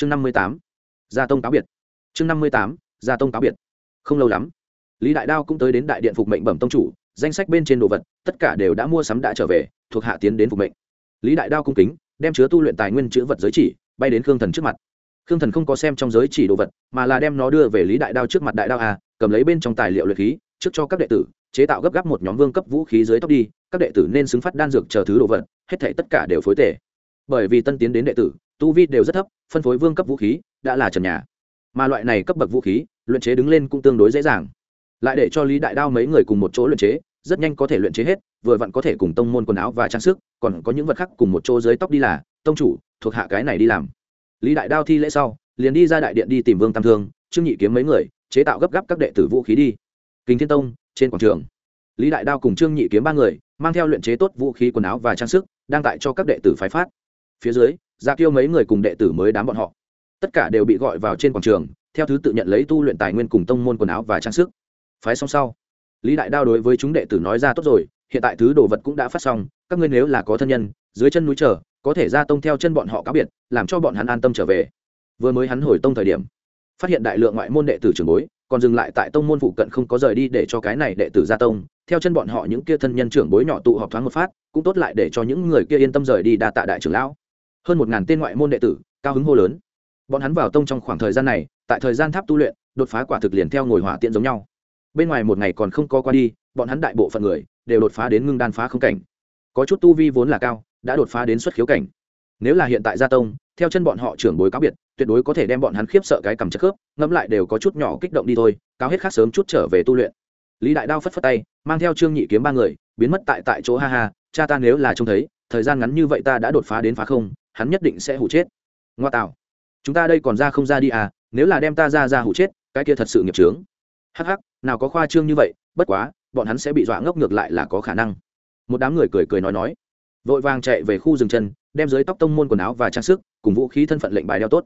chương năm mươi tám, gia tông cáo biệt. Chương năm mươi tám, gia tông cáo biệt. Không lâu lắm, lý đại đao cũng tới đến đại điện phục mệnh bẩm tông chủ, danh sách bên trên đồ vật, tất cả đều đã mua sắm đã trở về, thuộc hạ tiến đến phục mệnh. Lý đại đao cung kính, đem chứa tu luyện tài nguyên chữ vật giới chỉ, bay đến khương thần trước mặt. Khương thần không có xem trong giới chỉ đồ vật, mà là đem nó đưa về lý đại đao trước mặt đại đao a, cầm lấy bên trong tài liệu luyện khí, trước cho các đệ tử, chế tạo gấp gáp một nhóm vương cấp vũ khí dưới tóc đi, các đệ tử nên xứng phát đan dược chờ thứ đồ vật, hết thể tất cả đều phối tể bởi vì tân tiến đến đệ tử tu vi đều rất thấp, phân phối vương cấp vũ khí đã là trần nhà. Mà loại này cấp bậc vũ khí, luyện chế đứng lên cũng tương đối dễ dàng. Lại để cho lý đại đao mấy người cùng một chỗ luyện chế, rất nhanh có thể luyện chế hết, vừa vặn có thể cùng tông môn quần áo và trang sức, còn có những vật khác cùng một chỗ dưới tóc đi là, tông chủ, thuộc hạ cái này đi làm. Lý đại đao thi lễ sau, liền đi ra đại điện đi tìm vương tam thương, trương nhị kiếm mấy người, chế tạo gấp gáp các đệ tử vũ khí đi. Kính thiên tông, trên quảng trường. Lý đại đao cùng trương nhị kiếm ba người, mang theo luyện chế tốt vũ khí quần áo và trang sức, đang tại cho các đệ tử phái phát. Phía dưới Dạ ra kêu mấy người cùng đệ tử mới đám bọn họ. Tất cả đều bị gọi vào trên quảng trường, theo thứ tự nhận lấy tu luyện tài nguyên cùng tông môn quần áo và trang sức. Phái xong sau, lý đại đao đối với chúng đệ tử nói ra tốt rồi, hiện tại thứ đồ vật cũng đã phát xong, các ngươi nếu là có thân nhân, dưới chân núi chờ, có thể ra tông theo chân bọn họ cá biệt, làm cho bọn hắn an tâm trở về. Vừa mới hắn hồi tông thời điểm, phát hiện đại lượng ngoại môn đệ tử trường bối, còn dừng lại tại tông môn phụ cận không có rời đi để cho cái này đệ tử ra tông, theo chân bọn họ những kia thân nhân trưởng bối nhỏ tụ họp thoáng một phát, cũng tốt lại để cho những người kia yên tâm rời đi đa tạ đại trưởng lão hơn một ngàn tên ngoại môn đệ tử, cao hứng hô lớn. Bọn hắn vào tông trong khoảng thời gian này, tại thời gian tháp tu luyện, đột phá quả thực liền theo ngồi hỏa tiện giống nhau. Bên ngoài một ngày còn không có qua đi, bọn hắn đại bộ phận người đều đột phá đến ngưng đan phá không cảnh. Có chút tu vi vốn là cao, đã đột phá đến xuất khiếu cảnh. Nếu là hiện tại gia tông, theo chân bọn họ trưởng bối cáo biệt, tuyệt đối có thể đem bọn hắn khiếp sợ cái cầm chất khớp, ngẫm lại đều có chút nhỏ kích động đi thôi, cáo hết khác sớm chút trở về tu luyện. Lý đại đao phất phất tay, mang theo trương nhị kiếm ba người, biến mất tại tại chỗ ha ha, cha ta nếu là trông thấy, thời gian ngắn như vậy ta đã đột phá đến phá không hắn nhất định sẽ hủ chết. Ngoa tạo. Chúng ta đây còn ra không ra đi à nếu là đem ta ra ra hủ chết, cái kia thật sự nghiệp trướng hắc hắc, nào có khoa trương như vậy, bất quá, bọn hắn sẽ bị dọa ngốc ngược lại là có khả năng. Một đám người cười cười nói nói. Vội vàng chạy về khu rừng chân, đem dưới tóc tông môn quần áo và trang sức cùng vũ khí thân phận lệnh bài đeo tốt.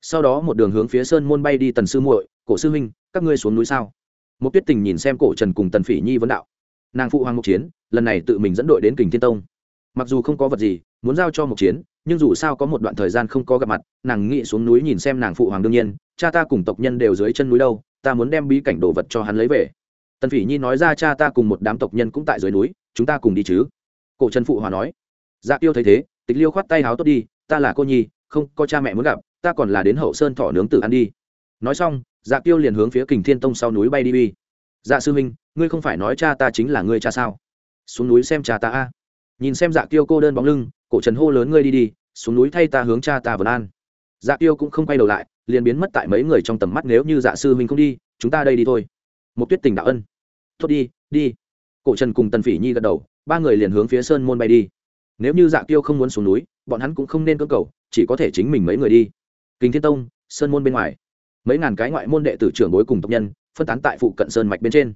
Sau đó một đường hướng phía sơn môn bay đi tần sư muội, cổ sư huynh, các ngươi xuống núi sao? Một tuyết tình nhìn xem cổ trần cùng tần phỉ nhi vấn đạo. Nàng phụ hoàng mục chiến, lần này tự mình dẫn đội đến kình thiên tông mặc dù không có vật gì, muốn giao cho một chiến, nhưng dù sao có một đoạn thời gian không có gặp mặt, nàng nghĩ xuống núi nhìn xem nàng phụ hoàng đương nhiên, cha ta cùng tộc nhân đều dưới chân núi đâu, ta muốn đem bí cảnh đồ vật cho hắn lấy về. Tần phỉ nhi nói ra cha ta cùng một đám tộc nhân cũng tại dưới núi, chúng ta cùng đi chứ. Cổ trần phụ hòa nói. Dạ tiêu thấy thế, tịch liêu khoát tay háo tốt đi, ta là cô nhi, không có cha mẹ muốn gặp, ta còn là đến hậu sơn thọ nướng tự ăn đi. Nói xong dạ tiêu liền hướng phía kình thiên tông sau núi bay đi bi dạ sư huynh, ngươi không phải nói cha ta chính là ngươi cha sao? Xuống núi xem cha ta a nhìn xem dạ tiêu cô đơn bóng lưng, cổ trần hô lớn ngươi đi đi, xuống núi thay ta hướng cha ta vân an. Dạ tiêu cũng không quay đầu lại, liền biến mất tại mấy người trong tầm mắt nếu như dạ sư huynh không đi, chúng ta đây đi thôi. Một tuyết tình đạo ân. Thôi đi đi. Cổ trần cùng tần phỉ nhi gật đầu, ba người liền hướng phía sơn môn bay đi. Nếu như dạ tiêu không muốn xuống núi, bọn hắn cũng không nên cơ cầu, chỉ có thể chính mình mấy người đi. Kinh thiên tông, sơn môn bên ngoài. Mấy ngàn cái ngoại môn đệ tử trưởng bối cùng tộc nhân, phân tán tại phụ cận sơn mạch bên trên.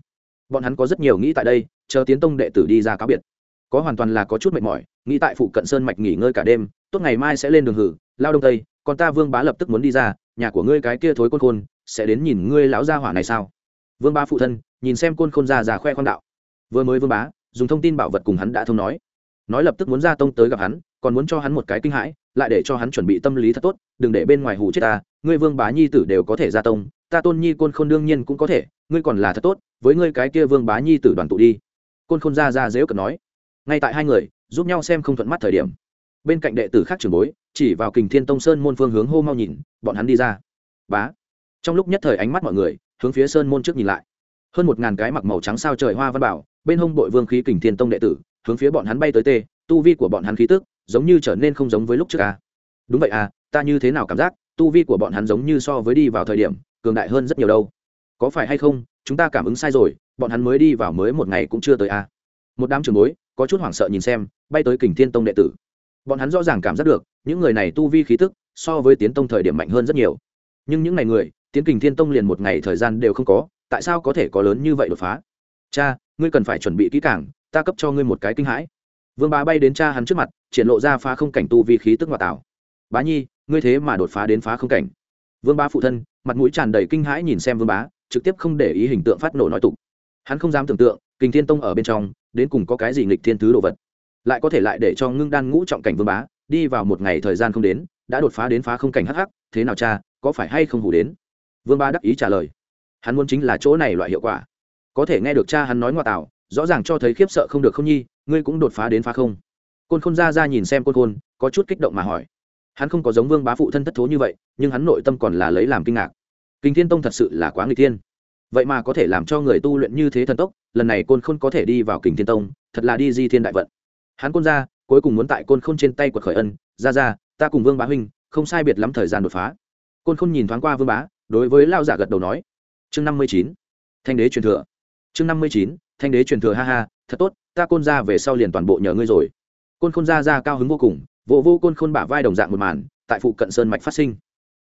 Bọn hắn có rất nhiều nghĩ tại đây, chờ tiến tông đệ tử đi ra cáo biệt có hoàn toàn là có chút mệt mỏi, nghĩ tại phụ cận sơn mạch nghỉ ngơi cả đêm, tốt ngày mai sẽ lên đường hử, lao đông tây, còn ta vương bá lập tức muốn đi ra, nhà của ngươi cái kia thối côn khôn, sẽ đến nhìn ngươi lão gia hỏa này sao? Vương bá phụ thân, nhìn xem côn khôn ra già khoe khoang đạo. Vừa mới vương bá, dùng thông tin bảo vật cùng hắn đã thông nói. Nói lập tức muốn ra tông tới gặp hắn, còn muốn cho hắn một cái kinh hãi, lại để cho hắn chuẩn bị tâm lý thật tốt, đừng để bên ngoài hù chết ta, ngươi vương bá nhi tử đều có thể ra tông, ta tôn nhi côn khôn đương nhiên cũng có thể, ngươi còn là thật tốt, với ngươi cái kia vương bá nhi tử đoàn tụ đi. Côn khôn ra ra dễu cật nói ngay tại hai người, giúp nhau xem không thuận mắt thời điểm. Bên cạnh đệ tử khác trường bối, chỉ vào kình thiên tông sơn môn phương hướng hô mau nhìn, bọn hắn đi ra. Bá. Trong lúc nhất thời ánh mắt mọi người, hướng phía sơn môn trước nhìn lại. Hơn một ngàn cái mặc màu trắng sao trời hoa văn bảo, bên hông bội vương khí kình thiên tông đệ tử, hướng phía bọn hắn bay tới tê, tu vi của bọn hắn khí tức, giống như trở nên không giống với lúc trước à. đúng vậy à ta như thế nào cảm giác, tu vi của bọn hắn giống như so với đi vào thời điểm, cường đại hơn rất nhiều đâu. Có phải hay không, chúng ta cảm ứng sai rồi, bọn hắn mới đi vào mới một ngày cũng chưa tới à. một đám trường bối có chút hoảng sợ nhìn xem, bay tới kình thiên tông đệ tử. Bọn hắn rõ ràng cảm giác được, những người này tu vi khí tức so với tiến tông thời điểm mạnh hơn rất nhiều. Nhưng những ngày người, tiến kình thiên tông liền một ngày thời gian đều không có, tại sao có thể có lớn như vậy đột phá? Cha, ngươi cần phải chuẩn bị kỹ càng, ta cấp cho ngươi một cái kinh hãi. Vương bá bay đến cha hắn trước mặt, triển lộ ra phá không cảnh tu vi khí tức ngoại tảo bá nhi, ngươi thế mà đột phá đến phá không cảnh. Vương bá phụ thân, mặt mũi tràn đầy kinh hãi nhìn xem vương bá, trực tiếp không để ý hình tượng phát nổ nói tục. Hắn không dám tưởng tượng kinh thiên tông ở bên trong, đến cùng có cái gì nghịch thiên thứ đồ vật? Lại có thể lại để cho ngưng đan ngũ trọng cảnh vương bá, đi vào một ngày thời gian không đến, đã đột phá đến phá không cảnh hắc hắc, thế nào cha, có phải hay không hủ đến? Vương ba đắc ý trả lời. Hắn muốn chính là chỗ này loại hiệu quả. Có thể nghe được cha hắn nói ngoa tạo, rõ ràng cho thấy khiếp sợ không được không nhi, ngươi cũng đột phá đến phá không. Côn khôn ra ra nhìn xem côn khôn, có chút kích động mà hỏi. Hắn không có giống vương bá phụ thân thất thố như vậy, nhưng hắn nội tâm còn là lấy làm kinh ngạc. Kinh thiên tông thật sự là quá người thiên vậy mà có thể làm cho người tu luyện như thế thần tốc, lần này côn khôn có thể đi vào kình thiên tông, thật là đi di thiên đại vận. Hắn côn ra cuối cùng muốn tại côn khôn trên tay quật khởi ân ra ra ta cùng vương bá huynh, không sai biệt lắm thời gian đột phá. Côn khôn nhìn thoáng qua vương bá, đối với lao giả gật đầu nói, chương năm mươi chín, thanh đế truyền thừa. Chương năm mươi chín, thanh đế truyền thừa, ha ha, thật tốt, ta côn ra về sau liền toàn bộ nhờ ngươi rồi. Côn khôn ra ra cao hứng vô cùng vô vô côn khôn bả vai đồng dạng một màn, tại phụ cận sơn mạch phát sinh.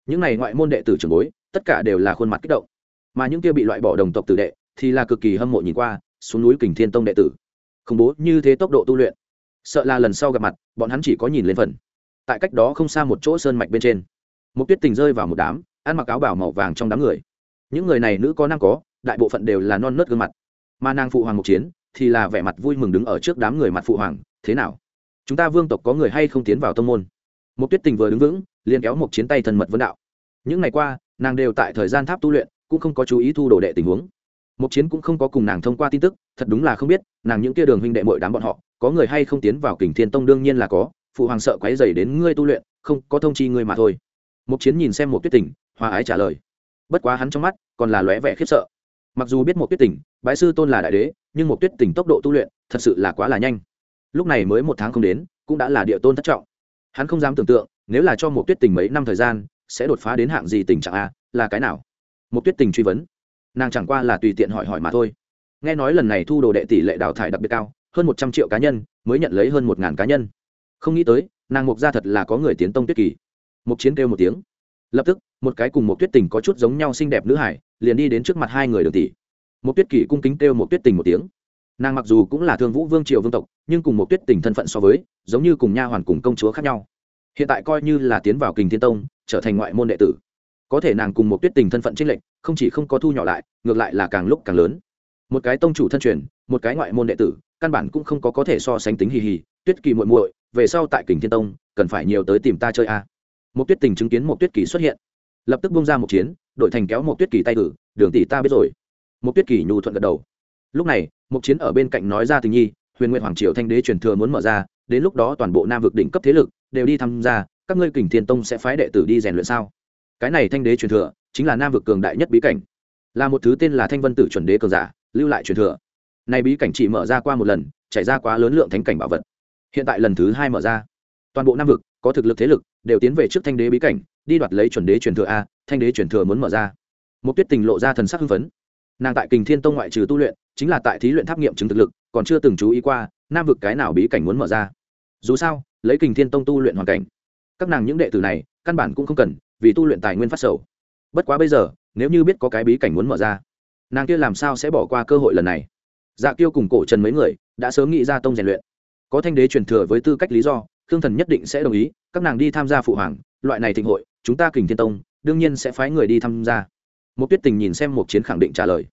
Những n à y ngoại môn đệ tử trường bối, tất cả đều là khuôn mặt kích động mà những kia bị loại bỏ đồng tộc tử đệ thì là cực kỳ hâm mộ nhìn qua, xuống núi kình thiên tông đệ tử. Khủng bố như thế tốc độ tu luyện. Sợ là lần sau gặp mặt, bọn hắn chỉ có nhìn lên phần. Tại cách đó không xa một chỗ sơn mạch bên trên một tuyết tình rơi vào một đám, ăn mặc áo bảo màu vàng trong đám người. Những người này nữ có nam có, đại bộ phận đều là non nớt gương mặt. Mà nàng phụ hoàng một chiến thì là vẻ mặt vui mừng đứng ở trước đám người mặt phụ hoàng, thế nào? Chúng ta vương tộc có người hay không tiến vào tông môn? Một tuyết tình vừa đứng vững, liền kéo một chiến tay thân mật vấn đạo. Những ngày qua, nàng đều tại thời gian tháp tu luyện cũng không có chú ý thu đồ đệ tình huống. Mục chiến cũng không có cùng nàng thông qua tin tức, thật đúng là không biết, nàng những kia đường huynh đệ mội đám bọn họ, có người hay không tiến vào kình thiên tông đương nhiên là có, phụ hoàng sợ quấy dày đến ngươi tu luyện, không, có thông chi ngươi mà thôi. Mục chiến nhìn xem một tuyết tình hòa ái trả lời. Bất quá hắn trong mắt còn là lóe vẻ khiếp sợ. Mặc dù biết một tuyết tình bái sư tôn là đại đế, nhưng một tuyết tình tốc độ tu luyện thật sự là quá là nhanh. Lúc này mới một tháng không đến, cũng đã là địa tôn thất trọng. Hắn không dám tưởng tượng, nếu là cho một tuyết tình mấy năm thời gian, sẽ đột phá đến hạng gì tình trạng a, là cái nào? Một tuyết tình truy vấn. Nàng chẳng qua là tùy tiện hỏi hỏi mà thôi. Nghe nói lần này thu đồ đệ tỷ lệ đào thải đặc biệt cao, hơn một trăm triệu cá nhân, mới nhận lấy hơn một ngàn cá nhân. Không nghĩ tới, nàng mục gia thật là có người tiến tông tuyết kỳ. Mục chiến kêu một tiếng. Lập tức, một cái cùng một tuyết tình có chút giống nhau xinh đẹp nữ hải, liền đi đến trước mặt hai người đường tỷ. Một tuyết kỳ cung kính kêu một tuyết tình một tiếng. Nàng mặc dù cũng là thương vũ vương triều vương tộc, nhưng cùng một tuyết tình thân phận so với, giống như cùng nha hoàn cùng công chúa khác nhau. Hiện tại coi như là tiến vào kình thiên tông, trở thành ngoại môn đệ tử có thể nàng cùng một tuyết tình thân phận trinh lệnh không chỉ không có thu nhỏ lại, ngược lại là càng lúc càng lớn. Một cái tông chủ thân truyền, một cái ngoại môn đệ tử, căn bản cũng không có có thể so sánh tính hì hì, tuyết kỳ muội muội, về sau tại kình thiên tông, cần phải nhiều tới tìm ta chơi a. À. một tuyết tình chứng kiến một tuyết kỳ xuất hiện, lập tức bung ra một chiến, đội thành kéo một tuyết kỳ tay tử, đường tỷ ta biết rồi. Một tuyết kỳ nhu thuận gật đầu. Lúc này, một chiến ở bên cạnh nói ra tình nhi, huyền nguyện hoàng triều thanh đế truyền thừa muốn mở ra, đến lúc đó toàn bộ nam vực đỉnh cấp thế lực đều đi tham gia, các ngươi kình thiên tông sẽ phái đệ tử đi rèn luyện sao? Cái này thanh đế truyền thừa, chính là nam vực cường đại nhất bí cảnh. Là một thứ tên là thanh vân tử chuẩn đế cường giả, lưu lại truyền thừa. Này bí cảnh chỉ mở ra qua một lần chảy ra quá lớn lượng thánh cảnh bảo vật. Hiện tại lần thứ hai mở ra. Toàn bộ nam vực, có thực lực thế lực, đều tiến về trước thanh đế bí cảnh, đi đoạt lấy chuẩn đế truyền thừa a, thanh đế truyền thừa muốn mở ra. Một tuyết tình lộ ra thần sắc hưng phấn. Nàng tại kình thiên tông ngoại trừ tu luyện, chính là tại thí luyện tháp nghiệm chứng thực lực, còn chưa từng chú ý qua, nam vực cái nào bí cảnh muốn mở ra. Dù sao, lấy kình thiên tông tu luyện hoàn cảnh, các nàng những đệ tử này, căn bản cũng không cần vì tu luyện tài nguyên phát sầu. Bất quá bây giờ, nếu như biết có cái bí cảnh muốn mở ra, nàng kia làm sao sẽ bỏ qua cơ hội lần này? Dạ kiêu cùng cổ trần mấy người đã sớm nghĩ ra tông rèn luyện. Có thanh đế truyền thừa với tư cách lý do, khương thần nhất định sẽ đồng ý, các nàng đi tham gia phụ hoàng, loại này thịnh hội, chúng ta kình thiên tông, đương nhiên sẽ phái người đi tham gia. Một tuyết tình nhìn xem một chiến khẳng định trả lời.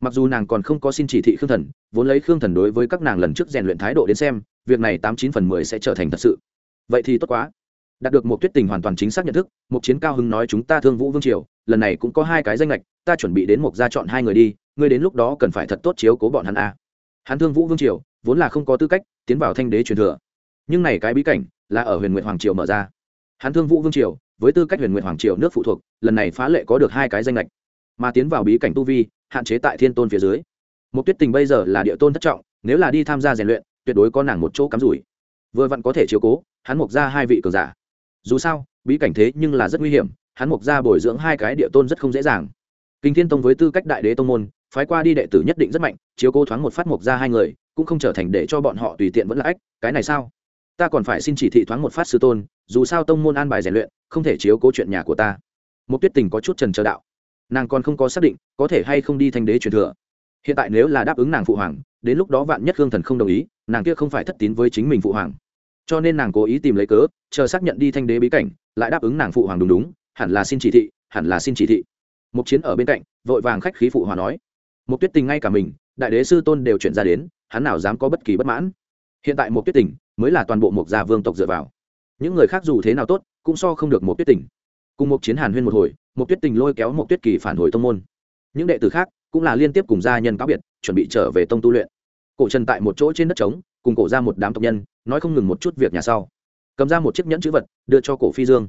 Mặc dù nàng còn không có xin chỉ thị khương thần, vốn lấy khương thần đối với các nàng lần trước rèn luyện thái độ đến xem, việc này tám chín phần mười sẽ trở thành thật sự. Vậy thì tốt quá đạt được một tuyết tình hoàn toàn chính xác nhận thức, một chiến cao hưng nói chúng ta thương vũ vương triều, lần này cũng có hai cái danh lệch ta chuẩn bị đến một gia chọn hai người đi, ngươi đến lúc đó cần phải thật tốt chiếu cố bọn hắn a. Hắn thương vũ vương triều, vốn là không có tư cách, tiến vào thanh đế truyền thừa. Nhưng này cái bí cảnh, là ở huyền nguyện hoàng triều mở ra. Hắn thương vũ vương triều, với tư cách huyền nguyện hoàng triều nước phụ thuộc, lần này phá lệ có được hai cái danh lệch mà tiến vào bí cảnh tu vi, hạn chế tại thiên tôn phía dưới. Một tuyết tình bây giờ là địa tôn thất trọng, nếu là đi tham gia rèn luyện, tuyệt đối có nàng một chỗ cắm rủi. Vừa vặn có thể chiếu cố, hắn mộc ra hai vị cường giả dù sao, bí cảnh thế nhưng là rất nguy hiểm, hắn mục ra bồi dưỡng hai cái địa tôn rất không dễ dàng. Kinh thiên tông với tư cách đại đế tông môn, phái qua đi đệ tử nhất định rất mạnh, chiếu cố thoáng một phát mục ra hai người, cũng không trở thành để cho bọn họ tùy tiện vẫn là ách, cái này sao? Ta còn phải xin chỉ thị thoáng một phát sư tôn, dù sao tông môn an bài rèn luyện, không thể chiếu cố chuyện nhà của ta. Một tuyết tình có chút trần chờ đạo. Nàng còn không có xác định, có thể hay không đi thanh đế truyền thừa. Hiện tại nếu là đáp ứng nàng phụ hoàng, đến lúc đó vạn nhất hương thần không đồng ý, nàng kia không phải thất tín với chính mình phụ hoàng cho nên nàng cố ý tìm lấy cớ, chờ xác nhận đi thanh đế bí cảnh, lại đáp ứng nàng phụ hoàng đúng đúng, hẳn là xin chỉ thị, hẳn là xin chỉ thị. Một chiến ở bên cạnh, vội vàng khách khí phụ hòa nói. Một tuyết tình ngay cả mình, đại đế sư tôn đều chuyển ra đến, hắn nào dám có bất kỳ bất mãn. Hiện tại một tuyết tình mới là toàn bộ một gia vương tộc dựa vào. Những người khác dù thế nào tốt, cũng so không được một tuyết tình. Cùng một chiến hàn huyên một hồi một tuyết tình lôi kéo một tuyết kỳ phản hồi tông môn. Những đệ tử khác cũng là liên tiếp cùng gia nhân cáo biệt, chuẩn bị trở về tông tu luyện. Cổ trần tại một chỗ trên đất trống, cùng cổ ra một đám tộc nhân nói không ngừng một chút việc nhà sau. Cầm ra một chiếc nhẫn chữ vật, đưa cho cổ phi dương.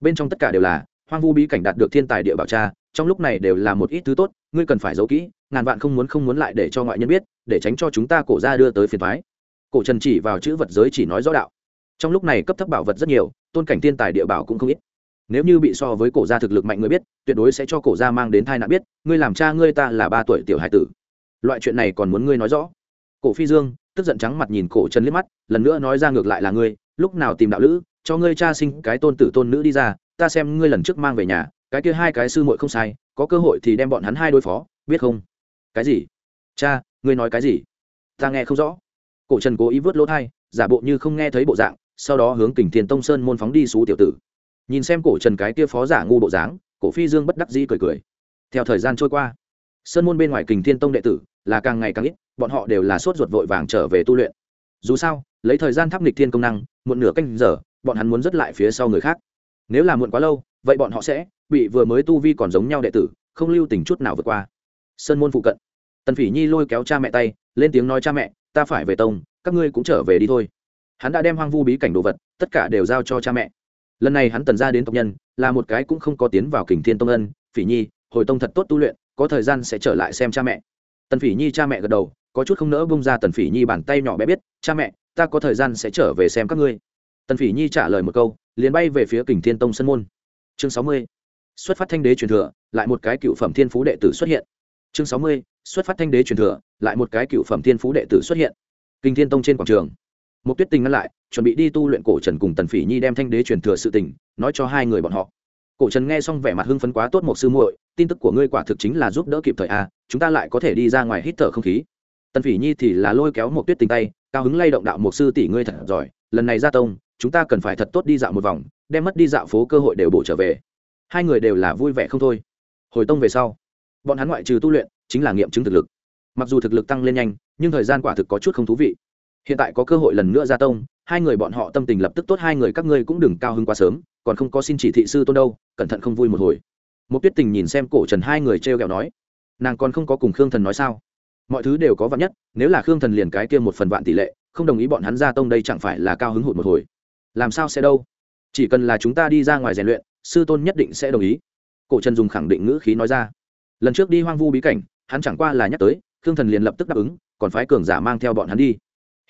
Bên trong tất cả đều là, hoang vu bí cảnh đạt được thiên tài địa bảo tra, trong lúc này đều là một ít thứ tốt, ngươi cần phải giấu kỹ, ngàn vạn không muốn không muốn lại để cho ngoại nhân biết, để tránh cho chúng ta cổ ra đưa tới phiền thoái cổ trần chỉ vào chữ vật giới chỉ nói rõ đạo. Trong lúc này cấp thấp bảo vật rất nhiều, tôn cảnh thiên tài địa bảo cũng không ít. Nếu như bị so với cổ gia thực lực mạnh người biết, tuyệt đối sẽ cho cổ gia mang đến tai nạn biết, ngươi làm cha ngươi ta là ba tuổi tiểu hải tử. Loại chuyện này còn muốn ngươi nói rõ. Cổ phi dương tức giận trắng mặt nhìn cổ trần liếc mắt, lần nữa nói ra ngược lại là ngươi, lúc nào tìm đạo lữ, cho ngươi cha sinh cái tôn tử tôn nữ đi ra, ta xem ngươi lần trước mang về nhà, cái kia hai cái sư muội không sai, có cơ hội thì đem bọn hắn hai đối phó, biết không? Cái gì? Cha, ngươi nói cái gì? Ta nghe không rõ. Cổ trần cố ý vớt lỗ thai, giả bộ như không nghe thấy bộ dạng, sau đó hướng kình thiên tông sơn môn phóng đi xú tiểu tử. Nhìn xem cổ trần cái kia phó giả ngu bộ dáng, cổ phi dương bất đắc dĩ cười cười. Theo thời gian trôi qua, sơn môn bên ngoài kình thiên tông đệ tử là càng ngày càng ít, bọn họ đều là sốt ruột vội vàng trở về tu luyện. Dù sao, lấy thời gian thắp nghịch thiên công năng, muộn nửa canh giờ, bọn hắn muốn dứt lại phía sau người khác. Nếu là muộn quá lâu, vậy bọn họ sẽ bị vừa mới tu vi còn giống nhau đệ tử, không lưu tình chút nào vượt qua. Sơn môn phụ cận, tần phỉ nhi lôi kéo cha mẹ tay, lên tiếng nói cha mẹ, ta phải về tông, các ngươi cũng trở về đi thôi. Hắn đã đem hoang vu bí cảnh đồ vật, tất cả đều giao cho cha mẹ. Lần này hắn tần ra đến tộc nhân, là một cái cũng không có tiến vào kình thiên tông ân. Phỉ nhi, hồi tông thật tốt tu luyện, có thời gian sẽ trở lại xem cha mẹ tần phỉ nhi cha mẹ gật đầu, có chút không nỡ bông ra tần phỉ nhi bàn tay nhỏ bé biết, cha mẹ, ta có thời gian sẽ trở về xem các ngươi. Tần phỉ nhi trả lời một câu, liền bay về phía kình thiên tông sân môn. Chương sáu mươi, xuất phát thanh đế truyền thừa, lại một cái cựu phẩm thiên phú đệ tử xuất hiện. Chương sáu mươi, xuất phát thanh đế truyền thừa, lại một cái cựu phẩm thiên phú đệ tử xuất hiện. Kinh thiên tông trên quảng trường. Một tuyết tình ngăn lại, chuẩn bị đi tu luyện cổ trần cùng tần phỉ nhi đem thanh đế truyền thừa sự tình, nói cho hai người bọn họ. Cổ trần nghe xong vẻ mặt hưng phấn quá tốt một sư muội, tin tức của ngươi quả thực chính là giúp đỡ kịp thời à? Chúng ta lại có thể đi ra ngoài hít thở không khí. Tần phỉ nhi thì là lôi kéo một tuyết tình tay, cao hứng lay động đạo một sư tỷ ngươi thật giỏi, lần này ra tông, chúng ta cần phải thật tốt đi dạo một vòng, đem mất đi dạo phố cơ hội đều bổ trở về. Hai người đều là vui vẻ không thôi. Hồi tông về sau, bọn hắn ngoại trừ tu luyện, chính là nghiệm chứng thực lực. Mặc dù thực lực tăng lên nhanh, nhưng thời gian quả thực có chút không thú vị. Hiện tại có cơ hội lần nữa ra tông, hai người bọn họ tâm tình lập tức tốt, hai người các ngươi cũng đừng cao hứng quá sớm, còn không có xin chỉ thị sư tôn đâu, cẩn thận không vui một hồi. Một tuyết tình nhìn xem cổ trần hai người t r e o kẹo nói nàng còn không có cùng khương thần nói sao? Mọi thứ đều có vạn nhất, nếu là khương thần liền cái kia một phần vạn tỷ lệ, không đồng ý bọn hắn ra tông đây chẳng phải là cao hứng hụt một hồi. Làm sao sẽ đâu? Chỉ cần là chúng ta đi ra ngoài rèn luyện, sư tôn nhất định sẽ đồng ý. Cổ trần dùng khẳng định ngữ khí nói ra. Lần trước đi hoang vu bí cảnh, hắn chẳng qua là nhắc tới, khương thần liền lập tức đáp ứng, còn phái cường giả mang theo bọn hắn đi.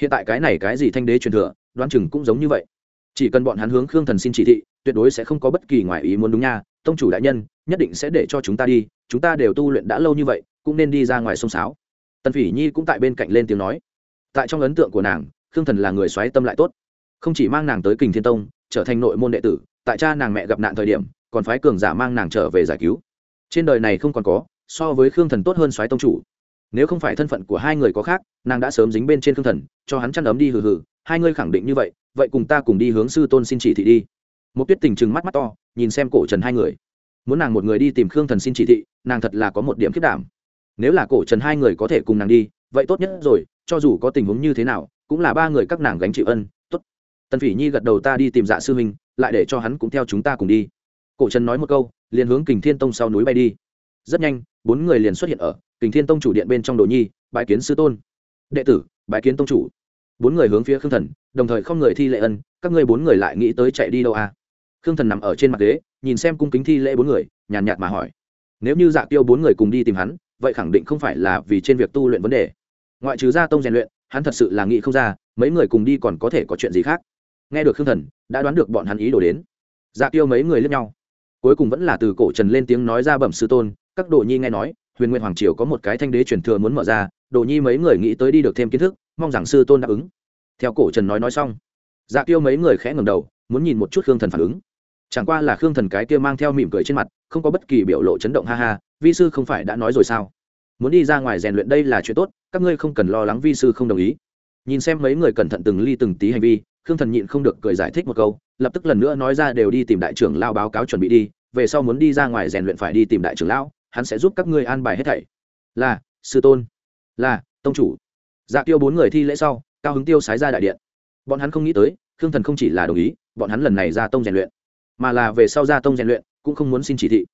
Hiện tại cái này cái gì thanh đế truyền thừa, đoán chừng cũng giống như vậy. Chỉ cần bọn hắn hướng khương thần xin chỉ thị, tuyệt đối sẽ không có bất kỳ ngoại ý muốn đúng nha. Tông chủ đại nhân, nhất định sẽ để cho chúng ta đi chúng ta đều tu luyện đã lâu như vậy, cũng nên đi ra ngoài sông sáo. Tần phỉ nhi cũng tại bên cạnh lên tiếng nói. Tại trong ấn tượng của nàng, khương thần là người xoáy tâm lại tốt. Không chỉ mang nàng tới kình thiên tông, trở thành nội môn đệ tử, tại cha nàng mẹ gặp nạn thời điểm, còn phái cường giả mang nàng trở về giải cứu. Trên đời này không còn có, so với khương thần tốt hơn xoáy tông chủ. Nếu không phải thân phận của hai người có khác, nàng đã sớm dính bên trên khương thần, cho hắn chăn ấm đi hừ hừ, hai ngươi khẳng định như vậy vậy cùng ta cùng đi hướng sư tôn xin chỉ thị đi. Một tuyết tình trừng mắt mắt to, nhìn xem cổ trần hai người muốn nàng một người đi tìm khương thần xin chỉ thị, nàng thật là có một điểm khiết đảm. Nếu là cổ trần hai người có thể cùng nàng đi, vậy tốt nhất rồi, cho dù có tình huống như thế nào, cũng là ba người các nàng gánh chịu ân, tốt. Tần phỉ nhi gật đầu ta đi tìm dạ sư huynh, lại để cho hắn cũng theo chúng ta cùng đi. Cổ trần nói một câu, liền hướng kình thiên tông sau núi bay đi. Rất nhanh, bốn người liền xuất hiện ở kình thiên tông chủ điện bên trong đồ nhi bãi kiến sư tôn. Đệ tử bãi kiến tông chủ. Bốn người hướng phía khương thần, đồng thời không người thi lệ ân, các ngươi bốn người lại nghĩ tới chạy đi đâu à? Khương thần nằm ở trên mặt ghế nhìn xem cung kính thi lễ bốn người, nhàn nhạt mà hỏi. Nếu như dạ tiêu bốn người cùng đi tìm hắn, vậy khẳng định không phải là vì trên việc tu luyện vấn đề. Ngoại trừ gia tông rèn luyện, hắn thật sự là nghĩ không ra, mấy người cùng đi còn có thể có chuyện gì khác. Nghe được khương thần, đã đoán được bọn hắn ý đồ đến. Dạ tiêu mấy người lướt nhau. Cuối cùng vẫn là từ cổ trần lên tiếng nói ra bẩm sư tôn, các đồ nhi nghe nói, huyền nguyên hoàng triều có một cái thanh đế truyền thừa muốn mở ra, đồ nhi mấy người nghĩ tới đi được thêm kiến thức, mong rằng sư tôn đáp ứng. Theo cổ trần nói nói xong dạ tiêu mấy người khẽ ngầm đầu, muốn nhìn một chút khương thần phản ứng chẳng qua là khương thần cái kia mang theo mỉm cười trên mặt, không có bất kỳ biểu lộ chấn động ha ha, vi sư không phải đã nói rồi sao? Muốn đi ra ngoài rèn luyện đây là chuyện tốt, các ngươi không cần lo lắng vi sư không đồng ý. Nhìn xem mấy người cẩn thận từng ly từng tí hành vi, khương thần nhịn không được cười giải thích một câu, lập tức lần nữa nói ra đều đi tìm đại trưởng lao báo cáo chuẩn bị đi, về sau muốn đi ra ngoài rèn luyện phải đi tìm đại trưởng lão, hắn sẽ giúp các ngươi an bài hết thảy. Là, sư tôn. Là, tông chủ. Dạ tiêu bốn người thi lễ sau, cao hứng tiêu sái ra đại điện. Bọn hắn không nghĩ tới, khương thần không chỉ là đồng ý, bọn hắn lần này ra tông rèn luyện mà là về sau ra tông rèn luyện, cũng không muốn xin chỉ thị.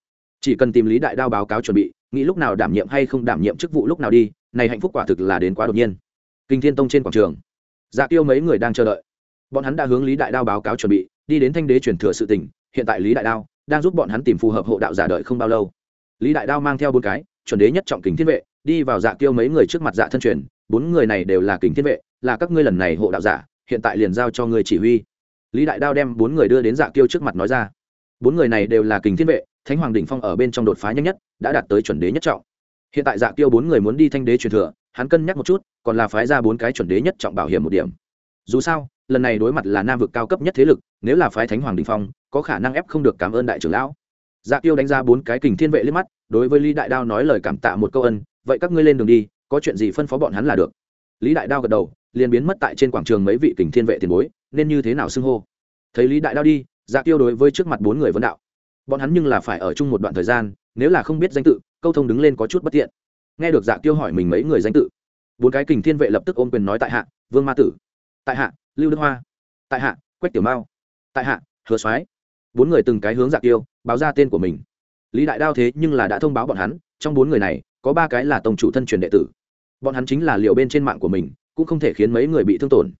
Chỉ cần tìm lý đại đao báo cáo chuẩn bị, nghĩ lúc nào đảm nhiệm hay không đảm nhiệm chức vụ lúc nào đi, này hạnh phúc quả thực là đến quá đột nhiên. Kinh thiên tông trên quảng trường dạ tiêu mấy người đang chờ đợi. Bọn hắn đã hướng lý đại đao báo cáo chuẩn bị, đi đến thanh đế chuyển thừa sự tỉnh, hiện tại lý đại đao đang giúp bọn hắn tìm phù hợp hộ đạo giả đợi không bao lâu. Lý đại đao mang theo bốn cái, chuẩn đế nhất trọng kính thiên vệ, đi vào dạ tiêu mấy người trước mặt dạ thân truyền, bốn người này đều là kính thiên vệ, là các ngươi lần này hộ đạo giả, hiện tại liền giao cho ngươi chỉ huy lý đại đao đem bốn người đưa đến dạ tiêu trước mặt nói ra. Bốn người này đều là kình thiên vệ, thánh hoàng đỉnh phong ở bên trong đột phá nhanh nhất, đã đạt tới chuẩn đế nhất trọng. Hiện tại dạ tiêu bốn người muốn đi thanh đế truyền thừa, hắn cân nhắc một chút, còn là phái ra bốn cái chuẩn đế nhất trọng bảo hiểm một điểm. Dù sao, lần này đối mặt là nam vực cao cấp nhất thế lực, nếu là phái thánh hoàng đình phong, có khả năng ép không được cảm ơn đại trưởng lão. Dạ tiêu đánh ra bốn cái kình thiên vệ liếc mắt, đối với lý đại đao nói lời cảm tạ một câu ân, vậy các ngươi lên đường đi, có chuyện gì phân phó bọn hắn là được. Lý đại đao gật đầu, liền biến mất tại trên quảng trường mấy vị kình thiên vệ tiền bối nên như thế nào xưng hô? Thấy lý đại đao đi dạ tiêu đối với trước mặt bốn người vấn đạo. Bọn hắn nhưng là phải ở chung một đoạn thời gian, nếu là không biết danh tự, câu thông đứng lên có chút bất tiện. Nghe được dạ tiêu hỏi mình mấy người danh tự, bốn cái kình thiên vệ lập tức ôm quyền nói tại hạ, vương ma tử, tại hạ, lưu đức hoa, tại hạ, quách tiểu mao, tại hạ, hứa soái. Bốn người từng cái hướng dạ tiêu, báo ra tên của mình. Lý đại đao thế nhưng là đã thông báo bọn hắn, trong bốn người này, có ba cái là tổng chủ thân truyền đệ tử. Bọn hắn chính là liệu bên trên mạng của mình, cũng không thể khiến mấy người bị thương tổn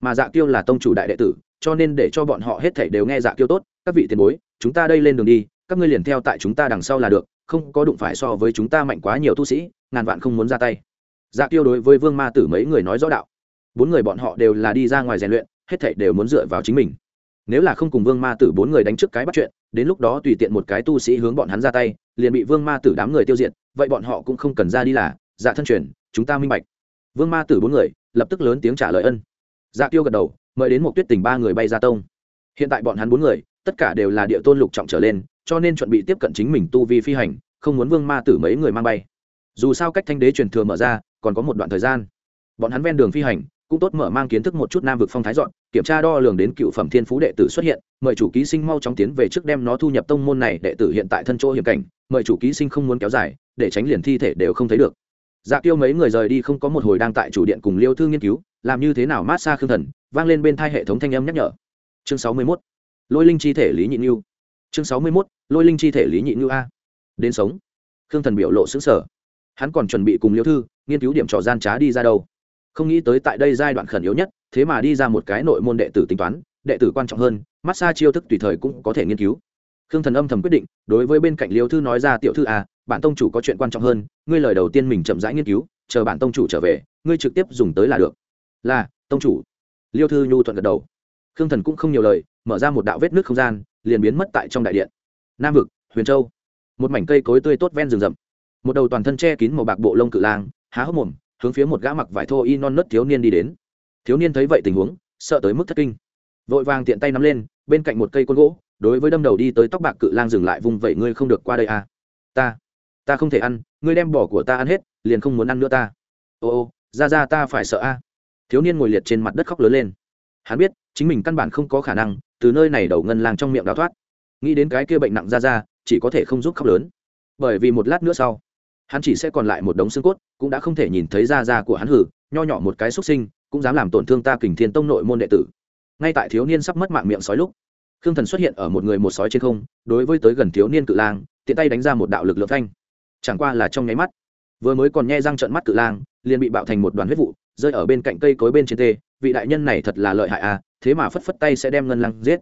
mà dạ tiêu là tông chủ đại đệ tử, cho nên để cho bọn họ hết thảy đều nghe dạ tiêu tốt, các vị tiền bối, chúng ta đây lên đường đi, các ngươi liền theo tại chúng ta đằng sau là được, không có đụng phải so với chúng ta mạnh quá nhiều tu sĩ, ngàn vạn không muốn ra tay. Dạ tiêu đối với vương ma tử mấy người nói rõ đạo. Bốn người bọn họ đều là đi ra ngoài rèn luyện, hết thảy đều muốn dựa vào chính mình. Nếu là không cùng vương ma tử bốn người đánh trước cái bắt chuyện, đến lúc đó tùy tiện một cái tu sĩ hướng bọn hắn ra tay, liền bị vương ma tử đám người tiêu diệt, vậy bọn họ cũng không cần ra đi là dạ thân truyền, chúng ta minh bạch. Vương ma tử bốn người, lập tức lớn tiếng trả lời ân dạ tiêu gật đầu, mời đến một tuyết tình ba người bay ra tông. Hiện tại bọn hắn bốn người, tất cả đều là địa tôn lục trọng trở lên, cho nên chuẩn bị tiếp cận chính mình tu vi phi hành, không muốn vương ma tử mấy người mang bay. Dù sao cách thanh đế truyền thừa mở ra, còn có một đoạn thời gian. Bọn hắn ven đường phi hành, cũng tốt mở mang kiến thức một chút nam vực phong thái dọn, kiểm tra đo lường đến cựu phẩm thiên phú đệ tử xuất hiện, mời chủ ký sinh mau chóng tiến về trước đem nó thu nhập tông môn này, đệ tử hiện tại thân chỗ hiểm cảnh, mời chủ ký sinh không muốn kéo dài, để tránh liền thi thể đều không thấy được. Dạ tiêu mấy người rời đi không có một hồi đang tại chủ điện cùng liêu thư nghiên cứu làm như thế nào mát xa khương thần, vang lên bên thai hệ thống thanh âm nhắc nhở. Chương sáu mươi mốt. Lôi linh chi thể lý nhị như chương sáu mươi mốt. Lôi linh chi thể lý nhị như a. Đến sống. Khương thần biểu lộ xứng sở hắn còn chuẩn bị cùng liêu thư, nghiên cứu điểm trò gian trá đi ra đâu. Không nghĩ tới tại đây giai đoạn khẩn yếu nhất, thế mà đi ra một cái nội môn đệ tử tính toán, đệ tử quan trọng hơn, mát xa chiêu thức tùy thời cũng có thể nghiên cứu. Khương thần âm thầm quyết định, đối với bên cạnh liêu thư nói ra, tiểu thư à, a bản tông chủ có chuyện quan trọng hơn, ngươi lời đầu tiên mình chậm rãi nghiên cứu, chờ bản tông chủ trở về, ngươi trực tiếp dùng tới là được là, tông chủ. Liêu thư nhu thuận gật đầu. Khương thần cũng không nhiều lời, mở ra một đạo vết nước không gian, liền biến mất tại trong đại điện. Nam vực, huyền châu. Một mảnh cây cối tươi tốt ven rừng rậm. Một đầu toàn thân che kín màu bạc bộ lông cự lang, há hốc mồm, hướng phía một gã mặc vải thô y non nớt thiếu niên đi đến. Thiếu niên thấy vậy tình huống, sợ tới mức thất kinh. Vội vàng tiện tay nắm lên, bên cạnh một cây côn gỗ, đối với đâm đầu đi tới tóc bạc cự lang dừng lại vùng vậy ngươi không được qua đây à? Ta ta không thể ăn, ngươi đem bỏ của ta ăn hết, liền không muốn ăn nữa ta. Ô ô, ra ra ta phải sợ a thiếu niên ngồi liệt trên mặt đất khóc lớn lên. Hắn biết, chính mình căn bản không có khả năng từ nơi này đầu ngân lang trong miệng đào thoát. Nghĩ đến cái kia bệnh nặng ra ra, chỉ có thể không giúp khóc lớn. Bởi vì một lát nữa sau, hắn chỉ sẽ còn lại một đống xương cốt, cũng đã không thể nhìn thấy ra ra của hắn hử, nho nhỏ một cái xuất sinh, cũng dám làm tổn thương ta kình thiên tông nội môn đệ tử. Ngay tại thiếu niên sắp mất mạng miệng sói lúc, khương thần xuất hiện ở một người một sói trên không, đối với tới gần thiếu niên cự lang, tiện tay đánh ra một đạo lực lượng thanh chẳng qua là trong nháy mắt, vừa mới còn nghe răng trận mắt cự lang, liền bị bạo thành một đoàn huyết vụ rơi ở bên cạnh cây cối bên trên tê, vị đại nhân này thật là lợi hại à thế mà phất phất tay sẽ đem ngân lang giết.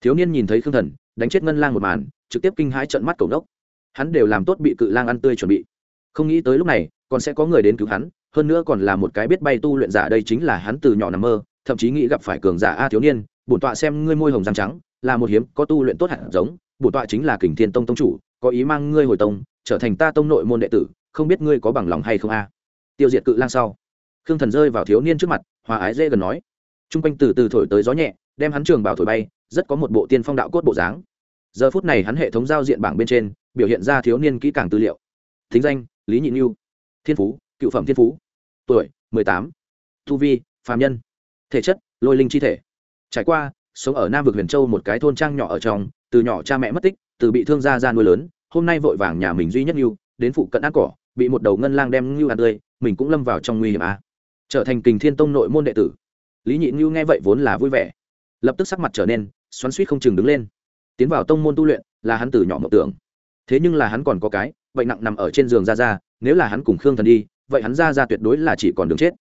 Thiếu niên nhìn thấy khương thần, đánh chết ngân lang một màn, trực tiếp kinh hãi trận mắt cầu đốc. Hắn đều làm tốt bị cự lang ăn tươi chuẩn bị. Không nghĩ tới lúc này, còn sẽ có người đến cứu hắn, hơn nữa còn là một cái biết bay tu luyện giả đây chính là hắn từ nhỏ nằm mơ, thậm chí nghĩ gặp phải cường giả a thiếu niên, bổn tọa xem ngươi môi hồng răng trắng, là một hiếm, có tu luyện tốt hẳn giống, bổn tọa chính là kình thiên tông tông chủ, có ý mang ngươi hồi tông, trở thành ta tông nội môn đệ tử, không biết ngươi có bằng lòng hay không a? Tiêu diệt cự lang sau khương thần rơi vào thiếu niên trước mặt, hòa ái dễ gần nói. T r u n g quanh từ từ thổi tới gió nhẹ, đem hắn trường bảo thổi bay, rất có một bộ tiên phong đạo cốt bộ dáng. Giờ phút này hắn hệ thống giao diện bảng bên trên, biểu hiện ra thiếu niên kỹ càng tư liệu. Thính danh, lý nhị như thiên phú, cựu phẩm thiên phú. Tuổi, mười tám. Thu vi, phàm nhân. Thể chất, lôi linh chi thể. Trải qua, sống ở nam vực huyền châu một cái thôn trang nhỏ ở trong, từ nhỏ cha mẹ mất tích, từ bị thương gia ra nuôi lớn, hôm nay vội vàng nhà mình duy nhất như đến phụ cận ăn cỏ, bị một đầu ngân lang đem ngưu ăn tươi, mình cũng lâm vào trong nguy hiểm à trở thành kình thiên tông nội môn đệ tử. Lý nhị ngưu nghe vậy vốn là vui vẻ. Lập tức sắc mặt trở nên xoắn suýt không chừng đứng lên. Tiến vào tông môn tu luyện, là hắn từ nhỏ mộng tưởng. Thế nhưng là hắn còn có cái, bệnh nặng nằm ở trên giường ra ra nếu là hắn cùng khương thần đi, vậy hắn ra ra tuyệt đối là chỉ còn đường chết.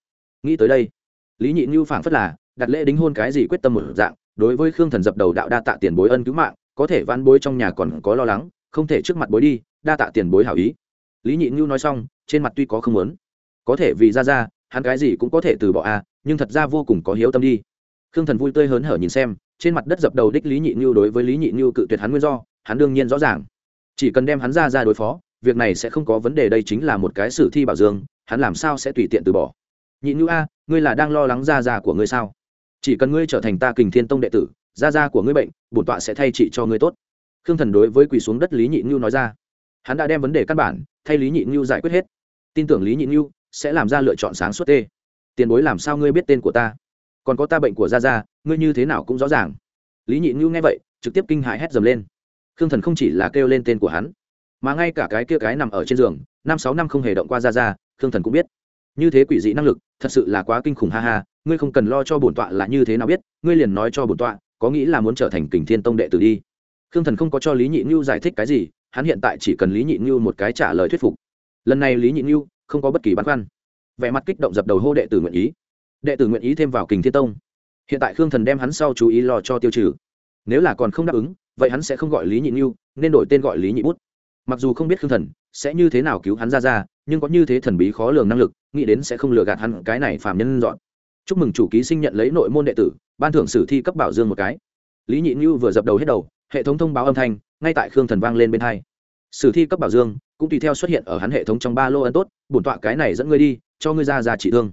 Nghĩ tới đây, lý nhị như phảng phất là đặt lễ đính hôn cái gì quyết tâm một dạng, đối với khương thần dập đầu đạo đa tạ tiền bối ân cứu mạng, có thể van bối trong nhà còn có lo lắng, không thể trước mặt bối đi, đa tạ tiền bối hảo ý. Lý nhị như nói xong, trên mặt tuy có không muốn, có thể vì ra ra hắn cái gì cũng có thể từ bỏ a nhưng thật ra vô cùng có hiếu tâm đi. Khương thần vui tươi hớn hở nhìn xem, trên mặt đất dập đầu đích lý nhị như đối với lý nhị như cự tuyệt hắn nguyên do, hắn đương nhiên rõ ràng. Chỉ cần đem hắn ra ra đối phó, việc này sẽ không có vấn đề, đây chính là một cái sử thi bảo dương, hắn làm sao sẽ tùy tiện từ bỏ? Nhị như a, ngươi là đang lo lắng ra ra của ngươi sao? Chỉ cần ngươi trở thành ta kình thiên tông đệ tử, ra ra của ngươi bệnh, bổn tọa sẽ thay trị cho ngươi tốt. Khương thần đối với quỳ xuống đất lý nhị như nói ra. Hắn đã đem vấn đề căn bản, thay lý nhị như giải quyết hết. Tin tưởng lý nhị như sẽ làm ra lựa chọn sáng suốt tê. Tiền bối làm sao ngươi biết tên của ta? Còn có ta bệnh của gia gia, ngươi như thế nào cũng rõ ràng. Lý nhị ngưu nghe vậy, trực tiếp kinh hãi hét dầm lên. Khương thần không chỉ là kêu lên tên của hắn, mà ngay cả cái kia cái nằm ở trên giường, năm sáu năm không hề động qua gia gia, khương thần cũng biết. Như thế quỷ dị năng lực, thật sự là quá kinh khủng ha ha, ngươi không cần lo cho bổn tọa là như thế nào biết, ngươi liền nói cho bổn tọa, có nghĩ là muốn trở thành kình thiên tông đệ tử đi. Khương thần không có cho lý nhị ngưu giải thích cái gì, hắn hiện tại chỉ cần lý nhị ngưu một cái trả lời thuyết phục. Lần này lý nhị ngưu không có bất kỳ băn khoăn. Vẻ mặt kích động dập đầu hô đệ tử nguyện ý. Đệ tử nguyện ý thêm vào kình thiên tông. Hiện tại khương thần đem hắn sau chú ý lo cho tiêu trừ. Nếu là còn không đáp ứng, vậy hắn sẽ không gọi lý nhị như nên đổi tên gọi lý nhị bút. Mặc dù không biết khương thần sẽ như thế nào cứu hắn ra ra, nhưng có như thế thần bí khó lường năng lực, nghĩ đến sẽ không lừa gạt hắn cái này phàm nhân dọn. Chúc mừng chủ ký sinh nhận lấy nội môn đệ tử, ban thưởng sử thi cấp bảo dương một cái. Lý nhị như vừa dập đầu hết đầu, hệ thống thông báo âm thanh ngay tại khương thần vang lên bên hai. Sử thi cấp bảo dương cũng tùy theo xuất hiện ở hắn hệ thống trong ba lô ân tốt, bổn tọa cái này dẫn ngươi đi, cho ngươi ra ra trị thương.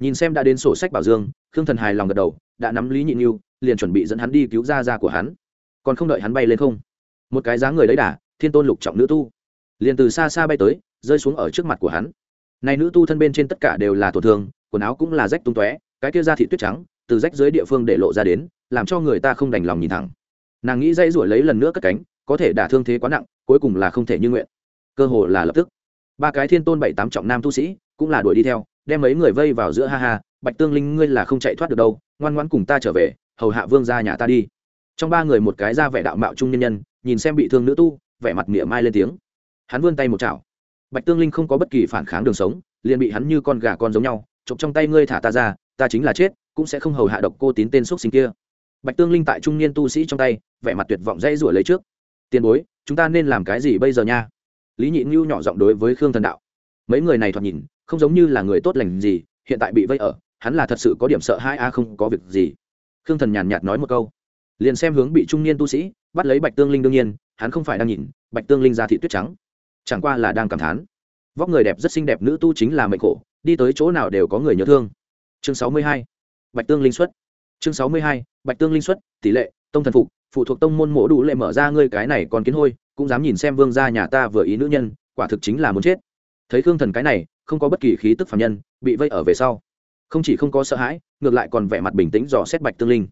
Nhìn xem đã đến sổ sách bảo dương, khương thần hài lòng gật đầu, đã nắm lý nhị như liền chuẩn bị dẫn hắn đi cứu ra ra của hắn. Còn không đợi hắn bay lên không, một cái dáng người đấy đà, thiên tôn lục trọng nữ tu, liền từ xa xa bay tới, rơi xuống ở trước mặt của hắn. Này nữ tu thân bên trên tất cả đều là tổn thương, quần áo cũng là rách tung tóe, cái kia da thị tuyết trắng, từ rách dưới địa phương để lộ ra đến, làm cho người ta không đành lòng nhìn thẳng. Nàng nghĩ dây ruổi lấy lần nữa cất cánh, có thể đả thương thế quá nặng, cuối cùng là không thể như nguyện cơ hồ là lập tức. Ba cái thiên tôn bảy tám trọng nam tu sĩ cũng là đuổi đi theo, đem mấy người vây vào giữa ha ha, bạch tương linh, ngươi là không chạy thoát được đâu, ngoan ngoãn cùng ta trở về, hầu hạ vương ra nhà ta đi. Trong ba người một cái ra vẻ đạo mạo trung nhân nhân, nhìn xem bị thương nữ tu, vẻ mặt mỉa mai lên tiếng. Hắn vươn tay một chảo. Bạch tương linh không có bất kỳ phản kháng đường sống, liền bị hắn như con gà con giống nhau, chụp trong tay ngươi thả ta ra, ta chính là chết, cũng sẽ không hầu hạ độc cô tín tên x sinh kia. Bạch tương linh tại trung niên tu sĩ trong tay, vẻ mặt tuyệt vọng dãy rủa lấy trước. Tiền bối, chúng ta nên làm cái gì bây giờ nha? Lý nhị ngưu nhỏ giọng đối với khương thần đạo. Mấy người này thoạt nhìn, không giống như là người tốt lành gì, hiện tại bị vây ở, hắn là thật sự có điểm sợ hai a, không có việc gì. Khương thần nhàn nhạt nói một câu. Liền xem hướng bị trung niên tu sĩ, bắt lấy bạch tương linh đương nhiên, hắn không phải đang nhìn, bạch tương linh ra thị tuyết trắng. Chẳng qua là đang cảm thán. Vóc người đẹp rất xinh đẹp, nữ tu chính là mệnh khổ, đi tới chỗ nào đều có người nhớ thương. Chương sáu mươi hai. Bạch tương linh xuất. Chương sáu mươi hai. Bạch tương linh xuất, tỷ lệ, tông thần phục, phụ thuộc tông môn mộ đủ lệ mở ra, ngươi cái này còn kiến hôi cũng dám nhìn xem vương gia nhà ta vừa ý nữ nhân, quả thực chính là muốn chết. Thấy khương thần cái này, không có bất kỳ khí tức phạm nhân, bị vây ở về sau. Không chỉ không có sợ hãi, ngược lại còn vẻ mặt bình tĩnh dò xét bạch tương linh.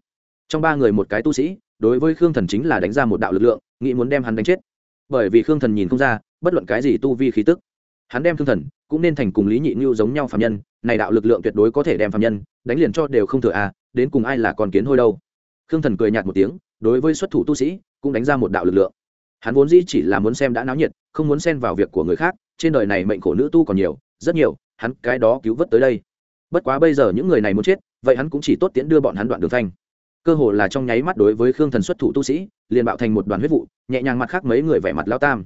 Trong ba người một cái tu sĩ, đối với khương thần chính là đánh ra một đạo lực lượng, nghĩ muốn đem hắn đánh chết. Bởi vì khương thần nhìn không ra, bất luận cái gì tu vi khí tức, hắn đem khương thần cũng nên thành cùng lý nhị như giống nhau phạm nhân, này đạo lực lượng tuyệt đối có thể đem phạm nhân đánh liền cho đều không thừa à đến cùng ai là con kiến hôi đâu. Khương thần cười nhạt một tiếng, đối với xuất thủ tu sĩ, cũng đánh ra một đạo lực lượng hắn vốn dĩ chỉ là muốn xem đã náo nhiệt, không muốn xen vào việc của người khác, trên đời này mệnh khổ nữ tu còn nhiều, rất nhiều, hắn cái đó cứu vớt tới đây. Bất quá bây giờ những người này muốn chết, vậy hắn cũng chỉ tốt tiễn đưa bọn hắn đoạn đường thanh cơ hồ là trong nháy mắt đối với khương thần xuất thủ tu sĩ, liền bạo thành một đoàn huyết vụ, nhẹ nhàng mặt khác mấy người vẻ mặt lao tam.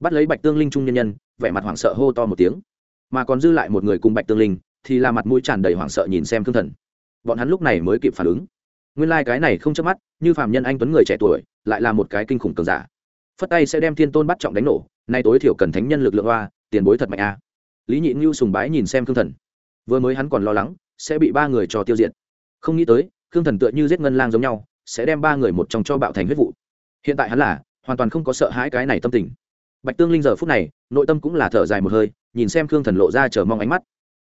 Bắt lấy bạch tương linh trung nhân nhân, vẻ mặt hoảng sợ hô to một tiếng. Mà còn dư lại một người cùng bạch tương linh, thì là mặt mũi tràn đầy hoảng sợ nhìn xem khương thần. Bọn hắn lúc này mới kịp phản ứng. Nguyên lai、like、cái này không chớp mắt, như phạm nhân anh tuấn người trẻ tuổi, lại là một cái kinh khủng cường giả phất tay sẽ đem thiên tôn bắt trọng đánh nổ, nay tối thiểu cần thánh nhân lực lượng hoa, tiền bối thật mạnh a. Lý nhị ngưu sùng bái nhìn xem khương thần. Vừa mới hắn còn lo lắng, sẽ bị ba người cho tiêu diệt. Không nghĩ tới, khương thần tựa như giết ngân lang giống nhau, sẽ đem ba người một trong cho bạo thành huyết vụ. Hiện tại hắn là, hoàn toàn không có sợ hãi cái này tâm tình. Bạch tương linh giờ phút này, nội tâm cũng là thở dài một hơi, nhìn xem khương thần lộ ra chờ mong ánh mắt.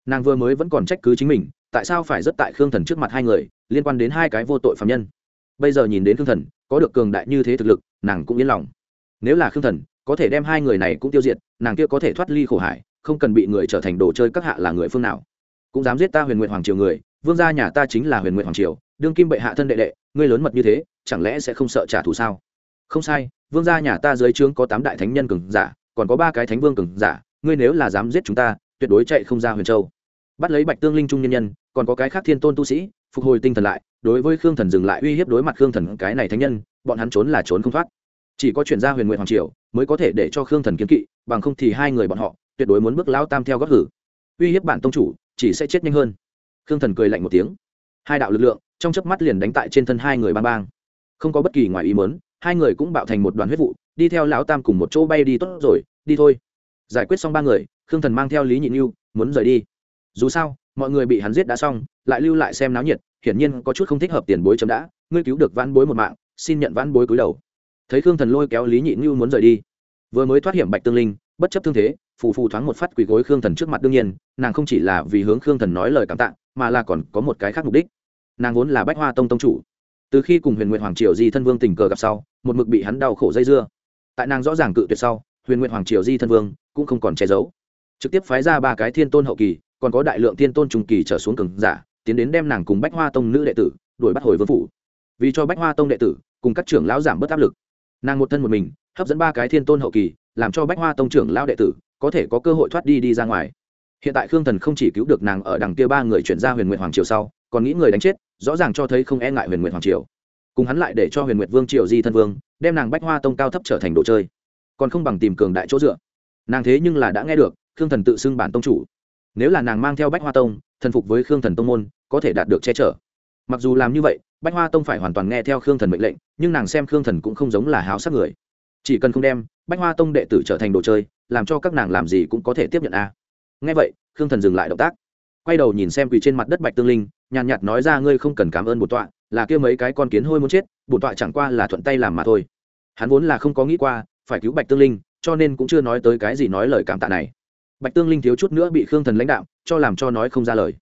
Nàng vừa mới vẫn còn trách cứ chính mình, tại sao phải rất tại khương thần trước mặt hai người, liên quan đến hai cái vô tội phạm nhân. Bây giờ nhìn đến khương thần, có được cường đại như thế thực lực, nàng cũng yên lòng nếu là khương thần, có thể đem hai người này cũng tiêu diệt, nàng kia có thể thoát ly khổ hải, không cần bị người trở thành đồ chơi các hạ là người phương nào. Cũng dám giết ta huyền nguyện hoàng triều người, vương gia nhà ta chính là huyền nguyện hoàng triều, đương kim bệ hạ thân đệ đệ, ngươi lớn mật như thế, chẳng lẽ sẽ không sợ trả thù sao? Không sai, vương gia nhà ta dưới trướng có tám đại thánh nhân cường giả, còn có ba cái thánh vương cường giả, ngươi nếu là dám giết chúng ta, tuyệt đối chạy không ra huyền châu. Bắt lấy bạch tương linh trung nhân nhân, còn có cái khác thiên tôn tu sĩ, phục hồi tinh thần lại, đối với khương thần dừng lại uy hiếp đối mặt khương thần cái này thánh nhân, bọn hắn trốn là trốn không thoát chỉ có chuyển ra huyền nguyện hoàng triều mới có thể để cho khương thần kiến kỵ, bằng không thì hai người bọn họ tuyệt đối muốn bước lao tam theo gót hử. Uy hiếp bản tông chủ, chỉ sẽ chết nhanh hơn. Khương thần cười lạnh một tiếng. Hai đạo lực lượng trong chớp mắt liền đánh tại trên thân hai người bang bang. Không có bất kỳ ngoài ý mớn hai người cũng bạo thành một đoàn huyết vụ, đi theo lão tam cùng một chỗ bay đi tốt rồi, đi thôi. Giải quyết xong ba người, khương thần mang theo lý nhị như muốn rời đi. Dù sao, mọi người bị hắn giết đã xong, lại lưu lại xem náo nhiệt, hiển nhiên có chút không thích hợp tiền bối chấm đã. Ngươi cứu được vãn bối một mạng, xin nhận vãn bối cúi đầu thấy khương thần lôi kéo lý nhị như muốn rời đi vừa mới thoát hiểm bạch tương linh bất chấp thương thế phù phù thoáng một phát quỳ gối khương thần trước mặt đương nhiên nàng không chỉ là vì hướng khương thần nói lời cảm tạ mà là còn có một cái khác mục đích nàng vốn là bách hoa tông tông chủ từ khi cùng huyền nguyện hoàng triều di thân vương tình cờ gặp sau một mực bị hắn đau khổ dây dưa tại nàng rõ ràng cự tuyệt sau huyền nguyện hoàng triều di thân vương cũng không còn che giấu trực tiếp phái ra ba cái thiên tôn hậu kỳ còn có đại lượng thiên tôn trung kỳ trở xuống cường giả tiến đến đem nàng cùng bách hoa tông nữ đệ tử đuổi bắt hồi vương phủ vì cho bách hoa tông đệ tử cùng các trưởng lão giảm bớt áp lực nàng một thân một mình, hấp dẫn ba cái thiên tôn hậu kỳ, làm cho bách hoa tông trưởng lao đệ tử có thể có cơ hội thoát đi đi ra ngoài. Hiện tại khương thần không chỉ cứu được nàng ở đằng kia ba người chuyển ra huyền nguyện hoàng triều sau, còn nghĩ người đánh chết, rõ ràng cho thấy không e ngại huyền nguyện hoàng triều. Cùng hắn lại để cho huyền nguyện vương triều di thân vương, đem nàng bách hoa tông cao thấp trở thành đồ chơi. Còn không bằng tìm cường đại chỗ dựa. Nàng thế nhưng là đã nghe được, khương thần tự xưng bản tông chủ. Nếu là nàng mang theo bách hoa tông, thần phục với khương thần tông môn, có thể đạt được che chở. Mặc dù làm như vậy bách hoa tông phải hoàn toàn nghe theo khương thần mệnh lệnh, nhưng nàng xem khương thần cũng không giống là háo sắc người. Chỉ cần không đem, bách hoa tông đệ tử trở thành đồ chơi, làm cho các nàng làm gì cũng có thể tiếp nhận a. À. nghe vậy, khương thần dừng lại động tác. Quay đầu nhìn xem quỳ trên mặt đất bạch tương linh, nhàn nhạt nói ra, ngươi không cần cảm ơn bổn tọa, là kia mấy cái con kiến hôi muốn chết, bổn tọa chẳng qua là thuận tay làm mà thôi. Hắn vốn là không có nghĩ qua, phải cứu bạch tương linh, cho nên cũng chưa nói tới cái gì nói lời cảm tạ này. Bạch tương linh thiếu chút nữa bị khương thần lãnh đạo, cho làm cho nói không ra lời.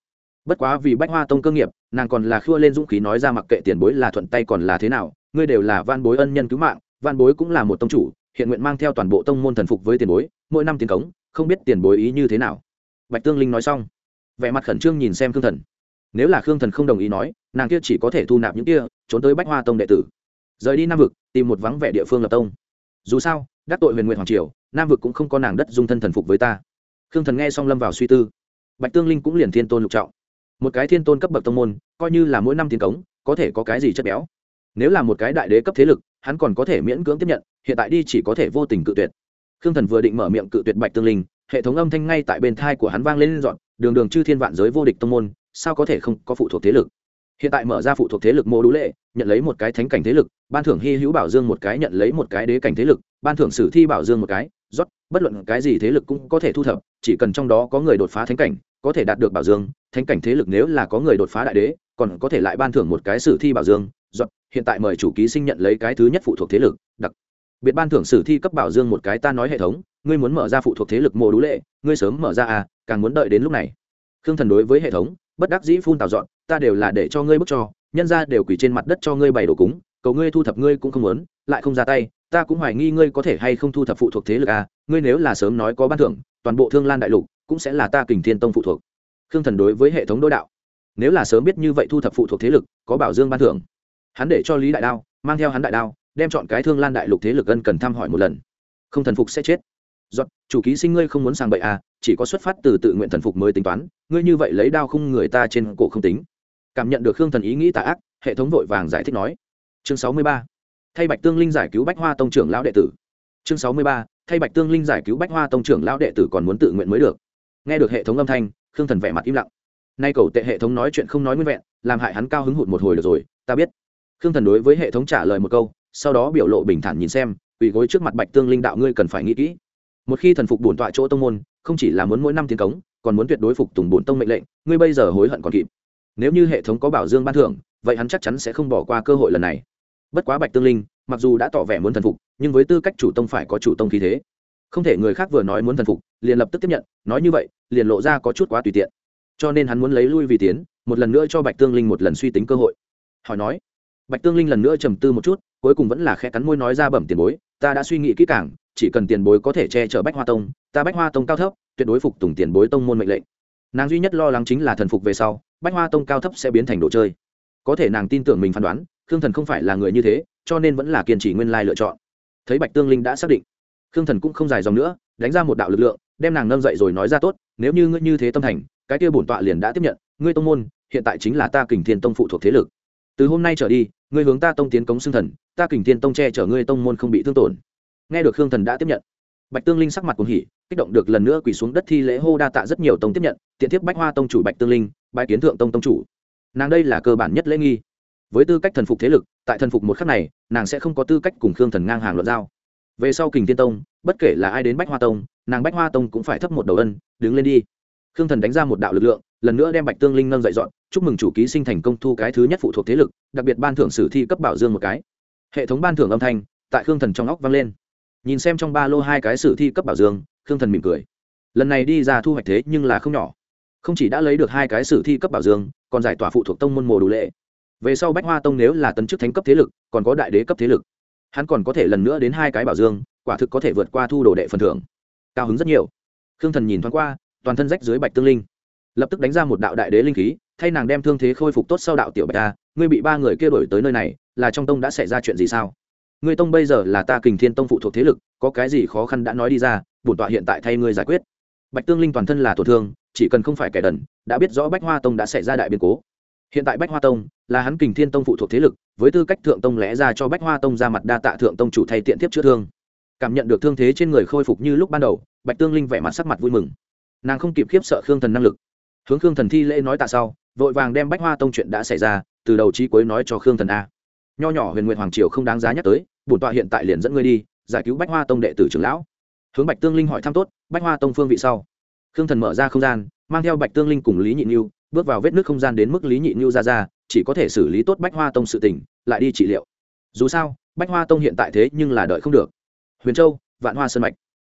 Bất quá vì bách hoa tông cơ nghiệp nàng còn là khua lên dũng khí nói ra mặc kệ tiền bối là thuận tay còn là thế nào, ngươi đều là van bối ân nhân cứu mạng, van bối cũng là một tông chủ, hiện nguyện mang theo toàn bộ tông môn thần phục với tiền bối, mỗi năm tiền cống, không biết tiền bối ý như thế nào. Bạch tương linh nói xong, vẻ mặt khẩn trương nhìn xem khương thần. Nếu là khương thần không đồng ý nói, nàng kia chỉ có thể thu nạp những kia, trốn tới bách hoa tông đệ tử. Rời đi nam vực, tìm một vắng vẻ địa phương lập tông. Dù sao, đắc tội huyền nguyện hoàng triều, nam vực cũng không có nàng đất dung thân thần phục với ta. Khương thần nghe xong lâm vào suy tư. Bạch tương linh cũng liền thiên tôn lục trọng một cái thiên tôn cấp bậc tông môn, coi như là mỗi năm tiền cống, có thể có cái gì chất béo. Nếu là một cái đại đế cấp thế lực, hắn còn có thể miễn cưỡng tiếp nhận, hiện tại đi chỉ có thể vô tình cự tuyệt. Khương thần vừa định mở miệng cự tuyệt bạch tương linh, hệ thống âm thanh ngay tại bên thai của hắn vang lên dọn, đường đường chư thiên vạn giới vô địch tông môn, sao có thể không có phụ thuộc thế lực? Hiện tại mở ra phụ thuộc thế lực mô đũ lệ, nhận lấy một cái thánh cảnh thế lực, ban thưởng hy hữu bảo dương một cái, nhận lấy một cái đế cảnh thế lực, ban thưởng sử thi bảo dương một cái, rót, bất luận cái gì thế lực cũng có thể thu thập, chỉ cần trong đó có người đột phá thánh cảnh có thể đạt được bảo dương, thánh cảnh thế lực nếu là có người đột phá đại đế, còn có thể lại ban thưởng một cái sử thi bảo dương rót hiện tại mời chủ ký sinh nhận lấy cái thứ nhất phụ thuộc thế lực, đặc. Biệt ban thưởng sử thi cấp bảo dương một cái ta nói hệ thống, ngươi muốn mở ra phụ thuộc thế lực mô đũ lệ, ngươi sớm mở ra à càng muốn đợi đến lúc này. Khương thần đối với hệ thống, bất đắc dĩ phun tào dọn, ta đều là để cho ngươi bức cho, nhân ra đều quỳ trên mặt đất cho ngươi bày đồ cúng, cầu ngươi thu thập ngươi cũng không muốn, lại không ra tay, ta cũng hoài nghi ngươi có thể hay không thu thập phụ thuộc thế lực à ngươi nếu là sớm nói có ban thưởng, toàn bộ thương lan đại lục cũng sẽ là ta kình thiên tông phụ thuộc. Khương thần đối với hệ thống đối đạo, nếu là sớm biết như vậy thu thập phụ thuộc thế lực, có bảo dương ban thưởng. Hắn để cho lý đại đao, mang theo hắn đại đao, đem chọn cái thương lan đại lục thế lực ân cần thăm hỏi một lần. Không thần phục sẽ chết. Giọt, chủ ký sinh ngươi không muốn sang bậy à chỉ có xuất phát từ tự nguyện thần phục mới tính toán, ngươi như vậy lấy đao khung người ta trên cổ không tính. Cảm nhận được khương thần ý nghĩ tà ác, hệ thống vội vàng giải thích nói. Chương sáu mươi ba, thay bạch tương linh giải cứu bách hoa tông trưởng lão đệ tử. Chương sáu mươi ba, thay bạch tương linh giải cứu bách hoa tông trưởng lão đệ tử còn muốn tự nguyện mới được nghe được hệ thống âm thanh, khương thần vẻ mặt im lặng. Nay cầu tệ hệ thống nói chuyện không nói nguyên vẹn, làm hại hắn cao hứng hụt một hồi được rồi, ta biết. Khương thần đối với hệ thống trả lời một câu, sau đó biểu lộ bình thản nhìn xem ủy gối trước mặt bạch tương linh đạo ngươi cần phải nghĩ kỹ. Một khi thần phục bổn tọa chỗ tông môn, không chỉ là muốn mỗi năm tiến cống, còn muốn tuyệt đối phục tùng bổn tông mệnh lệnh, ngươi bây giờ hối hận còn kịp. Nếu như hệ thống có bảo dương ban thưởng, vậy hắn chắc chắn sẽ không bỏ qua cơ hội lần này. Bất quá bạch tương linh, mặc dù đã tỏ vẻ muốn thần phục, nhưng với tư cách chủ tông phải có chủ tông khí thế không thể người khác vừa nói muốn thần phục, liền lập tức tiếp nhận, nói như vậy, liền lộ ra có chút quá tùy tiện. Cho nên hắn muốn lấy lui vì tiến, một lần nữa cho bạch tương linh một lần suy tính cơ hội. Hỏi nói, bạch tương linh lần nữa trầm tư một chút, cuối cùng vẫn là khẽ cắn môi nói ra bẩm tiền bối, ta đã suy nghĩ kỹ càng, chỉ cần tiền bối có thể che chở bách hoa tông, ta bách hoa tông cao thấp, tuyệt đối phục tùng tiền bối tông môn mệnh lệnh. Nàng duy nhất lo lắng chính là thần phục về sau, bách hoa tông cao thấp sẽ biến thành đồ chơi. Có thể nàng tin tưởng mình phán đoán, khương thần không phải là người như thế, cho nên vẫn là kiên trì nguyên lai lựa chọn. Thấy bạch tương linh đã xác định khương thần cũng không dài dòng nữa, đánh ra một đạo lực lượng, đem nàng nâng dậy rồi nói ra tốt, nếu như ngươi như thế tâm thành, cái kia bổn tọa liền đã tiếp nhận, ngươi tông môn, hiện tại chính là ta kình thiên tông phụ thuộc thế lực. Từ hôm nay trở đi, ngươi hướng ta tông tiến cống xương thần, ta kình thiên tông che chở ngươi tông môn không bị thương tổn. Nghe được khương thần đã tiếp nhận, bạch tương linh sắc mặt cuồng hỉ, kích động được lần nữa quỳ xuống đất thi lễ hô đa tạ rất nhiều tông tiếp nhận, tiện tiếp bách hoa tông chủ bạch tương linh bãi kiến thượng tông tông chủ. Nàng đây là cơ bản nhất lễ nghi. Với tư cách thần phục thế lực, tại thần phục một khắc này, nàng sẽ không có tư cách cùng khương thần ngang hàng luận giao về sau kình tiên tông, bất kể là ai đến bách hoa tông, nàng bách hoa tông cũng phải thấp một đầu ân, đứng lên đi. Khương thần đánh ra một đạo lực lượng, lần nữa đem bạch tương linh nâng dậy dọn, chúc mừng chủ ký sinh thành công thu cái thứ nhất phụ thuộc thế lực, đặc biệt ban thưởng sử thi cấp bảo dương một cái. Hệ thống ban thưởng âm thanh tại khương thần trong óc vang lên. Nhìn xem trong ba lô hai cái sử thi cấp bảo dương, khương thần mỉm cười. Lần này đi ra thu hoạch thế nhưng là không nhỏ. Không chỉ đã lấy được hai cái sử thi cấp bảo dương, còn giải tỏa phụ thuộc tông môn mồ đủ lệ. Về sau bách hoa tông nếu là tấn chức thánh cấp thế lực, còn có đại đế cấp thế lực hắn còn có thể lần nữa đến hai cái bảo dương, quả thực có thể vượt qua thu đồ đệ phần thưởng. Cao hứng rất nhiều. Khương thần nhìn thoáng qua, toàn thân rách dưới bạch tương linh. Lập tức đánh ra một đạo đại đế linh khí, thay nàng đem thương thế khôi phục tốt sau đạo tiểu bạch ta ngươi bị ba người kia đổi tới nơi này, là trong tông đã xảy ra chuyện gì sao? Ngươi tông bây giờ là ta kình thiên tông phụ thuộc thế lực, có cái gì khó khăn đã nói đi ra, bổn tọa hiện tại thay ngươi giải quyết. Bạch tương linh toàn thân là tổn thương, chỉ cần không phải kẻ đần, đã biết rõ bách hoa tông đã xảy ra đại biến cố hiện tại bách hoa tông là hắn kình thiên tông phụ thuộc thế lực, với tư cách thượng tông lẽ ra cho bách hoa tông ra mặt đa tạ thượng tông chủ thay tiện tiếp chữa thương. Cảm nhận được thương thế trên người khôi phục như lúc ban đầu, bạch tương linh vẻ mặt sắc mặt vui mừng. Nàng không kịp khiếp sợ khương thần năng lực. Hướng khương thần thi lễ nói tạ sau, vội vàng đem bách hoa tông chuyện đã xảy ra, từ đầu trí cuối nói cho khương thần a. Nho nhỏ huyền nguyện hoàng triều không đáng giá nhắc tới, bổn tọa hiện tại liền dẫn ngươi đi, giải cứu bách hoa tông đệ tử trưởng lão. Hướng bạch tương linh hỏi thăm tốt, bách hoa tông phương vị sau. Khương thần mở ra không gian, mang theo bạch tương linh cùng lý nhị nhu bước vào vết nước không gian đến mức lý nhị nhu ra ra, chỉ có thể xử lý tốt bách hoa tông sự tình, lại đi trị liệu. Dù sao, bách hoa tông hiện tại thế nhưng là đợi không được. Huyền châu, vạn hoa sơn mạch.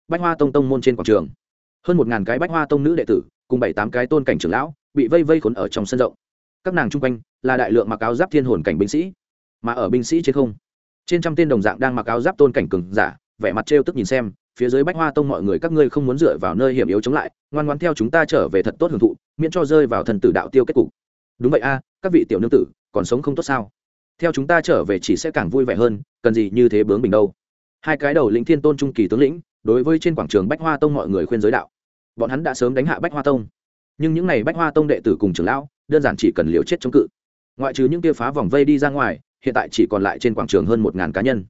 Bách hoa tông tông môn trên quảng trường. Hơn một ngàn cái bách hoa tông nữ đệ tử, cùng bảy tám cái tôn cảnh trưởng lão, bị vây vây khốn ở trong sân rộng. Các nàng chung quanh là đại lượng mặc áo giáp thiên hồn cảnh binh sĩ. Mà ở binh sĩ trên không, trên trăm tên đồng dạng đang mặc áo giáp tôn cảnh cường giả, vẻ mặt trêu tức nhìn xem phía dưới bách hoa tông mọi người các ngươi không muốn dựa vào nơi hiểm yếu chống lại, ngoan ngoan theo chúng ta trở về thật tốt hưởng thụ, miễn cho rơi vào thần tử đạo tiêu kết cục. Đúng vậy a, các vị tiểu nương tử, còn sống không tốt sao? Theo chúng ta trở về chỉ sẽ càng vui vẻ hơn, cần gì như thế bướng bình đâu. Hai cái đầu lĩnh thiên tôn trung kỳ tướng lĩnh, đối với trên quảng trường bách hoa tông mọi người khuyên giới đạo. Bọn hắn đã sớm đánh hạ bách hoa tông. Nhưng những n à y bách hoa tông đệ tử cùng trưởng lão, đơn giản chỉ cần liều chết chống cự. Ngoại trừ những kia phá vòng vây đi ra ngoài, hiện tại chỉ còn lại trên quảng trường hơn một ngàn cá nhân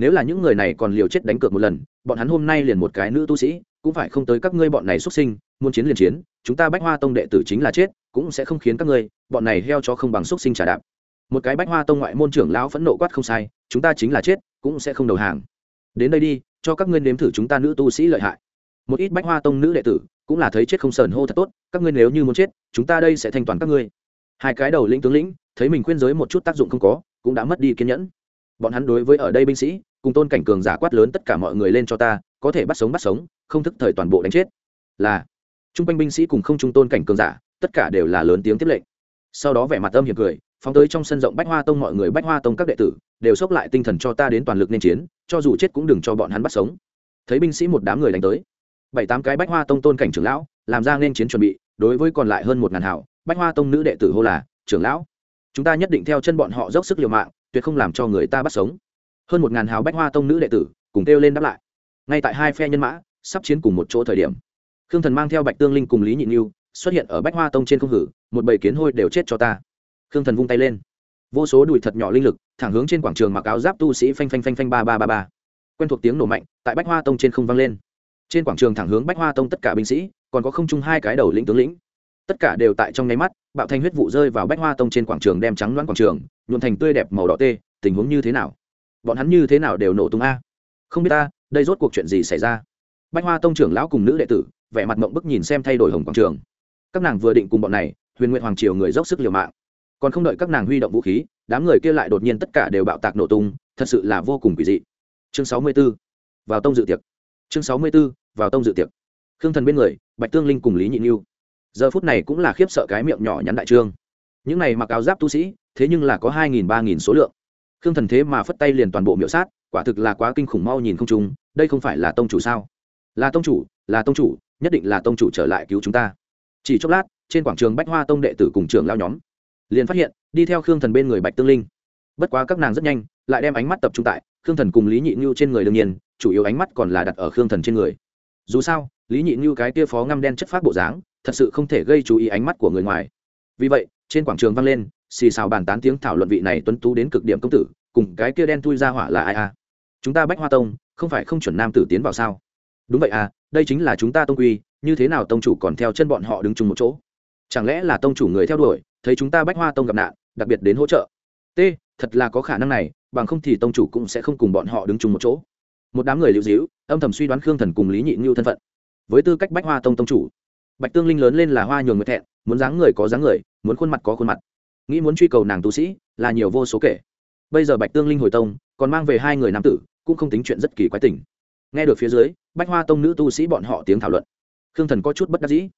nếu là những người này còn liều chết đánh cược một lần, bọn hắn hôm nay liền một cái nữ tu sĩ, cũng phải không tới các ngươi bọn này xuất sinh, muốn chiến liền chiến, chúng ta bách hoa tông đệ tử chính là chết, cũng sẽ không khiến các ngươi, bọn này heo cho không bằng xuất sinh trả đạp. Một cái bách hoa tông ngoại môn trưởng lão phẫn nộ quát không sai, chúng ta chính là chết, cũng sẽ không đầu hàng. Đến đây đi, cho các ngươi nếm thử chúng ta nữ tu sĩ lợi hại. Một ít bách hoa tông nữ đệ tử, cũng là thấy chết không sờn hô thật tốt, các ngươi nếu như muốn chết, chúng ta đây sẽ thanh toàn các ngươi. Hai cái đầu lĩnh tướng lĩnh, thấy mình khuyên giới một chút tác dụng không có, cũng đã mất đi kiên nhẫn. Bọn hắn đối với ở đây binh sĩ cùng tôn cảnh cường giả quát lớn tất cả mọi người lên cho ta, có thể bắt sống bắt sống, không thức thời toàn bộ đánh chết. Là. Trung quanh binh sĩ cùng không trung tôn cảnh cường giả, tất cả đều là lớn tiếng tiếp lệnh. Sau đó vẻ mặt âm hiểm cười, phóng tới trong sân rộng bách hoa tông mọi người, bách hoa tông các đệ tử, đều xốc lại tinh thần cho ta đến toàn lực nên chiến, cho dù chết cũng đừng cho bọn hắn bắt sống. Thấy binh sĩ một đám người đánh tới, bảy tám cái bách hoa tông tôn cảnh trưởng lão, làm ra nên chiến chuẩn bị, đối với còn lại hơn một ngàn hảo bách hoa tông nữ đệ tử hô là, trưởng lão, chúng ta nhất định theo chân bọn họ dốc sức liều mạng, tuyệt không làm cho người ta bắt sống hơn một ngàn hào bách hoa tông nữ đệ tử cùng kêu lên đáp lại. Ngay tại hai phe nhân mã sắp chiến cùng một chỗ thời điểm, khương thần mang theo bạch tương linh cùng lý nhị nhu xuất hiện ở bách hoa tông trên không hử, một bầy kiến hôi đều chết cho ta. Khương thần vung tay lên. Vô số đùi thật nhỏ linh lực, thẳng hướng trên quảng trường mặc áo giáp tu sĩ phanh phanh phanh phanh ba ba ba ba. Quen thuộc tiếng nổ mạnh tại bách hoa tông trên không vang lên. Trên quảng trường thẳng hướng bách hoa tông tất cả binh sĩ, còn có không chung hai cái đầu lĩnh tướng lĩnh. Tất cả đều tại trong nháy mắt, bạo thanh huyết vụ rơi vào bách hoa tông trên quảng trường đem trắng loãng quảng trường nhuộn thành tươi đẹp màu đỏ tê, tình huống như thế nào? Bọn hắn như thế nào đều nổ tung a. Không biết ta, đây rốt cuộc chuyện gì xảy ra? Bách hoa tông trưởng lão cùng nữ đệ tử, vẻ mặt mộng bức nhìn xem thay đổi hồng quảng trường. Các nàng vừa định cùng bọn này, huyền nguyện hoàng triều người dốc sức liều mạng. Còn không đợi các nàng huy động vũ khí, đám người kia lại đột nhiên tất cả đều bạo tạc nổ tung, thật sự là vô cùng kỳ dị. Chương sáu mươi 64. vào tông dự tiệc. Chương sáu mươi 64. vào tông dự tiệc. Khương thần bên người, bạch tương linh cùng lý nhị nhu giờ phút này cũng là khiếp sợ cái miệng nhỏ nhắn đại trương. Những này mặc áo giáp tu sĩ, thế nhưng là có hai nghìn, ba nghìn số lượng khương thần thế mà phất tay liền toàn bộ miễu sát, quả thực là quá kinh khủng mau nhìn không chúng đây không phải là tông chủ sao? Là tông chủ, là tông chủ, nhất định là tông chủ trở lại cứu chúng ta. Chỉ chốc lát, trên quảng trường bách hoa tông đệ tử cùng trường lao nhóm liền phát hiện, đi theo khương thần bên người bạch tương linh. Bất quá các nàng rất nhanh, lại đem ánh mắt tập trung tại khương thần cùng lý nhị như trên người đương nhiên, chủ yếu ánh mắt còn là đặt ở khương thần trên người. Dù sao, lý nhị như cái tia phó ngăm đen chất phát bộ dáng, thật sự không thể gây chú ý ánh mắt của người ngoài. Vì vậy, trên quảng trường vang lên xì xào bàn tán tiếng thảo luận vị này tuấn tú đến cực điểm công tử, cùng cái kia đen thui ra hỏa là ai a chúng ta bách hoa tông, không phải không chuẩn nam tử tiến vào sao? Đúng vậy à đây chính là chúng ta tông quy, như thế nào tông chủ còn theo chân bọn họ đứng chung một chỗ? Chẳng lẽ là tông chủ người theo đuổi, thấy chúng ta bách hoa tông gặp nạn, đặc biệt đến hỗ trợ? T, thật là có khả năng này, bằng không thì tông chủ cũng sẽ không cùng bọn họ đứng chung một chỗ. Một đám người lưu dĩu âm thầm suy đoán khương thần cùng lý nhị ngưu thân phận. Với tư cách bách hoa tông tông chủ, bạch tương linh lớn lên là hoa nhường người thẹn, muốn dáng người có dáng người, muốn khuôn mặt có khuôn mặt nghĩ muốn truy cầu nàng tu sĩ là nhiều vô số kể. Bây giờ bạch tương linh hồi tông, còn mang về hai người nam tử, cũng không tính chuyện rất kỳ quái tình. Nghe được phía dưới, bách hoa tông nữ tu sĩ bọn họ tiếng thảo luận. Khương thần có chút bất đắc dĩ.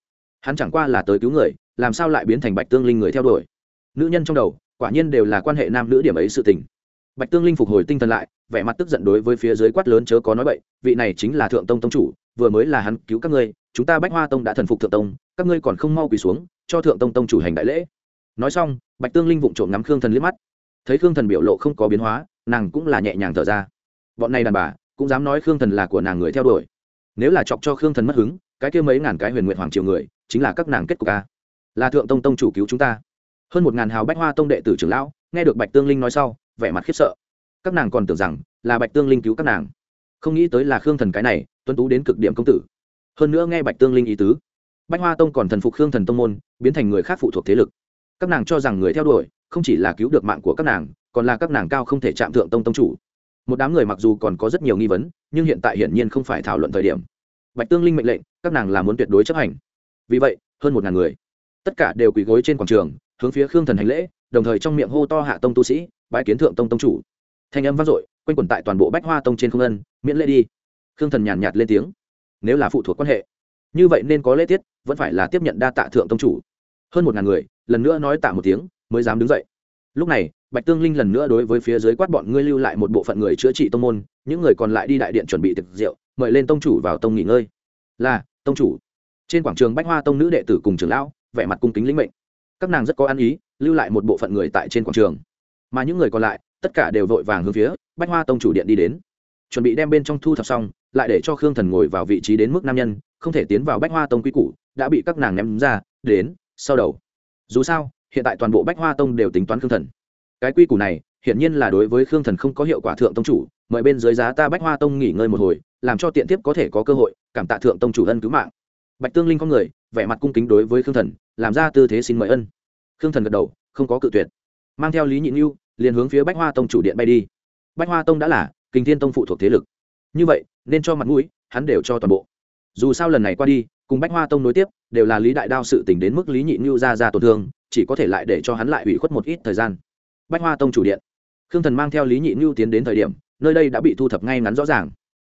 Hắn chẳng qua là tới cứu người, làm sao lại biến thành bạch tương linh người theo đuổi? Nữ nhân trong đầu, quả nhiên đều là quan hệ nam nữ điểm ấy sự tình. Bạch tương linh phục hồi tinh thần lại, vẻ mặt tức giận đối với phía dưới quát lớn chớ có nói bậy, vị này chính là thượng tông tông chủ, vừa mới là hắn cứu các ngươi, chúng ta bách hoa tông đã thần phục thượng tông, các ngươi còn không mau quỳ xuống, cho thượng tông tông chủ hành đại lễ nói xong, bạch tương linh vụng trộm ngắm khương thần liếc mắt. Thấy khương thần biểu lộ không có biến hóa, nàng cũng là nhẹ nhàng thở ra. Bọn này đàn bà, cũng dám nói khương thần là của nàng người theo đuổi. Nếu là chọc cho khương thần mất hứng, cái kia mấy ngàn cái huyền nguyện hoàng triều người, chính là các nàng kết cục a. Là thượng tông tông chủ cứu chúng ta. Hơn một ngàn hào bách hoa tông đệ tử trưởng lão, nghe được bạch tương linh nói sau, vẻ mặt khiếp sợ. Các nàng còn tưởng rằng là bạch tương linh cứu các nàng. Không nghĩ tới là khương thần cái này tuân tú đến cực điểm công tử. Hơn nữa nghe bạch tương linh ý tứ, bách hoa tông còn thần phục khương thần tông môn, biến thành người khác phụ thuộc thế lực các nàng cho rằng người theo đuổi không chỉ là cứu được mạng của các nàng, còn là các nàng cao không thể chạm thượng tông tông chủ. Một đám người mặc dù còn có rất nhiều nghi vấn, nhưng hiện tại hiển nhiên không phải thảo luận thời điểm. Bạch tương linh mệnh lệnh, các nàng là muốn tuyệt đối chấp hành. Vì vậy, hơn một ngàn người, tất cả đều quỳ gối trên quảng trường, hướng phía khương thần hành lễ, đồng thời trong miệng hô to hạ tông tu sĩ bãi kiến thượng tông tông chủ. Thanh âm vang dội, quanh quẩn tại toàn bộ bách hoa tông trên không ân, miễn lễ đi. Khương thần nhàn nhạt lên tiếng. Nếu là phụ thuộc quan hệ, như vậy nên có lễ tiết, vẫn phải là tiếp nhận đa tạ thượng tông chủ hơn một ngàn người, lần nữa nói tạ một tiếng, mới dám đứng dậy. Lúc này, bạch tương linh lần nữa đối với phía dưới quát bọn ngươi lưu lại một bộ phận người chữa trị tông môn, những người còn lại đi đại điện chuẩn bị thực rượu, mời lên tông chủ vào tông nghỉ ngơi. Là, tông chủ. Trên quảng trường bách hoa tông nữ đệ tử cùng trưởng lão, vẻ mặt cung kính lĩnh mệnh. Các nàng rất có ăn ý, lưu lại một bộ phận người tại trên quảng trường. Mà những người còn lại, tất cả đều vội vàng hướng phía bách hoa tông chủ điện đi đến. Chuẩn bị đem bên trong thu thập xong, lại để cho khương thần ngồi vào vị trí đến mức nam nhân, không thể tiến vào bách hoa tông quy củ, đã bị các nàng ném ra, đến sau đầu. Dù sao, hiện tại toàn bộ bách hoa tông đều tính toán khương thần. Cái quy củ này, hiển nhiên là đối với khương thần không có hiệu quả thượng tông chủ, mời bên dưới giá ta bách hoa tông nghỉ ngơi một hồi, làm cho tiện tiếp có thể có cơ hội, cảm tạ thượng tông chủ ân cứu mạng. Bạch tương linh có người, vẻ mặt cung kính đối với khương thần, làm ra tư thế xin mời ân. Khương thần gật đầu, không có cự tuyệt. Mang theo lý nhị như liền hướng phía bách hoa tông chủ điện bay đi. Bách hoa tông đã là kinh thiên tông phụ thuộc thế lực. Như vậy, nên cho mặt mũi, hắn đều cho toàn bộ. Dù sao lần này qua đi cùng bách hoa tông nối tiếp, đều là lý đại đao sự tỉnh đến mức lý nhị như ra ra tổn thương, chỉ có thể lại để cho hắn lại ủy khuất một ít thời gian. Bách hoa tông chủ điện. Khương thần mang theo lý nhị như tiến đến thời điểm, nơi đây đã bị thu thập ngay ngắn rõ ràng.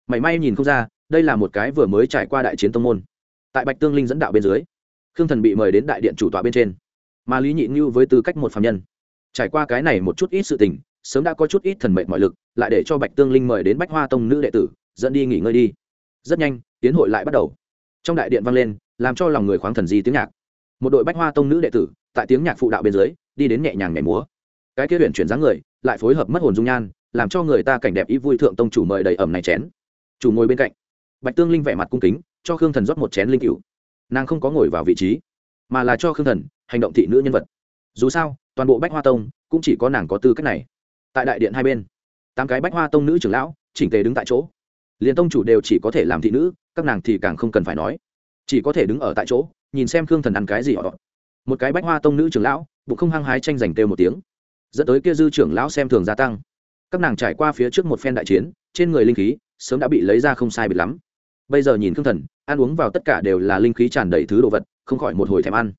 Mảy may nhìn không ra, đây là một cái vừa mới trải qua đại chiến tông môn. Tại bạch tương linh dẫn đạo bên dưới, khương thần bị mời đến đại điện chủ tọa bên trên. Mà lý nhị như với tư cách một phạm nhân. Trải qua cái này một chút ít sự tình, sớm đã có chút ít thần mệnh mọi lực, lại để cho bạch tương linh mời đến bách hoa tông nữ đệ tử, dẫn đi nghỉ ngơi đi. Rất nhanh, tiến hội lại bắt đầu trong đại điện vang lên, làm cho lòng người khoáng thần di tiếng nhạc. Một đội bách hoa tông nữ đệ tử, tại tiếng nhạc phụ đạo bên dưới, đi đến nhẹ nhàng nhảy múa. Cái kia tuyển chuyển dáng người, lại phối hợp mất hồn dung nhan, làm cho người ta cảnh đẹp ý vui thượng tông chủ mời đầy ẩm này chén. Chủ ngồi bên cạnh. Bạch tương linh vẻ mặt cung kính, cho khương thần rót một chén linh cựu nàng không có ngồi vào vị trí, mà là cho khương thần hành động thị nữ nhân vật. Dù sao, toàn bộ bách hoa tông cũng chỉ có nàng có tư cách này. Tại đại điện hai bên, tám cái bách hoa tông nữ trưởng lão chỉnh tề đứng tại chỗ. Liền tông chủ đều chỉ có thể làm thị nữ các nàng thì càng không cần phải nói. Chỉ có thể đứng ở tại chỗ, nhìn xem khương thần ăn cái gì họ. Một cái bách hoa tông nữ trưởng lão, bụng không hăng hái tranh giành têu một tiếng. Dẫn tới kia dư trưởng lão xem thường gia tăng. Các nàng trải qua phía trước một phen đại chiến, trên người linh khí sớm đã bị lấy ra không sai biệt lắm. Bây giờ nhìn khương thần, ăn uống vào tất cả đều là linh khí tràn đầy thứ đồ vật, không khỏi một hồi thèm ăn.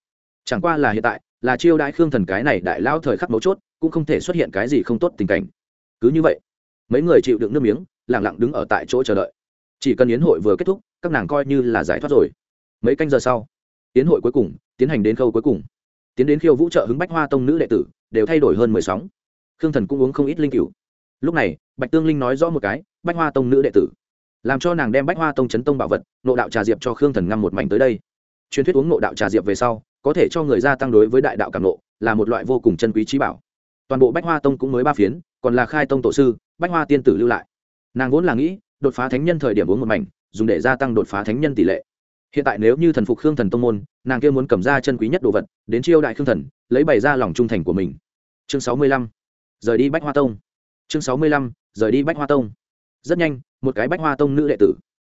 Chẳng qua là hiện tại, là chiêu đãi khương thần cái này đại lao thời khắc mấu chốt, cũng không thể xuất hiện cái gì không tốt tình cảnh. Cứ như vậy, mấy người chịu đựng nước miếng lẳng lặng đứng ở tại chỗ chờ đợi chỉ cần yến hội vừa kết thúc, các nàng coi như là giải thoát rồi. Mấy canh giờ sau, yến hội cuối cùng, tiến hành đến khâu cuối cùng. Tiến đến khiêu vũ trợ hứng bách hoa tông nữ đệ tử, đều thay đổi hơn mười sóng. Khương thần cũng uống không ít linh cựu lúc này, bạch tương linh nói rõ một cái, bách hoa tông nữ đệ tử. Làm cho nàng đem bách hoa tông chấn tông bảo vật nộ đạo trà diệp cho khương thần ngâm một mảnh tới đây. Truyền thuyết uống nộ đạo trà diệp về sau, có thể cho người gia tăng đối với đại đạo cảm nộ là một loại vô cùng chân quý trí bảo. Toàn bộ bách hoa tông cũng mới ba phiến, còn là khai tông tổ sư, bách hoa tiên tử lưu lại. Nàng vốn là nghĩ đột phá thánh nhân thời điểm uống một mảnh, dùng để gia tăng đột phá thánh nhân tỷ lệ. Hiện tại nếu như thần phục khương thần tông môn, nàng kia muốn cầm ra chân quý nhất đồ vật, đến chiêu đại khương thần, lấy bày ra lòng trung thành của mình. Chương sáu mươi lăm, rời đi bách hoa tông. Chương sáu mươi lăm, rời đi bách hoa tông. Rất nhanh, một cái bách hoa tông nữ đệ tử,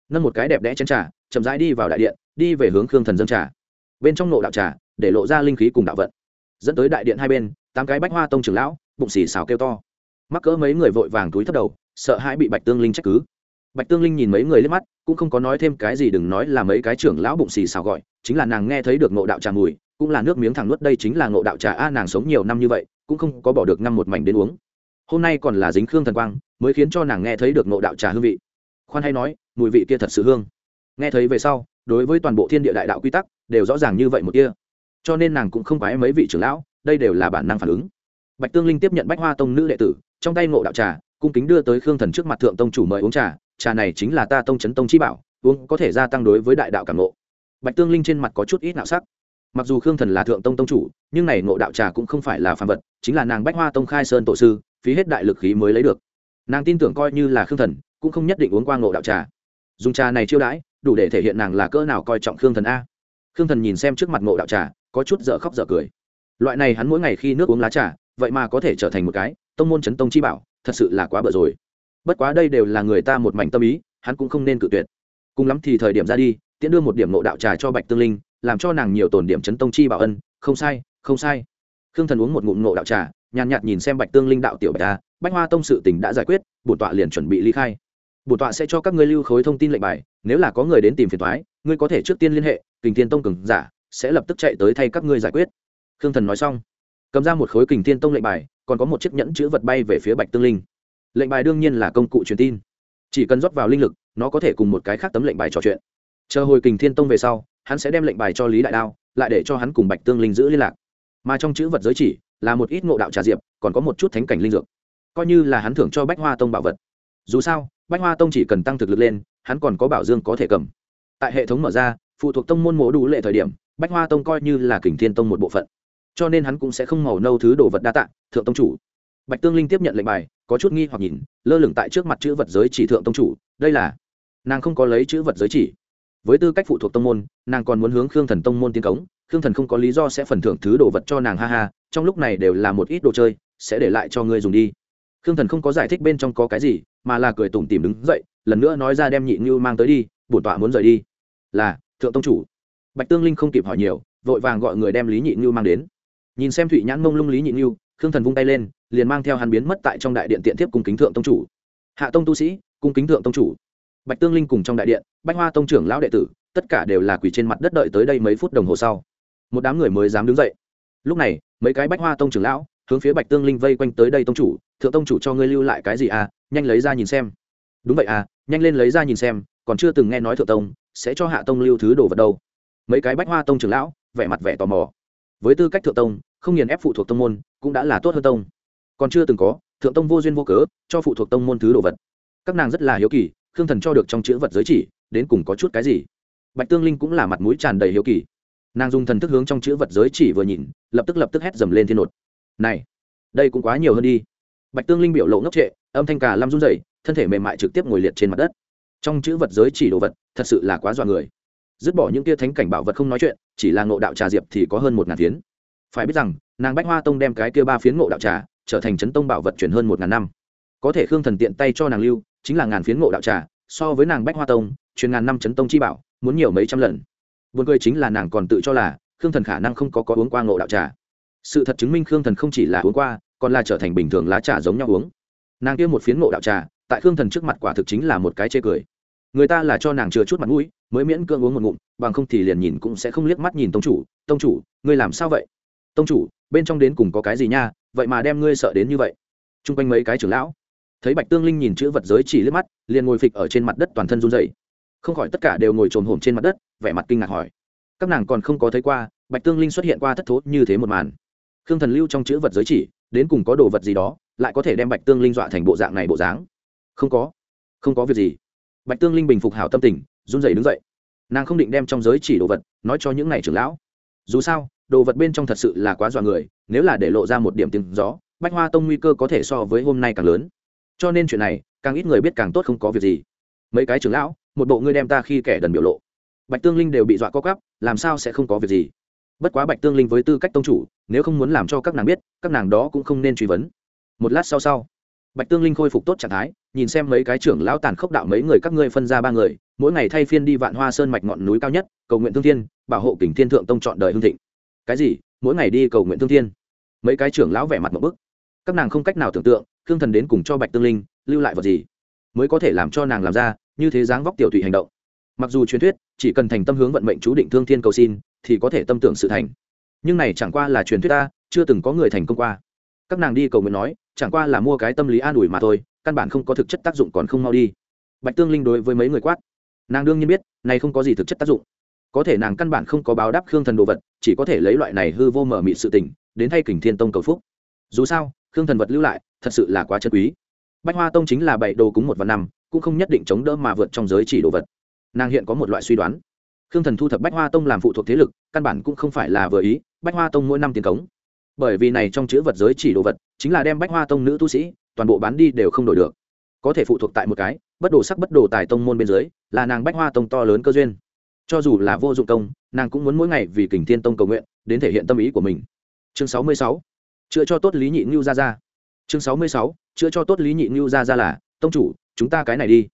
nâng một cái đẹp đẽ chén trà, chậm rãi đi vào đại điện, đi về hướng khương thần dân trà. Bên trong nộ đạo trà, để lộ ra linh khí cùng đạo vận. Dẫn tới đại điện hai bên, tám cái bách hoa tông trưởng lão, bụng xì xào kêu to. Mắc cỡ mấy người vội vàng túi thấp đầu, sợ hãi bị bạch tương linh trách cứ bạch tương linh nhìn mấy người liếc mắt, cũng không có nói thêm cái gì, đừng nói là mấy cái trưởng lão bụng xì xào gọi, chính là nàng nghe thấy được ngộ đạo trà mùi, cũng là nước miếng thẳng nuốt, đây chính là ngộ đạo trà a, nàng sống nhiều năm như vậy, cũng không có bỏ được ngâm một mảnh đến uống. Hôm nay còn là dính khương thần quang, mới khiến cho nàng nghe thấy được ngộ đạo trà hương vị. Khoan hay nói, mùi vị kia thật sự hương. Nghe thấy về sau, đối với toàn bộ thiên địa đại đạo quy tắc, đều rõ ràng như vậy một kia. Cho nên nàng cũng không phải mấy vị trưởng lão, đây đều là bản năng phản ứng. Bạch tương linh tiếp nhận bách hoa tông nữ đệ tử, trong tay ngộ đạo trà, cung kính đưa tới khương thần trước mặt thượng tông chủ mời uống trà trà này chính là ta tông chấn tông chi bảo, uống có thể gia tăng đối với đại đạo cảm ngộ. Bạch tương linh trên mặt có chút ít nạo sắc. Mặc dù khương thần là thượng tông tông chủ, nhưng này ngộ đạo trà cũng không phải là phàm vật, chính là nàng bách hoa tông khai sơn tổ sư, phí hết đại lực khí mới lấy được. Nàng tin tưởng coi như là khương thần, cũng không nhất định uống qua ngộ đạo trà. Dùng trà này chiêu đãi, đủ để thể hiện nàng là cỡ nào coi trọng khương thần a. Khương thần nhìn xem trước mặt ngộ đạo trà, có chút dở khóc dở cười. Loại này hắn mỗi ngày khi nước uống lá trà, vậy mà có thể trở thành một cái tông môn chấn tông chi bảo, thật sự là quá bở rồi bất quá đây đều là người ta một mảnh tâm ý, hắn cũng không nên cự tuyệt. Cùng lắm thì thời điểm ra đi, tiễn đưa một điểm nộ đạo trà cho bạch tương linh, làm cho nàng nhiều tổn điểm chấn tông chi bảo ân. Không sai không sai. Khương thần uống một ngụm nộ đạo trà, nhàn nhạt nhìn xem bạch tương linh đạo tiểu bạch ta, bách hoa tông sự tình đã giải quyết bổn tọa liền chuẩn bị ly khai. Bổn tọa sẽ cho các ngươi lưu khối thông tin lệnh bài, nếu là có người đến tìm phiền thoái ngươi có thể trước tiên liên hệ, kình thiên tông cường giả sẽ lập tức chạy tới thay các ngươi giải quyết. Khương thần nói xong, cầm ra một khối kình thiên tông lệnh bài, còn có một chiếc nhẫn chữ vật bay về phía bạch tương linh lệnh bài đương nhiên là công cụ truyền tin. Chỉ cần rót vào linh lực, nó có thể cùng một cái khác tấm lệnh bài trò chuyện. Chờ hồi kình thiên tông về sau, hắn sẽ đem lệnh bài cho lý đại đao, lại để cho hắn cùng bạch tương linh giữ liên lạc. Mà trong chữ vật giới chỉ, là một ít ngộ đạo trà diệp, còn có một chút thánh cảnh linh dược. Coi như là hắn thưởng cho bách hoa tông bảo vật. Dù sao, bách hoa tông chỉ cần tăng thực lực lên, hắn còn có bảo dương có thể cầm. Tại hệ thống mở ra, phụ thuộc tông môn mổ đủ lệ thời điểm, bách hoa tông coi như là kình thiên tông một bộ phận. Cho nên hắn cũng sẽ không màu nâu thứ đồ vật đa tạ, thượng tông chủ bạch tương linh tiếp nhận lệnh bài, có chút nghi hoặc nhìn, lơ lửng tại trước mặt chữ vật giới chỉ thượng tông chủ, đây là, nàng không có lấy chữ vật giới chỉ. Với tư cách phụ thuộc tông môn, nàng còn muốn hướng khương thần tông môn tiến cống, khương thần không có lý do sẽ phần thưởng thứ đồ vật cho nàng, ha ha, trong lúc này đều là một ít đồ chơi, sẽ để lại cho ngươi dùng đi. Khương thần không có giải thích bên trong có cái gì, mà là cười tủm tìm đứng dậy, lần nữa nói ra đem nhị ngưu mang tới đi, bổn tọa muốn rời đi. Là, thượng tông chủ. Bạch tương linh không kịp hỏi nhiều, vội vàng gọi người đem lý nhị ngưu mang đến. Nhìn xem thụy nhãn mông lung lý nhị ngưu khương thần vung tay lên, liền mang theo hắn biến mất tại trong đại điện tiện tiếp cung kính thượng tông chủ. Hạ tông tu sĩ, cung kính thượng tông chủ. Bạch tương linh cùng trong đại điện, bách hoa tông trưởng lão đệ tử, tất cả đều là quỳ trên mặt đất đợi tới đây mấy phút đồng hồ sau. Một đám người mới dám đứng dậy. Lúc này, mấy cái bách hoa tông trưởng lão, hướng phía bạch tương linh vây quanh tới đây tông chủ, thượng tông chủ cho ngươi lưu lại cái gì à? Nhanh lấy ra nhìn xem. Đúng vậy à nhanh lên lấy ra nhìn xem, còn chưa từng nghe nói thượng tông sẽ cho hạ tông lưu thứ đồ vật đâu. Mấy cái bách hoa tông trưởng lão, vẻ mặt vẻ tò mò. Với tư cách thượng tông, không nghiền ép phụ thuộc tông môn cũng đã là tốt hơn tông. Còn chưa từng có, thượng tông vô duyên vô cớ, cho phụ thuộc tông môn thứ đồ vật. Các nàng rất là hiếu kỳ, khương thần cho được trong chữ vật giới chỉ, đến cùng có chút cái gì? Bạch tương linh cũng là mặt mũi tràn đầy hiếu kỳ. Nàng dùng thần thức hướng trong chữ vật giới chỉ vừa nhìn, lập tức lập tức hét dầm lên thiên nột. Này, đây cũng quá nhiều hơn đi. Bạch tương linh biểu lộ ngốc trệ, âm thanh cà lam run rẩy, thân thể mềm mại trực tiếp ngồi liệt trên mặt đất. Trong chữ vật giới chỉ đồ vật, thật sự là quá dọa người. Dứt bỏ những tia thánh cảnh bảo vật không nói chuyện, chỉ là ngộ đạo trà diệp thì có hơn một ngàn phiến. Phải biết rằng nàng bách hoa tông đem cái kia ba phiến ngộ đạo trà trở thành chấn tông bảo vật chuyển hơn một ngàn năm. Có thể khương thần tiện tay cho nàng lưu, chính là ngàn phiến ngộ đạo trà, so với nàng bách hoa tông, truyền ngàn năm chấn tông chi bảo, muốn nhiều mấy trăm lần. Buồn cười chính là nàng còn tự cho là, khương thần khả năng không có có uống qua ngộ đạo trà. Sự thật chứng minh khương thần không chỉ là uống qua, còn là trở thành bình thường lá trà giống nhau uống. Nàng kia một phiến ngộ đạo trà, tại khương thần trước mặt quả thực chính là một cái chê cười. Người ta là cho nàng chừa chút mặt mũi, mới miễn cưỡng uống một ngụm, bằng không thì liền nhìn cũng sẽ không liếc mắt nhìn tông chủ tông chủ, ngươi làm sao vậy? Tông chủ bên trong đến cùng có cái gì nha, vậy mà đem ngươi sợ đến như vậy. T r u n g quanh mấy cái trưởng lão, thấy bạch tương linh nhìn chữ vật giới chỉ liếc mắt, liền ngồi phịch ở trên mặt đất toàn thân run dày không khỏi tất cả đều ngồi trồm hổm trên mặt đất, vẻ mặt kinh ngạc hỏi. Các nàng còn không có thấy qua, bạch tương linh xuất hiện qua thất thố như thế một màn. Khương thần lưu trong chữ vật giới chỉ, đến cùng có đồ vật gì đó, lại có thể đem bạch tương linh dọa thành bộ dạng này bộ dáng. Không có. Không có việc gì. Bạch tương linh bình phục hảo tâm tình, run dày đứng dậy. Nàng không định đem trong giới chỉ đồ vật, nói cho những n à y trưởng lão. Dù sao đồ vật bên trong thật sự là quá dọa người, nếu là để lộ ra một điểm tiếng gió, bách hoa tông nguy cơ có thể so với hôm nay càng lớn. Cho nên chuyện này, càng ít người biết càng tốt không có việc gì. Mấy cái trưởng lão, một bộ ngươi đem ta khi kẻ đần biểu lộ. Bạch tương linh đều bị dọa co cắp làm sao sẽ không có việc gì? Bất quá bạch tương linh với tư cách tông chủ, nếu không muốn làm cho các nàng biết, các nàng đó cũng không nên truy vấn. Một lát sau sau, bạch tương linh khôi phục tốt trạng thái, nhìn xem mấy cái trưởng lão tàn khốc đạo mấy người các ngươi phân ra ba người, mỗi ngày thay phiên đi vạn hoa sơn mạch ngọn núi cao nhất, cầu nguyện thương thiên, bảo hộ kình thiên thượng tông chọn đời hương thịnh cái gì, mỗi ngày đi cầu nguyện thương thiên. Mấy cái trưởng lão vẻ mặt một bức. Các nàng không cách nào tưởng tượng, khương thần đến cùng cho bạch tương linh lưu lại vật gì mới có thể làm cho nàng làm ra như thế dáng vóc tiểu thủy hành động. Mặc dù truyền thuyết, chỉ cần thành tâm hướng vận mệnh chú định thương thiên cầu xin, thì có thể tâm tưởng sự thành. Nhưng này chẳng qua là truyền thuyết ta, chưa từng có người thành công qua. Các nàng đi cầu nguyện nói, chẳng qua là mua cái tâm lý an ủi mà thôi, căn bản không có thực chất tác dụng còn không mau đi. Bạch tương linh đối với mấy người quát. Nàng đương nhiên biết, này không có gì thực chất tác dụng có thể nàng căn bản không có báo đáp khương thần đồ vật, chỉ có thể lấy loại này hư vô mở mị sự tình, đến thay kình thiên tông cầu phúc. Dù sao, khương thần vật lưu lại, thật sự là quá chân quý. Bách hoa tông chính là bảy đồ cúng một và năm, cũng không nhất định chống đỡ mà vượt trong giới chỉ đồ vật. Nàng hiện có một loại suy đoán. Khương thần thu thập bách hoa tông làm phụ thuộc thế lực, căn bản cũng không phải là vừa ý bách hoa tông mỗi năm tiền cống. Bởi vì này trong chữ vật giới chỉ đồ vật, chính là đem bách hoa tông nữ tu sĩ, toàn bộ bán đi đều không đổi được. Có thể phụ thuộc tại một cái, bất đồ sắc bất đồ tài tông môn bên dưới, là nàng bách hoa tông to lớn cơ duyên cho dù là vô dụng công, nàng cũng muốn mỗi ngày vì kình thiên tông cầu nguyện, đến thể hiện tâm ý của mình. Chương sáu mươi sáu. Chữa cho tốt lý nhị ngưu ra ra chương sáu mươi sáu. Chữa cho tốt lý nhị ngưu ra ra là, tông chủ, chúng ta cái này đi.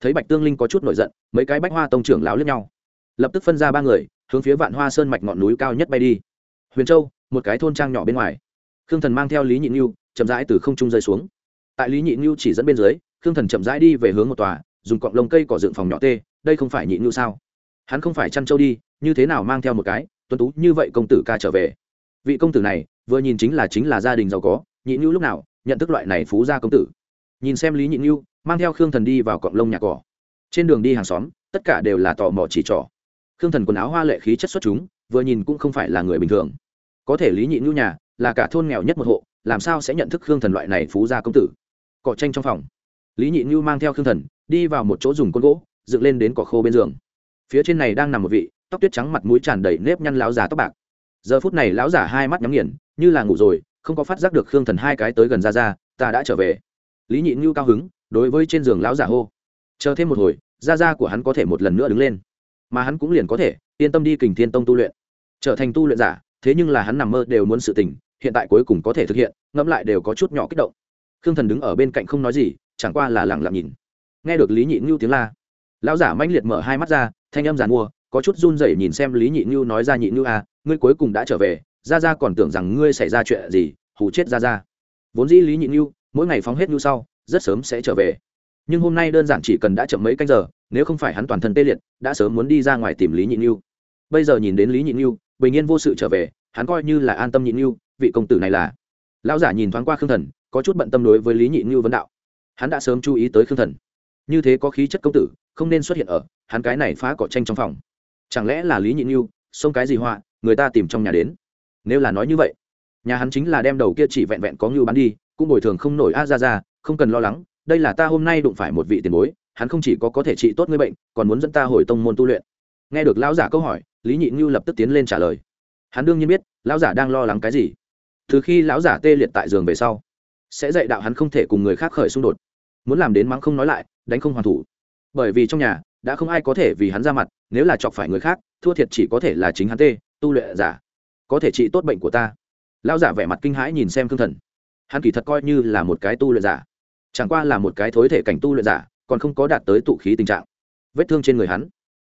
Thấy bạch tương linh có chút nổi giận, mấy cái bách hoa tông trưởng láo lướt nhau. Lập tức phân ra ba người, hướng phía vạn hoa sơn mạch ngọn núi cao nhất bay đi. Huyền châu, một cái thôn trang nhỏ bên ngoài. Khương thần mang theo lý nhị ngưu, chậm rãi từ không trung rơi xuống. Tại lý nhị ngưu chỉ dẫn bên dưới, khương thần chậm rãi đi về hướng một tòa, dùng cọng lông cây cỏ dựng phòng nhỏ tê, đây không phải nhị ngưu sao? Hắn không phải chăn trâu đi, như thế nào mang theo một cái tuân tú như vậy công tử ca trở về. Vị công tử này, vừa nhìn chính là chính là gia đình giàu có, nhị nhu lúc nào, nhận thức loại này phú gia công tử. Nhìn xem lý nhị nhu mang theo khương thần đi vào cọng lông nhà cỏ. Trên đường đi hàng xóm, tất cả đều là tò mò chỉ trỏ. Khương thần quần áo hoa lệ khí chất xuất chúng, vừa nhìn cũng không phải là người bình thường. Có thể lý nhị nhu nhà, là cả thôn nghèo nhất một hộ, làm sao sẽ nhận thức khương thần loại này phú gia công tử? Cỏ tranh trong phòng. Lý nhị nhu mang theo khương thần, đi vào một chỗ dùng côn gỗ, dựng lên đến cỏ khô bên giường phía trên này đang nằm một vị, tóc tuyết trắng mặt mũi tràn đầy nếp nhăn lão già tóc bạc. Giờ phút này lão giả hai mắt nhắm nghiền, như là ngủ rồi, không có phát giác được khương thần hai cái tới gần ra ra, ta đã trở về. Lý nhị ngưu cao hứng, đối với trên giường lão giả hô. Chờ thêm một hồi, ra ra của hắn có thể một lần nữa đứng lên. Mà hắn cũng liền có thể, yên tâm đi kình thiên tông tu luyện. Trở thành tu luyện giả, thế nhưng là hắn nằm mơ đều muốn sự tình hiện tại cuối cùng có thể thực hiện, ngẫm lại đều có chút nhỏ kích động. Khương thần đứng ở bên cạnh không nói gì, chẳng qua là lẳng lặng nhìn. Nghe được lý nhị ngưu tiếng la, lão giả manh liệt mở hai mắt ra thanh âm giàn mua, có chút run rẩy nhìn xem lý nhị ngưu nói ra, nhị ngưu à ngươi cuối cùng đã trở về. Ra ra còn tưởng rằng ngươi xảy ra chuyện gì, hù chết ra ra vốn dĩ lý nhị ngưu, mỗi ngày phóng hết ngưu sau, rất sớm sẽ trở về. Nhưng hôm nay đơn giản chỉ cần đã chậm mấy canh giờ, nếu không phải hắn toàn thân tê liệt, đã sớm muốn đi ra ngoài tìm lý nhị ngưu. Bây giờ nhìn đến lý nhị ngưu, bình yên vô sự trở về, hắn coi như là an tâm nhị ngưu, vị công tử này là. Lão giả nhìn thoáng qua khương thần, có chút bận tâm đối với lý nhị ngưu vấn đạo. Hắn đã sớm chú ý tới khương thần như thế có khí chất công tử, không nên xuất hiện ở, hắn cái này phá cỏ tranh trong phòng. Chẳng lẽ là lý nhị như xông cái gì họa, người ta tìm trong nhà đến? Nếu là nói như vậy, nhà hắn chính là đem đầu kia chỉ vẹn vẹn có ngưu bắn đi, cũng bồi thường không nổi a, ra ra, không cần lo lắng, đây là ta hôm nay đụng phải một vị tiền bối, hắn không chỉ có có thể trị tốt người bệnh, còn muốn dẫn ta hồi tông môn tu luyện. Nghe được lão giả câu hỏi, lý nhị ngưu lập tức tiến lên trả lời. Hắn đương nhiên biết, lão giả đang lo lắng cái gì. Từ khi lão giả tê liệt tại giường về sau, sẽ dạy đạo hắn không thể cùng người khác khởi xung đột. Muốn làm đến mắng không nói lại đánh không hoàn thủ. Bởi vì trong nhà, đã không ai có thể vì hắn ra mặt, nếu là chọc phải người khác, thua thiệt chỉ có thể là chính hắn tê, tu luyện giả. Có thể trị tốt bệnh của ta. Lão giả vẻ mặt kinh hãi nhìn xem thương thần. Hắn kỳ thật coi như là một cái tu luyện giả. Chẳng qua là một cái thối thể cảnh tu luyện giả, còn không có đạt tới tụ khí tình trạng. Vết thương trên người hắn.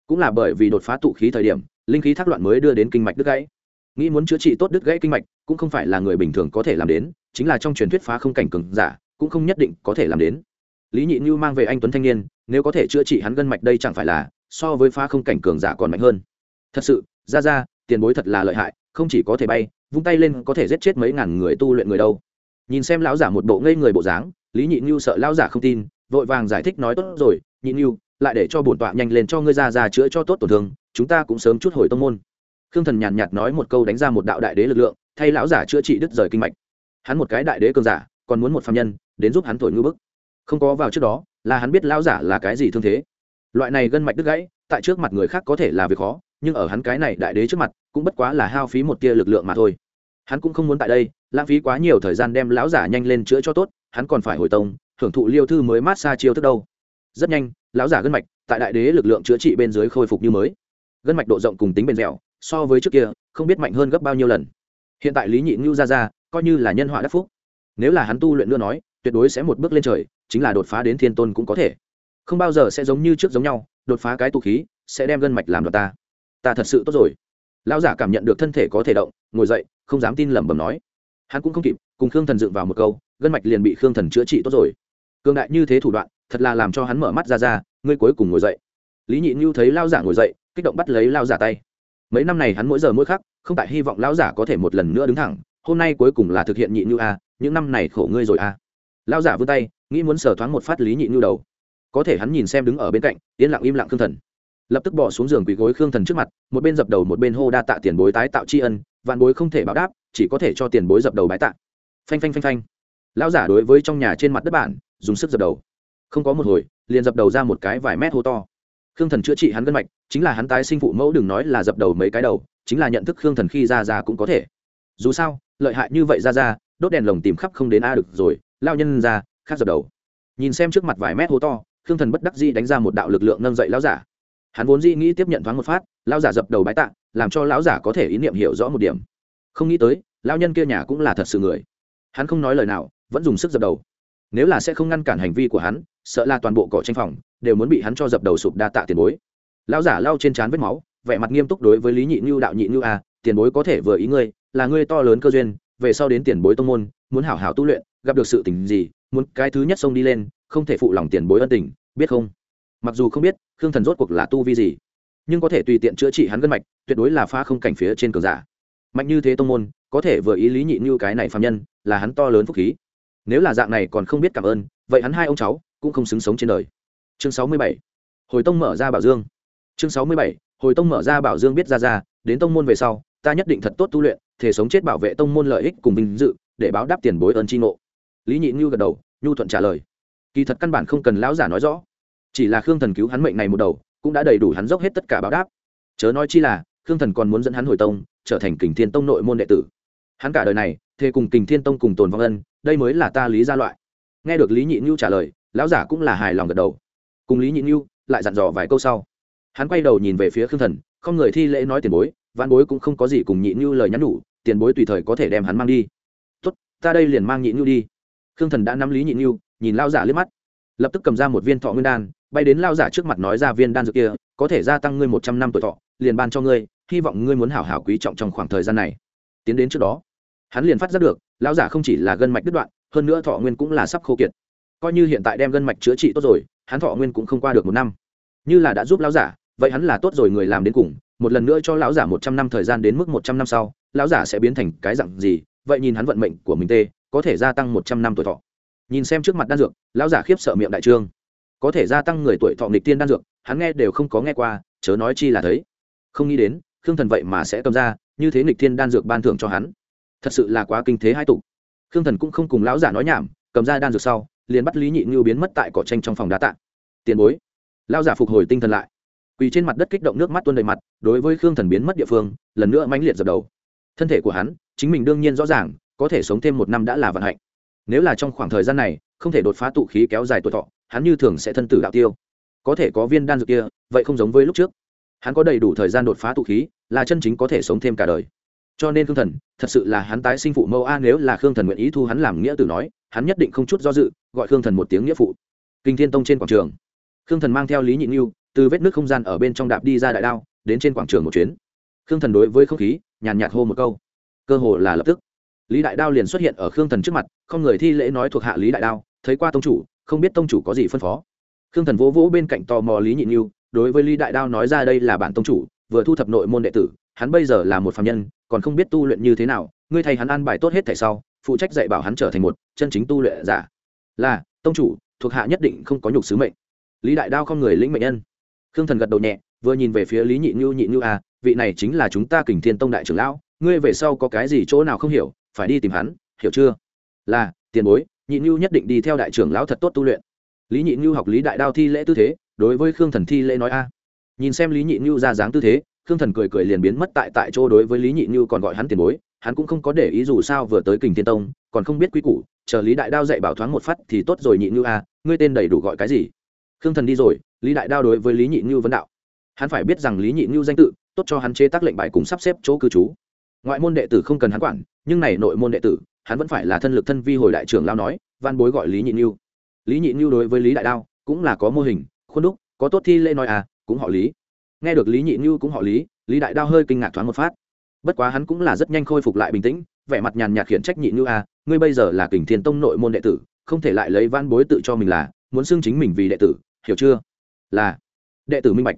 Cũng là bởi vì đột phá tụ khí thời điểm, linh khí thác loạn mới đưa đến kinh mạch đứt gãy. Nghĩ muốn chữa trị tốt đứt gãy kinh mạch, cũng không phải là người bình thường có thể làm đến, chính là trong truyền thuyết phá không cảnh cường giả, cũng không nhất định có thể làm đến lý nhị như mang về anh tuấn thanh niên, nếu có thể chữa trị hắn gân mạch đây chẳng phải là so với phá không cảnh cường giả còn mạnh hơn. Thật sự, ra ra, tiền bối thật là lợi hại, không chỉ có thể bay, vung tay lên có thể giết chết mấy ngàn người tu luyện người đâu. Nhìn xem lão giả một bộ ngây người bộ dáng, lý nhị như sợ lão giả không tin, vội vàng giải thích nói, tốt rồi, nhị như lại để cho bổn tọa nhanh lên cho ngươi ra ra chữa cho tốt tổn thương, chúng ta cũng sớm chút hồi tông môn. Khương thần nhàn nhạt nói một câu đánh ra một đạo đại đế lực lượng, thay lão giả chữa trị đứt rời kinh mạch. Hắn một cái đại đế cường giả, còn muốn một phạm nhân, đến giúp hắn thổi ngư bức không có vào trước đó, là hắn biết lão giả là cái gì thương thế. Loại này gân mạch đứt gãy, tại trước mặt người khác có thể là việc khó, nhưng ở hắn cái này đại đế trước mặt, cũng bất quá là hao phí một tia lực lượng mà thôi. Hắn cũng không muốn tại đây, lãng phí quá nhiều thời gian đem lão giả nhanh lên chữa cho tốt, hắn còn phải hồi tông hưởng thụ liêu thư mới mát xa chiêu thức đâu. Rất nhanh, lão giả gân mạch, tại đại đế lực lượng chữa trị bên dưới khôi phục như mới. Gân mạch độ rộng cùng tính bền dẻo, so với trước kia, không biết mạnh hơn gấp bao nhiêu lần. Hiện tại lý nhị ngưu ra ra, coi như là nhân họa đắc phúc. Nếu là hắn tu luyện nữa nói tuyệt đối sẽ một bước lên trời, chính là đột phá đến thiên tôn cũng có thể. Không bao giờ sẽ giống như trước giống nhau, đột phá cái tụ khí, sẽ đem gân mạch làm đoạt ta. Ta thật sự tốt rồi. Lão giả cảm nhận được thân thể có thể động, ngồi dậy, không dám tin lẩm bẩm nói. Hắn cũng không kịp, cùng khương thần dựng vào một câu, gân mạch liền bị khương thần chữa trị tốt rồi. Cương đại như thế thủ đoạn, thật là làm cho hắn mở mắt ra ra, ngươi cuối cùng ngồi dậy. Lý nhị như thấy lao giả ngồi dậy, kích động bắt lấy lao giả tay. Mấy năm này hắn mỗi giờ mỗi khắc, không tại hy vọng lão giả có thể một lần nữa đứng thẳng, hôm nay cuối cùng là thực hiện nhị như a, những năm này khổ ngươi rồi a lão giả vươn tay, nghĩ muốn sờ thoáng một phát lý nhị nhu đầu. Có thể hắn nhìn xem đứng ở bên cạnh, yên lặng im lặng khương thần. Lập tức bỏ xuống giường quỳ gối khương thần trước mặt, một bên dập đầu một bên hô đa tạ tiền bối tái tạo tri ân, vạn bối không thể báo đáp, chỉ có thể cho tiền bối dập đầu bái tạ. Phanh phanh phanh phanh. Lão giả đối với trong nhà trên mặt đất bản, dùng sức dập đầu. Không có một hồi, liền dập đầu ra một cái vài mét hô to. Khương thần chữa trị hắn gân mạch, chính là hắn tái sinh phụ mẫu đừng nói là dập đầu mấy cái đầu, chính là nhận thức khương thần khi ra ra cũng có thể. Dù sao, lợi hại như vậy ra ra, đốt đèn lồng tìm khắp không đến a được rồi lao nhân ra khác dập đầu. Nhìn xem trước mặt vài mét hố to khương thần bất đắc dĩ đánh ra một đạo lực lượng nâng dậy lão giả. Hắn vốn dĩ nghĩ tiếp nhận thoáng một phát lão giả dập đầu bái tạ làm cho lão giả có thể ý niệm hiểu rõ một điểm. Không nghĩ tới lão nhân kia nhà cũng là thật sự người. Hắn không nói lời nào vẫn dùng sức dập đầu. Nếu là sẽ không ngăn cản hành vi của hắn sợ là toàn bộ cỏ tranh phòng đều muốn bị hắn cho dập đầu sụp đa tạ tiền bối. Lão giả lau trên trán vết máu vẻ mặt nghiêm túc đối với lý nhị như đạo nhị như a à, tiền bối có thể vừa ý ngươi là ngươi to lớn cơ duyên về sau đến tiền bối tông môn, muốn hảo hảo tu luyện, gặp được sự tình gì, muốn cái thứ nhất xông đi lên, không thể phụ lòng tiền bối ân tình, biết không? Mặc dù không biết, khương thần rốt cuộc là tu vi gì, nhưng có thể tùy tiện chữa trị hắn gân mạch, tuyệt đối là pha không cảnh phía trên cường giả. Mạnh như thế tông môn, có thể vừa ý lý nhị như cái này phạm nhân, là hắn to lớn phúc khí. Nếu là dạng này còn không biết cảm ơn, vậy hắn hai ông cháu cũng không xứng sống trên đời. Chương sáu mươi bảy, hồi tông mở ra bảo dương. Chương sáu mươi bảy, hồi tông mở ra bảo dương biết ra ra, đến tông môn về sau, ta nhất định thật tốt tu luyện thể sống chết bảo vệ tông môn lợi ích cùng vinh dự, để báo đáp tiền bối ơn tri ngộ. Lý nhị như gật đầu, nhu thuận trả lời. Kỳ thật căn bản không cần lão giả nói rõ. Chỉ là khương thần cứu hắn mệnh này một đầu, cũng đã đầy đủ hắn dốc hết tất cả báo đáp. Chớ nói chi là, khương thần còn muốn dẫn hắn hồi tông, trở thành kình thiên tông nội môn đệ tử. Hắn cả đời này, thề cùng kình thiên tông cùng tồn vong ân, đây mới là ta lý gia loại. Nghe được lý nhị như trả lời, lão giả cũng là hài lòng gật đầu. Cùng lý nhị như lại dặn dò vài câu sau. Hắn quay đầu nhìn về phía khương thần, không người thi lễ nói tiền bối văn bối cũng không có gì cùng nhị như lời nhắn nhủ tiền bối tùy thời có thể đem hắn mang đi. Tốt, ta đây liền mang nhị như đi. Khương thần đã nắm lý nhị như nhìn lao giả liếc mắt. Lập tức cầm ra một viên thọ nguyên đan, bay đến lao giả trước mặt nói ra viên đan dược kia, có thể gia tăng ngươi một trăm năm tuổi thọ, liền ban cho ngươi, hy vọng ngươi muốn hảo hảo quý trọng trong khoảng thời gian này. Tiến đến trước đó, hắn liền phát giác được, lão giả không chỉ là gân mạch đứt đoạn, hơn nữa thọ nguyên cũng là sắp khô kiệt. Coi như hiện tại đem gân mạch chữa trị tốt rồi, hắn thọ nguyên cũng không qua được một năm. Như là đã giúp lão giả, vậy hắn là tốt rồi người làm đến cùng, một lần nữa cho lão giả một trăm năm thời gian đến mức một trăm năm sau lão giả sẽ biến thành cái dặn gì, vậy nhìn hắn vận mệnh của mình tê, có thể gia tăng một trăm năm tuổi thọ. Nhìn xem trước mặt đan dược, lão giả khiếp sợ miệng đại trương. Có thể gia tăng người tuổi thọ nghịch tiên đan dược, hắn nghe đều không có nghe qua, chớ nói chi là thấy. Không nghĩ đến, khương thần vậy mà sẽ cầm ra, như thế nghịch thiên đan dược ban thưởng cho hắn. Thật sự là quá kinh thế hai tục khương thần cũng không cùng lão giả nói nhảm, cầm ra đan dược sau, liền bắt lý nhị ngưu biến mất tại cỏ tranh trong phòng đá tạ. Tiền bối. Lão giả phục hồi tinh thần lại. Quỳ trên mặt đất kích động nước mắt tuôn đầy mặt, đối với khương thần biến mất địa phương, lần nữa mãnh liệt dập đầu thân thể của hắn, chính mình đương nhiên rõ ràng, có thể sống thêm một năm đã là vận hạnh. Nếu là trong khoảng thời gian này, không thể đột phá tụ khí kéo dài tuổi thọ, hắn như thường sẽ thân tử đạo tiêu. Có thể có viên đan dược kia, vậy không giống với lúc trước. Hắn có đầy đủ thời gian đột phá tụ khí, là chân chính có thể sống thêm cả đời. Cho nên khương thần, thật sự là hắn tái sinh phụ mẫu a, nếu là khương thần nguyện ý thu hắn làm nghĩa tử nói, hắn nhất định không chút do dự, gọi khương thần một tiếng nghĩa phụ. Kinh thiên tông trên quảng trường. Khương thần mang theo lý nhị nghiêu từ vết nước không gian ở bên trong đạp đi ra đại đao, đến trên quảng trường một chuyến khương thần đối với không khí, nhàn nhạt hô một câu. Cơ hồ là lập tức. Lý đại đao liền xuất hiện ở khương thần trước mặt, không người thi lễ nói thuộc hạ lý đại đao, thấy qua tông chủ, không biết tông chủ có gì phân phó. Khương thần vỗ vỗ bên cạnh tò mò lý nhị nghiêu đối với lý đại đao nói ra đây là bản tông chủ, vừa thu thập nội môn đệ tử, hắn bây giờ là một phạm nhân, còn không biết tu luyện như thế nào, ngươi thầy hắn ăn bài tốt hết thảy sau, phụ trách dạy bảo hắn trở thành một chân chính tu luyện giả. Là, tông chủ, thuộc hạ nhất định không có nhục sứ mệnh. Lý đại đao không người lĩnh mệnh nhân. Khương thần gật đầu nhẹ, vừa nhìn về phía lý nhị như nhị như à vị này chính là chúng ta kình thiên tông đại trưởng lão, ngươi về sau có cái gì chỗ nào không hiểu, phải đi tìm hắn, hiểu chưa? Là, tiền bối, nhị nhu nhất định đi theo đại trưởng lão thật tốt tu luyện. Lý nhị nhu học lý đại đao thi lễ tư thế, đối với khương thần thi lễ nói a. À. Nhìn xem lý nhị nhu ra dáng tư thế, khương thần cười cười liền biến mất tại tại chỗ đối với lý nhị nhu còn gọi hắn tiền bối, hắn cũng không có để ý dù sao vừa tới kình thiên tông, còn không biết quy củ, chờ lý đại đao dạy bảo thoáng một phát thì tốt rồi nhị nhu a, ngươi tên đầy đủ gọi cái gì? Khương thần đi rồi, lý đại đao đối với lý nhị nhu vấn đạo. Hắn phải biết rằng lý nhị nhu danh tự tốt cho hắn chế tác lệnh bài cùng sắp xếp chỗ cư trú. Ngoại môn đệ tử không cần hắn quản, nhưng này nội môn đệ tử, hắn vẫn phải là thân lực thân vi hồi đại trưởng lao nói, văn bối gọi lý nhị như lý nhị như đối với lý đại đao cũng là có mô hình, khuôn đúc, có tốt thi lễ nói à cũng họ lý. Nghe được lý nhị như cũng họ lý lý đại đao hơi kinh ngạc thoáng một phát. Bất quá hắn cũng là rất nhanh khôi phục lại bình tĩnh, vẻ mặt nhàn nhạt khiển trách nhị như à ngươi bây giờ là kình thiên tông nội môn đệ tử, không thể lại lấy văn bối tự cho mình là, muốn xưng chính mình vì đệ tử, hiểu chưa? Là, đệ tử minh bạch.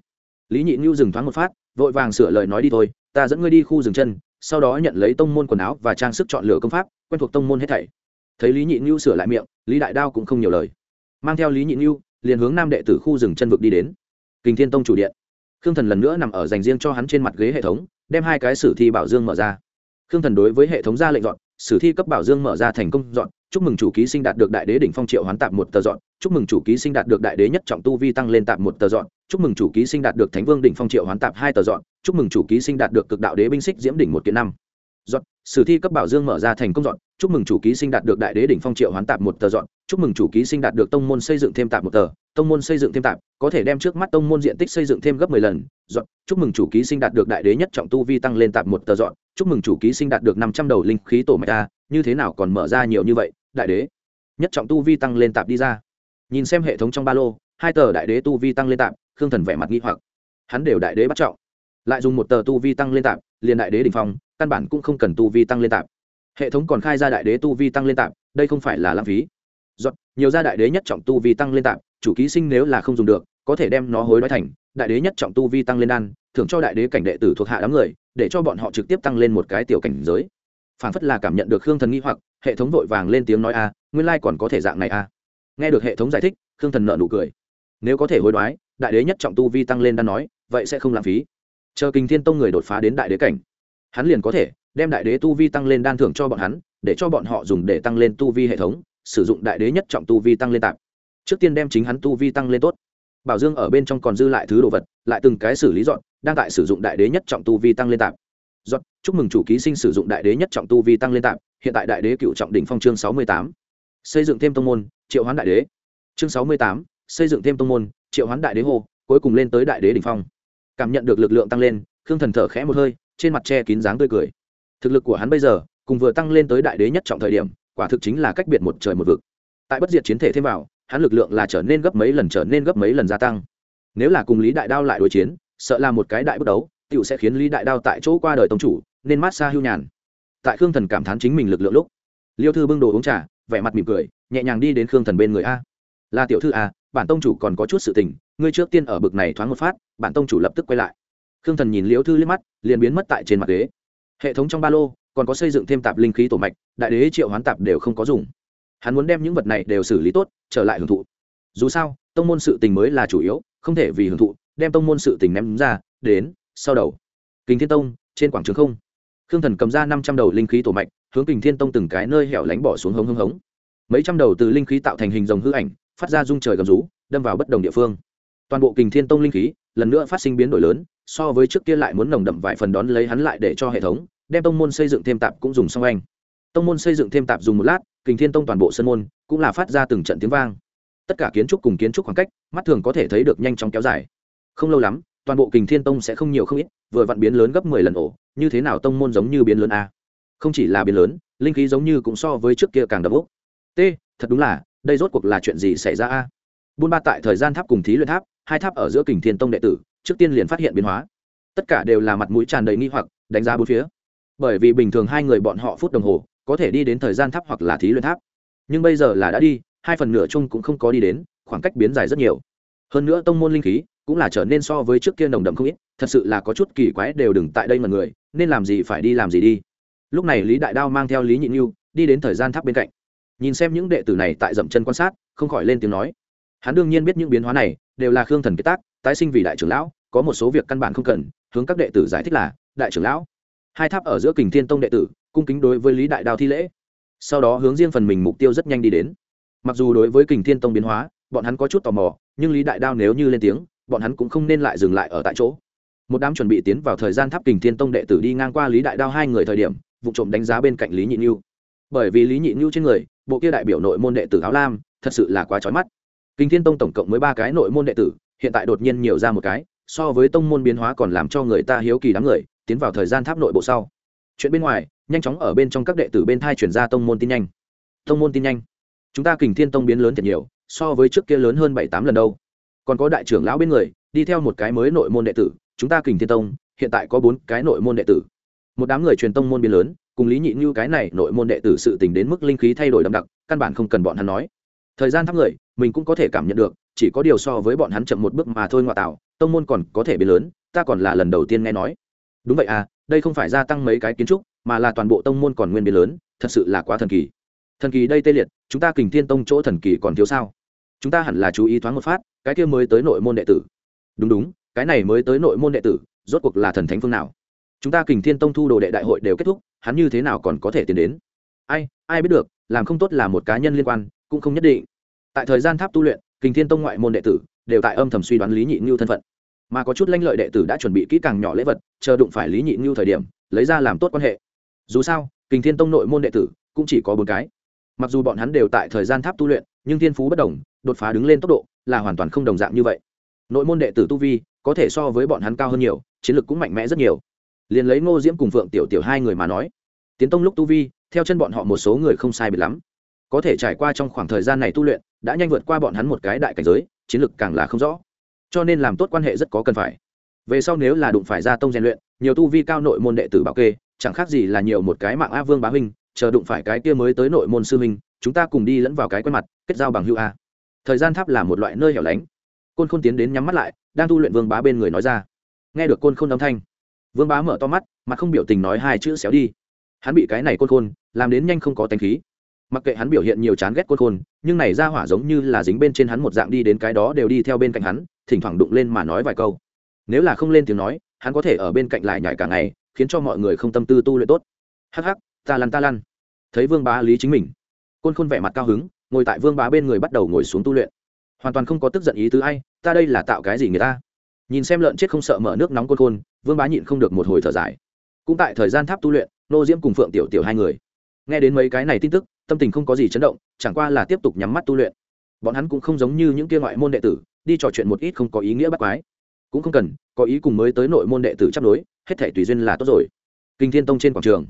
Lý nhị như dừng thoáng một phát vội vàng sửa lời nói đi thôi, ta dẫn ngươi đi khu rừng chân, sau đó nhận lấy tông môn quần áo và trang sức chọn lựa công pháp, quen thuộc tông môn hết thảy. Thấy lý nhị Nhu sửa lại miệng, lý đại đao cũng không nhiều lời. Mang theo lý nhị Nhu liền hướng nam đệ tử khu rừng chân vực đi đến. Kình thiên tông chủ điện. Khương thần lần nữa nằm ở dành riêng cho hắn trên mặt ghế hệ thống, đem hai cái sử thi bảo dương mở ra. Khương thần đối với hệ thống ra lệnh dọn, sử thi cấp bảo dương mở ra thành công dọn, chúc mừng chủ ký sinh đạt được đại đế đỉnh phong triệu hoán tạp một tờ dọn, chúc mừng chủ ký sinh đạt được đại đế nhất trọng tu vi tăng lên tạp một tờ dọn chúc mừng chủ ký sinh đạt được thánh vương đỉnh phong triệu hoán tạp hai tờ dọn. Chúc mừng chủ ký sinh đạt được cực đạo đế binh xích diễm đỉnh một kiện năm. Dọn, sử thi cấp bảo dương mở ra thành công dọn. Chúc mừng chủ ký sinh đạt được đại đế đỉnh phong triệu hoán tạp một tờ dọn. Chúc mừng chủ ký sinh đạt được tông môn xây dựng thêm tạp một tờ. Tông môn xây dựng thêm tạp, có thể đem trước mắt tông môn diện tích xây dựng thêm gấp mười lần. Dọn, chúc mừng chủ ký sinh đạt được đại đế nhất trọng tu vi tăng lên tạp một tờ dọn. Chúc mừng chủ ký sinh đạt được năm trăm đầu linh khí tổ mạch a, như thế nào còn mở ra nhiều như vậy, đại đế? Nhất trọng tu vi tăng lên tạp đi ra. Nhìn xem hệ thống trong ba lô, hai tờ đại đế tu vi tăng lên tạp khương thần vẻ mặt nghi hoặc. Hắn đều đại đế bắt trọng. Lại dùng một tờ tu vi tăng lên tạp liền đại đế đ ỉ n h phong căn bản cũng không cần tu vi tăng lên tạp. Hệ thống còn khai ra đại đế tu vi tăng lên tạp đây không phải là lãng phí. Giọt, nhiều gia đại đế nhất trọng tu vi tăng lên tạp chủ ký sinh nếu là không dùng được có thể đem nó hối đoái thành đại đế nhất trọng tu vi tăng lên đan thưởng cho đại đế cảnh đệ tử thuộc hạ đám người để cho bọn họ trực tiếp tăng lên một cái tiểu cảnh giới. Phản phất là cảm nhận được khương thần nghi hoặc hệ thống vội vàng lên tiếng nói a nguyên lai còn có thể dạng này a nghe được hệ thống giải thích khương thần nợ nụ cười. Nếu có thể hối đoái đại đế nhất trọng tu vi tăng lên đang nói, vậy sẽ không lãng phí. Chờ kinh thiên tông người đột phá đến đại đế cảnh, hắn liền có thể đem đại đế tu vi tăng lên đan thưởng cho bọn hắn, để cho bọn họ dùng để tăng lên tu vi hệ thống, sử dụng đại đế nhất trọng tu vi tăng lên tạp trước tiên đem chính hắn tu vi tăng lên tốt. Bảo dương ở bên trong còn dư lại thứ đồ vật, lại từng cái xử lý dọn, đang tại sử dụng đại đế nhất trọng tu vi tăng lên tạp dọn, chúc mừng chủ ký sinh sử dụng đại đế nhất trọng tu vi tăng lên tạp hiện tại đại đế cựu trọng đỉnh phong chương sáu mươi tám. Xây dựng thêm tông môn, triệu hoán đại đế. Chương sáu mươi tám, xây dựng thêm tông môn triệu hoán đại đế hô, cuối cùng lên tới đại đế đỉnh phong. Cảm nhận được lực lượng tăng lên, khương thần thở khẽ một hơi, trên mặt che kín dáng tươi cười. Thực lực của hắn bây giờ, cùng vừa tăng lên tới đại đế nhất trọng thời điểm, quả thực chính là cách biệt một trời một vực. Tại bất diệt chiến thể thêm vào, hắn lực lượng là trở nên gấp mấy lần trở nên gấp mấy lần gia tăng. Nếu là cùng lý đại đao lại đối chiến, sợ là một cái đại bước đấu tựu sẽ khiến lý đại đao tại chỗ qua đời tông chủ, nên mát xa hưu nhàn. Tại khương thần cảm thán chính mình lực lượng lúc, liêu thư bưng đồ uống trà, vẻ mặt mỉm cười, nhẹ nhàng đi đến khương thần bên người a. Là tiểu thư a bản tông chủ còn có chút sự tình, ngươi trước tiên ở bực này thoáng một phát, bản tông chủ lập tức quay lại. Khương thần nhìn liễu thư liếc mắt, liền biến mất tại trên mặt ghế. Hệ thống trong ba lô, còn có xây dựng thêm tạp linh khí tổ mạch, đại đế triệu hoán tạp đều không có dùng. Hắn muốn đem những vật này đều xử lý tốt, trở lại hưởng thụ. Dù sao, tông môn sự tình mới là chủ yếu, không thể vì hưởng thụ, đem tông môn sự tình ném ra, đến, sau đầu. Kính thiên tông, trên quảng trường không. Khương thần cầm ra năm trăm đầu linh khí tổ mạch, hướng kình thiên tông từng cái nơi hẻo lánh bỏ xuống hống hống hống. Mấy trăm đầu từ linh khí tạo thành hình dòng hư ảnh phát ra dung trời gầm rú, đâm vào bất đồng địa phương. Toàn bộ kình thiên tông linh khí lần nữa phát sinh biến đổi lớn, so với trước kia lại muốn nồng đậm vài phần đón lấy hắn lại để cho hệ thống, đem tông môn xây dựng thêm tạp cũng dùng xong anh. Tông môn xây dựng thêm tạp dùng một lát, kình thiên tông toàn bộ sân môn cũng là phát ra từng trận tiếng vang. Tất cả kiến trúc cùng kiến trúc khoảng cách, mắt thường có thể thấy được nhanh chóng kéo dài. Không lâu lắm, toàn bộ kình thiên tông sẽ không nhiều không ít, vừa vặn biến lớn gấp mười lần ổ, như thế nào tông môn giống như biến lớn a? Không chỉ là biến lớn, linh khí giống như cũng so với trước kia càng đậm ốc. T, thật đúng là đây rốt cuộc là chuyện gì xảy ra a? Buôn ba tại thời gian tháp cùng thí luyện tháp, hai tháp ở giữa kình thiên tông đệ tử, trước tiên liền phát hiện biến hóa. Tất cả đều là mặt mũi tràn đầy nghi hoặc, đánh giá bốn phía. Bởi vì bình thường hai người bọn họ phút đồng hồ, có thể đi đến thời gian tháp hoặc là thí luyện tháp. Nhưng bây giờ là đã đi, hai phần nửa chung cũng không có đi đến, khoảng cách biến dài rất nhiều. Hơn nữa tông môn linh khí cũng là trở nên so với trước kia nồng đậm không ít, thật sự là có chút kỳ quái đều đừng tại đây mà người, nên làm gì phải đi làm gì đi. Lúc này lý đại đao mang theo lý nhị nhu đi đến thời gian tháp bên cạnh nhìn xem những đệ tử này tại dậm chân quan sát, không khỏi lên tiếng nói. Hắn đương nhiên biết những biến hóa này, đều là khương thần kế tác, tái sinh vì đại trưởng lão, có một số việc căn bản không cần, hướng các đệ tử giải thích là, đại trưởng lão. Hai tháp ở giữa kình thiên tông đệ tử, cung kính đối với lý đại đao thi lễ. Sau đó hướng riêng phần mình mục tiêu rất nhanh đi đến. Mặc dù đối với kình thiên tông biến hóa, bọn hắn có chút tò mò, nhưng lý đại đao nếu như lên tiếng, bọn hắn cũng không nên lại dừng lại ở tại chỗ. Một đám chuẩn bị tiến vào thời gian tháp kình thiên tông đệ tử đi ngang qua lý đại đao hai người thời điểm, vụ trộm đánh giá bên cạnh lý nhị như bởi vì lý nhị như trên người bộ kia đại biểu nội môn đệ tử áo lam, thật sự là quá trói mắt. Kinh thiên tông tổng cộng mới ba cái nội môn đệ tử, hiện tại đột nhiên nhiều ra một cái, so với tông môn biến hóa còn làm cho người ta hiếu kỳ đám người, tiến vào thời gian tháp nội bộ sau. Chuyện bên ngoài, nhanh chóng ở bên trong các đệ tử bên thai chuyển ra tông môn tin nhanh. Tông môn tin nhanh. Chúng ta kình thiên tông biến lớn thật nhiều, so với trước kia lớn hơn bảy tám lần đâu. Còn có đại trưởng lão bên người, đi theo một cái mới nội môn đệ tử, chúng ta kình thiên tông, hiện tại có bốn cái nội môn đệ tử. Một đám người truyền tông môn biến lớn cùng lý nhị như cái này nội môn đệ tử sự tình đến mức linh khí thay đổi đậm đặc, căn bản không cần bọn hắn nói. Thời gian thắp người, mình cũng có thể cảm nhận được, chỉ có điều so với bọn hắn chậm một bước mà thôi ngoại tạo, tông môn còn có thể biến lớn, ta còn là lần đầu tiên nghe nói. Đúng vậy à đây không phải gia tăng mấy cái kiến trúc, mà là toàn bộ tông môn còn nguyên biến lớn, thật sự là quá thần kỳ. Thần kỳ đây tê liệt, chúng ta kình thiên tông chỗ thần kỳ còn thiếu sao? Chúng ta hẳn là chú ý thoáng một phát, cái kia mới tới nội môn đệ tử. Đúng đúng, cái này mới tới nội môn đệ tử, rốt cuộc là thần thánh phương nào? Chúng ta kình thiên tông thu đồ đệ đại hội đều kết thúc hắn như thế nào còn có thể tiến đến? Ai ai biết được, làm không tốt là một cá nhân liên quan, cũng không nhất định. Tại thời gian tháp tu luyện, kình thiên tông ngoại môn đệ tử đều tại âm thầm suy đoán lý nhị ngưu thân phận. Mà có chút lanh lợi đệ tử đã chuẩn bị kỹ càng nhỏ lễ vật, chờ đụng phải lý nhị ngưu thời điểm, lấy ra làm tốt quan hệ. Dù sao, kình thiên tông nội môn đệ tử cũng chỉ có bốn cái. Mặc dù bọn hắn đều tại thời gian tháp tu luyện, nhưng thiên phú bất đồng, đột phá đứng lên tốc độ là hoàn toàn không đồng dạng như vậy. Nội môn đệ tử tu vi có thể so với bọn hắn cao hơn nhiều, chiến lược cũng mạnh mẽ rất nhiều liền lấy ngô diễm cùng phượng tiểu tiểu hai người mà nói. Tiến tông lúc tu vi, theo chân bọn họ một số người không sai biệt lắm. Có thể trải qua trong khoảng thời gian này tu luyện, đã nhanh vượt qua bọn hắn một cái đại cảnh giới, chiến lược càng là không rõ. Cho nên làm tốt quan hệ rất có cần phải. Về sau nếu là đụng phải gia tông rèn luyện, nhiều tu vi cao nội môn đệ tử bảo kê, chẳng khác gì là nhiều một cái mạng a vương bá huynh, chờ đụng phải cái kia mới tới nội môn sư huynh, chúng ta cùng đi lẫn vào cái quen mặt, kết giao bằng hữu a. Thời gian tháp là một loại nơi hẻo lánh. Côn khôn tiến đến nhắm mắt lại, đang tu luyện vương bá bên người nói ra. Nghe được côn khôn âm thanh vương bá mở to mắt mà không biểu tình nói hai chữ xéo đi. Hắn bị cái này côn khôn, làm đến nhanh không có tánh khí. Mặc kệ hắn biểu hiện nhiều chán ghét côn khôn, nhưng này ra hỏa giống như là dính bên trên hắn một dạng đi đến cái đó đều đi theo bên cạnh hắn, thỉnh thoảng đụng lên mà nói vài câu. Nếu là không lên tiếng nói, hắn có thể ở bên cạnh lại nhảy cả ngày, khiến cho mọi người không tâm tư tu luyện tốt. Hắc hắc, ta lăn ta lăn. Thấy vương bá lý chính mình, côn khôn vẻ mặt cao hứng, ngồi tại vương bá bên người bắt đầu ngồi xuống tu luyện. Hoàn toàn không có tức giận ý tứ ai, ta đây là tạo cái gì người ta? Nhìn xem lợn chết không sợ mở nước nóng côn khôn vương bá nhịn không được một hồi thở dài. Cũng tại thời gian tháp tu luyện, nô diễm cùng phượng tiểu tiểu hai người. Nghe đến mấy cái này tin tức, tâm tình không có gì chấn động, chẳng qua là tiếp tục nhắm mắt tu luyện. Bọn hắn cũng không giống như những kia ngoại môn đệ tử, đi trò chuyện một ít không có ý nghĩa bắt quái. Cũng không cần, có ý cùng mới tới nội môn đệ tử chấp đối hết thể tùy duyên là tốt rồi. Kinh thiên tông trên quảng trường,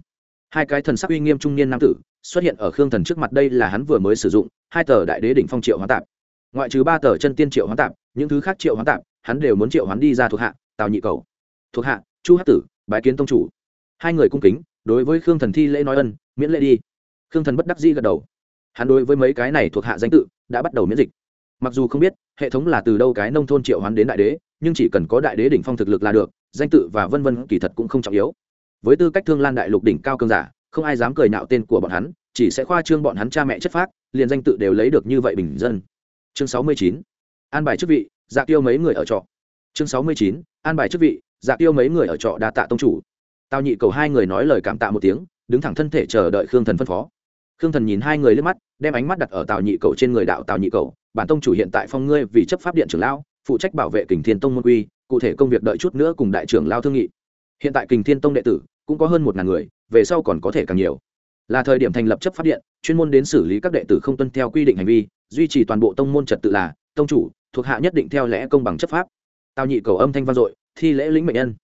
hai cái thần sắc uy nghiêm trung niên nam tử xuất hiện ở khương thần trước mặt đây là hắn vừa mới sử dụng, hai tờ đại đế đỉnh phong triệu hoán tạp. Ngoại trừ ba tờ chân tiên triệu hoán tạp, những thứ khác triệu hoán tạp hắn đều muốn triệu hoán đi ra thuộc hạ, tào nhị cầu. Thuộc hạ, chu hát tử, bái kiến tông chủ. Hai người cung kính, đối với khương thần thi lễ nói ân, miễn lễ đi. Khương thần bất đắc dĩ gật đầu. Hắn đối với mấy cái này thuộc hạ danh tự, đã bắt đầu miễn dịch. Mặc dù không biết, hệ thống là từ đâu cái nông thôn triệu hoán đến đại đế, nhưng chỉ cần có đại đế đỉnh phong thực lực là được, danh tự và vân vân kỳ thật cũng không trọng yếu. Với tư cách thương lan đại lục đỉnh cao cương giả, không ai dám cười nạo tên của bọn hắn, chỉ sẽ khoa trương bọn hắn cha mẹ chất phác, liền danh tự đều lấy được như vậy bình dân. Chương sáu mươi chín. An bài chức vị dạ tiêu mấy người ở trọ. Chương sáu mươi chín, an bài chức vị dạ tiêu mấy người ở trọ đa tạ tông chủ. Tào nhị cầu hai người nói lời cảm tạ một tiếng, đứng thẳng thân thể chờ đợi khương thần phân phó. Khương thần nhìn hai người lên mắt, đem ánh mắt đặt ở tào nhị cầu trên người đạo tào nhị cầu. Bản tông chủ hiện tại phong ngươi vì chấp pháp điện trưởng lão, phụ trách bảo vệ kình thiên tông môn quy, cụ thể công việc đợi chút nữa cùng đại trưởng lao thương nghị. Hiện tại kình thiên tông đệ tử cũng có hơn một ngàn người, về sau còn có thể càng nhiều là thời điểm thành lập chấp pháp điện, chuyên môn đến xử lý các đệ tử không tuân theo quy định hành vi, duy trì toàn bộ tông môn trật tự là, tông chủ, thuộc hạ nhất định theo lẽ công bằng chấp pháp. Tào nhị cầu âm thanh vang dội, thi lễ lĩnh mệnh nhân.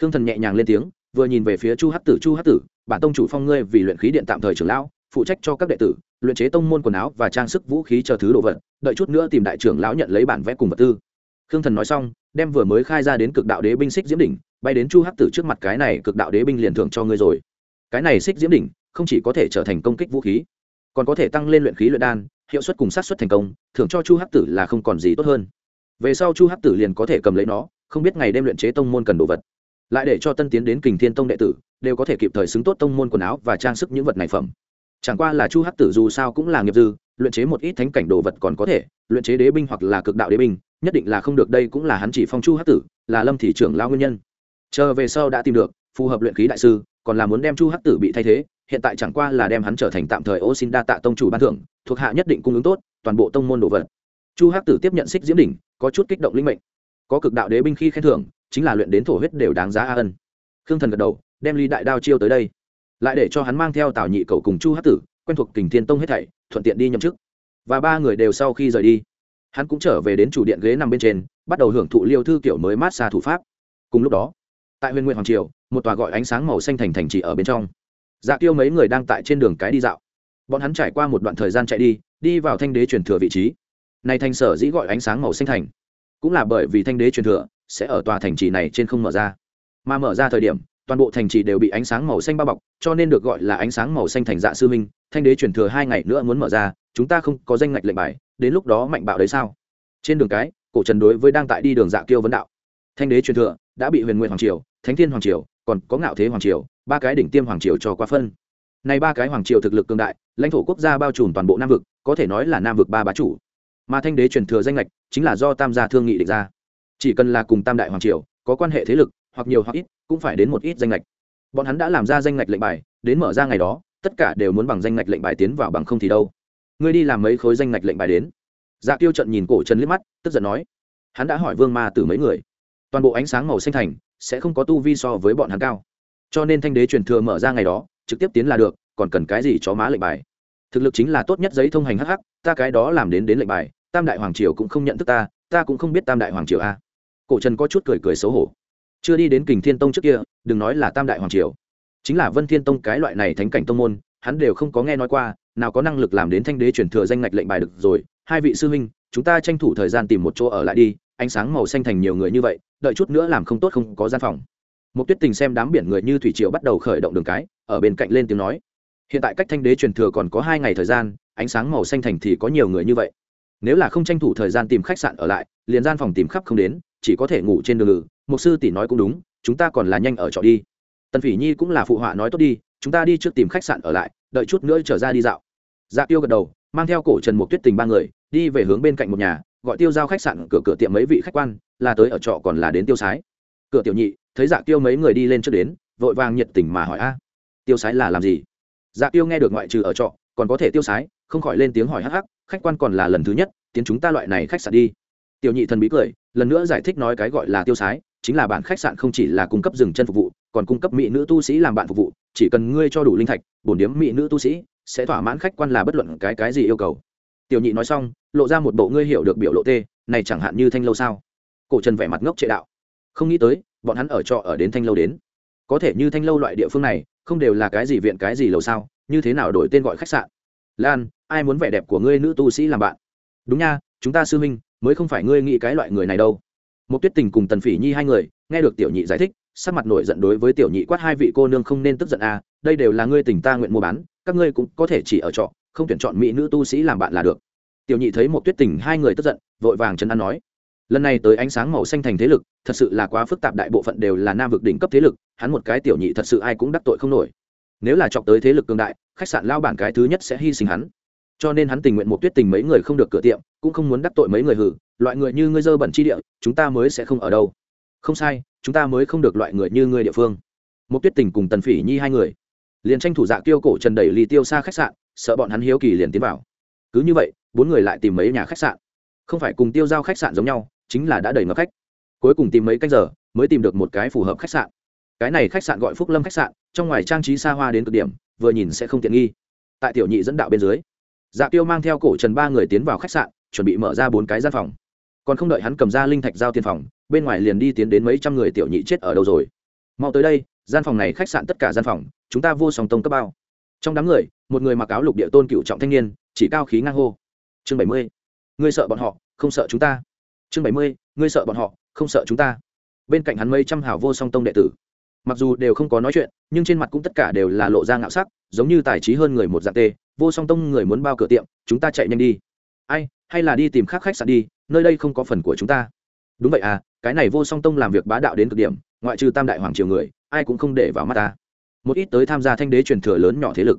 Khương thần nhẹ nhàng lên tiếng, vừa nhìn về phía chu hát tử, chu hát tử, bản tông chủ phong ngươi vì luyện khí điện tạm thời trưởng lão, phụ trách cho các đệ tử, luyện chế tông môn quần áo và trang sức vũ khí chờ thứ đồ vật, đợi chút nữa tìm đại trưởng lão nhận lấy bản vẽ cùng vật tư. Khương thần nói xong, đem vừa mới khai ra đến cực đạo đế binh xích diễm đỉnh, bay đến chu hắc tử trước mặt, cái này cực đạo đế binh liền thưởng cho ngươi rồi. Cái này xích diễm đỉnh không chỉ có thể trở thành công kích vũ khí, còn có thể tăng lên luyện khí luyện đan, hiệu suất cùng sát xuất thành công, thưởng cho chu hắc tử là không còn gì tốt hơn. Về sau chu hắc tử liền có thể cầm lấy nó, không biết ngày đêm luyện chế tông môn cần đồ vật. Lại để cho tân tiến đến kình thiên tông đệ tử, đều có thể kịp thời xứng tốt tông môn quần áo và trang sức những vật này phẩm. Chẳng qua là chu hắc tử dù sao cũng là nghiệp dư, luyện chế một ít thánh cảnh đồ vật còn có thể, luyện chế đế binh hoặc là cực đạo đế binh, nhất định là không được, đây cũng là hắn chỉ phong chu hắc tử, là lâm thị trưởng lao nguyên nhân. Chờ về sau đã tìm được, phù hợp luyện khí đại sư còn là muốn đem chu hắc tử bị thay thế, hiện tại chẳng qua là đem hắn trở thành tạm thời ô xin đa tạ tông chủ ban thưởng, thuộc hạ nhất định cung ứng tốt, toàn bộ tông môn đồ vật. Chu hắc tử tiếp nhận xích diễm đỉnh, có chút kích động linh mệnh. Có cực đạo đế binh khi khen thưởng, chính là luyện đến thổ huyết đều đáng giá a ân. Khương thần gật đầu, đem ly đại đao chiêu tới đây. Lại để cho hắn mang theo tào nhị cầu cùng chu Hắc tử, quen thuộc kình thiên tông hết thảy, thuận tiện đi nhậm chức. Và ba người đều sau khi rời đi, hắn cũng trở về đến chủ điện ghế nằm bên trên, bắt đầu hưởng thụ liêu thư kiểu mới mát xa thủ pháp. Cùng lúc đó, tại huyền nguyện hoàng triều một tòa gọi ánh sáng màu xanh thành thành trì ở bên trong. Dạ tiêu mấy người đang tại trên đường cái đi dạo. Bọn hắn trải qua một đoạn thời gian chạy đi đi vào thanh đế truyền thừa vị trí. Này thành sở dĩ gọi ánh sáng màu xanh thành, cũng là bởi vì thanh đế truyền thừa sẽ ở tòa thành trì này trên không mở ra. Mà mở ra thời điểm, toàn bộ thành trì đều bị ánh sáng màu xanh bao bọc, cho nên được gọi là ánh sáng màu xanh thành dạ sư minh thanh đế truyền thừa hai ngày nữa muốn mở ra, chúng ta không có danh ngạch lệnh bài, đến lúc đó mạnh bạo đấy sao? Trên đường cái, cổ trần đối với đang tại đi đường dạ kiêu vấn đạo. Thanh đế truyền thừa đã bị huyền nguyện hoàng triều, thánh thiên hoàng triều còn có ngạo thế hoàng triều, ba cái đỉnh tiêm hoàng triều cho qua phân. Này ba cái hoàng triều thực lực cường đại, lãnh thổ quốc gia bao trùm toàn bộ nam vực, có thể nói là nam vực ba bá chủ. Mà thanh đế truyền thừa danh lệch chính là do tam gia thương nghị định ra. Chỉ cần là cùng tam đại hoàng triều, có quan hệ thế lực, hoặc nhiều hoặc ít, cũng phải đến một ít danh lệch bọn hắn đã làm ra danh lệch lệnh bài, đến mở ra ngày đó, tất cả đều muốn bằng danh lệch lệnh bài tiến vào bằng không thì đâu. Ngươi đi làm mấy khối danh lệch lệnh bài đến. Dạ tiêu trận nhìn cổ trần liếc mắt, tức giận nói. Hắn đã hỏi vương ma từ mấy người. Toàn bộ ánh sáng màu xanh thành sẽ không có tu vi so với bọn hắn cao. Cho nên thanh đế truyền thừa mở ra ngày đó, trực tiếp tiến là được, còn cần cái gì cho má lệnh bài? Thực lực chính là tốt nhất giấy thông hành hh ta cái đó làm đến đến lệnh bài, tam đại hoàng triều cũng không nhận thức ta ta cũng không biết tam đại hoàng triều a. Cổ trần có chút cười cười xấu hổ. Chưa đi đến kình thiên tông trước kia, đừng nói là tam đại hoàng triều. Chính là vân thiên tông cái loại này thánh cảnh tông môn, hắn đều không có nghe nói qua, nào có năng lực làm đến thanh đế truyền thừa danh ngạch lệnh bài được rồi. Hai vị sư huynh, chúng ta tranh thủ thời gian tìm một chỗ ở lại đi, ánh sáng màu xanh thành nhiều người như vậy đợi chút nữa làm không tốt không có gian phòng. Một tuyết tình xem đám biển người như thủy triều bắt đầu khởi động đường cái, ở bên cạnh lên tiếng nói. Hiện tại cách thanh đế truyền thừa còn có hai ngày thời gian, ánh sáng màu xanh thành thì có nhiều người như vậy. Nếu là không tranh thủ thời gian tìm khách sạn ở lại, liền gian phòng tìm khắp không đến, chỉ có thể ngủ trên đường lử Mục sư tỷ nói cũng đúng, chúng ta còn là nhanh ở trọ đi. Tần phỉ nhi cũng là phụ họa nói tốt đi, chúng ta đi trước tìm khách sạn ở lại, đợi chút nữa trở ra đi dạo. Dạ tiêu gật đầu, mang theo cổ trần mục tuyết tình ba người, đi về hướng bên cạnh một nhà gọi tiêu giao khách sạn cửa cửa tiệm mấy vị khách quan, là tới ở trọ còn là đến tiêu sái. Cửa tiểu nhị, thấy dạ tiêu mấy người đi lên trước đến, vội vàng nhiệt tình mà hỏi, a, tiêu sái là làm gì? Dạ tiêu nghe được ngoại trừ ở trọ, còn có thể tiêu sái, không khỏi lên tiếng hỏi hắc hắc, khách quan còn là lần thứ nhất, tiến chúng ta loại này khách sạn đi. Tiểu nhị thần bí cười, lần nữa giải thích nói cái gọi là tiêu sái, chính là bản khách sạn không chỉ là cung cấp dừng chân phục vụ, còn cung cấp mỹ nữ tu sĩ làm bạn phục vụ, chỉ cần ngươi cho đủ linh thạch bổn điếm mỹ nữ tu sĩ, sẽ thỏa mãn khách quan là bất luận cái cái gì yêu cầu tiểu nhị nói xong, lộ ra một bộ ngươi hiểu được biểu lộ tê, này chẳng hạn như thanh lâu sao? Cổ trần vẻ mặt ngốc trệ đạo. Không nghĩ tới, bọn hắn ở trọ ở đến thanh lâu đến. Có thể như thanh lâu loại địa phương này, không đều là cái gì viện cái gì lầu sao, như thế nào đổi tên gọi khách sạn? Lan, ai muốn vẻ đẹp của ngươi nữ tu sĩ làm bạn? Đúng nha, chúng ta sư minh mới không phải ngươi nghĩ cái loại người này đâu. Một tuyết tình cùng tần phỉ nhi hai người, nghe được tiểu nhị giải thích, sắc mặt nổi giận đối với tiểu nhị quát hai vị cô nương không nên tức giận à đây đều là ngươi tình ta nguyện mua bán, các ngươi cũng có thể chỉ ở trọ không tuyển chọn mỹ nữ tu sĩ làm bạn là được. Tiểu nhị thấy một tuyết tình hai người tức giận, vội vàng chấn an nói, lần này tới ánh sáng màu xanh thành thế lực, thật sự là quá phức tạp, đại bộ phận đều là nam vực đỉnh cấp thế lực, hắn một cái tiểu nhị thật sự ai cũng đắc tội không nổi. Nếu là chọc tới thế lực cường đại, khách sạn lao bản cái thứ nhất sẽ hy sinh hắn. Cho nên hắn tình nguyện một tuyết tình mấy người không được cửa tiệm, cũng không muốn đắc tội mấy người hử loại người như ngươi dơ bẩn chi địa, chúng ta mới sẽ không ở đâu. Không sai, chúng ta mới không được loại người như ngươi địa phương. Một tuyết tình cùng tần phỉ nhi hai người, liền tranh thủ dạ tiêu cổ trần đẩy lì tiêu xa khách sạn sợ bọn hắn hiếu kỳ liền tiến vào. Cứ như vậy, bốn người lại tìm mấy nhà khách sạn. Không phải cùng tiêu giao khách sạn giống nhau, chính là đã đầy ngập khách. Cuối cùng tìm mấy canh giờ, mới tìm được một cái phù hợp khách sạn. Cái này khách sạn gọi phúc lâm khách sạn, trong ngoài trang trí xa hoa đến cực điểm, vừa nhìn sẽ không tiện nghi. Tại tiểu nhị dẫn đạo bên dưới dạ tiêu mang theo cổ trần ba người tiến vào khách sạn, chuẩn bị mở ra bốn cái gian phòng. Còn không đợi hắn cầm ra linh thạch giao tiền phòng, bên ngoài liền đi tiến đến mấy trăm người tiểu nhị chết ở đâu rồi. Mau tới đây, gian phòng này khách sạn tất cả gian phòng, chúng ta vô song tông cấp bao trong đám người, một người mặc áo lục địa tôn cựu trọng thanh niên, chỉ cao khí ngang hô. Chương bảy mươi, ngươi sợ bọn họ, không sợ chúng ta. Chương bảy mươi, ngươi sợ bọn họ, không sợ chúng ta. Bên cạnh hắn mấy trăm hảo vô song tông đệ tử. Mặc dù đều không có nói chuyện, nhưng trên mặt cũng tất cả đều là lộ ra ngạo sắc, giống như tài trí hơn người một dạng tê. Vô song tông người muốn bao cửa tiệm, chúng ta chạy nhanh đi. Ai, hay là đi tìm khác khách sạn đi, nơi đây không có phần của chúng ta. Đúng vậy à cái này vô song tông làm việc bá đạo đến cực điểm, ngoại trừ tam đại hoàng triều người, ai cũng không để vào mắt ta một ít tới tham gia thanh đế truyền thừa lớn nhỏ thế lực.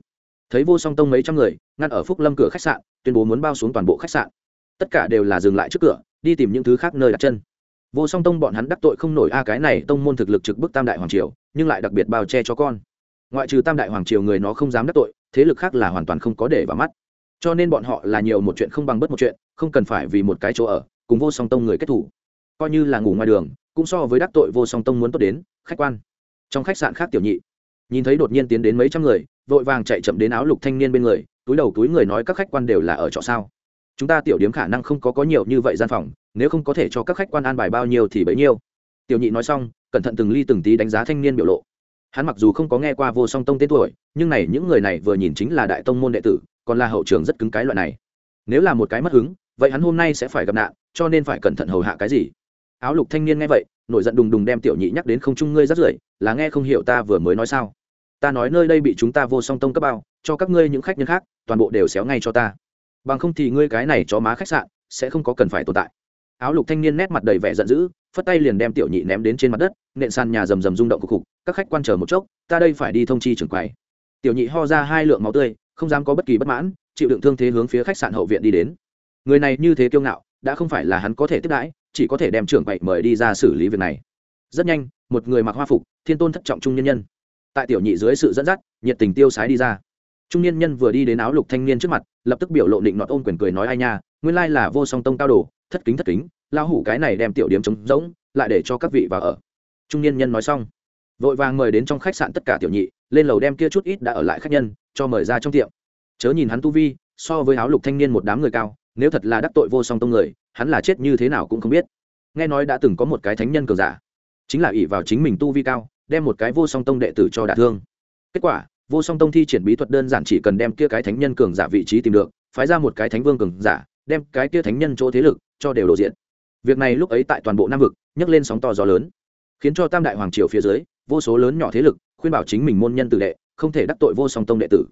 Thấy vô song tông mấy trăm người, ngăn ở phúc lâm cửa khách sạn, tuyên bố muốn bao xuống toàn bộ khách sạn. Tất cả đều là dừng lại trước cửa, đi tìm những thứ khác nơi đặt chân. Vô song tông bọn hắn đắc tội không nổi, a, cái này tông môn thực lực trực bức tam đại hoàng triều, nhưng lại đặc biệt bao che cho con. Ngoại trừ tam đại hoàng triều người nó không dám đắc tội, thế lực khác là hoàn toàn không có để vào mắt. Cho nên bọn họ là nhiều một chuyện không bằng bất một chuyện, không cần phải vì một cái chỗ ở, cùng vô song tông người kết thủ. Coi như là ngủ ngoài đường, cũng so với đắc tội vô song tông muốn tốt đến, khách quan. Trong khách sạn khác tiểu nhị nhìn thấy đột nhiên tiến đến mấy trăm người, vội vàng chạy chậm đến áo lục thanh niên bên người, túi đầu túi người nói các khách quan đều là ở trọ sao? Chúng ta tiểu điếm khả năng không có có nhiều như vậy gian phòng, nếu không có thể cho các khách quan an bài bao nhiêu thì bấy nhiêu. Tiểu nhị nói xong, cẩn thận từng ly từng tí đánh giá thanh niên biểu lộ. Hắn mặc dù không có nghe qua vô song tông tên tuổi, nhưng này những người này vừa nhìn chính là đại tông môn đệ tử, còn là hậu trường rất cứng cái loại này. Nếu là một cái mất hứng, vậy hắn hôm nay sẽ phải gặp nạn, cho nên phải cẩn thận hầu hạ cái gì? Áo lục thanh niên nghe vậy, nổi giận đùng đùng đem tiểu nhị nhắc đến không trung ngươi rắt rưởi, là nghe không hiểu ta vừa mới nói sao? Ta nói nơi đây bị chúng ta vô song tông cấp bao, cho các ngươi những khách nhân khác, toàn bộ đều xéo ngay cho ta. Bằng không thì ngươi cái này chó má khách sạn, sẽ không có cần phải tồn tại. Áo lục thanh niên nét mặt đầy vẻ giận dữ, phất tay liền đem tiểu nhị ném đến trên mặt đất, nện sàn nhà rầm rầm rung động cục cục các khách quan chờ một chốc, ta đây phải đi thông chi trưởng quầy. Tiểu nhị ho ra hai lượng máu tươi, không dám có bất kỳ bất mãn, chịu đựng thương thế hướng phía khách sạn hậu viện đi đến. Người này như thế kiêu ngạo đã không phải là hắn có thể tiếp đãi, chỉ có thể đem trưởng quầy mời đi ra xử lý việc này. Rất nhanh, một người mặc hoa phục, thiên tôn thất trọng trung nhân nhân. Tại tiểu nhị dưới sự dẫn dắt, nhiệt tình tiêu sái đi ra. Trung niên nhân vừa đi đến áo lục thanh niên trước mặt, lập tức biểu lộ định nọt ôn quyền cười nói ai nha, nguyên lai là vô song tông cao đồ, thất kính thất kính lao hủ cái này đem tiểu điểm trống rỗng, lại để cho các vị vào ở. Trung niên nhân nói xong, vội vàng mời đến trong khách sạn tất cả tiểu nhị, lên lầu đem kia chút ít đã ở lại khách nhân, cho mời ra trong tiệm. Chớ nhìn hắn tu vi, so với áo lục thanh niên một đám người cao nếu thật là đắc tội vô song tông người, hắn là chết như thế nào cũng không biết. Nghe nói đã từng có một cái thánh nhân cường giả, chính là ỷ vào chính mình tu vi cao, đem một cái vô song tông đệ tử cho đả thương. Kết quả, vô song tông thi triển bí thuật đơn giản chỉ cần đem kia cái thánh nhân cường giả vị trí tìm được, phái ra một cái thánh vương cường giả, đem cái kia thánh nhân chỗ thế lực cho đều lộ diện. Việc này lúc ấy tại toàn bộ nam vực, nhấc lên sóng to gió lớn, khiến cho tam đại hoàng triều phía dưới, vô số lớn nhỏ thế lực khuyên bảo chính mình môn nhân tử đệ, không thể đắc tội vô song tông đệ tử.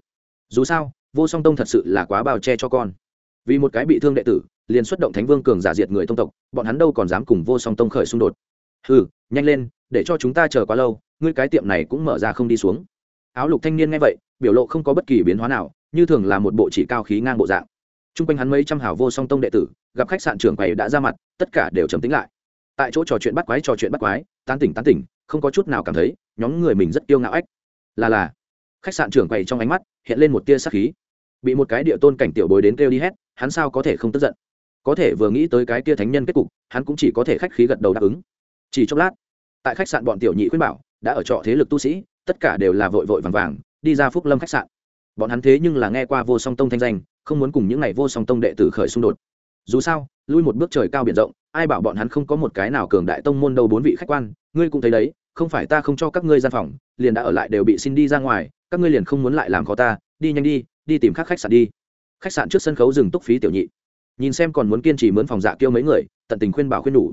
Dù sao, vô song tông thật sự là quá bao che cho con vì một cái bị thương đệ tử, liền xuất động thánh vương cường giả diệt người tông tộc, bọn hắn đâu còn dám cùng vô song tông khởi xung đột. Ừ nhanh lên, để cho chúng ta chờ quá lâu, ngươi cái tiệm này cũng mở ra không đi xuống. Áo lục thanh niên nghe vậy, biểu lộ không có bất kỳ biến hóa nào, như thường là một bộ chỉ cao khí ngang bộ dạng. T r u n g quanh hắn mấy trăm hảo vô song tông đệ tử, gặp khách sạn trưởng quầy đã ra mặt, tất cả đều trầm tính lại. Tại chỗ trò chuyện bắt quái, trò chuyện bắt quái, tán tỉnh tán tỉnh, không có chút nào cảm thấy, nhóm người mình rất yêu ngạo ách. Là là, khách sạn trưởng quầy trong ánh mắt, hiện lên một tia sắc khí bị một cái địa tôn cảnh tiểu bối đến kêu đi hết hắn sao có thể không tức giận? Có thể vừa nghĩ tới cái kia thánh nhân kết cục, hắn cũng chỉ có thể khách khí gật đầu đáp ứng. Chỉ chốc lát, tại khách sạn bọn tiểu nhị khuyên bảo, đã ở trọ thế lực tu sĩ, tất cả đều là vội vội vàng vàng, đi ra phúc lâm khách sạn. Bọn hắn thế nhưng là nghe qua vô song tông thanh danh, không muốn cùng những n à y vô song tông đệ tử khởi xung đột. Dù sao, lui một bước trời cao biển rộng, ai bảo bọn hắn không có một cái nào cường đại tông môn đâu bốn vị khách quan, ngươi cũng thấy đấy, không phải ta không cho các ngươi gian phòng, liền đã ở lại đều bị xin đi ra ngoài, các ngươi liền không muốn lại làm khó ta, đi nhanh đi đi tìm khác khách sạn đi. Khách sạn trước sân khấu dừng túc phí tiểu nhị. Nhìn xem còn muốn kiên trì mướn phòng dạ kêu mấy người, tận tình khuyên bảo khuyên đủ.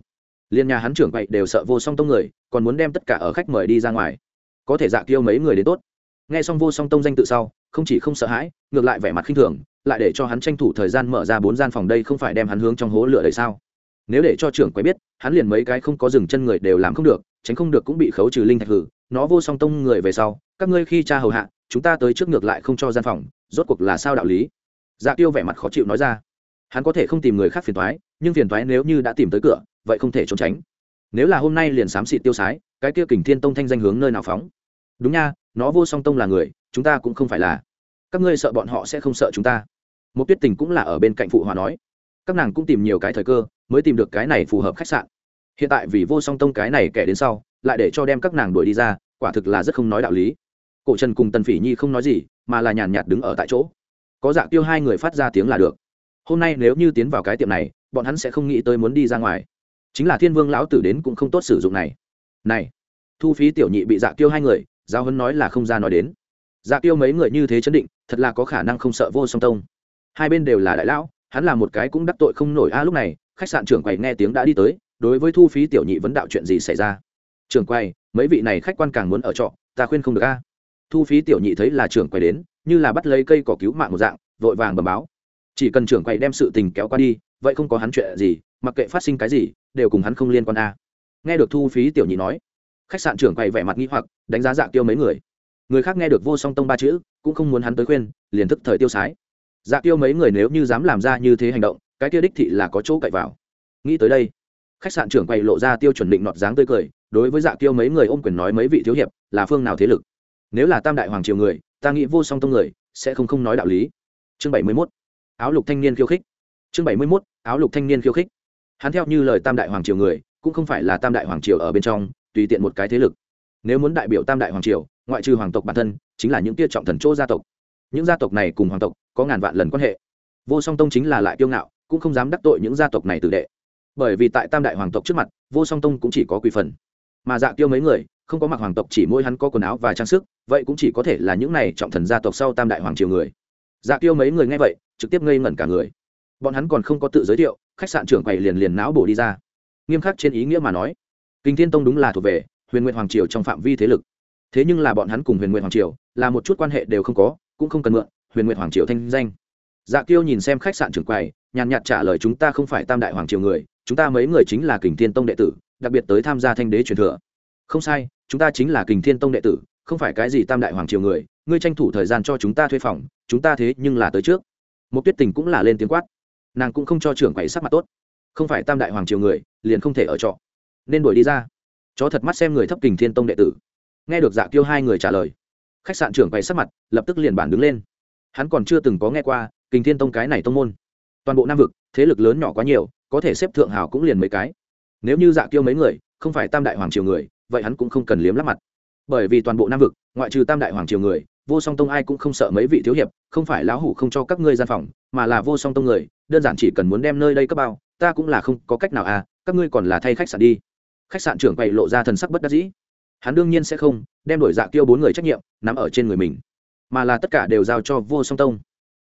Liên nhà hắn trưởng vậy đều sợ vô song tông người, còn muốn đem tất cả ở khách mời đi ra ngoài. Có thể dạ kiêu mấy người đến tốt. Nghe xong vô song tông danh tự sau, không chỉ không sợ hãi, ngược lại vẻ mặt khinh thường, lại để cho hắn tranh thủ thời gian mở ra bốn gian phòng đây không phải đem hắn hướng trong hố lửa đầy sao? Nếu để cho trưởng quay biết, hắn liền mấy cái không có dừng chân người đều làm không được, tránh không được cũng bị khấu trừ linh thạch hử. Nó vô song tông người về sau các ngươi khi cha hầu hạ, chúng ta tới trước ngược lại không cho gian phòng, rốt cuộc là sao đạo lý? Dạ tiêu vẻ mặt khó chịu nói ra. Hắn có thể không tìm người khác phiền thoái nhưng phiền thoái nếu như đã tìm tới cửa, vậy không thể trốn tránh. Nếu là hôm nay liền xám xịt tiêu sái, cái kia kình thiên tông thanh danh hướng nơi nào phóng? Đúng nha, nó vô song tông là người, chúng ta cũng không phải là. Các ngươi sợ bọn họ sẽ không sợ chúng ta. Một tuyết tình cũng là ở bên cạnh phụ hòa nói. Các nàng cũng tìm nhiều cái thời cơ, mới tìm được cái này phù hợp khách sạn. Hiện tại vì vô song tông cái này kẻ đến sau, lại để cho đem các nàng đuổi đi ra, quả thực là rất không nói đạo lý cổ trần cùng tần phỉ nhi không nói gì, mà là nhàn nhạt đứng ở tại chỗ. Có dạ tiêu hai người phát ra tiếng là được. Hôm nay nếu như tiến vào cái tiệm này, bọn hắn sẽ không nghĩ tới muốn đi ra ngoài. Chính là thiên vương lão tử đến cũng không tốt sử dụng này. Này, thu phí tiểu nhị bị dạ tiêu hai người giao hấn nói là không ra nói đến. Dạ tiêu mấy người như thế chấn định, thật là có khả năng không sợ vô song tông. Hai bên đều là đại lão, hắn là một cái cũng đắc tội không nổi. A, lúc này, khách sạn trưởng quầy nghe tiếng đã đi tới, đối với thu phí tiểu nhị vấn đạo chuyện gì xảy ra? Trưởng quầy, mấy vị này khách quan càng muốn ở trọ, ta khuyên không được a thu phí tiểu nhị thấy là trưởng quầy đến, như là bắt lấy cây cỏ cứu mạng một dạng, vội vàng bầm báo. Chỉ cần trưởng quầy đem sự tình kéo qua đi, vậy không có hắn chuyện gì, mặc kệ phát sinh cái gì, đều cùng hắn không liên quan a. Nghe được thu phí tiểu nhị nói, khách sạn trưởng quầy vẻ mặt nghi hoặc, đánh giá dạ tiêu mấy người. Người khác nghe được vô song tông ba chữ, cũng không muốn hắn tới khuyên, liền thức thời tiêu sái. Dạ tiêu mấy người nếu như dám làm ra như thế hành động, cái kia đích thị là có chỗ cậy vào. Nghĩ tới đây, khách sạn trưởng quầy lộ ra tiêu chuẩn định nọt dáng tươi cười, đối với dạ tiêu mấy người ôm quyền nói mấy vị thiếu hiệp, là phương nào thế lực? Nếu là tam đại hoàng triều người, ta nghĩ vô song tông người sẽ không không nói đạo lý. Chương bảy mươi mốt, áo lục thanh niên khiêu khích. Chương bảy mươi mốt, áo lục thanh niên khiêu khích. Hắn theo như lời tam đại hoàng triều người, cũng không phải là tam đại hoàng triều ở bên trong, tùy tiện một cái thế lực. Nếu muốn đại biểu tam đại hoàng triều, ngoại trừ hoàng tộc bản thân, chính là những tia trọng thần chỗ gia tộc. Những gia tộc này cùng hoàng tộc có ngàn vạn lần quan hệ. Vô song tông chính là lại kiêu ngạo, cũng không dám đắc tội những gia tộc này tử đệ. Bởi vì tại tam đại hoàng tộc trước mặt, vô song tông cũng chỉ có quỷ phần. Mà dạ tiêu mấy người không có mặc hoàng tộc chỉ mỗi hắn có quần áo và trang sức, vậy cũng chỉ có thể là những này trọng thần gia tộc sau tam đại hoàng triều người. Dạ tiêu mấy người nghe vậy, trực tiếp ngây ngẩn cả người. Bọn hắn còn không có tự giới thiệu, khách sạn trưởng quầy liền liền não bổ đi ra. Nghiêm khắc trên ý nghĩa mà nói, kinh thiên tông đúng là thuộc về huyền nguyện hoàng triều trong phạm vi thế lực. Thế nhưng là bọn hắn cùng huyền nguyện hoàng triều là một chút quan hệ đều không có, cũng không cần mượn huyền nguyện hoàng triều thanh danh. Dạ kiêu nhìn xem khách sạn trưởng quầy, nhàn nhạt trả lời chúng ta không phải tam đại hoàng triều người, chúng ta mấy người chính là kình thiên tông đệ tử, đặc biệt tới tham gia thanh đế truyền thừa. Không sai chúng ta chính là kình thiên tông đệ tử, không phải cái gì tam đại hoàng triều người, ngươi tranh thủ thời gian cho chúng ta thuê phòng, chúng ta thế nhưng là tới trước. Một tuyết tình cũng là lên tiếng quát. Nàng cũng không cho trưởng quầy sắc mặt tốt. Không phải tam đại hoàng triều người, liền không thể ở trọ. Nên đuổi đi ra. Chó thật mắt xem người thấp kình thiên tông đệ tử. Nghe được dạ kiêu hai người trả lời, khách sạn trưởng quầy sắc mặt lập tức liền bản đứng lên. Hắn còn chưa từng có nghe qua kình thiên tông cái này tông môn. Toàn bộ nam vực, thế lực lớn nhỏ quá nhiều, có thể xếp thượng hào cũng liền mấy cái. Nếu như dạ kiêu mấy người, không phải tam đại hoàng triều người vậy hắn cũng không cần liếm lắp mặt. Bởi vì toàn bộ nam vực, ngoại trừ tam đại hoàng triều người, vô song tông ai cũng không sợ mấy vị thiếu hiệp, không phải lão hủ không cho các ngươi gian phòng, mà là vô song tông người, đơn giản chỉ cần muốn đem nơi đây cấp bao, ta cũng là không có cách nào à các ngươi còn là thay khách sạn đi. Khách sạn trưởng quậy lộ ra thần sắc bất đắc dĩ. Hắn đương nhiên sẽ không đem đổi dạ tiêu bốn người trách nhiệm nắm ở trên người mình, mà là tất cả đều giao cho vô song tông.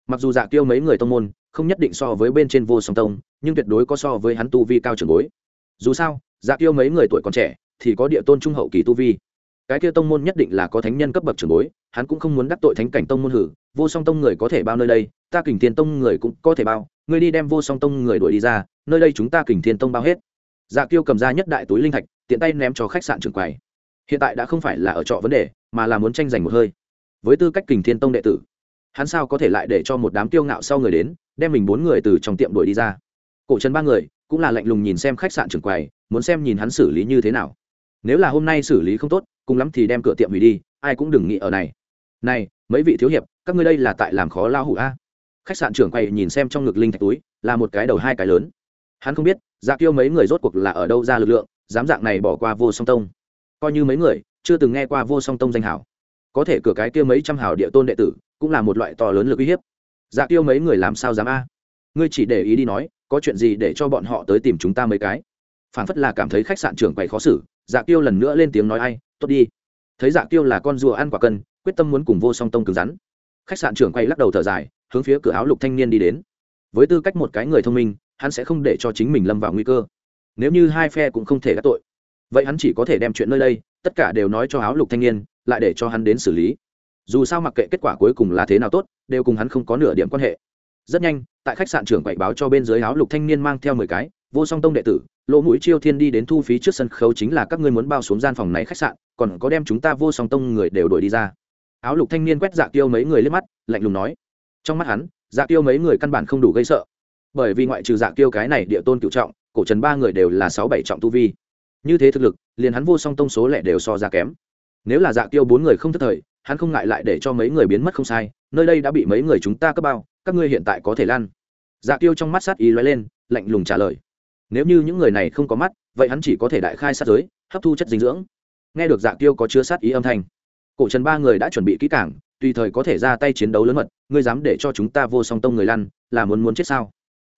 Mặc dù dạ tiêu mấy người tông môn không nhất định so với bên trên vô song tông, nhưng tuyệt đối có so với hắn tu vi cao trưởng bối. Dù sao dạ tiêu mấy người tuổi còn trẻ thì có địa tôn trung hậu kỳ tu vi. Cái kia tông môn nhất định là có thánh nhân cấp bậc trưởng bối, hắn cũng không muốn đắc tội thánh cảnh tông môn hử, vô song tông người có thể bao nơi đây, ta kình thiên tông người cũng có thể bao, ngươi đi đem vô song tông người đuổi đi ra, nơi đây chúng ta kình thiên tông bao hết. Dạ kiêu cầm ra nhất đại túi linh thạch, tiện tay ném cho khách sạn trưởng quầy. Hiện tại đã không phải là ở trọ vấn đề, mà là muốn tranh giành một hơi. Với tư cách kình thiên tông đệ tử, hắn sao có thể lại để cho một đám kiêu ngạo sau người đến, đem mình bốn người từ trong tiệm đuổi đi ra? Cổ trần ba người cũng là lạnh lùng nhìn xem khách sạn trưởng quầy, muốn xem nhìn hắn xử lý như thế nào nếu là hôm nay xử lý không tốt, cùng lắm thì đem cửa tiệm hủy đi, ai cũng đừng nghĩ ở này. Này, mấy vị thiếu hiệp, các ngươi đây là tại làm khó lao hủ a? Khách sạn trưởng quầy nhìn xem trong ngực linh thạch túi, là một cái đầu hai cái lớn. Hắn không biết dạ kiêu mấy người rốt cuộc là ở đâu ra lực lượng, dám dạng này bỏ qua vô song tông. Coi như mấy người, chưa từng nghe qua vô song tông danh hảo. Có thể cửa cái kia mấy trăm hảo địa tôn đệ tử, cũng là một loại to lớn lực uy hiếp. Dạ kiêu mấy người làm sao dám a? Ngươi chỉ để ý đi nói, có chuyện gì để cho bọn họ tới tìm chúng ta mấy cái? Phản phất là cảm thấy khách sạn trưởng quầy khó xử dạ kiêu lần nữa lên tiếng nói ai, tốt đi. Thấy dạ kiêu là con rùa ăn quả cân, quyết tâm muốn cùng vô song tông cứng rắn. Khách sạn trưởng quay lắc đầu thở dài, hướng phía cửa áo lục thanh niên đi đến. Với tư cách một cái người thông minh, hắn sẽ không để cho chính mình lâm vào nguy cơ. Nếu như hai phe cũng không thể gác tội, vậy hắn chỉ có thể đem chuyện nơi đây, tất cả đều nói cho áo lục thanh niên, lại để cho hắn đến xử lý. Dù sao mặc kệ kết quả cuối cùng là thế nào tốt, đều cùng hắn không có nửa điểm quan hệ. Rất nhanh, tại khách sạn trưởng quậy báo cho bên dưới áo lục thanh niên mang theo mười cái, vô song tông đệ tử lỗ mũi chiêu thiên đi đến thu phí trước sân khấu chính là các ngươi muốn bao xuống gian phòng này khách sạn, còn có đem chúng ta vô song tông người đều đuổi đi ra. Áo lục thanh niên quét dạ tiêu mấy người lên mắt, lạnh lùng nói. Trong mắt hắn dạ tiêu mấy người căn bản không đủ gây sợ. Bởi vì ngoại trừ dạ tiêu cái này địa tôn cựu trọng, cổ trần ba người đều là sáu bảy trọng tu vi. Như thế thực lực, liền hắn vô song tông số lẻ đều so ra kém. Nếu là dạ tiêu bốn người không thất thời, hắn không ngại lại để cho mấy người biến mất không sai, nơi đây đã bị mấy người chúng ta cấp bao, các ngươi hiện tại có thể lan. Dạ tiêu trong mắt sát ý lóe lên, lạnh lùng trả lời nếu như những người này không có mắt, vậy hắn chỉ có thể đại khai sát giới, hấp thu chất dinh dưỡng. Nghe được dạ tiêu có chứa sát ý âm thanh, cổ trần ba người đã chuẩn bị kỹ cảng tùy thời có thể ra tay chiến đấu lớn mật, ngươi dám để cho chúng ta vô song tông người lăn, là muốn muốn chết sao?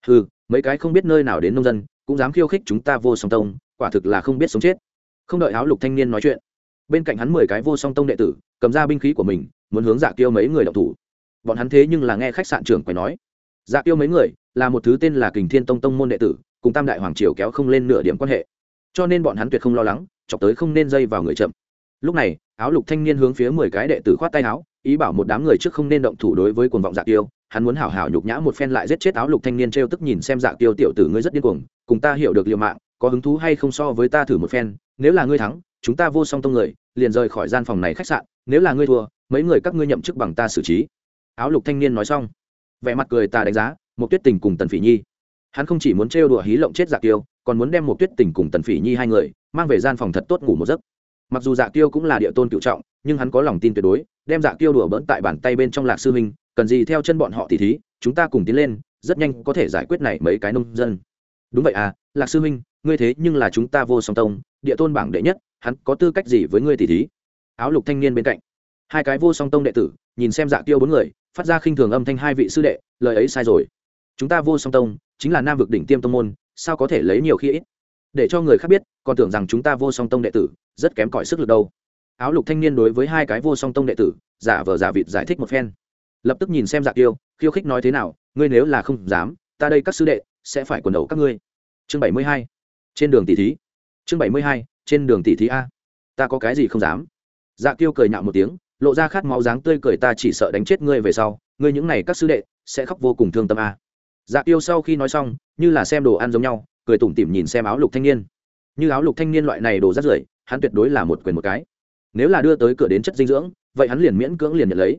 Ừ mấy cái không biết nơi nào đến nông dân, cũng dám khiêu khích chúng ta vô song tông, quả thực là không biết sống chết. Không đợi áo lục thanh niên nói chuyện, bên cạnh hắn mười cái vô song tông đệ tử, cầm ra binh khí của mình, muốn hướng dạ tiêu mấy người đọc thủ. Bọn hắn thế nhưng là nghe khách sạn trưởng quầy nói. Dạ tiêu mấy người, là một thứ tên là kình thiên tông tông môn đệ tử cùng tam đại hoàng triều kéo không lên nửa điểm quan hệ. Cho nên bọn hắn tuyệt không lo lắng, chọc tới không nên dây vào người chậm. Lúc này, áo lục thanh niên hướng phía mười cái đệ tử khoát tay áo, ý bảo một đám người trước không nên động thủ đối với cuồng vọng dạ tiêu hắn muốn hảo hảo nhục nhã một phen lại giết chết áo lục thanh niên trêu tức nhìn xem dạ tiêu tiểu tử ngươi rất điên cuồng, cùng ta hiểu được liều mạng, có hứng thú hay không so với ta thử một phen, nếu là ngươi thắng, chúng ta vô song tông người, liền rời khỏi gian phòng này khách sạn, nếu là ngươi thua, mấy người các ngươi nhậm chức bằng ta xử trí. Áo lục thanh niên nói xong, vẻ mặt cười ta đánh giá một tuyết tình cùng tần phỉ nhi hắn không chỉ muốn trêu đùa hí lộng chết dạ tiêu còn muốn đem một tuyết tình cùng tần phỉ nhi hai người mang về gian phòng thật tốt ngủ một giấc. Mặc dù dạ tiêu cũng là địa tôn cựu trọng, nhưng hắn có lòng tin tuyệt đối, đem dạ tiêu đùa bỡn tại bàn tay bên trong lạc sư huynh cần gì theo chân bọn họ thì thí, chúng ta cùng tiến lên, rất nhanh có thể giải quyết này mấy cái nông dân. Đúng vậy à lạc sư huynh ngươi thế nhưng là chúng ta vô song tông, địa tôn bảng đệ nhất, hắn có tư cách gì với ngươi thì thí? Áo lục thanh niên bên cạnh. Hai cái vô song tông đệ tử, nhìn xem dạ tiêu bốn người, phát ra khinh thường âm thanh hai vị sư đệ, lời ấy sai rồi chúng ta vô song tông, chính là nam vực đỉnh tiêm tông môn, sao có thể lấy nhiều khi ít? Để cho người khác biết, còn tưởng rằng chúng ta vô song tông đệ tử, rất kém cỏi sức lực đâu. Áo lục thanh niên đối với hai cái vô song tông đệ tử, giả vờ giả vịt giải thích một phen. Lập tức nhìn xem dạ tiêu khiêu khích nói thế nào, ngươi nếu là không dám, ta đây các sư đệ, sẽ phải quần đầu các ngươi. Chương bảy mươi hai, trên đường tỷ thí. Chương bảy mươi hai, trên đường tỷ thí a. Ta có cái gì không dám? Dạ tiêu cười nhạo một tiếng, lộ ra khát máu dáng tươi cười ta chỉ sợ đánh chết ngươi về sau, ngươi những này các sư đệ, sẽ khóc vô cùng thương tâm a dạ tiêu sau khi nói xong, như là xem đồ ăn giống nhau, cười tủm tỉm nhìn xem áo lục thanh niên. Như áo lục thanh niên loại này đồ rất rưởi, hắn tuyệt đối là một quyền một cái. Nếu là đưa tới cửa đến chất dinh dưỡng, vậy hắn liền miễn cưỡng liền nhận lấy.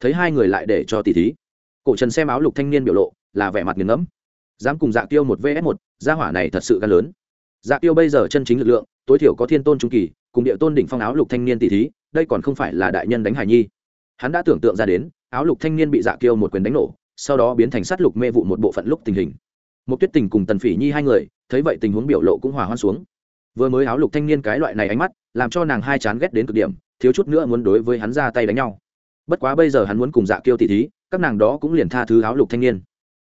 Thấy hai người lại để cho tỷ thí. Cổ trần xem áo lục thanh niên biểu lộ, là vẻ mặt nghiền ngẫm. Dám cùng dạ tiêu một vs một, gia hỏa này thật sự gan lớn. Dạ tiêu bây giờ chân chính lực lượng, tối thiểu có thiên tôn trung kỳ, cùng địa tôn đỉnh phong áo lục thanh niên tỷ thí, đây còn không phải là đại nhân đánh hải nhi. Hắn đã tưởng tượng ra đến, áo lục thanh niên bị dạ kiêu một quyền đánh nổ sau đó biến thành sát lục mê vụ một bộ phận lúc tình hình. Một tuyết tình cùng tần phỉ nhi hai người, thấy vậy tình huống biểu lộ cũng hòa hoan xuống. Vừa mới áo lục thanh niên cái loại này ánh mắt, làm cho nàng hai chán ghét đến cực điểm, thiếu chút nữa muốn đối với hắn ra tay đánh nhau. Bất quá bây giờ hắn muốn cùng dạ kiêu tỷ thí, các nàng đó cũng liền tha thứ áo lục thanh niên.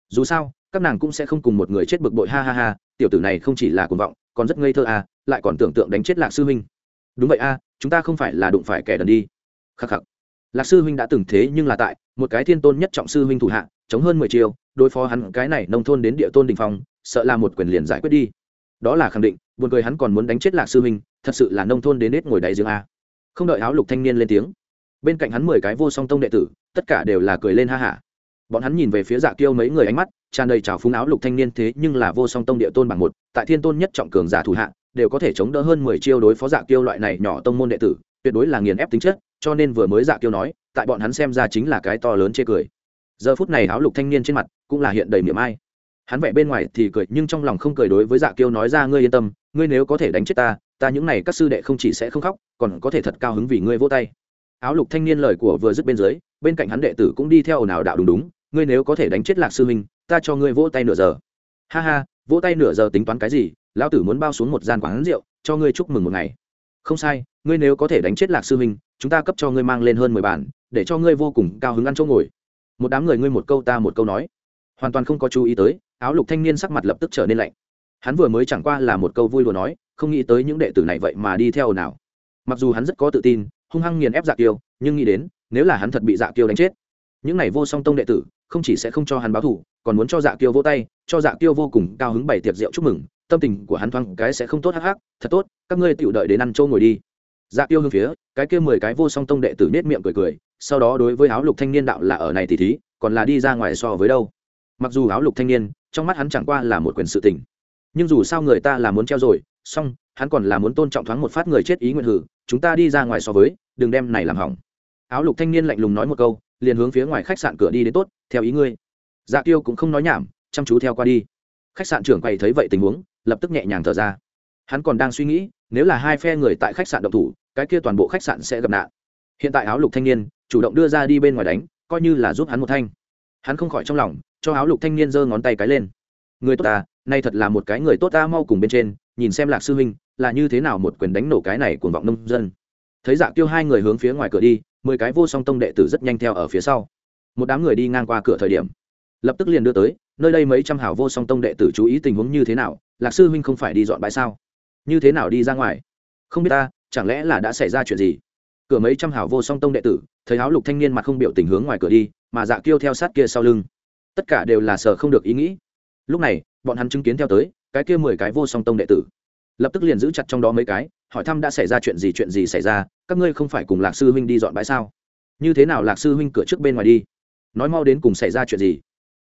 Dù sao, các nàng cũng sẽ không cùng một người chết bực bội, ha ha ha, tiểu tử này không chỉ là cuồng vọng, còn rất ngây thơ à lại còn tưởng tượng đánh chết lạc sư huynh. Đúng vậy a chúng ta không phải là đụng phải kẻ đần đi. Khắc khắc. Lạc sư huynh đã từng thế nhưng là tại một cái thiên tôn nhất trọng sư huynh thủ hạ, chống hơn mười chiều đối phó hắn cái này nông thôn đến địa tôn đình phong, sợ là một quyền liền giải quyết đi. Đó là khẳng định, buồn cười hắn còn muốn đánh chết lạc sư huynh, thật sự là nông thôn đến nết ngồi đáy giếng a. Không đợi áo lục thanh niên lên tiếng, bên cạnh hắn mười cái vô song tông đệ tử, tất cả đều là cười lên ha hả. Bọn hắn nhìn về phía dạ kiêu mấy người ánh mắt, tràn đầy trào phúng áo lục thanh niên thế nhưng là vô song tông địa tôn bằng một, tại thiên tôn nhất trọng cường giả thủ hạ, đều có thể chống đỡ hơn mười chiêu đối phó dạ kiêu loại này nhỏ tông môn đệ tử, tuyệt đối là nghiền ép tính chất, cho nên vừa mới dạ kiêu nói tại bọn hắn xem ra chính là cái to lớn chê cười. Giờ phút này áo lục thanh niên trên mặt cũng là hiện đầy miệng ai. Hắn vẻ bên ngoài thì cười, nhưng trong lòng không cười đối với dạ kiêu nói ra, ngươi yên tâm, ngươi nếu có thể đánh chết ta ta những này các sư đệ không chỉ sẽ không khóc, còn có thể thật cao hứng vì ngươi vỗ tay. Áo lục thanh niên lời của vừa dứt bên dưới, bên cạnh hắn đệ tử cũng đi theo ồn ào đạo đúng đúng, ngươi nếu có thể đánh chết lạc sư minh ta cho ngươi vỗ tay nửa giờ. Ha ha, vỗ tay nửa giờ tính toán cái gì? Lão tử muốn bao xuống một gian quán rượu, cho ngươi chúc mừng một ngày. Không sai, ngươi nếu có thể đánh chết lạc sư minh chúng ta cấp cho ngươi mang lên hơn mười bàn, để cho ngươi vô cùng cao hứng ăn chỗ ngồi. Một đám người ngươi một câu ta một câu nói. Hoàn toàn không có chú ý tới áo lục thanh niên sắc mặt lập tức trở nên lạnh. Hắn vừa mới chẳng qua là một câu vui đùa nói không nghĩ tới những đệ tử này vậy mà đi theo nào. Mặc dù hắn rất có tự tin hung hăng nghiền ép dạ kiêu nhưng nghĩ đến nếu là hắn thật bị dạ kiêu đánh chết những này vô song tông đệ tử không chỉ sẽ không cho hắn báo thủ còn muốn cho dạ kiêu vỗ tay cho dạ kiêu vô cùng cao hứng bày tiệc rượu chúc mừng tâm tình của hắn thoáng cái sẽ không tốt hắc hắc. Thật tốt các ngươi tự đợi đến ăn trâu ngồi đi dạ Tiêu hướng phía, cái kia mười cái vô song tông đệ tử nết miệng cười cười, sau đó đối với áo lục thanh niên đạo là ở này thì thí, còn là đi ra ngoài so với đâu. Mặc dù áo lục thanh niên, trong mắt hắn chẳng qua là một quyền sự tình. Nhưng dù sao người ta là muốn treo rồi, song, hắn còn là muốn tôn trọng thoáng một phát người chết ý nguyện hử, chúng ta đi ra ngoài so với, đừng đem này làm hỏng. Áo lục thanh niên lạnh lùng nói một câu, liền hướng phía ngoài khách sạn cửa đi đến tốt, theo ý ngươi. Dạ tiêu cũng không nói nhảm, chăm chú theo qua đi. Khách sạn trưởng quầy thấy vậy tình huống, lập tức nhẹ nhàng thở ra. Hắn còn đang suy nghĩ nếu là hai phe người tại khách sạn động thủ, cái kia toàn bộ khách sạn sẽ gặp nạn. Hiện tại áo lục thanh niên chủ động đưa ra đi bên ngoài đánh, coi như là giúp hắn một thanh. Hắn không khỏi trong lòng, cho áo lục thanh niên giơ ngón tay cái lên. Người tốt ta, nay thật là một cái người tốt ta mau cùng bên trên, nhìn xem lạc sư huynh, là như thế nào một quyền đánh nổ cái này cuồng vọng nông dân. Thấy dạ tiêu hai người hướng phía ngoài cửa đi, mười cái vô song tông đệ tử rất nhanh theo ở phía sau. Một đám người đi ngang qua cửa thời điểm, lập tức liền đưa tới, nơi đây mấy trăm hảo vô song tông đệ tử chú ý tình huống như thế nào, lạc sư huynh không phải đi dọn bãi sao? Như thế nào đi ra ngoài? Không biết ta, chẳng lẽ là đã xảy ra chuyện gì? Cửa mấy trăm hảo vô song tông đệ tử, thấy áo lục thanh niên mặt không biểu tình hướng ngoài cửa đi, mà dạ kiêu theo sát kia sau lưng. Tất cả đều là sợ không được ý nghĩ. Lúc này, bọn hắn chứng kiến theo tới, cái kia mười cái vô song tông đệ tử. Lập tức liền giữ chặt trong đó mấy cái, hỏi thăm đã xảy ra chuyện gì chuyện gì xảy ra, các ngươi không phải cùng lạc sư huynh đi dọn bãi sao? Như thế nào lạc sư huynh cửa trước bên ngoài đi? Nói mau đến cùng xảy ra chuyện gì?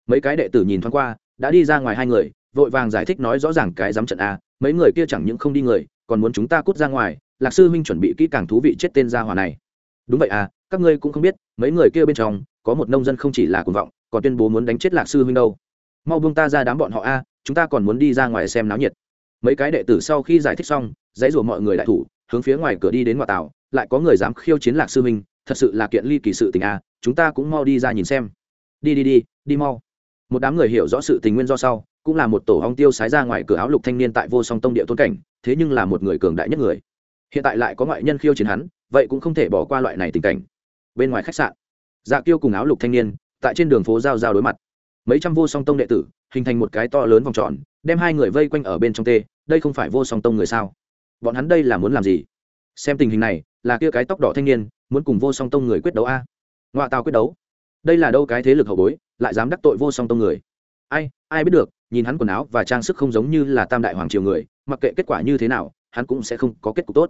Mấy cái đệ tử nhìn thoáng qua, đã đi ra ngoài hai người, vội vàng giải thích nói rõ ràng cái dám trận a mấy người kia chẳng những không đi người, còn muốn chúng ta cút ra ngoài, lạc sư huynh chuẩn bị kỹ càng thú vị chết tên gia hòa này. Đúng vậy à các ngươi cũng không biết, mấy người kia bên trong, có một nông dân không chỉ là cuồng vọng, còn tuyên bố muốn đánh chết lạc sư huynh đâu. Mau buông ta ra đám bọn họ a, chúng ta còn muốn đi ra ngoài xem náo nhiệt. Mấy cái đệ tử sau khi giải thích xong, dãy rủa mọi người đại thủ, hướng phía ngoài cửa đi đến ngoại tàu, lại có người dám khiêu chiến lạc sư huynh, thật sự là kiện ly kỳ sự tình a, chúng ta cũng mau đi ra nhìn xem. Đi đi đi đi mau. Một đám người hiểu rõ sự tình nguyên do sau cũng là một tổ hong tiêu sái ra ngoài cửa áo lục thanh niên tại vô song tông địa tôn cảnh, thế nhưng là một người cường đại nhất người. Hiện tại lại có ngoại nhân khiêu chiến hắn, vậy cũng không thể bỏ qua loại này tình cảnh. Bên ngoài khách sạn dạ kiêu cùng áo lục thanh niên tại trên đường phố giao giao đối mặt. Mấy trăm vô song tông đệ tử hình thành một cái to lớn vòng tròn, đem hai người vây quanh ở bên trong tê, đây không phải vô song tông người sao? Bọn hắn đây là muốn làm gì? Xem tình hình này, là kia cái tóc đỏ thanh niên muốn cùng vô song tông người quyết đấu a? Ngoại tào quyết đấu. Đây là đâu cái thế lực hậu bối, lại dám đắc tội vô song tông người? Ai ai biết được nhìn hắn quần áo và trang sức không giống như là tam đại hoàng triều người, mặc kệ kết quả như thế nào, hắn cũng sẽ không có kết cục tốt.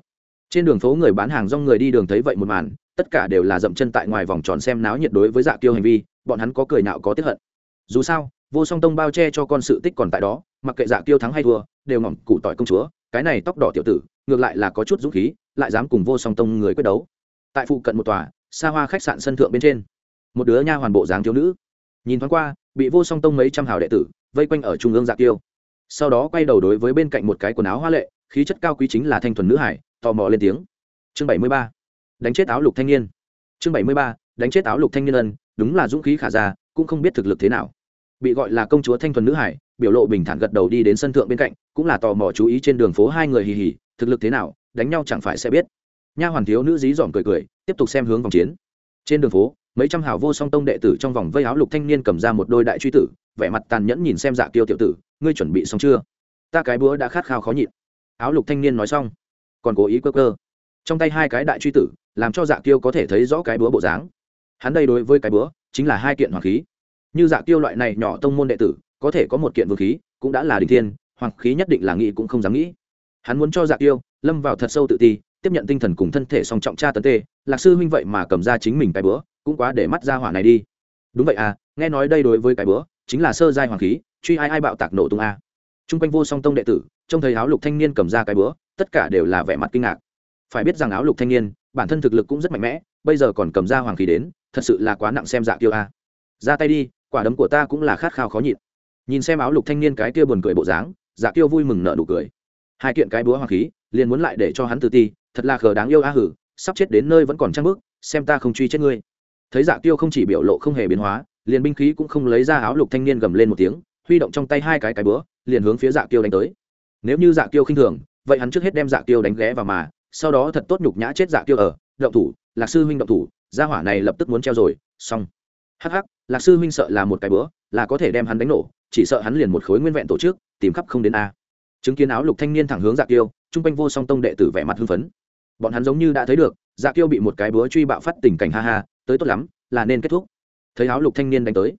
Trên đường phố người bán hàng do người đi đường thấy vậy một màn, tất cả đều là dậm chân tại ngoài vòng tròn xem náo nhiệt đối với dạ kiêu hành vi, bọn hắn có cười nạo có tiếp hận. Dù sao, vô song tông bao che cho con sự tích còn tại đó, mặc kệ dạ kiêu thắng hay thua, đều ngỏm cụ tỏi công chúa, cái này tóc đỏ tiểu tử, ngược lại là có chút dũng khí, lại dám cùng vô song tông người quyết đấu. Tại phụ cận một tòa, xa hoa khách sạn sân thượng bên trên, một đứa nha hoàn bộ dáng thiếu nữ, nhìn thoáng qua, bị vô song tông mấy trăm hào đệ tử vây quanh ở trung ương dạ tiêu sau đó quay đầu đối với bên cạnh một cái quần áo hoa lệ, khí chất cao quý chính là thanh thuần nữ hải, tò mò lên tiếng. Chương bảy mươi ba, đánh chết áo lục thanh niên. Chương bảy mươi ba, đánh chết áo lục thanh niên ân, đúng là dũng khí khả ra cũng không biết thực lực thế nào. Bị gọi là công chúa thanh thuần nữ hải, biểu lộ bình thản gật đầu đi đến sân thượng bên cạnh, cũng là tò mò chú ý trên đường phố hai người hì hì, thực lực thế nào, đánh nhau chẳng phải sẽ biết. Nha hoàn thiếu nữ dí dỏm cười cười, tiếp tục xem hướng vòng chiến. Trên đường phố, mấy trăm hào vô song tông đệ tử trong vòng vây áo lục thanh niên cầm ra một đôi đại truy tử vẻ mặt tàn nhẫn nhìn xem dạ kiêu tiểu tử, ngươi chuẩn bị xong chưa? Ta cái búa đã khát khao khó nhịn. Áo lục thanh niên nói xong, còn cố ý cơ cơ trong tay hai cái đại truy tử, làm cho dạ kiêu có thể thấy rõ cái búa bộ dáng. Hắn đây đối với cái búa, chính là hai kiện hoàng khí. Như dạ kiêu loại này nhỏ tông môn đệ tử, có thể có một kiện vương khí, cũng đã là đình thiên, hoàng khí nhất định là nghĩ cũng không dám nghĩ. Hắn muốn cho dạ kiêu lâm vào thật sâu tự ti, tiếp nhận tinh thần cùng thân thể song trọng tra tấn tê, lạc sư huynh vậy mà cầm ra chính mình cái búa, cũng quá để mắt ra hỏa này đi. Đúng vậy à nghe nói đây đối với cái búa chính là sơ giai hoàng khí, truy ai ai bạo tạc nổ tung a. T r u n g quanh vô song tông đệ tử, trông thấy áo lục thanh niên cầm ra cái búa, tất cả đều là vẻ mặt kinh ngạc. Phải biết rằng áo lục thanh niên, bản thân thực lực cũng rất mạnh mẽ, bây giờ còn cầm ra hoàng khí đến, thật sự là quá nặng xem dạ tiêu a. Ra tay đi, quả đấm của ta cũng là khát khao khó nhịn. Nhìn xem áo lục thanh niên cái kia buồn cười bộ dáng dạ tiêu vui mừng nợ nụ cười. Hai kiện cái búa hoàng khí, liền muốn lại để cho hắn tự ti, thật là khờ đáng yêu a hử, sắp chết đến nơi vẫn còn trăng bước, xem ta không truy chết ngươi. Thấy dạ tiêu không chỉ biểu lộ không hề biến hóa liền binh khí cũng không lấy ra áo lục thanh niên gầm lên một tiếng huy động trong tay hai cái cái búa liền hướng phía dạ kiêu đánh tới. Nếu như dạ kiêu khinh thường vậy hắn trước hết đem dạ kiêu đánh ghé vào mà sau đó thật tốt nhục nhã chết dạ kiêu ở động thủ lạc sư huynh động thủ gia hỏa này lập tức muốn treo rồi xong. Hắc hắc lạc sư huynh sợ là một cái búa là có thể đem hắn đánh nổ chỉ sợ hắn liền một khối nguyên vẹn tổ chức tìm khắp không đến a. Chứng kiến áo lục thanh niên thẳng hướng dạ kiêu, trung quanh vô song tông đệ tử vẻ mặt hưng phấn. Bọn hắn giống như đã thấy được dạ kiêu bị một cái búa truy bạo phát tình cảnh ha ha tới tốt lắm là nên kết thúc thấy áo lục thanh niên đánh tới.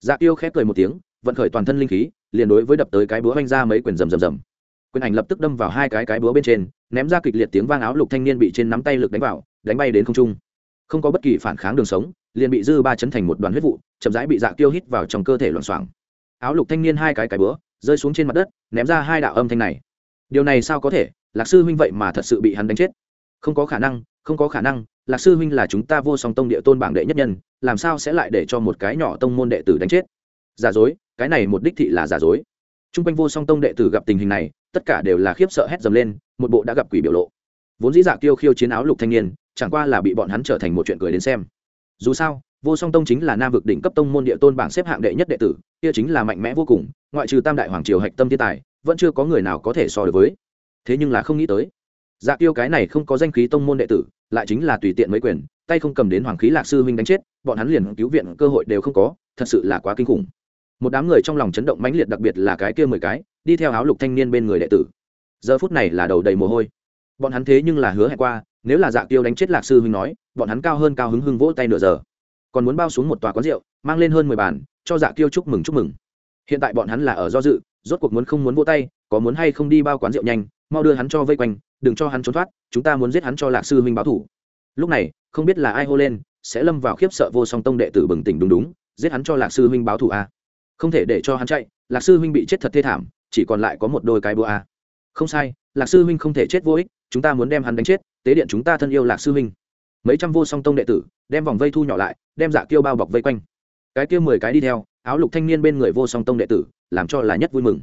Dạ tiêu khép cười một tiếng, vận khởi toàn thân linh khí, liền đối với đập tới cái búa oanh ra mấy quyền rầm rầm rầm. Quyền ảnh lập tức đâm vào hai cái cái búa bên trên, ném ra kịch liệt tiếng vang áo lục thanh niên bị trên nắm tay lực đánh vào, đánh bay đến không trung. Không có bất kỳ phản kháng đường sống, liền bị dư ba chấn thành một đoàn huyết vụ, chậm rãi bị dạ tiêu hít vào trong cơ thể loạn xoảng áo lục thanh niên hai cái cái búa, rơi xuống trên mặt đất, ném ra hai đạo âm thanh này. Điều này sao có thể? Lạc sư huynh vậy mà thật sự bị hắn đánh chết. Không có khả năng, không có khả năng lạc sư huynh là chúng ta vô song tông địa tôn bảng đệ nhất nhân, làm sao sẽ lại để cho một cái nhỏ tông môn đệ tử đánh chết? Giả dối, cái này một đích thị là giả dối. T r u n g quanh vô song tông đệ tử gặp tình hình này, tất cả đều là khiếp sợ hét dầm lên, một bộ đã gặp quỷ biểu lộ. Vốn dĩ dạ kiêu khiêu chiến áo lục thanh niên, chẳng qua là bị bọn hắn trở thành một chuyện cười đến xem. Dù sao, vô song tông chính là nam vực đỉnh cấp tông môn địa tôn bảng xếp hạng đệ nhất đệ tử, kia chính là mạnh mẽ vô cùng, ngoại trừ tam đại hoàng triều hạch tâm thiên tài, vẫn chưa có người nào có thể so được với. Thế nhưng là không nghĩ tới dạ Tiêu cái này không có danh khí tông môn đệ tử, lại chính là tùy tiện mấy quyền, tay không cầm đến hoàng khí lạc sư huynh đánh chết, bọn hắn liền cứu viện cơ hội đều không có, thật sự là quá kinh khủng. Một đám người trong lòng chấn động mãnh liệt đặc biệt là cái kia mười cái, đi theo áo lục thanh niên bên người đệ tử. Giờ phút này là đầu đầy mồ hôi. Bọn hắn thế nhưng là hứa hẹn qua, nếu là dạ tiêu đánh chết lạc sư huynh nói, bọn hắn cao hơn cao hứng hưng vỗ tay nửa giờ. Còn muốn bao xuống một tòa quán rượu, mang lên hơn mười bàn, cho dạ tiêu chúc mừng chúc mừng. Hiện tại bọn hắn là ở do dự, rốt cuộc muốn không muốn vỗ tay, có muốn hay không đi bao quán rượu nhanh mau đưa hắn cho vây quanh, đừng cho hắn trốn thoát, chúng ta muốn giết hắn cho lạc sư huynh báo thủ. Lúc này, không biết là ai hô lên, sẽ lâm vào khiếp sợ vô song tông đệ tử bừng tỉnh đúng đúng, giết hắn cho lạc sư huynh báo thủ a. Không thể để cho hắn chạy, lạc sư huynh bị chết thật thê thảm, chỉ còn lại có một đôi cái búa a. Không sai, lạc sư huynh không thể chết vô ích, chúng ta muốn đem hắn đánh chết, tế điện chúng ta thân yêu lạc sư huynh. Mấy trăm vô song tông đệ tử, đem vòng vây thu nhỏ lại, đem dạ kiêu bao bọc vây quanh. Cái kia mười cái đi theo, áo lục thanh niên bên người vô song tông đệ tử, làm cho là nhất vui mừng.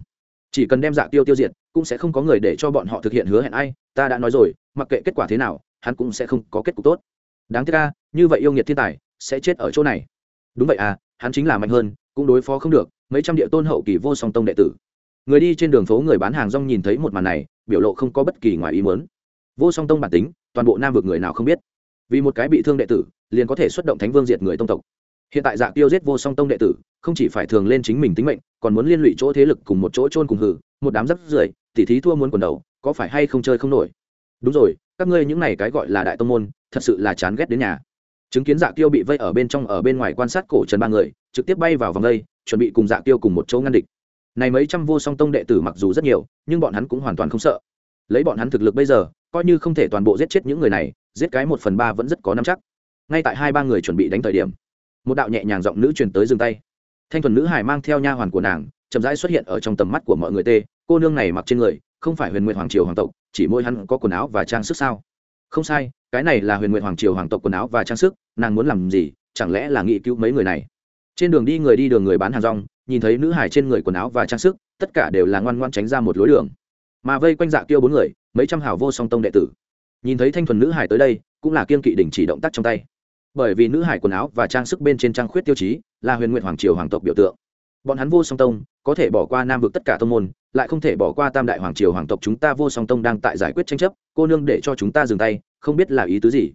Chỉ cần đem dạ tiêu tiêu diệt cũng sẽ không có người để cho bọn họ thực hiện hứa hẹn ai, ta đã nói rồi, mặc kệ kết quả thế nào, hắn cũng sẽ không có kết cục tốt. Đáng tiếc ca như vậy yêu nghiệt thiên tài sẽ chết ở chỗ này. Đúng vậy à hắn chính là mạnh hơn, cũng đối phó không được, mấy trăm địa tôn hậu kỳ vô song tông đệ tử. Người đi trên đường phố người bán hàng rong nhìn thấy một màn này, biểu lộ không có bất kỳ ngoài ý muốn. Vô song tông bản tính, toàn bộ nam vực người nào không biết. Vì một cái bị thương đệ tử, liền có thể xuất động thánh vương diệt người tông tộc. Hiện tại dạ tiêu giết vô song tông đệ tử, không chỉ phải thường lên chính mình tính mệnh, còn muốn liên lụy chỗ thế lực cùng một chỗ trôn cùng hử, một đám rắp rưởi tỉ thí thua muốn quần đầu, có phải hay không chơi không nổi? Đúng rồi, các ngươi những này cái gọi là đại tông môn, thật sự là chán ghét đến nhà. Chứng kiến dạ tiêu bị vây ở bên trong ở bên ngoài quan sát cổ trần ba người, trực tiếp bay vào vòng đây, chuẩn bị cùng dạ tiêu cùng một chỗ ngăn địch. Này mấy trăm vô song tông đệ tử mặc dù rất nhiều, nhưng bọn hắn cũng hoàn toàn không sợ. Lấy bọn hắn thực lực bây giờ, coi như không thể toàn bộ giết chết những người này, giết cái một phần ba vẫn rất có năm chắc. Ngay tại hai ba người chuẩn bị đánh thời điểm, một đạo nhẹ nhàng giọng nữ truyền tới dừng tay. Thanh thuần nữ hải mang theo nha hoàn của nàng, chậm rãi xuất hiện ở trong tầm mắt của mọi người tê cô nương này mặc trên người, không phải huyền nguyện hoàng triều hoàng tộc, chỉ mỗi hắn có quần áo và trang sức sao? Không sai, cái này là huyền nguyện hoàng triều hoàng tộc quần áo và trang sức, nàng muốn làm gì, chẳng lẽ là nghị cứu mấy người này? Trên đường đi người đi đường người bán hàng rong, nhìn thấy nữ hải trên người quần áo và trang sức, tất cả đều là ngoan ngoan tránh ra một lối đường. Mà vây quanh dạ kêu bốn người, mấy trăm hào vô song tông đệ tử. Nhìn thấy thanh thuần nữ hải tới đây, cũng là kiên kỵ đình chỉ động tác trong tay. Bởi vì nữ hải quần áo và trang sức bên trên trang khuyết tiêu chí, là huyền nguyện hoàng triều hoàng tộc biểu tượng bọn hắn vô song tông, có thể bỏ qua nam vực tất cả tông môn, lại không thể bỏ qua tam đại hoàng triều hoàng tộc chúng ta vô song tông đang tại giải quyết tranh chấp, cô nương để cho chúng ta dừng tay, không biết là ý tứ gì.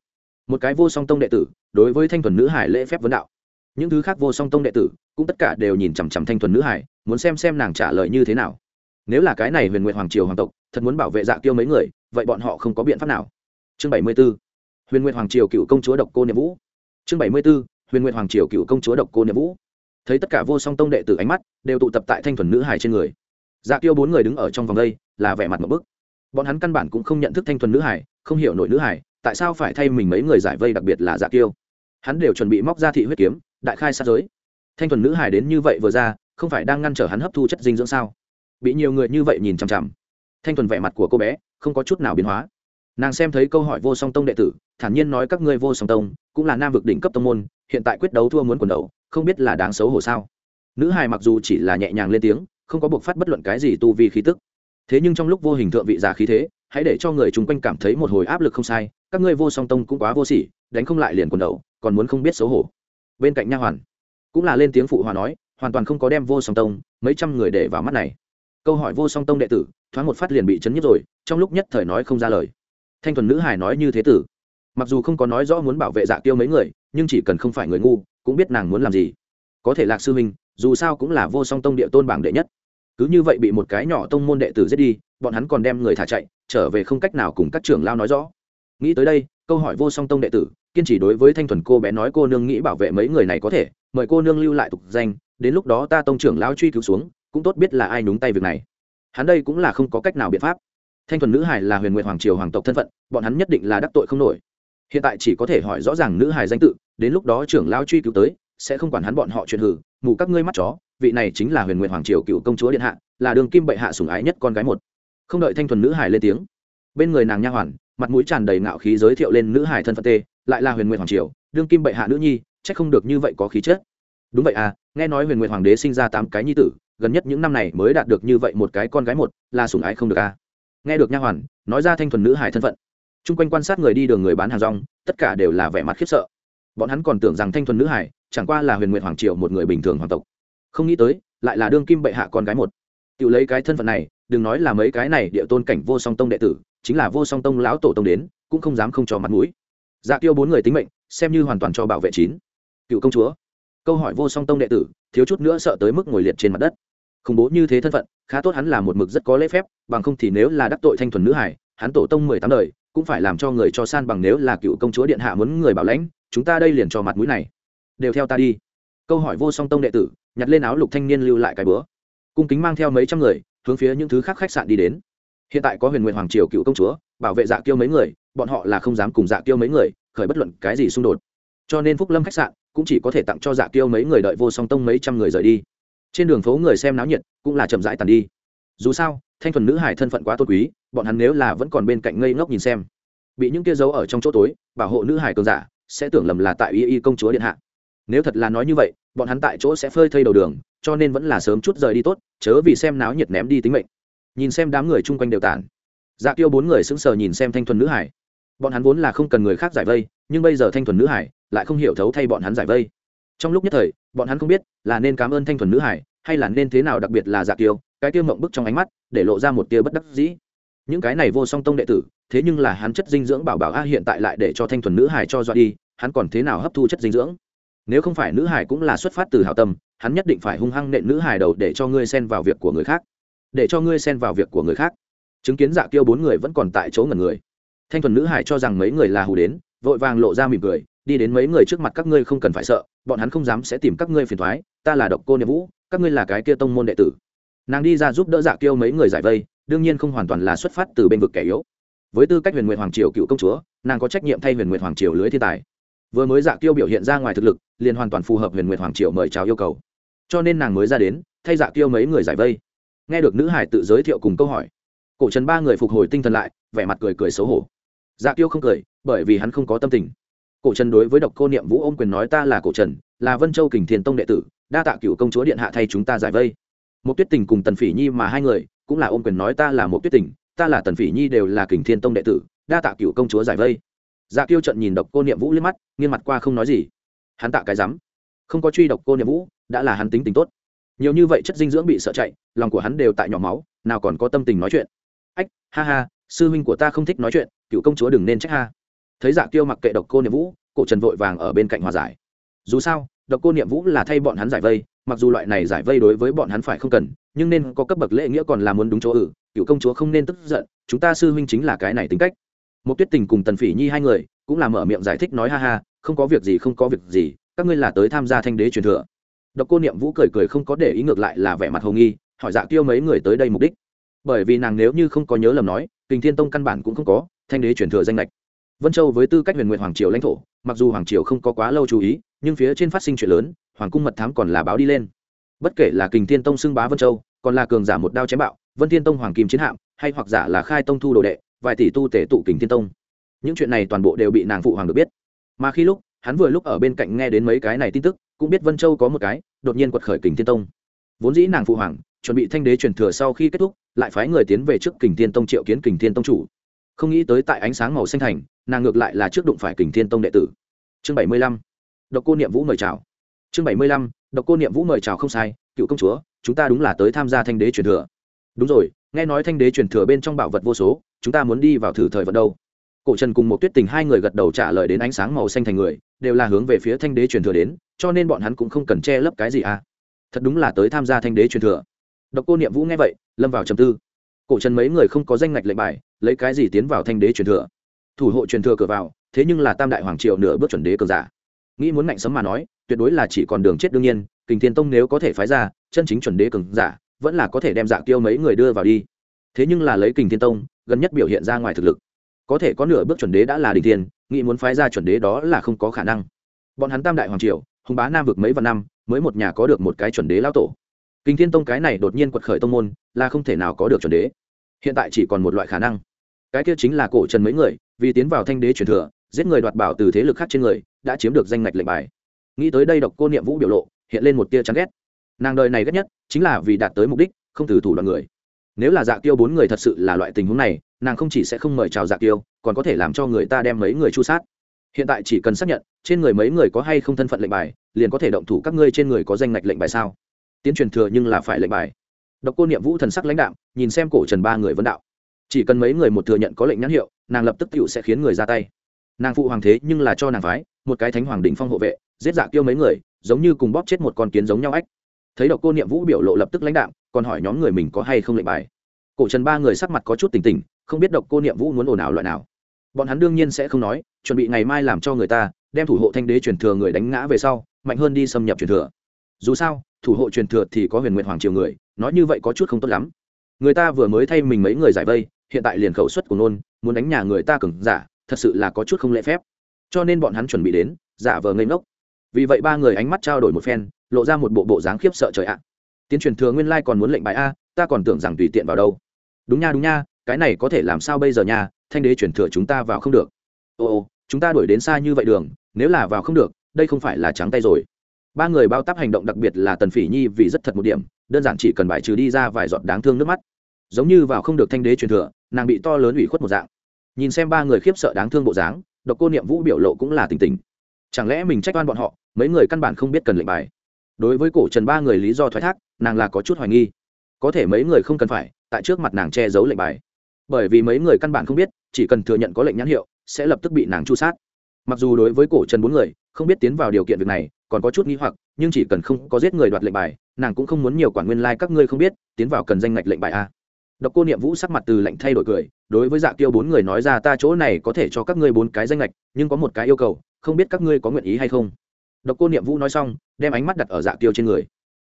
Một cái vô song tông đệ tử, đối với thanh thuần nữ hải lễ phép vấn đạo. Những thứ khác vô song tông đệ tử, cũng tất cả đều nhìn chằm chằm thanh thuần nữ hải, muốn xem xem nàng trả lời như thế nào. Nếu là cái này huyền nguyện hoàng triều hoàng tộc, thật muốn bảo vệ dạ tiêu mấy người, vậy bọn họ không có biện pháp nào. Chương bảy mươi b ố huyền nguyện hoàng triều cựu công chúa độc cô niệm vũ. Chương bảy mươi b ố huyền nguyện hoàng triều cựu công chúa độc cô niệm vũ thấy tất cả vô song tông đệ tử ánh mắt, đều tụ tập tại thanh thuần nữ hải trên người. Dạ tiêu bốn người đứng ở trong vòng đây, là vẻ mặt một bức. Bọn hắn căn bản cũng không nhận thức thanh thuần nữ hải không hiểu nội nữ hải tại sao phải thay mình mấy người giải vây đặc biệt là dạ tiêu hắn đều chuẩn bị móc ra thị huyết kiếm, đại khai sát giới. Thanh thuần nữ hải đến như vậy vừa ra, không phải đang ngăn trở hắn hấp thu chất dinh dưỡng sao? Bị nhiều người như vậy nhìn chằm chằm. Thanh thuần vẻ mặt của cô bé, không có chút nào biến hóa. Nàng xem thấy câu hỏi vô song tông đệ tử, thản nhiên nói các ngươi vô song tông, cũng là nam vực đỉnh cấp tông môn, hiện tại quyết đấu thua muốn quần đầu không biết là đáng xấu hổ sao? Nữ hài mặc dù chỉ là nhẹ nhàng lên tiếng, không có buộc phát bất luận cái gì tu vi khí tức. Thế nhưng trong lúc vô hình thượng vị giả khí thế, hãy để cho người chung quanh cảm thấy một hồi áp lực không sai, các ngươi vô song tông cũng quá vô sỉ, đánh không lại liền quần đầu, còn muốn không biết xấu hổ. Bên cạnh nha hoàn, cũng là lên tiếng phụ hòa nói, hoàn toàn không có đem vô song tông, mấy trăm người để vào mắt này. Câu hỏi vô song tông đệ tử, thoáng một phát liền bị chấn nhất rồi, trong lúc nhất thời nói không ra lời. Thanh thuần nữ hải nói như thế tử. Mặc dù không có nói rõ muốn bảo vệ dạ tiêu mấy người, nhưng chỉ cần không phải người ngu cũng biết nàng muốn làm gì. Có thể lạc sư huynh dù sao cũng là vô song tông địa tôn bảng đệ nhất. Cứ như vậy bị một cái nhỏ tông môn đệ tử giết đi, bọn hắn còn đem người thả chạy, trở về không cách nào cùng các trưởng lao nói rõ. Nghĩ tới đây, câu hỏi vô song tông đệ tử, kiên trì đối với thanh thuần cô bé nói cô nương nghĩ bảo vệ mấy người này có thể, mời cô nương lưu lại tục danh, đến lúc đó ta tông trưởng lao truy cứu xuống, cũng tốt biết là ai nhúng tay việc này. Hắn đây cũng là không có cách nào biện pháp. Thanh thuần nữ hải là huyền nguyện hoàng triều hoàng tộc thân phận, bọn hắn nhất định là đắc tội không nổi hiện tại chỉ có thể hỏi rõ ràng nữ hải danh tự, đến lúc đó trưởng lao truy cứu tới, sẽ không quản hắn bọn họ chuyện hử mù các ngươi mắt chó, vị này chính là huyền nguyện hoàng triều cựu công chúa điện hạ, là đường kim bệ hạ sủng ái nhất con gái một. Không đợi thanh thuần nữ hải lên tiếng, bên người nàng nha hoàn, mặt mũi tràn đầy ngạo khí giới thiệu lên nữ hải thân phận tê, lại là huyền nguyện hoàng triều đương kim bệ hạ nữ nhi, chắc không được như vậy có khí chất. Đúng vậy à nghe nói huyền nguyện hoàng đế sinh ra tám cái nhi tử, gần nhất những năm này mới đạt được như vậy một cái con gái một, là sủng ái không được à. Nghe được nha hoàn, nói ra thanh thuần nữ hải thân phận chung quanh quan sát người đi đường người bán hàng rong, tất cả đều là vẻ mặt khiếp sợ. Bọn hắn còn tưởng rằng thanh thuần nữ hải, chẳng qua là huyền nguyện hoàng triều một người bình thường hoàng tộc. Không nghĩ tới, lại là đương kim bệ hạ con gái một. Tự lấy cái thân phận này, đừng nói là mấy cái này địa tôn cảnh vô song tông đệ tử, chính là vô song tông lão tổ tông đến, cũng không dám không cho mặt mũi. Dạ tiêu bốn người tính mệnh, xem như hoàn toàn cho bảo vệ chín. Cựu công chúa. Câu hỏi vô song tông đệ tử, thiếu chút nữa sợ tới mức ngồi liệt trên mặt đất. Khủng bố như thế thân phận, khá tốt hắn là một mực rất có lễ phép, bằng không thì nếu là đắc tội thanh thuần nữ hải, hắn tổ tông mười tám đời cũng phải làm cho người cho san bằng nếu là cựu công chúa điện hạ muốn người bảo lãnh, chúng ta đây liền cho mặt mũi này. Đều theo ta đi. Câu hỏi vô song tông đệ tử, nhặt lên áo lục thanh niên lưu lại cái bữa. Cung kính mang theo mấy trăm người, hướng phía những thứ khác khách sạn đi đến. Hiện tại có huyền nguyện hoàng triều cựu công chúa, bảo vệ dạ kiêu mấy người, bọn họ là không dám cùng dạ kiêu mấy người khởi bất luận cái gì xung đột. Cho nên phúc lâm khách sạn cũng chỉ có thể tặng cho dạ kiêu mấy người đợi vô song tông mấy trăm người rời đi. Trên đường phố người xem náo nhiệt cũng là chậm rãi tàn đi. Dù sao, thanh thuần nữ hải thân phận quá tôn quý bọn hắn nếu là vẫn còn bên cạnh ngây ngốc nhìn xem, bị những kia giấu ở trong chỗ tối, bảo hộ nữ hải cường giả, sẽ tưởng lầm là tại y y công chúa điện hạ. Nếu thật là nói như vậy, bọn hắn tại chỗ sẽ phơi thây đầu đường, cho nên vẫn là sớm chút rời đi tốt, chớ vì xem náo nhiệt ném đi tính mệnh. Nhìn xem đám người chung quanh đều tản. Dạ tiêu bốn người sững sờ nhìn xem thanh thuần nữ hải bọn hắn vốn là không cần người khác giải vây, nhưng bây giờ thanh thuần nữ hải lại không hiểu thấu thay bọn hắn giải vây. Trong lúc nhất thời, bọn hắn không biết là nên cảm ơn thanh thuần nữ hải hay là nên thế nào đặc biệt là dạ tiêu cái tiêu mộng bức trong ánh mắt để lộ ra một tia bất đắc dĩ những cái này vô song tông đệ tử, thế nhưng là hắn chất dinh dưỡng bảo bảo a hiện tại lại để cho thanh thuần nữ hải cho dọa đi, hắn còn thế nào hấp thu chất dinh dưỡng? Nếu không phải nữ hải cũng là xuất phát từ hảo tâm, hắn nhất định phải hung hăng nện nữ hải đầu để cho ngươi xen vào việc của người khác. Để cho ngươi xen vào việc của người khác. Chứng kiến dạ kiêu bốn người vẫn còn tại chỗ ngần người. Thanh thuần nữ hải cho rằng mấy người là hù đến, vội vàng lộ ra mỉm cười, đi đến mấy người trước mặt các ngươi không cần phải sợ, bọn hắn không dám sẽ tìm các ngươi phiền thoái, ta là độc cô niệm vũ, các ngươi là cái kia tông môn đệ tử. Nàng đi ra giúp đỡ dạ kiêu mấy người giải vây đương nhiên không hoàn toàn là xuất phát từ bên vực kẻ yếu. Với tư cách huyền nguyện hoàng triều cựu công chúa, nàng có trách nhiệm thay huyền nguyện hoàng triều lưới thiên tài. Vừa mới dạ kiêu biểu hiện ra ngoài thực lực, liền hoàn toàn phù hợp huyền nguyện hoàng triều mời chào yêu cầu. Cho nên nàng mới ra đến, thay dạ kiêu mấy người giải vây. Nghe được nữ hải tự giới thiệu cùng câu hỏi, cổ trần ba người phục hồi tinh thần lại, vẻ mặt cười cười xấu hổ. Dạ kiêu không cười, bởi vì hắn không có tâm tình. Cổ trần đối với độc cô niệm vũ ôm quyền nói ta là cổ trần, là vân châu kình thiền tông đệ tử, đa tạ cựu công chúa điện hạ thay chúng ta giải vây. Một tuyết tình cùng tần phỉ nhi mà hai người cũng là ôm quyền nói ta là một tuyết tình, ta là tần phỉ nhi đều là kình thiên tông đệ tử, đa tạ cựu công chúa giải vây. Dạ kiêu trận nhìn độc cô niệm vũ liếc mắt, nghiêng mặt qua không nói gì. Hắn tạ cái rắm. Không có truy độc cô niệm vũ, đã là hắn tính tình tốt. Nhiều như vậy chất dinh dưỡng bị sợ chạy, lòng của hắn đều tại nhỏ máu, nào còn có tâm tình nói chuyện. Ách, ha ha, sư huynh của ta không thích nói chuyện, cựu công chúa đừng nên trách ha. Thấy dạ kiêu mặc kệ độc cô niệm vũ, cổ trần vội vàng ở bên cạnh hòa giải. Dù sao độc cô niệm vũ là thay bọn hắn giải vây, mặc dù loại này giải vây đối với bọn hắn phải không cần, nhưng nên có cấp bậc lễ nghĩa còn là muốn đúng chỗ ử cựu công chúa không nên tức giận, chúng ta sư huynh chính là cái này tính cách. Một tuyết tình cùng tần phỉ nhi hai người cũng là mở miệng giải thích nói ha ha, không có việc gì, không có việc gì, các ngươi là tới tham gia thanh đế truyền thừa. Độc cô niệm vũ cười cười không có để ý ngược lại là vẻ mặt hồng nghi, hỏi dạ tiêu mấy người tới đây mục đích. Bởi vì nàng nếu như không có nhớ lầm nói, kình thiên tông căn bản cũng không có thanh đế truyền thừa danh lệch. Vân châu với tư cách huyền nguyện hoàng triều lãnh thổ mặc dù hoàng triều không có quá lâu chú ý, nhưng phía trên phát sinh chuyện lớn, hoàng cung mật thám còn là báo đi lên. Bất kể là kình thiên tông xưng bá vân châu, còn là cường giả một đao chém bạo, vân thiên tông hoàng kim chiến hạm, hay hoặc giả là khai tông thu đồ đệ, vài tỷ tu tể tụ kình thiên tông. Những chuyện này toàn bộ đều bị nàng phụ hoàng được biết. Mà khi lúc, hắn vừa lúc ở bên cạnh nghe đến mấy cái này tin tức, cũng biết vân châu có một cái, đột nhiên quật khởi kình thiên tông. Vốn dĩ nàng phụ hoàng, chuẩn bị thanh đế truyền thừa sau khi kết thúc, lại phái người tiến về trước kình thiên tông triệu kiến kình thiên tông chủ. Không nghĩ tới tại ánh sáng màu xanh thành nàng ngược lại là trước đụng phải kình thiên tông đệ tử. Chương bảy mươi lăm, độc cô niệm vũ mời chào. Chương bảy mươi lăm, độc cô niệm vũ mời chào không sai, cựu công chúa, chúng ta đúng là tới tham gia thanh đế truyền thừa. Đúng rồi, nghe nói thanh đế truyền thừa bên trong bảo vật vô số, chúng ta muốn đi vào thử thời vận đâu. Cổ trần cùng một tuyết tình hai người gật đầu trả lời đến ánh sáng màu xanh thành người, đều là hướng về phía thanh đế truyền thừa đến, cho nên bọn hắn cũng không cần che lấp cái gì à. Thật đúng là tới tham gia thanh đế truyền thừa. Độc cô niệm vũ nghe vậy, lâm vào trầm tư. Cổ trần mấy người không có danh ngạch lệnh bài, lấy cái gì tiến vào thanh đế truyền thừa? Thủ hộ truyền thừa cửa vào, thế nhưng là tam đại hoàng triều nửa bước chuẩn đế cường giả. Nghĩ muốn ngạnh sấm mà nói, tuyệt đối là chỉ còn đường chết đương nhiên, kình thiên tông nếu có thể phái ra chân chính chuẩn đế cường giả, vẫn là có thể đem dạ tiêu mấy người đưa vào đi. Thế nhưng là lấy kình thiên tông, gần nhất biểu hiện ra ngoài thực lực, có thể có nửa bước chuẩn đế đã là đình thiên, nghĩ muốn phái ra chuẩn đế đó là không có khả năng. Bọn hắn tam đại hoàng triều hùng bá nam vực mấy vạn năm, mới một nhà có được một cái chuẩn đế lao tổ. Kinh thiên tông cái này đột nhiên quật khởi tông môn, là không thể nào có được chuẩn đế. Hiện tại chỉ còn một loại khả năng cái kia chính là cổ trần mấy người, vì tiến vào thanh đế truyền thừa, giết người đoạt bảo từ thế lực khác trên người, đã chiếm được danh ngạch lệnh bài. Nghĩ tới đây độc cô niệm vũ biểu lộ, hiện lên một tia chán ghét. Nàng đời này ghét nhất, chính là vì đạt tới mục đích, không từ thủ đoạn người. Nếu là dạ tiêu bốn người thật sự là loại tình huống này, nàng không chỉ sẽ không mời chào dạ tiêu còn có thể làm cho người ta đem mấy người chu sát. Hiện tại chỉ cần xác nhận, trên người mấy người có hay không thân phận lệnh bài, liền có thể động thủ các ngươi trên người có danh ngạch lệnh bài sao? Tiến truyền thừa nhưng là phải lệnh bài. Độc cô niệm vũ thần sắc lãnh đạo nhìn xem cổ trần ba người vấn đạo chỉ cần mấy người một thừa nhận có lệnh nhãn hiệu, nàng lập tức tựu sẽ khiến người ra tay. Nàng phụ hoàng thế nhưng là cho nàng phái, một cái thánh hoàng đỉnh phong hộ vệ, giết dạ tiêu mấy người, giống như cùng bóp chết một con kiến giống nhau ách. Thấy độc cô niệm vũ biểu lộ lập tức lãnh đạo còn hỏi nhóm người mình có hay không lệnh bài. Cổ trần ba người sắc mặt có chút tỉnh tỉnh, không biết độc cô niệm vũ muốn ồn ào loại nào. Bọn hắn đương nhiên sẽ không nói, chuẩn bị ngày mai làm cho người ta, đem thủ hộ thanh đế truyền thừa người đánh ngã về sau, mạnh hơn đi xâm nhập truyền thừa. Dù sao, thủ hộ truyền thừa thì có huyền nguyện hoàng triều người, nói như vậy có chút không tốt lắm. Người ta vừa mới thay mình mấy người giải vây hiện tại liền khẩu suất của nôn, muốn đánh nhà người ta cứng giả, thật sự là có chút không lễ phép. Cho nên bọn hắn chuẩn bị đến, giả vờ ngây ngốc. Vì vậy ba người ánh mắt trao đổi một phen, lộ ra một bộ bộ dáng khiếp sợ trời ạ. Tiến truyền thừa nguyên lai còn muốn lệnh bài a, ta còn tưởng rằng tùy tiện vào đâu. Đúng nha đúng nha, cái này có thể làm sao bây giờ nha, thanh đế truyền thừa chúng ta vào không được. Ồ ồ chúng ta đuổi đến xa như vậy đường, nếu là vào không được, đây không phải là trắng tay rồi. Ba người bao tắp hành động đặc biệt là tần phỉ nhi vì rất thật một điểm, đơn giản chỉ cần bài trừ đi ra vài giọt đáng thương nước mắt. Giống như vào không được thanh đế truyền thừa nàng bị to lớn ủy khuất một dạng. Nhìn xem ba người khiếp sợ đáng thương bộ dáng, độc cô niệm vũ biểu lộ cũng là tình tình chẳng lẽ mình trách oan bọn họ, mấy người căn bản không biết cần lệnh bài. Đối với cổ trần ba người lý do thoái thác, nàng là có chút hoài nghi. Có thể mấy người không cần phải, tại trước mặt nàng che giấu lệnh bài. Bởi vì mấy người căn bản không biết, chỉ cần thừa nhận có lệnh nhãn hiệu, sẽ lập tức bị nàng chu sát. Mặc dù đối với cổ trần bốn người, không biết tiến vào điều kiện việc này, còn có chút nghi hoặc, nhưng chỉ cần không có giết người đoạt lệnh bài, nàng cũng không muốn nhiều quản nguyên lai、like、các ngươi không biết, tiến vào cần danh ngạch lệnh bài a độc cô niệm vũ sắc mặt từ lạnh thay đổi cười đối với dạ tiêu bốn người nói ra ta chỗ này có thể cho các ngươi bốn cái danh ngạch nhưng có một cái yêu cầu không biết các ngươi có nguyện ý hay không? Độc cô niệm vũ nói xong đem ánh mắt đặt ở dạ tiêu trên người.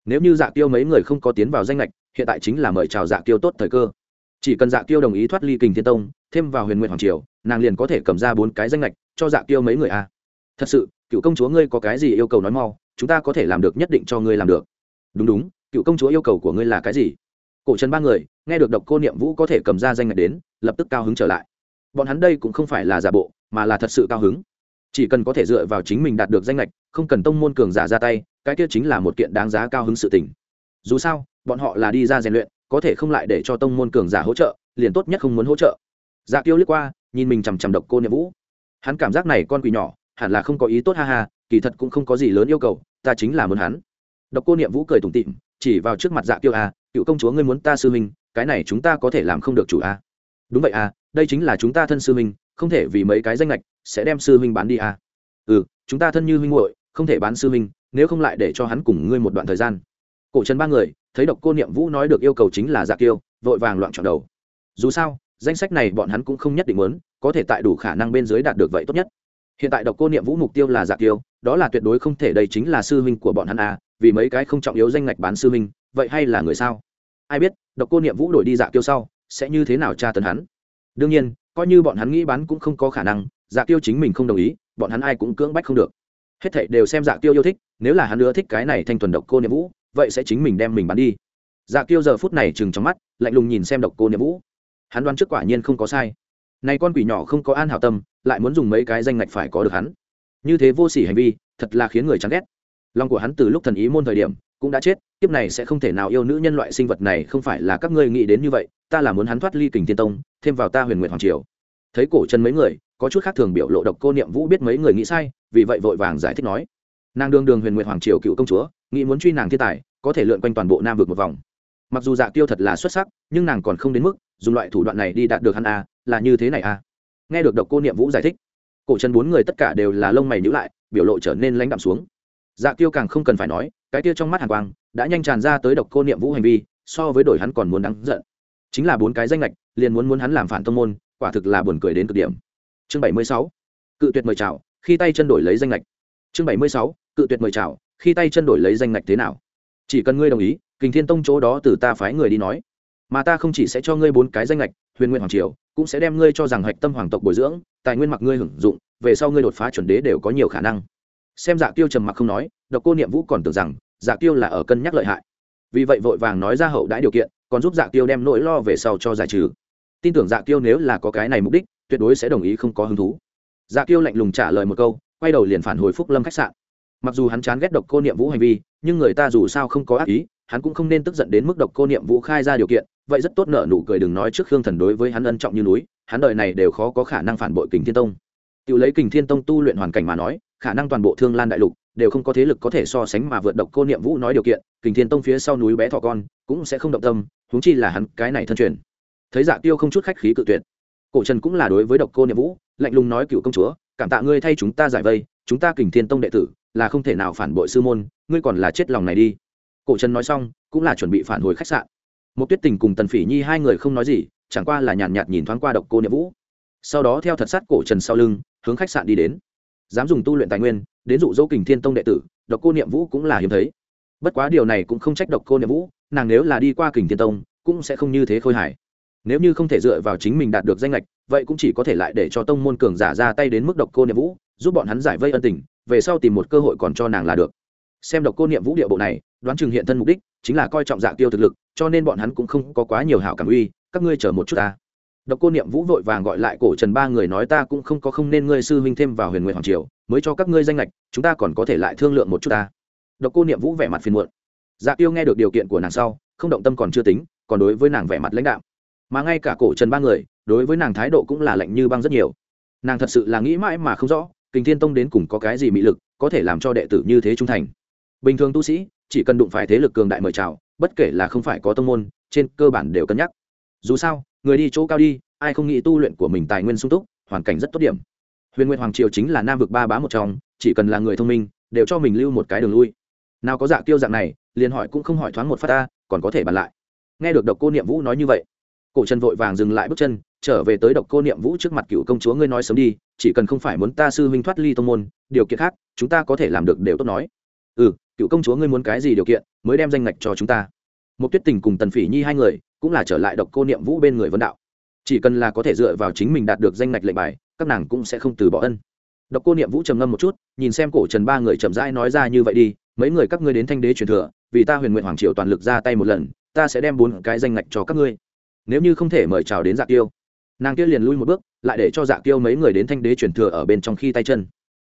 Nếu như dạ tiêu mấy người không có tiến vào danh ngạch, hiện tại chính là mời chào dạ tiêu tốt thời cơ. Chỉ cần dạ tiêu đồng ý thoát ly kình thiên tông thêm vào huyền Nguyệt hoàng triều nàng liền có thể cầm ra bốn cái danh ngạch cho dạ tiêu mấy người a. Thật sự cựu công chúa ngươi có cái gì yêu cầu nói mau chúng ta có thể làm được nhất định cho ngươi làm được. Đúng đúng cựu công chúa yêu cầu của ngươi là cái gì? Cổ trần ba người nghe được độc cô niệm vũ có thể cầm ra danh ngạch đến lập tức cao hứng trở lại. Bọn hắn đây cũng không phải là giả bộ mà là thật sự cao hứng. Chỉ cần có thể dựa vào chính mình đạt được danh lệch không cần tông môn cường giả ra tay cái kia chính là một kiện đáng giá cao hứng sự tình. Dù sao bọn họ là đi ra rèn luyện có thể không lại để cho tông môn cường giả hỗ trợ liền tốt nhất không muốn hỗ trợ. Dạ tiêu liếc qua nhìn mình chằm chằm độc cô niệm vũ. Hắn cảm giác này con quỷ nhỏ hẳn là không có ý tốt ha ha kỳ thật cũng không có gì lớn yêu cầu ta chính là muốn hắn. Độc cô niệm vũ cười tủm tịm chỉ vào trước mặt dạ tiêu a à, cựu công chúa ngươi muốn ta sư minh cái này chúng ta có thể làm không được chủ a à. đúng vậy à đây chính là chúng ta thân sư minh không thể vì mấy cái danh lệch sẽ đem sư huynh bán đi à. ừ chúng ta thân như huynh muội, không thể bán sư huynh, nếu không lại để cho hắn cùng ngươi một đoạn thời gian cổ trần ba người, thấy độc cô niệm vũ nói được yêu cầu chính là dạ kiêu, vội vàng loạn chọn đầu dù sao, danh sách này bọn hắn cũng không nhất định muốn, có thể tại đủ khả năng bên dưới đạt được vậy tốt nhất hiện tại độc cô niệm vũ mục tiêu là dạ kiêu, đó là tuyệt đối không thể đây chính là sư huynh của bọn hắn à vì mấy cái không trọng yếu danh ngạch bán sư huynh, vậy hay là người sao ai biết, độc cô niệm vũ đổi đi dạ kiêu sau, sẽ như thế nào tra tấn hắn? Đương nhiên, coi như bọn hắn nghĩ bán cũng không có khả năng dạ tiêu chính mình không đồng ý, bọn hắn ai cũng cưỡng bách không được. Hết thảy đều xem dạ tiêu yêu thích, nếu là hắn ưa thích cái này thanh thuần độc cô niệm vũ, vậy sẽ chính mình đem mình bán đi. Dạ tiêu giờ phút này chừng trong mắt, lạnh lùng nhìn xem độc cô niệm vũ. Hắn đoán trước quả nhiên không có sai. Này con quỷ nhỏ không có an hảo tâm, lại muốn dùng mấy cái danh ngạch phải có được hắn. Như thế vô sỉ hành vi, thật là khiến người chán ghét. Lòng của hắn từ lúc thần ý môn thời điểm cũng đã chết, kiếp này sẽ không thể nào yêu nữ nhân loại sinh vật này, không phải là các ngươi nghĩ đến như vậy, ta là muốn hắn thoát ly kình thiên tông, thêm vào ta huyền nguyện hoàng triều. Thấy cổ chân mấy người, có chút khác thường biểu lộ độc cô niệm vũ biết mấy người nghĩ sai, vì vậy vội vàng giải thích nói. Nàng đương đường huyền nguyện hoàng triều cựu công chúa, nghĩ muốn truy nàng thiên tài, có thể lượn quanh toàn bộ nam vực một vòng. Mặc dù dạ tiêu thật là xuất sắc, nhưng nàng còn không đến mức, dùng loại thủ đoạn này đi đạt được hắn a, là như thế này a. Nghe được độc cô niệm vũ giải thích, cổ chân bốn người tất cả đều là lông mày nhữ lại, biểu lộ trở nên lãnh đạm xuống. Dạ tiêu càng không cần phải nói cái tia trong mắt hàn quang đã nhanh tràn ra tới độc cô niệm vũ hành vi, so với đổi hắn còn muốn đáng giận. Chính là bốn cái danh lệch liền muốn muốn hắn làm phản tông môn, quả thực là buồn cười đến cực điểm. Chương bảy mươi sáu, cự tuyệt mời chào, khi tay chân đổi lấy danh lệch chương bảy mươi sáu, cự tuyệt mời chào, khi tay chân đổi lấy danh lệch thế nào? Chỉ cần ngươi đồng ý, kình thiên tông chỗ đó từ ta phái người đi nói. Mà ta không chỉ sẽ cho ngươi bốn cái danh lệch huyền nguyên hoàng triều, cũng sẽ đem ngươi cho rằng hạch tâm hoàng tộc bồi dưỡng, tài nguyên mặc ngươi hưởng dụng, về sau ngươi đột phá chuẩn đế đều có nhiều khả năng xem dạ tiêu trầm mặc không nói, độc cô niệm vũ còn tưởng rằng dạ tiêu là ở cân nhắc lợi hại. Vì vậy vội vàng nói ra hậu đãi điều kiện, còn giúp dạ tiêu đem nỗi lo về sau cho giải trừ. Tin tưởng dạ tiêu nếu là có cái này mục đích, tuyệt đối sẽ đồng ý không có hứng thú. Dạ tiêu lạnh lùng trả lời một câu, quay đầu liền phản hồi phúc lâm khách sạn. Mặc dù hắn chán ghét độc cô niệm vũ hành vi, nhưng người ta dù sao không có ác ý, hắn cũng không nên tức giận đến mức độc cô niệm vũ khai ra điều kiện, vậy rất tốt nợ nụ cười đừng nói trước khương thần đối với hắn ân trọng như núi, hắn đời này đều khó có khả năng phản bội kình thiên tông. Tự lấy kình thiên tông tu luyện hoàn cảnh mà nói khả năng toàn bộ thương lan đại lục đều không có thế lực có thể so sánh mà vượt độc cô niệm vũ nói điều kiện kình thiên tông phía sau núi bé thọ con cũng sẽ không động tâm huống chi là hắn cái này thân truyền. Thấy dạ tiêu không chút khách khí cự tuyệt. Cổ trần cũng là đối với độc cô niệm vũ lạnh lùng nói cựu công chúa cảm tạ ngươi thay chúng ta giải vây chúng ta kình thiên tông đệ tử là không thể nào phản bội sư môn ngươi còn là chết lòng này đi. Cổ trần nói xong cũng là chuẩn bị phản hồi khách sạn. Một tuyết tình cùng tần phỉ nhi hai người không nói gì chẳng qua là nhàn nhạt, nhìn thoáng qua độc cô niệm vũ. Sau đó theo thật sát cổ trần sau lưng hướng khách sạn đi đến dám dùng tu luyện tài nguyên, đến dụ dỗ kình thiên tông đệ tử, độc cô niệm vũ cũng là hiếm thấy. Bất quá điều này cũng không trách độc cô niệm vũ, nàng nếu là đi qua kình thiên tông, cũng sẽ không như thế khôi hài. Nếu như không thể dựa vào chính mình đạt được danh lệch vậy cũng chỉ có thể lại để cho tông môn cường giả ra tay đến mức độc cô niệm vũ, giúp bọn hắn giải vây ân tình, về sau tìm một cơ hội còn cho nàng là được. Xem độc cô niệm vũ địa bộ này, đoán chừng hiện thân mục đích chính là coi trọng dạ tiêu thực lực, cho nên bọn hắn cũng không có quá nhiều hảo cảm uy, các ngươi chờ một chút ta độc cô niệm vũ vội vàng gọi lại cổ trần ba người nói ta cũng không có không nên ngươi sư huynh thêm vào huyền nguyện hoàng triều mới cho các ngươi danh ngạch, chúng ta còn có thể lại thương lượng một chút ta. Độc cô niệm vũ vẻ mặt phiền muộn. Dạ Kiêu nghe được điều kiện của nàng sau không động tâm còn chưa tính còn đối với nàng vẻ mặt lãnh đạm. Mà ngay cả cổ trần ba người đối với nàng thái độ cũng là lạnh như băng rất nhiều. Nàng thật sự là nghĩ mãi mà không rõ kình thiên tông đến cùng có cái gì mị lực có thể làm cho đệ tử như thế trung thành. Bình thường tu sĩ chỉ cần đụng phải thế lực cường đại mời chào bất kể là không phải có tông môn trên cơ bản đều cân nhắc. Dù sao người đi chỗ cao đi, ai không nghĩ tu luyện của mình tài nguyên sung túc, hoàn cảnh rất tốt điểm. Huyền nguyện hoàng triều chính là nam vực ba bá một trong, chỉ cần là người thông minh, đều cho mình lưu một cái đường lui. Nào có dạ tiêu dạng này, liền hỏi cũng không hỏi thoáng một phát ta, còn có thể bàn lại. Nghe được độc cô niệm vũ nói như vậy, cổ trần vội vàng dừng lại bước chân, trở về tới độc cô niệm vũ trước mặt cựu công chúa ngươi nói sớm đi, chỉ cần không phải muốn ta sư huynh thoát ly tông môn, điều kiện khác, chúng ta có thể làm được đều tốt nói. Ừ cựu công chúa ngươi muốn cái gì điều kiện, mới đem danh ngạch cho chúng ta. Một tuyết tình cùng tần phỉ nhi hai người cũng là trở lại độc cô niệm vũ bên người vân đạo. Chỉ cần là có thể dựa vào chính mình đạt được danh ngạch lệnh bài, các nàng cũng sẽ không từ bỏ ân. Độc cô niệm vũ trầm ngâm một chút, nhìn xem cổ trần ba người chậm rãi nói ra như vậy đi, mấy người các ngươi đến thanh đế truyền thừa, vì ta huyền nguyện hoàng triều toàn lực ra tay một lần, ta sẽ đem bốn cái danh ngạch cho các ngươi. Nếu như không thể mời chào đến dạ tiêu nàng kia liền lui một bước, lại để cho dạ tiêu mấy người đến thanh đế truyền thừa ở bên trong khi tay chân.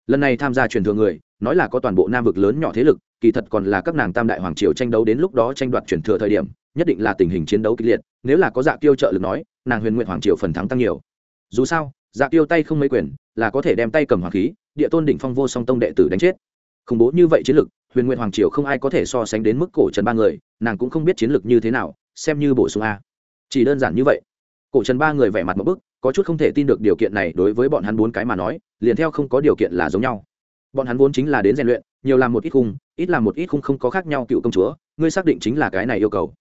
Lần này tham gia truyền thừa người, nói là có toàn bộ nam vực lớn nhỏ thế lực, kỳ thật còn là các nàng tam đại hoàng triều tranh đấu đến lúc đó tranh đoạt truyền thừa thời điểm nhất định là tình hình chiến đấu kịch liệt, nếu là có dạ tiêu trợ lực nói, nàng huyền nguyện hoàng triều phần thắng tăng nhiều. Dù sao dạ tiêu tay không mấy quyền, là có thể đem tay cầm hoàng khí, địa tôn đỉnh phong vô song tông đệ tử đánh chết. Khủng bố như vậy chiến lực, huyền nguyện hoàng triều không ai có thể so sánh đến mức cổ trần ba người, nàng cũng không biết chiến lược như thế nào, xem như bổ sung a. Chỉ đơn giản như vậy. Cổ trần ba người vẻ mặt một bức, có chút không thể tin được điều kiện này đối với bọn hắn bốn cái mà nói, liền theo không có điều kiện là giống nhau. Bọn hắn vốn chính là đến rèn luyện, nhiều làm một ít khung, ít làm một ít khung không có khác nhau cựu công chúa, ngươi xác định chính là cái này yêu cầu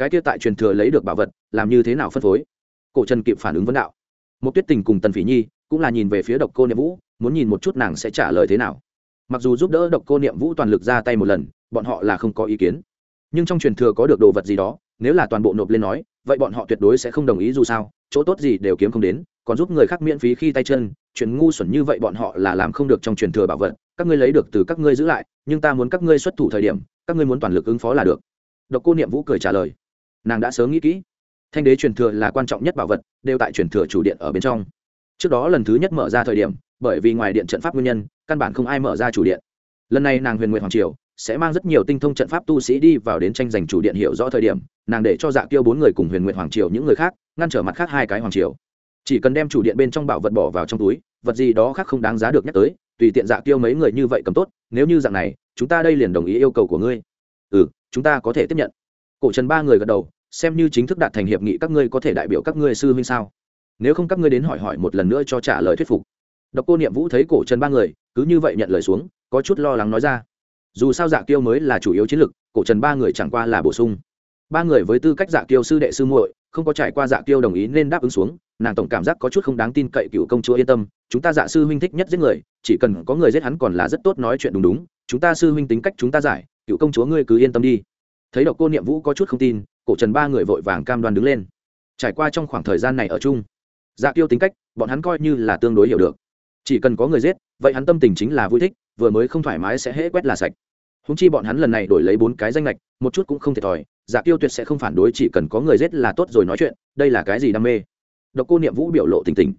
cái kia tại truyền thừa lấy được bảo vật, làm như thế nào phân phối? Cổ trần kịp phản ứng vấn đạo. Một tuyết tình cùng tần phỉ nhi cũng là nhìn về phía độc cô niệm vũ, muốn nhìn một chút nàng sẽ trả lời thế nào. Mặc dù giúp đỡ độc cô niệm vũ toàn lực ra tay một lần, bọn họ là không có ý kiến. Nhưng trong truyền thừa có được đồ vật gì đó, nếu là toàn bộ nộp lên nói, vậy bọn họ tuyệt đối sẽ không đồng ý dù sao, chỗ tốt gì đều kiếm không đến, còn giúp người khác miễn phí khi tay chân, chuyện ngu xuẩn như vậy bọn họ là làm không được trong truyền thừa bảo vật, các ngươi lấy được từ các ngươi giữ lại, nhưng ta muốn các ngươi xuất thủ thời điểm, các ngươi muốn toàn lực ứng phó là được. Độc cô niệm vũ cười trả lời nàng đã sớm nghĩ kỹ. Thanh đế truyền thừa là quan trọng nhất bảo vật, đều tại truyền thừa chủ điện ở bên trong. Trước đó lần thứ nhất mở ra thời điểm, bởi vì ngoài điện trận pháp nguyên nhân, căn bản không ai mở ra chủ điện. Lần này nàng huyền nguyện hoàng triều, sẽ mang rất nhiều tinh thông trận pháp tu sĩ đi vào đến tranh giành chủ điện hiểu rõ thời điểm, nàng để cho dạ tiêu bốn người cùng huyền nguyện hoàng triều những người khác, ngăn trở mặt khác hai cái hoàng triều. Chỉ cần đem chủ điện bên trong bảo vật bỏ vào trong túi, vật gì đó khác không đáng giá được nhắc tới, tùy tiện dạ tiêu mấy người như vậy cầm tốt, nếu như dạng này, chúng ta đây liền đồng ý yêu cầu của ngươi. Ừ chúng ta có thể tiếp nhận cổ trần ba người gật đầu, xem như chính thức đạt thành hiệp nghị các ngươi có thể đại biểu các ngươi sư huynh sao? Nếu không các ngươi đến hỏi hỏi một lần nữa cho trả lời thuyết phục. Độc cô niệm vũ thấy cổ trần ba người, cứ như vậy nhận lời xuống, có chút lo lắng nói ra. Dù sao dạ tiêu mới là chủ yếu chiến lực, cổ trần ba người chẳng qua là bổ sung. Ba người với tư cách dạ tiêu sư đệ sư muội, không có trải qua dạ tiêu đồng ý nên đáp ứng xuống, nàng tổng cảm giác có chút không đáng tin cậy cựu công chúa yên tâm, chúng ta dạ sư huynh thích nhất giết người, chỉ cần có người giết hắn còn là rất tốt nói chuyện đúng đúng, chúng ta sư huynh tính cách chúng ta giải, cựu công chúa ngươi cứ yên tâm đi thấy độc cô niệm vũ có chút không tin, cổ trần ba người vội vàng cam đoan đứng lên. Trải qua trong khoảng thời gian này ở chung dạ tiêu tính cách, bọn hắn coi như là tương đối hiểu được. Chỉ cần có người giết, vậy hắn tâm tình chính là vui thích, vừa mới không thoải mái sẽ hễ quét là sạch. Húng chi bọn hắn lần này đổi lấy bốn cái danh lệch một chút cũng không thiệt thòi dạ tiêu tuyệt sẽ không phản đối chỉ cần có người giết là tốt rồi nói chuyện, đây là cái gì đam mê? Độc cô niệm vũ biểu lộ tình tình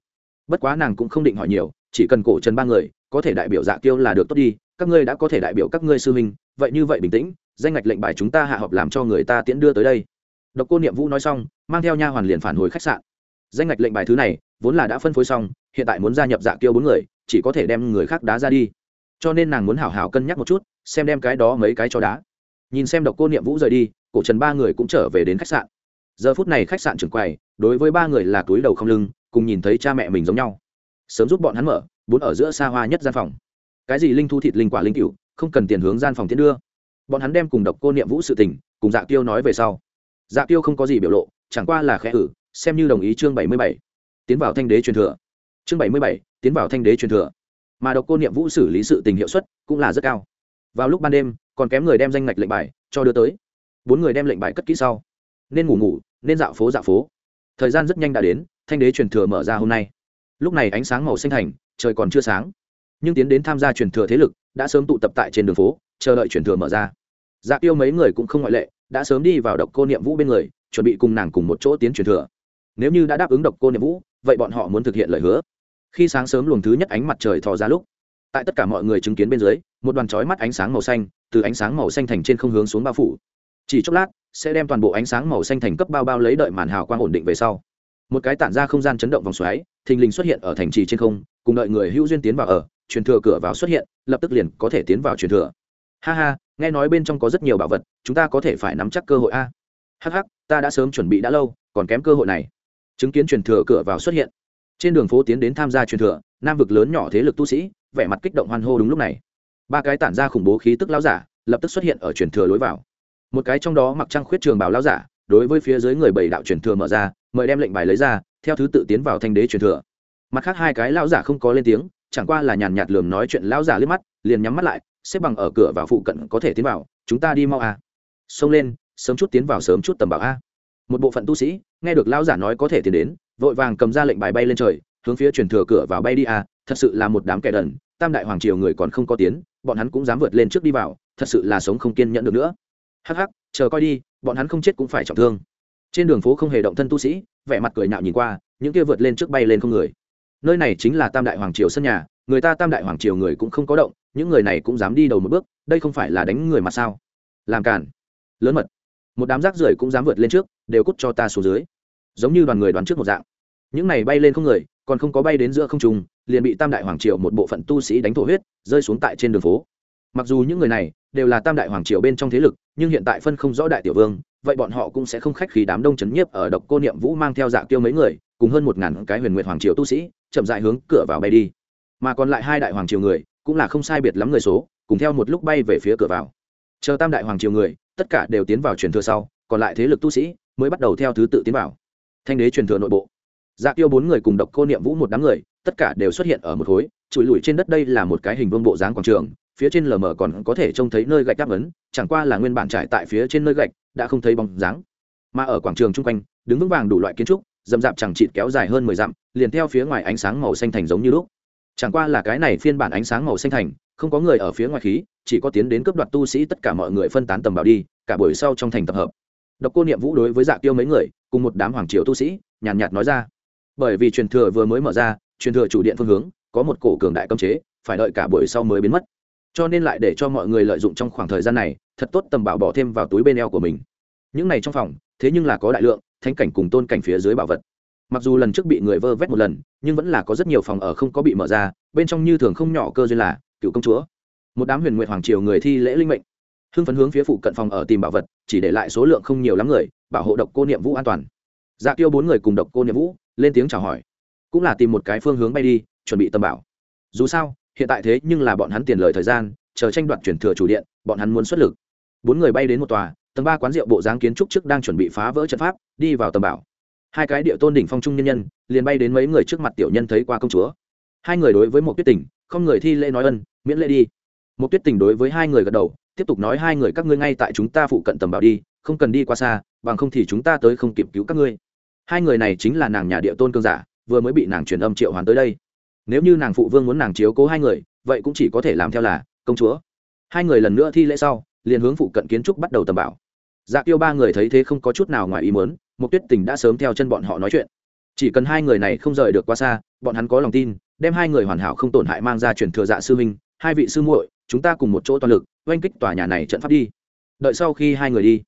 bất quá nàng cũng không định hỏi nhiều, chỉ cần cổ trần ba người, có thể đại biểu dạ tiêu là được tốt đi, các ngươi đã có thể đại biểu các ngươi sư huynh, vậy như vậy bình tĩnh danh ngạch lệnh bài chúng ta hạ họp làm cho người ta tiễn đưa tới đây. Độc cô niệm vũ nói xong, mang theo nha hoàn liền phản hồi khách sạn. Danh ngạch lệnh bài thứ này, vốn là đã phân phối xong, hiện tại muốn gia nhập dạ tiêu bốn người, chỉ có thể đem người khác đá ra đi. Cho nên nàng muốn hảo hảo cân nhắc một chút, xem đem cái đó mấy cái cho đá. Nhìn xem độc cô niệm vũ rời đi, cổ trần ba người cũng trở về đến khách sạn. Giờ phút này khách sạn trưởng quầy, đối với ba người là túi đầu không lưng, cùng nhìn thấy cha mẹ mình giống nhau. Sớm giúp bọn hắn mở, bốn ở giữa xa hoa nhất gian phòng. Cái gì linh thu thịt linh quả linh cựu không cần tiền hướng gian phòng tiến đưa bọn hắn đem cùng độc cô niệm vũ sự tình, cùng dạ tiêu nói về sau. Dạ tiêu không có gì biểu lộ, chẳng qua là khẽ ử xem như đồng ý chương bảy mươi bảy. Tiến vào thanh đế truyền thừa. Chương bảy mươi bảy, tiến vào thanh đế truyền thừa. Mà độc cô niệm vũ xử lý sự tình hiệu suất cũng là rất cao. Vào lúc ban đêm, còn kém người đem danh ngạch lệnh bài cho đưa tới. Bốn người đem lệnh bài cất kỹ sau. Nên ngủ ngủ, nên dạo phố dạo phố. Thời gian rất nhanh đã đến, thanh đế truyền thừa mở ra hôm nay. Lúc này ánh sáng màu xanh thành, trời còn chưa sáng. Nhưng tiến đến tham gia truyền thừa thế lực, đã sớm tụ tập tại trên đường phố, chờ đợi truyền thừa mở ra dạ tiêu mấy người cũng không ngoại lệ, đã sớm đi vào độc cô niệm vũ bên người, chuẩn bị cùng nàng cùng một chỗ tiến truyền thừa. Nếu như đã đáp ứng độc cô niệm vũ, vậy bọn họ muốn thực hiện lời hứa. Khi sáng sớm luồng thứ nhất ánh mặt trời thò ra lúc, tại tất cả mọi người chứng kiến bên dưới, một đoàn chói mắt ánh sáng màu xanh từ ánh sáng màu xanh thành trên không hướng xuống bao phủ. Chỉ chốc lát, sẽ đem toàn bộ ánh sáng màu xanh thành cấp bao bao lấy đợi màn hào quang ổn định về sau. Một cái tản ra không gian chấn động vòng xoáy, thình lình xuất hiện ở thành trì trên không, cùng đợi người hữu duyên tiến vào ở, truyền thừa cửa vào xuất hiện, lập tức liền có thể tiến vào truyền thừa ha ha, nghe nói bên trong có rất nhiều bảo vật, chúng ta có thể phải nắm chắc cơ hội a. Hh ta đã sớm chuẩn bị đã lâu, còn kém cơ hội này. Chứng kiến truyền thừa cửa vào xuất hiện. Trên đường phố tiến đến tham gia truyền thừa, nam vực lớn nhỏ thế lực tu sĩ, vẻ mặt kích động hoan hô đúng lúc này. Ba cái tản ra khủng bố khí tức lao giả, lập tức xuất hiện ở truyền thừa lối vào. Một cái trong đó mặc trang khuyết trường bảo lao giả, đối với phía dưới người bảy đạo truyền thừa mở ra, mời đem lệnh bài lấy ra, theo thứ tự tiến vào thanh đế truyền thừa. Mặt khác hai cái lao giả không có lên tiếng, chẳng qua là nhàn nhạt lườm nói chuyện lao giả liếc mắt, liền nhắm mắt lại xếp bằng ở cửa vào phụ cận có thể tiến vào, chúng ta đi mau à. xông lên, sớm chút tiến vào sớm chút tầm bảo a. Một bộ phận tu sĩ, nghe được lao giả nói có thể tiến đến, vội vàng cầm ra lệnh bài bay lên trời, hướng phía truyền thừa cửa vào bay đi a, thật sự là một đám kẻ đần, tam đại hoàng triều người còn không có tiến, bọn hắn cũng dám vượt lên trước đi vào, thật sự là sống không kiên nhẫn được nữa. Hắc hắc, chờ coi đi, bọn hắn không chết cũng phải trọng thương. Trên đường phố không hề động thân tu sĩ, vẻ mặt cười nhạo nhìn qua, những kia vượt lên trước bay lên không người. Nơi này chính là tam đại hoàng triều sân nhà, người ta tam đại hoàng triều người cũng không có động những người này cũng dám đi đầu một bước, đây không phải là đánh người mà sao? Làm cản lớn mật. Một đám rác rưởi cũng dám vượt lên trước, đều cút cho ta xuống dưới. Giống như đoàn người đoán trước một dạng. Những này bay lên không người, còn không có bay đến giữa không trung, liền bị tam đại hoàng triều một bộ phận tu sĩ đánh thổ huyết, rơi xuống tại trên đường phố. Mặc dù những người này đều là tam đại hoàng triều bên trong thế lực, nhưng hiện tại phân không rõ đại tiểu vương, vậy bọn họ cũng sẽ không khách khí đám đông chấn nhiếp ở độc cô niệm vũ mang theo dạ tiêu mấy người, cùng hơn một ngàn cái huyền nguyệt hoàng triều tu sĩ, chậm dại hướng cửa vào bay đi. Mà còn lại hai đại hoàng triều người cũng là không sai biệt lắm người số, cùng theo một lúc bay về phía cửa vào. Chờ tam đại hoàng triều người, tất cả đều tiến vào truyền thừa sau, còn lại thế lực tu sĩ mới bắt đầu theo thứ tự tiến vào. Thanh đế truyền thừa nội bộ. Dạ tiêu bốn người cùng độc cô niệm vũ một đám người, tất cả đều xuất hiện ở một khối trụi lùi trên đất đây là một cái hình vương bộ dáng quảng trường, phía trên lờ mờ còn có thể trông thấy nơi gạch đáp ấn, chẳng qua là nguyên bản trải tại phía trên nơi gạch, đã không thấy bóng dáng. Mà ở quảng trường chung quanh, đứng vững vàng đủ loại kiến trúc dầm dạp chẳng chịt kéo dài hơn mười dặm, liền theo phía ngoài ánh sáng màu xanh thành giống như lúc chẳng qua là cái này phiên bản ánh sáng màu xanh thành không có người ở phía ngoài khí chỉ có tiến đến cướp đoạt tu sĩ tất cả mọi người phân tán tầm bảo đi cả buổi sau trong thành tập hợp. Độc cô niệm vũ đối với dạ tiêu mấy người cùng một đám hoàng triều tu sĩ nhàn nhạt, nhạt nói ra. Bởi vì truyền thừa vừa mới mở ra truyền thừa chủ điện phương hướng có một cổ cường đại cấm chế phải đợi cả buổi sau mới biến mất. Cho nên lại để cho mọi người lợi dụng trong khoảng thời gian này thật tốt tầm bảo bỏ thêm vào túi bên eo của mình. Những này trong phòng thế nhưng là có đại lượng thanh cảnh cùng tôn cảnh phía dưới bảo vật mặc dù lần trước bị người vơ vét một lần, nhưng vẫn là có rất nhiều phòng ở không có bị mở ra, bên trong như thường không nhỏ cơ duyên là, cựu công chúa. Một đám huyền nguyện hoàng triều người thi lễ linh mệnh. Hưng phấn hướng phía phụ cận phòng ở tìm bảo vật, chỉ để lại số lượng không nhiều lắm người, bảo hộ độc cô niệm vũ an toàn. Dạ tiêu bốn người cùng độc cô niệm vũ, lên tiếng chào hỏi. Cũng là tìm một cái phương hướng bay đi, chuẩn bị tâm bảo. Dù sao, hiện tại thế nhưng là bọn hắn tiền lời thời gian, chờ tranh đoạt chuyển thừa chủ điện, bọn hắn muốn xuất lực. Bốn người bay đến một tòa, tầng ba quán rượu bộ dáng kiến trúc trước đang chuẩn bị phá vỡ trận pháp, đi vào tầm bảo hai cái địa tôn đỉnh phong trung nhân nhân, liền bay đến mấy người trước mặt tiểu nhân thấy qua công chúa. Hai người đối với một tuyết tình không người thi lễ nói ân, miễn lễ đi. Một tuyết tình đối với hai người gật đầu, tiếp tục nói hai người các ngươi ngay tại chúng ta phụ cận tầm bảo đi, không cần đi qua xa, bằng không thì chúng ta tới không kịp cứu các ngươi. Hai người này chính là nàng nhà địa tôn cương giả, vừa mới bị nàng truyền âm triệu hoàn tới đây. Nếu như nàng phụ vương muốn nàng chiếu cố hai người, vậy cũng chỉ có thể làm theo là, công chúa. Hai người lần nữa thi lễ sau, liền hướng phụ cận kiến trúc bắt đầu tầm bảo. Dạ tiêu ba người thấy thế không có chút nào ngoài ý muốn một tuyết tình đã sớm theo chân bọn họ nói chuyện. Chỉ cần hai người này không rời được quá xa, bọn hắn có lòng tin, đem hai người hoàn hảo không tổn hại mang ra truyền thừa dạ sư minh hai vị sư muội, chúng ta cùng một chỗ toàn lực, oanh kích tòa nhà này trận pháp đi. Đợi sau khi hai người đi,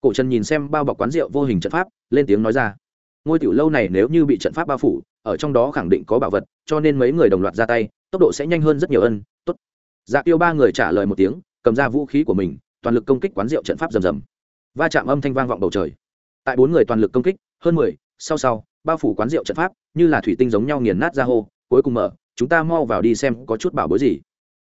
cổ trần nhìn xem bao bọc quán rượu vô hình trận pháp, lên tiếng nói ra. Ngôi tiểu lâu này nếu như bị trận pháp bao phủ, ở trong đó khẳng định có bảo vật, cho nên mấy người đồng loạt ra tay, tốc độ sẽ nhanh hơn rất nhiều ân, tốt. Dạ tiêu ba người trả lời một tiếng, cầm ra vũ khí của mình, toàn lực công kích quán rượu trận pháp rầm rầm. Va chạm âm thanh vang vọng bầu trời tại bốn người toàn lực công kích, hơn mười, sau sau, bao phủ quán rượu trận pháp, như là thủy tinh giống nhau nghiền nát ra hô, cuối cùng mở, chúng ta mau vào đi xem có chút bảo bối gì.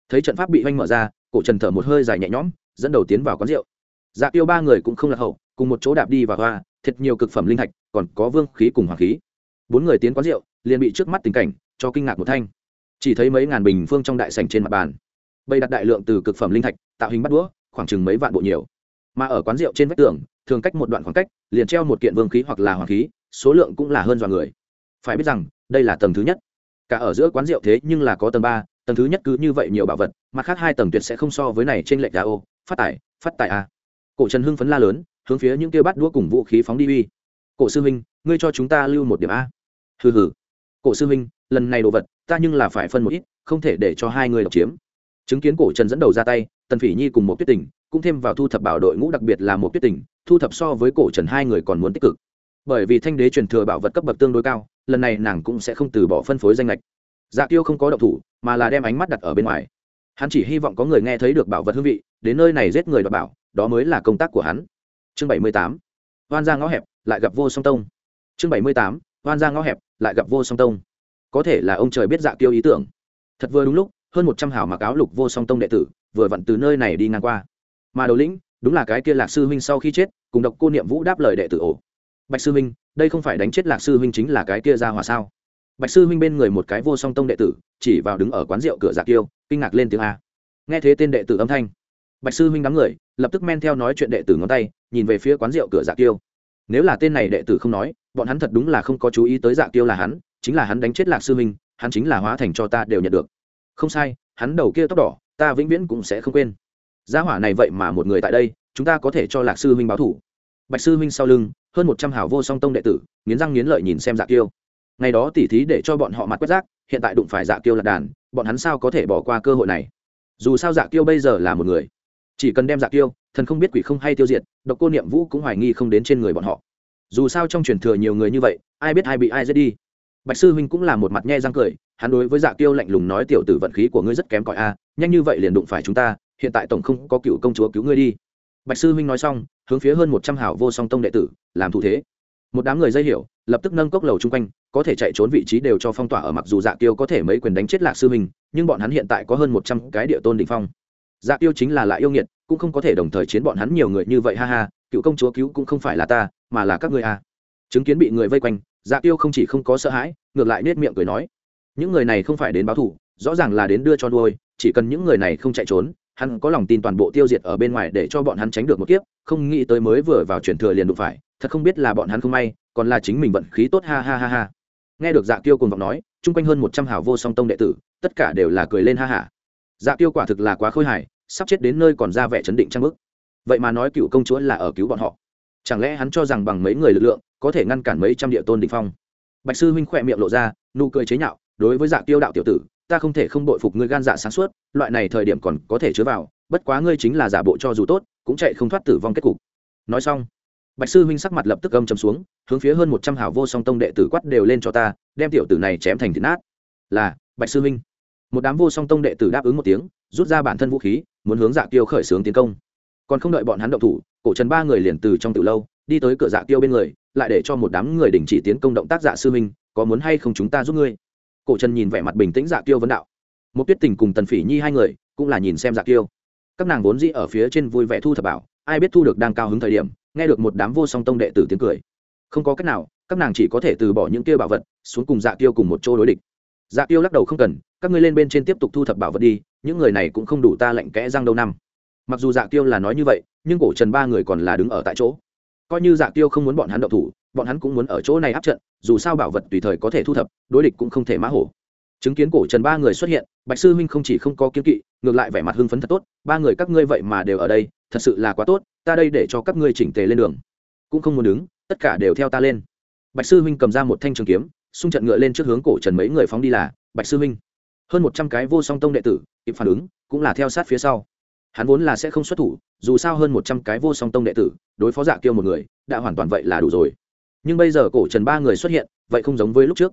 Thấy trận pháp bị oanh mở ra, cổ trần thở một hơi dài nhẹ nhõm, dẫn đầu tiến vào quán rượu. Dạ tiêu ba người cũng không lạc hậu, cùng một chỗ đạp đi và hoa, thiệt nhiều cực phẩm linh thạch, còn có vương khí cùng hoàng khí. Bốn người tiến quán rượu, liền bị trước mắt tình cảnh cho kinh ngạc một thanh. Chỉ thấy mấy ngàn bình phương trong đại sành trên mặt bàn, bày đặt đại lượng từ cực phẩm linh thạch, tạo hình bắt đũa, khoảng chừng mấy vạn bộ nhiều mà ở quán rượu trên vách tường, thường cách một đoạn khoảng cách, liền treo một kiện vương khí hoặc là hoàng khí, số lượng cũng là hơn dọa người. Phải biết rằng, đây là tầng thứ nhất. Cả ở giữa quán rượu thế nhưng là có tầng ba, tầng thứ nhất cứ như vậy nhiều bảo vật, mặt khác hai tầng tuyệt sẽ không so với này trên lệnh gà ô phát tải phát tải a. Cổ trần hưng phấn la lớn, hướng phía những kia bắt đũa cùng vũ khí phóng đi uy. Cổ sư huynh, ngươi cho chúng ta lưu một điểm a. Hừ hừ. Cổ sư huynh, lần này đồ vật, ta nhưng là phải phân một ít, không thể để cho hai người độc chiếm. Chứng kiến cổ trần dẫn đầu ra tay tần phỉ nhi cùng một tuyết tình cũng thêm vào thu thập bảo đội ngũ, đặc biệt là một tuyết tình, thu thập so với cổ trần hai người còn muốn tích cực. Bởi vì thanh đế truyền thừa bảo vật cấp bậc tương đối cao, lần này nàng cũng sẽ không từ bỏ phân phối danh lệch dạ tiêu không có động thủ, mà là đem ánh mắt đặt ở bên ngoài. Hắn chỉ hy vọng có người nghe thấy được bảo vật hương vị, đến nơi này giết người đọc bảo, đó mới là công tác của hắn. Chương bảy mươi tám, hoan ra ngõ hẹp, lại gặp vô song tông. Chương bảy mươi tám, hoan ra ngõ hẹp, lại gặp vô song tông. Có thể là ông trời biết dạ Tiêu ý tưởng. Thật vừa đúng lúc, hơn một trăm hào mặc áo lục vô song tông đệ tử vừa vặn từ nơi này đi ngang qua. Mà đầu lĩnh đúng là cái kia lạc sư huynh sau khi chết cùng độc cô niệm vũ đáp lời đệ tử ổ. Bạch sư huynh đây không phải đánh chết lạc sư huynh chính là cái kia ra hòa sao? Bạch sư huynh bên người một cái vô song tông đệ tử chỉ vào đứng ở quán rượu cửa dạ tiêu, kinh ngạc lên tiếng a. Nghe thế tên đệ tử âm thanh bạch sư huynh đám người lập tức men theo nói chuyện đệ tử ngón tay nhìn về phía quán rượu cửa dạ tiêu. nếu là tên này đệ tử không nói bọn hắn thật đúng là không có chú ý tới dạ tiêu là hắn chính là hắn đánh chết lạc sư huynh hắn chính là hóa thành cho ta đều nhận được. Không sai hắn đầu kia tóc đỏ ta vĩnh viễn cũng sẽ không quên. Gia hỏa này vậy mà một người tại đây, chúng ta có thể cho lạc sư huynh báo thủ. Bạch sư huynh sau lưng, hơn một trăm hảo vô song tông đệ tử, nghiến răng nghiến lợi nhìn xem dạ kiêu. Ngày đó tỉ thí để cho bọn họ mặt quét rác, hiện tại đụng phải dạ kiêu lạc đàn, bọn hắn sao có thể bỏ qua cơ hội này? Dù sao dạ kiêu bây giờ là một người. Chỉ cần đem dạ kiêu, thần không biết quỷ không hay tiêu diệt, độc cô niệm vũ cũng hoài nghi không đến trên người bọn họ. Dù sao trong truyền thừa nhiều người như vậy, ai biết ai bị ai giết đi? Bạch sư huynh cũng là một mặt nhe răng cười, hắn đối với dạ kiêu lạnh lùng nói, tiểu tử vận khí của ngươi rất kém cỏi a, nhanh như vậy liền đụng phải chúng ta, hiện tại tổng không có cựu công chúa cứu ngươi đi. Bạch sư huynh nói xong, hướng phía hơn một trăm hảo vô song tông đệ tử, làm thủ thế. Một đám người dây hiểu, lập tức nâng cốc lầu chung quanh, có thể chạy trốn vị trí đều cho phong tỏa ở mặc dù dạ kiêu có thể mấy quyền đánh chết lạc sư huynh, nhưng bọn hắn hiện tại có hơn một trăm cái địa tôn đ ỉ n h phong. Dạ kiêu chính là lại yêu nghiệt, cũng không có thể đồng thời chiến bọn hắn nhiều người như vậy, ha ha, cựu công chúa cứu cũng không phải là ta, mà là các ngươi a. Chứng kiến bị người vây quanh dạ Tiêu không chỉ không có sợ hãi, ngược lại nết miệng cười nói, những người này không phải đến báo thủ rõ ràng là đến đưa cho đuôi chỉ cần những người này không chạy trốn, hắn có lòng tin toàn bộ tiêu diệt ở bên ngoài để cho bọn hắn tránh được một kiếp, không nghĩ tới mới vừa vào chuyển thừa liền đụng phải, thật không biết là bọn hắn không may, còn là chính mình vận khí tốt, ha ha ha ha. Nghe được dạ Tiêu cùng vọng nói, chung quanh hơn một trăm hào vô song tông đệ tử, tất cả đều là cười lên ha hả dạ Tiêu quả thực là quá khôi hài, sắp chết đến nơi còn ra vẻ chấn định trang bức. Vậy mà nói cựu công chúa là ở cứu bọn họ. Chẳng lẽ hắn cho rằng bằng mấy người lực lượng có thể ngăn cản mấy trăm địa tôn đ ỉ n h phong. Bạch sư huynh khỏe miệng lộ ra, nụ cười chế nhạo, đối với dạ tiêu đạo tiểu tử, ta không thể không đội phục ngươi gan dạ sáng suốt, loại này thời điểm còn có thể chứa vào, bất quá ngươi chính là giả bộ cho dù tốt, cũng chạy không thoát tử vong kết cục. Nói xong, bạch sư huynh sắc mặt lập tức âm chấm xuống, hướng phía hơn một trăm hảo vô song tông đệ tử quát đều lên cho ta, đem tiểu tử này chém thành thịt nát. Là, bạch sư huynh. Một đám vô song tông đệ tử đáp ứng một tiếng, rút ra bản thân vũ khí, muốn hướng dạ tiêu khởi xướng tiến công. Còn không đợi bọn hắn động thủ, cổ trần ba người liền từ trong từ lâu, đi tới cửa dạ tiêu bên người lại để cho một đám người đình chỉ tiến công động tác dạ sư minh có muốn hay không chúng ta giúp ngươi? Cổ trần nhìn vẻ mặt bình tĩnh dạ tiêu vấn đạo. Một tuyết tình cùng tần phỉ nhi hai người cũng là nhìn xem dạ tiêu các nàng vốn dĩ ở phía trên vui vẻ thu thập bảo, ai biết thu được đang cao hứng thời điểm, nghe được một đám vô song tông đệ tử tiếng cười. Không có cách nào, các nàng chỉ có thể từ bỏ những kia bảo vật, xuống cùng dạ tiêu cùng một chỗ đối địch. Dạ tiêu lắc đầu không cần, các ngươi lên bên trên tiếp tục thu thập bảo vật đi, những người này cũng không đủ ta lạnh kẽ răng đâu năm. Mặc dù dạ tiêu là nói như vậy, nhưng cổ trần ba người còn là đứng ở tại chỗ coi như dạ tiêu không muốn bọn hắn động thủ, bọn hắn cũng muốn ở chỗ này áp trận, dù sao bảo vật tùy thời có thể thu thập, đối địch cũng không thể mã hổ. Chứng kiến cổ trần ba người xuất hiện, bạch sư huynh không chỉ không có kiếm kỵ, ngược lại vẻ mặt hưng phấn thật tốt, ba người các ngươi vậy mà đều ở đây, thật sự là quá tốt, ta đây để cho các ngươi chỉnh tề lên đường. Cũng không muốn đứng, tất cả đều theo ta lên. Bạch sư huynh cầm ra một thanh trường kiếm, xung trận ngựa lên trước hướng cổ trần mấy người phóng đi là, bạch sư huynh. Hơn một trăm cái vô song tông đệ tử kịp phản ứng, cũng là theo sát phía sau hắn vốn là sẽ không xuất thủ, dù sao hơn một trăm cái vô song tông đệ tử, đối phó dạ kiêu một người, đã hoàn toàn vậy là đủ rồi. Nhưng bây giờ cổ trần ba người xuất hiện, vậy không giống với lúc trước.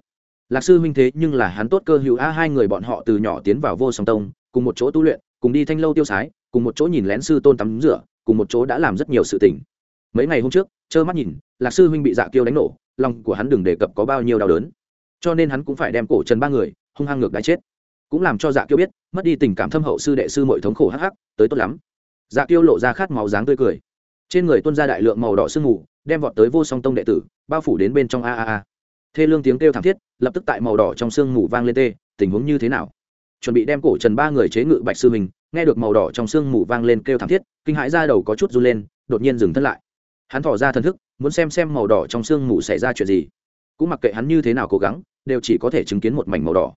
Lạc sư huynh thế nhưng là hắn tốt cơ hữu a, hai người bọn họ từ nhỏ tiến vào vô song tông, cùng một chỗ tu luyện, cùng đi thanh lâu tiêu sái, cùng một chỗ nhìn lén sư tôn tắm rửa, cùng một chỗ đã làm rất nhiều sự tình. Mấy ngày hôm trước, trơ mắt nhìn, lạc sư huynh bị dạ kiêu đánh nổ, lòng của hắn đừng đề cập có bao nhiêu đau đớn. Cho nên hắn cũng phải đem cổ trần ba người, hung hăng ngược đá chết cũng làm cho dạ kiêu biết, mất đi tình cảm thâm hậu sư đệ sư muội thống khổ hắc hắc, tới tốt lắm. Dạ kiêu lộ ra khát máu dáng tươi cười. Trên người tuôn ra đại lượng màu đỏ sương mù, đem vọt tới vô song tông đệ tử, bao phủ đến bên trong a a a. Thê lương tiếng kêu thảm thiết, lập tức tại màu đỏ trong sương mù vang lên tê, tình huống như thế nào? Chuẩn bị đem cổ trần ba người chế ngự bạch sư mình nghe được màu đỏ trong sương mù vang lên kêu thảm thiết, kinh hãi ra đầu có chút run lên, đột nhiên dừng thân lại. Hắn thỏ ra thần thức, muốn xem xem màu đỏ trong sương mù xảy ra chuyện gì. Cũng mặc kệ hắn như thế nào cố gắng, đều chỉ có thể chứng kiến một mảnh màu đỏ.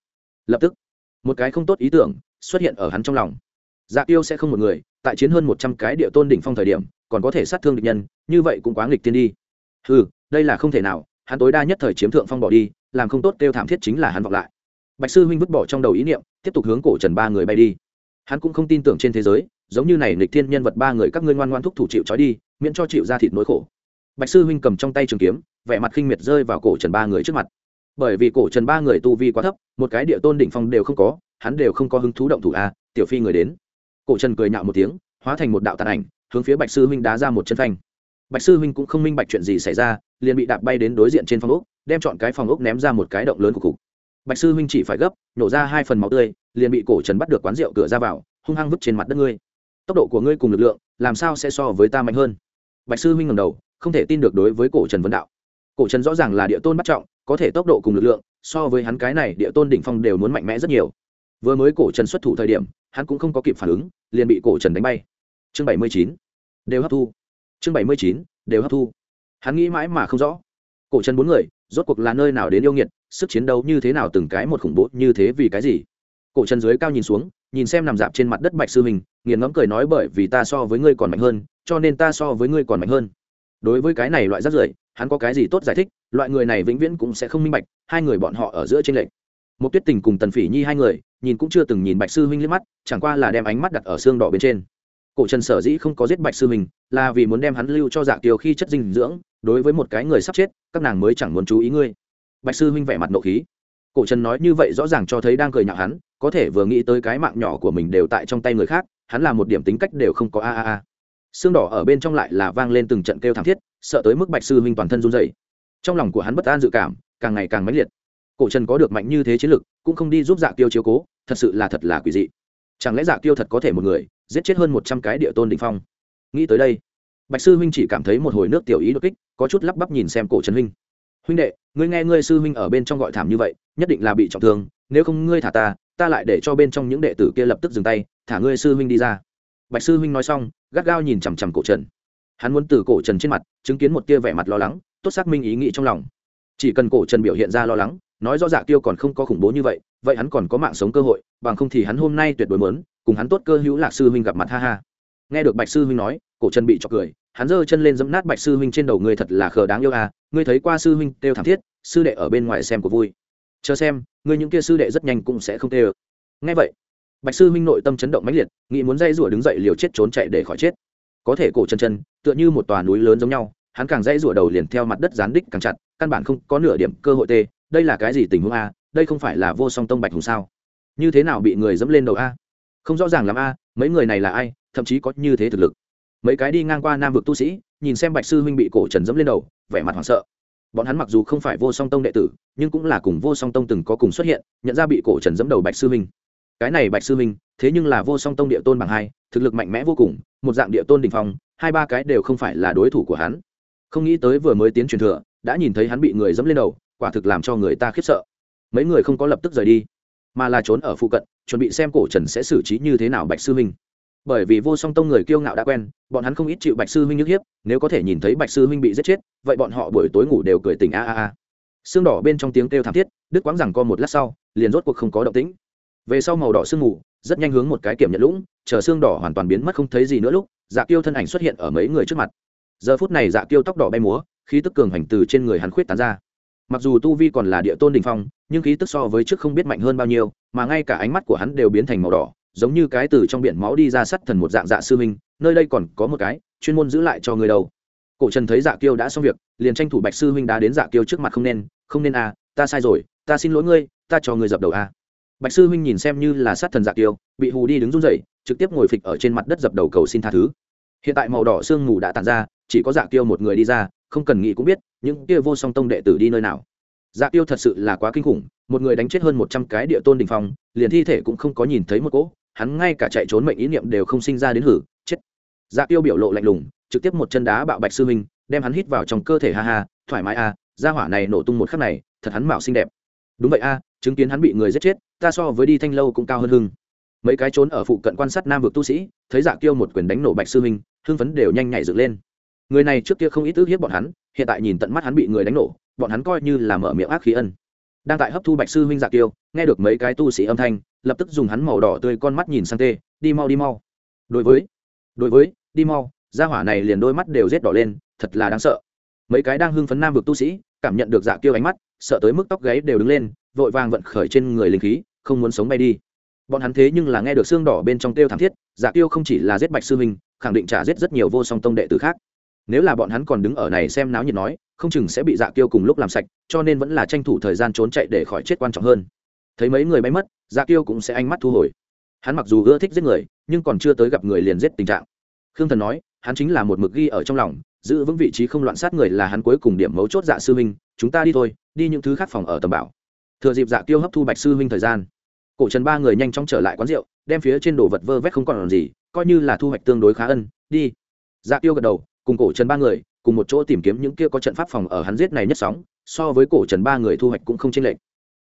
Lập tức một cái không tốt ý tưởng xuất hiện ở hắn trong lòng. Dạ tiêu sẽ không một người, tại chiến hơn một trăm cái địa tôn đỉnh phong thời điểm, còn có thể sát thương địch nhân, như vậy cũng quá nghịch tiên đi. Ừ đây là không thể nào, hắn tối đa nhất thời chiếm thượng phong bỏ đi, làm không tốt kêu thảm thiết chính là hắn vọng lại. Bạch sư huynh vứt bỏ trong đầu ý niệm, tiếp tục hướng cổ trần ba người bay đi. Hắn cũng không tin tưởng trên thế giới, giống như này nghịch thiên nhân vật ba người các ngươi ngoan ngoan thúc thủ chịu trói đi, miễn cho chịu ra thịt nỗi khổ. Bạch sư huynh cầm trong tay trường kiếm, vẻ mặt khinh miệt rơi vào cổ trần ba người trước mặt bởi vì cổ trần ba người tu vi quá thấp, một cái địa tôn đỉnh phong đều không có, hắn đều không có hứng thú động thủ a tiểu phi người đến. Cổ trần cười nhạo một tiếng, hóa thành một đạo tàn ảnh, hướng phía bạch sư huynh đá ra một chân phanh. Bạch sư huynh cũng không minh bạch chuyện gì xảy ra, liền bị đạp bay đến đối diện trên phòng ốc, đem chọn cái phòng ốc ném ra một cái động lớn của cục. Bạch sư huynh chỉ phải gấp, nổ ra hai phần máu tươi, liền bị cổ trần bắt được quán rượu cửa ra vào, hung hăng vứt trên mặt đất ngươi. Tốc độ của ngươi cùng lực lượng, làm sao sẽ so với ta mạnh hơn? Bạch sư huynh ngầm đầu, không thể tin được đối với cổ trần vấn đạo. Cổ trần rõ ràng là địa tôn bắt trọng có thể tốc độ cùng lực lượng, so với hắn cái này địa tôn đỉnh phong đều muốn mạnh mẽ rất nhiều. Vừa mới cổ trần xuất thủ thời điểm, hắn cũng không có kịp phản ứng, liền bị cổ trần đánh bay. Chương bảy mươi chín, đều hấp thu. Chương bảy mươi chín, đều hấp thu. Hắn nghĩ mãi mà không rõ. Cổ trần bốn người, rốt cuộc là nơi nào đến yêu nghiệt, sức chiến đấu như thế nào từng cái một khủng bố như thế vì cái gì? Cổ trần dưới cao nhìn xuống, nhìn xem nằm dạp trên mặt đất bạch sư mình nghiền ngẫm cười nói bởi vì ta so với ngươi còn mạnh hơn, cho nên ta so với ngươi còn mạnh hơn đối với cái này loại rác rưởi, hắn có cái gì tốt giải thích, loại người này vĩnh viễn cũng sẽ không minh bạch, hai người bọn họ ở giữa trên lệnh một tuyết tình cùng tần phỉ nhi hai người, nhìn cũng chưa từng nhìn bạch sư huynh liếc mắt, chẳng qua là đem ánh mắt đặt ở xương đỏ bên trên. Cổ trần sở dĩ không có giết bạch sư huynh, là vì muốn đem hắn lưu cho dạ kiều khi chất dinh dưỡng, đối với một cái người sắp chết, các nàng mới chẳng muốn chú ý ngươi. Bạch sư huynh vẻ mặt nộ khí. Cổ trần nói như vậy rõ ràng cho thấy đang cười nhạo hắn, có thể vừa nghĩ tới cái mạng nhỏ của mình đều tại trong tay người khác, hắn là một điểm tính cách đều không có a a a xương đỏ ở bên trong lại là vang lên từng trận kêu thảm thiết, sợ tới mức bạch sư huynh toàn thân run dày trong lòng của hắn bất an dự cảm, càng ngày càng mãnh liệt. Cổ trần có được mạnh như thế chiến lực, cũng không đi giúp dạ tiêu chiếu cố, thật sự là thật là quỷ dị. Chẳng lẽ dạ tiêu thật có thể một người, giết chết hơn một trăm cái địa tôn định phong? Nghĩ tới đây, bạch sư huynh chỉ cảm thấy một hồi nước tiểu ý đột kích, có chút lắp bắp nhìn xem cổ trần huynh. Huynh đệ, ngươi nghe ngươi sư huynh ở bên trong gọi thảm như vậy, nhất định là bị trọng thương, nếu không ngươi thả ta ta lại để cho bên trong những đệ tử kia lập tức dừng tay, thả ngươi sư huynh đi ra. Bạch sư huynh nói xong gắt gao nhìn chằm chằm cổ trần. Hắn muốn từ cổ trần trên mặt chứng kiến một tia vẻ mặt lo lắng, tốt xác minh ý nghĩ trong lòng. Chỉ cần cổ trần biểu hiện ra lo lắng, nói rõ dạ tiêu còn không có khủng bố như vậy vậy hắn còn có mạng sống cơ hội, bằng không thì hắn hôm nay tuyệt đối mớn cùng hắn tốt cơ hữu lạc sư huynh gặp mặt, ha ha. Nghe được bạch sư huynh nói, cổ trần bị chọc cười, hắn giơ chân lên dẫm nát bạch sư huynh trên đầu người thật là khờ đáng yêu à ngươi thấy qua sư huynh kêu thảm thiết, sư đệ ở bên ngoài xem của vui. Chờ xem, ngươi những kia sư đệ rất nhanh cũng sẽ không kêu. Nghe vậy bạch sư huynh nội tâm chấn động mãnh liệt, nghĩ muốn dây rủa đứng dậy liều chết trốn chạy để khỏi chết. Có thể cổ chân chân, tựa như một tòa núi lớn giống nhau, hắn càng dây rủa đầu liền theo mặt đất gián đích càng chặt, căn bản không có nửa điểm cơ hội tê, đây là cái gì tình huống a? Đây không phải là vô song tông bạch hùng sao? Như thế nào bị người dẫm lên đầu a? Không rõ ràng l a, mấy người này là ai, thậm chí có như thế thực lực. Mấy cái đi ngang qua nam vực tu sĩ, nhìn xem bạch sư huynh bị cổ trần dẫm lên đầu, vẻ mặt hoảng sợ. Bọn hắn mặc dù không phải vô song tông đệ tử, nhưng cũng là cùng vô song tông từng có cùng xuất hiện, nhận ra bị cổ trần dẫm đầu bạch sư huynh cái này bạch sư minh thế nhưng là vô song tông địa tôn bằng hai, thực lực mạnh mẽ vô cùng, một dạng địa tôn đình phong, hai ba cái đều không phải là đối thủ của hắn. Không nghĩ tới vừa mới tiến truyền thừa, đã nhìn thấy hắn bị người dẫm lên đầu, quả thực làm cho người ta khiếp sợ. Mấy người không có lập tức rời đi, mà là trốn ở phụ cận, chuẩn bị xem cổ trần sẽ xử trí như thế nào bạch sư minh bởi vì vô song tông người kiêu ngạo đã quen, bọn hắn không ít chịu bạch sư huynh nhức hiếp, nếu có thể nhìn thấy bạch sư huynh bị giết chết, vậy bọn họ buổi tối ngủ đều cười tỉnh a a a. Xương đỏ bên trong tiếng kêu thảm thiết đức quáng rằng co một lát sau, liền rốt cuộc không có động tĩnh về sau màu đỏ sương mù, rất nhanh hướng một cái kiểm nhận lũng, chờ xương đỏ hoàn toàn biến mất không thấy gì nữa lúc dạ kiêu thân ảnh xuất hiện ở mấy người trước mặt. Giờ phút này dạ kiêu tóc đỏ bay múa, khí tức cường hành từ trên người hắn khuyết tán ra. Mặc dù tu vi còn là địa tôn đình phong, nhưng khí tức so với trước không biết mạnh hơn bao nhiêu, mà ngay cả ánh mắt của hắn đều biến thành màu đỏ, giống như cái từ trong biển máu đi ra sắt thần một dạng dạ sư minh nơi đây còn có một cái, chuyên môn giữ lại cho người đầu cổ trần thấy dạ kiêu đã xong việc, liền tranh thủ bạch sư huynh đã đến dạ kiêu trước mặt không nên không nên à ta sai rồi, ta xin lỗi ngươi, ta cho ngươi dập đầu à bạch sư huynh nhìn xem như là sát thần giặc tiêu bị hù đi đứng run rẩy trực tiếp ngồi phịch ở trên mặt đất dập đầu cầu xin tha thứ. Hiện tại màu đỏ sương mù đã tàn ra chỉ có giặc tiêu một người đi ra không cần nghĩ cũng biết những kia vô song tông đệ tử đi nơi nào. Giặc tiêu thật sự là quá kinh khủng một người đánh chết hơn một trăm cái địa tôn đình phong liền thi thể cũng không có nhìn thấy một cỗ hắn ngay cả chạy trốn mệnh ý niệm đều không sinh ra đến hử chết. Giặc tiêu biểu lộ lạnh lùng trực tiếp một chân đá bạo bạch sư huynh, đem hắn hít vào trong cơ thể ha ha thoải mái a à, ra hỏa này nổ tung một khắc này thật hắn mạo xinh đẹp. Đúng vậy a chứng kiến hắn bị người giết chết, ta so với đi thanh lâu cũng cao hơn hưng. Mấy cái trốn ở phụ cận quan sát nam vực tu sĩ, thấy dạ kiêu một quyền đánh nổ bạch sư minh, hưng phấn đều nhanh nhảy dựng lên. Người này trước kia không ít ước hiếp bọn hắn, hiện tại nhìn tận mắt hắn bị người đánh nổ, bọn hắn coi như là mở miệng ác khí ân. Đang tại hấp thu bạch sư huynh dạ kiêu, nghe được mấy cái tu sĩ âm thanh, lập tức dùng hắn màu đỏ tươi con mắt nhìn sang tê, đi mau đi mau. Đối với đối với, đi mau, gia hỏa này liền đôi mắt đều rét đỏ lên, thật là đáng sợ. Mấy cái đang hưng phấn nam vực tu sĩ, cảm nhận được dạ kiêu ánh mắt, sợ tới mức tóc gáy đều đứng lên vội vàng vận khởi trên người linh khí, không muốn sống bay đi. Bọn hắn thế nhưng là nghe được xương đỏ bên trong tiêu thảm thiết dạ kiêu không chỉ là giết bạch sư huynh khẳng định trả giết rất nhiều vô song tông đệ tử khác. Nếu là bọn hắn còn đứng ở này xem náo nhiệt nói, không chừng sẽ bị dạ kiêu cùng lúc làm sạch, cho nên vẫn là tranh thủ thời gian trốn chạy để khỏi chết quan trọng hơn. Thấy mấy người bay mất dạ kiêu cũng sẽ ánh mắt thu hồi. Hắn mặc dù ưa thích giết người, nhưng còn chưa tới gặp người liền giết tình trạng. Khương thần nói, hắn chính là một mực ghi ở trong lòng, giữ vững vị trí không loạn sát người là hắn cuối cùng điểm mấu chốt dạ sư huynh chúng ta đi thôi, đi những thứ khác phòng ở tầm bảo thừa dịp dạ tiêu hấp thu bạch sư huynh thời gian cổ trần ba người nhanh chóng trở lại quán rượu đem phía trên đồ vật vơ vét không còn làm gì coi như là thu hoạch tương đối khá ân đi dạ tiêu gật đầu cùng cổ trần ba người cùng một chỗ tìm kiếm những kia có trận pháp phòng ở hắn giết này nhất sóng so với cổ trần ba người thu hoạch cũng không chênh lệch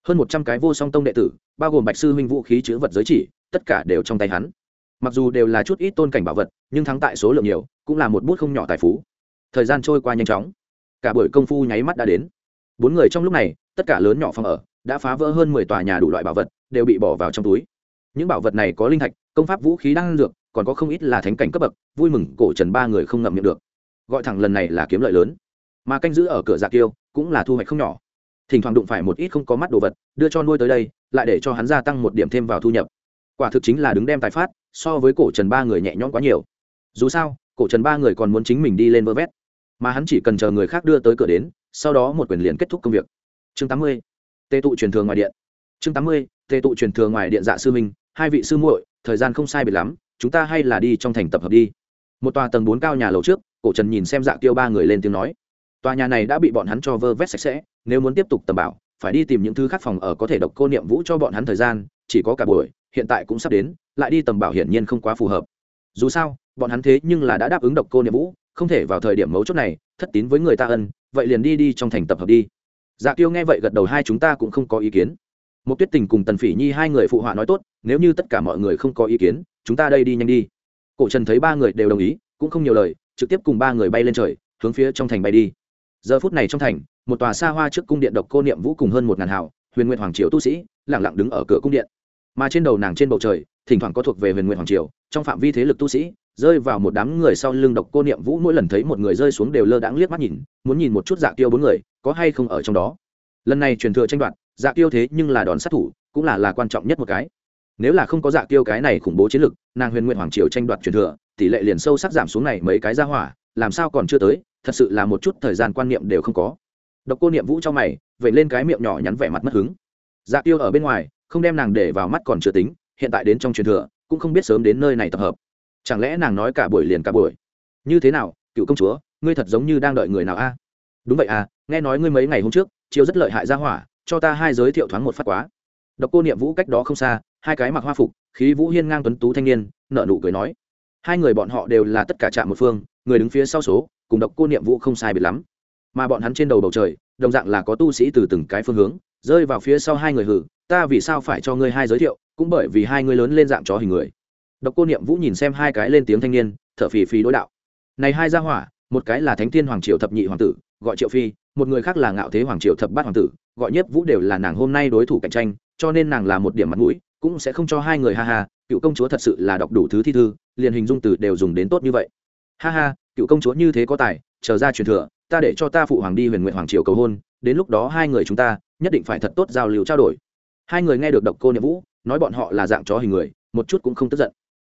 hơn một trăm cái vô song tông đệ tử bao gồm bạch sư huynh vũ khí chứa vật giới chỉ tất cả đều trong tay hắn mặc dù đều là chút ít tôn cảnh bảo vật nhưng thắng tại số lượng nhiều cũng là một bút không nhỏ tài phú thời gian trôi qua nhanh chóng cả buổi công phu nháy mắt đã đến bốn người trong lúc này tất cả lớn nhỏ phòng ở đã phá vỡ hơn mười tòa nhà đủ loại bảo vật, đều bị bỏ vào trong túi. Những bảo vật này có linh thạch, công pháp vũ khí đang dược, còn có không ít là thánh cảnh cấp bậc, vui mừng cổ trần ba người không ngậm miệng được. Gọi thẳng lần này là kiếm lợi lớn. Mà canh giữ ở cửa dạ kiêu cũng là thu hoạch không nhỏ. Thỉnh thoảng đụng phải một ít không có mắt đồ vật, đưa cho nuôi tới đây, lại để cho hắn gia tăng một điểm thêm vào thu nhập. Quả thực chính là đứng đem tài phát, so với cổ trần ba người nhẹ nhõm quá nhiều. Dù sao, cổ trần ba người còn muốn chính mình đi lên vơ vét. Mà hắn chỉ cần chờ người khác đưa tới cửa đến, sau đó một quyền liền kết thúc công việc. Chương tám mươi tê tụ truyền thường ngoài điện. Chương tám mươi tê tụ truyền thường ngoài điện dạ sư minh hai vị sư muội, thời gian không sai biệt lắm, chúng ta hay là đi trong thành tập hợp đi. Một tòa tầng bốn cao nhà lầu trước, cổ trần nhìn xem dạ tiêu ba người lên tiếng nói. Tòa nhà này đã bị bọn hắn cho vơ vét sạch sẽ, nếu muốn tiếp tục tầm bảo, phải đi tìm những thứ khác phòng ở có thể độc cô niệm vũ cho bọn hắn thời gian, chỉ có cả buổi, hiện tại cũng sắp đến, lại đi tầm bảo hiển nhiên không quá phù hợp. Dù sao, bọn hắn thế nhưng là đã đáp ứng độc cô niệm vũ, không thể vào thời điểm mấu chốt này, thất tín với người ta ân, vậy liền đi đi trong thành tập hợp đi dạ tiêu nghe vậy gật đầu, hai chúng ta cũng không có ý kiến. Một tuyết tình cùng tần phỉ nhi hai người phụ họa nói tốt, nếu như tất cả mọi người không có ý kiến, chúng ta đây đi nhanh đi. Cổ trần thấy ba người đều đồng ý, cũng không nhiều lời, trực tiếp cùng ba người bay lên trời, hướng phía trong thành bay đi. Giờ phút này trong thành, một tòa xa hoa trước cung điện độc cô niệm vũ cùng hơn một ngàn hào, huyền nguyện hoàng triều tu sĩ lẳng lặng đứng ở cửa cung điện. Mà trên đầu nàng trên bầu trời, thỉnh thoảng có thuộc về huyền nguyện hoàng triều, trong phạm vi thế lực tu sĩ rơi vào một đám người sau lưng độc cô niệm vũ mỗi lần thấy một người rơi xuống đều lơ đãng liếc mắt nhìn, muốn nhìn một chút dạ tiêu bốn người, có hay không ở trong đó. Lần này truyền thừa tranh đoạt dạ tiêu thế nhưng là đòn sát thủ, cũng là là quan trọng nhất một cái. Nếu là không có dạ tiêu cái này khủng bố chiến lực, nàng huyền nguyện hoàng triều tranh đoạt truyền thừa, tỷ lệ liền sâu sắc giảm xuống này mấy cái ra hỏa, làm sao còn chưa tới, thật sự là một chút thời gian quan niệm đều không có. Độc cô niệm vũ cho mày vậy lên cái miệng nhỏ nhắn vẻ mặt mất hứng. Dạ tiêu ở bên ngoài, không đem nàng để vào mắt còn chưa tính, hiện tại đến trong truyền thừa, cũng không biết sớm đến nơi này tập hợp chẳng lẽ nàng nói cả buổi liền cả buổi? Như thế nào, cựu công chúa, ngươi thật giống như đang đợi người nào a? Đúng vậy à nghe nói ngươi mấy ngày hôm trước, chiêu rất lợi hại ra hỏa, cho ta hai giới thiệu thoáng một phát quá. Độc cô niệm vũ cách đó không xa, hai cái mặc hoa phục, khí vũ hiên ngang tuấn tú thanh niên nợ nụ cười nói. Hai người bọn họ đều là tất cả trạm một phương, người đứng phía sau số, cùng độc cô niệm vũ không sai biệt lắm. Mà bọn hắn trên đầu bầu trời, đồng dạng là có tu sĩ từ từng cái phương hướng, rơi vào phía sau hai người hử, ta vì sao phải cho ngươi hai giới thiệu, cũng bởi vì hai người lớn lên dạng chó hình người độc cô niệm vũ nhìn xem hai cái lên tiếng thanh niên, thở phì phì đối đạo. Này hai gia hỏa, một cái là thánh thiên hoàng triều thập nhị hoàng tử, gọi triệu phi, một người khác là ngạo thế hoàng triều thập bát hoàng tử, gọi nhất vũ đều là nàng hôm nay đối thủ cạnh tranh, cho nên nàng là một điểm mặt mũi, cũng sẽ không cho hai người ha ha, cựu công chúa thật sự là đọc đủ thứ thi thư, liền hình dung từ đều dùng đến tốt như vậy. Ha ha, cựu công chúa như thế có tài, chờ ra truyền thừa, ta để cho ta phụ hoàng đi huyền nguyện hoàng triều cầu hôn, đến lúc đó hai người chúng ta nhất định phải thật tốt giao lưu trao đổi. Hai người nghe được độc cô niệm vũ, nói bọn họ là dạng chó hình người, một chút cũng không tức giận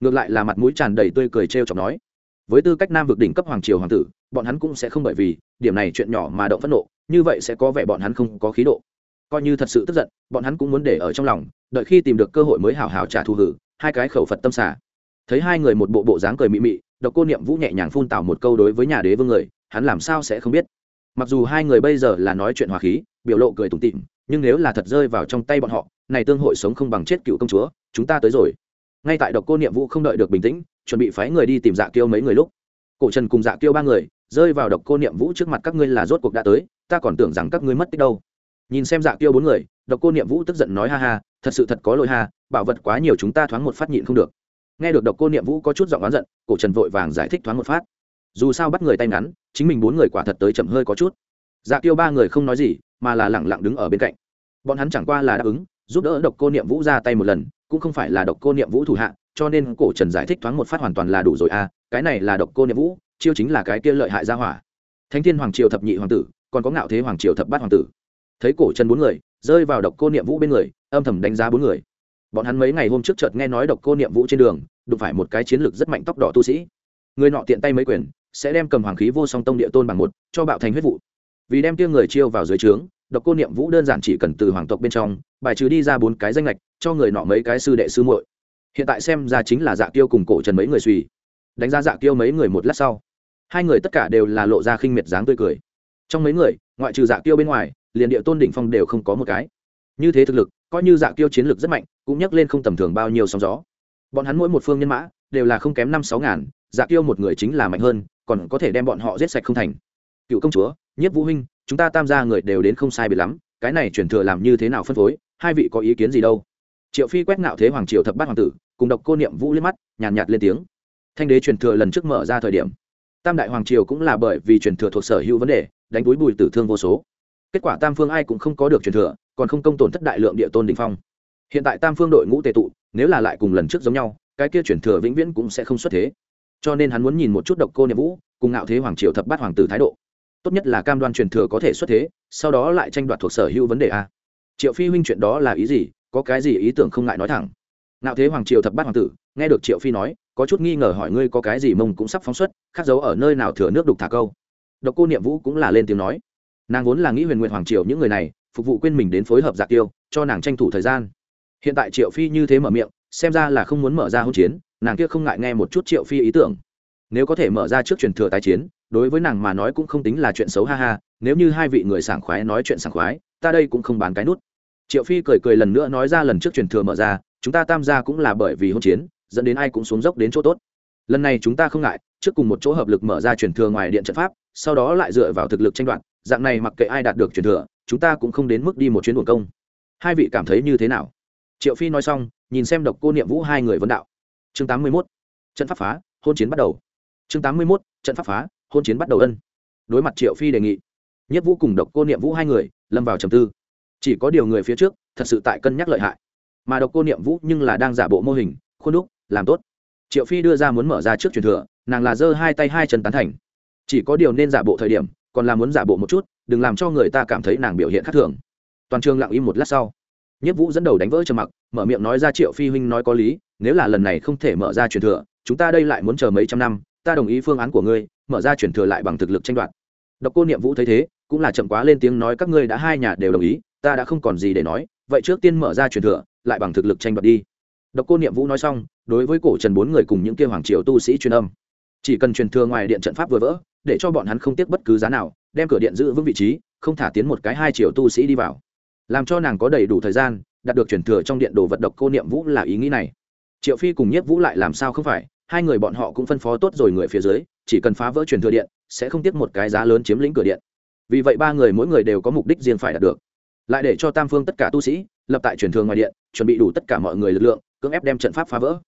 ngược lại là mặt mũi tràn đầy tươi cười trêu chọc nói, với tư cách nam vực đỉnh cấp hoàng triều hoàng tử, bọn hắn cũng sẽ không bởi vì điểm này chuyện nhỏ mà động phẫn nộ, như vậy sẽ có vẻ bọn hắn không có khí độ. Coi như thật sự tức giận, bọn hắn cũng muốn để ở trong lòng, đợi khi tìm được cơ hội mới hào hào trả thù hử, hai cái khẩu phật tâm xả. Thấy hai người một bộ bộ dáng cười mị mị, độc cô niệm vũ nhẹ nhàng phun tào một câu đối với nhà đế vương người, hắn làm sao sẽ không biết? Mặc dù hai người bây giờ là nói chuyện hòa khí, biểu lộ cười tủm tịm nhưng nếu là thật rơi vào trong tay bọn họ, này tương hội sống không bằng chết cựu công chúa, chúng ta tới rồi ngay tại độc cô niệm vũ không đợi được bình tĩnh, chuẩn bị phái người đi tìm dạ kiêu mấy người lúc, cổ trần cùng dạ kiêu ba người rơi vào độc cô niệm vũ trước mặt, các ngươi là rốt cuộc đã tới, ta còn tưởng rằng các ngươi mất tích đâu. Nhìn xem dạ kiêu bốn người, độc cô niệm vũ tức giận nói, ha ha, thật sự thật có lỗi ha, bảo vật quá nhiều chúng ta thoáng một phát nhịn không được. Nghe được độc cô niệm vũ có chút giọng oán giận, cổ trần vội vàng giải thích thoáng một phát. Dù sao bắt người tay ngắn, chính mình bốn người quả thật tới chậm hơi có chút. Dạ kiêu ba người không nói gì, mà là lẳng lặng đứng ở bên cạnh. Bọn hắn chẳng qua là đáp ứng, giúp đỡ độc cô niệm vũ ra tay một lần cũng không phải là độc cô niệm vũ thủ hạ, cho nên cổ trần giải thích thoáng một phát hoàn toàn là đủ rồi à cái này là độc cô niệm vũ, chiêu chính là cái kia lợi hại ra hỏa. Thánh thiên hoàng triều thập nhị hoàng tử, còn có ngạo thế hoàng triều thập bát hoàng tử. Thấy cổ trần bốn người, rơi vào độc cô niệm vũ bên người, âm thầm đánh giá bốn người. Bọn hắn mấy ngày hôm trước chợt nghe nói độc cô niệm vũ trên đường, đụng phải một cái chiến lược rất mạnh tóc đỏ tu sĩ. Người nọ tiện tay mấy quyền, sẽ đem cầm hoàng khí vô song tông địa tôn bằng một, cho bạo thành huyết vụ. Vì đem tiêu người chiêu vào dưới trướng, độc cô niệm vũ đơn giản chỉ cần từ hoàng tộc bên trong bài trừ đi ra bốn cái danh lệch cho người nọ mấy cái sư đệ sư muội. Hiện tại xem ra chính là dạ tiêu cùng cổ trần mấy người suy. Đánh ra dạ tiêu mấy người một lát sau, hai người tất cả đều là lộ ra khinh miệt dáng tươi cười. Trong mấy người, ngoại trừ dạ tiêu bên ngoài, liền địa tôn đỉnh phong đều không có một cái. Như thế thực lực, coi như dạ tiêu chiến lực rất mạnh, cũng nhắc lên không tầm thường bao nhiêu sóng gió. Bọn hắn mỗi một phương nhân mã, đều là không kém năm sáu ngàn dạ tiêu một người chính là mạnh hơn, còn có thể đem bọn họ giết sạch không thành. Cựu công chúa nhất vũ huynh, chúng ta tam gia người đều đến không sai biệt lắm, cái này chuyển thừa làm như thế nào phân phối? Hai vị có ý kiến gì đâu? Triệu phi quét ngạo thế hoàng triều thập bát hoàng tử cùng độc cô niệm vũ liếc mắt nhàn nhạt, nhạt lên tiếng. Thanh đế truyền thừa lần trước mở ra thời điểm tam đại hoàng triều cũng là bởi vì truyền thừa thuộc sở hữu vấn đề đánh đuối bùi tử thương vô số. Kết quả tam phương ai cũng không có được truyền thừa còn không công tổn thất đại lượng địa tôn đình phong. Hiện tại tam phương đội ngũ tề tụ nếu là lại cùng lần trước giống nhau cái kia truyền thừa vĩnh viễn cũng sẽ không xuất thế. Cho nên hắn muốn nhìn một chút độc cô niệm vũ cùng ngạo thế hoàng triều thập bát hoàng tử thái độ. Tốt nhất là cam đoan truyền thừa có thể xuất thế sau đó lại tranh đoạt thuộc sở hữu vấn đề a triệu phi huynh chuyện đó là ý gì? Có cái gì ý tưởng không ngại nói thẳng? Ngạo thế hoàng triều thập bát hoàng tử, nghe được triệu phi nói, có chút nghi ngờ hỏi ngươi có cái gì mông cũng sắp phóng xuất, khắc dấu ở nơi nào thừa nước đục thả câu. Độc cô niệm vũ cũng là lên tiếng nói. Nàng vốn là nghĩ huyền nguyện hoàng triều những người này, phục vụ quên mình đến phối hợp giặc tiêu, cho nàng tranh thủ thời gian. Hiện tại triệu phi như thế mở miệng, xem ra là không muốn mở ra hỗn chiến, nàng kia không ngại nghe một chút triệu phi ý tưởng. Nếu có thể mở ra trước truyền thừa tái chiến đối với nàng mà nói cũng không tính là chuyện xấu, ha ha, nếu như hai vị người sảng khoái nói chuyện sảng khoái, ta đây cũng không bán cái nút. Triệu phi cười cười lần nữa nói ra lần trước truyền thừa mở ra, chúng ta tam gia cũng là bởi vì hôn chiến, dẫn đến ai cũng xuống dốc đến chỗ tốt. Lần này chúng ta không ngại, trước cùng một chỗ hợp lực mở ra truyền thừa ngoài điện trận pháp, sau đó lại dựa vào thực lực tranh đoạt, dạng này mặc kệ ai đạt được truyền thừa, chúng ta cũng không đến mức đi một chuyến buồn công. Hai vị cảm thấy như thế nào? Triệu phi nói xong, nhìn xem độc cô niệm vũ hai người vấn đạo. Chương tám mươi mốt, trận pháp phá, hôn chiến bắt đầu. Chương tám mươi mốt, trận pháp phá hôn chiến bắt đầu ân. Đối mặt triệu phi đề nghị, nhất vũ cùng độc cô niệm vũ hai người lâm vào trầm tư. Chỉ có điều người phía trước thật sự tại cân nhắc lợi hại. Mà độc cô niệm vũ nhưng là đang giả bộ mô hình, khuôn đúc, làm tốt. Triệu phi đưa ra muốn mở ra trước truyền thừa, nàng là giơ hai tay hai chân tán thành. Chỉ có điều nên giả bộ thời điểm, còn là muốn giả bộ một chút, đừng làm cho người ta cảm thấy nàng biểu hiện khác thường. Toàn trường lặng im một lát sau. Nhất vũ dẫn đầu đánh vỡ trầm mặc, mở miệng nói ra triệu phi huynh nói có lý, nếu là lần này không thể mở ra truyền thừa, chúng ta đây lại muốn chờ mấy trăm năm ta đồng ý phương án của ngươi, mở ra truyền thừa lại bằng thực lực tranh đoạt. Độc cô niệm vũ thấy thế, cũng là chậm quá lên tiếng nói các ngươi đã hai nhà đều đồng ý, ta đã không còn gì để nói, vậy trước tiên mở ra truyền thừa, lại bằng thực lực tranh đoạt đi. Độc cô niệm vũ nói xong, đối với cổ trần bốn người cùng những kia hoàng triều tu sĩ truyền âm. Chỉ cần truyền thừa ngoài điện trận pháp vừa vỡ, để cho bọn hắn không tiếc bất cứ giá nào, đem cửa điện giữ vững vị trí, không thả tiến một cái hai triệu tu sĩ đi vào. Làm cho nàng có đầy đủ thời gian, đạt được truyền thừa trong điện đồ vật độc cô niệm vũ là ý nghĩ này. Triệu phi cùng nhiếp vũ lại làm sao không phải? Hai người bọn họ cũng phân phó tốt rồi người phía dưới, chỉ cần phá vỡ truyền thừa điện, sẽ không tiếc một cái giá lớn chiếm lĩnh cửa điện. Vì vậy ba người mỗi người đều có mục đích riêng phải đạt được. Lại để cho tam phương tất cả tu sĩ, lập tại truyền thừa ngoài điện, chuẩn bị đủ tất cả mọi người lực lượng, cưỡng ép đem trận pháp phá vỡ.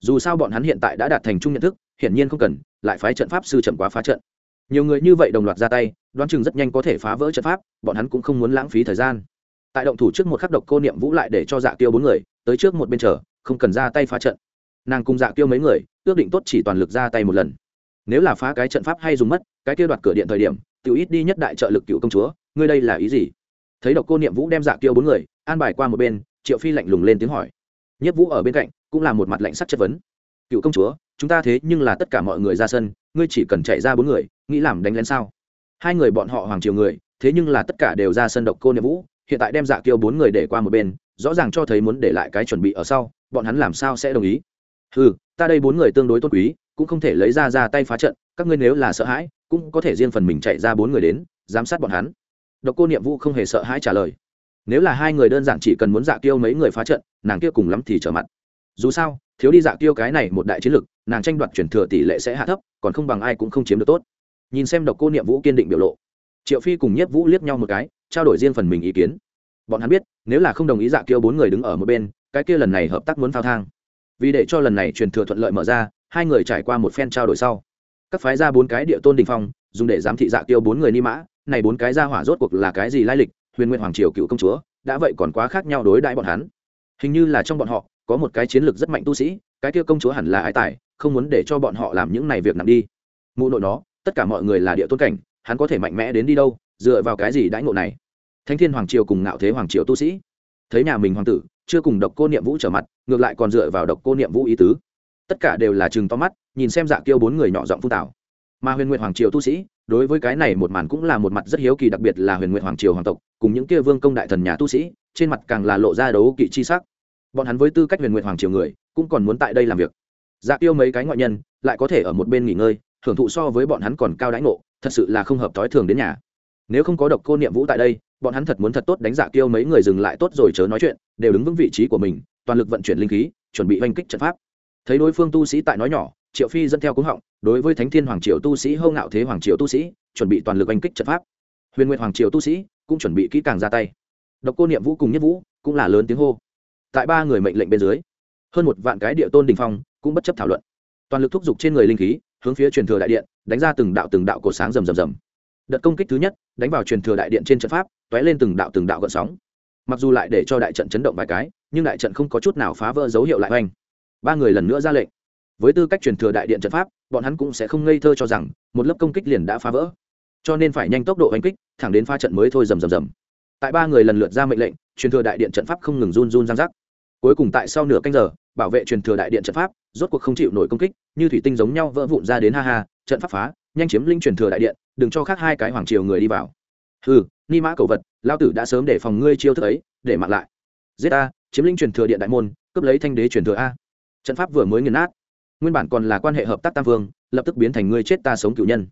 Dù sao bọn hắn hiện tại đã đạt thành chung nhận thức, hiển nhiên không cần, lại phái trận pháp sư chậm quá phá trận. Nhiều người như vậy đồng loạt ra tay, đoán chừng rất nhanh có thể phá vỡ trận pháp, bọn hắn cũng không muốn lãng phí thời gian. Tại động thủ trước một khắc độc cô niệm vũ lại để cho dạ tiêu bốn người, tới trước một bên chờ, không cần ra tay phá trận nàng cùng dạ kêu mấy người, ước định tốt chỉ toàn lực ra tay một lần. Nếu là phá cái trận pháp hay dùng mất, cái kia đoạt cửa điện thời điểm, tiểu ít đi nhất đại trợ lực cựu công chúa, ngươi đây là ý gì? Thấy độc cô niệm vũ đem dạ kêu bốn người, an bài qua một bên, triệu phi lạnh lùng lên tiếng hỏi. Nhất vũ ở bên cạnh, cũng là một mặt lạnh sắc chất vấn. Cựu công chúa, chúng ta thế nhưng là tất cả mọi người ra sân, ngươi chỉ cần chạy ra bốn người, nghĩ làm đánh lén sao? Hai người bọn họ hoàng triều người, thế nhưng là tất cả đều ra sân độc cô niệm vũ, hiện tại đem dạ kiêu bốn người để qua một bên, rõ ràng cho thấy muốn để lại cái chuẩn bị ở sau, bọn hắn làm sao sẽ đồng ý? Ừ ta đây bốn người tương đối tôn quý, cũng không thể lấy ra ra tay phá trận, các ngươi nếu là sợ hãi, cũng có thể riêng phần mình chạy ra bốn người đến, giám sát bọn hắn. Độc cô niệm vũ không hề sợ hãi trả lời. Nếu là hai người đơn giản chỉ cần muốn dạ kiêu mấy người phá trận, nàng kia cùng lắm thì trở mặt. Dù sao, thiếu đi dạ kiêu cái này một đại chiến lực, nàng tranh đoạt chuyển thừa tỷ lệ sẽ hạ thấp, còn không bằng ai cũng không chiếm được tốt. Nhìn xem độc cô niệm vũ kiên định biểu lộ, triệu phi cùng nhiếp vũ liếc nhau một cái, trao đổi riêng phần mình ý kiến. Bọn hắn biết, nếu là không đồng ý dạ kiêu bốn người đứng ở một bên, cái kia lần này hợp tác muốn phao thang vì để cho lần này truyền thừa thuận lợi mở ra, hai người trải qua một phen trao đổi sau. Các phái ra bốn cái địa tôn đình phong, dùng để giám thị dạ tiêu bốn người ni mã, này bốn cái ra hỏa rốt cuộc là cái gì lai lịch, huyền nguyên hoàng triều cựu công chúa, đã vậy còn quá khác nhau đối đãi bọn hắn. Hình như là trong bọn họ, có một cái chiến lược rất mạnh tu sĩ, cái kia công chúa hẳn là ái tài, không muốn để cho bọn họ làm những này việc nặng đi. Mụ nội nó, tất cả mọi người là địa tôn cảnh, hắn có thể mạnh mẽ đến đi đâu, dựa vào cái gì đãi ngộ này? Thánh thiên hoàng triều cùng ngạo thế hoàng triều tu sĩ. Thấy nhà mình hoàng tử, chưa cùng độc cô niệm vũ trở mặt ngược lại còn dựa vào độc cô niệm vũ ý tứ. Tất cả đều là chừng to mắt, nhìn xem dạ kiêu bốn người nhỏ giọng phun tảo. Mà huyền nguyện hoàng triều tu sĩ, đối với cái này một màn cũng là một mặt rất hiếu kỳ, đặc biệt là huyền nguyện hoàng triều hoàng tộc, cùng những kia vương công đại thần nhà tu sĩ, trên mặt càng là lộ ra đấu kỵ chi sắc. Bọn hắn với tư cách huyền nguyện hoàng triều người, cũng còn muốn tại đây làm việc. Dạ tiêu mấy cái ngoại nhân, lại có thể ở một bên nghỉ ngơi hưởng thụ so với bọn hắn còn cao đãi ngộ, thật sự là không hợp thói thường đến nhà. Nếu không có độc cô niệm vũ tại đây, bọn hắn thật muốn thật tốt đánh dạ kiêu mấy người dừng lại tốt rồi chớ nói chuyện, đều đứng vững vị trí của mình toàn lực vận chuyển linh khí, chuẩn bị oanh kích trận pháp. Thấy đối phương tu sĩ tại nói nhỏ, triệu phi dẫn theo cúng họng, đối với thánh thiên hoàng triều tu sĩ hâu ngạo thế hoàng triều tu sĩ, chuẩn bị toàn lực oanh kích trận pháp. Huyền nguyệt hoàng triều tu sĩ cũng chuẩn bị kỹ càng ra tay. Độc cô niệm vũ cùng nhất vũ cũng là lớn tiếng hô. Tại ba người mệnh lệnh bên dưới, hơn một vạn cái địa tôn đình phong cũng bất chấp thảo luận. Toàn lực thúc giục trên người linh khí, hướng phía truyền thừa đại điện, đánh ra từng đạo từng đạo cổ sáng rầm rầm rầm. Đợt công kích thứ nhất, đánh vào truyền thừa đại điện trên trận pháp t ó é lên từng đạo từng đạo gợn sóng mặc dù lại để cho đại trận chấn động vài cái, nhưng đại trận không có chút nào phá vỡ dấu hiệu lại oanh ba người lần nữa ra lệnh. Với tư cách truyền thừa đại điện trận pháp, bọn hắn cũng sẽ không ngây thơ cho rằng, một lớp công kích liền đã phá vỡ. Cho nên phải nhanh tốc độ oanh kích, thẳng đến pha trận mới thôi rầm rầm rầm. Tại ba người lần lượt ra mệnh lệnh, truyền thừa đại điện trận pháp không ngừng run run răng rắc. Cuối cùng tại sau nửa canh giờ, bảo vệ truyền thừa đại điện trận pháp, rốt cuộc không chịu nổi công kích, như thủy tinh giống nhau vỡ vụn ra đến ha ha, trận pháp phá, nhanh chiếm linh truyền thừa đại điện, đừng cho khác hai cái hoàng triều người đi vào. Ừ ni mã cầu vật lao tử đã sớm để phòng ngươi chiêu thức ấy, để mặc lại. Giết a chiếm linh truyền thừa điện đại môn, cướp lấy thanh đế truyền thừa a. Trận pháp vừa mới nghiền nát. Nguyên bản còn là quan hệ hợp tác tam vương, lập tức biến thành ngươi chết ta sống cựu nhân.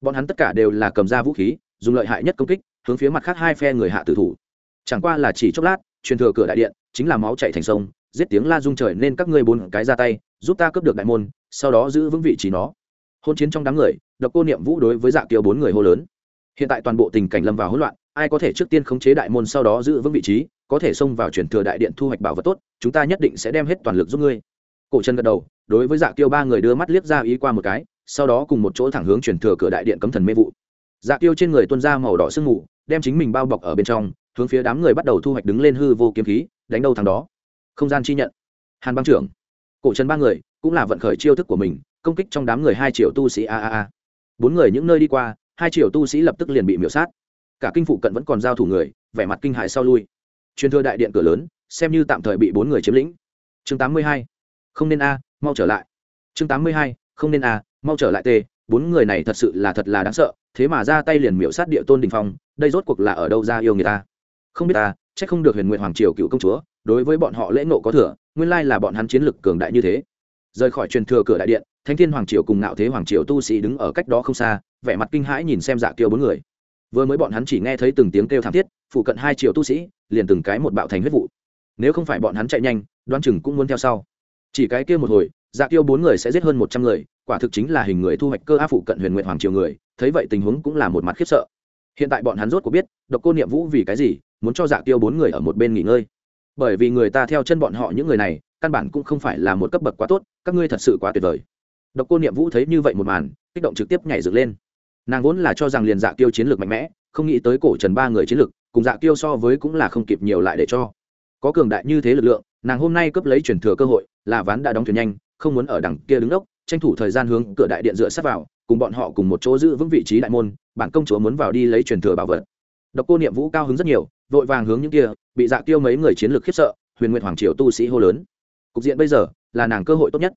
Bọn hắn tất cả đều là cầm ra vũ khí, dùng lợi hại nhất công kích, hướng phía mặt khác hai phe người hạ tử thủ. Chẳng qua là chỉ chốc lát, truyền thừa cửa đại điện, chính là máu chạy thành sông, giết tiếng la rung trời nên các ngươi bốn cái ra tay, giúp ta cướp được đại môn, sau đó giữ vững vị trí nó. Hôn chiến trong đám người, độc cô niệm vũ đối với dạ kiều bốn người hô lớn. Hiện tại toàn bộ tình cảnh lâm vào hỗn loạn ai có thể trước tiên khống chế đại môn sau đó giữ vững vị trí, có thể xông vào truyền thừa đại điện thu hoạch bảo vật tốt, chúng ta nhất định sẽ đem hết toàn lực giúp ngươi. Cổ chân gật đầu, đối với dạ kiêu ba người đưa mắt liếc ra ý qua một cái, sau đó cùng một chỗ thẳng hướng truyền thừa cửa đại điện cấm thần mê vụ. Dạ kiêu trên người tuôn ra màu đỏ sương mù, đem chính mình bao bọc ở bên trong, hướng phía đám người bắt đầu thu hoạch đứng lên hư vô kiếm khí, đánh đâu thằng đó. Không gian chi nhận. Hàn băng trưởng. Cổ chân ba người, cũng là vận khởi chiêu thức của mình, công kích trong đám người hai triệu tu sĩ a a a. Bốn người những nơi đi qua, hai triệu tu sĩ lập tức liền bị miểu sát cả kinh phụ cận vẫn còn giao thủ người, vẻ mặt kinh hại sau lui. Truyền thừa đại điện cửa lớn, xem như tạm thời bị bốn người chiếm lĩnh. Chương tám mươi hai, không nên a, mau trở lại. Chương tám mươi hai, không nên a, mau trở lại t bốn người này thật sự là thật là đáng sợ, thế mà ra tay liền miễu sát địa tôn đình phong, đây rốt cuộc là ở đâu ra yêu người ta? Không biết ta c h ắ c không được huyền nguyện hoàng triều cựu công chúa, đối với bọn họ lễ nộ có thừa, nguyên lai là bọn hắn chiến lực cường đại như thế. Rời khỏi truyền thừa cửa đại điện, thánh thiên hoàng triều cùng ngạo thế hoàng triều tu sĩ đứng ở cách đó không xa, vẻ mặt kinh hãi nhìn xem dạ kiêu bốn người vừa mới bọn hắn chỉ nghe thấy từng tiếng kêu thảm thiết, phụ cận hai triệu tu sĩ liền từng cái một bạo thành huyết vụ. Nếu không phải bọn hắn chạy nhanh, đoán chừng cũng muốn theo sau. Chỉ cái kia một hồi dạ tiêu bốn người sẽ giết hơn một trăm người, quả thực chính là hình người thu hoạch cơ áp phụ cận huyền nguyện hoàng triều người, thấy vậy tình huống cũng là một mặt khiếp sợ. Hiện tại bọn hắn rốt có biết, độc cô niệm vũ vì cái gì muốn cho dạ tiêu bốn người ở một bên nghỉ ngơi. Bởi vì người ta theo chân bọn họ những người này, căn bản cũng không phải là một cấp bậc quá tốt, các ngươi thật sự quá tuyệt vời. Độc cô niệm vũ thấy như vậy một màn, kích động trực tiếp nhảy dựng lên nàng vốn là cho rằng liền dạ kiêu chiến lược mạnh mẽ, không nghĩ tới cổ trần ba người chiến lược, cùng dạ kiêu so với cũng là không kịp nhiều lại để cho. Có cường đại như thế lực lượng, nàng hôm nay cướp lấy chuyển thừa cơ hội, là ván đã đóng thuyền nhanh, không muốn ở đằng kia đứng đốc, tranh thủ thời gian hướng cửa đại điện dựa sát vào, cùng bọn họ cùng một chỗ giữ vững vị trí đại môn, bản công chúa muốn vào đi lấy truyền thừa bảo vật. Độc cô niệm vũ cao hứng rất nhiều, vội vàng hướng những kia, bị dạ tiêu mấy người chiến lược khiếp sợ, huyền nguyện hoàng triều tu sĩ hô lớn. Cục diện bây giờ, là nàng cơ hội tốt nhất.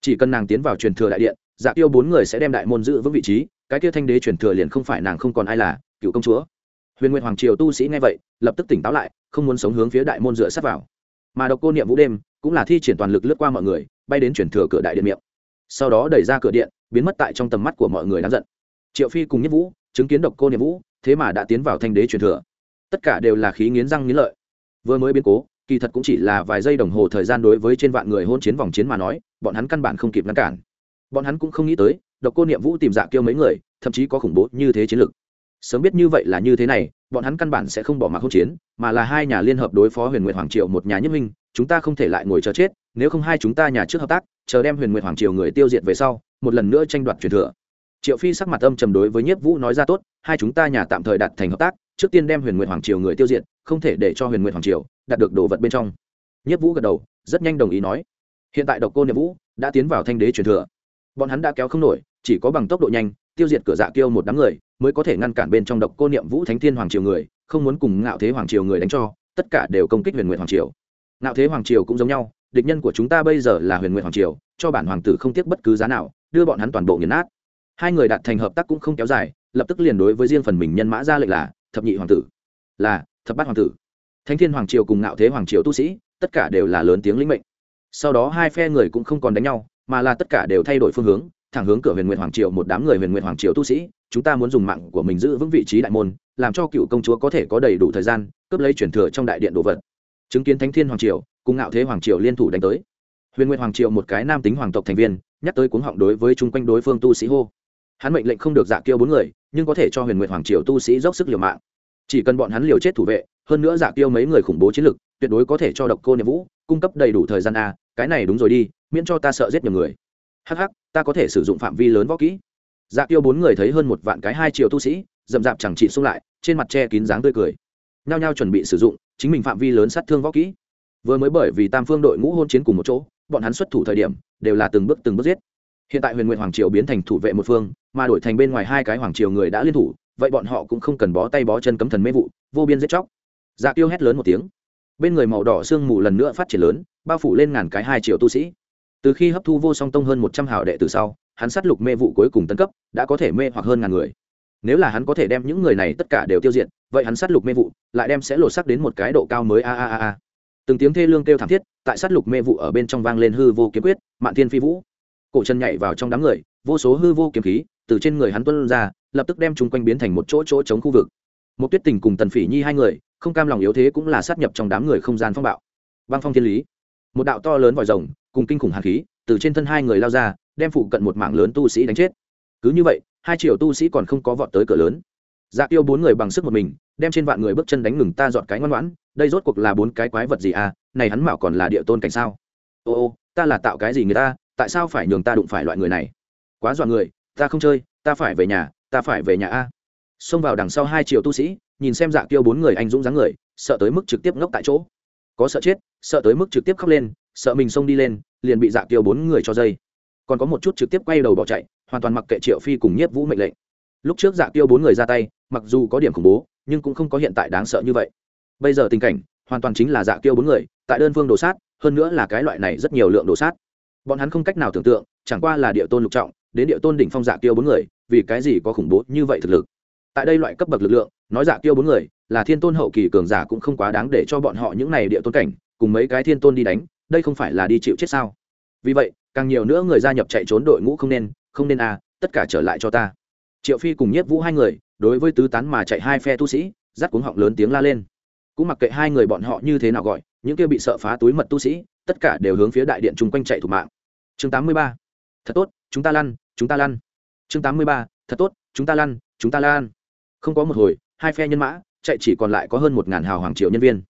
Chỉ cần nàng tiến vào truyền thừa đại điện dạ tiêu bốn người sẽ đem đại môn giữ vững vị trí cái kia thanh đế truyền thừa liền không phải nàng không còn ai là, cựu công chúa. Huyền nguyện hoàng triều tu sĩ nghe vậy, lập tức tỉnh táo lại, không muốn sống hướng phía đại môn dựa sắp vào. Mà độc cô niệm vũ đêm, cũng là thi triển toàn lực lướt qua mọi người, bay đến truyền thừa cửa đại điện miệng. Sau đó đẩy ra cửa điện, biến mất tại trong tầm mắt của mọi người đáng giận. Triệu phi cùng nhất vũ, chứng kiến độc cô niệm vũ, thế mà đã tiến vào thanh đế truyền thừa. Tất cả đều là khí nghiến răng nghiến lợi. Vừa mới biến cố, kỳ thật cũng chỉ là vài giây đồng hồ thời gian đối với trên vạn người hôn chiến vòng chiến mà nói, bọn hắn căn bản không kịp ngăn cản. Bọn hắn cũng không nghĩ tới độc cô niệm vũ tìm dạ kêu mấy người, thậm chí có khủng bố như thế chiến lược. Sớm biết như vậy là như thế này, bọn hắn căn bản sẽ không bỏ mặc hỗn chiến, mà là hai nhà liên hợp đối phó huyền nguyệt hoàng triều một nhà nhất minh, chúng ta không thể lại ngồi chờ chết, nếu không hai chúng ta nhà trước hợp tác, chờ đem huyền nguyệt hoàng triều người tiêu diệt về sau, một lần nữa tranh đoạt truyền thừa. Triệu phi sắc mặt âm trầm đối với nhiếp vũ nói ra tốt, hai chúng ta nhà tạm thời đạt thành hợp tác, trước tiên đem huyền nguyệt hoàng triều người tiêu diệt, không thể để cho huyền nguyệt hoàng triều đạt được đồ vật bên trong. Nhiếp vũ gật đầu, rất nhanh đồng ý nói. Hiện tại độc cô niệm vũ đã tiến vào thanh đế truyền thừa bọn hắn đã kéo không nổi, chỉ có bằng tốc độ nhanh, tiêu diệt cửa dạ kiêu một đám người, mới có thể ngăn cản bên trong độc cô niệm vũ thánh thiên hoàng triều người, không muốn cùng ngạo thế hoàng triều người đánh cho, tất cả đều công kích huyền nguyện hoàng triều. Ngạo thế hoàng triều cũng giống nhau, địch nhân của chúng ta bây giờ là huyền nguyện hoàng triều, cho bản hoàng tử không tiếc bất cứ giá nào, đưa bọn hắn toàn bộ nghiền nát. Hai người đạt thành hợp tác cũng không kéo dài, lập tức liền đối với riêng phần mình nhân mã ra lệnh là, thập nhị hoàng tử. Là, thập bát hoàng tử. Thánh thiên hoàng triều cùng ngạo thế hoàng triều tu sĩ, tất cả đều là lớn tiếng lĩnh mệnh. Sau đó hai phe người cũng không còn đánh nhau mà là tất cả đều thay đổi phương hướng, thẳng hướng cửa huyền nguyện hoàng triều, một đám người huyền nguyện hoàng triều tu sĩ, chúng ta muốn dùng mạng của mình giữ vững vị trí đại môn, làm cho cựu công chúa có thể có đầy đủ thời gian, cướp lấy chuyển thừa trong đại điện đồ vật. Chứng kiến thánh thiên hoàng triều, cùng ngạo thế hoàng triều liên thủ đánh tới. Huyền nguyện hoàng triều một cái nam tính hoàng tộc thành viên, nhắc tới cuống họng đối với chung quanh đối phương tu sĩ hô. Hắn mệnh lệnh không được dạ kêu bốn người, nhưng có thể cho huyền nguyện hoàng triều tu sĩ dốc sức liều mạng. Chỉ cần bọn hắn liều chết thủ vệ, hơn nữa dạ kêu mấy người khủng bố chiến lực, tuyệt đối có thể cho độc cô niệm vũ, cung cấp đầy đủ thời gian a, cái này đúng rồi đi miễn cho ta sợ giết nhiều người. Hắc hắc, ta có thể sử dụng phạm vi lớn võ kỹ. Dạ tiêu bốn người thấy hơn một vạn cái hai triệu tu sĩ, dậm dạp chẳng trị xung lại, trên mặt che kín dáng tươi cười. Nhao nhao chuẩn bị sử dụng chính mình phạm vi lớn sát thương võ kỹ. Vừa mới bởi vì tam phương đội ngũ hôn chiến cùng một chỗ, bọn hắn xuất thủ thời điểm đều là từng bước từng bước giết. Hiện tại huyền nguyện hoàng triều biến thành thủ vệ một phương, mà đổi thành bên ngoài hai cái hoàng triều người đã liên thủ, vậy bọn họ cũng không cần bó tay bó chân cấm thần mê vụ, vô biên giết chóc. Dạ tiêu hét lớn một tiếng. Bên người màu đỏ sương mù lần nữa phát triển lớn, bao phủ lên ngàn cái hai triệu tu sĩ từ khi hấp thu vô song tông hơn một trăm hào đệ từ sau, hắn sát lục mê vụ cuối cùng tân cấp, đã có thể mê hoặc hơn ngàn người. Nếu là hắn có thể đem những người này tất cả đều tiêu diệt, vậy hắn sát lục mê vụ lại đem sẽ lột sắc đến một cái độ cao mới a a a a. Từng tiếng thê lương kêu thảm thiết, tại sát lục mê vụ ở bên trong vang lên hư vô kiếm quyết, mạn thiên phi vũ. Cổ chân nhảy vào trong đám người, vô số hư vô kiếm khí từ trên người hắn tuân ra, lập tức đem chúng quanh biến thành một chỗ chỗ chống khu vực. Một tuyết tình cùng tần phỉ nhi hai người, không cam lòng yếu thế cũng là sát nhập trong đám người không gian phong bạo. Băng phong thiên lý. Một đạo to lớn vòi rồng cùng kinh khủng hàn khí, từ trên thân hai người lao ra, đem phụ cận một mạng lớn tu sĩ đánh chết. Cứ như vậy, hai triệu tu sĩ còn không có vọt tới cửa lớn. Dạ tiêu bốn người bằng sức một mình, đem trên vạn người bước chân đánh ngừng ta dọn cái ngoan ngoãn, đây rốt cuộc là bốn cái quái vật gì à này hắn bảo còn là địa tôn cảnh sao? Ô ô, ta là tạo cái gì người ta, tại sao phải nhường ta đụng phải loại người này? Quá dọa người, ta không chơi, ta phải về nhà, ta phải về nhà a. Xông vào đằng sau hai triệu tu sĩ, nhìn xem dạ tiêu bốn người anh dũng dáng người, sợ tới mức trực tiếp ngốc tại chỗ. Có sợ chết sợ tới mức trực tiếp khóc lên, sợ mình xông đi lên, liền bị dạ tiêu bốn người cho dây. Còn có một chút trực tiếp quay đầu bỏ chạy, hoàn toàn mặc kệ triệu phi cùng nhiếp vũ mệnh lệnh. Lúc trước dạ tiêu bốn người ra tay, mặc dù có điểm khủng bố, nhưng cũng không có hiện tại đáng sợ như vậy. Bây giờ tình cảnh, hoàn toàn chính là dạ tiêu bốn người, tại đơn phương đồ sát, hơn nữa là cái loại này rất nhiều lượng đồ sát. Bọn hắn không cách nào tưởng tượng, chẳng qua là địa tôn lục trọng, đến địa tôn đỉnh phong dạ tiêu bốn người, vì cái gì có khủng bố như vậy thực lực. Tại đây loại cấp bậc lực lượng, nói dạ tiêu bốn người, là thiên tôn hậu kỳ cường giả cũng không quá đáng để cho bọn họ những này địa tôn cảnh cùng mấy cái thiên tôn đi đánh, đây không phải là đi chịu chết sao? Vì vậy, càng nhiều nữa người gia nhập chạy trốn đội ngũ không nên không nên à tất cả trở lại cho ta. Triệu phi cùng nhiếp vũ hai người, đối với tứ tán mà chạy hai phe tu sĩ dắt cuống họng lớn tiếng la lên. Cũng mặc kệ hai người bọn họ như thế nào gọi, những kia bị sợ phá túi mật tu sĩ, tất cả đều hướng phía đại điện chung quanh chạy thủ mạng. Chương 83. thật tốt, chúng ta lăn, chúng ta lăn. Chương 83. thật tốt, chúng ta lăn, chúng ta lan không có một hồi, hai phe nhân mã, chạy chỉ còn lại có hơn một ngàn hào hoàng triệu nhân viên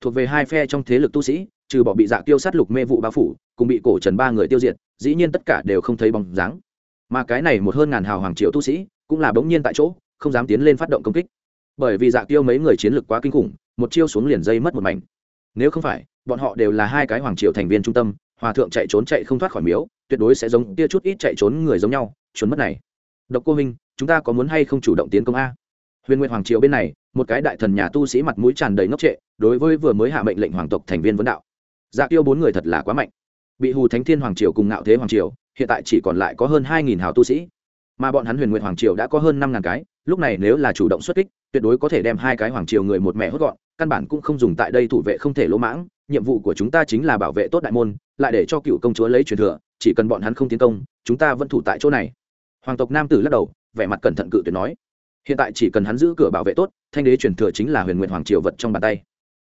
thuộc về hai phe trong thế lực tu sĩ, trừ bỏ bị dạ tiêu sát lục mê vụ bao phủ, cùng bị cổ trần ba người tiêu diệt, dĩ nhiên tất cả đều không thấy bóng dáng. Mà cái này một hơn ngàn hào hoàng triệu tu sĩ, cũng là bỗng nhiên tại chỗ, không dám tiến lên phát động công kích. Bởi vì dạ tiêu mấy người chiến lược quá kinh khủng, một chiêu xuống liền dây mất một mảnh. Nếu không phải, bọn họ đều là hai cái hoàng triều thành viên trung tâm, hòa thượng chạy trốn chạy không thoát khỏi miếu, tuyệt đối sẽ giống tia chút ít chạy trốn người giống nhau, trốn mất này. Độc cô minh chúng ta có muốn hay không chủ động tiến công a? Huyền nguyện hoàng triều bên này, một cái đại thần nhà tu sĩ mặt mũi tràn đầy ngốc trệ đối với vừa mới hạ mệnh lệnh hoàng tộc thành viên vấn đạo. Dạ tiêu bốn người thật là quá mạnh. Bị hù thánh thiên hoàng triều cùng ngạo thế hoàng triều, hiện tại chỉ còn lại có hơn hai nghìn hào tu sĩ. Mà bọn hắn huyền nguyện hoàng triều đã có hơn năm ngàn cái, lúc này nếu là chủ động xuất kích, tuyệt đối có thể đem hai cái hoàng triều người một mẹ hốt gọn, căn bản cũng không dùng tại đây thủ vệ không thể lỗ mãng. Nhiệm vụ của chúng ta chính là bảo vệ tốt đại môn, lại để cho cựu công chúa lấy truyền thừa, chỉ cần bọn hắn không tiến công, chúng ta vẫn thủ tại chỗ này. Hoàng tộc nam tử lắc đầu, vẻ mặt cẩn thận cự tuyệt nói. Hiện tại chỉ cần hắn giữ cửa bảo vệ tốt, thanh đế truyền thừa chính là huyền nguyện hoàng triều vật trong bàn tay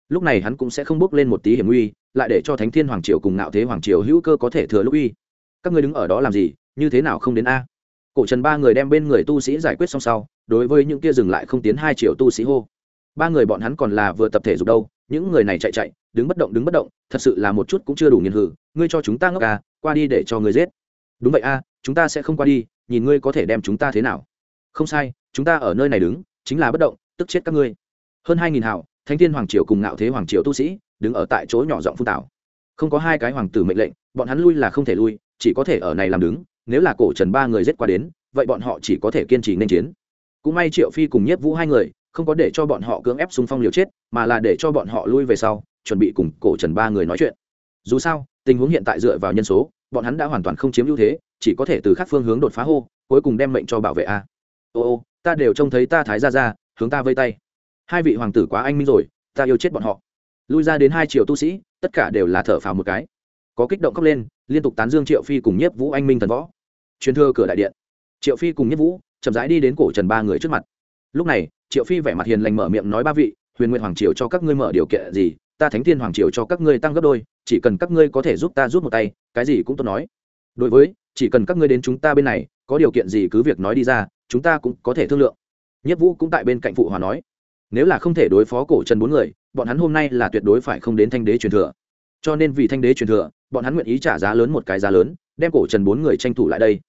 lúc này hắn cũng sẽ không bước lên một tí hiểm nguy, lại để cho thánh thiên hoàng triều cùng ngạo thế hoàng triều hữu cơ có thể thừa lúc uy. Các ngươi đứng ở đó làm gì, như thế nào không đến a? Cổ trần ba người đem bên người tu sĩ giải quyết xong sau, đối với những kia dừng lại không tiến hai triệu tu sĩ hô. Ba người bọn hắn còn là vừa tập thể dục đâu, những người này chạy chạy, đứng bất động, đứng bất động, thật sự là một chút cũng chưa đủ nghiền hử, ngươi cho chúng ta ngốc à qua đi để cho ngươi giết. Đúng vậy a, chúng ta sẽ không qua đi, nhìn ngươi có thể đem chúng ta thế nào. Không sai, chúng ta ở nơi này đứng, chính là bất động, tức chết các ngươi. Hơn hai nghìn hảo thánh thiên hoàng triều cùng ngạo thế hoàng triều tu sĩ đứng ở tại chỗ nhỏ giọng phun tảo. Không có hai cái hoàng tử mệnh lệnh, bọn hắn lui là không thể lui, chỉ có thể ở này làm đứng, nếu là cổ trần ba người giết qua đến, vậy bọn họ chỉ có thể kiên trì nên chiến. Cũng may triệu phi cùng nhiếp vũ hai người không có để cho bọn họ cưỡng ép xung phong liều chết, mà là để cho bọn họ lui về sau, chuẩn bị cùng cổ trần ba người nói chuyện. Dù sao, tình huống hiện tại dựa vào nhân số, bọn hắn đã hoàn toàn không chiếm ưu thế, chỉ có thể từ các phương hướng đột phá hô, cuối cùng đem mệnh cho bảo vệ a. Ô ô, ta đều trông thấy ta thái ra ra hướng ta vây tay hai vị hoàng tử quá anh minh rồi, ta yêu chết bọn họ. Lui ra đến hai triệu tu sĩ, tất cả đều là thở phào một cái. Có kích động khóc lên, liên tục tán dương triệu phi cùng nhiếp vũ anh minh thần võ. Truyền thưa cửa đại điện. Triệu phi cùng nhất vũ chậm rãi đi đến cổ trần ba người trước mặt. Lúc này, triệu phi vẻ mặt hiền lành mở miệng nói ba vị, huyền nguyện hoàng triều cho các ngươi mở điều kiện gì, ta thánh thiên hoàng triều cho các ngươi tăng gấp đôi, chỉ cần các ngươi có thể giúp ta giúp một tay, cái gì cũng tốt nói. Đối với, chỉ cần các ngươi đến chúng ta bên này, có điều kiện gì cứ việc nói đi ra, chúng ta cũng có thể thương lượng. Nhất vũ cũng tại bên cạnh phụ hòa nói nếu là không thể đối phó cổ trần bốn người, bọn hắn hôm nay là tuyệt đối phải không đến thanh đế truyền thừa. Cho nên vì thanh đế truyền thừa, bọn hắn nguyện ý trả giá lớn một cái giá lớn, đem cổ trần bốn người tranh thủ lại đây.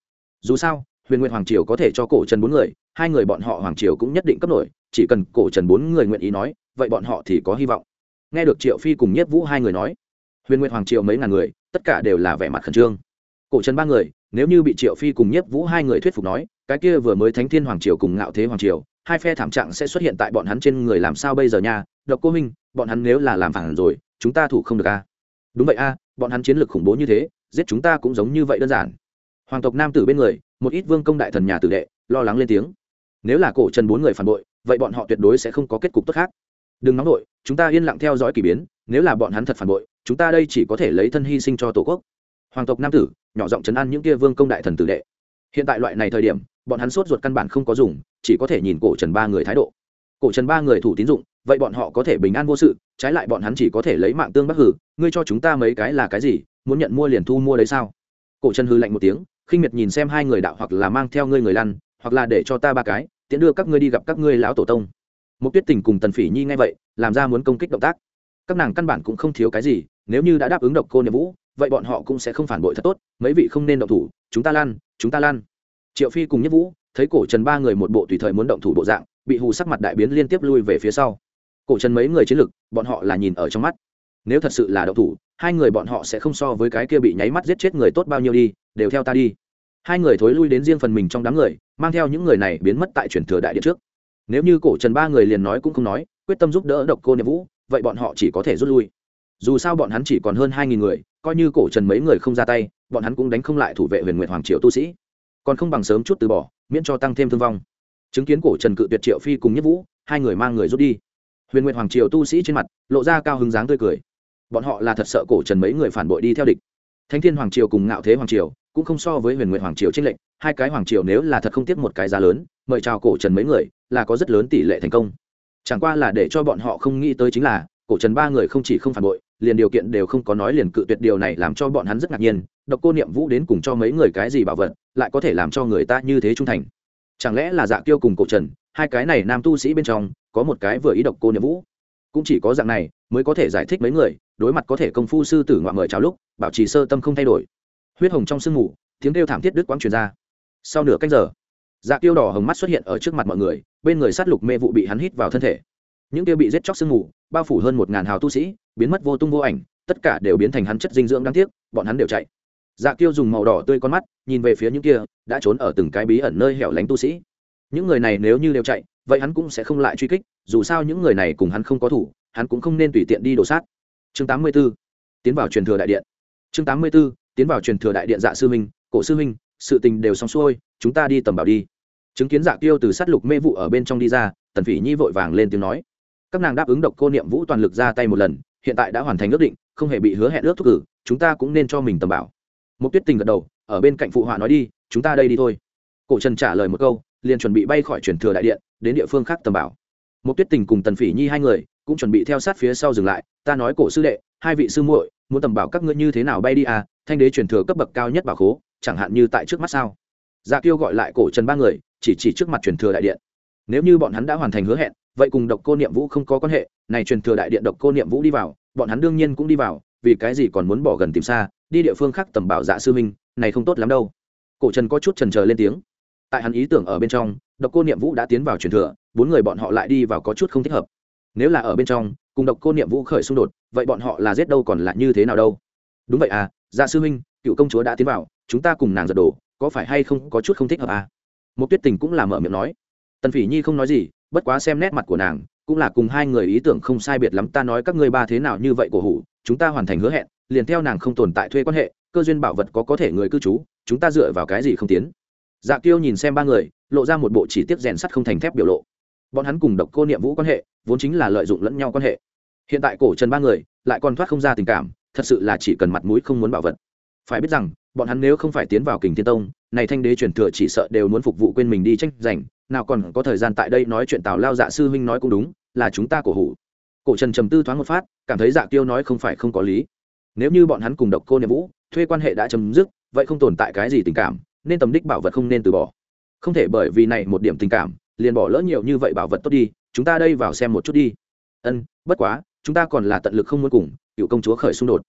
Dù sao, huyền nguyện hoàng triều có thể cho cổ trần bốn người, hai người bọn họ hoàng triều cũng nhất định cấp nổi, chỉ cần cổ trần bốn người nguyện ý nói, vậy bọn họ thì có hy vọng. Nghe được triệu phi cùng nhất vũ hai người nói, huyền nguyện hoàng triều mấy ngàn người, tất cả đều là vẻ mặt khẩn trương. Cổ trần ba người, nếu như bị triệu phi cùng nhất vũ hai người thuyết phục nói, cái kia vừa mới thánh thiên hoàng triều cùng ngạo thế hoàng triều hai phe thảm trạng sẽ xuất hiện tại bọn hắn trên người làm sao bây giờ nha? Độc cô minh bọn hắn nếu là làm phản rồi, chúng ta thủ không được a. Đúng vậy a, bọn hắn chiến lược khủng bố như thế, giết chúng ta cũng giống như vậy đơn giản. Hoàng tộc nam tử bên người, một ít vương công đại thần nhà tử đệ, lo lắng lên tiếng. Nếu là cổ trần bốn người phản bội, vậy bọn họ tuyệt đối sẽ không có kết cục tốt khác. Đừng nóng đội chúng ta yên lặng theo dõi k ỳ biến, nếu là bọn hắn thật phản bội, chúng ta đây chỉ có thể lấy thân hy sinh cho tổ quốc. Hoàng tộc nam tử, nhỏ giọng chấn an những kia vương công đại thần tử đệ. Hiện tại loại này thời điểm, bọn hắn sốt ruột căn bản không có dùng chỉ có thể nhìn cổ trần ba người thái độ. Cổ trần ba người thủ tín dụng, vậy bọn họ có thể bình an vô sự, trái lại bọn hắn chỉ có thể lấy mạng tương bắc hử, ngươi cho chúng ta mấy cái là cái gì, muốn nhận mua liền thu mua đấy sao? Cổ trần hư lạnh một tiếng, khinh miệt nhìn xem hai người đạo hoặc là mang theo ngươi người lăn, hoặc là để cho ta ba cái, tiễn đưa các ngươi đi gặp các ngươi lão tổ tông. Một tuyết tình cùng tần phỉ nhi ngay vậy, làm ra muốn công kích động tác. Các nàng căn bản cũng không thiếu cái gì, nếu như đã đáp ứng độc cô niệm vũ, vậy bọn họ cũng sẽ không phản bội thật tốt, mấy vị không nên động thủ, chúng ta lan chúng ta lan triệu phi cùng nhất vũ thấy cổ trần ba người một bộ tùy thời muốn động thủ bộ dạng, bị hù sắc mặt đại biến liên tiếp lui về phía sau. Cổ trần mấy người chiến lực, bọn họ là nhìn ở trong mắt. Nếu thật sự là động thủ, hai người bọn họ sẽ không so với cái kia bị nháy mắt giết chết người tốt bao nhiêu đi, đều theo ta đi. Hai người thối lui đến riêng phần mình trong đám người, mang theo những người này biến mất tại truyền thừa đại điện trước. Nếu như cổ trần ba người liền nói cũng không nói, quyết tâm giúp đỡ độc cô niệm vũ, vậy bọn họ chỉ có thể rút lui. Dù sao bọn hắn chỉ còn hơn hai nghìn người, coi như cổ trần mấy người không ra tay, bọn hắn cũng đánh không lại thủ vệ huyền nguyện hoàng triều tu sĩ còn không bằng sớm chút từ bỏ, miễn cho tăng thêm thương vong. Chứng kiến cổ trần cự tuyệt triệu phi cùng nhất vũ, hai người mang người rút đi. Huyền nguyện hoàng triều tu sĩ trên mặt, lộ ra cao hứng dáng tươi cười. Bọn họ là thật sợ cổ trần mấy người phản bội đi theo địch. Thánh thiên hoàng triều cùng ngạo thế hoàng triều cũng không so với huyền nguyện hoàng triều tranh lệnh hai cái hoàng triều nếu là thật không tiếc một cái giá lớn, mời chào cổ trần mấy người, là có rất lớn tỷ lệ thành công. Chẳng qua là để cho bọn họ không nghĩ tới chính là, cổ trần ba người không chỉ không phản bội, liền điều kiện đều không có nói liền cự tuyệt điều này làm cho bọn hắn rất ngạc nhiên. Độc cô niệm vũ đến cùng cho mấy người cái gì bảo vật lại có thể làm cho người ta như thế trung thành. Chẳng lẽ là dạ kiêu cùng cổ trần, hai cái này nam tu sĩ bên trong, có một cái vừa ý độc cô niệm vũ? Cũng chỉ có dạng này mới có thể giải thích mấy người, đối mặt có thể công phu sư tử ngoại mời chào lúc, bảo trì sơ tâm không thay đổi. Huyết hồng trong sương mù, tiếng kêu thảm thiết đứt quãng truyền ra. Sau nửa canh giờ dạ kiêu đỏ hồng mắt xuất hiện ở trước mặt mọi người, bên người sát lục mê vụ bị hắn hít vào thân thể. Những tiêu bị giết chóc sương mù, bao phủ hơn một ngàn hào tu sĩ, biến mất vô tung vô ảnh, tất cả đều biến thành hắn chất dinh dưỡng đáng tiếc, bọn hắn đều chạy dạ kiêu dùng màu đỏ tươi con mắt, nhìn về phía những kia đã trốn ở từng cái bí ẩn nơi hẻo lánh tu sĩ những người này nếu như đều chạy, vậy hắn cũng sẽ không lại truy kích, dù sao những người này cùng hắn không có thủ, hắn cũng không nên tùy tiện đi đổ sát chương 84. tiến vào truyền thừa đại điện chương 84. tiến vào truyền thừa đại điện dạ sư minh, cổ sư minh, sự tình đều xong xuôi, chúng ta đi tầm bảo đi chứng kiến dạ kiêu từ sát lục mê vụ ở bên trong đi ra, tần phỉ nhi vội vàng lên tiếng nói các nàng đáp ứng độc cô niệm vũ toàn lực ra tay một lần, hiện tại đã hoàn thành ước định, không hề bị hứa hẹn ước thúc cử, chúng ta cũng nên cho mình tầm bảo một tuyết tình gật đầu, ở bên cạnh phụ họa nói đi, chúng ta đây đi thôi. Cổ trần trả lời một câu, liền chuẩn bị bay khỏi truyền thừa đại điện, đến địa phương khác tầm bảo. Một tuyết tình cùng tần phỉ nhi hai người cũng chuẩn bị theo sát phía sau dừng lại. Ta nói cổ sư đệ, hai vị sư muội, muốn tầm bảo các ngươi như thế nào bay đi à? Thanh đế truyền thừa cấp bậc cao nhất bảo khố, chẳng hạn như tại trước mắt sao? Dạ kiêu gọi lại cổ trần ba người, chỉ chỉ trước mặt truyền thừa đại điện. Nếu như bọn hắn đã hoàn thành hứa hẹn, vậy cùng độc cô niệm vũ không có quan hệ. Này truyền thừa đại điện độc cô niệm vũ đi vào, bọn hắn đương nhiên cũng đi vào, vì cái gì còn muốn bỏ gần tìm xa? Đi địa phương khác tầm bảo dạ sư minh này không tốt lắm đâu. Cổ trần có chút trần trờ lên tiếng. Tại hắn ý tưởng ở bên trong, độc cô niệm vũ đã tiến vào truyền thừa, bốn người bọn họ lại đi vào có chút không thích hợp. Nếu là ở bên trong, cùng độc cô niệm vũ khởi xung đột, vậy bọn họ là giết đâu còn là như thế nào đâu? Đúng vậy à dạ sư minh cựu công chúa đã tiến vào, chúng ta cùng nàng giật đổ, có phải hay không có chút không thích hợp à? Một tuyết tình cũng là mở miệng nói. Tần phỉ nhi không nói gì, bất quá xem nét mặt của nàng, cũng là cùng hai người ý tưởng không sai biệt lắm, ta nói các ngươi ba thế nào như vậy cổ hủ, chúng ta hoàn thành hứa hẹn liền theo nàng không tồn tại thuê quan hệ, cơ duyên bảo vật có có thể người cư trú, chúng ta dựa vào cái gì không tiến? Dạ kiêu nhìn xem ba người, lộ ra một bộ chỉ tiết rèn sắt không thành thép biểu lộ. Bọn hắn cùng độc cô niệm vũ quan hệ, vốn chính là lợi dụng lẫn nhau quan hệ. Hiện tại cổ trần ba người, lại còn thoát không ra tình cảm, thật sự là chỉ cần mặt mũi không muốn bảo vật. Phải biết rằng, bọn hắn nếu không phải tiến vào kình thiên tông, này thanh đế truyền thừa chỉ sợ đều muốn phục vụ quên mình đi tranh giành, nào còn có thời gian tại đây nói chuyện tào lao dạ sư huynh nói cũng đúng, là chúng ta cổ hủ. Cổ trần trầm tư thoáng một phát, cảm thấy dạ tiêu nói không phải không có lý nếu như bọn hắn cùng độc cô niệm vũ, thuê quan hệ đã chấm dứt, vậy không tồn tại cái gì tình cảm, nên tầm đích bảo vật không nên từ bỏ. Không thể bởi vì này một điểm tình cảm, liền bỏ lỡ nhiều như vậy bảo vật tốt đi, chúng ta đây vào xem một chút đi. Ân, bất quá, chúng ta còn là tận lực không muốn cùng, cựu công chúa khởi xung đột.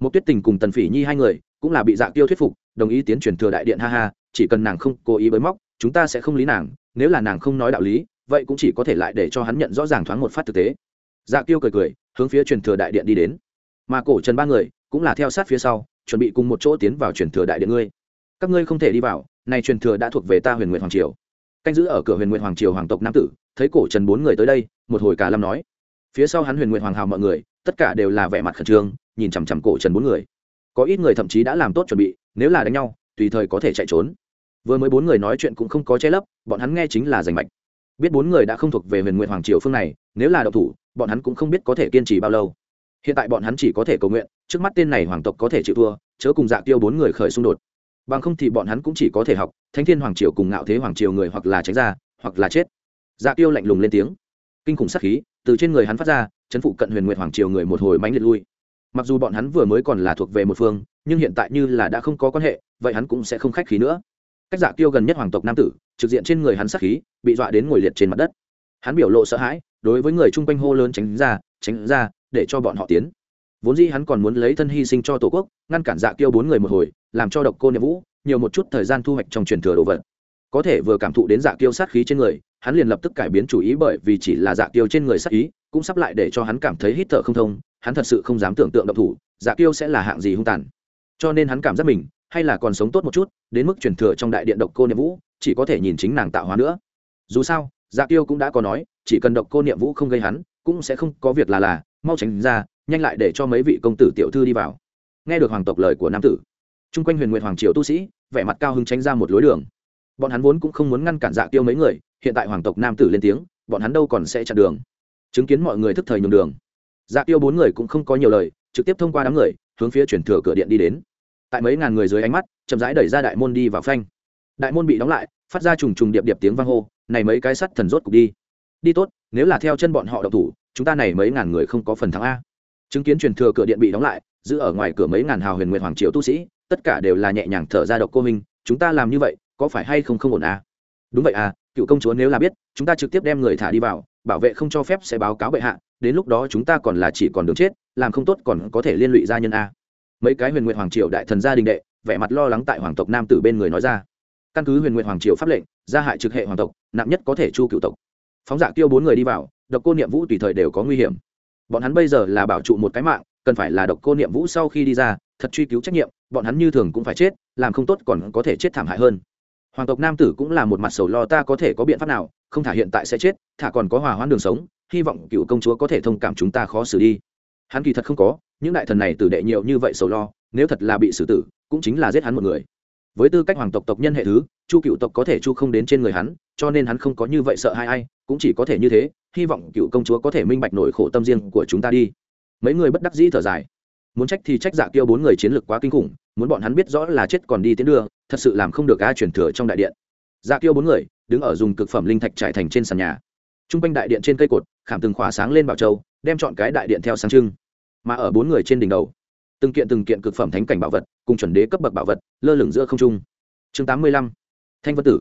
Một tuyết tình cùng tần phỉ nhi hai người, cũng là bị dạ tiêu thuyết phục, đồng ý tiến truyền thừa đại điện, ha ha, chỉ cần nàng không cố ý bới móc, chúng ta sẽ không lý nàng, nếu là nàng không nói đạo lý, vậy cũng chỉ có thể lại để cho hắn nhận rõ ràng thoáng một phát thực tế. Dạ tiêu cười cười, hướng phía truyền thừa đại điện đi đến mà cổ trần ba người cũng là theo sát phía sau, chuẩn bị cùng một chỗ tiến vào truyền thừa đại điện ngươi. Các ngươi không thể đi vào, này truyền thừa đã thuộc về ta huyền nguyện hoàng triều. Canh giữ ở cửa huyền nguyện hoàng triều hoàng tộc nam tử, thấy cổ trần bốn người tới đây, một hồi cả lâm nói. Phía sau hắn huyền nguyện hoàng hào mọi người, tất cả đều là vẻ mặt khẩn trương, nhìn chằm chằm cổ trần bốn người. Có ít người thậm chí đã làm tốt chuẩn bị, nếu là đánh nhau, tùy thời có thể chạy trốn. Vừa mới bốn người nói chuyện cũng không có che lấp, bọn hắn nghe chính là giành mạch. Biết bốn người đã không thuộc về huyền nguyện hoàng triều phương này, nếu là độc thủ, bọn hắn cũng không biết có thể kiên trì bao lâu hiện tại bọn hắn chỉ có thể cầu nguyện, trước mắt tên này hoàng tộc có thể chịu thua, chớ cùng dạ tiêu bốn người khởi xung đột. Bằng không thì bọn hắn cũng chỉ có thể học, thánh thiên hoàng triều cùng ngạo thế hoàng triều người hoặc là tránh ra, hoặc là chết. Dạ tiêu lạnh lùng lên tiếng. Kinh khủng sắc khí, từ trên người hắn phát ra, chấn phụ cận huyền nguyện hoàng triều người một hồi mánh liệt lui. Mặc dù bọn hắn vừa mới còn là thuộc về một phương, nhưng hiện tại như là đã không có quan hệ, vậy hắn cũng sẽ không khách khí nữa. Cách dạ tiêu gần nhất hoàng tộc nam tử, trực diện trên người hắn sắc khí, bị dọa đến ngồi liệt trên mặt đất hắn biểu lộ sợ hãi, đối với người chung quanh hô lớn tránh ra tránh ra, để cho bọn họ tiến. Vốn dĩ hắn còn muốn lấy thân hy sinh cho tổ quốc, ngăn cản dạ tiêu bốn người một hồi, làm cho độc cô niệm vũ, nhiều một chút thời gian thu hoạch trong truyền thừa đồ vật. Có thể vừa cảm thụ đến dạ tiêu sát khí trên người, hắn liền lập tức cải biến chủ ý bởi vì chỉ là dạ tiêu trên người sát ý, cũng sắp lại để cho hắn cảm thấy hít thở không thông, hắn thật sự không dám tưởng tượng độc thủ dạ tiêu sẽ là hạng gì hung tàn. Cho nên hắn cảm giác mình, hay là còn sống tốt một chút, đến mức truyền thừa trong đại điện độc cô niệm vũ, chỉ có thể nhìn chính nàng tạo hóa nữa. Dù sao dạ tiêu cũng đã có nói, chỉ cần độc cô niệm vũ không gây hắn, cũng sẽ không có việc là là, mau tránh ra, nhanh lại để cho mấy vị công tử tiểu thư đi vào. Nghe được hoàng tộc lời của nam tử, chung quanh huyền nguyện hoàng triều tu sĩ, vẻ mặt cao hứng tránh ra một lối đường. Bọn hắn vốn cũng không muốn ngăn cản dạ tiêu mấy người, hiện tại hoàng tộc nam tử lên tiếng, bọn hắn đâu còn sẽ chặn đường. Chứng kiến mọi người thức thời nhường đường. Dạ tiêu bốn người cũng không có nhiều lời, trực tiếp thông qua đám người, hướng phía chuyển thừa cửa điện đi đến. Tại mấy ngàn người dưới ánh mắt, chậm rãi đẩy ra đại môn đi vào phanh. Đại môn bị đóng lại, phát ra trùng trùng điệp điệp tiếng vang hô này mấy cái sắt thần rốt cục đi. Đi tốt, nếu là theo chân bọn họ đậu thủ, chúng ta này mấy ngàn người không có phần thắng a. Chứng kiến truyền thừa cửa điện bị đóng lại, giữ ở ngoài cửa mấy ngàn hào huyền nguyện hoàng triều tu sĩ, tất cả đều là nhẹ nhàng thở ra độc cô minh chúng ta làm như vậy, có phải hay không không ổn à? đúng vậy à cựu công chúa nếu là biết, chúng ta trực tiếp đem người thả đi vào, bảo vệ không cho phép sẽ báo cáo bệ hạ, đến lúc đó chúng ta còn là chỉ còn đường chết, làm không tốt còn có thể liên lụy gia nhân a. Mấy cái huyền nguyện hoàng triều đại thần gia đình đệ, vẻ mặt lo lắng tại hoàng tộc nam tử bên người nói ra căn cứ huyền nguyện hoàng triều pháp lệnh, gia hại trực hệ hoàng tộc, nặng nhất có thể chu cựu tộc. Phóng dạ giả tiêu bốn người đi vào, độc cô niệm vũ tùy thời đều có nguy hiểm. Bọn hắn bây giờ là bảo trụ một cái mạng, cần phải là độc cô niệm vũ sau khi đi ra, thật truy cứu trách nhiệm, bọn hắn như thường cũng phải chết, làm không tốt còn có thể chết thảm hại hơn. Hoàng tộc nam tử cũng là một mặt sầu lo ta có thể có biện pháp nào, không thả hiện tại sẽ chết, thả còn có hòa hoãn đường sống, hy vọng cựu công chúa có thể thông cảm chúng ta khó xử đi. Hắn kỳ thật không có, những đại thần này tử đệ nhiều như vậy sầu lo, nếu thật là bị xử tử, cũng chính là giết hắn một người với tư cách hoàng tộc tộc nhân hệ thứ, chu cựu tộc có thể chu không đến trên người hắn, cho nên hắn không có như vậy sợ hai ai, cũng chỉ có thể như thế, hy vọng cựu công chúa có thể minh bạch nổi khổ tâm riêng của chúng ta đi. Mấy người bất đắc dĩ thở dài. Muốn trách thì trách dạ kêu bốn người chiến lược quá kinh khủng, muốn bọn hắn biết rõ là chết còn đi tiến đưa, thật sự làm không được ai chuyển thừa trong đại điện. Dạ kêu bốn người, đứng ở dùng cực phẩm linh thạch trải thành trên sàn nhà. T r u n g quanh đại điện trên cây cột, khảm từng khỏa sáng lên bảo châu, đem chọn cái đại điện theo sáng trưng. Mà ở bốn người trên đỉnh đầu từng kiện từng kiện cực phẩm thánh cảnh bảo vật, cùng chuẩn đế cấp bậc bảo vật, lơ lửng giữa không trung. Chương tám mươi lăm, thanh vân tử.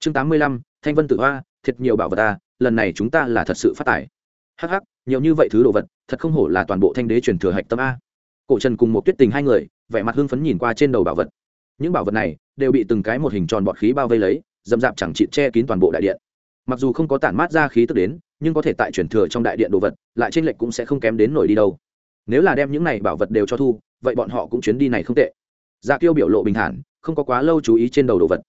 Chương tám mươi lăm, thanh vân tử hoa, thiệt nhiều bảo vật ta, lần này chúng ta là thật sự phát tài. Hh nhiều như vậy thứ đồ vật, thật không hổ là toàn bộ thanh đế truyền thừa hạch tâm a. Cổ trần cùng một tuyết tình hai người, vẻ mặt hưng phấn nhìn qua trên đầu bảo vật. Những bảo vật này đều bị từng cái một hình tròn bọt khí bao vây lấy, dầm dạp chẳng chịt che kín toàn bộ đại điện. Mặc dù không có tản mát ra khí tức đến, nhưng có thể tại truyền thừa trong đại điện đồ vật, lại trên lệnh cũng sẽ không kém đến nổi đi đâu nếu là đem những này bảo vật đều cho thu, vậy bọn họ cũng chuyến đi này không tệ. Dạ kiêu biểu lộ bình thản, không có quá lâu chú ý trên đầu đồ vật.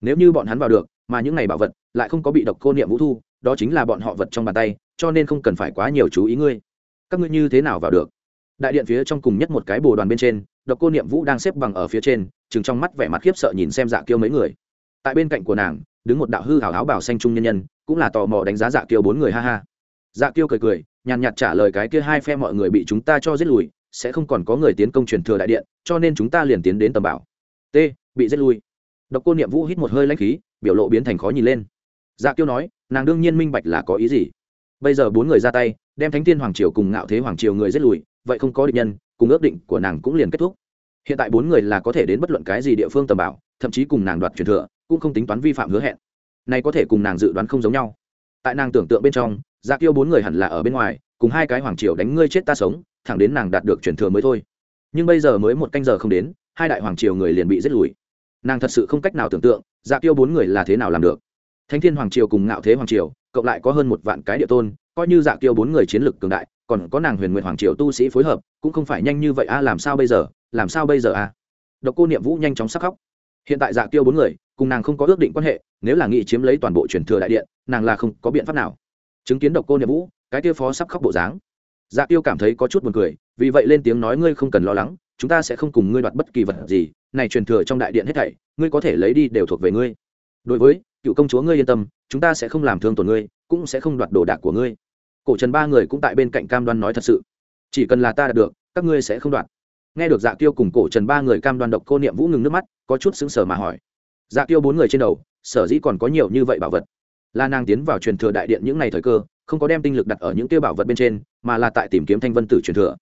Nếu như bọn hắn vào được, mà những này bảo vật lại không có bị độc cô niệm vũ thu, đó chính là bọn họ vật trong bàn tay, cho nên không cần phải quá nhiều chú ý ngươi. Các ngươi như thế nào vào được? Đại điện phía trong cùng nhất một cái bồ đoàn bên trên, độc cô niệm vũ đang xếp bằng ở phía trên, chừng trong mắt vẻ mặt khiếp sợ nhìn xem dạ kiêu mấy người. Tại bên cạnh của nàng, đứng một đạo hư hào áo bảo xanh trung nhân nhân, cũng là tò mò đánh giá dạ kiêu bốn người ha ha. Dạ kiêu cười cười nhàn nhạt trả lời cái kia hai phe mọi người bị chúng ta cho giết lùi, sẽ không còn có người tiến công truyền thừa đại điện, cho nên chúng ta liền tiến đến tầm bảo. T, bị giết lui độc cô niệm vũ hít một hơi lãnh khí, biểu lộ biến thành khó nhìn lên. Dạ kiêu nói, nàng đương nhiên minh bạch là có ý gì. Bây giờ bốn người ra tay, đem thánh tiên hoàng triều cùng ngạo thế hoàng triều người giết lùi, vậy không có địch nhân, cùng ước định của nàng cũng liền kết thúc. Hiện tại bốn người là có thể đến bất luận cái gì địa phương tầm bảo, thậm chí cùng nàng đoạt truyền thừa, cũng không tính toán vi phạm hứa hẹn. Này có thể cùng nàng dự đoán không giống nhau tại nàng tưởng tượng bên trong dạ kiêu bốn người hẳn là ở bên ngoài, cùng hai cái hoàng triều đánh ngươi chết ta sống, thẳng đến nàng đạt được truyền thừa mới thôi. Nhưng bây giờ mới một canh giờ không đến, hai đại hoàng triều người liền bị giết lùi. Nàng thật sự không cách nào tưởng tượng dạ kiêu bốn người là thế nào làm được. Thánh thiên hoàng triều cùng ngạo thế hoàng triều, cộng lại có hơn một vạn cái địa tôn, coi như dạ kiêu bốn người chiến lực cường đại, còn có nàng huyền nguyện hoàng triều tu sĩ phối hợp, cũng không phải nhanh như vậy a, làm sao bây giờ, làm sao bây giờ a? Độc cô niệm vũ nhanh chóng sắc khóc. Hiện tại dạ kiêu bốn người, cùng nàng không có ước định quan hệ nếu là nghị chiếm lấy toàn bộ truyền thừa đại điện, nàng là không có biện pháp nào. Chứng kiến độc cô niệm vũ, cái kia phó sắp khóc bộ dáng. Dạ tiêu cảm thấy có chút buồn cười, vì vậy lên tiếng nói ngươi không cần lo lắng, chúng ta sẽ không cùng ngươi đoạt bất kỳ vật gì, này truyền thừa trong đại điện hết thảy, ngươi có thể lấy đi đều thuộc về ngươi. Đối với, cựu công chúa ngươi yên tâm, chúng ta sẽ không làm thương tổn ngươi, cũng sẽ không đoạt đồ đạc của ngươi. Cổ trần ba người cũng tại bên cạnh cam đoan nói thật sự. Chỉ cần là ta đạt được, các ngươi sẽ không đoạt. Nghe được dạ tiêu cùng cổ trần ba người cam đoan độc cô niệm vũ ngừng nước mắt, có chút sững sờ mà hỏi dạ tiêu bốn người trên đầu, sở dĩ còn có nhiều như vậy bảo vật. Là nàng tiến vào truyền thừa đại điện những ngày thời cơ, không có đem tinh lực đặt ở những tiêu bảo vật bên trên, mà là tại tìm kiếm thanh vân tử truyền thừa.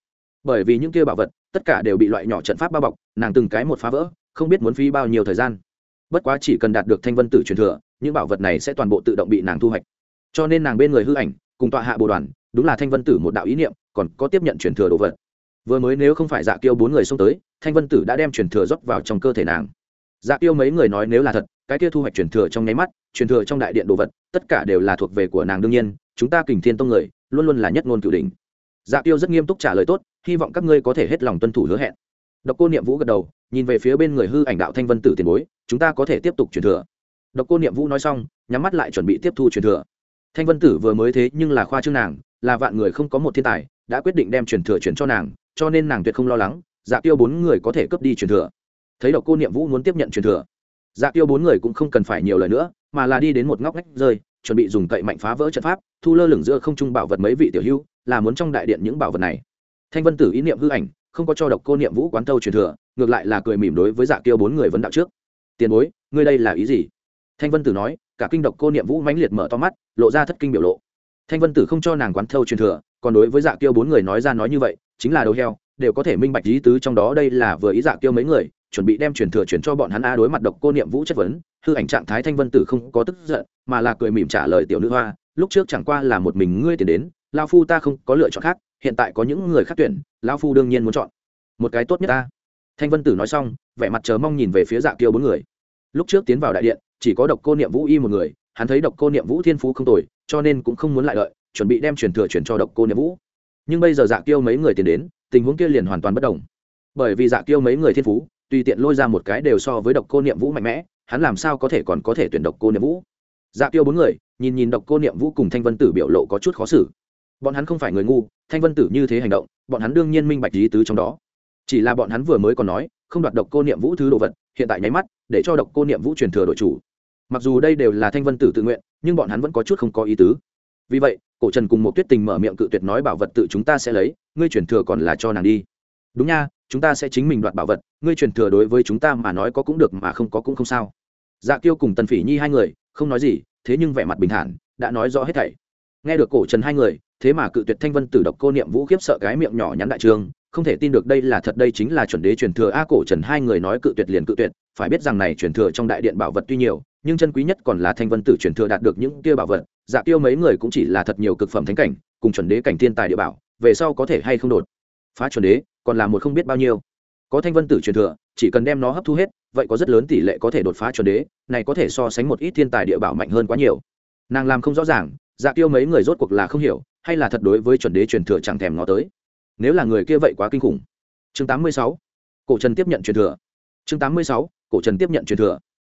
Bởi vì những kia bảo vật, tất cả đều bị loại nhỏ trận pháp bao bọc, nàng từng cái một phá vỡ, không biết muốn phí bao nhiêu thời gian. Bất quá chỉ cần đạt được thanh vân tử truyền thừa, những bảo vật này sẽ toàn bộ tự động bị nàng thu hoạch. Cho nên nàng bên người hư ảnh, cùng tọa hạ bồ đoàn, đúng là thanh vân tử một đạo ý niệm, còn có tiếp nhận truyền thừa đồ vật. Vừa mới nếu không phải dạ kêu bốn người xông tới, thanh vân tử đã đem truyền thừa rót vào trong cơ thể nàng dạ Tiêu mấy người nói nếu là thật, cái kia thu hoạch truyền thừa trong nháy mắt, truyền thừa trong đại điện đồ vật, tất cả đều là thuộc về của nàng đương nhiên, chúng ta kình thiên tông người, luôn luôn là nhất ngôn cửu đỉnh. Dạ Tiêu rất nghiêm túc trả lời tốt, hy vọng các ngươi có thể hết lòng tuân thủ hứa hẹn. Độc cô niệm vũ gật đầu, nhìn về phía bên người hư ảnh đạo thanh vân tử tiền bối, chúng ta có thể tiếp tục truyền thừa. Độc cô niệm vũ nói xong, nhắm mắt lại chuẩn bị tiếp thu truyền thừa. Thanh vân tử vừa mới thế nhưng là khoa trương nàng, là vạn người không có một thiên tài, đã quyết định đem truyền thừa chuyển cho nàng, cho nên nàng tuyệt không lo lắng dạ tiêu bốn người có thể cướp đi truyền thừa thấy độc cô niệm vũ muốn tiếp nhận truyền thừa. Dạ tiêu bốn người cũng không cần phải nhiều lời nữa, mà là đi đến một ngóc ngách rơi, chuẩn bị dùng cậy mạnh phá vỡ trận pháp, thu lơ lửng giữa không trung bảo vật mấy vị tiểu hưu, là muốn trong đại điện những bảo vật này. Thanh vân tử ý niệm hư ảnh, không có cho độc cô niệm vũ quán thâu truyền thừa, ngược lại là cười mỉm đối với dạ tiêu bốn người vấn đạo trước. Tiền bối, ngươi đây là ý gì? Thanh vân tử nói, cả kinh độc cô niệm vũ mãnh liệt mở to mắt, lộ ra thất kinh biểu lộ. Thanh vân tử không cho nàng quán thâu truyền thừa, còn đối với dạ kiêu bốn người nói ra nói như vậy, chính là đầu heo, đều có thể minh bạch ý tứ trong đó đây là vừa ý dạ kiêu mấy người chuẩn bị đem truyền thừa chuyển cho bọn hắn a đối mặt độc cô niệm vũ chất vấn, hư ảnh trạng thái thanh vân tử không có tức giận, mà là cười mỉm trả lời tiểu nữ hoa, lúc trước chẳng qua là một mình ngươi tiền đến lao phu ta không có lựa chọn khác, hiện tại có những người khác tuyển lao phu đương nhiên muốn chọn. Một cái tốt nhất ta. Thanh vân tử nói xong, vẻ mặt chờ mong nhìn về phía dạ kiêu bốn người. Lúc trước tiến vào đại điện, chỉ có độc cô niệm vũ y một người, hắn thấy độc cô niệm vũ thiên phú không tồi, cho nên cũng không muốn lại lợi chuẩn bị đem truyền thừa chuyển cho độc cô niệm vũ. Nhưng bây giờ dạ kiêu mấy người tiến đến, tình huống kia liền hoàn toàn bất đồng. Bởi vì dạ kiêu mấy người thiên phú tùy tiện lôi ra một cái đều so với độc cô niệm vũ mạnh mẽ, hắn làm sao có thể còn có thể tuyển độc cô niệm vũ? Dạ tiêu bốn người, nhìn nhìn độc cô niệm vũ cùng thanh vân tử biểu lộ có chút khó xử. Bọn hắn không phải người ngu, thanh vân tử như thế hành động, bọn hắn đương nhiên minh bạch lý tứ trong đó. Chỉ là bọn hắn vừa mới còn nói, không đoạt độc cô niệm vũ thứ đồ vật, hiện tại nháy mắt, để cho độc cô niệm vũ truyền thừa đội chủ. Mặc dù đây đều là thanh vân tử tự nguyện, nhưng bọn hắn vẫn có chút không có ý tứ. Vì vậy, cổ trần cùng một tuyết tình mở miệng cự tuyệt nói bảo vật tự chúng ta sẽ lấy, ngươi truyền thừa còn là cho nàng đi. Đúng nha chúng ta sẽ chính mình đoạt bảo vật, ngươi truyền thừa đối với chúng ta mà nói có cũng được mà không có cũng không sao. Dạ kiêu cùng tần phỉ nhi hai người, không nói gì, thế nhưng vẻ mặt bình thản, đã nói rõ hết thảy. Nghe được cổ trần hai người, thế mà cự tuyệt thanh vân tử độc cô niệm vũ khiếp sợ cái miệng nhỏ nhắn đại trường, không thể tin được đây là thật, đây chính là chuẩn đế truyền thừa. A cổ trần hai người nói cự tuyệt liền cự tuyệt, phải biết rằng này truyền thừa trong đại điện bảo vật tuy nhiều, nhưng chân quý nhất còn là thanh vân tử truyền thừa đạt được những kia bảo vật. Dạ tiêu mấy người cũng chỉ là thật nhiều cực phẩm thánh cảnh, cùng chuẩn đế cảnh thiên tài địa bảo, về sau có thể hay không đột phá chuẩn đế còn là một không biết bao nhiêu. Có thanh vân tử truyền thừa, chỉ cần đem nó hấp thu hết, vậy có rất lớn tỷ lệ có thể đột phá chuẩn đế, này có thể so sánh một ít thiên tài địa bảo mạnh hơn quá nhiều. Nàng làm không rõ ràng dạ tiêu mấy người rốt cuộc là không hiểu, hay là thật đối với chuẩn đế truyền thừa chẳng thèm ngó tới. Nếu là người kia vậy quá kinh khủng. Chương 86. cổ trần tiếp nhận truyền thừa. Chương 86. cổ trần tiếp nhận truyền thừa.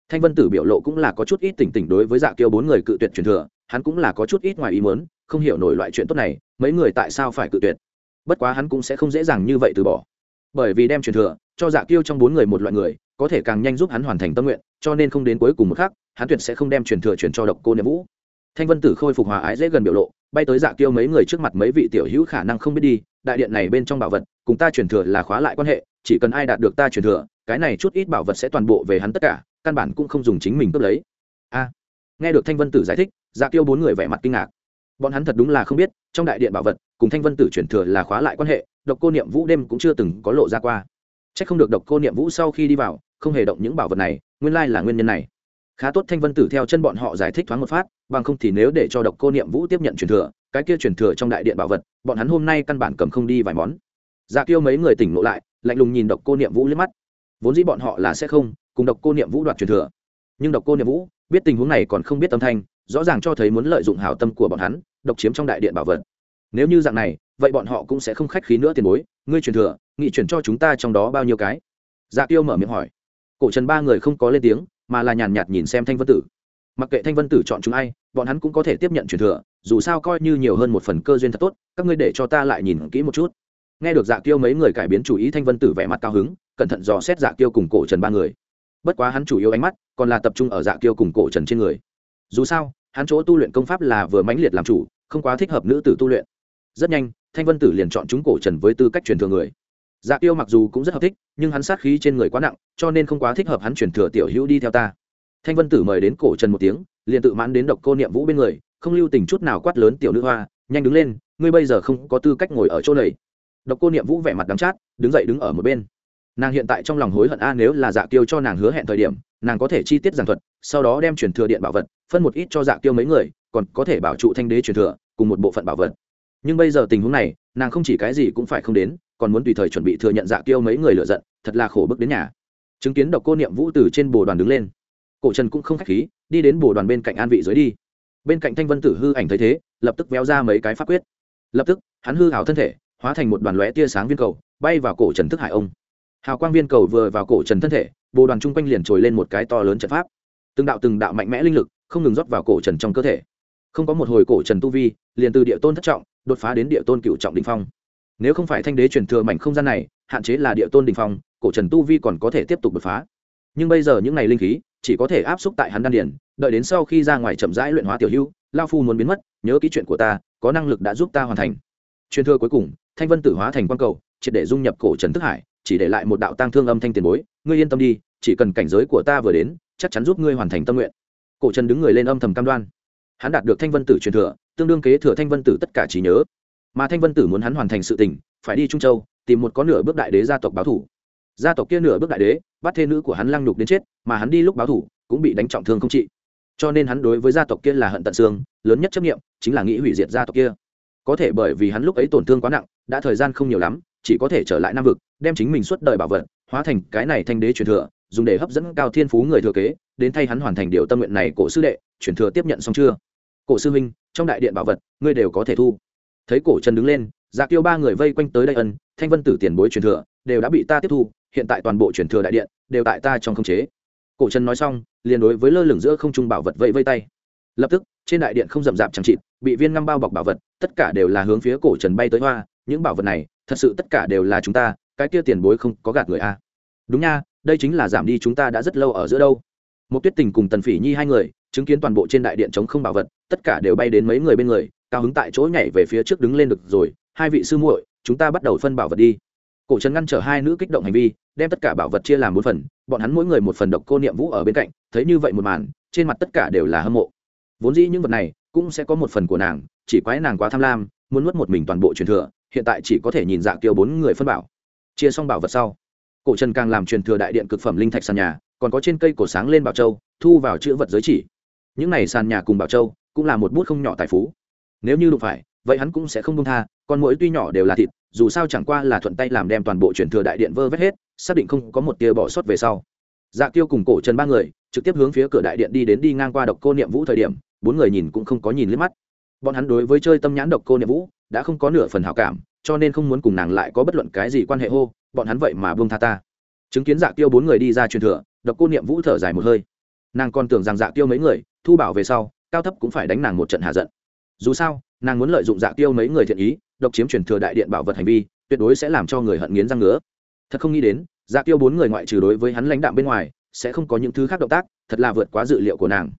Thanh vân tử biểu lộ cũng là có chút ít tỉnh tỉnh đối với dạ kiêu bốn người cự tuyệt truyền thừa, hắn cũng là có chút ít ngoài ý muốn, không hiểu nổi loại chuyện tốt này, mấy người tại sao phải cự tuyệt? Bất quá hắn cũng sẽ không dễ dàng như vậy từ bỏ. Bởi vì đem truyền thừa cho dạ kiêu trong bốn người một loại người, có thể càng nhanh giúp hắn hoàn thành tâm nguyện, cho nên không đến cuối cùng một khắc, hắn tuyệt sẽ không đem truyền thừa truyền cho độc cô niệm vũ. Thanh vân tử khôi phục hòa ái dễ gần biểu lộ, bay tới dạ kiêu mấy người trước mặt mấy vị tiểu hữu khả năng không biết đi, đại điện này bên trong bảo vật, cùng ta truyền thừa là khóa lại quan hệ, chỉ cần ai đạt được ta truyền thừa, cái này chút ít bảo vật sẽ toàn bộ về hắn tất cả, căn bản cũng không dùng chính mình cướp lấy. A. Nghe được thanh vân tử giải thích dạ tiêu bốn người vẻ mặt kinh ngạc. Bọn hắn thật đúng là không biết trong đại điện bảo vật, cùng thanh vân tử truyền thừa là khóa lại quan hệ, độc cô niệm vũ đêm cũng chưa từng có lộ ra qua. C h ắ c không được độc cô niệm vũ sau khi đi vào, không hề động những bảo vật này, nguyên lai là nguyên nhân này. Khá tốt thanh vân tử theo chân bọn họ giải thích thoáng một phát, bằng không thì nếu để cho độc cô niệm vũ tiếp nhận truyền thừa, cái kia truyền thừa trong đại điện bảo vật, bọn hắn hôm nay căn bản cầm không đi vài món. Dạ kêu mấy người tỉnh ngộ lại, lạnh lùng nhìn độc cô niệm vũ liếc mắt. Vốn dĩ bọn họ là sẽ không cùng độc cô niệm vũ đoạt truyền thừa. Nhưng độc cô niệm vũ biết tình huống này còn không biết tâm thanh, rõ ràng cho thấy muốn lợi dụng hảo tâm của bọn hắn độc chiếm trong đại điện bảo vật. Nếu như dạng này, vậy bọn họ cũng sẽ không khách khí nữa tiền bối, ngươi truyền thừa, nghị chuyển cho chúng ta trong đó bao nhiêu cái? Dạ tiêu mở miệng hỏi. Cổ trần ba người không có lên tiếng, mà là nhàn nhạt nhìn xem thanh vân tử. Mặc kệ thanh vân tử chọn chúng ai, bọn hắn cũng có thể tiếp nhận truyền thừa, dù sao coi như nhiều hơn một phần cơ duyên thật tốt, các ngươi để cho ta lại nhìn kỹ một chút. Nghe được dạ tiêu mấy người cải biến chủ ý, thanh vân tử vẻ mặt cao hứng, cẩn thận dò xét dạ tiêu cùng cổ trần ba người. Bất quá hắn chủ yếu ánh mắt, còn là tập trung ở dạ tiêu cùng cổ trần trên người. Dù sao hắn chỗ tu luyện công pháp là vừa mãnh liệt làm chủ, không quá thích hợp nữ tử tu luyện. Rất nhanh, thanh vân tử liền chọn chúng cổ trần với tư cách truyền thừa người. Dạ tiêu mặc dù cũng rất hợp thích, nhưng hắn sát khí trên người quá nặng, cho nên không quá thích hợp hắn truyền thừa tiểu hữu đi theo ta. Thanh vân tử mời đến cổ trần một tiếng, liền tự mãn đến độc cô niệm vũ bên người, không lưu tình chút nào quát lớn tiểu nữ hoa, nhanh đứng lên, ngươi bây giờ không có tư cách ngồi ở chỗ này. Độc cô niệm vũ vẻ mặt đắng chát, đứng dậy đứng ở một bên. Nàng hiện tại trong lòng hối hận, a, nếu là dạ kiêu cho nàng hứa hẹn thời điểm nàng có thể chi tiết giảng thuật, sau đó đem truyền thừa điện bảo vật, phân một ít cho dạ kiêu mấy người, còn có thể bảo trụ thanh đế truyền thừa, cùng một bộ phận bảo vật. Nhưng bây giờ tình huống này, nàng không chỉ cái gì cũng phải không đến, còn muốn tùy thời chuẩn bị thừa nhận dạ kiêu mấy người lựa giận, thật là khổ bức đến nhà. Chứng kiến độc cô niệm vũ từ trên bồ đoàn đứng lên. Cổ trần cũng không k h á c h khí, đi đến bồ đoàn bên cạnh an vị dưới đi. Bên cạnh thanh vân tử hư ảnh thấy thế, lập tức véo ra mấy cái pháp quyết. Lập tức, hắn hư hào thân thể, hóa thành một đoàn lóe tia sáng viên cầu, bay vào cổ trần thức hải ông. Hào quang viên cầu vừa vào cổ trần thân thể bồ đoàn chung quanh liền trồi lên một cái to lớn trận pháp. Từng đạo từng đạo mạnh mẽ linh lực không ngừng rót vào cổ trần trong cơ thể. Không có một hồi cổ trần tu vi, liền từ địa tôn thất trọng, đột phá đến địa tôn cựu trọng đình phong. Nếu không phải thanh đế truyền thừa mảnh không gian này, hạn chế là địa tôn đình phong, cổ trần tu vi còn có thể tiếp tục đột phá. Nhưng bây giờ những n à y linh khí, chỉ có thể áp xúc tại hắn đan điển đợi đến sau khi ra ngoài chậm rãi luyện hóa tiểu hưu lao phu muốn biến mất, nhớ ký chuyện của ta, có năng lực đã giúp ta hoàn thành. Truyền thừa cuối cùng, thanh vân tử hóa thành quan cầu, triệt để dung nhập cổ trần thức hải chỉ để lại một đạo tang thương âm thanh tiền bối, ngươi yên tâm đi, chỉ cần cảnh giới của ta vừa đến, chắc chắn giúp ngươi hoàn thành tâm nguyện. Cổ trần đứng người lên âm thầm cam đoan. Hắn đạt được thanh vân tử truyền thừa, tương đương kế thừa thanh vân tử tất cả trí nhớ. Mà thanh vân tử muốn hắn hoàn thành sự tình, phải đi trung châu, tìm một có nửa bước đại đế gia tộc báo thủ. Gia tộc kia nửa bước đại đế, bắt thê nữ của hắn lăng nhục đến chết, mà hắn đi lúc báo thủ, cũng bị đánh trọng thương không trị. Cho nên hắn đối với gia tộc kia là hận tận xương, lớn nhất chấp nghiệm chính là nghĩ hủy diệt gia tộc kia. Có thể bởi vì hắn lúc ấy tổn thương quá nặng, đã thời gian không nhiều lắm chỉ có thể trở lại nam vực, đem chính mình suốt đời bảo vật, hóa thành cái này thanh đế truyền thừa, dùng để hấp dẫn cao thiên phú người thừa kế, đến thay hắn hoàn thành điều tâm nguyện này cổ sư đệ, truyền thừa tiếp nhận xong chưa? Cổ sư huynh, trong đại điện bảo vật, ngươi đều có thể thu. Thấy cổ trần đứng lên dạ kiêu ba người vây quanh tới đây ân, thanh vân tử tiền bối truyền thừa, đều đã bị ta tiếp thu, hiện tại toàn bộ truyền thừa đại điện, đều tại ta trong không chế. Cổ trần nói xong, liền đối với lơ lửng giữa không trung bảo vật vẫy vây tay. Lập tức, trên đại điện không rậm rạp chẳng chịt, bị viên ngăm bao bọc bảo vật, tất cả đều là hướng phía cổ trần bay tới hoa, những bảo vật này thật sự tất cả đều là chúng ta, cái kia tiền bối không có gạt người a. Đúng nha, đây chính là giảm đi chúng ta đã rất lâu ở giữa đâu. Một tuyết tình cùng tần phỉ nhi hai người, chứng kiến toàn bộ trên đại điện chống không bảo vật, tất cả đều bay đến mấy người bên người, cao hứng tại chỗ nhảy về phía trước đứng lên được rồi, hai vị sư muội, chúng ta bắt đầu phân bảo vật đi. Cổ Trấn ngăn trở hai nữ kích động hành vi, đem tất cả bảo vật chia làm bốn phần, bọn hắn mỗi người một phần độc cô niệm vũ ở bên cạnh, thấy như vậy một màn, trên mặt tất cả đều là hâm mộ. Vốn dĩ những vật này cũng sẽ có một phần của nàng, chỉ quái nàng quá tham lam, muốn nuốt một mình toàn bộ truyền thừa hiện tại chỉ có thể nhìn dạ kiều bốn người phân bảo. Chia xong bảo vật sau, cổ trần càng làm truyền thừa đại điện cực phẩm linh thạch sàn nhà, còn có trên cây cổ sáng lên bảo châu, thu vào chữ vật giới chỉ. Những này sàn nhà cùng bảo châu cũng là một bút không nhỏ tài phú. Nếu như đụng phải, vậy hắn cũng sẽ không đông tha, còn mỗi tuy nhỏ đều là thịt, dù sao chẳng qua là thuận tay làm đem toàn bộ truyền thừa đại điện vơ vét hết, xác định không có một tia bỏ sót về sau. Dạ kiêu cùng cổ trần ba người trực tiếp hướng phía cửa đại điện đi đến đi ngang qua độc cô niệm vũ thời điểm, bốn người nhìn cũng không có nhìn liếc mắt. Bọn hắn đối với chơi tâm nhãn độc cô niệm vũ đã không có nửa phần hảo cảm, cho nên không muốn cùng nàng lại có bất luận cái gì quan hệ hô, bọn hắn vậy mà buông tha ta. Chứng kiến dạ tiêu bốn người đi ra truyền thừa, độc cô niệm vũ thở dài một hơi. Nàng còn tưởng rằng dạ tiêu mấy người, thu bảo về sau, cao thấp cũng phải đánh nàng một trận hạ giận. Dù sao, nàng muốn lợi dụng dạ tiêu mấy người thiện ý, độc chiếm truyền thừa đại điện bảo vật hành vi, tuyệt đối sẽ làm cho người hận nghiến răng ngứa. Thật không nghĩ đến dạ tiêu bốn người ngoại trừ đối với hắn lãnh đạm bên ngoài, sẽ không có những thứ khác động tác, thật là vượt quá dự liệu của nàng.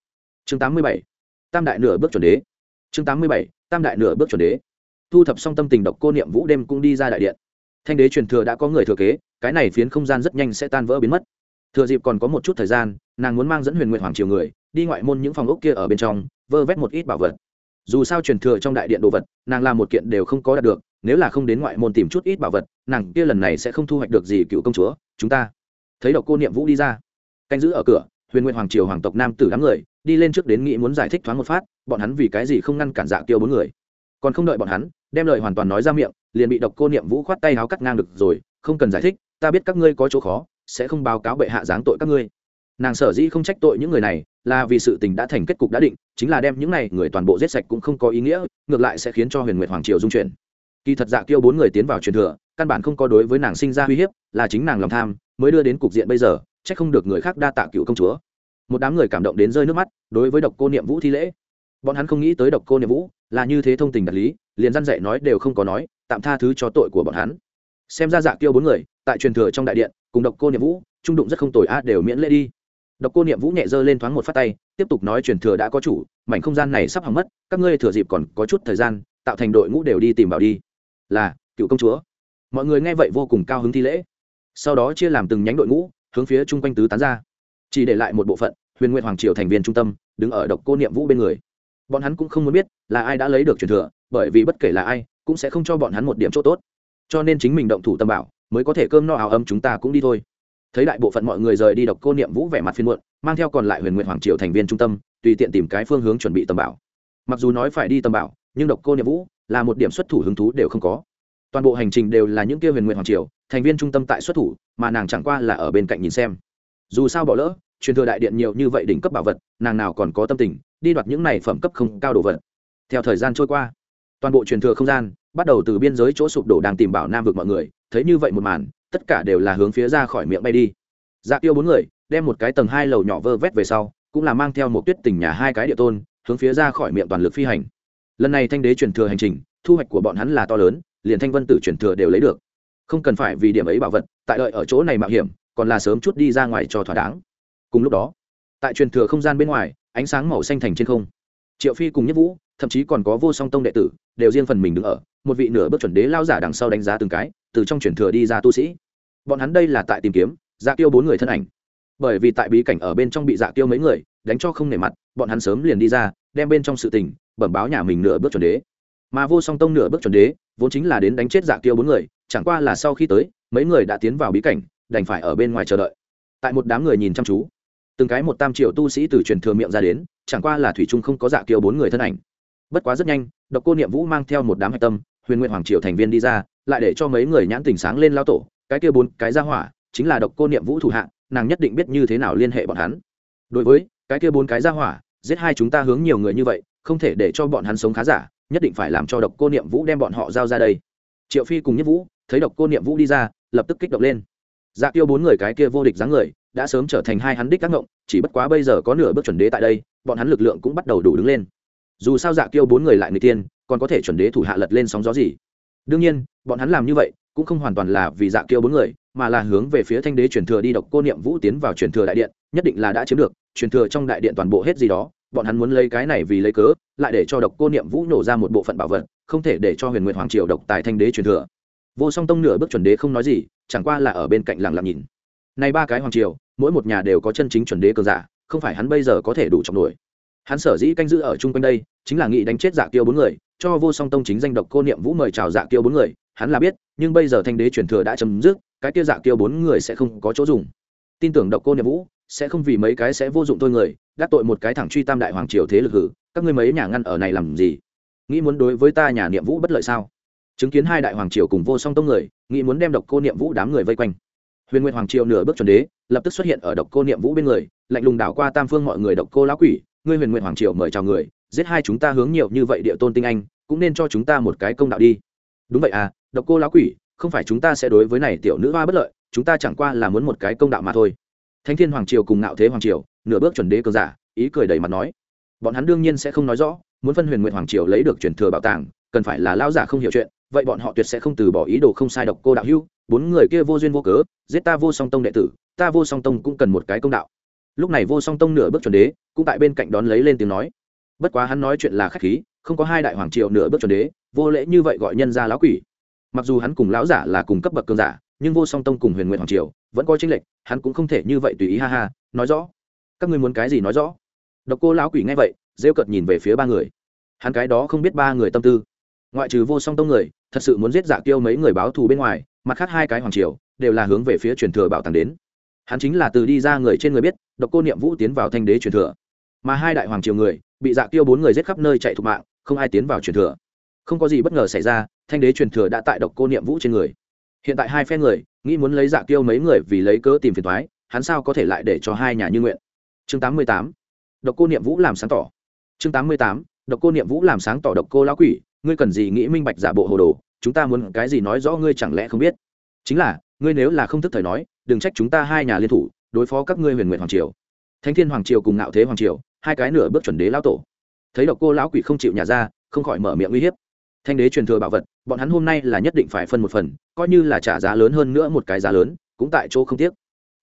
Chương tám mươi bảy, tam đại nửa bước chuẩn đế. Chương tám mươi bảy, tam đại nửa bước chuẩn đế thu thập xong tâm tình độc cô niệm vũ đêm cũng đi ra đại điện. Thanh đế truyền thừa đã có người thừa kế, cái này phiến không gian rất nhanh sẽ tan vỡ biến mất. Thừa dịp còn có một chút thời gian, nàng muốn mang dẫn huyền nguyện hoàng triều người, đi ngoại môn những phòng ốc kia ở bên trong, vơ vét một ít bảo vật. Dù sao truyền thừa trong đại điện đồ vật, nàng làm một kiện đều không có đạt được, nếu là không đến ngoại môn tìm chút ít bảo vật, nàng kia lần này sẽ không thu hoạch được gì cựu công chúa, chúng ta. Thấy độc cô niệm vũ đi ra. Canh giữ ở cửa, huyền nguyện hoàng triều hoàng tộc nam tử đám người, đi lên trước đến nghĩ muốn giải thích thoáng một phát, bọn hắn vì cái gì không ngăn cản dạ tiêu bốn người. Còn không đợi bọn hắn đem lời hoàn toàn nói ra miệng, liền bị độc cô niệm vũ khoát tay háo cắt ngang được rồi, không cần giải thích, ta biết các ngươi có chỗ khó, sẽ không báo cáo bệ hạ giáng tội các ngươi. Nàng sở dĩ không trách tội những người này, là vì sự tình đã thành kết cục đã định, chính là đem những này người toàn bộ giết sạch cũng không có ý nghĩa, ngược lại sẽ khiến cho huyền nguyệt hoàng triều dung chuyển. Kỳ thật dạ kiêu bốn người tiến vào truyền thừa, căn bản không có đối với nàng sinh ra uy hiếp, là chính nàng lòng tham, mới đưa đến cục diện bây giờ c h ắ c không được người khác đa tạ cựu công chúa. Một đám người cảm động đến rơi nước mắt, đối với độc cô niệm vũ thi lễ bọn hắn không nghĩ tới độc cô niệm vũ là như thế thông tình đạt lý, liền răn dạy nói đều không có nói, tạm tha thứ cho tội của bọn hắn. Xem ra dạ kêu bốn người, tại truyền thừa trong đại điện, cùng độc cô niệm vũ, trung đụng rất không tồi a đều miễn lễ đi. Độc cô niệm vũ nhẹ dơ lên thoáng một phát tay, tiếp tục nói truyền thừa đã có chủ, mảnh không gian này sắp hỏng mất, các ngươi thừa dịp còn có chút thời gian, tạo thành đội ngũ đều đi tìm bảo đi. Là, cựu công chúa. Mọi người nghe vậy vô cùng cao hứng thi lễ. Sau đó chia làm từng nhánh đội ngũ, hướng phía chung quanh tứ tán ra. Chỉ để lại một bộ phận, huyền nguyện hoàng triều thành viên trung tâm, đứng ở độc cô niệm vũ bên người bọn hắn cũng không muốn biết là ai đã lấy được truyền thừa, bởi vì bất kể là ai cũng sẽ không cho bọn hắn một điểm chỗ tốt. Cho nên chính mình động thủ tâm bảo, mới có thể cơm no áo ấm chúng ta cũng đi thôi. Thấy đại bộ phận mọi người rời đi độc cô niệm vũ vẻ mặt phiên muộn, mang theo còn lại huyền nguyện hoàng triều thành viên trung tâm, tùy tiện tìm cái phương hướng chuẩn bị tầm bảo. Mặc dù nói phải đi tầm bảo, nhưng độc cô niệm vũ là một điểm xuất thủ hứng thú đều không có. Toàn bộ hành trình đều là những kia huyền nguyện hoàng triều, thành viên trung tâm tại xuất thủ, mà nàng chẳng qua là ở bên cạnh nhìn xem. Dù sao bỏ lỡ, truyền thừa đại điện nhiều như vậy đỉnh cấp bảo vật, nàng nào còn có tâm tình đi đoạt những này phẩm cấp không cao đồ vật. Theo thời gian trôi qua, toàn bộ truyền thừa không gian bắt đầu từ biên giới chỗ sụp đổ đang tìm bảo nam vực mọi người, thấy như vậy một màn, tất cả đều là hướng phía ra khỏi miệng bay đi. Dạ tiêu bốn người đem một cái tầng hai lầu nhỏ vơ vét về sau, cũng là mang theo một tuyết tình nhà hai cái địa tôn, hướng phía ra khỏi miệng toàn lực phi hành. Lần này thanh đế truyền thừa hành trình, thu hoạch của bọn hắn là to lớn, liền thanh vân tử truyền thừa đều lấy được. Không cần phải vì điểm ấy bảo vật, tại đợi ở chỗ này mạo hiểm, còn là sớm chút đi ra ngoài cho thỏa đáng. Cùng lúc đó, tại truyền thừa không gian bên ngoài ánh sáng màu xanh thành trên không. Triệu phi cùng nhất vũ, thậm chí còn có vô song tông đệ tử, đều riêng phần mình đứng ở, một vị nửa bước chuẩn đế lao giả đằng sau đánh giá từng cái, từ trong chuyển thừa đi ra tu sĩ. Bọn hắn đây là tại tìm kiếm dạ tiêu bốn người thân ảnh. Bởi vì tại bí cảnh ở bên trong bị dạ tiêu mấy người đánh cho không nể mặt, bọn hắn sớm liền đi ra, đem bên trong sự tình, bẩm báo nhà mình nửa bước chuẩn đế. Mà vô song tông nửa bước chuẩn đế, vốn chính là đến đánh chết dạ tiêu bốn người, chẳng qua là sau khi tới, mấy người đã tiến vào bí cảnh, đành phải ở bên ngoài chờ đợi. Tại một đám người nhìn chăm chú từng cái một tam triệu tu sĩ từ truyền thừa miệng ra đến, chẳng qua là thủy trung không có dạ kiều bốn người thân ảnh. Bất quá rất nhanh, độc cô niệm vũ mang theo một đám hạch tâm, huyền nguyện hoàng triều thành viên đi ra, lại để cho mấy người nhãn tình sáng lên lao tổ, cái kia bốn, cái ra hỏa, chính là độc cô niệm vũ thủ hạ, nàng nhất định biết như thế nào liên hệ bọn hắn. Đối với, cái kia bốn, cái ra hỏa, giết hai chúng ta hướng nhiều người như vậy, không thể để cho bọn hắn sống khá giả, nhất định phải làm cho độc cô niệm vũ đem bọn họ giao ra đây. Triệu phi cùng nhất vũ, thấy độc cô niệm vũ đi ra, lập tức kích động lên. Dạ tiêu bốn người cái kia vô địch dáng người đã sớm trở thành hai hắn đích các ngộng, chỉ bất quá bây giờ có nửa bước chuẩn đế tại đây, bọn hắn lực lượng cũng bắt đầu đủ đứng lên. Dù sao dạ tiêu bốn người lại người tiên, còn có thể chuẩn đế thủ hạ lật lên sóng gió gì? Đương nhiên, bọn hắn làm như vậy, cũng không hoàn toàn là vì dạ kiêu bốn người, mà là hướng về phía thanh đế truyền thừa đi độc cô niệm vũ tiến vào truyền thừa đại điện, nhất định là đã chiếm được, truyền thừa trong đại điện toàn bộ hết gì đó, bọn hắn muốn lấy cái này vì lấy cớ, lại để cho độc cô niệm vũ nổ ra một bộ phận bảo vật, không thể để cho huyền nguyện hoàng triều độc tài thanh đế truyền thừa. Vô song tông nửa bước chuẩn đế không nói gì, chẳng qua là ở bên cạnh lặng lặng nhìn nay ba cái hoàng triều, mỗi một nhà đều có chân chính chuẩn đế cường giả, không phải hắn bây giờ có thể đủ trọng nổi. Hắn sở dĩ canh giữ ở chung quanh đây, chính là nghị đánh chết dạ kiêu bốn người, cho vô song tông chính danh độc cô niệm vũ mời chào dạ kiêu bốn người, hắn là biết, nhưng bây giờ thanh đế truyền thừa đã chấm dứt, cái kia dạ kiêu bốn người sẽ không có chỗ dùng. Tin tưởng độc cô niệm vũ sẽ không vì mấy cái sẽ vô dụng thôi người gác tội một cái thẳng truy tam đại hoàng triều thế lực hử, các ngươi mấy nhà ngăn ở này làm gì? Nghĩ muốn đối với ta nhà niệm vũ bất lợi sao? Chứng kiến hai đại hoàng triều cùng vô song tông người, nghĩ muốn đem độc cô niệm vũ đám người vây quanh huyền nguyên hoàng triều nửa bước chuẩn đế, lập tức xuất hiện ở độc cô niệm vũ bên người, lạnh lùng đảo qua tam phương mọi người độc cô lão quỷ, ngươi huyền Nguyệt hoàng triều mời chào người, giết hai chúng ta hướng nhiều như vậy địa tôn tinh anh, cũng nên cho chúng ta một cái công đạo đi. Đúng vậy à độc cô lão quỷ, không phải chúng ta sẽ đối với này tiểu nữ hoa bất lợi, chúng ta chẳng qua là muốn một cái công đạo mà thôi. Thánh thiên hoàng triều cùng ngạo thế hoàng triều, nửa bước chuẩn đế cường giả, ý cười đầy mặt nói. Bọn hắn đương nhiên sẽ không nói rõ, muốn phân huyền nguyện hoàng triều lấy được truyền thừa bảo tàng, cần phải là lao giả không hiểu chuyện vậy bọn họ tuyệt sẽ không từ bỏ ý đồ không sai độc cô đạo hữu, bốn người kia vô duyên vô cớ, giết ta vô song tông đệ tử, ta vô song tông cũng cần một cái công đạo. Lúc này vô song tông nửa bước chuẩn đế, cũng tại bên cạnh đón lấy lên tiếng nói. Bất quá hắn nói chuyện là khách khí, không có hai đại hoàng triều nửa bước chuẩn đế, vô lễ như vậy gọi nhân ra lão quỷ. Mặc dù hắn cùng lão giả là cùng cấp bậc cường giả, nhưng vô song tông cùng huyền nguyện hoàng triều vẫn có tranh lệch, hắn cũng không thể như vậy tùy ý ha ha, nói rõ. Các ngươi muốn cái gì nói rõ? Độc cô lão quỷ nghe vậy, rêu cợt nhìn về phía ba người. Hắn cái đó không biết ba người tâm tư. Ngoại trừ vô song tông người thật sự muốn giết dạ tiêu mấy người báo thù bên ngoài, mặt khác hai cái hoàng triều đều là hướng về phía truyền thừa bảo tàng đến. Hắn chính là từ đi ra người trên người biết, độc cô niệm vũ tiến vào thanh đế truyền thừa. Mà hai đại hoàng triều người, bị dạ tiêu bốn người giết khắp nơi chạy thục mạng, không ai tiến vào truyền thừa. Không có gì bất ngờ xảy ra, thanh đế truyền thừa đã tại độc cô niệm vũ trên người. Hiện tại hai phe người, nghĩ muốn lấy dạ tiêu mấy người vì lấy cớ tìm phiền thoái hắn sao có thể lại để cho hai nhà như nguyện? Chương tám mươi tám. Độc cô niệm vũ làm sáng tỏ. Chương tám mươi tám. Độc cô niệm vũ làm sáng tỏ độc cô lão quỷ ngươi cần gì nghĩ minh bạch giả bộ hồ đồ, chúng ta muốn cái gì nói rõ ngươi chẳng lẽ không biết? Chính là, ngươi nếu là không thức thời nói, đừng trách chúng ta hai nhà liên thủ, đối phó các ngươi huyền nguyện hoàng triều. Thánh thiên hoàng triều cùng ngạo thế hoàng triều, hai cái nửa bước chuẩn đế lão tổ. Thấy độc cô lão quỷ không chịu nhà ra, không khỏi mở miệng uy hiếp. Thanh đế truyền thừa bảo vật, bọn hắn hôm nay là nhất định phải phân một phần, coi như là trả giá lớn hơn nữa một cái giá lớn, cũng tại chỗ không tiếc.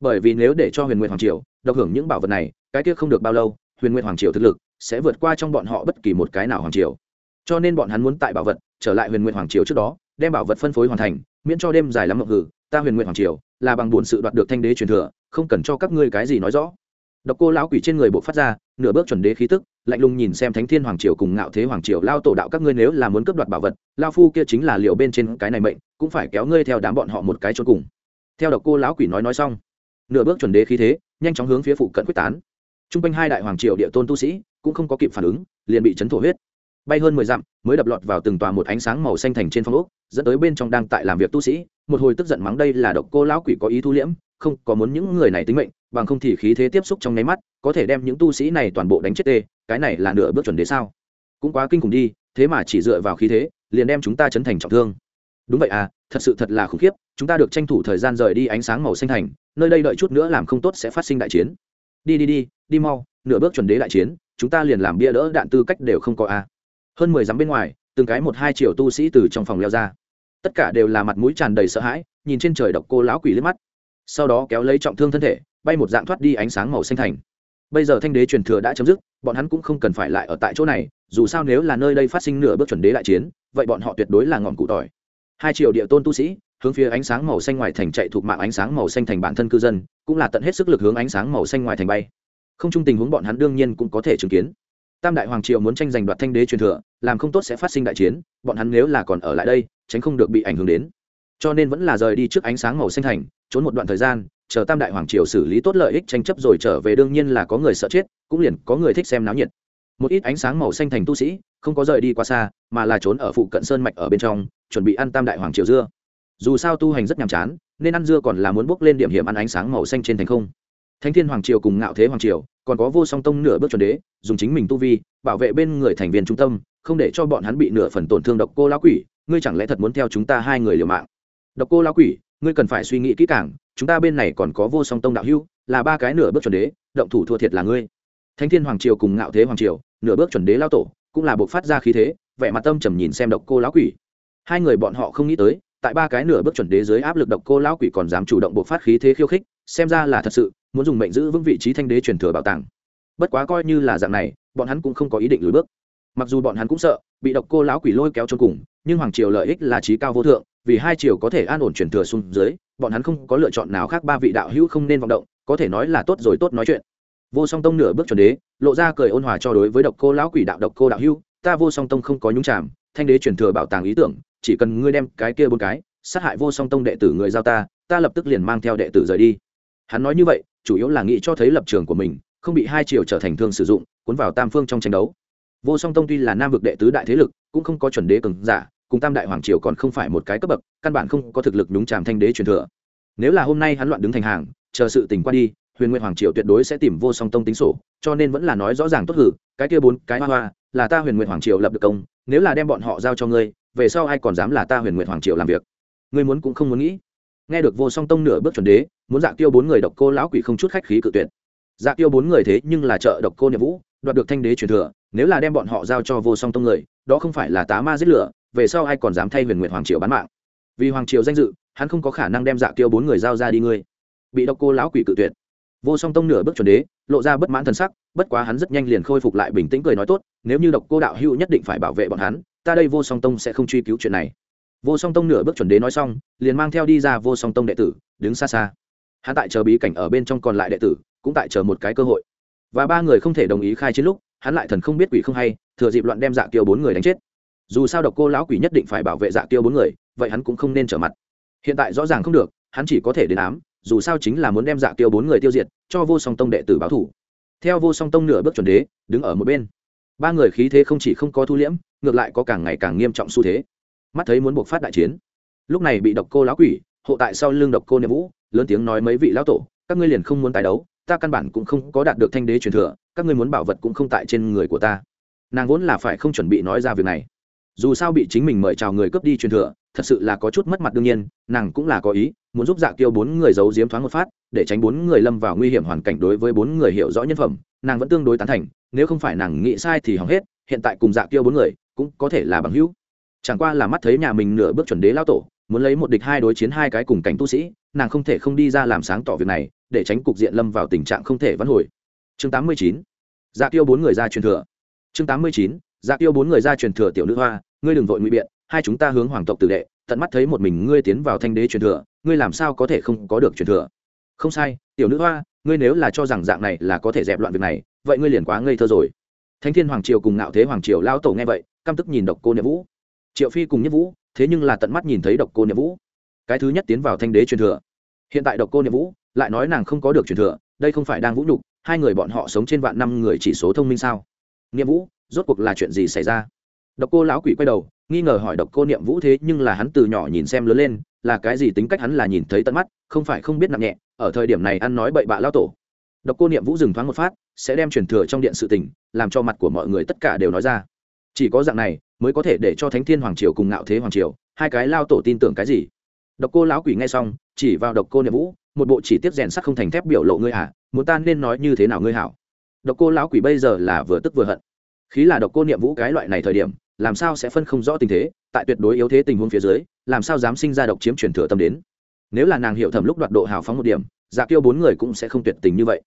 Bởi vì nếu để cho huyền nguyện hoàng triều độc hưởng những bảo vật này, cái tiếc không được bao lâu, huyền nguyện hoàng triều thực lực sẽ vượt qua trong bọn họ bất kỳ một cái nào hoàng triều cho nên bọn hắn muốn tại bảo vật, trở lại huyền nguyện hoàng triều trước đó, đem bảo vật phân phối hoàn thành, miễn cho đêm dài lắm mộng hử, ta huyền nguyện hoàng triều là bằng bổn sự đoạt được thanh đế truyền thừa, không cần cho các ngươi cái gì nói rõ. Độc cô lão quỷ trên người bộ phát ra, nửa bước chuẩn đế khí tức, lạnh lùng nhìn xem thánh thiên hoàng triều cùng ngạo thế hoàng triều lao tổ đạo các ngươi nếu là muốn cướp đoạt bảo vật, lao phu kia chính là liệu bên trên cái này mệnh, cũng phải kéo ngươi theo đám bọn họ một cái cho cùng. Theo độc cô lão quỷ nói nói xong, nửa bước chuẩn đế khí thế, nhanh chóng hướng phía phụ cận quyết tán. T r u n g quanh hai đại hoàng triều địa tôn tu sĩ cũng không có kịp phản ứng, liền bị chấn thổ huyết bay hơn mười dặm, mới đập lọt vào từng tòa một ánh sáng màu xanh thành trên phong ốc, dẫn tới bên trong đang tại làm việc tu sĩ, một hồi tức giận mắng đây là độc cô lão quỷ có ý thu liễm, không có muốn những người này tính mệnh, bằng không thì khí thế tiếp xúc trong nháy mắt, có thể đem những tu sĩ này toàn bộ đánh chết tê, cái này là nửa bước chuẩn đế sao? Cũng quá kinh khủng đi, thế mà chỉ dựa vào khí thế, liền đem chúng ta chấn thành trọng thương. Đúng vậy à thật sự thật là khủng khiếp, chúng ta được tranh thủ thời gian rời đi ánh sáng màu xanh thành, nơi đây đợi chút nữa làm không tốt sẽ phát sinh đại chiến. Đi đi đi đi mau, nửa bước chuẩn đế đại chiến, chúng ta liền làm bia đỡ đạn tư cách đều không có a hơn mười dặm bên ngoài, từng cái một hai triệu tu sĩ từ trong phòng leo ra. Tất cả đều là mặt mũi tràn đầy sợ hãi, nhìn trên trời độc cô lão quỷ liếc mắt. Sau đó kéo lấy trọng thương thân thể, bay một dạng thoát đi ánh sáng màu xanh thành. Bây giờ thanh đế truyền thừa đã chấm dứt, bọn hắn cũng không cần phải lại ở tại chỗ này, dù sao nếu là nơi đây phát sinh nửa bước chuẩn đế đại chiến, vậy bọn họ tuyệt đối là ngọn cụ tỏi. Hai triệu địa tôn tu sĩ, hướng phía ánh sáng màu xanh ngoài thành chạy thuộc mạng ánh sáng màu xanh thành bản thân cư dân, cũng là tận hết sức lực hướng ánh sáng màu xanh ngoài thành bay. Không chung tình huống bọn hắn đương nhiên cũng có thể chứng kiến tam đại hoàng triều muốn tranh giành đoạt thanh đế truyền thừa, làm không tốt sẽ phát sinh đại chiến, bọn hắn nếu là còn ở lại đây, tránh không được bị ảnh hưởng đến. Cho nên vẫn là rời đi trước ánh sáng màu xanh thành, trốn một đoạn thời gian, chờ tam đại hoàng triều xử lý tốt lợi ích tranh chấp rồi trở về đương nhiên là có người sợ chết, cũng liền có người thích xem náo nhiệt. Một ít ánh sáng màu xanh thành tu sĩ, không có rời đi quá xa, mà là trốn ở phụ cận sơn mạch ở bên trong, chuẩn bị ăn tam đại hoàng triều dưa. Dù sao tu hành rất nhàm chán, nên ăn dưa còn là muốn bốc lên điểm hiểm ăn ánh sáng màu xanh trên thành không thánh thiên hoàng triều cùng ngạo thế hoàng triều, còn có vô song tông nửa bước chuẩn đế, dùng chính mình tu vi, bảo vệ bên người thành viên trung tâm, không để cho bọn hắn bị nửa phần tổn thương độc cô lão quỷ, ngươi chẳng lẽ thật muốn theo chúng ta hai người liều mạng? Độc cô lão quỷ, ngươi cần phải suy nghĩ kỹ càng, chúng ta bên này còn có vô song tông đạo hưu là ba cái nửa bước chuẩn đế, động thủ thua thiệt là ngươi. Thánh thiên hoàng triều cùng ngạo thế hoàng triều, nửa bước chuẩn đế lao tổ, cũng là buộc phát ra khí thế, vẻ mặt tâm trầm nhìn xem độc cô lão quỷ. Hai người bọn họ không nghĩ tới, tại ba cái nửa bước chuẩn đế dưới áp lực độc cô lão quỷ còn dám chủ động buộc phát khí thế khiêu khích xem ra là thật sự, muốn dùng mệnh giữ vững vị trí thanh đế truyền thừa bảo tàng. Bất quá coi như là dạng này, bọn hắn cũng không có ý định lùi bước. Mặc dù bọn hắn cũng sợ, bị độc cô lão quỷ lôi kéo cho cùng, nhưng hoàng triều lợi ích là trí cao vô thượng, vì hai triều có thể an ổn truyền thừa xuống dưới, bọn hắn không có lựa chọn nào khác ba vị đạo hữu không nên vọng động, có thể nói là tốt rồi tốt nói chuyện. Vô song tông nửa bước chuẩn đế, lộ ra cười ôn hòa cho đối với độc cô lão quỷ đạo độc cô đạo hữu, ta vô song tông không có nhúng chàm, thanh đế truyền thừa bảo tàng ý tưởng, chỉ cần ngươi đem cái kia bốn cái, sát hại vô song tông đệ tử người giao ta ta lập tức liền mang theo đệ tử rời đi hắn nói như vậy, chủ yếu là nghĩ cho thấy lập trường của mình, không bị hai triều trở thành thương sử dụng, cuốn vào tam phương trong tranh đấu. Vô song tông tuy là nam vực đệ tứ đại thế lực, cũng không có chuẩn đế cường giả, cùng tam đại hoàng triều còn không phải một cái cấp bậc, căn bản không có thực lực nhúng tràm thanh đế truyền thừa. Nếu là hôm nay hắn loạn đứng thành hàng, chờ sự tình qua đi, huyền nguyên hoàng triều tuyệt đối sẽ tìm vô song tông tính sổ, cho nên vẫn là nói rõ ràng tốt hử, cái kia bốn cái hoa hoa, là ta huyền nguyện hoàng triều lập được công, nếu là đem bọn họ giao cho ngươi, về sau ai còn dám là ta huyền nguyện hoàng triều làm việc? Ngươi muốn cũng không muốn nghĩ. Nghe được vô song tông nửa bước chuẩn đế muốn dạ tiêu bốn người độc cô lão quỷ không chút khách khí cự tuyệt. Dạ tiêu bốn người thế nhưng là trợ độc cô nhiệm vũ, đoạt được thanh đế truyền thừa, nếu là đem bọn họ giao cho vô song tông người, đó không phải là tá ma giết lửa, về sau ai còn dám thay huyền nguyện hoàng triều bán mạng. Vì hoàng triều danh dự, hắn không có khả năng đem dạ tiêu bốn người giao ra đi ngươi. Bị độc cô lão quỷ cự tuyệt. Vô song tông nửa bước chuẩn đế, lộ ra bất mãn t sắc, bất quá hắn rất nhanh liền khôi phục lại bình tĩnh cười nói tốt, nếu như độc cô đạo hữu nhất định phải bảo vệ bọn hắn, ta đây vô song tông sẽ không truy cứu chuyện này. Vô song tông nửa bước chuẩn đế nói xong, liền mang theo đi ra vô song tông đệ tử, đứng xa xa hắn tại chờ bí cảnh ở bên trong còn lại đệ tử, cũng tại chờ một cái cơ hội. Và ba người không thể đồng ý khai chiến lúc, hắn lại thần không biết quỷ không hay, thừa dịp loạn đem dạ kiêu bốn người đánh chết. Dù sao độc cô lão quỷ nhất định phải bảo vệ dạ kiêu bốn người, vậy hắn cũng không nên trở mặt. Hiện tại rõ ràng không được, hắn chỉ có thể đến ám, dù sao chính là muốn đem dạ kiêu bốn người tiêu diệt, cho vô song tông đệ tử báo thủ. Theo vô song tông nửa bước chuẩn đế, đứng ở một bên. Ba người khí thế không chỉ không có thu liễm, ngược lại có càng ngày càng nghiêm trọng xu thế. Mắt thấy muốn buộc phát đại chiến. Lúc này bị độc cô lão quỷ, hộ tại sau lưng độc cô niệm vũ lớn tiếng nói mấy vị lão tổ, các ngươi liền không muốn tái đấu, ta căn bản cũng không có đạt được thanh đế truyền thừa, các ngươi muốn bảo vật cũng không tại trên người của ta. Nàng vốn là phải không chuẩn bị nói ra việc này. Dù sao bị chính mình mời chào người cướp đi truyền thừa, thật sự là có chút mất mặt đương nhiên, nàng cũng là có ý, muốn giúp dạ kiêu bốn người giấu giếm thoáng một phát, để tránh bốn người lâm vào nguy hiểm hoàn cảnh đối với bốn người hiểu rõ nhân phẩm, nàng vẫn tương đối tán thành, nếu không phải nàng nghĩ sai thì hỏng hết, hiện tại cùng dạ kiêu bốn người, cũng có thể là bằng hữu. Chẳng qua là mắt thấy nhà mình nửa bước chuẩn đế lao tổ muốn lấy một địch hai đối chiến hai cái cùng cảnh tu sĩ, nàng không thể không đi ra làm sáng tỏ việc này, để tránh cục diện lâm vào tình trạng không thể vãn hồi chương 89. dạ kiêu bốn người ra truyền thừa chương 89. dạ kiêu bốn người ra truyền thừa tiểu nữ hoa, ngươi đừng vội ngụy biện, hai chúng ta hướng hoàng tộc tử đệ, tận mắt thấy một mình ngươi tiến vào thanh đế truyền thừa, ngươi làm sao có thể không có được truyền thừa không sai, tiểu nữ hoa, ngươi nếu là cho rằng dạng này là có thể dẹp loạn việc này, vậy ngươi liền quá ngây thơ rồi thánh thiên hoàng triều cùng ngạo thế hoàng triều lao tổ nghe vậy, căm tức nhìn độc cô niệm vũ triệu phi cùng nhất vũ thế nhưng là tận mắt nhìn thấy độc cô niệm vũ. Cái thứ nhất tiến vào thanh đế truyền thừa. Hiện tại độc cô niệm vũ, lại nói nàng không có được truyền thừa, đây không phải đang vũ nhục, hai người bọn họ sống trên vạn năm người chỉ số thông minh sao? Niệm vũ, rốt cuộc là chuyện gì xảy ra? Độc cô lão quỷ quay đầu, nghi ngờ hỏi độc cô niệm vũ thế nhưng là hắn từ nhỏ nhìn xem lớn lên, là cái gì tính cách hắn là nhìn thấy tận mắt, không phải không biết nặng nhẹ, ở thời điểm này ăn nói bậy bạ lao tổ. Độc cô niệm vũ dừng thoáng một phát, sẽ đem truyền thừa trong điện sự tình, làm cho mặt của mọi người tất cả đều nói ra chỉ có dạng này mới có thể để cho thánh thiên hoàng triều cùng ngạo thế hoàng triều, hai cái lao tổ tin tưởng cái gì? Độc cô lão quỷ nghe xong, chỉ vào độc cô niệm vũ, một bộ chỉ tiếp rèn sắt không thành thép biểu lộ ngươi hả? Muốn ta nên nói như thế nào ngươi hảo? Độc cô lão quỷ bây giờ là vừa tức vừa hận. Khí là độc cô niệm vũ cái loại này thời điểm, làm sao sẽ phân không rõ tình thế, tại tuyệt đối yếu thế tình huống phía dưới, làm sao dám sinh ra độc chiếm truyền thừa tâm đến? Nếu là nàng hiểu thầm lúc đoạt độ hào phóng một điểm dạ kêu bốn người cũng sẽ không tuyệt tình như vậy.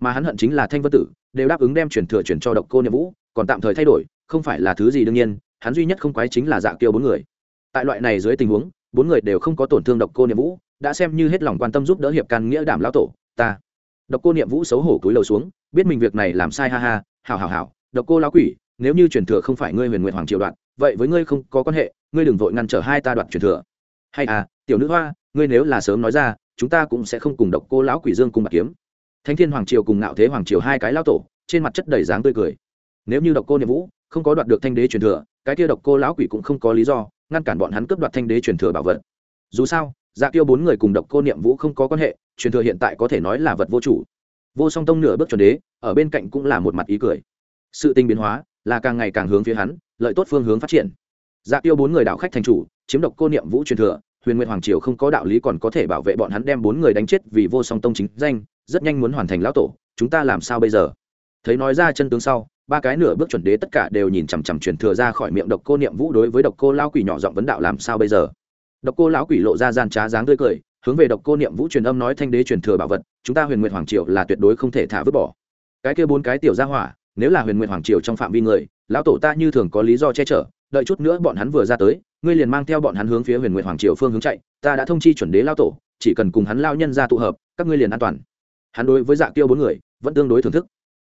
Mà hắn hận chính là thanh vân tử, đều đáp ứng đem truyền thừa truyền cho độc cô niệm vũ, còn tạm thời thay đổi không phải là thứ gì đương nhiên, hắn duy nhất không quái chính là dạ kiêu bốn người. Tại loại này dưới tình huống, bốn người đều không có tổn thương độc cô niệm vũ, đã xem như hết lòng quan tâm giúp đỡ hiệp can nghĩa đảm lão tổ, ta. Độc cô niệm vũ xấu hổ cúi đầu xuống, biết mình việc này làm sai ha ha, hảo hảo hảo, độc cô lão quỷ, nếu như truyền thừa không phải ngươi huyền nguyện hoàng triều đoạn, vậy với ngươi không có quan hệ, ngươi đừng vội ngăn trở hai ta đoạt truyền thừa. Hay à tiểu nữ hoa, ngươi nếu là sớm nói ra, chúng ta cũng sẽ không cùng độc cô lão quỷ dương cùng bạc kiếm. Thánh thiên hoàng triều cùng ngạo thế hoàng triều hai cái lão tổ, trên mặt chất đầy dáng tươi cười. Nếu như độc cô niệm vũ không có đoạt được thanh đế truyền thừa, cái kia độc cô lão quỷ cũng không có lý do, ngăn cản bọn hắn cướp đoạt thanh đế truyền thừa bảo vật. Dù sao dạ tiêu bốn người cùng độc cô niệm vũ không có quan hệ, truyền thừa hiện tại có thể nói là vật vô chủ. Vô song tông nửa bước chuẩn đế, ở bên cạnh cũng là một mặt ý cười. Sự tinh biến hóa, là càng ngày càng hướng phía hắn, lợi tốt phương hướng phát triển. Dạ tiêu bốn người đạo khách thành chủ, chiếm độc cô niệm vũ truyền thừa, huyền nguyện hoàng triều không có đạo lý còn có thể bảo vệ bọn hắn đem bốn người đánh chết vì vô song tông chính danh, rất nhanh muốn hoàn thành lão tổ, chúng ta làm sao bây giờ? Thấy nói ra chân tướng sau ba cái nửa bước chuẩn đế tất cả đều nhìn chằm chằm truyền thừa ra khỏi miệng độc cô niệm vũ đối với độc cô lão quỷ nhỏ giọng vấn đạo làm sao bây giờ? Độc cô lão quỷ lộ ra gian trá dáng tươi cười, hướng về độc cô niệm vũ truyền âm nói thanh đế truyền thừa bảo vật, chúng ta huyền nguyện hoàng triều là tuyệt đối không thể thả vứt bỏ. Cái kia bốn cái tiểu gia hỏa, nếu là huyền nguyện hoàng triều trong phạm vi người, lão tổ ta như thường có lý do che chở, đợi chút nữa bọn hắn vừa ra tới, ngươi liền mang theo bọn hắn hướng phía huyền nguyện hoàng triều phương hướng chạy, ta đã thông chi chuẩn đế lao tổ, chỉ cần cùng hắn lao nhân ra tụ hợp, các ngươi liền an toàn. Hắn đối với dạ tiêu bốn người, vẫn tương đối thưởng thức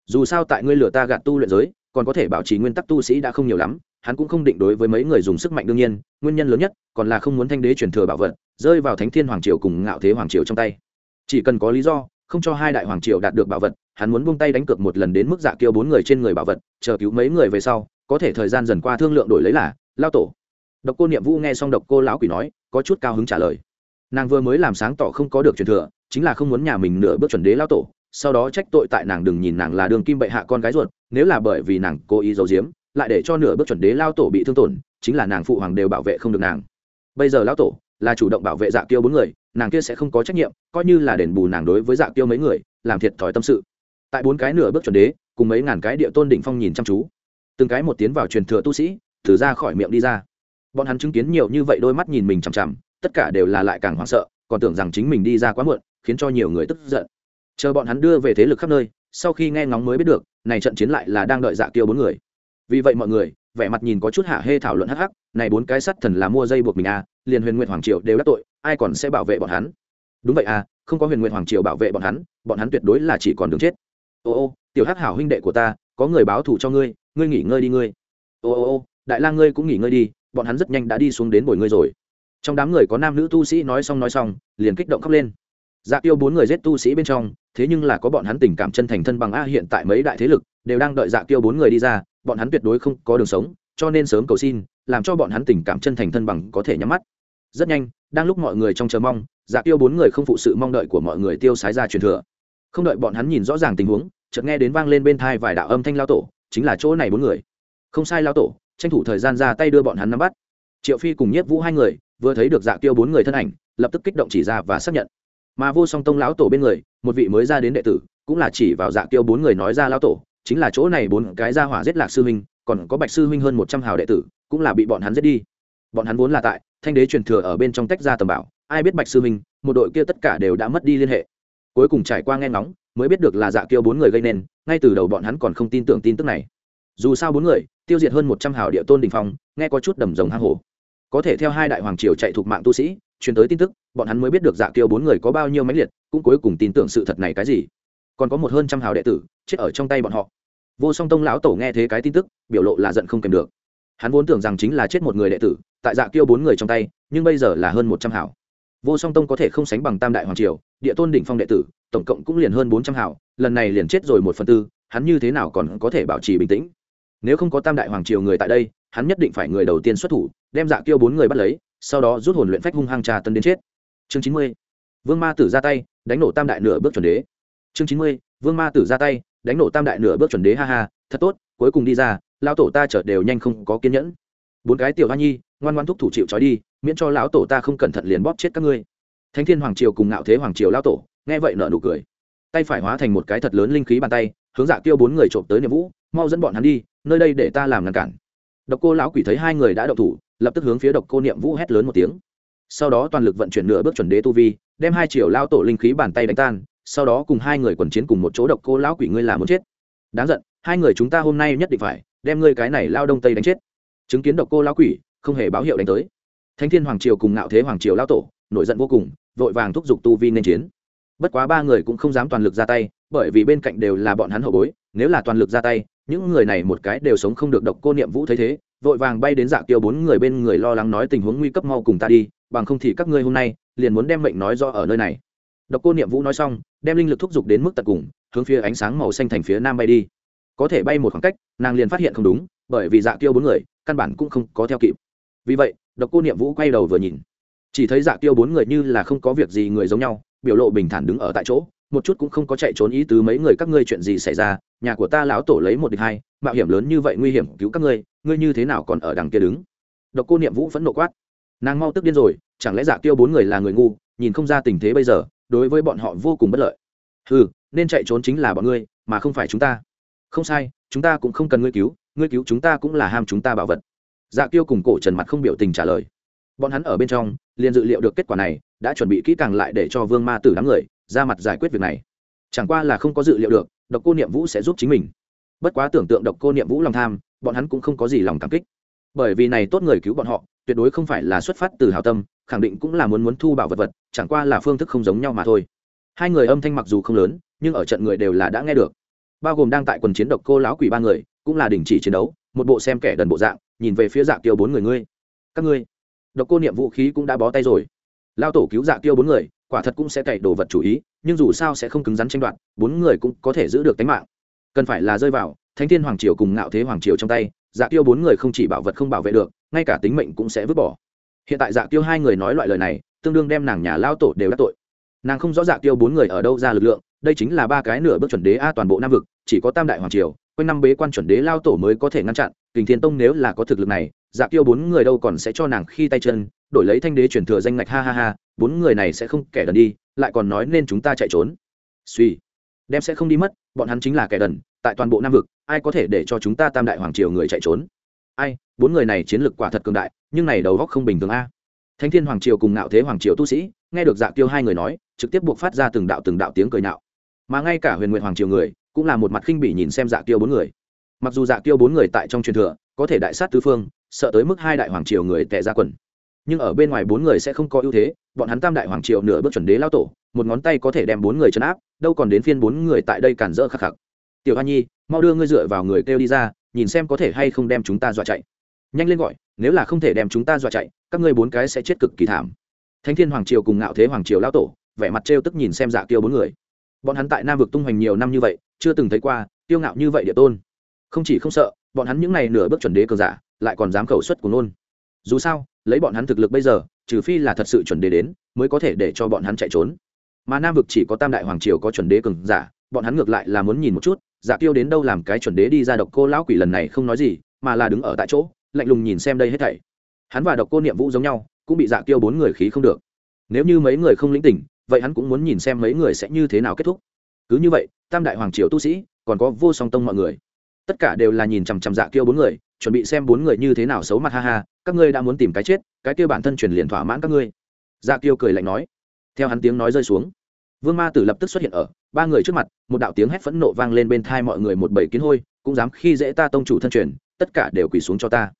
dù sao tại ngươi lửa ta gạt tu luyện giới, còn có thể bảo trì nguyên tắc tu sĩ đã không nhiều lắm, hắn cũng không định đối với mấy người dùng sức mạnh đương nhiên, nguyên nhân lớn nhất còn là không muốn thanh đế truyền thừa bảo vật, rơi vào thánh thiên hoàng triều cùng ngạo thế hoàng triều trong tay. Chỉ cần có lý do, không cho hai đại hoàng triều đạt được bảo vật, hắn muốn buông tay đánh cược một lần đến mức dạ kiêu bốn người trên người bảo vật, chờ cứu mấy người về sau, có thể thời gian dần qua thương lượng đổi lấy là, lao tổ. Độc cô niệm vũ nghe xong độc cô lão quỷ nói, có chút cao hứng trả lời. Nàng vừa mới làm sáng tỏ không có được truyền thừa, chính là không muốn nhà mình nửa bước chuẩn đế lao tổ sau đó trách tội tại nàng đừng nhìn nàng là đường kim bệ hạ con gái ruột, nếu là bởi vì nàng cố ý giấu giếm, lại để cho nửa bước chuẩn đế lao tổ bị thương tổn, chính là nàng phụ hoàng đều bảo vệ không được nàng. Bây giờ lao tổ là chủ động bảo vệ dạ Tiêu bốn người, nàng kia sẽ không có trách nhiệm, coi như là đền bù nàng đối với dạ Tiêu mấy người, làm thiệt thòi tâm sự. Tại bốn cái nửa bước chuẩn đế, cùng mấy ngàn cái địa tôn đỉnh phong nhìn chăm chú. Từng cái một tiến vào truyền thừa tu sĩ, thử ra khỏi miệng đi ra. Bọn hắn chứng kiến nhiều như vậy đôi mắt nhìn mình chằm chằm, tất cả đều là lại càng hoảng sợ, còn tưởng rằng chính mình đi ra quá muộn, khiến cho nhiều người tức giận chờ bọn hắn đưa về thế lực khắp nơi, sau khi nghe ngóng mới biết được, này trận chiến lại là đang đợi dạ kiêu bốn người. Vì vậy mọi người, vẻ mặt nhìn có chút hạ hê thảo luận hắc hắc, này bốn cái sắt thần là mua dây buộc mình à liền huyền nguyện hoàng triều đều đắc tội, ai còn sẽ bảo vệ bọn hắn? Đúng vậy à không có huyền nguyện hoàng triều bảo vệ bọn hắn bọn hắn tuyệt đối là chỉ còn đường chết. Ô ô, tiểu hắc hảo huynh đệ của ta, có người báo thù cho ngươi ngươi nghỉ ngơi đi ngươi. Ô ô ô, đại lang ngươi cũng nghỉ ngơi đi, bọn hắn rất nhanh đã đi xuống đến bồi ngươi rồi. Trong đám người có nam nữ tu sĩ nói xong nói xong, liền kích động khóc lên. Dạ tiêu bốn người giết tu sĩ bên trong thế nhưng là có bọn hắn tình cảm chân thành thân bằng a hiện tại mấy đại thế lực đều đang đợi dạ tiêu bốn người đi ra, bọn hắn tuyệt đối không có đường sống, cho nên sớm cầu xin, làm cho bọn hắn tình cảm chân thành thân bằng có thể nhắm mắt. Rất nhanh, đang lúc mọi người trong chờ mong dạ tiêu bốn người không phụ sự mong đợi của mọi người tiêu sái ra truyền thừa. Không đợi bọn hắn nhìn rõ ràng tình huống, chợt nghe đến vang lên bên thai vài đạo âm thanh lao tổ, chính là chỗ này bốn người. Không sai lao tổ, tranh thủ thời gian ra tay đưa bọn hắn nắm bắt. Triệu phi cùng nhiếp vũ hai người, vừa thấy được dạ tiêu bốn người thân ảnh, lập tức kích động chỉ ra và xác nhận mà vô song tông lão tổ bên người, một vị mới ra đến đệ tử, cũng là chỉ vào dạ tiêu bốn người nói ra lão tổ, chính là chỗ này bốn cái ra hỏa giết lạc sư huynh, còn có bạch sư huynh hơn một trăm hào đệ tử, cũng là bị bọn hắn giết đi. Bọn hắn vốn là tại, thanh đế truyền thừa ở bên trong tách ra tầm bảo, ai biết bạch sư huynh, một đội kia tất cả đều đã mất đi liên hệ. Cuối cùng trải qua nghe ngóng, mới biết được là dạ kiêu bốn người gây nên, ngay từ đầu bọn hắn còn không tin tưởng tin tức này. Dù sao bốn người, tiêu diệt hơn một trăm hào địa tôn đình phong, nghe có chút đầm rồng hang hổ. Có thể theo hai đại hoàng triều chạy thuộc mạng tu sĩ truyền tới tin tức, bọn hắn mới biết được dạ kiêu bốn người có bao nhiêu mãnh liệt, cũng cuối cùng tin tưởng sự thật này cái gì. Còn có một hơn trăm hào đệ tử, chết ở trong tay bọn họ. Vô song tông lão tổ nghe thế cái tin tức, biểu lộ là giận không kèm được. Hắn vốn tưởng rằng chính là chết một người đệ tử, tại dạ kiêu bốn người trong tay, nhưng bây giờ là hơn một trăm hào. Vô song tông có thể không sánh bằng tam đại hoàng triều, địa tôn đỉnh phong đệ tử, tổng cộng cũng liền hơn bốn trăm hào, lần này liền chết rồi một phần tư, hắn như thế nào còn có thể bảo trì bình tĩnh? Nếu không có tam đại hoàng triều người tại đây, hắn nhất định phải người đầu tiên xuất thủ, đem dạ kiêu bốn người bắt lấy sau đó rút hồn luyện phách hung hăng trà tân đến chết. Chương chín mươi, vương ma tử ra tay, đánh nổ tam đại nửa bước chuẩn đế. Chương chín mươi, vương ma tử ra tay, đánh nổ tam đại nửa bước chuẩn đế, ha ha, thật tốt, cuối cùng đi ra, lão tổ ta chợt đều nhanh không có kiên nhẫn. Bốn cái tiểu hoa nhi, ngoan ngoan thúc thủ chịu trói đi, miễn cho lão tổ ta không cẩn thận liền bóp chết các ngươi. Thánh thiên hoàng triều cùng ngạo thế hoàng triều lão tổ, nghe vậy nở nụ cười. Tay phải hóa thành một cái thật lớn linh khí bàn tay, hướng dạ tiêu bốn người trộm tới niệm vũ, mau dẫn bọn hắn đi, nơi đây để ta làm ngăn cản độc cô lão quỷ thấy hai người đã động thủ, lập tức hướng phía độc cô niệm vũ hét lớn một tiếng. Sau đó toàn lực vận chuyển nửa bước chuẩn đế tu vi, đem hai triệu lao tổ linh khí bàn tay đánh tan, sau đó cùng hai người quần chiến cùng một chỗ độc cô lão quỷ ngươi là muốn chết. Đáng giận, hai người chúng ta hôm nay nhất định phải đem ngươi cái này lao đông tây đánh chết. Chứng kiến độc cô lão quỷ, không hề báo hiệu đánh tới. Thánh thiên hoàng triều cùng ngạo thế hoàng triều lao tổ, nổi giận vô cùng, vội vàng thúc giục tu vi nên chiến. Bất quá ba người cũng không dám toàn lực ra tay, bởi vì bên cạnh đều là bọn hắn hậu bối, nếu là toàn lực ra tay những người này một cái đều sống không được độc cô niệm vũ thấy thế, vội vàng bay đến dạ kiêu bốn người bên người lo lắng nói tình huống nguy cấp mau cùng ta đi, bằng không thì các ngươi hôm nay liền muốn đem mệnh nói do ở nơi này. Độc cô niệm vũ nói xong, đem linh lực thúc giục đến mức tận cùng, hướng phía ánh sáng màu xanh thành phía nam bay đi. Có thể bay một khoảng cách, nàng liền phát hiện không đúng, bởi vì dạ kiêu bốn người, căn bản cũng không có theo kịp. Vì vậy, độc cô niệm vũ quay đầu vừa nhìn, chỉ thấy dạ kiêu bốn người như là không có việc gì người giống nhau, biểu lộ bình thản đứng ở tại chỗ, một chút cũng không có chạy trốn ý tứ mấy người các ngươi chuyện gì xảy ra nhà của ta lão tổ lấy một địch hai, mạo hiểm lớn như vậy nguy hiểm cứu các ngươi ngươi như thế nào còn ở đằng kia đứng? Độc cô niệm vũ phẫn nộ quát. Nàng mau tức điên rồi, chẳng lẽ dạ tiêu bốn người là người ngu, nhìn không ra tình thế bây giờ, đối với bọn họ vô cùng bất lợi. Ừ nên chạy trốn chính là bọn ngươi, mà không phải chúng ta. Không sai, chúng ta cũng không cần ngươi cứu ngươi cứu chúng ta cũng là ham chúng ta bảo vật. Dạ tiêu cùng cổ trần mặt không biểu tình trả lời. Bọn hắn ở bên trong, liền dự liệu được kết quả này, đã chuẩn bị kỹ càng lại để cho vương ma tử đám người ra mặt giải quyết việc này. Chẳng qua là không có dự liệu được độc cô niệm vũ sẽ giúp chính mình. Bất quá tưởng tượng độc cô niệm vũ lòng tham, bọn hắn cũng không có gì lòng cảm kích. Bởi vì này tốt người cứu bọn họ, tuyệt đối không phải là xuất phát từ hào tâm, khẳng định cũng là muốn muốn thu bảo vật vật, chẳng qua là phương thức không giống nhau mà thôi. Hai người âm thanh mặc dù không lớn, nhưng ở trận người đều là đã nghe được. Bao gồm đang tại quần chiến độc cô lão quỷ ba người, cũng là đình chỉ chiến đấu, một bộ xem kẻ đần bộ dạng, nhìn về phía dạ tiêu bốn người ngươi. Các ngươi, độc cô niệm vũ khí cũng đã bó tay rồi. Lao tổ cứu dạ tiêu bốn người, quả thật cũng sẽ cậy đồ vật chủ ý nhưng dù sao sẽ không cứng rắn tranh đoạt, bốn người cũng có thể giữ được tính mạng. Cần phải là rơi vào, thánh thiên hoàng triều cùng ngạo thế hoàng triều trong tay dạ tiêu bốn người không chỉ bảo vật không bảo vệ được, ngay cả tính mệnh cũng sẽ vứt bỏ. Hiện tại dạ tiêu hai người nói loại lời này, tương đương đem nàng nhà lao tổ đều đã tội. Nàng không rõ dạ tiêu bốn người ở đâu ra lực lượng, đây chính là ba cái nửa bước chuẩn đế a toàn bộ nam vực, chỉ có tam đại hoàng triều, quanh năm bế quan chuẩn đế lao tổ mới có thể ngăn chặn, kình thiên tông nếu là có thực lực này dạ tiêu bốn người đâu còn sẽ cho nàng khi tay chân, đổi lấy thanh đế chuyển thừa danh ngạch, ha ha ha, bốn người này sẽ không kẻ đần đi, lại còn nói nên chúng ta chạy trốn. Suy, đem sẽ không đi mất, bọn hắn chính là kẻ đần, tại toàn bộ nam vực, ai có thể để cho chúng ta tam đại hoàng triều người chạy trốn? Ai, bốn người này chiến lược quả thật cường đại, nhưng này đầu góc không bình thường a. Thánh thiên hoàng triều cùng ngạo thế hoàng triều tu sĩ, nghe được dạ tiêu hai người nói, trực tiếp buộc phát ra từng đạo từng đạo tiếng cười nạo. Mà ngay cả huyền nguyện hoàng triều người, cũng là một mặt khinh bỉ nhìn xem dạ tiêu bốn người. Mặc dù dạ tiêu bốn người tại trong truyền thừa, có thể đại sát tứ phương sợ tới mức hai đại hoàng triều người tệ ra quần. Nhưng ở bên ngoài bốn người sẽ không có ưu thế, bọn hắn tam đại hoàng triều nửa bước chuẩn đế lao tổ, một ngón tay có thể đem bốn người chấn áp, đâu còn đến phiên bốn người tại đây cản rỡ khắc khắc. Tiểu hoa nhi, mau đưa ngươi dựa vào người kêu đi ra, nhìn xem có thể hay không đem chúng ta dọa chạy. Nhanh lên gọi, nếu là không thể đem chúng ta dọa chạy, các ngươi bốn cái sẽ chết cực kỳ thảm. Thánh thiên hoàng triều cùng ngạo thế hoàng triều lao tổ, vẻ mặt trêu tức nhìn xem dạ tiêu bốn người. Bọn hắn tại nam vực tung hoành nhiều năm như vậy, chưa từng thấy qua tiêu ngạo như vậy địa tôn. Không chỉ không sợ, bọn hắn những n à y nửa bước chuẩn đế cường giả lại còn dám khẩu xuất của nôn dù sao, lấy bọn hắn thực lực bây giờ, trừ phi là thật sự chuẩn đế đến, mới có thể để cho bọn hắn chạy trốn. Mà nam vực chỉ có tam đại hoàng triều có chuẩn đế cường giả, bọn hắn ngược lại là muốn nhìn một chút dạ tiêu đến đâu làm cái chuẩn đế đi ra độc cô lão quỷ lần này không nói gì, mà là đứng ở tại chỗ, lạnh lùng nhìn xem đây hết thảy. Hắn và độc cô niệm vũ giống nhau, cũng bị dạ tiêu bốn người khí không được. Nếu như mấy người không lĩnh tỉnh, vậy hắn cũng muốn nhìn xem mấy người sẽ như thế nào kết thúc. Cứ như vậy, tam đại hoàng triều tu sĩ, còn có vô song tông mọi người. Tất cả đều là nhìn chằm chằm dạ tiêu bốn người chuẩn bị xem bốn người như thế nào xấu mặt ha ha, các ngươi đã muốn tìm cái chết, cái kia bản thân truyền liền thỏa mãn các ngươi. Dạ kiêu cười lạnh nói. Theo hắn tiếng nói rơi xuống, vương ma tử lập tức xuất hiện ở ba người trước mặt, một đạo tiếng hét phẫn nộ vang lên bên thai mọi người một bầy kiến hôi, cũng dám khi dễ ta tông chủ thân truyền, tất cả đều quỳ xuống cho ta.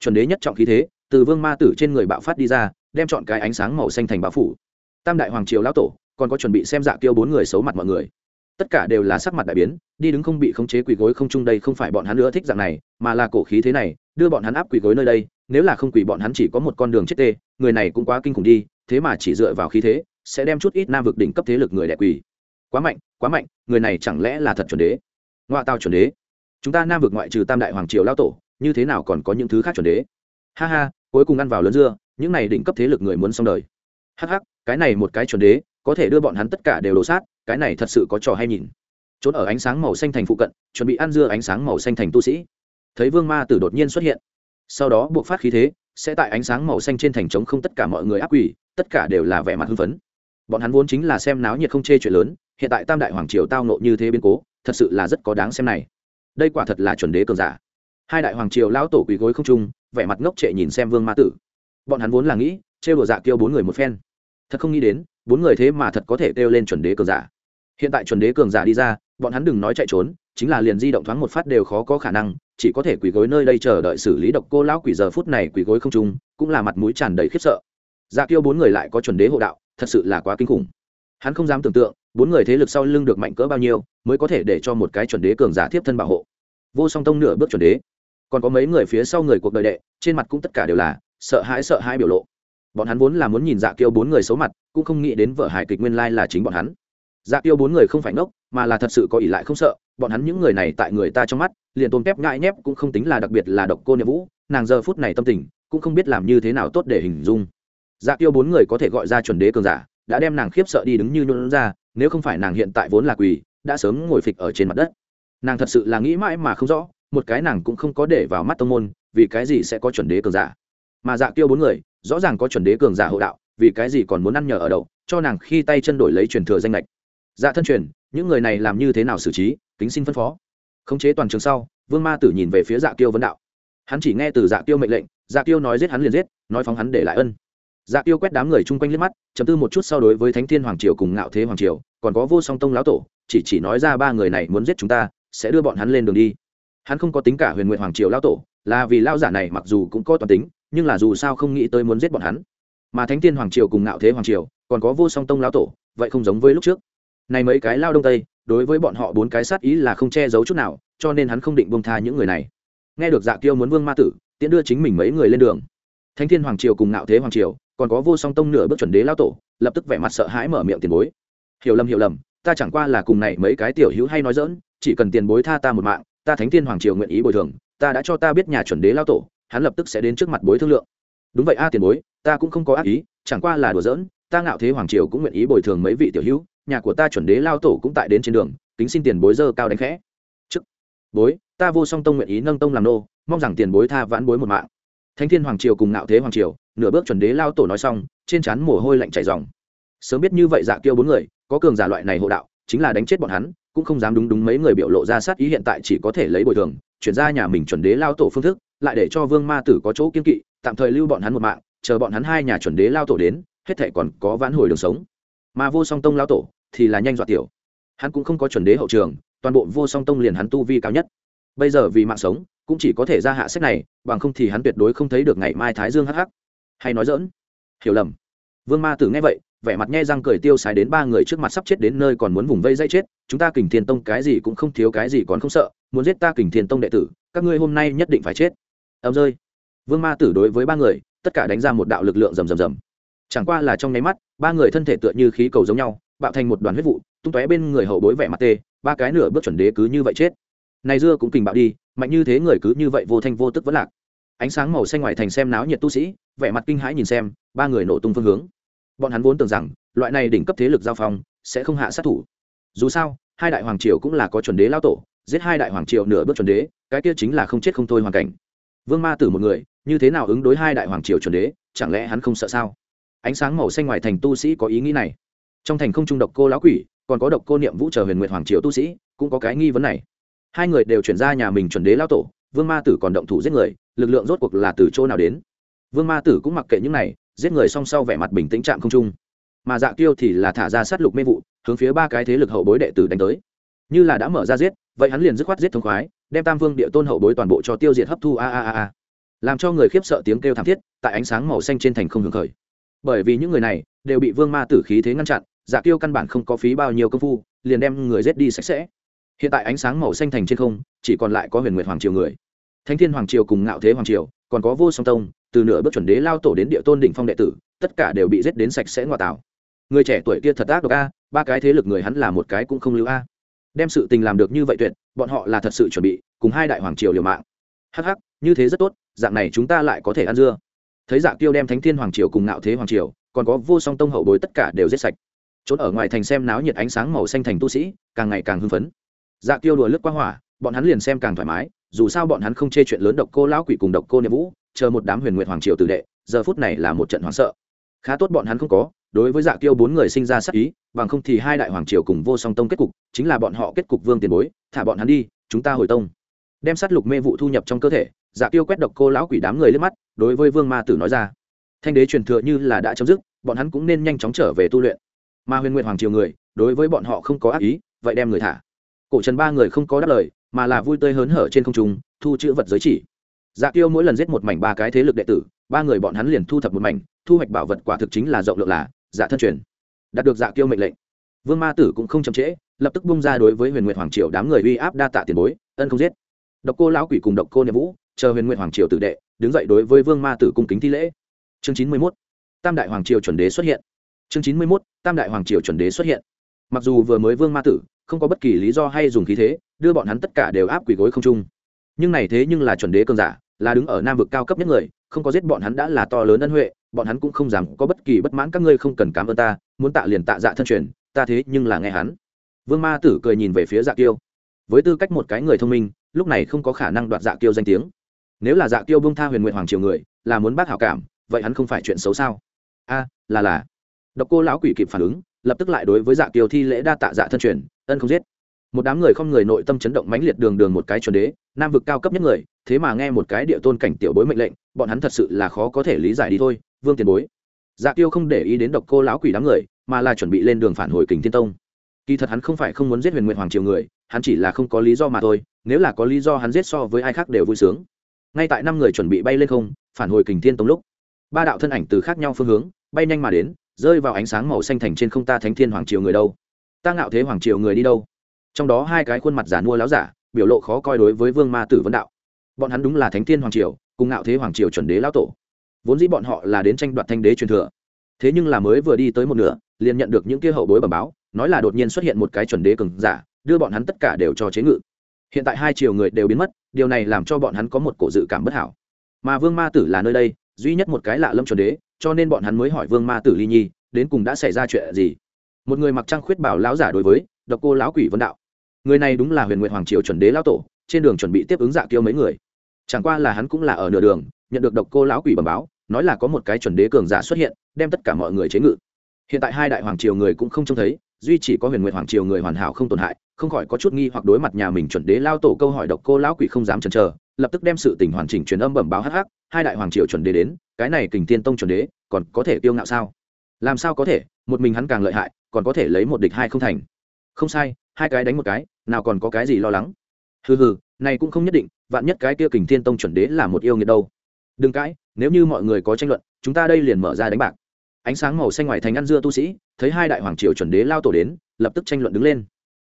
Chuẩn đế nhất trọng khí thế, từ vương ma tử trên người bạo phát đi ra, đem chọn cái ánh sáng màu xanh thành bão phủ. Tam đại hoàng triều lão tổ, còn có chuẩn bị xem dạ kiêu bốn người xấu mặt mọi người. Tất cả đều là sắc mặt đại biến đi đứng không bị khống chế quỳ gối không chung đây không phải bọn hắn nữa thích dạng này, mà là cổ khí thế này, đưa bọn hắn áp quỳ gối nơi đây, nếu là không quỳ bọn hắn chỉ có một con đường chết tê, người này cũng quá kinh khủng đi, thế mà chỉ dựa vào khí thế, sẽ đem chút ít nam vực đỉnh cấp thế lực người đẻ quỳ. Quá mạnh quá mạnh, người này chẳng lẽ là thật chuẩn đế? Ngoa tao chuẩn đế. Chúng ta nam vực ngoại trừ tam đại hoàng triều lao tổ, như thế nào còn có những thứ khác chuẩn đế? Ha ha, cuối cùng ăn vào lớn dưa, những này đỉnh cấp thế lực người muốn xong đời. Hắc hắc, cái này một cái chuẩn đế, có thể đưa bọn hắn tất cả đều đổ sát, cái này thật sự có trò hay nhìn trốn ở ánh sáng màu xanh thành phụ cận, chuẩn bị ăn dưa ánh sáng màu xanh thành tu sĩ. Thấy vương ma tử đột nhiên xuất hiện, sau đó buộc phát khí thế, sẽ tại ánh sáng màu xanh trên thành trống không tất cả mọi người áp quỷ, tất cả đều là vẻ mặt hưng phấn. Bọn hắn vốn chính là xem náo nhiệt không chê chuyện lớn, hiện tại tam đại hoàng triều tao nộ như thế biến cố, thật sự là rất có đáng xem này. Đây quả thật là chuẩn đế cường giả. Hai đại hoàng triều lão tổ quỳ gối không trung, vẻ mặt ngốc trệ nhìn xem vương ma tử. Bọn hắn vốn là nghĩ, trêu đồ dạ kêu bốn người một phen. Thật không nghĩ đến, bốn người thế mà thật có thể kêu lên chuẩn đế cường giả. Hiện tại chuẩn đế cường giả đi ra bọn hắn đừng nói chạy trốn, chính là liền di động thoáng một phát đều khó có khả năng, chỉ có thể quỳ gối nơi đây chờ đợi xử lý độc cô lão quỷ giờ phút này quỳ gối không trung, cũng là mặt mũi tràn đầy khiếp sợ. Dạ kiêu bốn người lại có chuẩn đế hộ đạo, thật sự là quá kinh khủng. Hắn không dám tưởng tượng, bốn người thế lực sau lưng được mạnh cỡ bao nhiêu, mới có thể để cho một cái chuẩn đế cường giả tiếp thân bảo hộ. Vô song tông nửa bước chuẩn đế. Còn có mấy người phía sau người cuộc đời đệ, trên mặt cũng tất cả đều là sợ hãi sợ hãi biểu lộ. Bọn hắn vốn là muốn nhìn dạ kiêu bốn người xấu mặt, cũng không nghĩ đến vợ hài kịch nguyên lai là chính bọn hắn. Dạ kiêu bốn người không phải ngốc mà là thật sự có ỷ lại không sợ, bọn hắn những người này tại người ta trong mắt, liền tôn tép ngại nhép cũng không tính là đặc biệt là độc cô nhiệm vũ, nàng giờ phút này tâm tình, cũng không biết làm như thế nào tốt để hình dung. Dạ tiêu bốn người có thể gọi ra chuẩn đế cường giả, đã đem nàng khiếp sợ đi đứng như nhuận ra, nếu không phải nàng hiện tại vốn là quỳ, đã sớm ngồi phịch ở trên mặt đất. Nàng thật sự là nghĩ mãi mà không rõ, một cái nàng cũng không có để vào mắt tông môn, vì cái gì sẽ có chuẩn đế cường giả. Mà dạ tiêu bốn người, rõ ràng có chuẩn đế cường giả hộ đạo, vì cái gì còn muốn ăn nhờ ở đậu, cho nàng khi tay chân đổi lấy truyền thừa danh lệch. Dạ thân truyền những người này làm như thế nào xử trí, kính xin phân phó. Khống chế toàn trường sau, vương ma tử nhìn về phía dạ kiêu vấn đạo. Hắn chỉ nghe từ dạ kiêu mệnh lệnh dạ kiêu nói giết hắn liền giết, nói phóng hắn để lại ân. Dạ kiêu quét đám người chung quanh liếc mắt, chấm tư một chút so đối với thánh thiên hoàng triều cùng ngạo thế hoàng triều, còn có vô song tông lão tổ, chỉ chỉ nói ra ba người này muốn giết chúng ta, sẽ đưa bọn hắn lên đường đi. Hắn không có tính cả huyền nguyện hoàng triều lão tổ, là vì lao giả này mặc dù cũng có toàn tính, nhưng là dù sao không nghĩ tới muốn giết bọn hắn. Mà thánh thiên hoàng triều cùng ngạo thế hoàng triều, còn có vô song tông lão tổ, vậy không giống với lúc trước này mấy cái lao đông tây, đối với bọn họ bốn cái sát ý là không che giấu chút nào, cho nên hắn không định bông tha những người này. Nghe được dạ kiêu muốn vương ma tử, tiễn đưa chính mình mấy người lên đường. Thánh thiên hoàng triều cùng ngạo thế hoàng triều, còn có vô song tông nửa bước chuẩn đế lao tổ, lập tức vẻ mặt sợ hãi mở miệng tiền bối. Hiểu lầm hiểu lầm, ta chẳng qua là cùng này mấy cái tiểu hữu hay nói dỡn chỉ cần tiền bối tha ta một mạng, ta thánh thiên hoàng triều nguyện ý bồi thường, ta đã cho ta biết nhà chuẩn đế lao tổ, hắn lập tức sẽ đến trước mặt bối thương lượng. Đúng vậy a, tiền bối, ta cũng không có ác ý, chẳng qua là đùa giỡn, ta ngạo thế hoàng triều cũng nguyện ý bồi thường mấy vị tiểu hữu nhà của ta chuẩn đế lao tổ cũng tại đến trên đường, kính xin tiền bối dơ cao đánh khẽ. Chức. Bối, ta vô song tông nguyện ý nâng tông làm nô, mong rằng tiền bối tha vãn bối một mạng. Thánh thiên hoàng triều cùng ngạo thế hoàng triều, nửa bước chuẩn đế lao tổ nói xong, trên trán mồ hôi lạnh chảy dòng sớm biết như vậy dạ kêu bốn người, có cường giả loại này hộ đạo, chính là đánh chết bọn hắn, cũng không dám đúng đúng mấy người biểu lộ ra sát ý hiện tại chỉ có thể lấy bồi thường, chuyển ra nhà mình chuẩn đế lao tổ phương thức, lại để cho vương ma tử có chỗ kiên kỵ, tạm thời lưu bọn hắn một mạng, chờ bọn hắn hai nhà chuẩn đế lao tổ đến, hết thể còn có vãn hồi đường sống mà vô song tông lao tổ thì là nhanh dọa tiểu. Hắn cũng không có chuẩn đế hậu trường, toàn bộ vô song tông liền hắn tu vi cao nhất. Bây giờ vì mạng sống, cũng chỉ có thể ra hạ sách này, bằng không thì hắn tuyệt đối không thấy được ngày mai thái dương hắc hắc. Hay nói dỡn hiểu lầm. Vương ma tử nghe vậy, vẻ mặt nghe răng cười tiêu xài đến ba người trước mặt sắp chết đến nơi còn muốn vùng vây dây chết, chúng ta kình thiên tông cái gì cũng không thiếu cái gì còn không sợ, muốn giết ta kình thiên tông đệ tử, các ngươi hôm nay nhất định phải chết. Ấm rơi. Vương ma tử đối với ba người, tất cả đánh ra một đạo lực lượng rầm rầm rầm chẳng qua là trong nháy mắt, ba người thân thể tựa như khí cầu giống nhau, bạo thành một đoàn huyết vụ, tung tóe bên người hậu bối vẻ mặt tê, ba cái nửa bước chuẩn đế cứ như vậy chết. Này dưa cũng kình bạo đi, mạnh như thế người cứ như vậy vô thanh vô tức vẫn lạc. Ánh sáng màu xanh ngoài thành xem náo nhiệt tu sĩ, vẻ mặt kinh hãi nhìn xem, ba người nổ tung phương hướng. Bọn hắn vốn tưởng rằng, loại này đỉnh cấp thế lực giao phong, sẽ không hạ sát thủ. Dù sao, hai đại hoàng triều cũng là có chuẩn đế lao tổ, giết hai đại hoàng triều nửa bước chuẩn đế, cái kia chính là không chết không thôi hoàn cảnh. Vương ma tử một người, như thế nào ứng đối hai đại hoàng triều chuẩn đế, chẳng lẽ hắn không sợ sao? Ánh sáng màu xanh ngoài thành tu sĩ có ý nghĩ này. Trong thành không trung độc cô lão quỷ, còn có độc cô niệm vũ chờ huyền nguyệt hoàng triều tu sĩ, cũng có cái nghi vấn này. Hai người đều chuyển ra nhà mình chuẩn đế lao tổ, vương ma tử còn động thủ giết người, lực lượng rốt cuộc là từ chỗ nào đến? Vương ma tử cũng mặc kệ những này, giết người song sau vẻ mặt bình tĩnh chạm không trung. Mà dạ kiêu thì là thả ra sát lục mê vụ, hướng phía ba cái thế lực hậu bối đệ tử đánh tới. Như là đã mở ra giết, vậy hắn liền dứt khoát giết thống khoái, đem tam vương địa tôn hậu bối toàn bộ cho tiêu diệt hấp thu a a a a. Làm cho người khiếp sợ tiếng kêu thảm thiết, tại ánh sáng màu xanh trên thành không hưởng khởi bởi vì những người này đều bị vương ma tử khí thế ngăn chặn dạ tiêu căn bản không có phí bao nhiêu công phu, liền đem người giết đi sạch sẽ. Hiện tại ánh sáng màu xanh thành trên không, chỉ còn lại có huyền nguyệt hoàng triều người. Thánh thiên hoàng triều cùng ngạo thế hoàng triều, còn có vô song tông, từ nửa bước chuẩn đế lao tổ đến địa tôn đỉnh phong đệ tử, tất cả đều bị giết đến sạch sẽ ngoại tảo. Người trẻ tuổi kia thật ác độc a, ba cái thế lực người hắn là một cái cũng không lưu a. Đem sự tình làm được như vậy tuyệt, bọn họ là thật sự chuẩn bị cùng hai đại hoàng triều liều mạng. Hắc hắc, như thế rất tốt, dạng này chúng ta lại có thể ăn dưa thấy dạ tiêu đem thánh thiên hoàng triều cùng ngạo thế hoàng triều, còn có vô song tông hậu bối tất cả đều giết sạch. Trốn ở ngoài thành xem náo nhiệt ánh sáng màu xanh thành tu sĩ, càng ngày càng hưng phấn. Dạ tiêu đùa lướt qua hỏa, bọn hắn liền xem càng thoải mái, dù sao bọn hắn không chê chuyện lớn độc cô lão quỷ cùng độc cô niệm vũ, chờ một đám huyền nguyệt hoàng triều tử đệ, giờ phút này là một trận hoảng sợ. Khá tốt bọn hắn không có, đối với dạ tiêu bốn người sinh ra sắc ý, bằng không thì hai đại hoàng triều cùng vô song tông kết cục, chính là bọn họ kết cục vương tiền bối, thả bọn hắn đi, chúng ta hồi tông. Đem sát lục mê vụ thu nhập trong cơ thể dạ tiêu quét độc cô lão quỷ đám người lên mắt đối với vương ma tử nói ra. Thanh đế truyền thừa như là đã chấm dứt, bọn hắn cũng nên nhanh chóng trở về tu luyện. Mà huyền nguyện hoàng triều người, đối với bọn họ không có ác ý, vậy đem người thả. Cổ trần ba người không có đáp lời, mà là vui tươi hớn hở trên không trung, thu chữ vật giới chỉ. Dạ tiêu mỗi lần giết một mảnh ba cái thế lực đệ tử, ba người bọn hắn liền thu thập một mảnh, thu hoạch bảo vật quả thực chính là rộng lượng là dạ thân truyền. Đạt được dạ tiêu mệnh lệnh, vương ma tử cũng không chậm trễ, lập tức bung ra đối với huyền nguyện hoàng triều đám người uy áp đa tạ tiền bối, ân không giết. Độc cô lão quỷ cùng độc cô niệm vũ, chờ huyền nguyện hoàng triều tử đệ đứng dậy đối với vương ma tử cung kính thi lễ. Chương chín mươi mốt, tam đại hoàng triều chuẩn đế xuất hiện. Chương chín mươi mốt, tam đại hoàng triều chuẩn đế xuất hiện. Mặc dù vừa mới vương ma tử không có bất kỳ lý do hay dùng khí thế, đưa bọn hắn tất cả đều áp quỷ gối không trung. Nhưng này thế nhưng là chuẩn đế cường giả, là đứng ở nam vực cao cấp nhất người, không có giết bọn hắn đã là to lớn ân huệ, bọn hắn cũng không dám có bất kỳ bất mãn, các ngươi không cần cảm ơn ta, muốn tạ liền tạ dạ thân truyền, ta thế nhưng là nghe hắn. Vương ma tử cười nhìn về phía dạ kiêu. Với tư cách một cái người thông minh, lúc này không có khả năng đoạt dạ kiêu danh tiếng nếu là dạ kiêu bông tha huyền nguyện hoàng triều người, là muốn bác hảo cảm, vậy hắn không phải chuyện xấu sao? A, là là. Độc cô lão quỷ kịp phản ứng, lập tức lại đối với dạ kiêu thi lễ đa tạ dạ thân truyền, ân không giết. Một đám người không người nội tâm chấn động mãnh liệt đường đường một cái chuẩn đế, nam vực cao cấp nhất người, thế mà nghe một cái địa tôn cảnh tiểu bối mệnh lệnh, bọn hắn thật sự là khó có thể lý giải đi thôi, vương tiền bối. Dạ tiêu không để ý đến độc cô lão quỷ đám người, mà là chuẩn bị lên đường phản hồi kình thiên tông. Kỳ thật hắn không phải không muốn giết huyền nguyện hoàng triều người, hắn chỉ là không có lý do mà thôi, nếu là có lý do hắn giết so với ai khác đều vui sướng ngay tại năm người chuẩn bị bay lên không, phản hồi kình thiên tông lúc, ba đạo thân ảnh từ khác nhau phương hướng, bay nhanh mà đến, rơi vào ánh sáng màu xanh thành trên không ta thánh thiên hoàng triều người đâu? Ta ngạo thế hoàng triều người đi đâu? Trong đó hai cái khuôn mặt giả mua láo giả, biểu lộ khó coi đối với vương ma tử vấn đạo. Bọn hắn đúng là thánh thiên hoàng triều, cùng ngạo thế hoàng triều chuẩn đế lão tổ. Vốn dĩ bọn họ là đến tranh đoạt thanh đế truyền thừa. Thế nhưng là mới vừa đi tới một nửa, liền nhận được những kia hậu bối bẩm báo, nói là đột nhiên xuất hiện một cái chuẩn đế cường giả, đưa bọn hắn tất cả đều cho chế ngự hiện tại hai triều người đều biến mất, điều này làm cho bọn hắn có một cổ dự cảm bất hảo. Mà vương ma tử là nơi đây, duy nhất một cái lạ lâm chuẩn đế, cho nên bọn hắn mới hỏi vương ma tử ly nhi, đến cùng đã xảy ra chuyện gì? Một người mặc trang khuyết bảo lão giả đối với, độc cô lão quỷ vấn đạo. Người này đúng là huyền nguyện hoàng triều chuẩn đế lão tổ, trên đường chuẩn bị tiếp ứng dạ kiêu mấy người. Chẳng qua là hắn cũng là ở nửa đường, nhận được độc cô lão quỷ bẩm báo, nói là có một cái chuẩn đế cường giả xuất hiện, đem tất cả mọi người chế ngự. Hiện tại hai đại hoàng triều người cũng không trông thấy duy chỉ có huyền nguyện hoàng triều người hoàn hảo không tổn hại, không khỏi có chút nghi hoặc đối mặt nhà mình chuẩn đế lao tổ câu hỏi độc cô lão quỷ không dám chần chờ, lập tức đem sự tình hoàn chỉnh truyền âm bẩm báo hh hai đại hoàng triều chuẩn đế đến, cái này kình tiên tông chuẩn đế, còn có thể tiêu ngạo sao? Làm sao có thể, một mình hắn càng lợi hại, còn có thể lấy một địch hai không thành. Không sai, hai cái đánh một cái, nào còn có cái gì lo lắng? Hừ hừ, này cũng không nhất định, vạn nhất cái kia kình thiên tông chuẩn đế là một yêu nghiệt đâu. Đừng cãi, nếu như mọi người có tranh luận, chúng ta đây liền mở ra đánh bạc ánh sáng màu xanh ngoài thành ăn dưa tu sĩ, thấy hai đại hoàng triều chuẩn đế lao tổ đến, lập tức tranh luận đứng lên.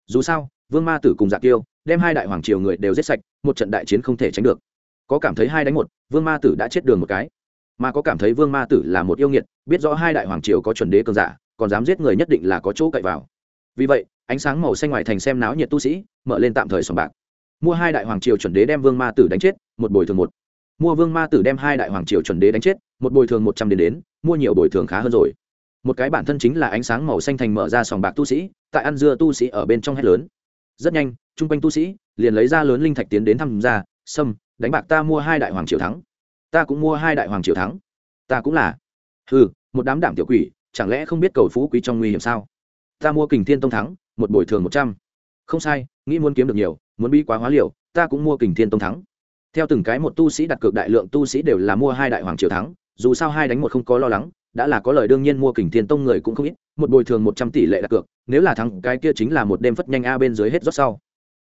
Dù sao, vương ma tử cùng dạ tiêu đem hai đại hoàng triều người đều giết sạch, một trận đại chiến không thể tránh được. Có cảm thấy hai đánh một, vương ma tử đã chết đường một cái. Mà có cảm thấy vương ma tử là một yêu nghiệt, biết rõ hai đại hoàng triều có chuẩn đế cường giả, còn dám giết người nhất định là có chỗ cậy vào. Vì vậy, ánh sáng màu xanh ngoài thành xem náo nhiệt tu sĩ, mở lên tạm thời sòng bạc. Mua hai đại hoàng triều chuẩn đế đem vương ma tử đánh chết, một bồi thường một. Mua vương ma tử đem hai đại hoàng triều chuẩn đế đánh chết, một bồi thường một trăm đến đến mua nhiều bồi thường khá hơn rồi. Một cái bản thân chính là ánh sáng màu xanh thành mở ra sòng bạc tu sĩ, tại ăn dưa tu sĩ ở bên trong hét lớn. Rất nhanh, chung quanh tu sĩ liền lấy ra lớn linh thạch tiến đến thăm gia, sâm, đánh bạc ta mua hai đại hoàng triều thắng. Ta cũng mua hai đại hoàng triều thắng. Ta cũng là. Ừ một đám đảm tiểu quỷ, chẳng lẽ không biết cầu phú quý trong nguy hiểm sao? Ta mua kình thiên tông thắng, một bồi thường một trăm. Không sai, nghĩ muốn kiếm được nhiều, muốn bi quá hóa liều, ta cũng mua kình thiên tông thắng. Theo từng cái một tu sĩ đặt cược đại lượng tu sĩ đều là mua hai đại hoàng triều thắng dù sao hai đánh một không có lo lắng, đã là có lời đương nhiên mua kình thiên tông người cũng không ít, một bồi thường một trăm tỷ lệ đặt cược, nếu là thắng, cái kia chính là một đêm phất nhanh a bên dưới hết rót sau.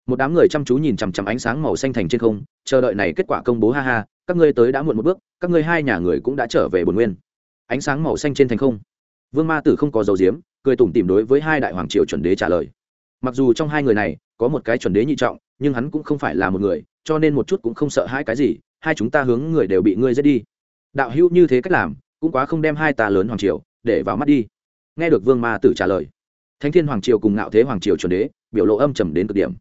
Một đám người chăm chú nhìn chằm chằm ánh sáng màu xanh thành trên không, chờ đợi này kết quả công bố ha ha, các ngươi tới đã muộn một bước, các ngươi hai nhà người cũng đã trở về bồn nguyên. Ánh sáng màu xanh trên thành không. Vương ma tử không có dầu diếm cười tủm tìm đối với hai đại hoàng triều chuẩn đế trả lời. Mặc dù trong hai người này, có một cái chuẩn đế nhị trọng, nhưng hắn cũng không phải là một người, cho nên một chút cũng không sợ hai cái gì, hai chúng ta hướng người đều bị ngươi giết đi đạo hữu như thế cách làm, cũng quá không đem hai ta lớn hoàng triều để vào mắt đi. Nghe được vương ma tử trả lời, thánh thiên hoàng triều cùng ngạo thế hoàng triều chuẩn đế, biểu lộ âm trầm đến cực điểm.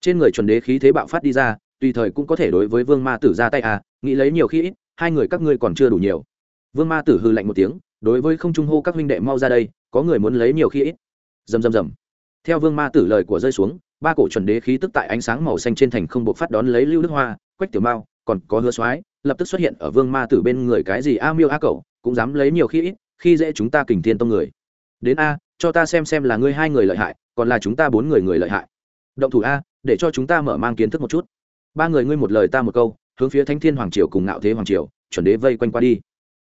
Trên người chuẩn đế khí thế bạo phát đi ra, tùy thời cũng có thể đối với vương ma tử ra tay à nghĩ lấy nhiều khi ít, hai người các ngươi còn chưa đủ nhiều. Vương ma tử hư lạnh một tiếng, đối với không trung hô các huynh đệ mau ra đây, có người muốn lấy nhiều khi ít. Rầm rầm rầm. Theo vương ma tử lời của rơi xuống, ba cổ chuẩn đế khí tức tại ánh sáng màu xanh trên thành không buộc phát đón lấy lưu đức hoa, quách tiểu mao còn có hứa soái, lập tức xuất hiện ở vương ma tử bên người cái gì a miêu a cậu cũng dám lấy nhiều khi ít, khi dễ chúng ta kình thiên tông người. Đến a, cho ta xem xem là ngươi hai người lợi hại, còn là chúng ta bốn người người lợi hại. Động thủ a, để cho chúng ta mở mang kiến thức một chút. Ba người ngươi một lời ta một câu, hướng phía thanh thiên hoàng triều cùng ngạo thế hoàng triều, chuẩn đế vây quanh qua đi.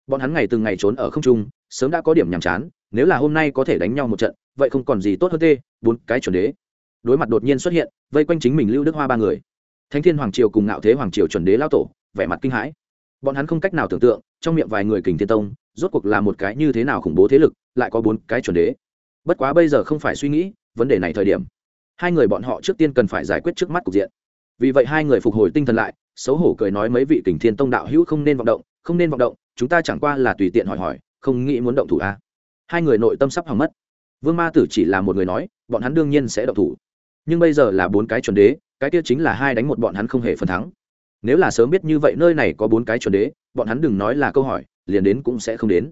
Bọn hắn ngày từng ngày trốn ở không trung, sớm đã có điểm nhàm chán, nếu là hôm nay có thể đánh nhau một trận, vậy không còn gì tốt hơn tê bốn cái chuẩn đế. Đối mặt đột nhiên xuất hiện, vây quanh chính mình lưu đức hoa ba người thánh thiên hoàng triều cùng ngạo thế hoàng triều chuẩn đế lao tổ, vẻ mặt kinh hãi. Bọn hắn không cách nào tưởng tượng, trong miệng vài người kình thiên tông, rốt cuộc là một cái như thế nào khủng bố thế lực, lại có bốn cái chuẩn đế. Bất quá bây giờ không phải suy nghĩ vấn đề này thời điểm. Hai người bọn họ trước tiên cần phải giải quyết trước mắt cục diện. Vì vậy hai người phục hồi tinh thần lại, xấu hổ cười nói mấy vị kình thiên tông đạo hữu không nên vọng động, không nên vọng động, chúng ta chẳng qua là tùy tiện hỏi hỏi, không nghĩ muốn động thủ a à. hai người nội tâm sắp hỏng mất. Vương ma tử chỉ là một người nói, bọn hắn đương nhiên sẽ động thủ. Nhưng bây giờ là bốn cái chuẩn đế cái kia chính là hai đánh một bọn hắn không hề phần thắng. Nếu là sớm biết như vậy nơi này có bốn cái chuẩn đế, bọn hắn đừng nói là câu hỏi, liền đến cũng sẽ không đến.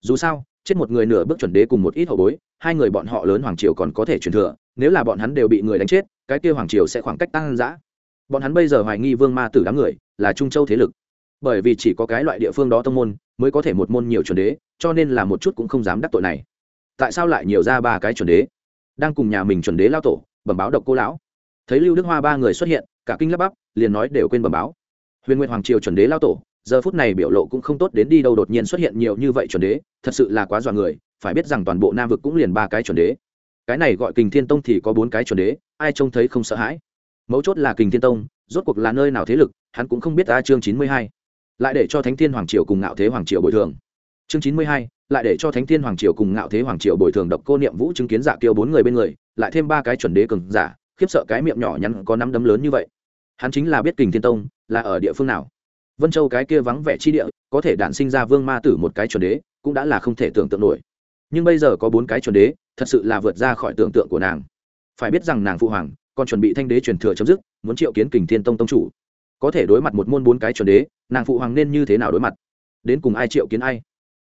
Dù sao, chết một người nửa bước chuẩn đế cùng một ít hậu bối, hai người bọn họ lớn hoàng triều còn có thể truyền thừa, nếu là bọn hắn đều bị người đánh chết, cái kia hoàng triều sẽ khoảng cách tăng giã bọn hắn bây giờ hoài nghi vương ma tử đám người, là trung châu thế lực. Bởi vì chỉ có cái loại địa phương đó tông môn, mới có thể một môn nhiều chuẩn đế, cho nên là một chút cũng không dám đắc tội này. Tại sao lại nhiều ra ba cái chuẩn đế? Đang cùng nhà mình chuẩn đế lao tổ, bẩm báo độc cô lão thấy lưu đức hoa ba người xuất hiện, cả kinh lắp bắp, liền nói đều quên bẩm báo. Huyền nguyện hoàng triều chuẩn đế lao tổ, giờ phút này biểu lộ cũng không tốt đến đi đâu đột nhiên xuất hiện nhiều như vậy chuẩn đế, thật sự là quá dọa người, phải biết rằng toàn bộ nam vực cũng liền ba cái chuẩn đế. Cái này gọi kình thiên tông thì có bốn cái chuẩn đế, ai trông thấy không sợ hãi. Mấu chốt là kình thiên tông, rốt cuộc là nơi nào thế lực, hắn cũng không biết ta chương chín mươi hai. Lại để cho thánh thiên hoàng triều cùng ngạo thế hoàng triều bồi thường. Chương chín mươi hai, lại để cho thánh thiên hoàng triều cùng ngạo thế hoàng triều bồi thường độc cô niệm vũ chứng kiến giả kiêu bốn người bên người, lại thêm ba cái chuẩn đế cường giả khiếp sợ cái miệng nhỏ nhắn có năm đấm lớn như vậy. Hắn chính là biết kình thiên tông là ở địa phương nào. Vân châu cái kia vắng vẻ chi địa, có thể đản sinh ra vương ma tử một cái chuẩn đế, cũng đã là không thể tưởng tượng nổi. Nhưng bây giờ có bốn cái chuẩn đế, thật sự là vượt ra khỏi tưởng tượng của nàng. Phải biết rằng nàng phụ hoàng, còn chuẩn bị thanh đế truyền thừa chấm dứt, muốn triệu kiến kình thiên tông tông chủ. Có thể đối mặt một môn bốn cái chuẩn đế, nàng phụ hoàng nên như thế nào đối mặt? Đến cùng ai triệu kiến ai?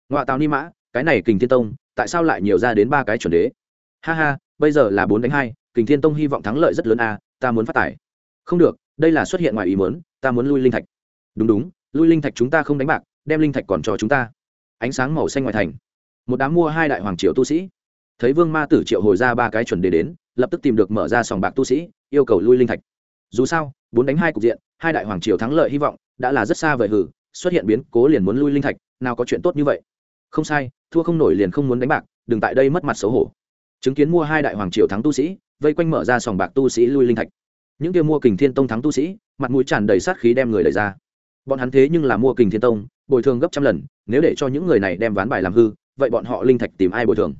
Ngoại tào ni mã, cái này kình thiên tông, tại sao lại nhiều ra đến ba cái chuẩn đế? Ha ha, bây giờ là bốn đánh hai kình thiên tông hy vọng thắng lợi rất lớn a à, ta muốn phát tải không được đây là xuất hiện ngoài ý muốn ta muốn lui linh thạch. Đúng đúng lui linh thạch chúng ta không đánh bạc đem linh thạch còn cho chúng ta. Ánh sáng màu xanh ngoài thành. Một đám mua hai đại hoàng triều tu sĩ. Thấy vương ma tử triệu hồi ra ba cái chuẩn đề đến lập tức tìm được mở ra sòng bạc tu sĩ yêu cầu lui linh thạch. Dù sao bốn đánh hai cục diện hai đại hoàng triều thắng lợi hy vọng đã là rất xa vời hử xuất hiện biến cố liền muốn lui linh thạch nào có chuyện tốt như vậy. Không sai thua không nổi liền không muốn đánh bạc đừng tại đây mất mặt xấu hổ chứng kiến mua hai đại hoàng triều thắng tu sĩ, vây quanh mở ra sòng bạc tu sĩ lui linh thạch. Những kia mua kình thiên tông thắng tu sĩ, mặt mũi tràn đầy sát khí đem người đẩy ra. Bọn hắn thế nhưng là mua kình thiên tông, bồi thường gấp trăm lần, nếu để cho những người này đem ván bài làm hư, vậy bọn họ linh thạch tìm ai bồi thường?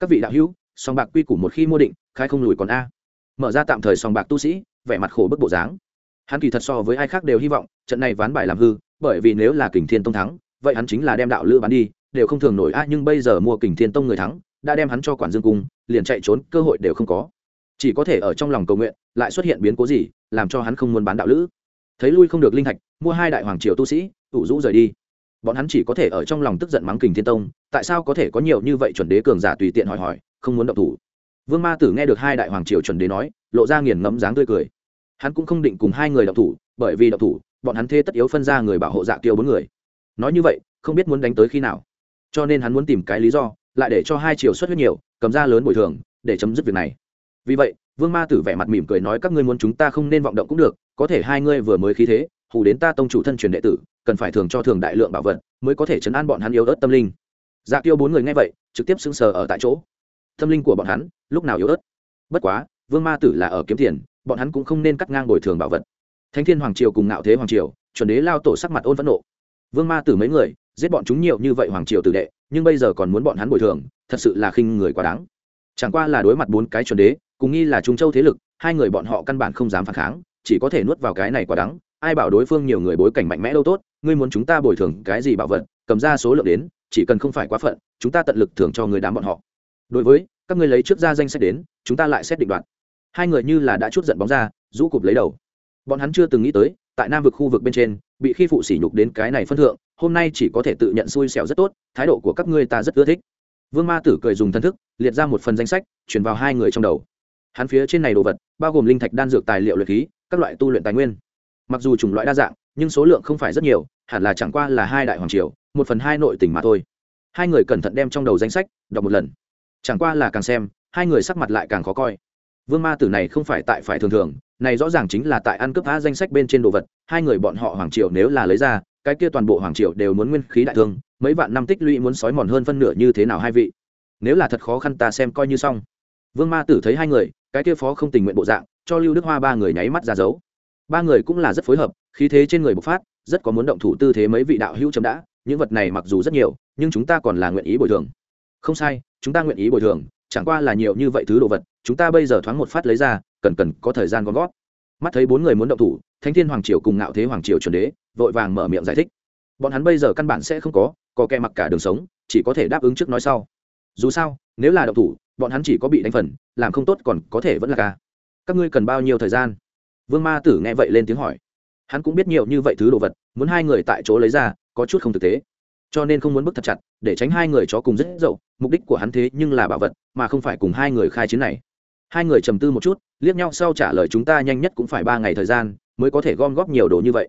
Các vị đạo hữu song bạc quy củ một khi mua định, khai không lùi còn a. Mở ra tạm thời song bạc tu sĩ, vẻ mặt khổ bức bộ dáng. Hắn kỳ thật so với ai khác đều hy vọng, trận này ván bài làm hư, bởi vì nếu là kình thiên tông thắng, vậy hắn chính là đem đạo lữ bán đi, đều không thường nổi a, nhưng bây giờ mua kình thiên tông người thắng đã đem hắn cho quản dương cung, liền chạy trốn, cơ hội đều không có. Chỉ có thể ở trong lòng cầu nguyện, lại xuất hiện biến cố gì, làm cho hắn không muốn bán đạo lữ. Thấy lui không được linh thạch, mua hai đại hoàng triều tu sĩ, ủ rũ rời đi. Bọn hắn chỉ có thể ở trong lòng tức giận mắng kình thiên tông, tại sao có thể có nhiều như vậy chuẩn đế cường giả tùy tiện hỏi hỏi, không muốn động thủ. Vương ma tử nghe được hai đại hoàng triều chuẩn đế nói, lộ ra nghiền ngẫm dáng tươi cười. Hắn cũng không định cùng hai người động thủ, bởi vì động thủ, bọn hắn thê tất yếu phân ra người bảo hộ dạ kiêu bốn người. Nói như vậy, không biết muốn đánh tới khi nào. Cho nên hắn muốn tìm cái lý do lại để cho hai triều xuất huyết nhiều, cầm ra lớn bồi thường, để chấm dứt việc này. Vì vậy, vương ma tử vẻ mặt mỉm cười nói, các ngươi muốn chúng ta không nên vọng động cũng được, có thể hai ngươi vừa mới khí thế, hù đến ta tông chủ thân truyền đệ tử, cần phải thường cho thường đại lượng bảo vật, mới có thể chấn an bọn hắn yếu ớt tâm linh. Dạ tiêu bốn người nghe vậy, trực tiếp sững sờ ở tại chỗ. Tâm linh của bọn hắn, lúc nào yếu ớt? Bất quá, vương ma tử là ở kiếm tiền, bọn hắn cũng không nên cắt ngang bồi thường bảo vật. Thánh thiên hoàng triều cùng ngạo thế hoàng triều, chuẩn đế lao tổ sắc mặt ôn phẫn nộ. Vương ma tử mấy người giết bọn chúng nhiều như vậy hoàng triều tử đệ, nhưng bây giờ còn muốn bọn hắn bồi thường, thật sự là khinh người quá đáng. Chẳng qua là đối mặt bốn cái chuẩn đế, cùng nghi là trung châu thế lực, hai người bọn họ căn bản không dám phản kháng, chỉ có thể nuốt vào cái này quá đắng ai bảo đối phương nhiều người bối cảnh mạnh mẽ đâu tốt, ngươi muốn chúng ta bồi thường cái gì bảo vật, cầm ra số lượng đến, chỉ cần không phải quá phận, chúng ta tận lực thưởng cho người đám bọn họ. Đối với, các ngươi lấy trước ra danh sách đến, chúng ta lại xét định đoạn hai người như là đã chút giận bóng ra, rũ cụp lấy đầu. Bọn hắn chưa từng nghĩ tới tại nam vực khu vực bên trên, bị khi phụ sỉ nhục đến cái này phân thượng, hôm nay chỉ có thể tự nhận xui xẻo rất tốt, thái độ của các ngươi ta rất ưa thích. Vương ma tử cười dùng thân thức, liệt ra một phần danh sách, chuyển vào hai người trong đầu. Hắn phía trên này đồ vật, bao gồm linh thạch đan dược tài liệu luyện khí, các loại tu luyện tài nguyên. Mặc dù chủng loại đa dạng, nhưng số lượng không phải rất nhiều, hẳn là chẳng qua là hai đại hoàng triều, một phần hai nội tỉnh mà thôi. Hai người cẩn thận đem trong đầu danh sách, đọc một lần. Chẳng qua là càng xem, hai người sắc mặt lại càng khó coi vương ma tử này không phải tại phải thường thường, này rõ ràng chính là tại ăn cướp phá danh sách bên trên đồ vật, hai người bọn họ hoàng triều nếu là lấy ra, cái kia toàn bộ hoàng triều đều muốn nguyên khí đại thương, mấy vạn năm tích lũy muốn sói mòn hơn phân nửa như thế nào hai vị? Nếu là thật khó khăn ta xem coi như xong. Vương ma tử thấy hai người, cái kia phó không tình nguyện bộ dạng, cho lưu đức hoa ba người nháy mắt ra dấu. Ba người cũng là rất phối hợp, khí thế trên người bộc phát, rất có muốn động thủ tư thế mấy vị đạo hữu chấm đã, những vật này mặc dù rất nhiều, nhưng chúng ta còn là nguyện ý bồi thường. Không sai, chúng ta nguyện ý bồi thường, chẳng qua là nhiều như vậy thứ đồ vật chúng ta bây giờ thoáng một phát lấy ra, cần cần có thời gian gom gót. Mắt thấy bốn người muốn động thủ, thánh thiên hoàng triều cùng ngạo thế hoàng triều chuẩn đế, vội vàng mở miệng giải thích. Bọn hắn bây giờ căn bản sẽ không có có kẻ mặc cả đường sống, chỉ có thể đáp ứng trước nói sau. Dù sao, nếu là động thủ, bọn hắn chỉ có bị đánh phần, làm không tốt còn có thể vẫn là ca các ngươi cần bao nhiêu thời gian? Vương ma tử nghe vậy lên tiếng hỏi. Hắn cũng biết nhiều như vậy thứ đồ vật, muốn hai người tại chỗ lấy ra, có chút không thực tế. Cho nên không muốn bước thật chặt, để tránh hai người chó cùng rất dậu, mục đích của hắn thế nhưng là bảo vật, mà không phải cùng hai người khai chiến này hai người trầm tư một chút, liếc nhau sau trả lời chúng ta nhanh nhất cũng phải ba ngày thời gian mới có thể gom góp nhiều đồ như vậy.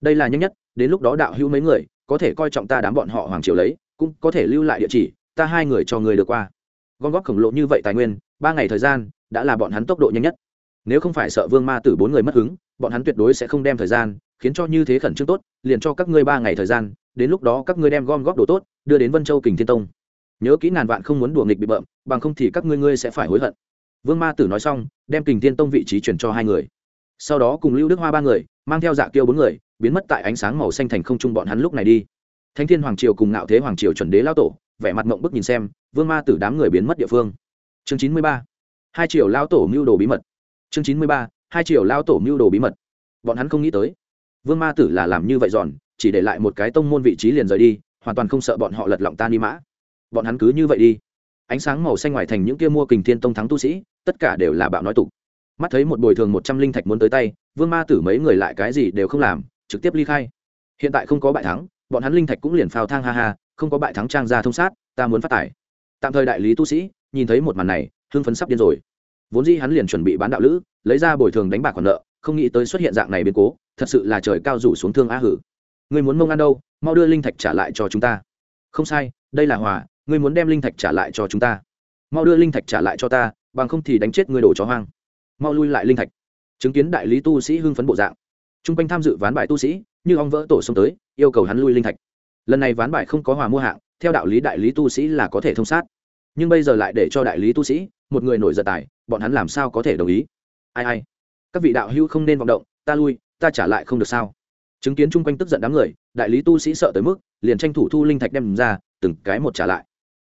Đây là nhanh nhất, đến lúc đó đạo hữu mấy người có thể coi trọng ta đám bọn họ hoàng triều lấy, cũng có thể lưu lại địa chỉ, ta hai người cho người được qua. Gom góp khổng lồ như vậy tài nguyên, ba ngày thời gian đã là bọn hắn tốc độ nhanh nhất. Nếu không phải sợ vương ma tử bốn người mất hứng, bọn hắn tuyệt đối sẽ không đem thời gian khiến cho như thế khẩn trương tốt, liền cho các ngươi ba ngày thời gian, đến lúc đó các ngươi đem gom góp đồ tốt đưa đến vân châu kình thiên tông. Nhớ kỹ ngàn vạn không muốn đùa nghịch bị bợm, bằng không thì các ngươi ngươi sẽ phải hối hận vương ma tử nói xong, đem kình thiên tông vị trí chuyển cho hai người. Sau đó cùng lưu đức hoa ba người, mang theo dạ kiêu bốn người, biến mất tại ánh sáng màu xanh thành không trung bọn hắn lúc này đi. Thánh thiên hoàng triều cùng ngạo thế hoàng triều chuẩn đế lao tổ, vẻ mặt mộng bức nhìn xem, vương ma tử đám người biến mất địa phương. Chương chín mươi ba, hai triều lao tổ mưu đồ bí mật. Chương chín mươi ba, hai triều lao tổ mưu đồ bí mật. Bọn hắn không nghĩ tới, vương ma tử là làm như vậy giòn, chỉ để lại một cái tông môn vị trí liền rời đi, hoàn toàn không sợ bọn họ lật lọng ta ni mã. Bọn hắn cứ như vậy đi. Ánh sáng màu xanh ngoài thành những kia mua kình thiên tông thắng tu sĩ tất cả đều là bạo nói tục. Mắt thấy một bồi thường một trăm linh thạch muốn tới tay, vương ma tử mấy người lại cái gì đều không làm, trực tiếp ly khai. Hiện tại không có bại thắng, bọn hắn linh thạch cũng liền phao thang ha ha, không có bại thắng trang ra thông sát, ta muốn phát tải. tạm thời đại lý tu sĩ, nhìn thấy một màn này, hưng phấn sắp điên rồi. Vốn dĩ hắn liền chuẩn bị bán đạo lữ, lấy ra bồi thường đánh bạc khoản nợ, không nghĩ tới xuất hiện dạng này biến cố, thật sự là trời cao rủ xuống thương á hử. Ngươi muốn mông ăn đâu, mau đưa linh thạch trả lại cho chúng ta. Không sai, đây là hòa, ngươi muốn đem linh thạch trả lại cho chúng ta mau đưa linh thạch trả lại cho ta, bằng không thì đánh chết ngươi đổ chó hoang. Mau lui lại linh thạch. Chứng kiến đại lý tu sĩ hưng phấn bộ dạng. T r u n g quanh tham dự ván bài tu sĩ, như ong vỡ tổ xông tới, yêu cầu hắn lui linh thạch. Lần này ván bài không có hòa mua hạng, theo đạo lý đại lý tu sĩ là có thể thông sát. Nhưng bây giờ lại để cho đại lý tu sĩ, một người nổi giật tài, bọn hắn làm sao có thể đồng ý? Ai ai. Các vị đạo hữu không nên vọng động, ta lui, ta trả lại không được sao? Chứng kiến chung quanh tức giận đám người, đại lý tu sĩ sợ tới mức, liền tranh thủ thu linh thạch đem ra, từng cái một trả lại.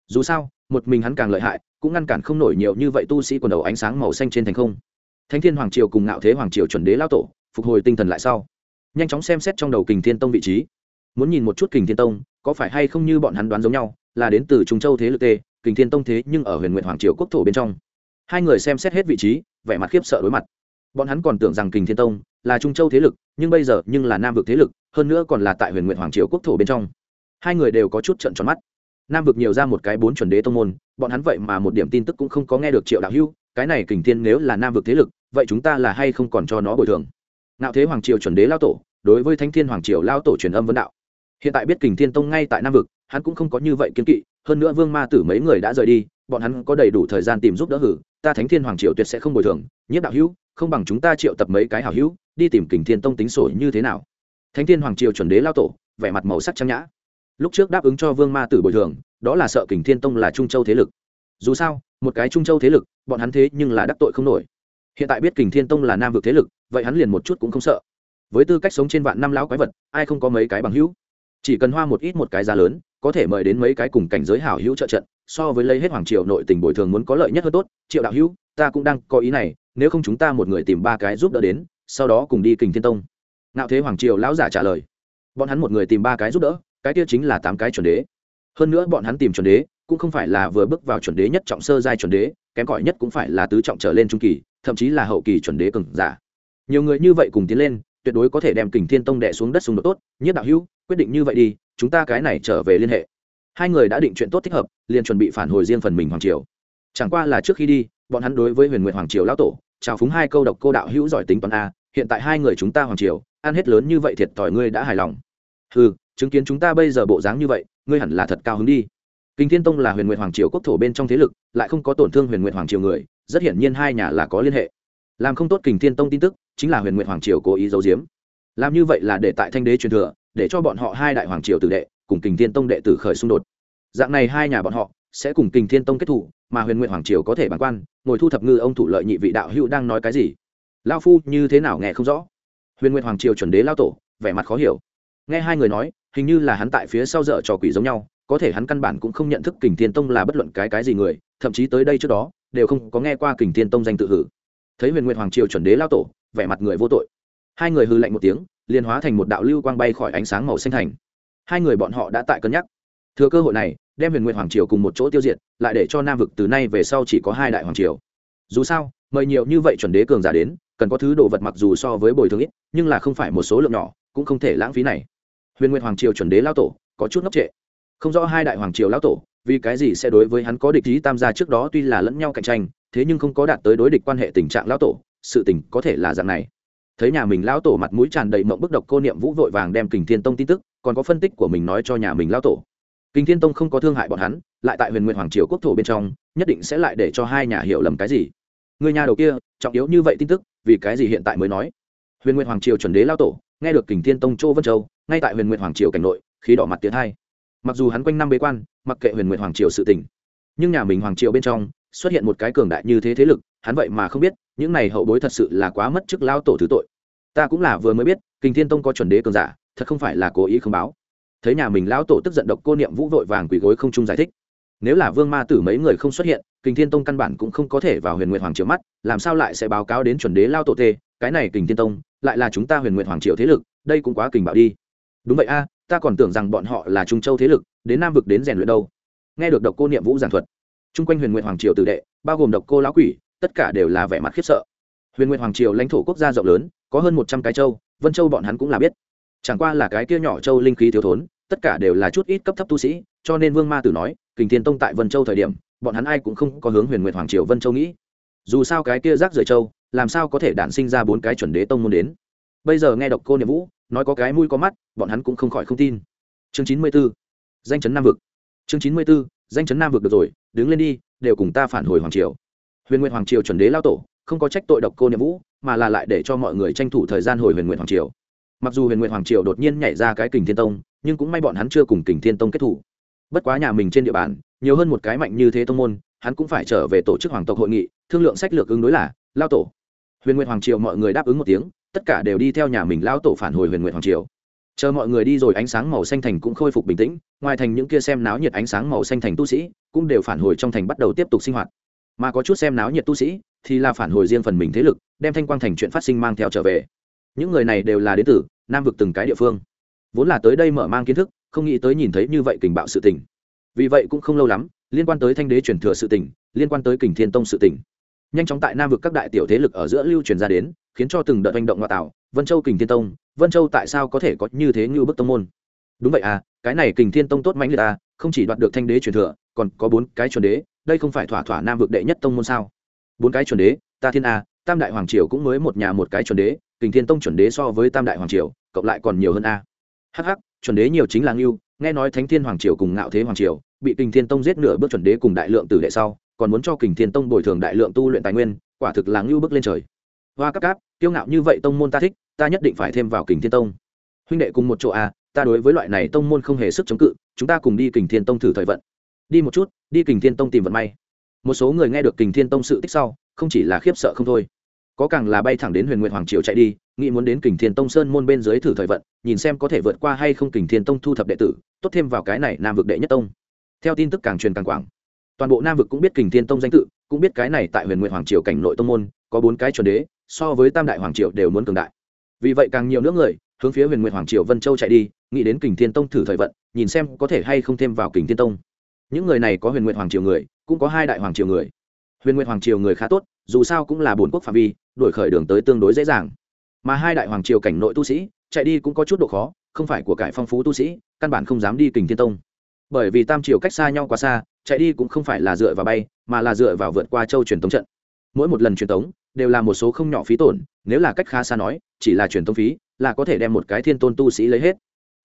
Dù sao một mình hắn càng lợi hại, cũng ngăn cản không nổi nhiều như vậy tu sĩ quần đầu ánh sáng màu xanh trên thành không. Thánh thiên hoàng triều cùng ngạo thế hoàng triều chuẩn đế lao tổ, phục hồi tinh thần lại sau. Nhanh chóng xem xét trong đầu kình thiên tông vị trí. Muốn nhìn một chút kình thiên tông, có phải hay không như bọn hắn đoán giống nhau, là đến từ trung châu thế lực tê, kình thiên tông thế nhưng ở huyền nguyện hoàng triều quốc thổ bên trong. Hai người xem xét hết vị trí, vẻ mặt khiếp sợ đối mặt. Bọn hắn còn tưởng rằng kình thiên tông là trung châu thế lực, nhưng bây giờ nhưng là nam vực thế lực, hơn nữa còn là tại huyền nguyện hoàng triều quốc thổ bên trong. Hai người đều có chút trận tròn mắt nam vực nhiều ra một cái bốn chuẩn đế tông môn, bọn hắn vậy mà một điểm tin tức cũng không có nghe được triệu đạo hưu, cái này kình thiên nếu là nam vực thế lực, vậy chúng ta là hay không còn cho nó bồi thường? Nạo thế hoàng triều chuẩn đế lao tổ, đối với thánh thiên hoàng triều lao tổ truyền âm vấn đạo. Hiện tại biết kình thiên tông ngay tại nam vực, hắn cũng không có như vậy kiến kỵ, hơn nữa vương ma tử mấy người đã rời đi, bọn hắn có đầy đủ thời gian tìm giúp đỡ hử, ta thánh thiên hoàng triều tuyệt sẽ không bồi thường. Nhất đạo hữu không bằng chúng ta triệu tập mấy cái hảo hữu, đi tìm kình thiên tông tính sổ như thế nào? Thánh thiên hoàng triều chuẩn đế lao tổ, vẻ mặt màu sắc trang nhã lúc trước đáp ứng cho vương ma tử bồi thường, đó là sợ kình thiên tông là trung châu thế lực. Dù sao, một cái trung châu thế lực, bọn hắn thế nhưng là đắc tội không nổi. Hiện tại biết kình thiên tông là nam vực thế lực, vậy hắn liền một chút cũng không sợ. Với tư cách sống trên vạn năm lão quái vật, ai không có mấy cái bằng hữu? Chỉ cần hoa một ít một cái giá lớn, có thể mời đến mấy cái cùng cảnh giới hảo hữu trợ trận, so với lấy hết hoàng triều nội tình bồi thường muốn có lợi nhất hơn tốt. Triệu đạo hữu, ta cũng đang có ý này, nếu không chúng ta một người tìm ba cái giúp đỡ đến, sau đó cùng đi kình thiên tông. Nào thế hoàng triều lão giả trả lời. Bọn hắn một người tìm ba cái giúp đỡ cái kia chính là tám cái chuẩn đế. Hơn nữa bọn hắn tìm chuẩn đế, cũng không phải là vừa bước vào chuẩn đế nhất trọng sơ giai chuẩn đế, kém cỏi nhất cũng phải là tứ trọng trở lên trung kỳ, thậm chí là hậu kỳ chuẩn đế cường giả. Nhiều người như vậy cùng tiến lên, tuyệt đối có thể đem kình thiên tông đệ xuống đất xung đột tốt nhất đạo hữu, quyết định như vậy đi, chúng ta cái này trở về liên hệ. Hai người đã định chuyện tốt thích hợp, liền chuẩn bị phản hồi riêng phần mình hoàng triều. Chẳng qua là trước khi đi, bọn hắn đối với huyền nguyện hoàng triều lão tổ, chào phúng hai câu độc cô đạo hữu giỏi tính toán a, hiện tại hai người chúng ta hoàng triều, ăn hết lớn như vậy thiệt thòi ngươi đã hài lòng. Ừ chứng kiến chúng ta bây giờ bộ dáng như vậy, ngươi hẳn là thật cao hứng đi. Kinh thiên tông là huyền nguyện hoàng triều quốc thổ bên trong thế lực, lại không có tổn thương huyền nguyện hoàng triều người, rất hiển nhiên hai nhà là có liên hệ. Làm không tốt kình thiên tông tin tức, chính là huyền nguyện hoàng triều cố ý giấu giếm. Làm như vậy là để tại thanh đế truyền thừa, để cho bọn họ hai đại hoàng triều tử đệ cùng kình thiên tông đệ tử khởi xung đột. Dạng này hai nhà bọn họ sẽ cùng kình thiên tông kết thủ, mà huyền nguyện hoàng triều có thể bàn quan, ngồi thu thập ngư ông thủ lợi nhị vị đạo hữu đang nói cái gì? Lao phu như thế nào nghe không rõ? Huyền nguyện hoàng triều chuẩn đế lao tổ, vẻ mặt khó hiểu nghe hai người nói, hình như là hắn tại phía sau dợ trò quỷ giống nhau, có thể hắn căn bản cũng không nhận thức kình thiên tông là bất luận cái cái gì người, thậm chí tới đây trước đó, đều không có nghe qua kình thiên tông danh tự hử. Thấy huyền nguyện hoàng triều chuẩn đế lao tổ, vẻ mặt người vô tội. Hai người hư lạnh một tiếng, liền hóa thành một đạo lưu quang bay khỏi ánh sáng màu xanh thành. Hai người bọn họ đã tại cân nhắc. Thừa cơ hội này, đem huyền nguyện hoàng triều cùng một chỗ tiêu diệt, lại để cho nam vực từ nay về sau chỉ có hai đại hoàng triều. Dù sao, mời nhiều như vậy chuẩn đế cường giả đến, cần có thứ đồ vật mặc dù so với bồi thường ít, nhưng là không phải một số lượng nhỏ, cũng không thể lãng phí này huyền nguyệt hoàng triều chuẩn đế lao tổ, có chút ngốc trệ. Không rõ hai đại hoàng triều lao tổ, vì cái gì sẽ đối với hắn có địch ý tam gia trước đó tuy là lẫn nhau cạnh tranh, thế nhưng không có đạt tới đối địch quan hệ tình trạng lao tổ, sự tình có thể là dạng này. Thấy nhà mình lao tổ mặt mũi tràn đầy mộng bức độc cô niệm vũ vội vàng đem kình thiên tông tin tức, còn có phân tích của mình nói cho nhà mình lao tổ. Kình thiên tông không có thương hại bọn hắn, lại tại huyền nguyện hoàng triều quốc thổ bên trong, nhất định sẽ lại để cho hai nhà hiểu lầm cái gì. Người nhà đầu kia, trọng yếu như vậy tin tức, vì cái gì hiện tại mới nói? Huyền nguyện hoàng triều chuẩn đế lao tổ, nghe được kình thiên tông châu vân châu ngay tại huyền nguyện hoàng triều cảnh nội, khí đỏ mặt tiến hai. Mặc dù hắn quanh năm bế quan, mặc kệ huyền nguyện hoàng triều sự tình, nhưng nhà mình hoàng triều bên trong xuất hiện một cái cường đại như thế thế lực, hắn vậy mà không biết, những này hậu bối thật sự là quá mất chức lao tổ thứ tội. Ta cũng là vừa mới biết, kình thiên tông có chuẩn đế cường giả, thật không phải là cố ý không báo. Thấy nhà mình lão tổ tức giận độc cô niệm vũ vội vàng quỳ gối không trung giải thích. Nếu là vương ma tử mấy người không xuất hiện, kình thiên tông căn bản cũng không có thể vào huyền nguyện hoàng triều mắt, làm sao lại sẽ báo cáo đến chuẩn đế lao tổ tê? Cái này kình thiên tông, lại là chúng ta huyền nguyện hoàng triều thế lực, đây cũng quá kình bảo đi đúng vậy a, ta còn tưởng rằng bọn họ là trung châu thế lực, đến nam vực đến rèn luyện đâu. Nghe được độc cô niệm vũ giảng thuật, chung quanh huyền nguyện hoàng triều tử đệ, bao gồm độc cô lão quỷ, tất cả đều là vẻ mặt khiếp sợ. Huyền nguyện hoàng triều lãnh thổ quốc gia rộng lớn, có hơn một trăm cái châu, vân châu bọn hắn cũng là biết. Chẳng qua là cái kia nhỏ châu linh khí thiếu thốn, tất cả đều là chút ít cấp thấp tu sĩ, cho nên vương ma tử nói, kình thiên tông tại vân châu thời điểm, bọn hắn ai cũng không có hướng huyền nguyện hoàng triều vân châu nghĩ. Dù sao cái kia rác rời châu, làm sao có thể đản sinh ra bốn cái chuẩn đế tông muốn đến? Bây giờ nghe độc cô niệm vũ, nói có cái mũi có mắt, bọn hắn cũng không khỏi không tin. Chương chín mươi b ố danh chấn nam vực. Chương chín mươi b ố danh chấn nam vực được rồi, đứng lên đi, đều cùng ta phản hồi hoàng triều. Huyền nguyện hoàng triều chuẩn đế lao tổ, không có trách tội độc cô niệm vũ, mà là lại để cho mọi người tranh thủ thời gian hồi huyền nguyện hoàng triều. Mặc dù huyền nguyện hoàng triều đột nhiên nhảy ra cái kình thiên tông, nhưng cũng may bọn hắn chưa cùng kình thiên tông kết thủ. Bất quá nhà mình trên địa bàn, nhiều hơn một cái mạnh như thế tông môn, hắn cũng phải trở về tổ chức hoàng tộc hội nghị, thương lượng sách lược ứng đối là, lao tổ. Huyền nguyện hoàng triều mọi người đáp ứng một tiếng tất cả đều đi theo nhà mình lão tổ phản hồi huyền nguyện hoàng triều. Chờ mọi người đi rồi ánh sáng màu xanh thành cũng khôi phục bình tĩnh, ngoài thành những kia xem náo nhiệt ánh sáng màu xanh thành tu sĩ cũng đều phản hồi trong thành bắt đầu tiếp tục sinh hoạt. Mà có chút xem náo nhiệt tu sĩ thì là phản hồi riêng phần mình thế lực, đem thanh quang thành chuyện phát sinh mang theo trở về. Những người này đều là đến từ nam vực từng cái địa phương. Vốn là tới đây mở mang kiến thức, không nghĩ tới nhìn thấy như vậy kình bạo sự tình. Vì vậy cũng không lâu lắm, liên quan tới thanh đế truyền thừa sự tình, liên quan tới kình thiên tông sự tình. Nhanh chóng tại nam vực các đại tiểu thế lực ở giữa lưu truyền ra đến khiến cho từng đợt hành động ngoại tạo, vân châu kình thiên tông, vân châu tại sao có thể có như thế như bức tông môn? Đúng vậy à cái này kình thiên tông tốt mãnh liệt à không chỉ đoạt được thanh đế truyền thừa, còn có bốn cái chuẩn đế, đây không phải thỏa thỏa nam vực đệ nhất tông môn sao? Bốn cái chuẩn đế, ta thiên a, tam đại hoàng triều cũng mới một nhà một cái chuẩn đế, kình thiên tông chuẩn đế so với tam đại hoàng triều, cộng lại còn nhiều hơn a. Hh chuẩn đế nhiều chính là ngưu, nghe nói thánh thiên hoàng triều cùng ngạo thế hoàng triều, bị kình thiên tông giết nửa bước chuẩn đế cùng đại lượng tử đệ sau, còn muốn cho kình thiên tông bồi thường đại lượng tu luyện tài nguyên, quả thực là ngưu bước lên trời. Hoa cắp cáp kiêu ngạo như vậy tông môn ta thích, ta nhất định phải thêm vào kình thiên tông. Huynh đệ cùng một chỗ à? ta đối với loại này tông môn không hề sức chống cự, chúng ta cùng đi kình thiên tông thử thời vận. Đi một chút, đi kình thiên tông tìm vận may. Một số người nghe được kình thiên tông sự tích sau, không chỉ là khiếp sợ không thôi. Có càng là bay thẳng đến huyền nguyện hoàng triều chạy đi, nghĩ muốn đến kình thiên tông sơn môn bên dưới thử thời vận, nhìn xem có thể vượt qua hay không kình thiên tông thu thập đệ tử, tốt thêm vào cái này nam vực đệ nhất tông. Theo tin tức càng truyền càng quảng, toàn bộ nam vực cũng biết kình thiên tông danh tự, cũng biết cái này tại huyền nguyện hoàng triều cảnh nội tông môn, có bốn cái chuẩn đế so với tam đại hoàng triều đều muốn cường đại. Vì vậy càng nhiều nước người hướng phía huyền nguyện hoàng triều vân châu chạy đi, nghĩ đến kình thiên tông thử thời vận, nhìn xem có thể hay không thêm vào kình thiên tông. Những người này có huyền nguyện hoàng triều người, cũng có hai đại hoàng triều người. Huyền nguyện hoàng triều người khá tốt, dù sao cũng là bốn quốc phạm vi đổi khởi đường tới tương đối dễ dàng. Mà hai đại hoàng triều cảnh nội tu sĩ, chạy đi cũng có chút độ khó, không phải của cải phong phú tu sĩ, căn bản không dám đi kình thiên tông. Bởi vì tam triều cách xa nhau quá xa, chạy đi cũng không phải là dựa vào bay, mà là dựa vào vượt qua châu truyền tống trận mỗi một lần truyền tống đều là một số không nhỏ phí tổn, nếu là cách khá xa nói, chỉ là truyền tống phí là có thể đem một cái thiên tôn tu sĩ lấy hết.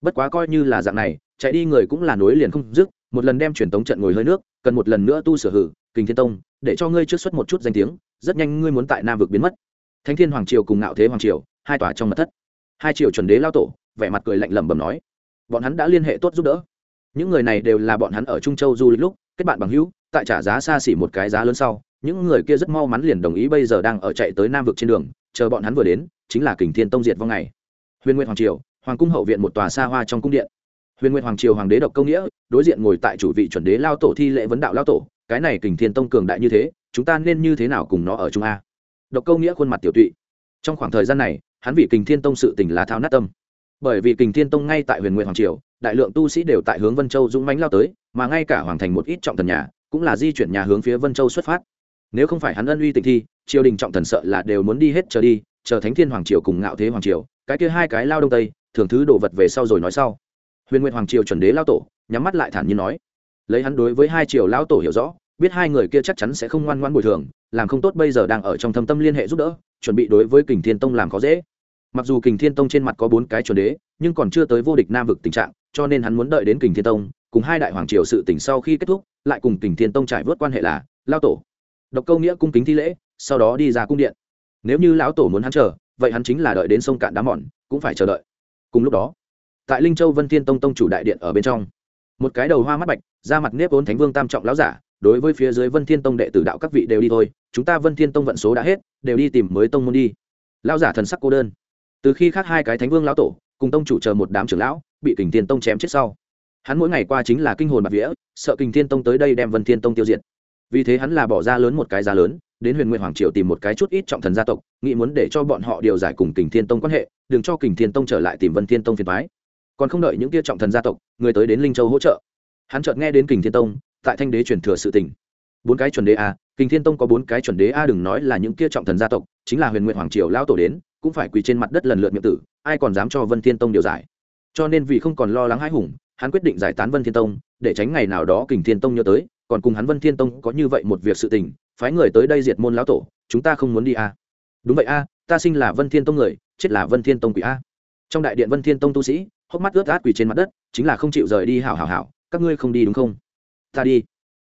Bất quá coi như là dạng này, chạy đi người cũng là nối liền không dứt, một lần đem truyền tống trận ngồi hơi nước, cần một lần nữa tu sửa hử, kình thiên tông, để cho ngươi trước xuất một chút danh tiếng, rất nhanh ngươi muốn tại nam vực biến mất. Thánh thiên hoàng triều cùng ngạo thế hoàng triều, hai tòa trong mật thất. Hai triều chuẩn đế lao tổ, vẻ mặt cười lạnh lẩm bẩm nói, bọn hắn đã liên hệ tốt giúp đỡ. Những người này đều là bọn hắn ở trung châu du lịch lúc, kết bạn bằng hữu, tại trả giá xa xỉ một cái giá lớn sau những người kia rất mau mắn liền đồng ý bây giờ đang ở chạy tới nam vực trên đường, chờ bọn hắn vừa đến, chính là kình thiên tông diệt vong ngày. Huyền nguyên hoàng triều, hoàng cung hậu viện một tòa xa hoa trong cung điện. Huyền nguyên hoàng triều hoàng đế độc công nghĩa, đối diện ngồi tại chủ vị chuẩn đế lao tổ thi lễ vấn đạo lao tổ, cái này kình thiên tông cường đại như thế, chúng ta nên như thế nào cùng nó ở trung a? Độc câu nghĩa khuôn mặt tiểu tụy. Trong khoảng thời gian này, hắn vì kình thiên tông sự tình là thao nát tâm. Bởi vì kình thiên tông ngay tại huyền nguyện hoàng triều, đại lượng tu sĩ đều tại hướng vân châu dũng mánh lao tới, mà ngay cả hoàng thành một ít trọng thần nhà, cũng là di chuyển nhà hướng phía vân châu xuất phát nếu không phải hắn ân uy tịnh thi, triều đình trọng thần sợ là đều muốn đi hết chờ đi, chờ thánh thiên hoàng triều cùng ngạo thế hoàng triều, cái kia hai cái lao đông tây, thường thứ đồ vật về sau rồi nói sau. Huyền nguyện hoàng triều chuẩn đế lao tổ, nhắm mắt lại thản nhiên nói. Lấy hắn đối với hai triều lao tổ hiểu rõ, biết hai người kia chắc chắn sẽ không ngoan ngoan bồi thường, làm không tốt bây giờ đang ở trong thâm tâm liên hệ giúp đỡ, chuẩn bị đối với kình thiên tông làm khó dễ. Mặc dù kình thiên tông trên mặt có bốn cái chuẩn đế, nhưng còn chưa tới vô địch nam vực tình trạng, cho nên hắn muốn đợi đến kình thiên tông, cùng hai đại hoàng triều sự tỉnh sau khi kết thúc, lại cùng kình thiên tông trải vớt quan hệ là, lao tổ độc câu nghĩa cung kính thi lễ, sau đó đi ra cung điện. Nếu như lão tổ muốn hắn chờ, vậy hắn chính là đợi đến sông cạn đá mòn, cũng phải chờ đợi. Cùng lúc đó, tại linh châu vân thiên tông tông chủ đại điện ở bên trong, một cái đầu hoa mắt bạch, da mặt nếp vốn thánh vương tam trọng lão giả, đối với phía dưới vân thiên tông đệ tử đạo các vị đều đi thôi, chúng ta vân thiên tông vận số đã hết, đều đi tìm mới tông môn đi. Lão giả thần sắc cô đơn. Từ khi khác hai cái thánh vương lão tổ, cùng tông chủ chờ một đám trưởng lão, bị kình thiên tông chém chết sau. Hắn mỗi ngày qua chính là kinh hồn bạc vía, sợ kình thiên tông tới đây đem vân thiên tông tiêu diệt vì thế hắn là bỏ ra lớn một cái giá lớn, đến huyền nguyện hoàng triều tìm một cái chút ít trọng thần gia tộc, nghĩ muốn để cho bọn họ điều giải cùng kình thiên tông quan hệ, đừng cho kình thiên tông trở lại tìm vân thiên tông phiền thoái còn không đợi những kia trọng thần gia tộc, người tới đến linh châu hỗ trợ. Hắn chợt nghe đến kình thiên tông, tại thanh đế truyền thừa sự tình. Bốn cái chuẩn đế a, kình thiên tông có bốn cái chuẩn đế a, đừng nói là những kia trọng thần gia tộc, chính là huyền nguyện hoàng triều lao tổ đến, cũng phải quỳ trên mặt đất lần lượt miệng tử, ai còn dám cho vân thiên tông điều giải? Cho nên vì không còn lo lắng hãi hùng, hắn quyết định giải tán vân thiên tông, để tránh ngày nào đó kình thiên tông nhớ tới còn cùng hắn vân thiên tông có như vậy một việc sự tình, phái người tới đây diệt môn lão tổ, chúng ta không muốn đi a đúng vậy a ta sinh là vân thiên tông người, chết là vân thiên tông quỷ a. Trong đại điện vân thiên tông tu sĩ, hốc mắt ướt át quỳ trên mặt đất, chính là không chịu rời đi hảo hảo hảo, các ngươi không đi đúng không? Ta đi.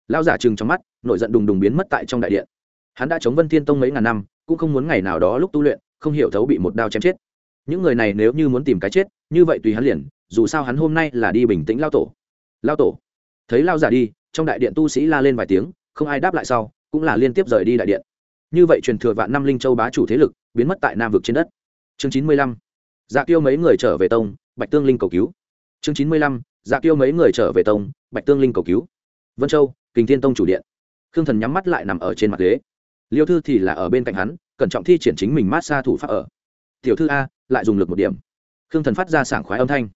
Lao giả chừng trong mắt nội giận đùng đùng biến mất tại trong đại điện. Hắn đã chống vân thiên tông mấy ngàn năm, cũng không muốn ngày nào đó lúc tu luyện, không hiểu thấu bị một đao chém chết. Những người này nếu như muốn tìm cái chết, như vậy tùy hắn liền, dù sao hắn hôm nay là đi bình tĩnh lao tổ. Lao tổ, thấy lao giả đi trong đại điện tu sĩ la lên vài tiếng, không ai đáp lại sau, cũng là liên tiếp rời đi đại điện. Như vậy truyền thừa vạn năm linh châu bá chủ thế lực, biến mất tại nam vực trên đất. Chương chín mươi lăm dạ tiêu mấy người trở về tông, bạch tương linh cầu cứu. Chương chín mươi lăm dạ tiêu mấy người trở về tông, bạch tương linh cầu cứu. Vân châu, kình thiên tông chủ điện. Khương thần nhắm mắt lại nằm ở trên mặt ghế. Liêu thư thì là ở bên cạnh hắn, cẩn trọng thi triển chính mình mát xa thủ pháp ở. Tiểu thư a, lại dùng lực một điểm. Khương thần phát ra sảng khoái âm thanh.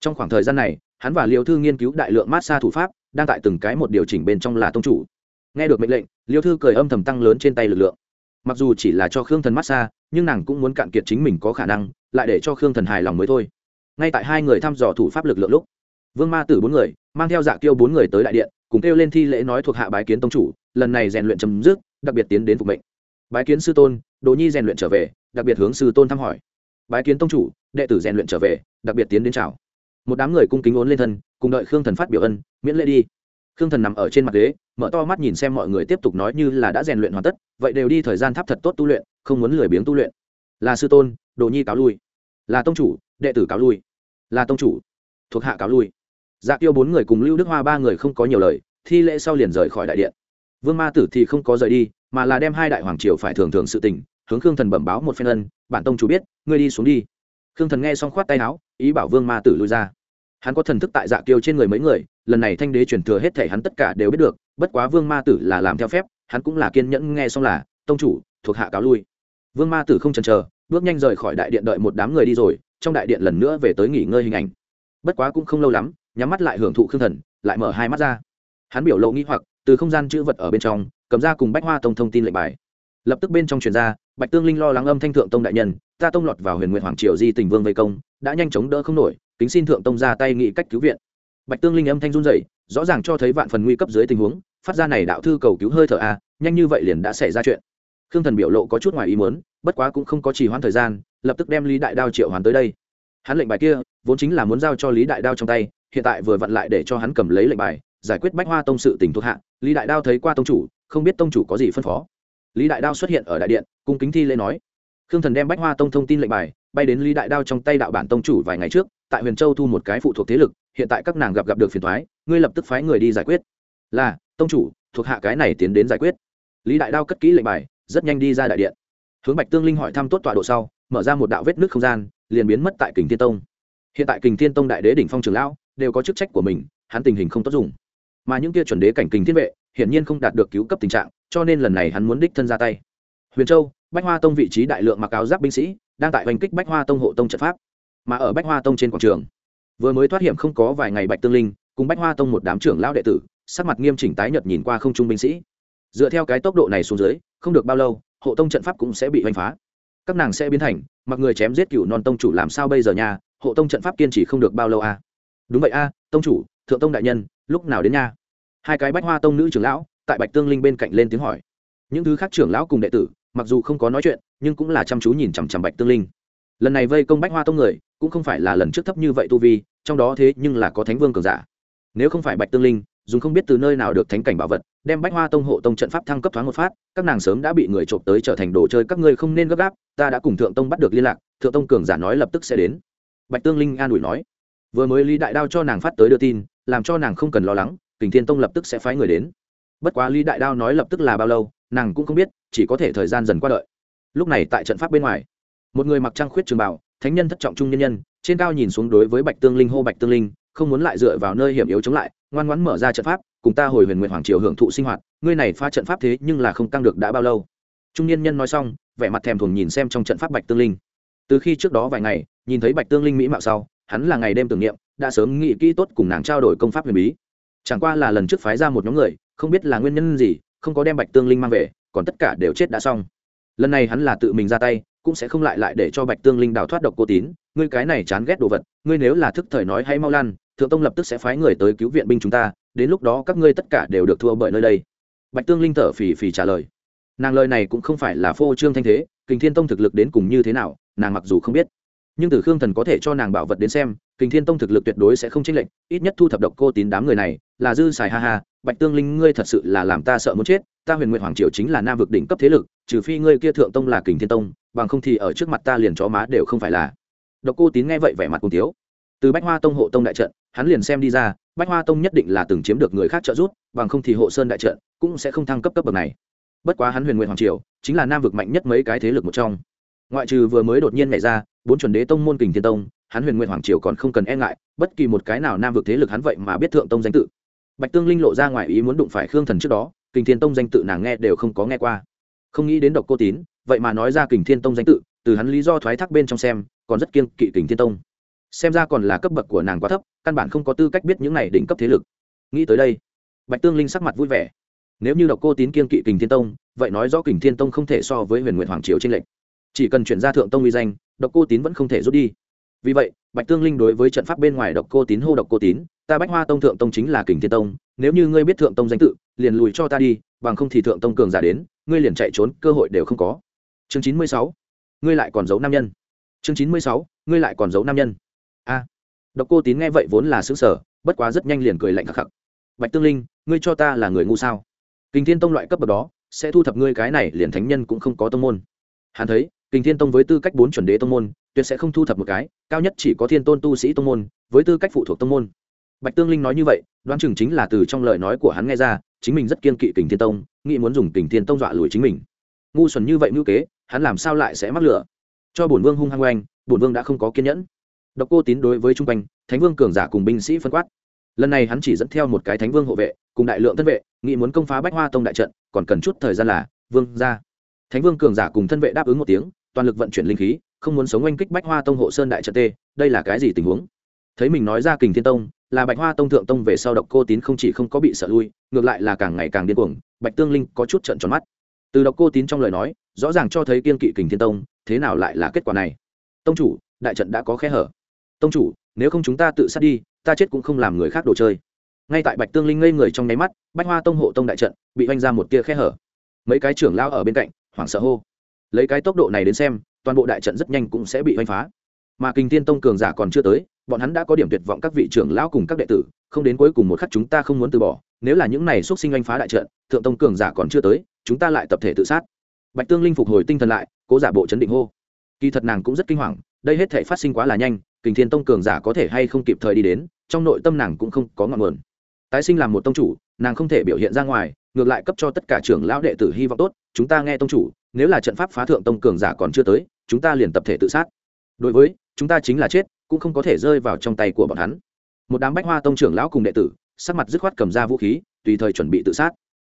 Trong khoảng thời gian này, hắn và liêu thư nghiên cứu đại lượng mát xa thủ pháp đang tại từng cái một điều chỉnh bên trong là tông chủ. Nghe được mệnh lệnh liêu thư cười âm thầm tăng lớn trên tay lực lượng. Mặc dù chỉ là cho khương thần massage, nhưng nàng cũng muốn cạn kiệt chính mình có khả năng lại để cho khương thần hài lòng mới thôi. Ngay tại hai người thăm dò thủ pháp lực lượng lúc vương ma tử bốn người mang theo dạ kêu bốn người tới đại điện cùng kêu lên thi lễ nói thuộc hạ bái kiến tông chủ lần này rèn luyện chấm dứt đặc biệt tiến đến phục mệnh. Bái kiến sư tôn đồ nhi rèn luyện trở về đặc biệt hướng sư tôn thăm hỏi. Bái kiến tông chủ đệ tử rèn luyện trở về đặc biệt tiến đến chào một đám người cung kính ốn lên thân, cùng đợi khương thần phát biểu ân, miễn lễ đi. Khương thần nằm ở trên mặt ghế, mở to mắt nhìn xem mọi người tiếp tục nói như là đã rèn luyện hoàn tất, vậy đều đi thời gian tháp thật tốt tu luyện, không muốn lười biếng tu luyện. Là sư tôn, đồ nhi cáo lui. Là tông chủ, đệ tử cáo lui. Là tông chủ, thuộc hạ cáo lui. Dạ tiêu bốn người cùng lưu đức hoa ba người không có nhiều lời, thi lễ sau liền rời khỏi đại điện. Vương ma tử thì không có rời đi, mà là đem hai đại hoàng triều phải thường thường sự tình, hướng khương thần bẩm báo một phen ân, bản tông chủ biết, ngươi đi xuống đi. Khương thần nghe xong khoát tay áo, ý bảo vương ma tử lui ra hắn có thần thức tại dạ kiêu trên người mấy người, lần này thanh đế truyền thừa hết thể hắn tất cả đều biết được, bất quá vương ma tử là làm theo phép, hắn cũng là kiên nhẫn nghe xong là, tông chủ, thuộc hạ cáo lui. Vương ma tử không chần chờ, bước nhanh rời khỏi đại điện đợi một đám người đi rồi, trong đại điện lần nữa về tới nghỉ ngơi hình ảnh. Bất quá cũng không lâu lắm, nhắm mắt lại hưởng thụ khương thần, lại mở hai mắt ra. Hắn biểu lộ nghĩ hoặc, từ không gian chữ vật ở bên trong, cầm ra cùng bách hoa tông thông tin lệnh bài. Lập tức bên trong truyền ra, bạch tương linh lo lắng âm thanh thượng tông đại nhân, ta tông lọt vào huyền nguyện hoàng triều di tình vương vây công, đã nhanh chóng đỡ không nổi kính xin thượng tông ra tay nghị cách cứu viện. Bạch tương linh âm thanh run rẩy, rõ ràng cho thấy vạn phần nguy cấp dưới tình huống, phát ra này đạo thư cầu cứu hơi thở a, nhanh như vậy liền đã xảy ra chuyện. Khương thần biểu lộ có chút ngoài ý muốn, bất quá cũng không có trì hoãn thời gian, lập tức đem lý đại đao triệu hoàn tới đây. Hắn lệnh bài kia, vốn chính là muốn giao cho lý đại đao trong tay, hiện tại vừa vặn lại để cho hắn cầm lấy lệnh bài, giải quyết bách hoa tông sự tình thuộc hạ. Lý đại đao thấy qua tông chủ, không biết tông chủ có gì phân phó. Lý đại đao xuất hiện ở đại điện, cung kính thi lễ nói. Khương thần đem bách hoa tông thông tin lệnh bài, bay đến lý đại đao trong tay đạo bản tông chủ vài ngày trước tại huyền châu thu một cái phụ thuộc thế lực, hiện tại các nàng gặp gặp được phiền thoái, ngươi lập tức phái người đi giải quyết. Là, tông chủ, thuộc hạ cái này tiến đến giải quyết. Lý đại đao cất kỹ lệnh bài, rất nhanh đi ra đại điện. Hướng bạch tương linh hỏi thăm tốt tọa độ sau, mở ra một đạo vết nước không gian, liền biến mất tại kình thiên tông. Hiện tại kình thiên tông đại đế đỉnh phong trường lão, đều có chức trách của mình, hắn tình hình không tốt dùng. Mà những kia chuẩn đế cảnh kình thiên vệ, hiển nhiên không đạt được cứu cấp tình trạng, cho nên lần này hắn muốn đích thân ra tay. Huyền châu, bách hoa tông vị trí đại lượng mặc áo giáp binh sĩ, đang tại hành kích bách hoa tông hộ tông trận pháp mà ở bách hoa tông trên quảng trường. Vừa mới thoát hiểm không có vài ngày bạch tương linh cùng bách hoa tông một đám trưởng lão đệ tử sắc mặt nghiêm chỉnh tái nhợt nhìn qua không trung binh sĩ. Dựa theo cái tốc độ này xuống dưới không được bao lâu hộ tông trận pháp cũng sẽ bị hoành phá. Các nàng sẽ biến thành mặc người chém giết cựu non tông chủ làm sao bây giờ nha hộ tông trận pháp kiên trì không được bao lâu a à? đúng vậy a à, tông chủ thượng tông đại nhân lúc nào đến nha? Hai cái bách hoa tông nữ trưởng lão tại bạch tương linh bên cạnh lên tiếng hỏi. Những thứ khác trưởng lão cùng đệ tử mặc dù không có nói chuyện nhưng cũng là chăm chú nhìn chằm chằm bạch tương linh lần này vây công bách hoa tông người, cũng không phải là lần trước thấp như vậy tu vi, trong đó thế nhưng là có thánh vương cường giả. Nếu không phải bạch tương linh, dùng không biết từ nơi nào được thánh cảnh bảo vật, đem bách hoa tông hộ tông trận pháp thăng cấp thoáng một phát, các nàng sớm đã bị người trộm tới trở thành đồ chơi các ngươi không nên gấp gáp, ta đã cùng thượng tông bắt được liên lạc, thượng tông cường giả nói lập tức sẽ đến. Bạch tương linh an ủi nói. Vừa mới lý đại đao cho nàng phát tới đưa tin, làm cho nàng không cần lo lắng, kình thiên tông lập tức sẽ phái người đến. Bất quá lý đại đao nói lập tức là bao lâu, nàng cũng không biết, chỉ có thể thời gian dần qua đợi. Lúc này tại trận pháp bên ngoài một người mặc trang khuyết trường bảo thánh nhân thất trọng trung nhân nhân, trên cao nhìn xuống đối với bạch tương linh hô bạch tương linh, không muốn lại dựa vào nơi hiểm yếu chống lại, ngoan ngoãn mở ra trận pháp, cùng ta hồi huyền nguyện hoàng triều hưởng thụ sinh hoạt, ngươi này pha trận pháp thế nhưng là không tăng được đã bao lâu. Trung nhân nhân nói xong, vẻ mặt thèm thuồng nhìn xem trong trận pháp bạch tương linh. Từ khi trước đó vài ngày, nhìn thấy bạch tương linh mỹ mạo sau, hắn là ngày đêm tưởng niệm, đã sớm nghĩ kỹ tốt cùng nàng trao đổi công pháp huyền bí. Chẳng qua là lần trước phái ra một nhóm người, không biết là nguyên nhân gì, không có đem bạch tương linh mang về, còn tất cả đều chết đã xong. Lần này hắn là tự mình ra tay cũng sẽ không lại lại để cho bạch tương linh đào thoát độc cô tín. Ngươi cái này chán ghét đồ vật, ngươi nếu là thức thời nói hay mau lan thượng tông lập tức sẽ phái người tới cứu viện binh chúng ta, đến lúc đó các ngươi tất cả đều được thua bởi nơi đây. Bạch tương linh thở phì phì trả lời. Nàng lời này cũng không phải là phô trương thanh thế, kình thiên tông thực lực đến cùng như thế nào, nàng mặc dù không biết. Nhưng từ khương thần có thể cho nàng bảo vật đến xem, kình thiên tông thực lực tuyệt đối sẽ không chênh lệch, ít nhất thu thập độc cô tín đám người này, là dư xài ha ha, bạch tương linh ngươi thật sự là làm ta sợ muốn chết, ta huyền nguyện hoàng triều chính là nam vực đỉnh cấp thế lực, trừ phi ngươi kia thượng tông là kình thiên tông bằng không thì ở trước mặt ta liền chó má đều không phải là. Độc cô tín nghe vậy vẻ mặt cùng tiếu. Từ bách hoa tông hộ tông đại trận, hắn liền xem đi ra, bách hoa tông nhất định là từng chiếm được người khác trợ giúp, bằng không thì hộ sơn đại trận cũng sẽ không thăng cấp cấp bậc này. Bất quá hắn huyền nguyện hoàng triều, chính là nam vực mạnh nhất mấy cái thế lực một trong. Ngoại trừ vừa mới đột nhiên nhảy ra, bốn chuẩn đế tông môn kình thiên tông, hắn huyền nguyện hoàng triều còn không cần e ngại, bất kỳ một cái nào nam vực thế lực hắn vậy mà biết thượng tông danh tự. Bạch tương linh lộ ra ngoài ý muốn đụng phải khương thần trước đó, kình thiên tông danh tự nàng nghe đều không có nghe qua. Không nghĩ đến độc cô tín vậy mà nói ra kình thiên tông danh tự, từ hắn lý do thoái thác bên trong xem, còn rất kiên kỵ kình thiên tông. Xem ra còn là cấp bậc của nàng quá thấp, căn bản không có tư cách biết những này đỉnh cấp thế lực. Nghĩ tới đây, bạch tương linh sắc mặt vui vẻ. Nếu như độc cô tín kiên kỵ kình thiên tông, vậy nói rõ kình thiên tông không thể so với huyền nguyện hoàng triều trên lệnh chỉ cần chuyển ra thượng tông uy danh, độc cô tín vẫn không thể rút đi. Vì vậy, bạch tương linh đối với trận pháp bên ngoài độc cô tín hô độc cô tín, ta bách hoa tông thượng tông chính là kình thiên tông, nếu như ngươi biết thượng tông danh tự, liền lùi cho ta đi, bằng không thì thượng tông cường giả đến, ngươi liền chạy trốn, cơ hội đều không có chương chín mươi sáu. Ngươi lại còn giấu nam nhân. Chương chín mươi sáu. Ngươi lại còn giấu nam nhân. A. Độc cô tín nghe vậy vốn là xứng sở bất quá rất nhanh liền cười lạnh khắc khắc. Bạch tương linh, ngươi cho ta là người ngu sao? Kình thiên tông loại cấp bậc đó, sẽ thu thập ngươi cái này liền thánh nhân cũng không có tông môn. Hắn thấy, kình thiên tông với tư cách bốn chuẩn đế tông môn, tuyệt sẽ không thu thập một cái, cao nhất chỉ có thiên tôn tu sĩ tông môn, với tư cách phụ thuộc tông môn. Bạch tương linh nói như vậy, đoán chừng chính là từ trong lời nói của hắn nghe ra, chính mình rất kiên kỵ kình thiên tông, nghĩ muốn dùng kình thiên tông dọa lùi chính mình. Ngu xuẩn như vậy ngữ kế hắn làm sao lại sẽ mắc lửa? Cho bổn vương hung hăng oanh, bổn vương đã không có kiên nhẫn. Độc cô tín đối với trung quanh, thánh vương cường giả cùng binh sĩ phân quát. Lần này hắn chỉ dẫn theo một cái thánh vương hộ vệ, cùng đại lượng thân vệ, nghĩ muốn công phá bách hoa tông đại trận, còn cần chút thời gian là, vương ra. Thánh vương cường giả cùng thân vệ đáp ứng một tiếng, toàn lực vận chuyển linh khí, không muốn sống oanh kích bách hoa tông hộ sơn đại trận tê, đây là cái gì tình huống? Thấy mình nói ra kình thiên tông, là bạch hoa tông thượng tông về sau độc cô tín không chỉ không có bị sợ lui, ngược lại là càng ngày càng điên cuồng, bạch tương linh có chút trận tròn mắt từ đọc cô tín trong lời nói, rõ ràng cho thấy kiên kỵ kình thiên tông, thế nào lại là kết quả này. Tông chủ, đại trận đã có khe hở. Tông chủ, nếu không chúng ta tự sát đi, ta chết cũng không làm người khác đồ chơi. Ngay tại bạch tương linh ngây người trong nháy mắt, bách hoa tông hộ tông đại trận bị oanh ra một tia khe hở. Mấy cái trưởng lao ở bên cạnh, hoảng sợ hô. Lấy cái tốc độ này đến xem, toàn bộ đại trận rất nhanh cũng sẽ bị oanh phá mà kinh thiên tông cường giả còn chưa tới, bọn hắn đã có điểm tuyệt vọng các vị trưởng lão cùng các đệ tử, không đến cuối cùng một khắc chúng ta không muốn từ bỏ, nếu là những này x sinh anh phá đại trận, thượng tông cường giả còn chưa tới, chúng ta lại tập thể tự sát. Bạch tương linh phục hồi tinh thần lại, cố giả bộ chấn định hô. Kỳ thật nàng cũng rất kinh hoàng, đây hết thể phát sinh quá là nhanh kình thiên tông cường giả có thể hay không kịp thời đi đến, trong nội tâm nàng cũng không có ngọn nguồn. Tái sinh làm một tông chủ, nàng không thể biểu hiện ra ngoài, ngược lại cấp cho tất cả trưởng lão đệ tử hy vọng tốt, chúng ta nghe tông chủ, nếu là trận pháp phá thượng tông cường giả còn chưa tới, chúng ta liền tập thể tự sát. Đối với chúng ta chính là chết, cũng không có thể rơi vào trong tay của bọn hắn. Một đám bách hoa tông trưởng lão cùng đệ tử, sắc mặt dứt khoát cầm ra vũ khí, tùy thời chuẩn bị tự sát.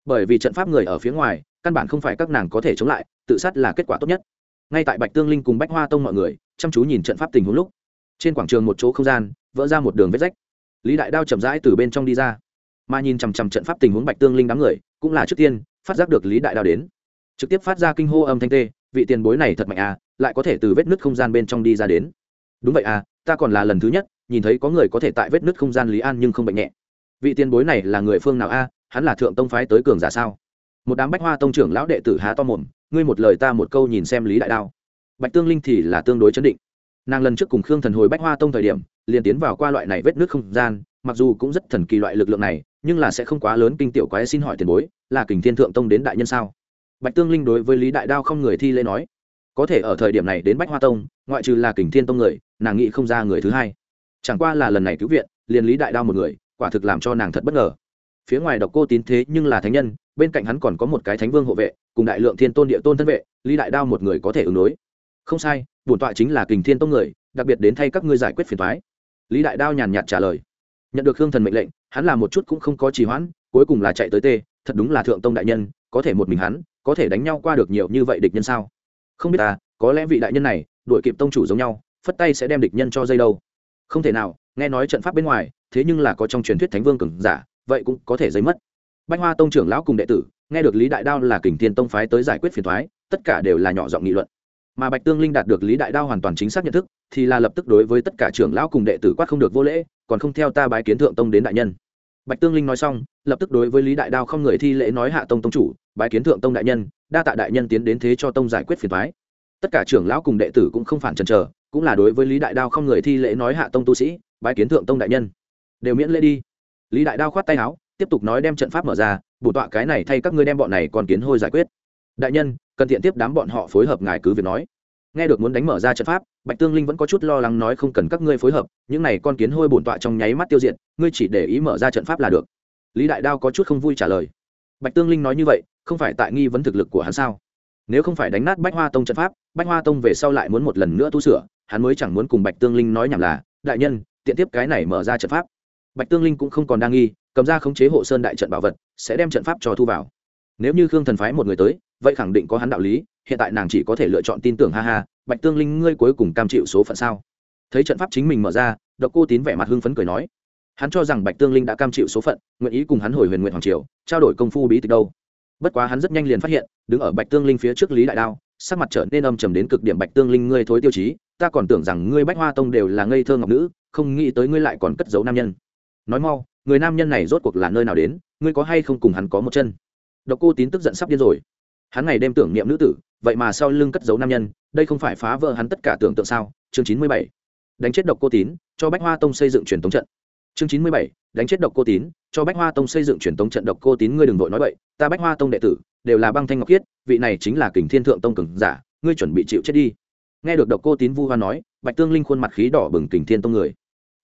Bởi vì trận pháp người ở phía ngoài, căn bản không phải các nàng có thể chống lại, tự sát là kết quả tốt nhất. Ngay tại bạch tương linh cùng bách hoa tông mọi người chăm chú nhìn trận pháp tình huống lúc, trên quảng trường một chỗ không gian, vỡ ra một đường vết rách. Lý đại đao chậm rãi từ bên trong đi ra, mà nhìn chằm chằm trận pháp tình huống bạch tương linh đám người, cũng là trước tiên phát giác được lý đại đao đến. Trực tiếp phát ra kinh hô âm thanh tê, vị tiền bối này thật mạnh à lại có thể từ vết nứt không gian bên trong đi ra đến đúng vậy à ta còn là lần thứ nhất, nhìn thấy có người có thể tại vết nứt không gian lý an nhưng không bệnh nhẹ. Vị tiền bối này là người phương nào a, hắn là thượng tông phái tới cường giả sao? Một đám bách hoa tông trưởng lão đệ tử há to mồm, ngươi một lời ta một câu nhìn xem lý đại đao. Bạch tương linh thì là tương đối chấn định. Nàng lần trước cùng khương thần hồi bách hoa tông thời điểm, liền tiến vào qua loại này vết nước không gian, mặc dù cũng rất thần kỳ loại lực lượng này, nhưng là sẽ không quá lớn kinh tiểu quái xin hỏi tiền bối, là kình thiên thượng tông đến đại nhân sao? Bạch tương linh đối với lý đại đao không người thi lễ nói có thể ở thời điểm này đến bách hoa tông, ngoại trừ là kình thiên tông người, nàng nghĩ không ra người thứ hai. Chẳng qua là lần này cứu viện, liền lý đại đao một người, quả thực làm cho nàng thật bất ngờ. Phía ngoài độc cô tín thế nhưng là thánh nhân, bên cạnh hắn còn có một cái thánh vương hộ vệ, cùng đại lượng thiên tôn địa tôn thân vệ, lý đại đao một người có thể ứng đối. Không sai, bổn tọa chính là kình thiên tông người, đặc biệt đến thay các ngươi giải quyết phiền thoái lý đại đao nhàn nhạt trả lời. Nhận được hương thần mệnh lệnh, hắn làm một chút cũng không có trì hoãn, cuối cùng là chạy tới tê thật đúng là thượng tông đại nhân, có thể một mình hắn, có thể đánh nhau qua được nhiều như vậy địch nhân sao? Không biết ta, có lẽ vị đại nhân này, đuổi kịp tông chủ giống nhau, phất tay sẽ đem địch nhân cho dây đâu. Không thể nào, nghe nói trận pháp bên ngoài, thế nhưng là có trong truyền thuyết thánh vương cường giả, vậy cũng có thể dây mất. Bách hoa tông trưởng lão cùng đệ tử, nghe được lý đại đao là kình thiên tông phái tới giải quyết phiền thoái tất cả đều là nhỏ giọng nghị luận. Mà bạch tương linh đạt được lý đại đao hoàn toàn chính xác nhận thức, thì là lập tức đối với tất cả trưởng lão cùng đệ tử quát không được vô lễ, còn không theo ta bái kiến thượng tông đến đại nhân. Bạch tương linh nói xong, lập tức đối với lý đại đao không người thi lễ nói hạ tông tông chủ, bái kiến thượng tông đại nhân đa tạ đại nhân tiến đến thế cho tông giải quyết phiền thoái. Tất cả trưởng lão cùng đệ tử cũng không phản chần trở cũng là đối với lý đại đao không người thi lễ nói hạ tông tu sĩ, bái kiến thượng tông đại nhân. Đều miễn lễ đi. Lý đại đao khoát tay áo, tiếp tục nói đem trận pháp mở ra, bổ tọa cái này thay các ngươi đem bọn này còn kiến hôi giải quyết. Đại nhân, cần tiện tiếp đám bọn họ phối hợp ngài cứ việc nói. Nghe được muốn đánh mở ra trận pháp, bạch tương linh vẫn có chút lo lắng nói không cần các ngươi phối hợp, những này con kiến hôi bổn tọa trong nháy mắt tiêu diệt, ngươi chỉ để ý mở ra trận pháp là được. Lý đại đao có chút không vui trả lời bạch tương linh nói như vậy, không phải tại nghi vấn thực lực của hắn sao? Nếu không phải đánh nát bách hoa tông trận pháp, bách hoa tông về sau lại muốn một lần nữa tu sửa, hắn mới chẳng muốn cùng bạch tương linh nói nhảm là, đại nhân, tiện tiếp cái này mở ra trận pháp. Bạch tương linh cũng không còn đang nghi, cầm ra khống chế hộ sơn đại trận bảo vật, sẽ đem trận pháp cho thu vào. Nếu như khương thần phái một người tới, vậy khẳng định có hắn đạo lý, hiện tại nàng chỉ có thể lựa chọn tin tưởng ha ha, bạch tương linh, ngươi cuối cùng cam chịu số phận sao? Thấy trận pháp chính mình mở ra, độc cô tín vẻ mặt hưng phấn cười nói hắn cho rằng bạch tương linh đã cam chịu số phận, nguyện ý cùng hắn hồi huyền nguyện hoàng triều, trao đổi công phu bí tịch đâu. Bất quá hắn rất nhanh liền phát hiện, đứng ở bạch tương linh phía trước lý đại đao, sắc mặt trở nên âm trầm đến cực điểm. Bạch tương linh, ngươi thối tiêu chí, ta còn tưởng rằng ngươi bách hoa tông đều là ngây thơ ngọc nữ, không nghĩ tới ngươi lại còn cất giấu nam nhân. Nói mau, người nam nhân này rốt cuộc là nơi nào đến, ngươi có hay không cùng hắn có một chân? Độc cô tín tức giận sắp điên rồi. Hắn ngày đêm tưởng niệm nữ tử, vậy mà sau lưng cất giấu nam nhân, đây không phải phá vỡ hắn tất cả tưởng tượng sao? Chương chín mươi bảy. Đánh chết độc cô tín, cho bách hoa tông xây dựng truyền thống trận chương chín mươi bảy, đánh chết độc cô tín, cho bách hoa tông xây dựng truyền thống trận độc cô tín ngươi đừng vội nói vậy ta bách hoa tông đệ tử, đều là băng thanh ngọc khiết, vị này chính là kình thiên thượng tông cường giả, ngươi chuẩn bị chịu chết đi. Nghe được độc cô tín vu hoa nói, bạch tương linh khuôn mặt khí đỏ bừng kình thiên tông người.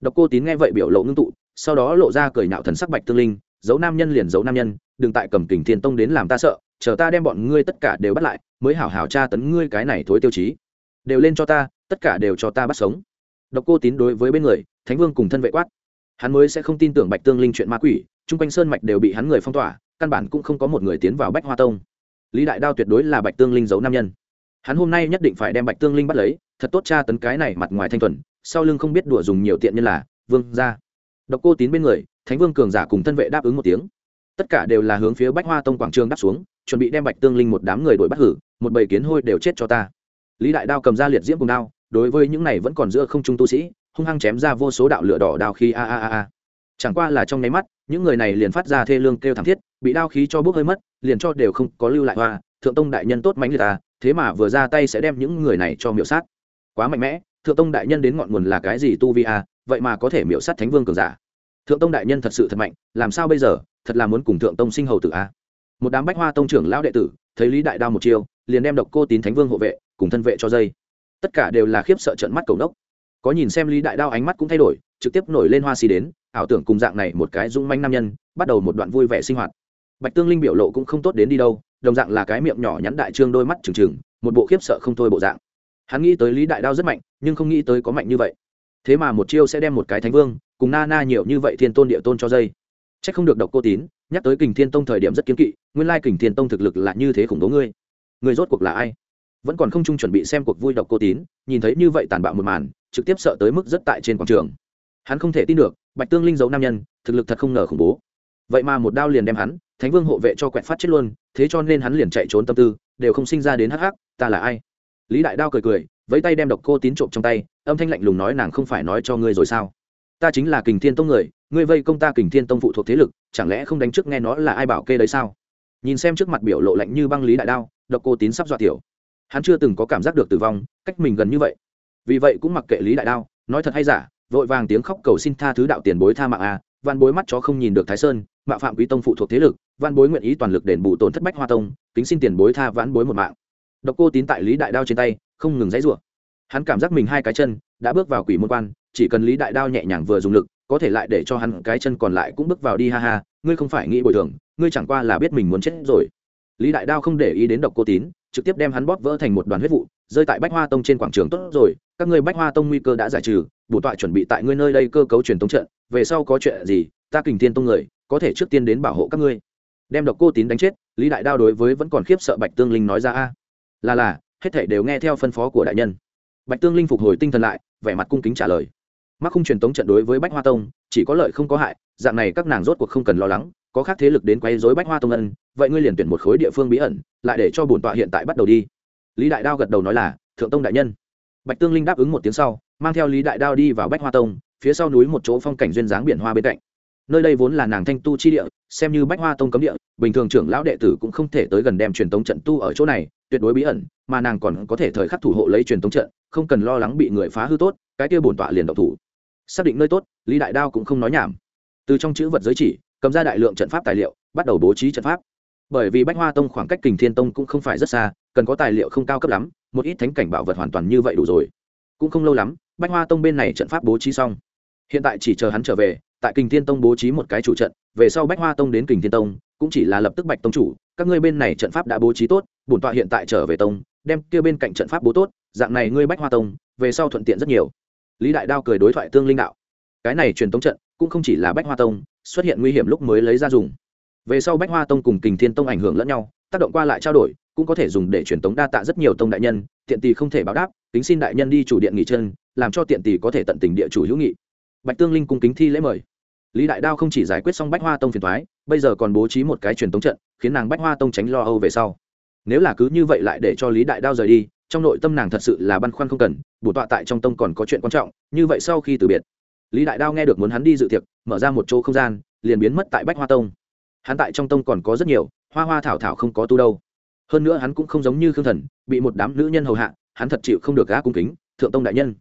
Độc cô tín nghe vậy biểu lộ ngưng tụ, sau đó lộ ra cười nạo thần sắc bạch tương linh, giấu nam nhân liền giấu nam nhân, đừng tại cầm kình thiên tông đến làm ta sợ, chờ ta đem bọn ngươi tất cả đều bắt lại, mới hảo hảo tra tấn ngươi cái này thối tiêu chí. Đều lên cho ta, tất cả đều cho ta bắt sống. Độc cô tín đối với bên người, thánh vương cùng thân vệ quát hắn mới sẽ không tin tưởng bạch tương linh chuyện ma quỷ, chung quanh sơn mạch đều bị hắn người phong tỏa, căn bản cũng không có một người tiến vào bách hoa tông. Lý đại đao tuyệt đối là bạch tương linh giấu nam nhân. Hắn hôm nay nhất định phải đem bạch tương linh bắt lấy, thật tốt cha tấn cái này mặt ngoài thanh thuần, sau lưng không biết đùa dùng nhiều tiện nhân là vương ra độc cô tín bên người, thánh vương cường giả cùng thân vệ đáp ứng một tiếng. Tất cả đều là hướng phía bách hoa tông quảng trường đáp xuống, chuẩn bị đem bạch tương linh một đám người đuổi bắt hử, một bầy kiến hôi đều chết cho ta. Lý đại đao cầm ra liệt diễm cùng đao, đối với những này vẫn còn giữa không trung tu sĩ hung hăng chém ra vô số đạo lửa đỏ đao khí a a a a. Chẳng qua là trong nháy mắt, những người này liền phát ra thê lương kêu thảm thiết, bị đao khí cho bốc hơi mất, liền cho đều không có lưu lại hoa, thượng tông đại nhân tốt mánh người ta à, thế mà vừa ra tay sẽ đem những người này cho miểu sát. Quá mạnh mẽ, thượng tông đại nhân đến ngọn nguồn là cái gì tu vi a vậy mà có thể miểu sát thánh vương cường giả. Thượng tông đại nhân thật sự thật mạnh, làm sao bây giờ, thật là muốn cùng thượng tông sinh hầu tử a một đám bách hoa tông trưởng lão đệ tử, thấy lý đại đao một chiêu, liền đem độc cô tín thánh vương hộ vệ, cùng thân vệ cho dây. Tất cả đều là khiếp sợ trận mắt cầu đốc có nhìn xem lý đại đao ánh mắt cũng thay đổi, trực tiếp nổi lên hoa si đến, ảo tưởng cùng dạng này một cái dung manh nam nhân, bắt đầu một đoạn vui vẻ sinh hoạt. Bạch tương linh biểu lộ cũng không tốt đến đi đâu, đồng dạng là cái miệng nhỏ nhắn đại trương đôi mắt trừng trừng, một bộ khiếp sợ không thôi bộ dạng. Hắn nghĩ tới lý đại đao rất mạnh, nhưng không nghĩ tới có mạnh như vậy. Thế mà một chiêu sẽ đem một cái thánh vương, cùng na na nhiều như vậy thiên tôn địa tôn cho dây. C h ắ c không được độc cô tín, nhắc tới kình thiên tông thời điểm rất kiếm kỵ, nguyên lai kình thiên tông thực lực là như thế khủng bố ngươi. Người rốt cuộc là ai? Vẫn còn không chung chuẩn bị xem cuộc vui độc cô tín, nhìn thấy như vậy tàn bạo một màn, trực tiếp sợ tới mức rất tại trên quảng trường. Hắn không thể tin được, bạch tương linh giấu nam nhân, thực lực thật không ngờ khủng bố. Vậy mà một đao liền đem hắn, thánh vương hộ vệ cho quẹt phát chết luôn, thế cho nên hắn liền chạy trốn tâm tư, đều không sinh ra đến hắc hắc, ta là ai? Lý đại đao cười cười, vẫy tay đem độc cô tín trộm trong tay, âm thanh lạnh lùng nói nàng không phải nói cho ngươi rồi sao? Ta chính là kình thiên tông người, ngươi vây công ta kình thiên tông phụ thuộc thế lực, chẳng lẽ không đánh trước nghe nó là ai bảo kê đấy sao? Nhìn xem trước mặt biểu lộ lạnh như băng lý đại đao, độc cô tín sắp dọa tiểu hắn chưa từng có cảm giác được tử vong, cách mình gần như vậy. Vì vậy cũng mặc kệ lý đại đao, nói thật hay giả, vội vàng tiếng khóc cầu xin tha thứ đạo tiền bối tha mạng a văn bối mắt chó không nhìn được thái sơn, mạo phạm quý tông phụ thuộc thế lực văn bối nguyện ý toàn lực đền bù tổn thất bách hoa tông, kính xin tiền bối tha vãn bối một mạng. Độc cô tín tại lý đại đao trên tay, không ngừng dãy rủa. Hắn cảm giác mình hai cái chân đã bước vào quỷ môn quan, chỉ cần lý đại đao nhẹ nhàng vừa dùng lực, có thể lại để cho hắn cái chân còn lại cũng bước vào đi ha ha, ngươi không phải nghĩ bồi thường, ngươi chẳng qua là biết mình muốn chết rồi. Lý đại đao không để ý đến độc cô tín trực tiếp đem hắn bóp vỡ thành một đoàn huyết vụ, rơi tại bách hoa tông trên quảng trường tốt rồi, các ngươi bách hoa tông nguy cơ đã giải trừ, bổ tọa chuẩn bị tại ngươi nơi đây cơ cấu truyền tống trận, về sau có chuyện gì, ta kình thiên tông người, có thể trước tiên đến bảo hộ các ngươi. Đem độc cô tín đánh chết, lý đại đao đối với vẫn còn khiếp sợ bạch tương linh nói ra, a, là là, hết thể đều nghe theo phân phó của đại nhân. Bạch tương linh phục hồi tinh thần lại, vẻ mặt cung kính trả lời. Mắc không truyền tống trận đối với bách hoa tông, chỉ có lợi không có hại, dạng này các nàng rốt cuộc không cần lo lắng có khác thế lực đến quấy rối bách hoa tông ân, vậy ngươi liền tuyển một khối địa phương bí ẩn, lại để cho bổn tọa hiện tại bắt đầu đi. Lý đại đao gật đầu nói là, thượng tông đại nhân. Bạch tương linh đáp ứng một tiếng sau, mang theo lý đại đao đi vào bách hoa tông, phía sau núi một chỗ phong cảnh duyên dáng biển hoa bên cạnh. Nơi đây vốn là nàng thanh tu chi địa, xem như bách hoa tông cấm địa, bình thường trưởng lão đệ tử cũng không thể tới gần đem truyền tống trận tu ở chỗ này, tuyệt đối bí ẩn, mà nàng còn có thể thời khắc thủ hộ lấy truyền tống trận, không cần lo lắng bị người phá hư tốt, cái kia bổn tọa liền độc thủ. Xác định nơi tốt, lý đại đao cũng không nói nhảm. Từ trong chữ vật giới chỉ cầm ra đại lượng trận pháp tài liệu, bắt đầu bố trí trận pháp. Bởi vì bách hoa tông khoảng cách kình thiên tông cũng không phải rất xa, cần có tài liệu không cao cấp lắm, một ít thánh cảnh bảo vật hoàn toàn như vậy đủ rồi. Cũng không lâu lắm, bách hoa tông bên này trận pháp bố trí xong. Hiện tại chỉ chờ hắn trở về, tại kình thiên tông bố trí một cái chủ trận, về sau bách hoa tông đến kình thiên tông, cũng chỉ là lập tức bạch tông chủ, các ngươi bên này trận pháp đã bố trí tốt, bổn tọa hiện tại trở về tông, đem kia bên cạnh trận pháp bố tốt, dạng này ngươi bách hoa tông, về sau thuận tiện rất nhiều. Lý đại đao cười đối thoại tương linh đạo. Cái này truyền tống trận, cũng không chỉ là bách hoa tông xuất hiện nguy hiểm lúc mới lấy ra dùng. Về sau bách hoa tông cùng kình thiên tông ảnh hưởng lẫn nhau, tác động qua lại trao đổi, cũng có thể dùng để truyền tống đa tạ rất nhiều tông đại nhân, tiện tỷ không thể báo đáp, kính xin đại nhân đi chủ điện nghỉ chân, làm cho tiện tỷ có thể tận tình địa chủ hữu nghị. Bạch tương linh cung kính thi lễ mời. Lý đại đao không chỉ giải quyết xong bách hoa tông phiền thoái bây giờ còn bố trí một cái truyền tống trận, khiến nàng bách hoa tông tránh lo âu về sau. Nếu là cứ như vậy lại để cho lý đại đao rời đi, trong nội tâm nàng thật sự là băn khoăn không cần bổ tọa tại trong tông còn có chuyện quan trọng, như vậy sau khi từ biệt lý đại đao nghe được muốn hắn đi dự tiệc, mở ra một chỗ không gian, liền biến mất tại bách hoa tông. Hắn tại trong tông còn có rất nhiều, hoa hoa thảo thảo không có tu đâu. Hơn nữa hắn cũng không giống như khương thần, bị một đám nữ nhân hầu hạ, hắn thật chịu không được gã cung kính, thượng tông đại nhân.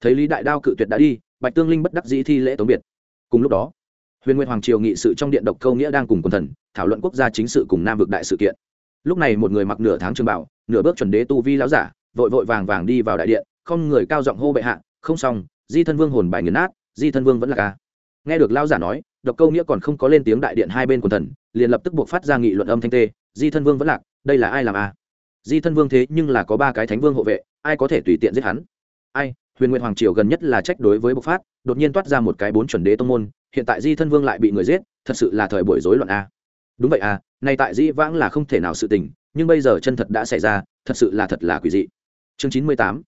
Thấy lý đại đao cự tuyệt đã đi, bạch tương linh bất đắc dĩ thi lễ tống biệt. Cùng lúc đó, huyền nguyên hoàng triều nghị sự trong điện độc câu nghĩa đang cùng quần thần, thảo luận quốc gia chính sự cùng nam vực đại sự kiện. Lúc này một người mặc nửa tháng trường bảo, nửa bước chuẩn đế tu vi láo giả, vội vội vàng vàng đi vào đại điện, không người cao giọng hô bệ hạ, không xong, di thân vương hồn bài nghiền nát di thân vương vẫn là ca. Nghe được lão giả nói, độc câu nghĩa còn không có lên tiếng đại điện hai bên quần thần, liền lập tức buộc phát ra nghị luận âm thanh tê, di thân vương vẫn lạc, đây là ai làm a? Di thân vương thế nhưng là có ba cái thánh vương hộ vệ, ai có thể tùy tiện giết hắn? Ai, huyền nguyện hoàng triều gần nhất là trách đối với bộc phát, đột nhiên toát ra một cái bốn chuẩn đế tông môn, hiện tại di thân vương lại bị người giết, thật sự là thời buổi rối loạn a. Đúng vậy à nay tại di vãng là không thể nào sự tình, nhưng bây giờ chân thật đã xảy ra, thật sự là thật là quỷ dị. Chương chín mươi tám,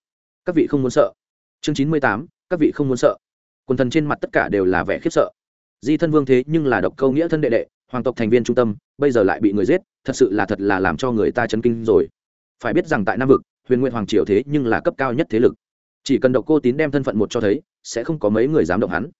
các vị không muốn sợ. Chương chín mươi tám, các vị không muốn sợ quần thần trên mặt tất cả đều là vẻ khiếp sợ. Di thân vương thế nhưng là độc câu nghĩa thân đệ đệ, hoàng tộc thành viên trung tâm, bây giờ lại bị người giết, thật sự là thật là làm cho người ta chấn kinh rồi. Phải biết rằng tại nam vực, huyền nguyện hoàng triều thế nhưng là cấp cao nhất thế lực. Chỉ cần độc cô tín đem thân phận một cho thấy, sẽ không có mấy người dám động hắn.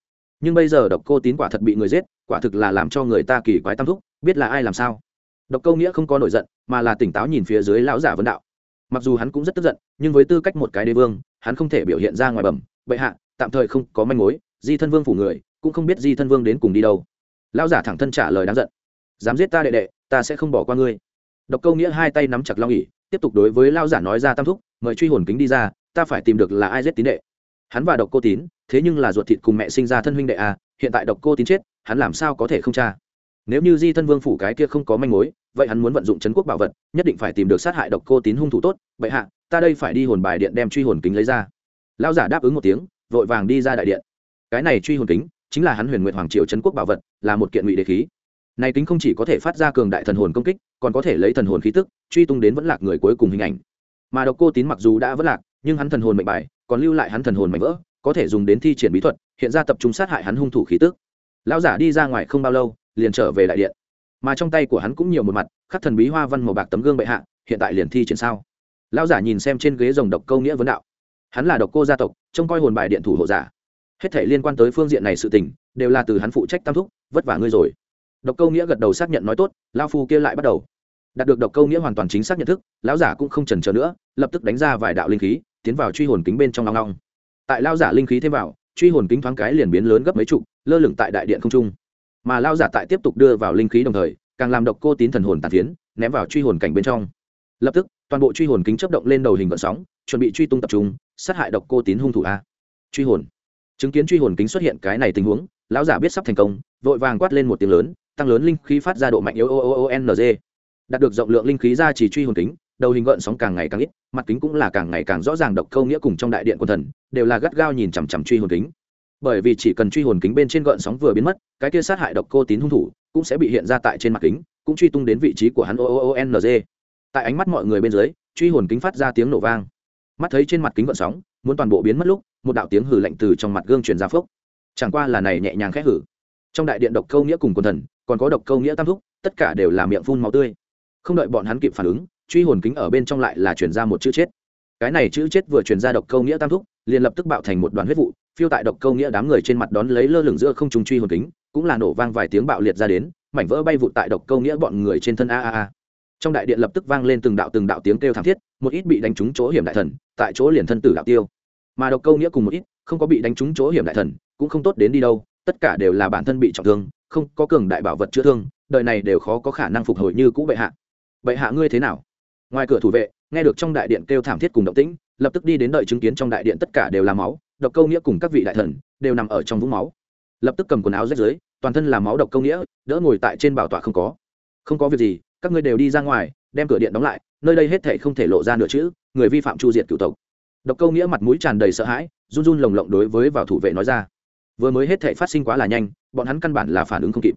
Nhưng bây giờ độc cô tín quả thật bị người giết, quả thực là làm cho người ta kỳ quái tam thúc, biết là ai làm sao? Độc câu nghĩa không có nổi giận, mà là tỉnh táo nhìn phía dưới lão giả vấn đạo. Mặc dù hắn cũng rất tức giận, nhưng với tư cách một cái đế vương, hắn không thể biểu hiện ra ngoài bẩm, bệ hạ tạm thời không có manh mối, di thân vương phủ người, cũng không biết di thân vương đến cùng đi đâu. Lão giả thẳng thân trả lời đáng giận. Dám giết ta đệ đệ, ta sẽ không bỏ qua ngươi. Độc câu nghĩa hai tay nắm chặt long ỉ tiếp tục đối với lao giả nói ra tam thúc, mời truy hồn kính đi ra, ta phải tìm được là ai giết tín đệ. Hắn và độc cô tín, thế nhưng là ruột thịt cùng mẹ sinh ra thân huynh đệ à hiện tại độc cô tín chết, hắn làm sao có thể không cha nếu như di thân vương phủ cái kia không có manh mối, vậy hắn muốn vận dụng c quốc bảo vật, nhất định phải tìm được sát hại độc cô tín hung thủ tốt. Bệ hạ, ta đây phải đi hồn bài điện đem truy hồn kính lấy ra. Lao giả đáp ứng một tiếng vội vàng đi ra đại điện. Cái này truy hồn kính chính là hắn huyền nguyện hoàng triều trấn quốc bảo vật, là một kiện ngụy đề khí. Này kính không chỉ có thể phát ra cường đại thần hồn công kích, còn có thể lấy thần hồn khí tức truy tung đến vẫn lạc người cuối cùng hình ảnh. Mà độc cô tín mặc dù đã vẫn lạc, nhưng hắn thần hồn mệnh bài còn lưu lại hắn thần hồn mạnh vỡ, có thể dùng đến thi triển bí thuật, hiện ra tập trung sát hại hắn hung thủ khí tức. Lão giả đi ra ngoài không bao lâu, liền trở về đại điện. Mà trong tay của hắn cũng nhiều một mặt, khắc thần bí hoa văn màu bạc tấm gương bệ hạ, hiện tại liền thi triển sao? Lão giả nhìn xem trên ghế rồng độc câu nghĩa vấn đạo hắn là độc cô gia tộc, trông coi hồn bài điện thủ hộ giả. Hết thể liên quan tới phương diện này sự tình, đều là từ hắn phụ trách tam thúc, vất vả ngươi rồi. Độc câu nghĩa gật đầu xác nhận nói tốt lao phu kia lại bắt đầu. Đạt được độc câu nghĩa hoàn toàn chính xác nhận thức, lão giả cũng không trần trờ nữa, lập tức đánh ra vài đạo linh khí, tiến vào truy hồn kính bên trong long long. Tại lao giả linh khí thêm vào, truy hồn kính thoáng cái liền biến lớn gấp mấy chục, lơ lửng tại đại điện không trung. Mà lao giả tại tiếp tục đưa vào linh khí đồng thời, càng làm độc cô tín thần hồn tàn phiến, ném vào truy hồn cảnh bên trong. Lập tức, toàn bộ truy hồn kính chấp động lên đầu hình vận sóng, chuẩn bị truy tung tập trung sát hại độc cô tín hung thủ a. Truy hồn. Chứng kiến truy hồn kính xuất hiện cái này tình huống, lão giả biết sắp thành công, vội vàng quát lên một tiếng lớn, tăng lớn linh khí phát ra độ mạnh yếu o o n g. Đạt được rộng lượng linh khí ra chỉ truy hồn kính, đầu hình gợn sóng càng ngày càng ít, mặt kính cũng là càng ngày càng rõ ràng độc câu nghĩa cùng trong đại điện quân thần, đều là gắt gao nhìn chằm chằm truy hồn kính. Bởi vì chỉ cần truy hồn kính bên trên gợn sóng vừa biến mất, cái kia sát hại độc cô tín hung thủ cũng sẽ bị hiện ra tại trên mặt kính, cũng truy tung đến vị trí của hắn oong o o n g. Tại ánh mắt mọi người bên dưới, truy hồn kính phát ra tiếng nổ vang mắt thấy trên mặt kính vận sóng, muốn toàn bộ biến mất lúc, một đạo tiếng hử lạnh từ trong mặt gương truyền ra phốc. Chẳng qua là này nhẹ nhàng khẽ hử. Trong đại điện độc câu nghĩa cùng quân thần, còn có độc câu nghĩa tam thúc, tất cả đều là miệng phun máu tươi. Không đợi bọn hắn kịp phản ứng, truy hồn kính ở bên trong lại là chuyển ra một chữ chết. Cái này chữ chết vừa chuyển ra độc câu nghĩa tam thúc, liền lập tức bạo thành một đoàn huyết vụ, phiêu tại độc câu nghĩa đám người trên mặt đón lấy lơ lửng giữa không trùng truy hồn kính, cũng là nổ vang vài tiếng bạo liệt ra đến, mảnh vỡ bay vụt tại độc câu nghĩa bọn người trên thân a a a trong đại điện lập tức vang lên từng đạo từng đạo tiếng kêu thảm thiết, một ít bị đánh trúng chỗ hiểm đại thần, tại chỗ liền thân tử đạo tiêu. Mà độc câu nghĩa cùng một ít, không có bị đánh trúng chỗ hiểm đại thần, cũng không tốt đến đi đâu, tất cả đều là bản thân bị trọng thương, không có cường đại bảo vật chữa thương, đời này đều khó có khả năng phục hồi như cũ bệ hạ. Bệ hạ ngươi thế nào? Ngoài cửa thủ vệ, nghe được trong đại điện kêu thảm thiết cùng động tĩnh, lập tức đi đến đợi chứng kiến trong đại điện tất cả đều là máu, độc câu nghĩa cùng các vị đại thần, đều nằm ở trong vũng máu. Lập tức cầm quần áo rách dưới toàn thân là máu độc câu nghĩa, đỡ ngồi tại trên bảo tọa không có. Không có việc gì các ngươi đều đi ra ngoài, đem cửa điện đóng lại, nơi đây hết thể không thể lộ ra nửa chữ, người vi phạm chu diệt cựu tộc. Độc câu nghĩa mặt mũi tràn đầy sợ hãi, run run lồng lộng đối với vào thủ vệ nói ra. Vừa mới hết thể phát sinh quá là nhanh, bọn hắn căn bản là phản ứng không kịp.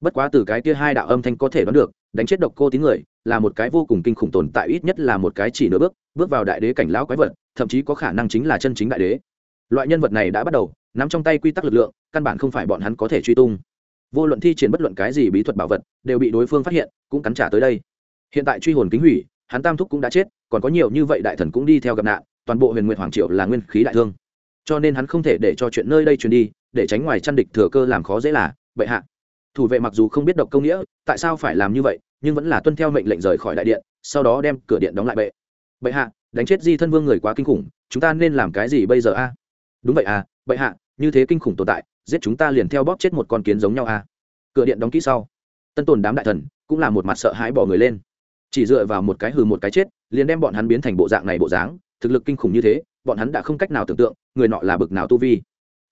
Bất quá từ cái kia hai đạo âm thanh có thể đoán được, đánh chết độc cô tín người, là một cái vô cùng kinh khủng tồn tại, ít nhất là một cái chỉ nửa bước bước vào đại đế cảnh lão quái vật, thậm chí có khả năng chính là chân chính đại đế. Loại nhân vật này đã bắt đầu, nắm trong tay quy tắc lực lượng, căn bản không phải bọn hắn có thể truy tung vô luận thi triển bất luận cái gì bí thuật bảo vật, đều bị đối phương phát hiện, cũng cắn trả tới đây. Hiện tại truy hồn kính hủy, hắn tam thúc cũng đã chết, còn có nhiều như vậy đại thần cũng đi theo gặp nạn, toàn bộ huyền nguyện hoàng triệu là nguyên khí đại thương. Cho nên hắn không thể để cho chuyện nơi đây truyền đi, để tránh ngoài chăn địch thừa cơ làm khó dễ là, bệ hạ. Thủ vệ mặc dù không biết độc công nghĩa, tại sao phải làm như vậy, nhưng vẫn là tuân theo mệnh lệnh rời khỏi đại điện, sau đó đem cửa điện đóng lại bệ. Bệ hạ, đánh chết di thân vương người quá kinh khủng, chúng ta nên làm cái gì bây giờ a? Đúng vậy à bệ hạ, như thế kinh khủng tồn tại giết chúng ta liền theo bóp chết một con kiến giống nhau à? cửa điện đóng kỹ sau, tân tồn đám đại thần cũng là một mặt sợ hãi bỏ người lên. Chỉ dựa vào một cái hừ một cái chết, liền đem bọn hắn biến thành bộ dạng này bộ dáng, thực lực kinh khủng như thế, bọn hắn đã không cách nào tưởng tượng, người nọ là bực nào tu vi.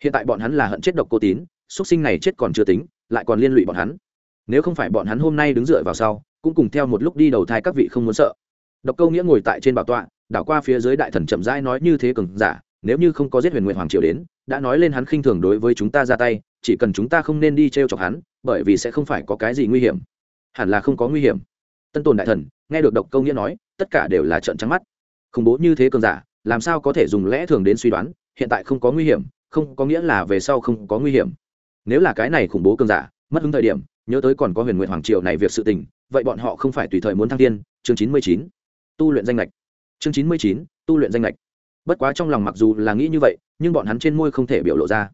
Hiện tại bọn hắn là hận chết độc cô tín xuất sinh này chết còn chưa tính, lại còn liên lụy bọn hắn. Nếu không phải bọn hắn hôm nay đứng dựa vào sau, cũng cùng theo một lúc đi đầu thai các vị không muốn sợ. Độc câu nghĩa ngồi tại trên bảo tọa, đảo qua phía dưới đại thần chậm rãi nói như thế cường giả, nếu như không có giết huyền nguyện hoàng triều đến đã nói lên hắn khinh thường đối với chúng ta ra tay, chỉ cần chúng ta không nên đi t r e o chọc hắn, bởi vì sẽ không phải có cái gì nguy hiểm. Hẳn là không có nguy hiểm. Tân tồn đại thần nghe được độc câu nghĩa nói, tất cả đều là trận trắng mắt. Khủng bố như thế cường giả, làm sao có thể dùng lẽ thường đến suy đoán, hiện tại không có nguy hiểm, không có nghĩa là về sau không có nguy hiểm. Nếu là cái này khủng bố cường giả, mất hứng thời điểm, nhớ tới còn có huyền nguyện hoàng triều này việc sự tình, vậy bọn họ không phải tùy thời muốn thăng thiên, chương chín mươi chín, tu luyện danh lệch chương chín mươi chín, tu luyện danh lệch bất quá trong lòng mặc dù là nghĩ như vậy, nhưng bọn hắn trên môi không thể biểu lộ ra.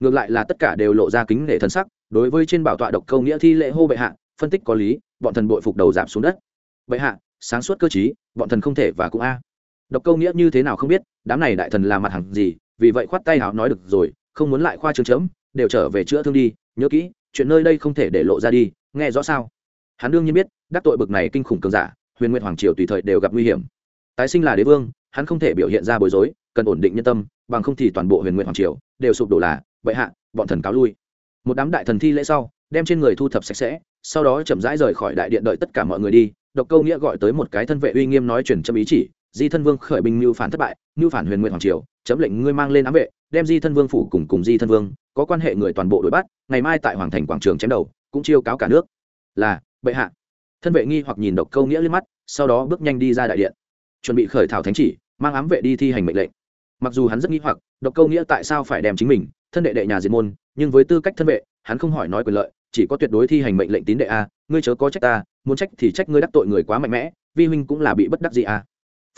Ngược lại là tất cả đều lộ ra kính nể thân sắc, đối với trên bảo tọa độc câu nghĩa thi lễ hô bệ hạ, phân tích có lý, bọn thần bội phục đầu giảm xuống đất. Bệ hạ, sáng suốt cơ chí bọn thần không thể và cũng a. Độc câu nghĩa như thế nào không biết, đám này đại thần là mặt hàng gì, vì vậy khoát tay hào nói được rồi, không muốn lại khoa trương chấm đều trở về chữa thương đi, nhớ kỹ, chuyện nơi đây không thể để lộ ra đi, nghe rõ sao? Hắn đương nhiên biết, đắc tội bực này kinh khủng cường giả, huyền nguyện hoàng triều tùy thời đều gặp nguy hiểm. Tái sinh là đế vương hắn không thể biểu hiện ra bối rối, cần ổn định nhân tâm, bằng không thì toàn bộ huyền nguyện hoàng triều đều sụp đổ là bệ hạ, bọn thần cáo lui. Một đám đại thần thi lễ sau, đem trên người thu thập sạch sẽ, sau đó chậm rãi rời khỏi đại điện đợi tất cả mọi người đi. Độc câu nghĩa gọi tới một cái thân vệ uy nghiêm nói chuyển châm ý chỉ, di thân vương khởi binh mưu phản thất bại, mưu phản huyền nguyện hoàng triều, chấm lệnh ngươi mang lên ám vệ, đem di thân vương phủ cùng cùng di thân vương, có quan hệ người toàn bộ đuổi bắt, ngày mai tại hoàng thành quảng trường chém đầu, cũng chiêu cáo cả nước. Là bệ hạ. Thân vệ nghi hoặc nhìn độc câu nghĩa lên mắt, sau đó bước nhanh đi ra đại điện, chuẩn bị khởi thảo thánh chỉ mang ám vệ đi thi hành mệnh lệnh. Mặc dù hắn rất nghĩ hoặc, độc câu nghĩa tại sao phải đem chính mình, thân đệ đệ nhà diệt môn, nhưng với tư cách thân vệ, hắn không hỏi nói quyền lợi, chỉ có tuyệt đối thi hành mệnh lệnh tín đệ a, ngươi chớ có trách ta, muốn trách thì trách ngươi đắc tội người quá mạnh mẽ, vi huynh cũng là bị bất đắc gì a.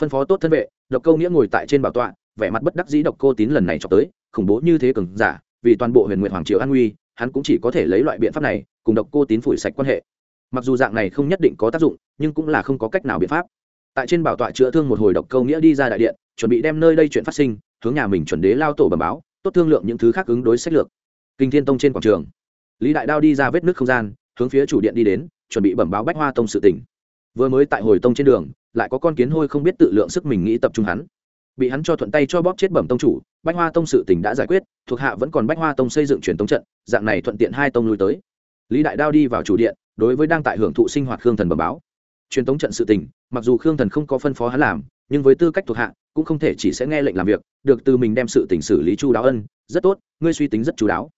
Phân phó tốt thân vệ, độc câu nghĩa ngồi tại trên bảo tọa, vẻ mặt bất đắc dĩ độc cô tín lần này cho tới, khủng bố như thế cường giả, vì toàn bộ huyền nguyện hoàng triều an nguy, hắn cũng chỉ có thể lấy loại biện pháp này, cùng độc cô tín phủi sạch quan hệ. Mặc dù dạng này không nhất định có tác dụng, nhưng cũng là không có cách nào biện pháp tại trên bảo tọa chữa thương một hồi độc câu nghĩa đi ra đại điện, chuẩn bị đem nơi đây chuyện phát sinh, hướng nhà mình chuẩn đế lao tổ bẩm báo, tốt thương lượng những thứ khác ứng đối sách lược. Kinh thiên tông trên quảng trường, lý đại đao đi ra vết nước không gian, hướng phía chủ điện đi đến, chuẩn bị bẩm báo bách hoa tông sự tỉnh vừa mới tại hồi tông trên đường, lại có con kiến hôi không biết tự lượng sức mình nghĩ tập trung hắn. Bị hắn cho thuận tay cho bóp chết bẩm tông chủ, bách hoa tông sự tỉnh đã giải quyết, thuộc hạ vẫn còn bách hoa tông xây dựng truyền tống trận, dạng này thuận tiện hai tông lui tới. Lý đại đao đi vào chủ điện, đối với đang tại hưởng thụ sinh hoạt khương thần bẩm báo truyền tống trận sự tình, mặc dù khương thần không có phân phó hắn làm, nhưng với tư cách thuộc hạ, cũng không thể chỉ sẽ nghe lệnh làm việc, được từ mình đem sự tình xử lý chu đáo ân. Rất tốt, ngươi suy tính rất chú đáo.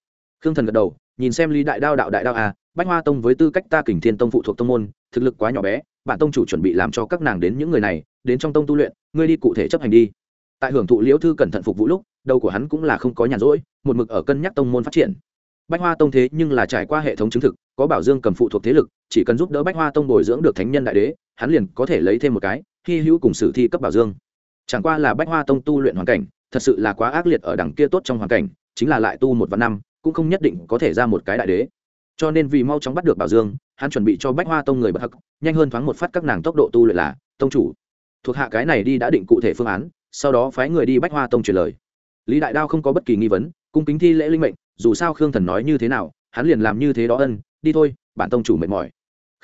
Khương thần gật đầu, nhìn xem lý đại đao đạo đại đao à bách hoa tông với tư cách ta kình thiên tông phụ thuộc tông môn, thực lực quá nhỏ bé bản tông chủ chuẩn bị làm cho các nàng đến những người này, đến trong tông tu luyện, ngươi đi cụ thể chấp hành đi. Tại hưởng thụ liễu thư cẩn thận phục vụ lúc, đầu của hắn cũng là không có nhàn rỗi, một mực ở cân nhắc tông môn phát triển bách hoa tông thế nhưng là trải qua hệ thống chứng thực, có bảo dương cầm phụ thuộc thế lực, chỉ cần giúp đỡ bách hoa tông bồi dưỡng được thánh nhân đại đế, hắn liền có thể lấy thêm một cái, hy hữu cùng sử thi cấp bảo dương. Chẳng qua là bách hoa tông tu luyện hoàn cảnh, thật sự là quá ác liệt ở đằng kia tốt trong hoàn cảnh, chính là lại tu một vạn năm, cũng không nhất định có thể ra một cái đại đế. Cho nên vì mau chóng bắt được bảo dương, hắn chuẩn bị cho bách hoa tông người bậc hắc, nhanh hơn thoáng một phát các nàng tốc độ tu luyện là, tông chủ, thuộc hạ cái này đi đã định cụ thể phương án, sau đó phái người đi bách hoa tông truyền lời. Lý đại đao không có bất kỳ nghi vấn, cung kính thi lễ linh mệnh dù sao khương thần nói như thế nào, hắn liền làm như thế đó ân, đi thôi, bản tông chủ mệt mỏi.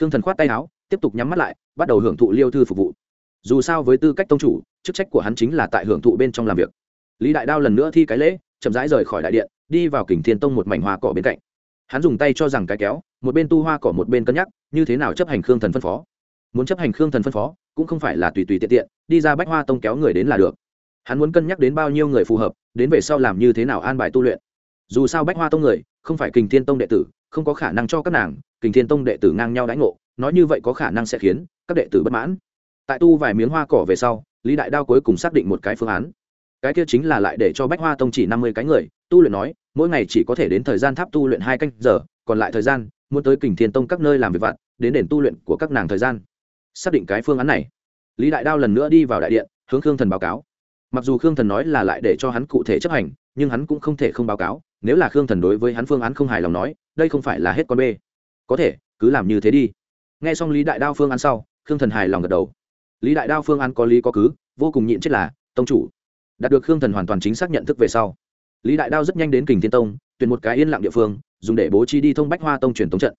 Khương thần khoát tay áo, tiếp tục nhắm mắt lại, bắt đầu hưởng thụ liêu thư phục vụ. Dù sao với tư cách tông chủ, chức trách của hắn chính là tại hưởng thụ bên trong làm việc. Lý đại đao lần nữa thi cái lễ, chậm rãi rời khỏi đại điện, đi vào kình thiên tông một mảnh hoa cỏ bên cạnh. Hắn dùng tay cho rằng cái kéo, một bên tu hoa cỏ một bên cân nhắc, như thế nào chấp hành khương thần phân phó. Muốn chấp hành khương thần phân phó, cũng không phải là tùy tùy tiện tiện, đi ra bách hoa tông kéo người đến là được. Hắn muốn cân nhắc đến bao nhiêu người phù hợp, đến về sau làm như thế nào an bài tu luyện dù sao bách hoa tông người, không phải kình thiên tông đệ tử, không có khả năng cho các nàng, kình thiên tông đệ tử ngang nhau đãi ngộ, nói như vậy có khả năng sẽ khiến các đệ tử bất mãn. Tại tu vài miếng hoa cỏ về sau, lý đại đao cuối cùng xác định một cái phương án. Cái kia chính là lại để cho bách hoa tông chỉ năm mươi cái người, tu luyện nói, mỗi ngày chỉ có thể đến thời gian tháp tu luyện hai canh giờ, còn lại thời gian, muốn tới kình thiên tông các nơi làm việc vặt, đến đền tu luyện của các nàng thời gian. Xác định cái phương án này, lý đại đao lần nữa đi vào đại điện, hướng khương thần báo cáo. Mặc dù khương thần nói là lại để cho hắn cụ thể chấp hành, nhưng hắn cũng không thể không báo cáo nếu là khương thần đối với hắn phương án không hài lòng nói, đây không phải là hết con bê. Có thể, cứ làm như thế đi. N g h e xong lý đại đao phương án sau, khương thần hài lòng gật đầu. Lý đại đao phương án có lý có cứ, vô cùng nhịn chết là, tông chủ. Đạt được khương thần hoàn toàn chính xác nhận thức về sau, lý đại đao rất nhanh đến kình thiên tông, tuyển một cái yên lặng địa phương, dùng để bố trí đi thông bách hoa tông truyền tống trận.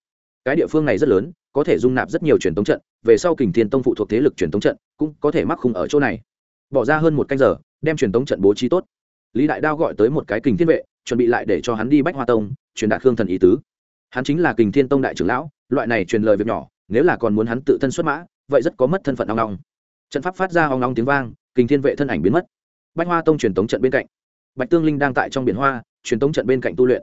Cái địa phương này rất lớn, có thể dung nạp rất nhiều truyền tống trận, về sau kình thiên tông phụ thuộc thế lực truyền tống trận, cũng có thể mắc khung ở chỗ này. Bỏ ra hơn một canh giờ, đem truyền tống trận bố trí tốt. Lý đại đao gọi tới một cái kình thiên vệ chuẩn bị lại để cho hắn đi bách hoa tông, truyền đạt khương thần ý tứ. Hắn chính là kình thiên tông đại trưởng lão, loại này truyền lời việc nhỏ, nếu là còn muốn hắn tự thân xuất mã, vậy rất có mất thân phận ong ong. Trận pháp phát ra ong ong tiếng vang, kình thiên vệ thân ảnh biến mất. Bách hoa tông truyền tống trận bên cạnh. Bạch tương linh đang tại trong biển hoa, truyền tống trận bên cạnh tu luyện.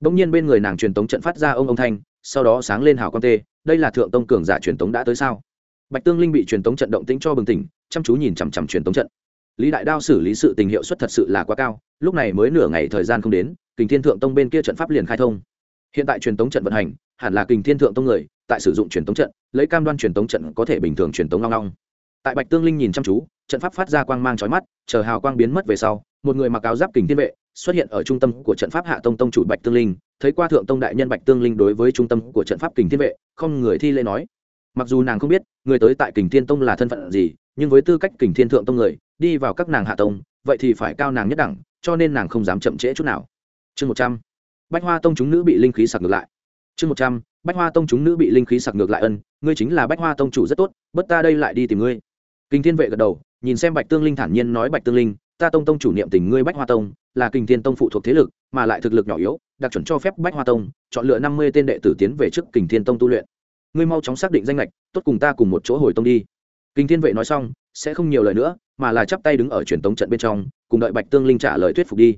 Đ ỗ n g nhiên bên người nàng truyền tống trận phát ra ông ông thanh, sau đó sáng lên hào quan tê, đây là thượng tông cường giả truyền tống đã tới sao? Bạch tương linh bị truyền tống trận động tĩnh cho bừng tỉnh, chăm chú nhìn chằm chằm truyền tống trận. Lý đại đao xử lý sự tình hiệu suất thật sự là quá cao lúc này mới nửa ngày thời gian không đến, kình thiên thượng tông bên kia trận pháp liền khai thông. Hiện tại truyền tống trận vận hành, hẳn là kình thiên thượng tông người, tại sử dụng truyền tống trận, lấy cam đoan truyền tống trận có thể bình thường truyền tống long long. Tại bạch tương linh nhìn chăm chú, trận pháp phát ra quang mang chói mắt, chờ hào quang biến mất về sau, một người mặc áo giáp kình thiên vệ xuất hiện ở trung tâm của trận pháp hạ tông tông chủ bạch tương linh, thấy qua thượng tông đại nhân bạch tương linh đối với trung tâm của trận pháp kình thiên vệ, không người thi lễ nói. Mặc dù nàng không biết, người tới tại kình thiên tông là thân phận gì, nhưng với tư cách kình thiên thượng tông người, đi vào các nàng hạ tông, vậy thì phải cao nàng nhất đẳng cho nên nàng không dám chậm trễ chút nào. Chương một trăm. Bách hoa tông chúng nữ bị linh khí sặc ngược lại. Chương một trăm. Bách hoa tông chúng nữ bị linh khí sặc ngược lại ân, ngươi chính là bách hoa tông chủ rất tốt bất ta đây lại đi tìm ngươi. Kinh thiên vệ gật đầu, nhìn xem bạch tương linh thản nhiên nói bạch tương linh, ta tông tông chủ niệm tình ngươi bách hoa tông, là kinh thiên tông phụ thuộc thế lực, mà lại thực lực nhỏ yếu, đặc chuẩn cho phép bách hoa tông chọn lựa năm mươi tên đệ tử tiến về trước kinh thiên tông tu luyện. Ngươi mau chóng xác định danh lệch tốt cùng ta cùng một chỗ hồi tông đi. Kinh thiên vệ nói xong sẽ không nhiều lời nữa, mà là chắp tay đứng ở truyền tống trận bên trong, cùng đợi bạch tương linh trả lời thuyết phục đi.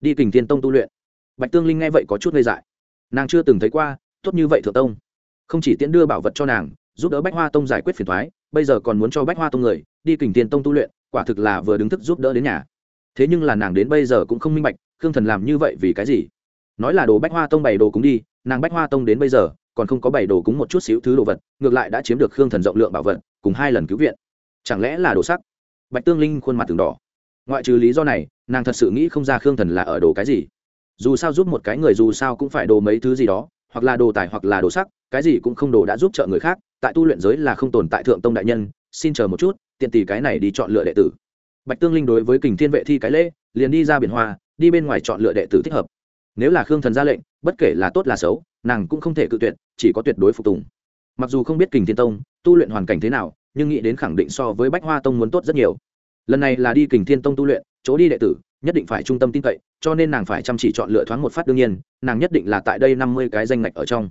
Đi kình thiên tông tu luyện. Bạch tương linh nghe vậy có chút ngây dại. Nàng chưa từng thấy qua, tốt như vậy thượng tông. Không chỉ tiễn đưa bảo vật cho nàng, giúp đỡ bách hoa tông giải quyết phiền thoái bây giờ còn muốn cho bách hoa tông người, đi kình thiên tông tu luyện, quả thực là vừa đứng thức giúp đỡ đến nhà. Thế nhưng là nàng đến bây giờ cũng không minh bạch, khương thần làm như vậy vì cái gì? Nói là đồ bách hoa tông bày đồ cúng đi, nàng bách hoa tông đến bây giờ, còn không có bày đồ cúng một chút xíu thứ đồ vật, ngược lại đã chiếm được khương thần rộng lượng bảo vật, cùng hai lần cứu viện chẳng lẽ là đồ sắc? Bạch tương linh khuôn mặt từng đỏ. Ngoại trừ lý do này, nàng thật sự nghĩ không ra khương thần là ở đồ cái gì. Dù sao giúp một cái người dù sao cũng phải đồ mấy thứ gì đó, hoặc là đồ tài hoặc là đồ sắc, cái gì cũng không đồ đã giúp trợ người khác, tại tu luyện giới là không tồn tại thượng tông đại nhân, xin chờ một chút, tiện tỷ cái này đi chọn lựa đệ tử. Bạch tương linh đối với kình thiên vệ thi cái lễ, liền đi ra biển hoa, đi bên ngoài chọn lựa đệ tử thích hợp. Nếu là khương thần ra lệnh, bất kể là tốt là xấu, nàng cũng không thể cự tuyệt, chỉ có tuyệt đối phục tùng. Mặc dù không biết kình thiên tông, tu luyện hoàn cảnh thế nào nhưng nghĩ đến khẳng định so với bách hoa tông muốn tốt rất nhiều. Lần này là đi kình thiên tông tu luyện, chỗ đi đệ tử, nhất định phải trung tâm tin cậy, cho nên nàng phải chăm chỉ chọn lựa thoáng một phát đương nhiên, nàng nhất định là tại đây năm mươi cái danh ngạch ở trong.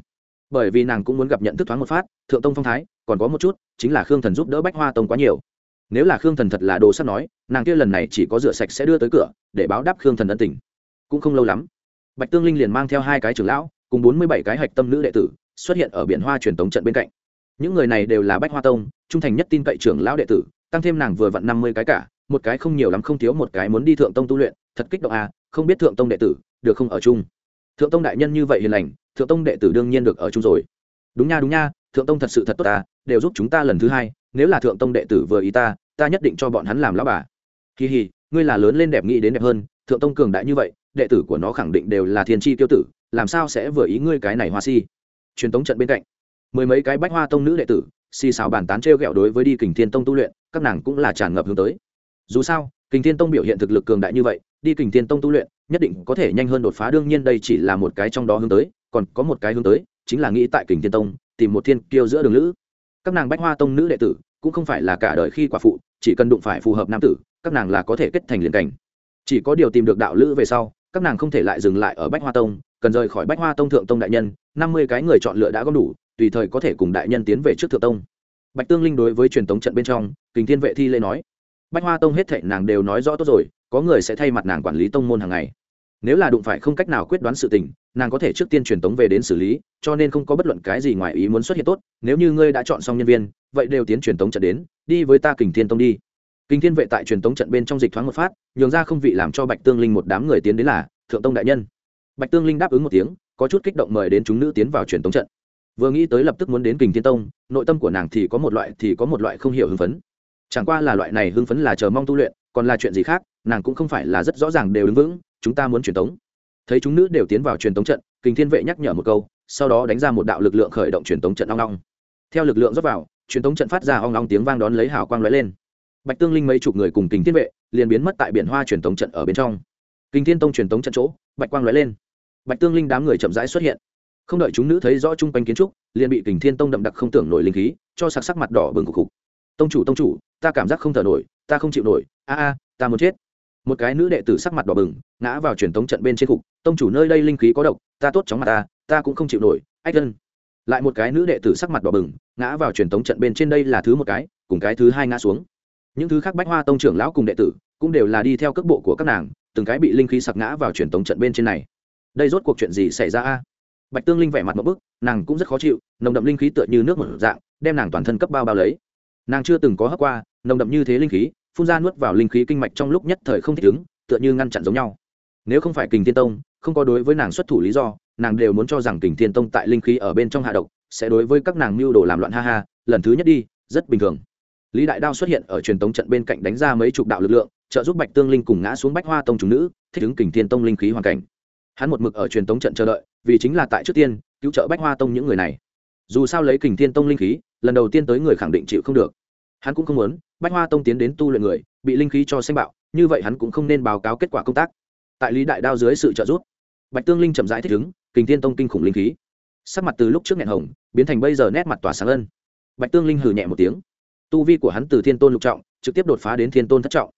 Bởi vì nàng cũng muốn gặp nhận thức thoáng một phát, thượng tông phong thái, còn có một chút, chính là khương thần giúp đỡ bách hoa tông quá nhiều. Nếu là khương thần thật là đồ sắp nói, nàng kia lần này chỉ có rửa sạch sẽ đưa tới cửa, để báo đáp khương thần ân tình. Cũng không lâu lắm, bạch tương linh liền mang theo hai cái trưởng lão, cùng bốn mươi bảy cái hạch tâm nữ đệ tử, xuất hiện ở biển hoa truyền tống trận bên cạnh những người này đều là bách hoa tông, trung thành nhất tin cậy trưởng lão đệ tử, tăng thêm nàng vừa vặn năm mươi cái cả, một cái không nhiều lắm không thiếu một cái muốn đi thượng tông tu luyện, thật kích động à không biết thượng tông đệ tử, được không ở chung? Thượng tông đại nhân như vậy hiền lành, thượng tông đệ tử đương nhiên được ở chung rồi. Đúng nha đúng nha, thượng tông thật sự thật tốt ta, đều giúp chúng ta lần thứ hai, nếu là thượng tông đệ tử vừa ý ta ta nhất định cho bọn hắn làm lão bà. Kỳ hì ngươi là lớn lên đẹp nghĩ đến đẹp hơn, thượng tông cường đại như vậy, đệ tử của nó khẳng định đều là thiên tri tiêu tử, làm sao sẽ vừa ý ngươi cái này hoa si? Truyền tống trận bên cạnh mười mấy cái bách hoa tông nữ đệ tử, xì xào bàn tán t r e o g ẹ o đối với đi kình thiên tông tu luyện, các nàng cũng là tràn ngập hướng tới. Dù sao, kình thiên tông biểu hiện thực lực cường đại như vậy, đi kình thiên tông tu luyện, nhất định có thể nhanh hơn đột phá, đương nhiên đây chỉ là một cái trong đó hướng tới, còn có một cái hướng tới, chính là nghĩ tại kình thiên tông, tìm một thiên kiêu giữa đường lữ. Các nàng bách hoa tông nữ đệ tử, cũng không phải là cả đời khi quả phụ, chỉ cần đụng phải phù hợp nam tử, các nàng là có thể kết thành liền cảnh. Chỉ có điều tìm được đạo lữ về sau, các nàng không thể lại dừng lại ở bách hoa tông, cần rời khỏi bách hoa tông thượng tông đại nhân, năm mươi cái người chọn lựa đã có đủ tùy thời có thể cùng đại nhân tiến về trước thượng tông. Bạch tương linh đối với truyền tống trận bên trong, kình thiên vệ thi lễ nói bách hoa tông hết thệ nàng đều nói rõ tốt rồi, có người sẽ thay mặt nàng quản lý tông môn hàng ngày. Nếu là đụng phải không cách nào quyết đoán sự tình, nàng có thể trước tiên truyền tống về đến xử lý, cho nên không có bất luận cái gì ngoài ý muốn xuất hiện tốt. Nếu như ngươi đã chọn xong nhân viên, vậy đều tiến truyền tống trận đến, đi với ta kình thiên tông đi. Kình thiên vệ tại truyền tống trận bên trong dịch thoáng một phát, nhường ra không vị làm cho bạch tương linh một đám người tiến đến là, thượng tông đại nhân. Bạch tương linh đáp ứng một tiếng, có chút kích động mời đến chúng nữ tiến vào truyền tống trận vừa nghĩ tới lập tức muốn đến kình thiên tông, nội tâm của nàng thì có một loại, thì có một loại không hiểu hưng phấn. Chẳng qua là loại này hưng phấn là chờ mong tu luyện, còn là chuyện gì khác, nàng cũng không phải là rất rõ ràng đều đứng vững, chúng ta muốn truyền tống. Thấy chúng nữ đều tiến vào truyền tống trận, kình thiên vệ nhắc nhở một câu, sau đó đánh ra một đạo lực lượng khởi động truyền tống trận ong ong. Theo lực lượng rót vào, truyền tống trận phát ra ong ong tiếng vang đón lấy hào quang lóe lên. Bạch tương linh mấy chục người cùng kình thiên vệ liền biến mất tại biển hoa truyền tống trận ở bên trong. Kình thiên tông truyền tống trận chỗ, bạch quang lóe lên. Bạch tương linh đám người chậm rãi xuất hiện không đợi chúng nữ thấy rõ chung quanh kiến trúc, liền bị kình thiên tông đậm đặc không tưởng nổi linh khí, cho sặc sắc mặt đỏ bừng cục cục tông chủ tông chủ, ta cảm giác không thở nổi, ta không chịu nổi. A a, ta muốn chết. Một cái nữ đệ tử sắc mặt đỏ bừng, ngã vào truyền thống trận bên trên cục tông chủ nơi đây linh khí có độc, ta tốt chóng mặt ta ta cũng không chịu nổi. Ách dân. Lại một cái nữ đệ tử sắc mặt đỏ bừng, ngã vào truyền thống trận bên trên đây là thứ một cái, cùng cái thứ hai ngã xuống. Những thứ khác bách hoa tông trưởng lão cùng đệ tử cũng đều là đi theo cước bộ của các nàng, từng cái bị linh khí sặc ngã vào truyền thống trận bên trên này. Đây rốt cuộc chuyện gì xảy ra a? Bạch tương linh vẻ mặt một bức, nàng cũng rất khó chịu, nồng đậm linh khí tựa như nước một dạng, đem nàng toàn thân cấp bao bao lấy. Nàng chưa từng có hấp qua, nồng đậm như thế linh khí, phun ra nuốt vào linh khí kinh mạch trong lúc nhất thời không thích ứng, tựa như ngăn chặn giống nhau. Nếu không phải kình thiên tông, không có đối với nàng xuất thủ lý do, nàng đều muốn cho rằng kình thiên tông tại linh khí ở bên trong hạ độc, sẽ đối với các nàng mưu đồ làm loạn ha ha, lần thứ nhất đi, rất bình thường. Lý đại đao xuất hiện ở truyền tống trận bên cạnh đánh ra mấy chục đạo lực lượng, trợ giúp bạch tương linh cùng ngã xuống bách hoa tông chúng nữ, thích ứng kình thiên tông linh khí hoàn cảnh hắn một mực ở truyền tống trận chờ đợi, vì chính là tại trước tiên, cứu trợ bách hoa tông những người này. Dù sao lấy kình thiên tông linh khí, lần đầu tiên tới người khẳng định chịu không được. Hắn cũng không muốn bách hoa tông tiến đến tu luyện người, bị linh khí cho xanh bạo, như vậy hắn cũng không nên báo cáo kết quả công tác. Tại lý đại đao dưới sự trợ giúp, bạch tương linh chậm rãi thích ứng, kình thiên tông kinh khủng linh khí. Sắc mặt từ lúc trước nghẹn hồng, biến thành bây giờ nét mặt tỏa sáng ân. Bạch tương linh hừ nhẹ một tiếng. Tu vi của hắn từ thiên tôn lục trọng, trực tiếp đột phá đến thiên tôn thất trọng.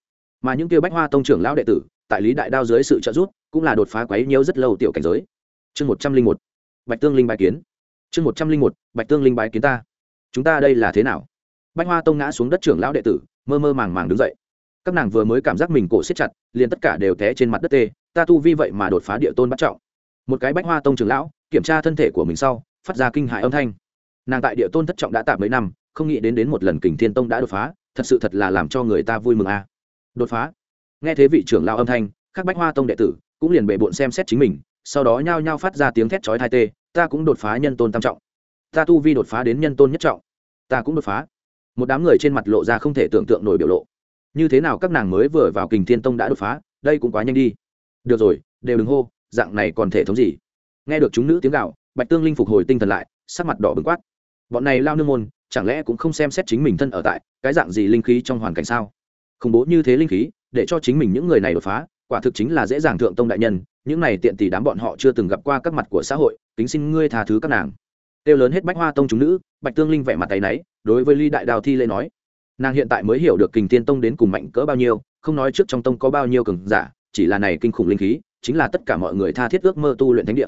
Mà những kêu bách hoa tông trưởng lão đệ tử, tại lý đại đao dưới sự trợ giúp cũng là đột phá quấy nhiễu rất lâu tiểu cảnh giới. Chương một trăm linh một, bạch tương linh bái kiến. Chương một trăm linh một, bạch tương linh bái kiến ta. Chúng ta đây là thế nào? Bách hoa tông ngã xuống đất trưởng lão đệ tử, mơ mơ màng màng đứng dậy. Các nàng vừa mới cảm giác mình cổ siết chặt, liền tất cả đều té trên mặt đất tê, ta tu vi vậy mà đột phá địa tôn bắt trọng. Một cái bách hoa tông trưởng lão, kiểm tra thân thể của mình sau, phát ra kinh hại âm thanh. Nàng tại địa tôn thất trọng đã tạm mấy năm, không nghĩ đến đến một lần kình thiên tông đã đột phá, thật sự thật là làm cho người ta vui mừng a. Đột phá. Nghe thế vị trưởng lão âm thanh các bách hoa tông đệ tử cũng liền bệ bộn xem xét chính mình, sau đó nhao nhao phát ra tiếng thét chói thai tê, ta cũng đột phá nhân tôn tam trọng. Ta tu vi đột phá đến nhân tôn nhất trọng, ta cũng đột phá. Một đám người trên mặt lộ ra không thể tưởng tượng nổi biểu lộ. Như thế nào các nàng mới vừa vào kình thiên tông đã đột phá, đây cũng quá nhanh đi. Được rồi, đều đừng hô, dạng này còn thể thống gì? Nghe được chúng nữ tiếng gạo bạch tương linh phục hồi tinh thần lại, sắc mặt đỏ bừng quát. Bọn này lao nương môn, chẳng lẽ cũng không xem xét chính mình thân ở tại, cái dạng gì linh khí trong hoàn cảnh sao? Khủng bố như thế linh khí, để cho chính mình những người này đột phá quả thực chính là dễ dàng thượng tông đại nhân, những này tiện tỷ đám bọn họ chưa từng gặp qua các mặt của xã hội, kính xin ngươi tha thứ các nàng. Kêu lớn hết bách hoa tông chúng nữ, bạch tương linh vẻ mặt tay náy, đối với ly đại đào thi lê nói, nàng hiện tại mới hiểu được kình tiên tông đến cùng mạnh cỡ bao nhiêu, không nói trước trong tông có bao nhiêu cường giả, chỉ là này kinh khủng linh khí, chính là tất cả mọi người tha thiết ước mơ tu luyện thánh địa.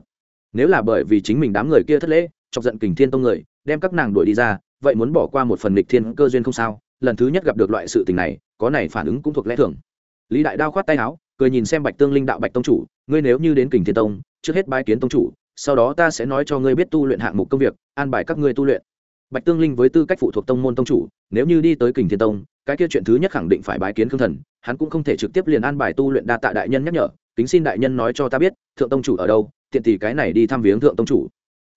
Nếu là bởi vì chính mình đám người kia thất lễ, chọc giận kình thiên tông người, đem các nàng đuổi đi ra, vậy muốn bỏ qua một phần nghịch thiên cơ duyên không sao, lần thứ nhất gặp được loại sự tình này, có này phản ứng cũng thuộc lẽ thường. Lý đại đao khoát tay áo cười nhìn xem bạch tương linh đạo bạch tông chủ, ngươi nếu như đến kình thiên tông, trước hết bái kiến tông chủ, sau đó ta sẽ nói cho ngươi biết tu luyện hạng mục công việc, an bài các ngươi tu luyện. Bạch tương linh với tư cách phụ thuộc tông môn tông chủ, nếu như đi tới kình thiên tông, cái kia chuyện thứ nhất khẳng định phải bái kiến khương thần, hắn cũng không thể trực tiếp liền an bài tu luyện đa tạ đại nhân nhắc nhở, kính xin đại nhân nói cho ta biết, thượng tông chủ ở đâu, tiện tỷ cái này đi thăm viếng thượng tông chủ.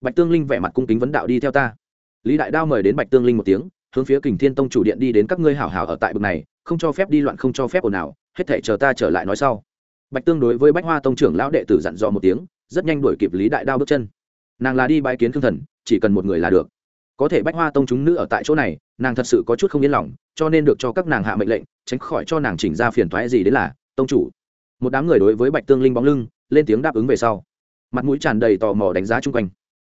Bạch tương linh vẻ mặt cung kính vấn đạo đi theo ta. Lý đại đao mời đến bạch tương linh một tiếng, hướng phía kình thiên tông chủ điện đi đến các ngươi hảo hảo ở tại bực này, không cho phép đi loạn không cho phép ồn ào hết thể chờ ta trở lại nói sau. Bạch tương đối với bách hoa tông trưởng lão đệ tử dặn dò một tiếng, rất nhanh đuổi kịp lý đại đao bước chân. Nàng là đi bái kiến khương thần, chỉ cần một người là được. Có thể bách hoa tông chúng nữ ở tại chỗ này, nàng thật sự có chút không yên lòng, cho nên được cho các nàng hạ mệnh lệnh, tránh khỏi cho nàng chỉnh ra phiền thoái gì đến là, tông chủ. Một đám người đối với bạch tương linh bóng lưng, lên tiếng đáp ứng về sau. Mặt mũi tràn đầy tò mò đánh giá chung quanh.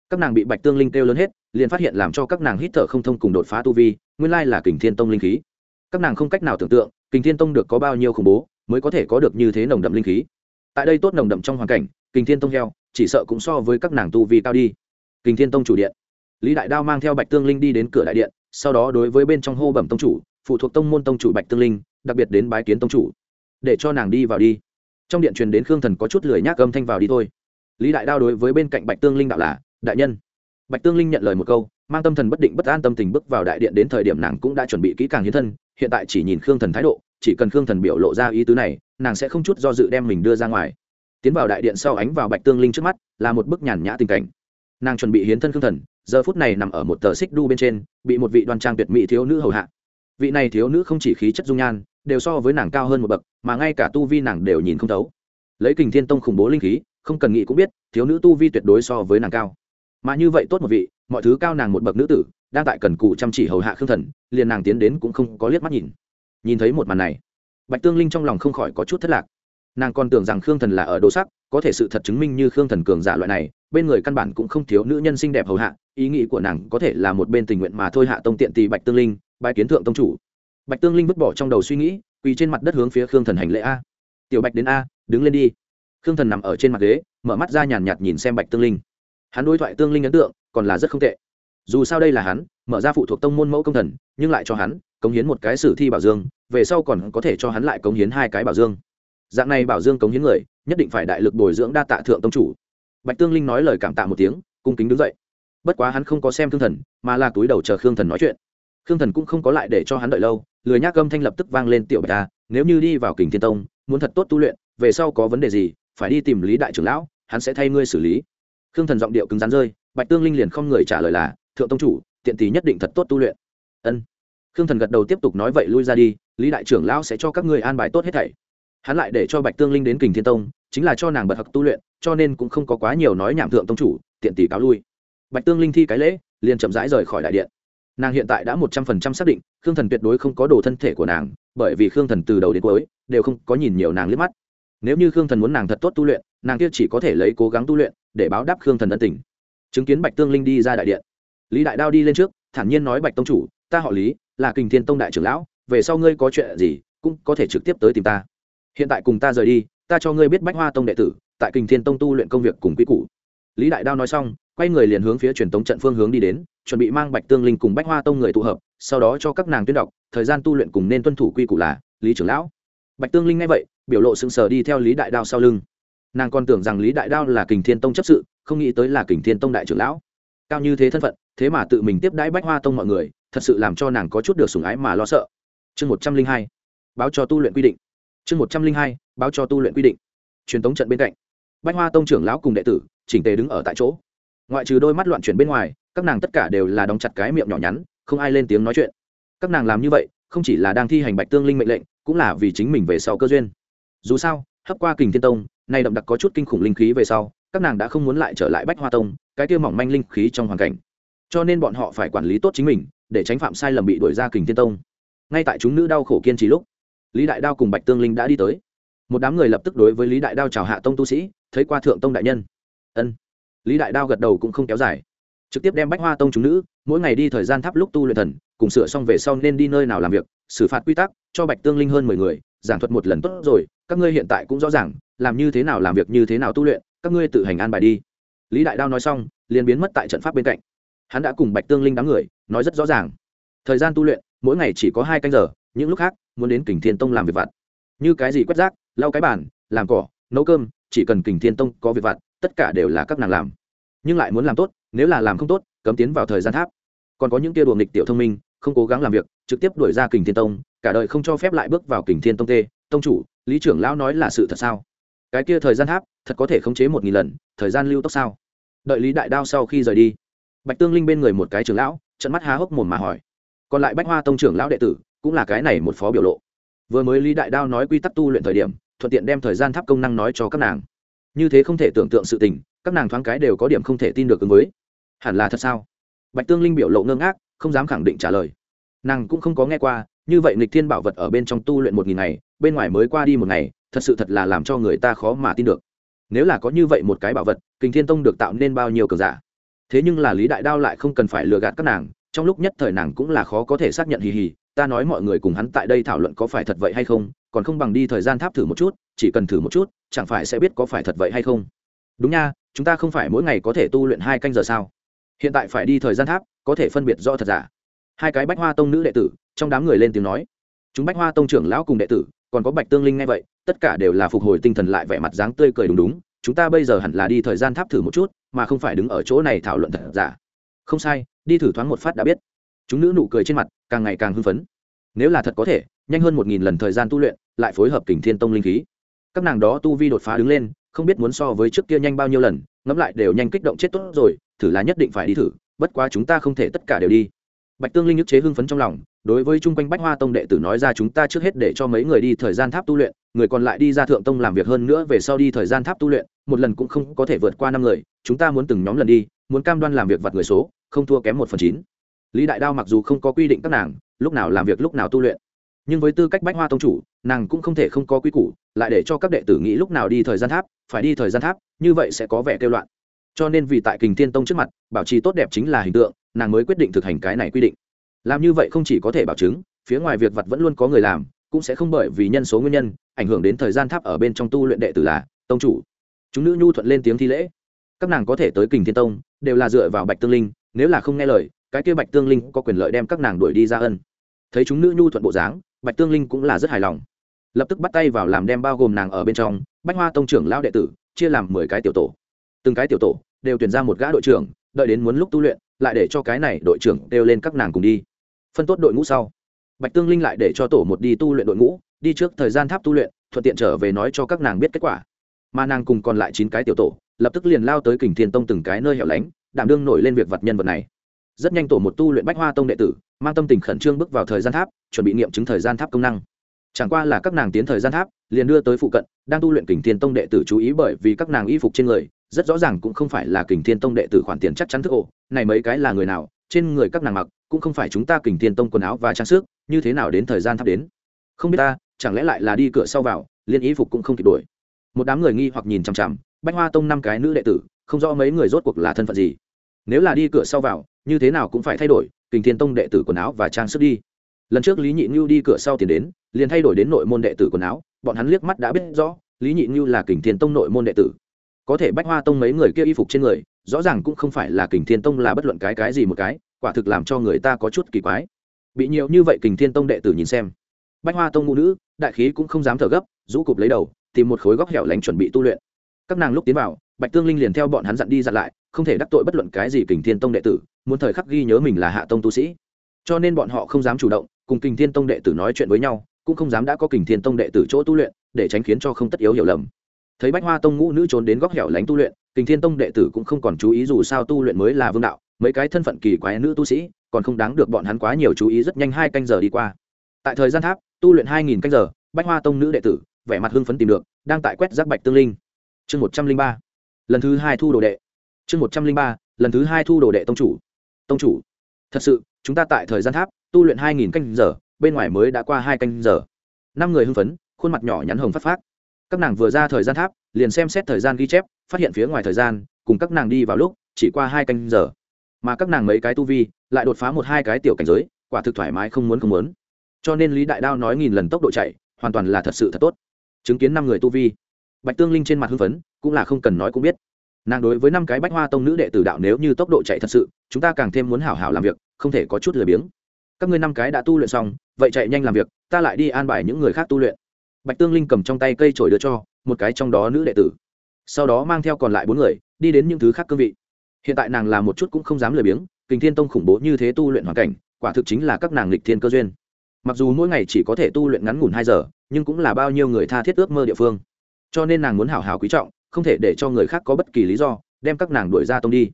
Các nàng bị bạch tương linh kêu lớn hết, liền phát hiện làm cho các nàng hít thở không thông cùng đột phá tu vi, nguyên lai là kình thiên tông linh khí. Các nàng không cách nào tưởng tượng kình thiên tông được có bao nhiêu khủng bố, mới có thể có được như thế nồng đậm linh khí? Tại đây tốt nồng đậm trong hoàn cảnh, kình thiên tông heo, chỉ sợ cũng so với các nàng tu vi cao đi. Kình thiên tông chủ điện. Lý đại đao mang theo bạch tương linh đi đến cửa đại điện, sau đó đối với bên trong hô bẩm tông chủ, phụ thuộc tông môn tông chủ bạch tương linh, đặc biệt đến bái kiến tông chủ. Để cho nàng đi vào đi. Trong điện truyền đến khương thần có chút lười nhác âm thanh vào đi thôi. Lý đại đao đối với bên cạnh bạch tương linh đạo là, đại nhân. Bạch tương linh nhận lời một câu, mang tâm thần bất định bất an tâm tình bước vào đại điện đến thời điểm nàng cũng đã chuẩn bị kỹ càng hiến thân hiện tại chỉ nhìn khương thần thái độ, chỉ cần khương thần biểu lộ ra ý tứ này, nàng sẽ không chút do dự đem mình đưa ra ngoài. Tiến vào đại điện sau ánh vào bạch tương linh trước mắt, là một bức nhàn nhã tình cảnh. Nàng chuẩn bị hiến thân khương thần, giờ phút này nằm ở một tờ xích đu bên trên, bị một vị đoan trang tuyệt mỹ thiếu nữ hầu hạ. Vị này thiếu nữ không chỉ khí chất dung nhan, đều so với nàng cao hơn một bậc, mà ngay cả tu vi nàng đều nhìn không thấu. Lấy kình thiên tông khủng bố linh khí, không cần nghĩ cũng biết, thiếu nữ tu vi tuyệt đối so với nàng cao. Mà như vậy tốt một vị, mọi thứ cao nàng một bậc nữ tử đang tại cần cù chăm chỉ hầu hạ khương thần, liền nàng tiến đến cũng không có liếc mắt nhìn. Nhìn thấy một màn này, bạch tương linh trong lòng không khỏi có chút thất lạc. Nàng còn tưởng rằng khương thần là ở đồ sắc, có thể sự thật chứng minh như khương thần cường giả loại này, bên người căn bản cũng không thiếu nữ nhân xinh đẹp hầu hạ, ý nghĩ của nàng có thể là một bên tình nguyện mà thôi hạ tông tiện tì bạch tương linh bài kiến thượng tông chủ. Bạch tương linh vứt bỏ trong đầu suy nghĩ, quỳ trên mặt đất hướng phía khương thần hành lễ a. Tiểu bạch đến a, đứng lên đi. Khương thần nằm ở trên mặt ghế, mở mắt ra nhàn nhạt nhìn xem bạch tương linh. Hắn đối thoại tương linh ấn tượng còn là rất không tệ dù sao đây là hắn, mở ra phụ thuộc tông môn mẫu công thần, nhưng lại cho hắn cống hiến một cái sử thi bảo dương, về sau còn có thể cho hắn lại cống hiến hai cái bảo dương. Dạng này bảo dương cống hiến người, nhất định phải đại lực bồi dưỡng đa tạ thượng tông chủ. Bạch tương linh nói lời cảm tạ một tiếng, cung kính đứng dậy. Bất quá hắn không có xem thương thần, mà là túi đầu chờ khương thần nói chuyện. Khương thần cũng không có lại để cho hắn đợi lâu, lười nhác âm thanh lập tức vang lên, tiểu bạch ta nếu như đi vào kình thiên tông, muốn thật tốt tu luyện, về sau có vấn đề gì, phải đi tìm lý đại trưởng lão, hắn sẽ thay ngươi xử lý. Khương thần giọng điệu cứng rắn rơi, bạch tương linh liền không người trả lời là thượng tông chủ, tiện tỷ nhất định thật tốt tu luyện. Ân. Khương thần gật đầu tiếp tục nói vậy lui ra đi, lý đại trưởng lão sẽ cho các ngươi an bài tốt hết thảy. Hắn lại để cho bạch tương linh đến kình thiên tông, chính là cho nàng bật học tu luyện, cho nên cũng không có quá nhiều nói nhảm thượng tông chủ, tiện tỷ cáo lui. Bạch tương linh thi cái lễ, liền chậm rãi rời khỏi đại điện. Nàng hiện tại đã một trăm phần trăm xác định, khương thần tuyệt đối không có đồ thân thể của nàng, bởi vì khương thần từ đầu đến cuối đều không có nhìn nhiều nàng liếc mắt. Nếu như khương thần muốn nàng thật tốt tu luyện, nàng kia chỉ có thể lấy cố gắng tu luyện để báo đáp khương thần ân tình. Chứng kiến bạch tương linh đi ra đại điện lý đại đao đi lên trước, thản nhiên nói bạch tông chủ, ta họ lý, là kình thiên tông đại trưởng lão, về sau ngươi có chuyện gì, cũng có thể trực tiếp tới tìm ta. Hiện tại cùng ta rời đi, ta cho ngươi biết bách hoa tông đệ tử, tại kình thiên tông tu luyện công việc cùng quy củ. Lý đại đao nói xong, quay người liền hướng phía truyền tống trận phương hướng đi đến, chuẩn bị mang bạch tương linh cùng bách hoa tông người tụ hợp, sau đó cho các nàng tuyên đọc, thời gian tu luyện cùng nên tuân thủ quy củ là, lý trưởng lão. Bạch tương linh nghe vậy, biểu lộ sững sờ đi theo lý đại đao sau lưng. Nàng còn tưởng rằng lý đại đao là kình thiên tông chấp sự, không nghĩ tới là kình thiên tông đại trưởng lão. Cao như thế thân phận thế mà tự mình tiếp đãi bách hoa tông mọi người, thật sự làm cho nàng có chút được sủng ái mà lo sợ. Chương một trăm linh hai, báo cho tu luyện quy định. Chương một trăm linh hai, báo cho tu luyện quy định. Truyền tống trận bên cạnh, bách hoa tông trưởng lão cùng đệ tử, chỉnh tề đứng ở tại chỗ. Ngoại trừ đôi mắt loạn chuyển bên ngoài, các nàng tất cả đều là đóng chặt cái miệng nhỏ nhắn, không ai lên tiếng nói chuyện. Các nàng làm như vậy, không chỉ là đang thi hành bạch tương linh mệnh lệnh, cũng là vì chính mình về sau cơ duyên. Dù sao, hấp qua kình thiên tông, nay đậm đặc có chút kinh khủng linh khí về sau, các nàng đã không muốn lại trở lại bách hoa tông, cái tiêu mỏng manh linh khí trong hoàn cảnh cho nên bọn họ phải quản lý tốt chính mình, để tránh phạm sai lầm bị đuổi ra kình thiên tông. Ngay tại chúng nữ đau khổ kiên trì lúc, lý đại đao cùng bạch tương linh đã đi tới. Một đám người lập tức đối với lý đại đao chào hạ tông tu sĩ, thấy qua thượng tông đại nhân. Ân. Lý đại đao gật đầu cũng không kéo dài. Trực tiếp đem bách hoa tông chúng nữ, mỗi ngày đi thời gian thắp lúc tu luyện thần, cùng sửa xong về sau nên đi nơi nào làm việc, xử phạt quy tắc, cho bạch tương linh hơn mười người, giảng thuật một lần tốt rồi, các ngươi hiện tại cũng rõ ràng, làm như thế nào làm việc như thế nào tu luyện, các ngươi tự hành an bài đi. Lý đại đao nói xong, liền biến mất tại trận pháp bên cạnh hắn đã cùng bạch tương linh đám người nói rất rõ ràng. Thời gian tu luyện, mỗi ngày chỉ có hai canh giờ, những lúc khác, muốn đến kình thiên tông làm việc vặt. Như cái gì quét rác, lau cái bàn, làm cỏ, nấu cơm, chỉ cần kình thiên tông có việc vặt, tất cả đều là các nàng làm. Nhưng lại muốn làm tốt, nếu là làm không tốt, cấm tiến vào thời gian tháp. Còn có những tia đùa nghịch tiểu thông minh, không cố gắng làm việc, trực tiếp đuổi ra kình thiên tông, cả đời không cho phép lại bước vào kình thiên tông tê, tông chủ, lý trưởng lão nói là sự thật sao? Cái kia thời gian tháp, thật có thể khống chế một nghìn lần, thời gian lưu tốc sao? Đợi lý đại đao sau khi rời đi bạch tương linh bên người một cái trưởng lão, trận mắt há hốc mồm mà hỏi. Còn lại bách hoa tông trưởng lão đệ tử, cũng là cái này một phó biểu lộ. Vừa mới lý đại đao nói quy tắc tu luyện thời điểm, thuận tiện đem thời gian tháp công năng nói cho các nàng. Như thế không thể tưởng tượng sự tình, các nàng thoáng cái đều có điểm không thể tin được ứng với. Hẳn là thật sao? Bạch tương linh biểu lộ ngơ ngác, không dám khẳng định trả lời. Nàng cũng không có nghe qua, như vậy nghịch thiên bảo vật ở bên trong tu luyện một nghìn ngày, bên ngoài mới qua đi một ngày, thật sự thật là làm cho người ta khó mà tin được. Nếu là có như vậy một cái bảo vật kinh thiên tông được tạo nên bao nhiêu cờ giả? Thế nhưng là lý đại đao lại không cần phải lừa gạt các nàng, trong lúc nhất thời nàng cũng là khó có thể xác nhận hì hì, ta nói mọi người cùng hắn tại đây thảo luận có phải thật vậy hay không, còn không bằng đi thời gian tháp thử một chút, chỉ cần thử một chút, chẳng phải sẽ biết có phải thật vậy hay không. Đúng nha, chúng ta không phải mỗi ngày có thể tu luyện hai canh giờ sao? Hiện tại phải đi thời gian tháp, có thể phân biệt rõ thật giả. Hai cái bách hoa tông nữ đệ tử, trong đám người lên tiếng nói. Chúng bách hoa tông trưởng lão cùng đệ tử, còn có bạch tương linh ngay vậy, tất cả đều là phục hồi tinh thần lại vẻ mặt dáng tươi cười đúng đúng chúng ta bây giờ hẳn là đi thời gian tháp thử một chút, mà không phải đứng ở chỗ này thảo luận thật giả. Không sai, đi thử thoáng một phát đã biết. Chúng nữ nụ cười trên mặt càng ngày càng hưng phấn. Nếu là thật có thể, nhanh hơn một nghìn lần thời gian tu luyện, lại phối hợp kình thiên tông linh khí. Các nàng đó tu vi đột phá đứng lên, không biết muốn so với trước kia nhanh bao nhiêu lần, ngẫm lại đều nhanh kích động chết tốt rồi, thử là nhất định phải đi thử, bất quá chúng ta không thể tất cả đều đi. Bạch tương linh nhức chế hưng phấn trong lòng, đối với chung quanh bách hoa tông đệ tử nói ra chúng ta trước hết để cho mấy người đi thời gian tháp tu luyện người còn lại đi ra thượng tông làm việc hơn nữa về sau đi thời gian tháp tu luyện, một lần cũng không có thể vượt qua năm người, chúng ta muốn từng nhóm lần đi, muốn cam đoan làm việc vặt người số, không thua kém một phần chín. Lý đại đao mặc dù không có quy định các nàng, lúc nào làm việc lúc nào tu luyện. Nhưng với tư cách bách hoa tông chủ, nàng cũng không thể không có quy củ, lại để cho các đệ tử nghĩ lúc nào đi thời gian tháp, phải đi thời gian tháp, như vậy sẽ có vẻ kêu loạn. Cho nên vì tại kình thiên tông trước mặt, bảo trì tốt đẹp chính là hình tượng, nàng mới quyết định thực hành cái này quy định. Làm như vậy không chỉ có thể bảo chứng, phía ngoài việc vật vẫn luôn có người làm, cũng sẽ không bởi vì nhân số nguyên nhân ảnh hưởng đến thời gian tháp ở bên trong tu luyện đệ tử là, tông chủ. Chúng nữ nhu thuận lên tiếng thi lễ. Các nàng có thể tới kình thiên tông, đều là dựa vào bạch tương linh, nếu là không nghe lời, cái kia bạch tương linh có quyền lợi đem các nàng đuổi đi ra ân. Thấy chúng nữ nhu thuận bộ dáng, bạch tương linh cũng là rất hài lòng. Lập tức bắt tay vào làm đem bao gồm nàng ở bên trong, bách hoa tông trưởng lao đệ tử, chia làm mười cái tiểu tổ. Từng cái tiểu tổ đều tuyển ra một gã đội trưởng, đợi đến muốn lúc tu luyện, lại để cho cái này đội trưởng đều lên các nàng cùng đi. Phân tốt đội ngũ sau. Bạch tương linh lại để cho tổ một đi tu luyện đội ngũ đi trước thời gian tháp tu luyện, thuận tiện trở về nói cho các nàng biết kết quả. Mà nàng cùng còn lại chín cái tiểu tổ, lập tức liền lao tới kình thiên tông từng cái nơi hẻo lánh, đảm đương nổi lên việc vật nhân vật này. Rất nhanh tổ một tu luyện bách hoa tông đệ tử, mang tâm tình khẩn trương bước vào thời gian tháp, chuẩn bị nghiệm chứng thời gian tháp công năng. Chẳng qua là các nàng tiến thời gian tháp, liền đưa tới phụ cận, đang tu luyện kình thiên tông đệ tử chú ý bởi vì các nàng y phục trên người, rất rõ ràng cũng không phải là kình thiên tông đệ tử khoản tiền chắc chắn thức ổ, này mấy cái là người nào, trên người các nàng mặc, cũng không phải chúng ta kình thiên tông quần áo và trang sức, như thế nào đến thời gian tháp đến. Không biết ta chẳng lẽ lại là đi cửa sau vào, liên y phục cũng không kịp đuổi một đám người nghi hoặc nhìn chằm chằm, bách hoa tông năm cái nữ đệ tử, không rõ mấy người rốt cuộc là thân phận gì. Nếu là đi cửa sau vào, như thế nào cũng phải thay đổi, kình thiên tông đệ tử quần áo và trang sức đi. Lần trước lý nhị ngưu đi cửa sau tiền đến, liền thay đổi đến nội môn đệ tử quần áo, bọn hắn liếc mắt đã biết rõ, lý nhị ngưu là kình thiên tông nội môn đệ tử. Có thể bách hoa tông mấy người kia y phục trên người, rõ ràng cũng không phải là kình thiên tông là bất luận cái cái gì một cái, quả thực làm cho người ta có chút kỳ quái. Bị nhiều như vậy kình thiên tông đệ tử nhìn xem bách hoa tông ngũ nữ, đại khí cũng không dám thở gấp, rũ cụp lấy đầu, tìm một khối góc hẻo lánh chuẩn bị tu luyện. Các nàng lúc tiến vào, bạch tương linh liền theo bọn hắn dặn đi dặn lại, không thể đắc tội bất luận cái gì kình thiên tông đệ tử, muốn thời khắc ghi nhớ mình là hạ tông tu sĩ. Cho nên bọn họ không dám chủ động, cùng kình thiên tông đệ tử nói chuyện với nhau, cũng không dám đã có kình thiên tông đệ tử chỗ tu luyện, để tránh khiến cho không tất yếu hiểu lầm. Thấy bách hoa tông ngũ nữ trốn đến góc hẻo lánh tu luyện, kình thiên tông đệ tử cũng không còn chú ý dù sao tu luyện mới là vương đạo, mấy cái thân phận kỳ quái nữ tu sĩ, còn không đáng được bọn hắn quá nhiều chú ý, rất nhanh hai canh giờ đi qua tại thời gian tháp, tu luyện hai nghìn canh giờ, bách hoa tông nữ đệ tử, vẻ mặt hưng phấn tìm được, đang tại quét giác bạch tương linh. Chương một trăm linh ba. Lần thứ hai thu đồ đệ. Chương một trăm linh ba, lần thứ hai thu đồ đệ tông chủ. Tông chủ, thật sự, chúng ta tại thời gian tháp, tu luyện hai nghìn canh giờ, bên ngoài mới đã qua hai canh giờ. Năm người hưng phấn, khuôn mặt nhỏ nhắn hồng phát phát các nàng vừa ra thời gian tháp, liền xem xét thời gian ghi chép, phát hiện phía ngoài thời gian, cùng các nàng đi vào lúc, chỉ qua hai canh giờ. Mà các nàng mấy cái tu vi, lại đột phá một hai cái tiểu cảnh giới, quả thực thoải mái không muốn không muốn cho nên lý đại đao nói nghìn lần tốc độ chạy, hoàn toàn là thật sự thật tốt. Chứng kiến năm người tu vi, bạch tương linh trên mặt hưng phấn, cũng là không cần nói cũng biết. Nàng đối với năm cái bách hoa tông nữ đệ tử đạo nếu như tốc độ chạy thật sự, chúng ta càng thêm muốn hảo hảo làm việc, không thể có chút lười biếng. Các ngươi năm cái đã tu luyện xong, vậy chạy nhanh làm việc, ta lại đi an bài những người khác tu luyện. Bạch tương linh cầm trong tay cây trổi đưa cho một cái trong đó nữ đệ tử. Sau đó mang theo còn lại bốn người, đi đến những thứ khác cương vị. Hiện tại nàng làm một chút cũng không dám lười biếng, kình thiên tông khủng bố như thế tu luyện hoàn cảnh, quả thực chính là các nàng lịch thiên cơ duyên mặc dù mỗi ngày chỉ có thể tu luyện ngắn ngủn hai giờ, nhưng cũng là bao nhiêu người tha thiết ước mơ địa phương. Cho nên nàng muốn hảo hảo quý trọng, không thể để cho người khác có bất kỳ lý do, đem các nàng đuổi ra tông đi.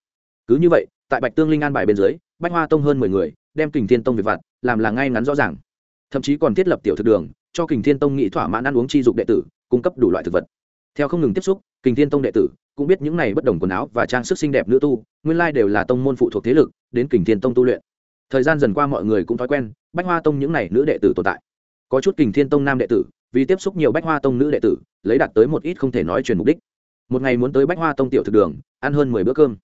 Cứ như vậy, tại bạch tương linh an bài bên dưới, bách hoa tông hơn mười người, đem kình thiên tông về vặt, làm là ngay ngắn rõ ràng. Thậm chí còn thiết lập tiểu thực đường, cho kình thiên tông nghĩ thỏa mãn ăn uống chi dục đệ tử, cung cấp đủ loại thực vật. Theo không ngừng tiếp xúc, kình thiên tông đệ tử cũng biết những này bất đồng quần áo và trang sức xinh đẹp nữ tu, nguyên lai đều là tông môn phụ thuộc thế lực, đến kình thiên tông tu luyện thời gian dần qua mọi người cũng thói quen, bách hoa tông những này nữ đệ tử tồn tại. Có chút kình thiên tông nam đệ tử, vì tiếp xúc nhiều bách hoa tông nữ đệ tử, lấy đạt tới một ít không thể nói truyền mục đích. Một ngày muốn tới bách hoa tông tiểu thực đường, ăn hơn mười bữa cơm.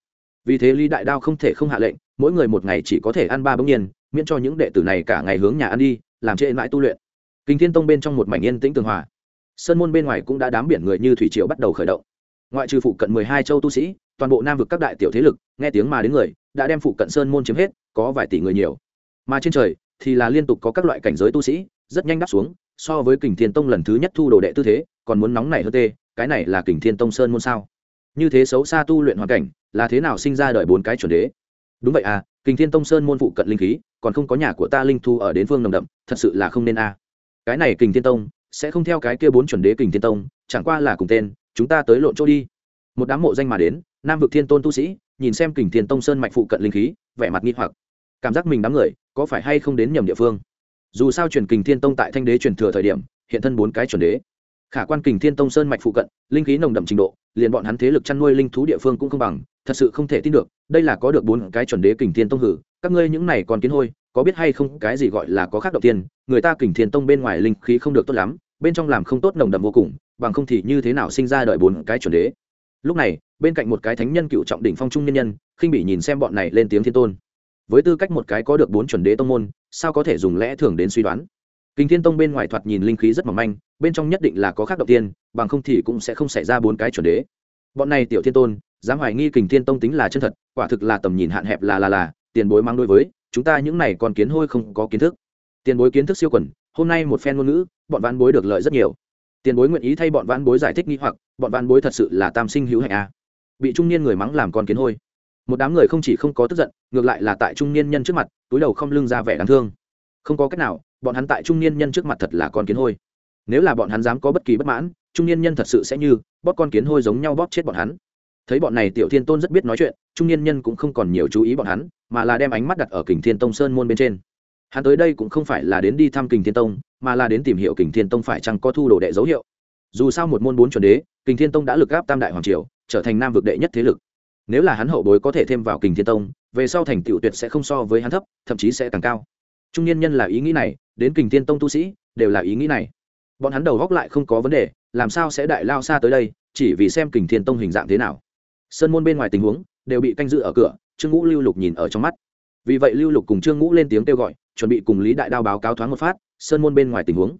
Vì thế lý đại đao không thể không hạ lệnh, mỗi người một ngày chỉ có thể ăn ba bỗng nhiên, miễn cho những đệ tử này cả ngày hướng nhà ăn đi, làm trễ mãi tu luyện. Kinh thiên tông bên trong một mảnh yên tĩnh tường hòa. Sơn môn bên ngoài cũng đã đám biển người như thủy triều bắt đầu khởi động. Ngoại trừ phụ cận mười hai châu tu sĩ toàn bộ nam vực các đại tiểu thế lực, nghe tiếng mà đến người, đã đem phụ cận sơn môn chiếm hết, có vài tỷ người nhiều. Mà trên trời thì là liên tục có các loại cảnh giới tu sĩ, rất nhanh đáp xuống, so với kình thiên tông lần thứ nhất thu đồ đệ tư thế, còn muốn nóng này hơn tê, cái này là kình thiên tông sơn môn sao? Như thế xấu xa tu luyện hoàn cảnh, là thế nào sinh ra đời bốn cái chuẩn đế? Đúng vậy à kình thiên tông sơn môn phụ cận linh khí, còn không có nhà của ta linh thu ở đến phương nồng đậm, thật sự là không nên a. Cái này kình thiên tông, sẽ không theo cái kia bốn chuẩn đế kình thiên tông, chẳng qua là cùng tên, chúng ta tới lộn chỗ đi. Một đám mộ danh mà đến nam vực thiên tôn tu sĩ, nhìn xem kình thiên tông sơn mạch phụ cận linh khí, vẻ mặt nghi hoặc. Cảm giác mình đám người, có phải hay không đến nhầm địa phương? Dù sao truyền kình thiên tông tại thanh đế truyền thừa thời điểm, hiện thân bốn cái chuẩn đế. Khả quan kình thiên tông sơn mạch phụ cận, linh khí nồng đậm trình độ, liền bọn hắn thế lực chăn nuôi linh thú địa phương cũng không bằng, thật sự không thể tin được, đây là có được bốn cái chuẩn đế kình thiên tông hử. Các ngươi những này còn kiến hôi, có biết hay không cái gì gọi là có khác đầu tiên? Người ta kình thiên tông bên ngoài linh khí không được tốt lắm, bên trong làm không tốt nồng đậm vô cùng, bằng không thì như thế nào sinh ra đợi bốn cái chuẩn đế? Lúc này, bên cạnh một cái thánh nhân cựu trọng đỉnh phong trung nhân nhân, khinh bị nhìn xem bọn này lên tiếng thiên tôn. Với tư cách một cái có được bốn chuẩn đế tông môn, sao có thể dùng lẽ thường đến suy đoán? Kinh thiên tông bên ngoài thoạt nhìn linh khí rất mỏng manh, bên trong nhất định là có khác đầu tiên, bằng không thì cũng sẽ không xảy ra bốn cái chuẩn đế. Bọn này tiểu thiên tôn, dám hoài nghi kình thiên tông tính là chân thật, quả thực là tầm nhìn hạn hẹp là là là, tiền bối mang đối với, chúng ta những này còn kiến hôi không có kiến thức. Tiền bối kiến thức siêu quần hôm nay một phen ngôn ngữ, bọn văn bối được lợi rất nhiều tiền bối nguyện ý thay bọn văn bối giải thích nghi hoặc, bọn văn bối thật sự là tam sinh hữu hạnh a. Bị trung niên người mắng làm con kiến hôi. Một đám người không chỉ không có tức giận, ngược lại là tại trung niên nhân trước mặt, túi đầu không lưng ra vẻ đáng thương. Không có cách nào, bọn hắn tại trung niên nhân trước mặt thật là con kiến hôi. Nếu là bọn hắn dám có bất kỳ bất mãn, trung niên nhân thật sự sẽ như bóp con kiến hôi giống nhau bóp chết bọn hắn. Thấy bọn này tiểu thiên tôn rất biết nói chuyện, trung niên nhân cũng không còn nhiều chú ý bọn hắn, mà là đem ánh mắt đặt ở kình thiên tông sơn môn bên trên. Hắn tới đây cũng không phải là đến đi thăm kình thiên tông mà là đến tìm hiểu kình thiên tông phải chăng có thu đồ đệ dấu hiệu. Dù sao một môn bốn chuẩn đế, kình thiên tông đã lực gáp tam đại hoàng triều, trở thành nam vực đệ nhất thế lực. Nếu là hắn hậu bối có thể thêm vào kình thiên tông, về sau thành tựu tuyệt sẽ không so với hắn thấp, thậm chí sẽ càng cao. Trung niên nhân là ý nghĩ này, đến kình thiên tông tu sĩ, đều là ý nghĩ này. Bọn hắn đầu góc lại không có vấn đề, làm sao sẽ đại lao xa tới đây, chỉ vì xem kình thiên tông hình dạng thế nào. Sơn môn bên ngoài tình huống, đều bị canh giữ ở cửa, trương ngũ lưu lục nhìn ở trong mắt. Vì vậy lưu lục cùng trương ngũ lên tiếng kêu gọi, chuẩn bị cùng lý đại đao báo cáo thoáng một phát sơn môn bên ngoài tình huống.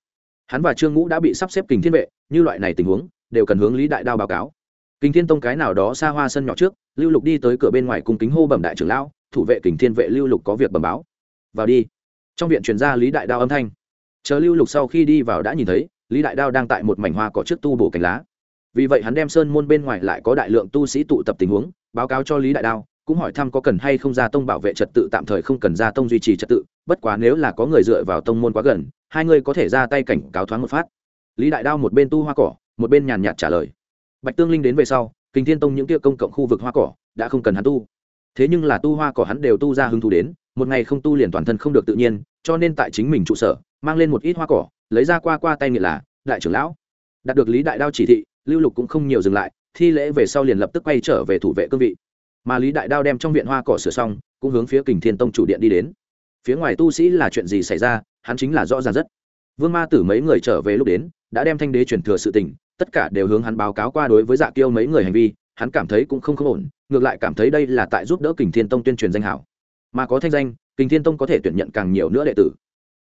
Hắn và trương ngũ đã bị sắp xếp kình thiên vệ, như loại này tình huống, đều cần hướng lý đại đao báo cáo. Kình thiên tông cái nào đó xa hoa sân nhỏ trước, lưu lục đi tới cửa bên ngoài cùng kính hô bẩm đại trưởng lão, thủ vệ kình thiên vệ lưu lục có việc bẩm báo. Vào đi. Trong viện truyền ra lý đại đao âm thanh. Chờ lưu lục sau khi đi vào đã nhìn thấy, lý đại đao đang tại một mảnh hoa cỏ trước tu bổ cành lá. Vì vậy hắn đem sơn môn bên ngoài lại có đại lượng tu sĩ tụ tập tình huống, báo cáo cho lý đại đao cũng hỏi thăm có cần hay không ra tông bảo vệ trật tự, tạm thời không cần ra tông duy trì trật tự, bất quá nếu là có người dựa vào tông môn quá gần, hai người có thể ra tay cảnh cáo thoáng một phát. Lý đại đao một bên tu hoa cỏ, một bên nhàn nhạt trả lời. Bạch tương linh đến về sau, kinh thiên tông những kia công cộng khu vực hoa cỏ, đã không cần hắn tu. Thế nhưng là tu hoa cỏ hắn đều tu ra hứng thú đến, một ngày không tu liền toàn thân không được tự nhiên, cho nên tại chính mình trụ sở, mang lên một ít hoa cỏ, lấy ra qua qua tay nghĩa là, đại trưởng lão. Đạt được lý đại đao chỉ thị, lưu lục cũng không nhiều dừng lại, thi lễ về sau liền lập tức quay trở về thủ vệ cương vị mà lý đại đao đem trong viện hoa cỏ sửa xong, cũng hướng phía kình thiên tông chủ điện đi đến. Phía ngoài tu sĩ là chuyện gì xảy ra, hắn chính là rõ ràng rất. Vương ma tử mấy người trở về lúc đến, đã đem thanh đế truyền thừa sự tình, tất cả đều hướng hắn báo cáo qua đối với dạ kiêu mấy người hành vi, hắn cảm thấy cũng không không ổn, ngược lại cảm thấy đây là tại giúp đỡ kình thiên tông tuyên truyền danh hảo. Mà có thanh danh, kình thiên tông có thể tuyển nhận càng nhiều nữa đệ tử.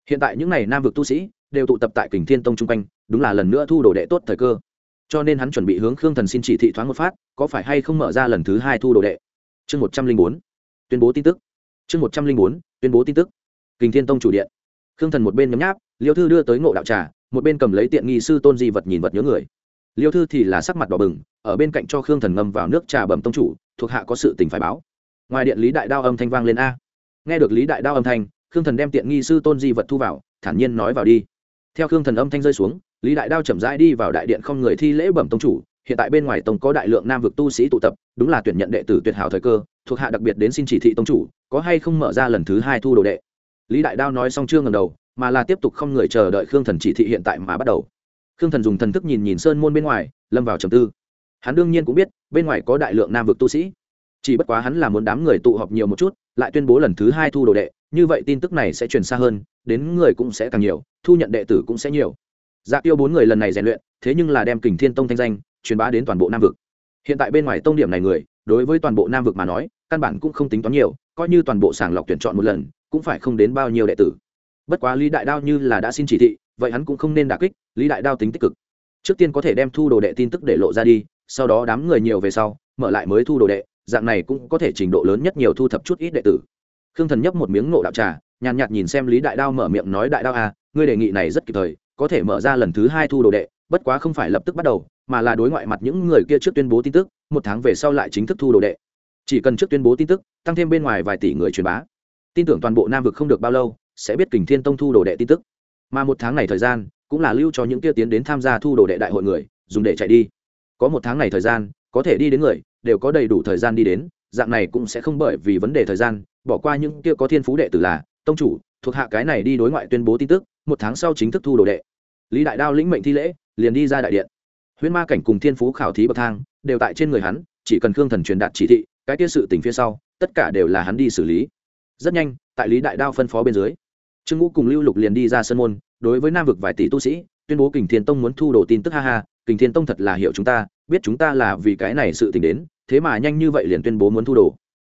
Hiện tại những n à y nam vực tu sĩ, đều tụ tập tại kình thiên tông chung quanh, đúng là lần nữa thu đồ đệ tốt thời cơ. Cho nên hắn chuẩn bị hướng khương thần xin chỉ thị thoáng một phát, có phải hay không mở ra lần thứ hai thu đồ đệ? Chương một trăm linh bốn, tuyên bố tin tức. Chương một trăm linh bốn, tuyên bố tin tức. Kình thiên tông chủ điện. Khương thần một bên nhấm nháp, liêu thư đưa tới ngộ đạo trà, một bên cầm lấy tiện nghi sư tôn di vật nhìn vật nhớ người. Liêu thư thì là sắc mặt đỏ bừng, ở bên cạnh cho khương thần ngâm vào nước trà bẩm tông chủ, thuộc hạ có sự tình phải báo. Ngoài điện lý đại đao âm thanh vang lên a. Nghe được lý đại đao âm thanh, khương thần đem tiện nghi sư tôn di vật thu vào, thản nhiên nói vào đi. Theo khương thần âm thanh rơi xuống, lý đại đao chậm rãi đi vào đại điện không người thi lễ bẩm tông chủ hiện tại bên ngoài tông có đại lượng nam vực tu sĩ tụ tập, đúng là tuyển nhận đệ tử tuyệt hảo thời cơ, thuộc hạ đặc biệt đến xin chỉ thị tông chủ, có hay không mở ra lần thứ hai thu đồ đệ. Lý đại đao nói xong chưa ngần đầu, mà là tiếp tục không người chờ đợi khương thần chỉ thị hiện tại mà bắt đầu. Khương thần dùng thần thức nhìn nhìn sơn môn bên ngoài, lâm vào trầm tư. Hắn đương nhiên cũng biết, bên ngoài có đại lượng nam vực tu sĩ. Chỉ bất quá hắn là muốn đám người tụ họp nhiều một chút, lại tuyên bố lần thứ hai thu đồ đệ, như vậy tin tức này sẽ truyền xa hơn, đến người cũng sẽ càng nhiều, thu nhận đệ tử cũng sẽ nhiều dạ tiêu bốn người lần này rèn luyện, thế nhưng là đem kình thiên tông thanh danh truyền bá đến toàn bộ nam vực. Hiện tại bên ngoài tông điểm này người, đối với toàn bộ nam vực mà nói, căn bản cũng không tính toán nhiều, coi như toàn bộ sàng lọc tuyển chọn một lần, cũng phải không đến bao nhiêu đệ tử. Bất quá lý đại đao như là đã xin chỉ thị, vậy hắn cũng không nên đả kích, lý đại đao tính tích cực. Trước tiên có thể đem thu đồ đệ tin tức để lộ ra đi, sau đó đám người nhiều về sau, mở lại mới thu đồ đệ, dạng này cũng có thể trình độ lớn nhất nhiều thu thập chút ít đệ tử. Khương thần nhấp một miếng nộ đạo trà, nhàn nhạt nhìn xem lý đại đao mở miệng nói, đại đao à ngươi đề nghị này rất kịp thời có thể mở ra lần thứ hai thu đồ đệ, bất quá không phải lập tức bắt đầu, mà là đối ngoại mặt những người kia trước tuyên bố tin tức, một tháng về sau lại chính thức thu đồ đệ. Chỉ cần trước tuyên bố tin tức, tăng thêm bên ngoài vài tỷ người truyền bá. Tin tưởng toàn bộ nam vực không được bao lâu, sẽ biết kình thiên tông thu đồ đệ tin tức. Mà một tháng này thời gian, cũng là lưu cho những kia tiến đến tham gia thu đồ đệ đại hội người, dùng để chạy đi. Có một tháng này thời gian, có thể đi đến người, đều có đầy đủ thời gian đi đến, dạng này cũng sẽ không bởi vì vấn đề thời gian, bỏ qua những kia có thiên phú đệ tử là, tông chủ, thuộc hạ cái này đi đối ngoại tuyên bố tin tức, một tháng sau chính thức thu đồ đệ lý đại đao lĩnh mệnh thi lễ, liền đi ra đại điện. Huyễn ma cảnh cùng thiên phú khảo thí bậc thang đều tại trên người hắn, chỉ cần khương thần truyền đạt chỉ thị, cái kia sự tình phía sau, tất cả đều là hắn đi xử lý. Rất nhanh, tại lý đại đao phân phó bên dưới, trương ngũ cùng lưu lục liền đi ra sân môn, đối với nam vực vài tỷ tu sĩ, tuyên bố kình thiên tông muốn thu đồ tin tức, ha ha, kình thiên tông thật là hiểu chúng ta, biết chúng ta là vì cái này sự tình đến, thế mà nhanh như vậy liền tuyên bố muốn thu đồ.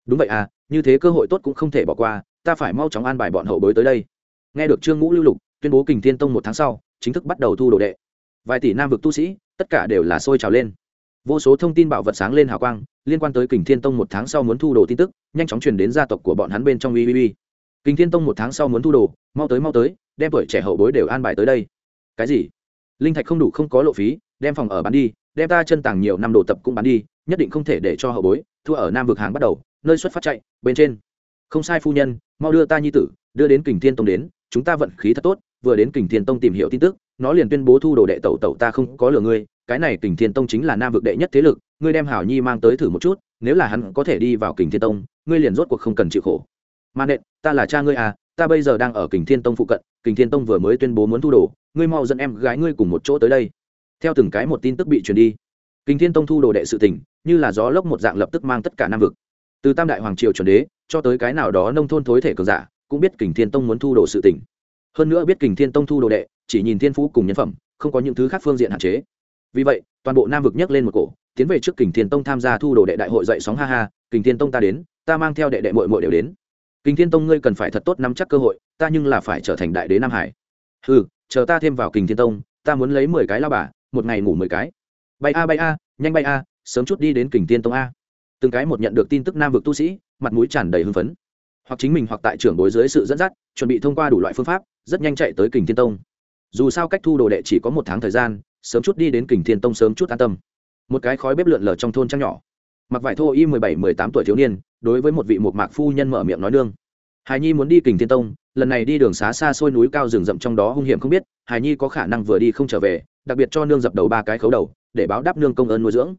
Đúng vậy à như thế cơ hội tốt cũng không thể bỏ qua, ta phải mau chóng an bài bọn hậu bối tới đây. Nghe được trương ngũ lưu lục tuyên bố kình thiên tông một tháng sau chính thức bắt đầu thu đồ đệ. Vài tỷ nam vực tu sĩ, tất cả đều là sôi trào lên. Vô số thông tin bảo vật sáng lên hào quang, liên quan tới kình thiên tông một tháng sau muốn thu đồ tin tức, nhanh chóng truyền đến gia tộc của bọn hắn bên trong uy kình thiên tông một tháng sau muốn thu đồ, mau tới mau tới, đem tuổi trẻ hậu bối đều an bài tới đây. Cái gì? Linh thạch không đủ không có lộ phí, đem phòng ở bán đi, đem ta chân tàng nhiều năm đồ tập cũng bán đi, nhất định không thể để cho hậu bối, thua ở nam vực hàng bắt đầu, nơi xuất phát chạy, bên trên. Không sai phu nhân, mau đưa ta nhi tử, đưa đến kình thiên tông đến, chúng ta vận khí thật tốt vừa đến kình thiên tông tìm hiểu tin tức, nó liền tuyên bố thu đồ đệ tẩu tẩu ta không có lừa ngươi, cái này kình thiên tông chính là nam vực đệ nhất thế lực, ngươi đem hảo nhi mang tới thử một chút, nếu là hắn có thể đi vào kình thiên tông, ngươi liền rốt cuộc không cần chịu khổ. Mà nện, ta là cha ngươi à ta bây giờ đang ở kình thiên tông phụ cận, kình thiên tông vừa mới tuyên bố muốn thu đồ, ngươi mau dẫn em gái ngươi cùng một chỗ tới đây. Theo từng cái một tin tức bị truyền đi, kình thiên tông thu đồ đệ sự tình, như là gió lốc một dạng lập tức mang tất cả nam vực. Từ tam đại hoàng triều chuẩn đế, cho tới cái nào đó nông thôn thối thể cường giả, cũng biết kình thiên tông muốn thu đồ sự tình hơn nữa biết kình thiên tông thu đồ đệ, chỉ nhìn thiên phú cùng nhân phẩm, không có những thứ khác phương diện hạn chế. Vì vậy, toàn bộ nam vực nhấc lên một cổ, tiến về trước kình thiên tông tham gia thu đồ đệ đại hội dạy sóng ha ha, kình thiên tông ta đến, ta mang theo đệ đệ mội mội đều đến. Kình thiên tông ngươi cần phải thật tốt nắm chắc cơ hội, ta nhưng là phải trở thành đại đế nam hải. Ừ chờ ta thêm vào kình thiên tông, ta muốn lấy mười cái lao bà, một ngày ngủ mười cái. Bay a bay a, nhanh bay a, sớm chút đi đến kình thiên tông a. Từng cái một nhận được tin tức nam vực tu sĩ, mặt mũi tràn đầy hưng phấn hoặc chính mình hoặc tại trưởng bối dưới sự dẫn dắt, chuẩn bị thông qua đủ loại phương pháp, rất nhanh chạy tới kình thiên tông. Dù sao cách thu đồ đệ chỉ có một tháng thời gian, sớm chút đi đến kình thiên tông sớm chút an tâm. Một cái khói bếp lượn lờ trong thôn trăng nhỏ. Mặc vải thô y mười bảy, mười tám tuổi thiếu niên, đối với một vị một mạc phu nhân mở miệng nói nương. Hài nhi muốn đi kình thiên tông, lần này đi đường xá xa xôi núi cao rừng rậm trong đó hung hiểm không biết hài nhi có khả năng vừa đi không trở về, đặc biệt cho nương dập đầu ba cái khấu đầu, để báo đáp nương công ơn nuôi dưỡng.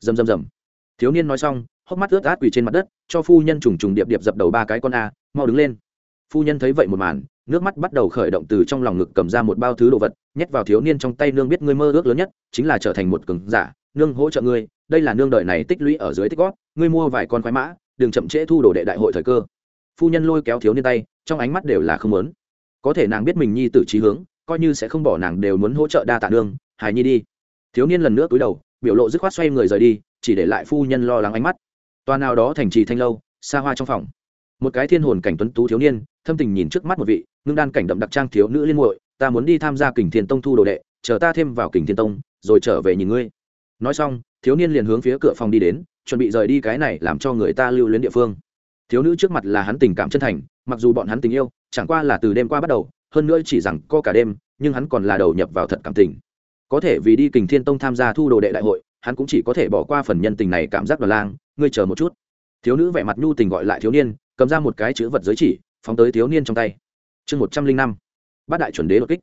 Dầm dầm dầm thiếu niên nói xong, hốc mắt ướt át quỳ trên mặt đất, cho phu nhân trùng trùng điệp điệp dập đầu ba cái con a, mau đứng lên. Phu nhân thấy vậy một màn, nước mắt bắt đầu khởi động từ trong lòng ngực cầm ra một bao thứ đồ vật, nhét vào thiếu niên trong tay nương biết ngươi mơ ước lớn nhất, chính là trở thành một cường giả, nương hỗ trợ ngươi, đây là nương đợi này tích lũy ở dưới tích gót ngươi mua vài con khoái mã, đừng chậm trễ thu đồ đệ đại hội thời cơ. Phu nhân lôi kéo thiếu niên tay, trong ánh mắt đều là không muốn. Có thể nàng biết mình nhi tử trí hướng, coi như sẽ không bỏ nàng đều muốn hỗ trợ đa tạ nương, hài nhi đi. Thiếu niên lần nữa cúi đầu, biểu lộ dứt khoát xoay người rời đi chỉ để lại phu nhân lo lắng ánh mắt. Toa nào đó thành trì thanh lâu, xa hoa trong phòng. Một cái thiên hồn cảnh tuấn tú thiếu niên, thâm tình nhìn trước mắt một vị, ngưng đan cảnh đậm đặc trang thiếu nữ liên muội, ta muốn đi tham gia kình thiên tông thu đồ đệ, chờ ta thêm vào kình thiên tông, rồi trở về nhìn ngươi. Nói xong, thiếu niên liền hướng phía cửa phòng đi đến, chuẩn bị rời đi cái này làm cho người ta lưu luyến địa phương. Thiếu nữ trước mặt là hắn tình cảm chân thành, mặc dù bọn hắn tình yêu, chẳng qua là từ đêm qua bắt đầu, hơn nữa chỉ rằng co cả đêm, nhưng hắn còn là đầu nhập vào thật cảm tình. Có thể vì đi kình thiên tông tham gia thu đồ đệ đại hội hắn cũng chỉ có thể bỏ qua phần nhân tình này cảm giác đoàn lang, ngươi chờ một chút. Thiếu nữ vẻ mặt nhu tình gọi lại thiếu niên, cầm ra một cái chữ vật giới chỉ, phóng tới thiếu niên trong tay. Chương một trăm linh năm, bát đại chuẩn đế đột kích.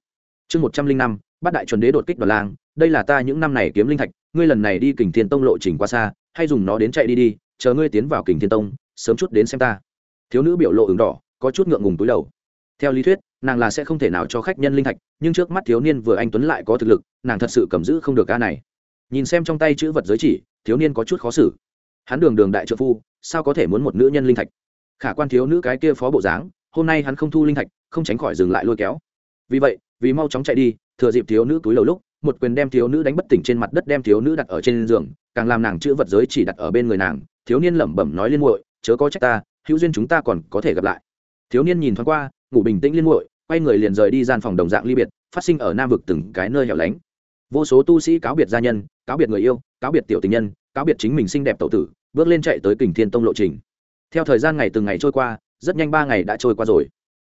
Chương một trăm linh năm, bát đại chuẩn đế đột kích đoàn lang, đây là ta những năm này kiếm linh thạch, ngươi lần này đi kình thiên tông lộ trình qua xa, hay dùng nó đến chạy đi đi, chờ ngươi tiến vào kình thiên tông, sớm chút đến xem ta. Thiếu nữ biểu lộ ứng đỏ, có chút ngượng ngùng túi đầu. Theo lý thuyết, nàng là sẽ không thể nào cho khách nhân linh thạch, nhưng trước mắt thiếu niên vừa anh tuấn lại có thực lực, nàng thật sự cầm giữ không được ca này nhìn xem trong tay chữ vật giới chỉ, thiếu niên có chút khó xử. Hắn đường đường đại trợ phu, sao có thể muốn một nữ nhân linh thạch? Khả quan thiếu nữ cái kia phó bộ dáng, hôm nay hắn không thu linh thạch, không tránh khỏi dừng lại lôi kéo. Vì vậy, vì mau chóng chạy đi, thừa dịp thiếu nữ túi lầu lúc, một quyền đem thiếu nữ đánh bất tỉnh trên mặt đất đem thiếu nữ đặt ở trên giường, càng làm nàng chữ vật giới chỉ đặt ở bên người nàng, thiếu niên lẩm bẩm nói liên muội, chớ có trách ta, hữu duyên chúng ta còn có thể gặp lại. Thiếu niên nhìn thoáng qua, ngủ bình tĩnh liên muội, quay người liền rời đi gian phòng đồng dạng ly biệt, phát sinh ở nam vực từng cái nơi hẻo lánh vô số tu sĩ cáo biệt gia nhân, cáo biệt người yêu, cáo biệt tiểu tình nhân, cáo biệt chính mình xinh đẹp tậu tử, bước lên chạy tới kình thiên tông lộ trình. Theo thời gian ngày từng ngày trôi qua, rất nhanh ba ngày đã trôi qua rồi.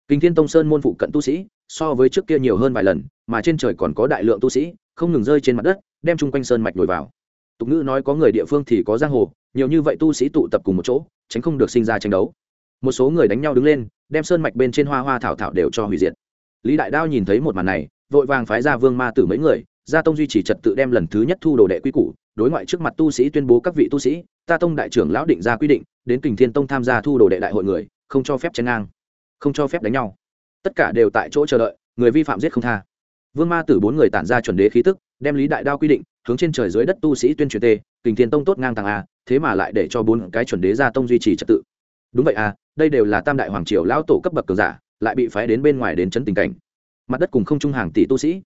Kinh thiên tông sơn môn phụ cận tu sĩ, so với trước kia nhiều hơn vài lần, mà trên trời còn có đại lượng tu sĩ, không ngừng rơi trên mặt đất, đem chung quanh sơn mạch nổi vào. Tục ngữ nói có người địa phương thì có giang hồ, nhiều như vậy tu sĩ tụ tập cùng một chỗ, tránh không được sinh ra tranh đấu. Một số người đánh nhau đứng lên, đem sơn mạch bên trên hoa hoa thảo thảo đều cho hủy diệt. Lý đại đao nhìn thấy một màn này, vội vàng phái ra vương ma tử mấy người gia tông duy trì trật tự đem lần thứ nhất thu đồ đệ quy củ, đối ngoại trước mặt tu sĩ tuyên bố các vị tu sĩ, ta tông đại trưởng lão định ra quy định, đến kình thiên tông tham gia thu đồ đệ đại hội người, không cho phép chen ngang, không cho phép đánh nhau. Tất cả đều tại chỗ chờ đợi, người vi phạm giết không tha. Vương ma tử bốn người tản ra chuẩn đế khí tức, đem lý đại đao quy định, hướng trên trời dưới đất tu sĩ tuyên truyền tê, kình thiên tông tốt ngang tàng a thế mà lại để cho bốn cái chuẩn đế gia tông duy trì trật tự. Đúng vậy à đây đều là tam đại hoàng triều lão tổ cấp bậc cường giả, lại bị phái đến bên ngoài đến chấn tình cảnh. Mặt đất cùng không trung hàng tỷ tu sĩ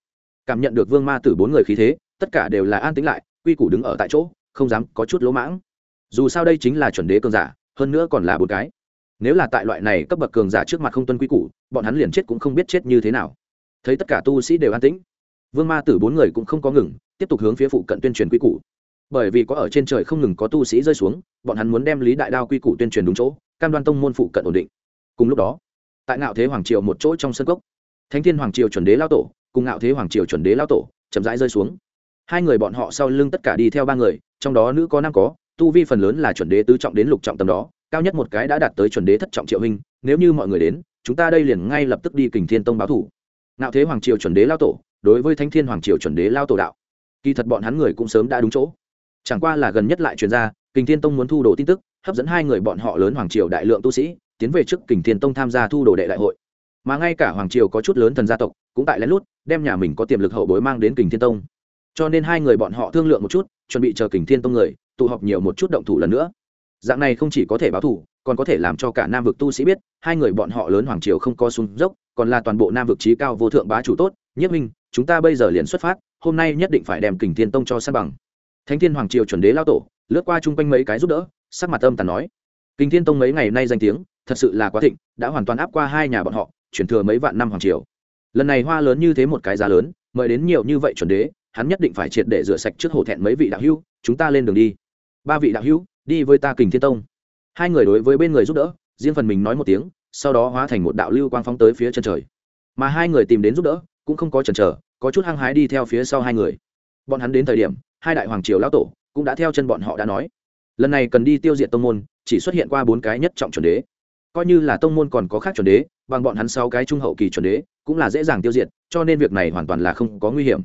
cảm nhận được vương ma tử bốn người khí thế, tất cả đều là an tính lại, quy củ đứng ở tại chỗ, không dám có chút lỗ mãng. Dù sao đây chính là chuẩn đế cường giả, hơn nữa còn là bốn cái. Nếu là tại loại này cấp bậc cường giả trước mặt không tuân quy củ, bọn hắn liền chết cũng không biết chết như thế nào. Thấy tất cả tu sĩ đều an tĩnh, vương ma tử bốn người cũng không có ngừng, tiếp tục hướng phía phụ cận tuyên truyền quy củ. Bởi vì có ở trên trời không ngừng có tu sĩ rơi xuống, bọn hắn muốn đem lý đại đao quy củ tuyên truyền đúng chỗ, cam đoan tông môn phụ cận ổn định. Cùng lúc đó, tại ngạo thế hoàng triều một chỗ trong sân cốc, thánh thiên hoàng triều chuẩn đế lao tổ cùng ngạo thế hoàng triều chuẩn đế lao tổ, chậm rãi rơi xuống. Hai người bọn họ sau lưng tất cả đi theo ba người, trong đó nữ có nam có, tu vi phần lớn là chuẩn đế tứ trọng đến lục trọng tầm đó, cao nhất một cái đã đạt tới chuẩn đế thất trọng triệu hình nếu như mọi người đến, chúng ta đây liền ngay lập tức đi kình thiên tông báo thủ. Ngạo thế hoàng triều chuẩn đế lao tổ, đối với thánh thiên hoàng triều chuẩn đế lao tổ đạo. Kỳ thật bọn hắn người cũng sớm đã đúng chỗ. Chẳng qua là gần nhất lại truyền ra, kình thiên tông muốn thu đồ tin tức, hấp dẫn hai người bọn họ lớn hoàng triều đại lượng tu sĩ, tiến về trước kình thiên tông tham gia thu đồ đệ đại hội. Mà ngay cả hoàng triều có chút lớn thần gia tộc cũng tại lén lút, đem nhà mình có tiềm lực hậu bối mang đến kình thiên tông. Cho nên hai người bọn họ thương lượng một chút, chuẩn bị chờ kình thiên tông người, tụ họp nhiều một chút động thủ lần nữa. Dạng này không chỉ có thể báo thủ còn có thể làm cho cả nam vực tu sĩ biết, hai người bọn họ lớn hoàng triều không có xuống dốc, còn là toàn bộ nam vực trí cao vô thượng bá chủ tốt. Nhất minh chúng ta bây giờ liền xuất phát, hôm nay nhất định phải đem kình thiên tông cho san bằng. Thánh thiên hoàng triều chuẩn đế lao tổ, lướt qua chung quanh mấy cái giúp đỡ, sắc mặt âm tàn nói. Kình thiên tông mấy ngày nay danh tiếng, thật sự là quá thịnh, đã hoàn toàn áp qua hai nhà bọn họ, chuyển thừa mấy vạn năm hoàng triều lần này hoa lớn như thế một cái giá lớn, mời đến nhiều như vậy chuẩn đế, hắn nhất định phải triệt để rửa sạch trước hổ thẹn mấy vị đạo hữu, chúng ta lên đường đi. Ba vị đạo hữu, đi với ta kình thiên tông. Hai người đối với bên người giúp đỡ, riêng phần mình nói một tiếng, sau đó hóa thành một đạo lưu quang phóng tới phía chân trời. Mà hai người tìm đến giúp đỡ, cũng không có chần chờ, có chút hăng hái đi theo phía sau hai người. Bọn hắn đến thời điểm, hai đại hoàng triều lão tổ cũng đã theo chân bọn họ đã nói. Lần này cần đi tiêu diệt tông môn, chỉ xuất hiện qua bốn cái nhất trọng chuẩn đế. Coi như là tông môn còn có khác chuẩn đế bằng bọn hắn sáu cái trung hậu kỳ chuẩn đế, cũng là dễ dàng tiêu diệt, cho nên việc này hoàn toàn là không có nguy hiểm.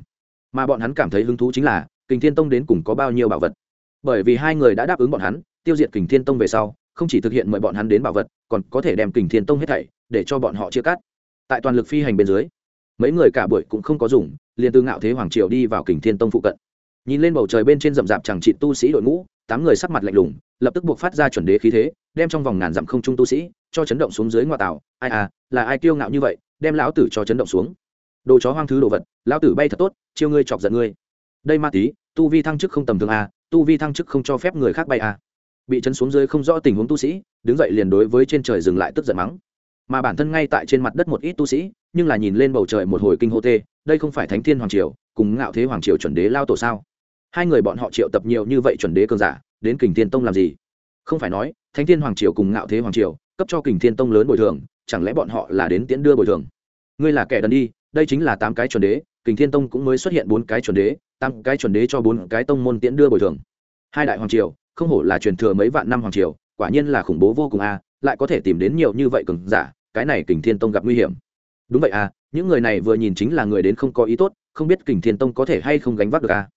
Mà bọn hắn cảm thấy hứng thú chính là, kình thiên tông đến cùng có bao nhiêu bảo vật. Bởi vì hai người đã đáp ứng bọn hắn, tiêu diệt kình thiên tông về sau, không chỉ thực hiện mời bọn hắn đến bảo vật, còn có thể đem kình thiên tông hết thảy để cho bọn họ chia cắt. Tại toàn lực phi hành bên dưới, mấy người cả buổi cũng không có dùng, liền từ ngạo thế hoàng triều đi vào kình thiên tông phụ cận nhìn lên bầu trời bên trên rậm rạp chẳng trị tu sĩ đội ngũ, tám người sắc mặt lạnh lùng, lập tức buộc phát ra chuẩn đế khí thế, đem trong vòng ngàn dặm không trung tu sĩ cho chấn động xuống dưới ngoại tảo. Ai à là ai kiêu ngạo như vậy, đem lão tử cho chấn động xuống? Đồ chó hoang thứ đồ vật, lão tử bay thật tốt, chiêu ngươi chọc giận ngươi. Đây ma tí, tu vi thăng chức không tầm thường à tu vi thăng chức không cho phép người khác bay à. Bị chấn xuống dưới không rõ tình huống tu sĩ, đứng dậy liền đối với trên trời dừng lại tức giận mắng. Mà bản thân ngay tại trên mặt đất một ít tu sĩ, nhưng là nhìn lên bầu trời một hồi kinh hô tê, đây không phải thánh thiên hoàng triều, cùng ngạo thế hoàng triều chuẩn đế lao tổ sao? Hai người bọn họ triệu tập nhiều như vậy chuẩn đế cường giả, đến kình thiên tông làm gì? Không phải nói, thánh thiên hoàng triều cùng ngạo thế hoàng triều, cấp cho kình thiên tông lớn bồi thường, chẳng lẽ bọn họ là đến tiễn đưa bồi thường? Ngươi là kẻ đần đi, đây chính là tám cái chuẩn đế, kình thiên tông cũng mới xuất hiện bốn cái chuẩn đế, tám cái chuẩn đế cho bốn cái tông môn tiễn đưa bồi thường. Hai đại hoàng triều, không hổ là truyền thừa mấy vạn năm hoàng triều, quả nhiên là khủng bố vô cùng a à, lại có thể tìm đến nhiều như vậy cường giả, cái này kình thiên tông gặp nguy hiểm. Đúng vậy à những người này vừa nhìn chính là người đến không có ý tốt, không biết kình thiên tông có thể hay không gánh vác được à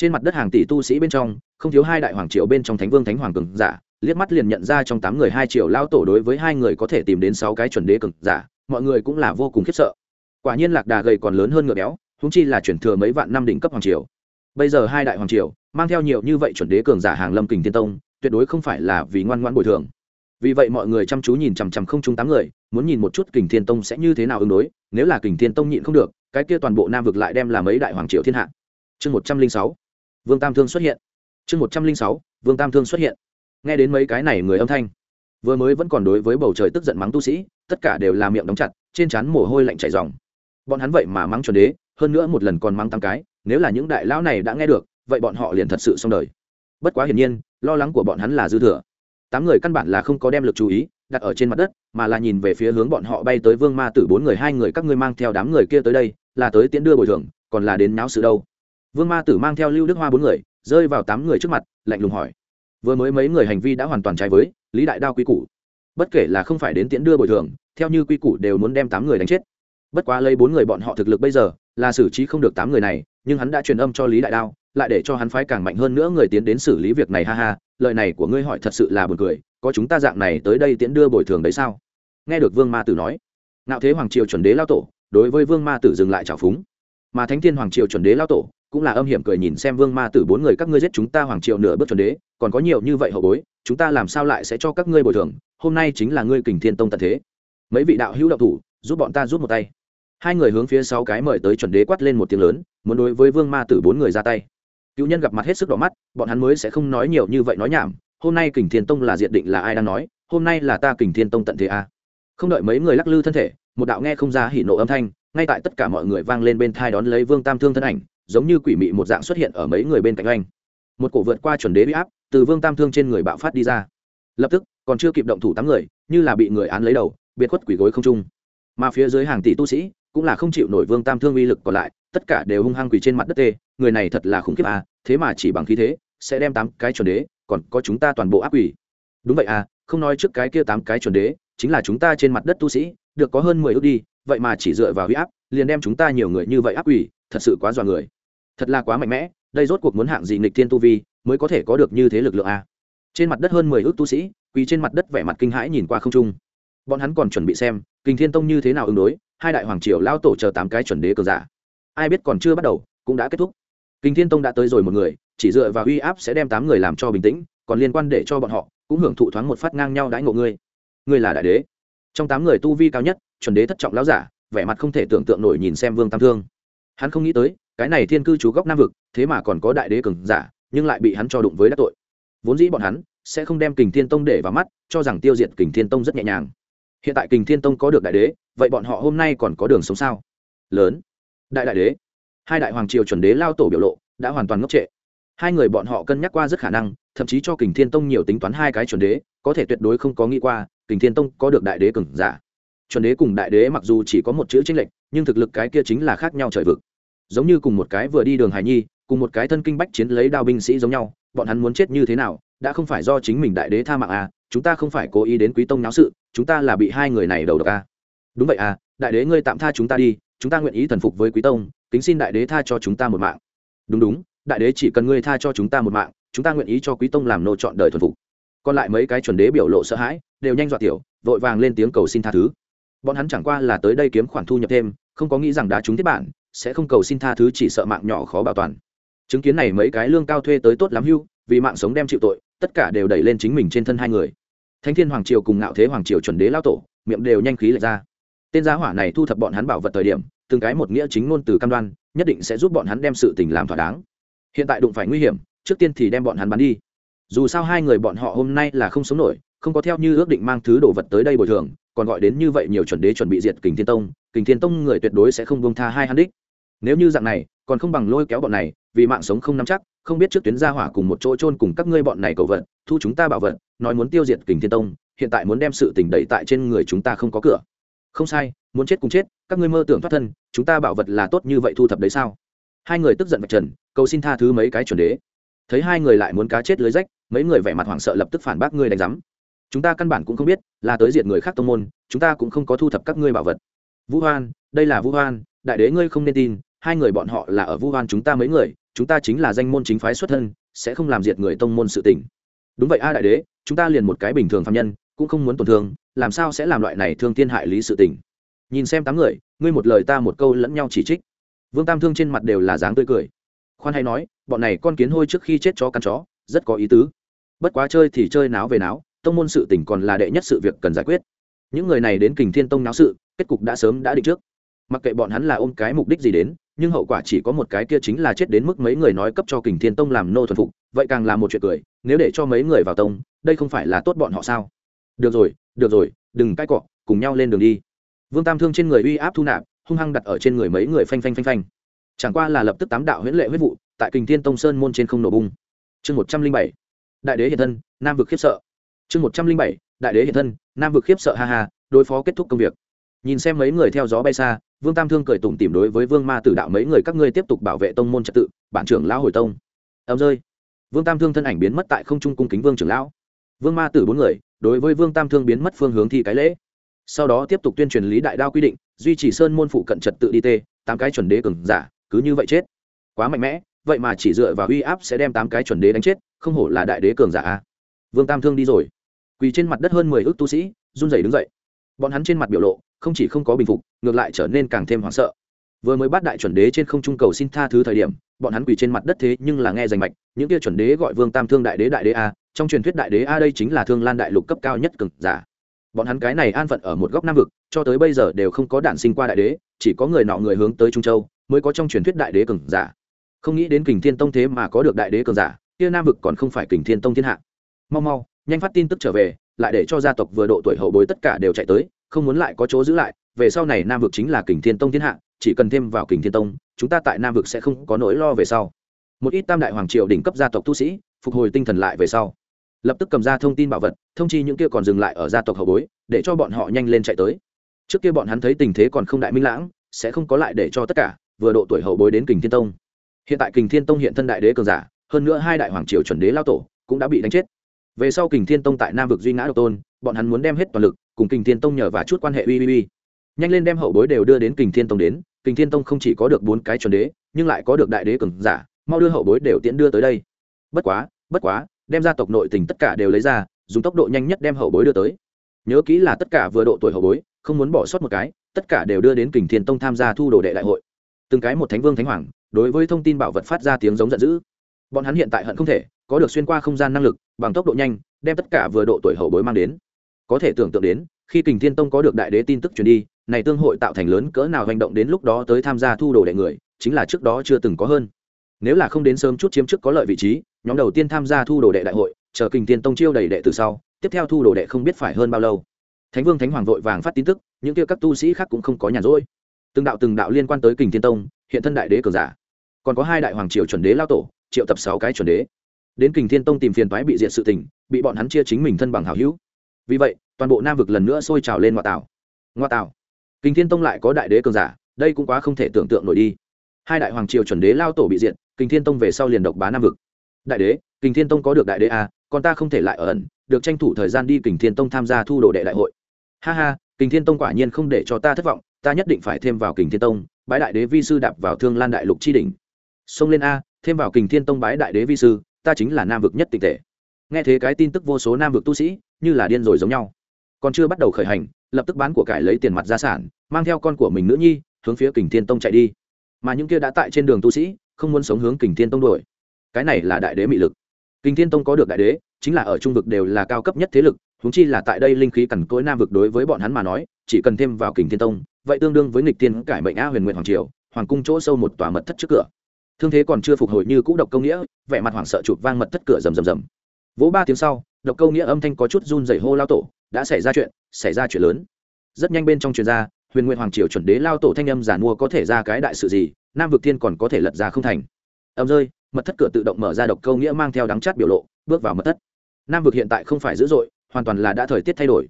trên mặt đất hàng tỷ tu sĩ bên trong, không thiếu hai đại hoàng triều bên trong thánh vương thánh hoàng cường giả, liếc mắt liền nhận ra trong tám người hai triệu lao tổ đối với hai người có thể tìm đến sáu cái chuẩn đế cường giả, mọi người cũng là vô cùng khiếp sợ. Quả nhiên lạc đà gầy còn lớn hơn ngựa béo húng chi là chuyển thừa mấy vạn năm đỉnh cấp hoàng triều. Bây giờ hai đại hoàng triều, mang theo nhiều như vậy chuẩn đế cường giả hàng lâm kình thiên tông, tuyệt đối không phải là vì ngoan ngoan bồi thường. Vì vậy mọi người chăm chú nhìn chằm chằm không chung tám người, muốn nhìn một chút kình thiên tông sẽ như thế nào ứng đối, nếu là kình thiên tông nhịn không được, cái kia toàn bộ nam vực lại đem làm mấy đại hoàng triều thiên hạ. Chương một trăm linh sáu vương tam thương xuất hiện. Chương một trăm linh sáu, vương tam thương xuất hiện. Nghe đến mấy cái này người âm thanh, vừa mới vẫn còn đối với bầu trời tức giận mắng tu sĩ, tất cả đều là miệng đóng chặt, trên trán mồ hôi lạnh chảy dòng bọn hắn vậy mà mắng chuẩn đế, hơn nữa một lần còn mắng tám cái, nếu là những đại lão này đã nghe được, vậy bọn họ liền thật sự xong đời. Bất quá hiển nhiên, lo lắng của bọn hắn là dư thừa. Tám người căn bản là không có đem lực chú ý, đặt ở trên mặt đất, mà là nhìn về phía hướng bọn họ bay tới vương ma tử bốn người, hai người các ngươi mang theo đám người kia tới đây, là tới tiễn đưa bồi thường, còn là đến náo sự đâu? Vương ma tử mang theo lưu đức hoa bốn người, rơi vào tám người trước mặt, lạnh lùng hỏi. Vừa mới mấy người hành vi đã hoàn toàn trái với lý đại đao quy củ. Bất kể là không phải đến tiễn đưa bồi thường, theo như quy củ đều muốn đem tám người đánh chết. Bất quá lấy bốn người bọn họ thực lực bây giờ, là xử trí không được tám người này, nhưng hắn đã truyền âm cho lý đại đao, lại để cho hắn phái càng mạnh hơn nữa người tiến đến xử lý việc này, ha ha, lời này của ngươi hỏi thật sự là buồn cười, có chúng ta dạng này tới đây tiễn đưa bồi thường đấy sao? Nghe được vương ma tử nói nạo thế hoàng triều chuẩn đế lao tổ, đối với vương ma tử dừng lại trào phúng. Mà thánh thiên hoàng triều chuẩn đế lao tổ cũng là âm hiểm cười nhìn xem vương ma tử, bốn người các ngươi giết chúng ta hoàng triều nửa bước chuẩn đế, còn có nhiều như vậy hậu bối, chúng ta làm sao lại sẽ cho các ngươi bồi thường? Hôm nay chính là ngươi kình thiên tông tận thế. Mấy vị đạo hữu đạo thủ, giúp bọn ta giúp một tay. Hai người hướng phía sáu cái mời tới chuẩn đế quát lên một tiếng lớn, muốn đối với vương ma tử bốn người ra tay. Cựu nhân gặp mặt hết sức đỏ mắt, bọn hắn mới sẽ không nói nhiều như vậy nói nhảm. Hôm nay kình thiên tông là diện định là ai đang nói? Hôm nay là ta kình thiên tông tận thế a à. không đợi mấy người lắc lư thân thể, một đạo nghe không ra hỉ nộ âm thanh ngay tại tất cả mọi người vang lên bên thai đón lấy vương tam thương thân ảnh, giống như quỷ mị một dạng xuất hiện ở mấy người bên cạnh anh. Một cổ vượt qua chuẩn đế bị áp từ vương tam thương trên người bạo phát đi ra. Lập tức, còn chưa kịp động thủ tám người, như là bị người án lấy đầu, biệt khuất quỷ gối không trung. Mà phía dưới hàng tỷ tu sĩ cũng là không chịu nổi vương tam thương uy lực còn lại, tất cả đều hung hăng quỷ trên mặt đất tê, người này thật là khủng khiếp à thế mà chỉ bằng khí thế, sẽ đem tám cái chuẩn đế, còn có chúng ta toàn bộ áp quỷ đúng vậy à không nói trước cái kia tám cái chuẩn đế, chính là chúng ta trên mặt đất tu sĩ, được có hơn mười ước đi vậy mà chỉ dựa vào huy áp, liền đem chúng ta nhiều người như vậy áp quỷ, thật sự quá dọa người. Thật là quá mạnh mẽ, đây rốt cuộc muốn hạng gì nghịch thiên tu vi mới có thể có được như thế lực lượng a? Trên mặt đất hơn mười ước tu sĩ, quỳ trên mặt đất vẻ mặt kinh hãi nhìn qua không trung. Bọn hắn còn chuẩn bị xem kinh thiên tông như thế nào ứng đối, hai đại hoàng triều lao tổ chờ tám cái chuẩn đế cờ giả. Ai biết còn chưa bắt đầu, cũng đã kết thúc. Kinh thiên tông đã tới rồi một người, chỉ dựa vào uy áp sẽ đem tám người làm cho bình tĩnh, còn liên quan để cho bọn họ, cũng hưởng thụ thoáng một phát ngang nhau đãi ngộ ngươi. Ngươi là đại đế trong tám người tu vi cao nhất, chuẩn đế thất trọng lão giả, vẻ mặt không thể tưởng tượng nổi nhìn xem vương tam thương. Hắn không nghĩ tới, cái này thiên cư chú góc nam vực, thế mà còn có đại đế cường giả, nhưng lại bị hắn cho đụng với đắc tội. Vốn dĩ bọn hắn sẽ không đem kình thiên tông để vào mắt, cho rằng tiêu diệt kình thiên tông rất nhẹ nhàng. Hiện tại kình thiên tông có được đại đế, vậy bọn họ hôm nay còn có đường sống sao? Lớn. Đại đại đế. Hai đại hoàng triều chuẩn đế lao tổ biểu lộ đã hoàn toàn ngốc trệ. Hai người bọn họ cân nhắc qua rất khả năng, thậm chí cho kình thiên tông nhiều tính toán hai cái chuẩn đế, có thể tuyệt đối không có nghĩ qua kình thiên tông có được đại đế cường giả. Chuẩn đế cùng đại đế mặc dù chỉ có một chữ chênh lệch, nhưng thực lực cái kia chính là khác nhau trời vực. Giống như cùng một cái vừa đi đường hải nhi, cùng một cái thân kinh bách chiến lấy đao binh sĩ giống nhau, bọn hắn muốn chết như thế nào, đã không phải do chính mình đại đế tha mạng à chúng ta không phải cố ý đến quý tông náo sự, chúng ta là bị hai người này đầu độc à. Đúng vậy à đại đế ngươi tạm tha chúng ta đi, chúng ta nguyện ý thần phục với quý tông, kính xin đại đế tha cho chúng ta một mạng. Đúng đúng, đại đế chỉ cần ngươi tha cho chúng ta một mạng, chúng ta nguyện ý cho quý tông làm nô chọn đời thuần phục. Còn lại mấy cái chuẩn đế biểu lộ sợ hãi đều nhanh dọa tiểu, vội vàng lên tiếng cầu xin tha thứ. Bọn hắn chẳng qua là tới đây kiếm khoản thu nhập thêm, không có nghĩ rằng đá trúng tiếp bản, sẽ không cầu xin tha thứ chỉ sợ mạng nhỏ khó bảo toàn. Chứng kiến này mấy cái lương cao thuê tới tốt lắm hưu, vì mạng sống đem chịu tội, tất cả đều đẩy lên chính mình trên thân hai người. Thánh thiên hoàng triều cùng ngạo thế hoàng triều chuẩn đế lao tổ, miệng đều nhanh khí lệch ra. Tên giá hỏa này thu thập bọn hắn bảo vật thời điểm, từng cái một nghĩa chính ngôn từ cam đoan, nhất định sẽ giúp bọn hắn đem sự tình làm thỏa đáng. Hiện tại đụng phải nguy hiểm, trước tiên thì đem bọn hắn bắn đi. Dù sao hai người bọn họ hôm nay là không sống nổi không có theo như ước định mang thứ đồ vật tới đây bồi thường còn gọi đến như vậy nhiều chuẩn đế chuẩn bị diệt kình thiên tông kình thiên tông người tuyệt đối sẽ không bông tha hai hắn đích. Nếu như dạng này còn không bằng lôi kéo bọn này vì mạng sống không nắm chắc không biết trước tuyến gia hỏa cùng một chỗ trôn cùng các ngươi bọn này cầu vật, thu chúng ta bảo vật nói muốn tiêu diệt kình thiên tông hiện tại muốn đem sự tình đẩy tại trên người chúng ta không có cửa. Không sai muốn chết cùng chết các ngươi mơ tưởng thoát thân chúng ta bảo vật là tốt như vậy thu thập đấy sao? Hai người tức giận vạch trần cầu xin tha thứ mấy cái chuẩn đế. Thấy hai người lại muốn cá chết lưới rách mấy người vẻ mặt hoảng sợ lập tức phản bác ngươi đánh giám chúng ta căn bản cũng không biết, là tới diệt người khác tông môn, chúng ta cũng không có thu thập các ngươi bảo vật. Vũ hoan, đây là vũ hoan, đại đế ngươi không nên tin, hai người bọn họ là ở vũ hoan chúng ta mấy người, chúng ta chính là danh môn chính phái xuất thân, sẽ không làm diệt người tông môn sự tình. Đúng vậy a đại đế, chúng ta liền một cái bình thường phạm nhân, cũng không muốn tổn thương, làm sao sẽ làm loại này thương tiên hại lý sự tình? Nhìn xem tám người, ngươi một lời ta một câu lẫn nhau chỉ trích. Vương tam thương trên mặt đều là dáng tươi cười. Khoan hay nói, bọn này con kiến hôi trước khi chết cho căn chó, rất có ý tứ. Bất quá chơi thì chơi náo về náo tông môn sự tỉnh còn là đệ nhất sự việc cần giải quyết. Những người này đến kình thiên tông náo sự, kết cục đã sớm đã định trước. Mặc kệ bọn hắn là ôm cái mục đích gì đến, nhưng hậu quả chỉ có một cái kia chính là chết đến mức mấy người nói cấp cho kình thiên tông làm nô thuần phục, vậy càng là một chuyện cười, nếu để cho mấy người vào tông, đây không phải là tốt bọn họ sao? Được rồi được rồi, đừng cãi cọ, cùng nhau lên đường đi. Vương tam thương trên người uy áp thu nạp, hung hăng đặt ở trên người mấy người phanh phanh phanh phanh. Chẳng qua là lập tức tám đạo huyễn lệ huyết vụ, tại kình thiên tông sơn môn trên không nổ bung. Chương một trăm linh bảy. Đại đế hiện thân, nam vực khiếp sợ chương một trăm linh bảy, đại đế hiện thân, nam vực khiếp sợ ha ha, đối phó kết thúc công việc. Nhìn xem mấy người theo gió bay xa, vương tam thương cười tủm tìm đối với vương ma tử đạo mấy người các ngươi tiếp tục bảo vệ tông môn trật tự, bản trưởng lão hồi tông. Ấm rơi. Vương tam thương thân ảnh biến mất tại không trung cung kính vương trưởng lão. Vương ma tử bốn người, đối với vương tam thương biến mất phương hướng thi cái lễ. Sau đó tiếp tục tuyên truyền lý đại đao quy định, duy trì sơn môn phụ cận trật tự đi tê, tám cái chuẩn đế cường giả, cứ như vậy chết. Quá mạnh mẽ, vậy mà chỉ dựa vào uy áp sẽ đem tám cái chuẩn đế đánh chết, không hổ là đại đế cường giả vương tam thương đi rồi quỳ trên mặt đất hơn mười ước tu sĩ, run rẩy đứng dậy. Bọn hắn trên mặt biểu lộ, không chỉ không có bình phục, ngược lại trở nên càng thêm hoảng sợ. Vừa mới bắt đại chuẩn đế trên không trung cầu xin tha thứ thời điểm, bọn hắn quỳ trên mặt đất thế nhưng là nghe danh mạch, những kia chuẩn đế gọi vương tam thương đại đế đại đế a, trong truyền thuyết đại đế a đây chính là thương lan đại lục cấp cao nhất cực giả. Bọn hắn cái này an phận ở một góc nam vực, cho tới bây giờ đều không có đản sinh qua đại đế, chỉ có người nọ người hướng tới trung châu mới có trong truyền thuyết đại đế cường giả. Không nghĩ đến kình thiên tông thế mà có được đại đế cường giả, kia nam vực còn không phải kình thiên tông thiên hạ. Mau mau nhanh phát tin tức trở về, lại để cho gia tộc vừa độ tuổi hậu bối tất cả đều chạy tới, không muốn lại có chỗ giữ lại, về sau này nam vực chính là kình thiên tông thiên hạ, chỉ cần thêm vào kình thiên tông, chúng ta tại nam vực sẽ không có nỗi lo về sau. Một ít tam đại hoàng triều đỉnh cấp gia tộc tu sĩ, phục hồi tinh thần lại về sau. Lập tức cầm ra thông tin bảo vật, thông chi những kia còn dừng lại ở gia tộc hậu bối, để cho bọn họ nhanh lên chạy tới. Trước kia bọn hắn thấy tình thế còn không đại minh lãng, sẽ không có lại để cho tất cả, vừa độ tuổi hậu bối đến kình thiên tông. Hiện tại kình thiên tông hiện thân đại đế cường giả, hơn nữa hai đại hoàng triều chuẩn đế lao tổ, cũng đã bị đánh chết về sau kình thiên tông tại nam vực duy ngã độc tôn, bọn hắn muốn đem hết toàn lực, cùng kình thiên tông nhờ và chút quan hệ uy uy uy. Nhanh lên đem hậu bối đều đưa đến kình thiên tông đến, kình thiên tông không chỉ có được bốn cái chuẩn đế, nhưng lại có được đại đế cường giả, mau đưa hậu bối đều tiễn đưa tới đây. Bất quá bất quá, đem ra tộc nội tình tất cả đều lấy ra, dùng tốc độ nhanh nhất đem hậu bối đưa tới. Nhớ kỹ là tất cả vừa độ tuổi hậu bối, không muốn bỏ sót một cái, tất cả đều đưa đến kình thiên tông tham gia thu đồ đệ đại hội. Từng cái một thánh vương thánh hoàng, đối với thông tin bảo vật phát ra tiếng giống giận dữ. Bọn hắn hiện tại hận không thể có được xuyên qua không gian năng lực, bằng tốc độ nhanh, đem tất cả vừa độ tuổi hậu bối mang đến. Có thể tưởng tượng đến, khi kình thiên tông có được đại đế tin tức truyền đi, này tương hội tạo thành lớn cỡ nào hành động đến lúc đó tới tham gia thu đồ đệ người, chính là trước đó chưa từng có hơn. Nếu là không đến sớm chút chiếm chức có lợi vị trí, nhóm đầu tiên tham gia thu đồ đệ đại hội, chờ kình thiên tông chiêu đầy đệ từ sau, tiếp theo thu đồ đệ không biết phải hơn bao lâu. Thánh vương thánh hoàng vội vàng phát tin tức, những kia các tu sĩ khác cũng không có nhàn rỗi. Từng đạo từng đạo liên quan tới kình thiên tông, hiện thân đại đế cường giả. Còn có hai đại hoàng triều chuẩn đế lao tổ, triệu tập sáu cái chuẩn đế đến kình thiên tông tìm phiền toái bị diệt sự tình bị bọn hắn chia chính mình thân bằng hảo hữu. Vì vậy toàn bộ nam vực lần nữa sôi trào lên ngoại tảo. Ngoại tảo. Kình thiên tông lại có đại đế cường giả đây cũng quá không thể tưởng tượng nổi đi. Hai đại hoàng triều chuẩn đế lao tổ bị diệt kình thiên tông về sau liền độc bá nam vực. Đại đế kình thiên tông có được đại đế à, còn ta không thể lại ở ẩn được tranh thủ thời gian đi kình thiên tông tham gia thu đồ đệ đại hội. Ha ha kình thiên tông quả nhiên không để cho ta thất vọng ta nhất định phải thêm vào kình thiên tông bái đại đế vi sư đạp vào thương lan đại lục chi đỉnh. Xông lên a thêm vào kình thiên tông bái đại đế vi sư ta chính là nam vực nhất tịch tệ. Nghe thế cái tin tức vô số nam vực tu sĩ, như là điên rồi giống nhau. Còn chưa bắt đầu khởi hành, lập tức bán của cải lấy tiền mặt gia sản, mang theo con của mình nữ nhi, hướng phía kình thiên tông chạy đi. Mà những kia đã tại trên đường tu sĩ, không muốn sống hướng kình thiên tông đổi cái này là đại đế mị lực. Kình thiên tông có được đại đế, chính là ở trung vực đều là cao cấp nhất thế lực húng chi là tại đây linh khí cằn cỗi nam vực đối với bọn hắn mà nói, chỉ cần thêm vào kình thiên tông, vậy tương đương với nghịch tiên cải mệnh a huyền nguyện hoàng triều, hoàng cung chỗ sâu một tòa mật thất trước cửa thương thế còn chưa phục hồi như cũ độc công nghĩa, vẻ mặt hoảng sợ chụp vang mật thất cửa rầm rầm rầm. Vỗ ba tiếng sau, độc công nghĩa âm thanh có chút run rẩy hô lao tổ, đã xảy ra chuyện, xảy ra chuyện lớn. Rất nhanh bên trong truyền ra, huyền nguyện hoàng triều chuẩn đế lao tổ thanh âm giả mua có thể ra cái đại sự gì, nam vực thiên còn có thể lật ra không thành. Âm rơi, mật thất cửa tự động mở ra độc câu nghĩa mang theo đắng chát biểu lộ, bước vào mật thất. Nam vực hiện tại không phải dữ dội, hoàn toàn là đã thời tiết thay đổi.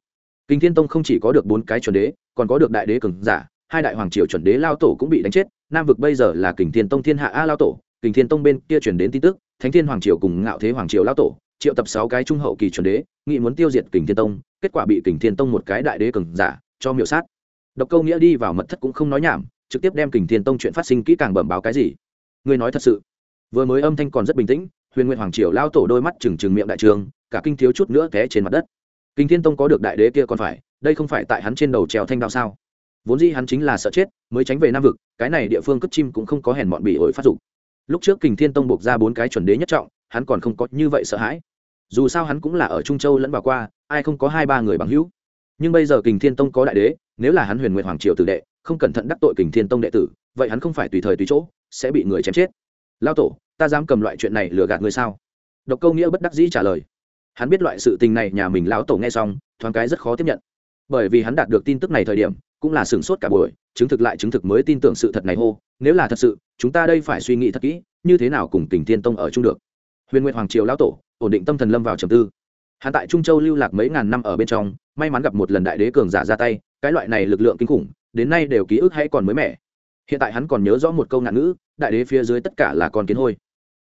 Kinh thiên tông không chỉ có được bốn cái chuẩn đế, còn có được đại đế cường giả, hai đại hoàng triều chuẩn đế lao tổ cũng bị đánh chết nam vực bây giờ là kình thiên tông thiên hạ a lao tổ, kình thiên tông bên kia chuyển đến tin tức, thánh thiên hoàng triều cùng ngạo thế hoàng triều lao tổ, triệu tập sáu cái trung hậu kỳ chuẩn đế, nghị muốn tiêu diệt kình thiên tông, kết quả bị kình thiên tông một cái đại đế cường giả cho miểu sát. Độc câu nghĩa đi vào mật thất cũng không nói nhảm, trực tiếp đem kình thiên tông chuyện phát sinh kỹ càng bẩm báo cái gì. Ngươi nói thật sự. Vừa mới âm thanh còn rất bình tĩnh, huyền nguyện hoàng triều lao tổ đôi mắt trừng trừng miệng đại trường, cả kinh thiếu chút nữa té trên mặt đất. Kình thiên tông có được đại đế kia còn phải, đây không phải tại hắn trên đầu trèo thanh đạo sao? Vốn dĩ hắn chính là sợ chết, mới tránh về nam vực, cái này địa phương cất chim cũng không có hèn bọn bị ổi phát dục. Lúc trước kình thiên tông buộc ra bốn cái chuẩn đế nhất trọng, hắn còn không có như vậy sợ hãi. Dù sao hắn cũng là ở trung châu lẫn vào qua, ai không có hai ba người bằng hữu. Nhưng bây giờ kình thiên tông có đại đế, nếu là hắn huyền nguyện hoàng triều tử đệ, không cẩn thận đắc tội kình thiên tông đệ tử, vậy hắn không phải tùy thời tùy chỗ sẽ bị người chém chết. Lao tổ, ta dám cầm loại chuyện này lừa gạt ngươi sao? Độc câu nghĩa bất đắc dĩ trả lời. Hắn biết loại sự tình này nhà mình lão tổ nghe xong, thoáng cái rất khó tiếp nhận. Bởi vì hắn đạt được tin tức này thời điểm cũng là sửng sốt cả buổi, chứng thực lại chứng thực mới tin tưởng sự thật này hô, nếu là thật sự, chúng ta đây phải suy nghĩ thật kỹ, như thế nào cùng kình thiên tông ở chung được. Huyền nguyệt hoàng triều lão tổ, ổn định tâm thần lâm vào trầm tư. Hắn tại trung châu lưu lạc mấy ngàn năm ở bên trong, may mắn gặp một lần đại đế cường giả ra tay, cái loại này lực lượng kinh khủng, đến nay đều ký ức hay còn mới mẻ. Hiện tại hắn còn nhớ rõ một câu nạn ngữ, đại đế phía dưới tất cả là con kiến hôi.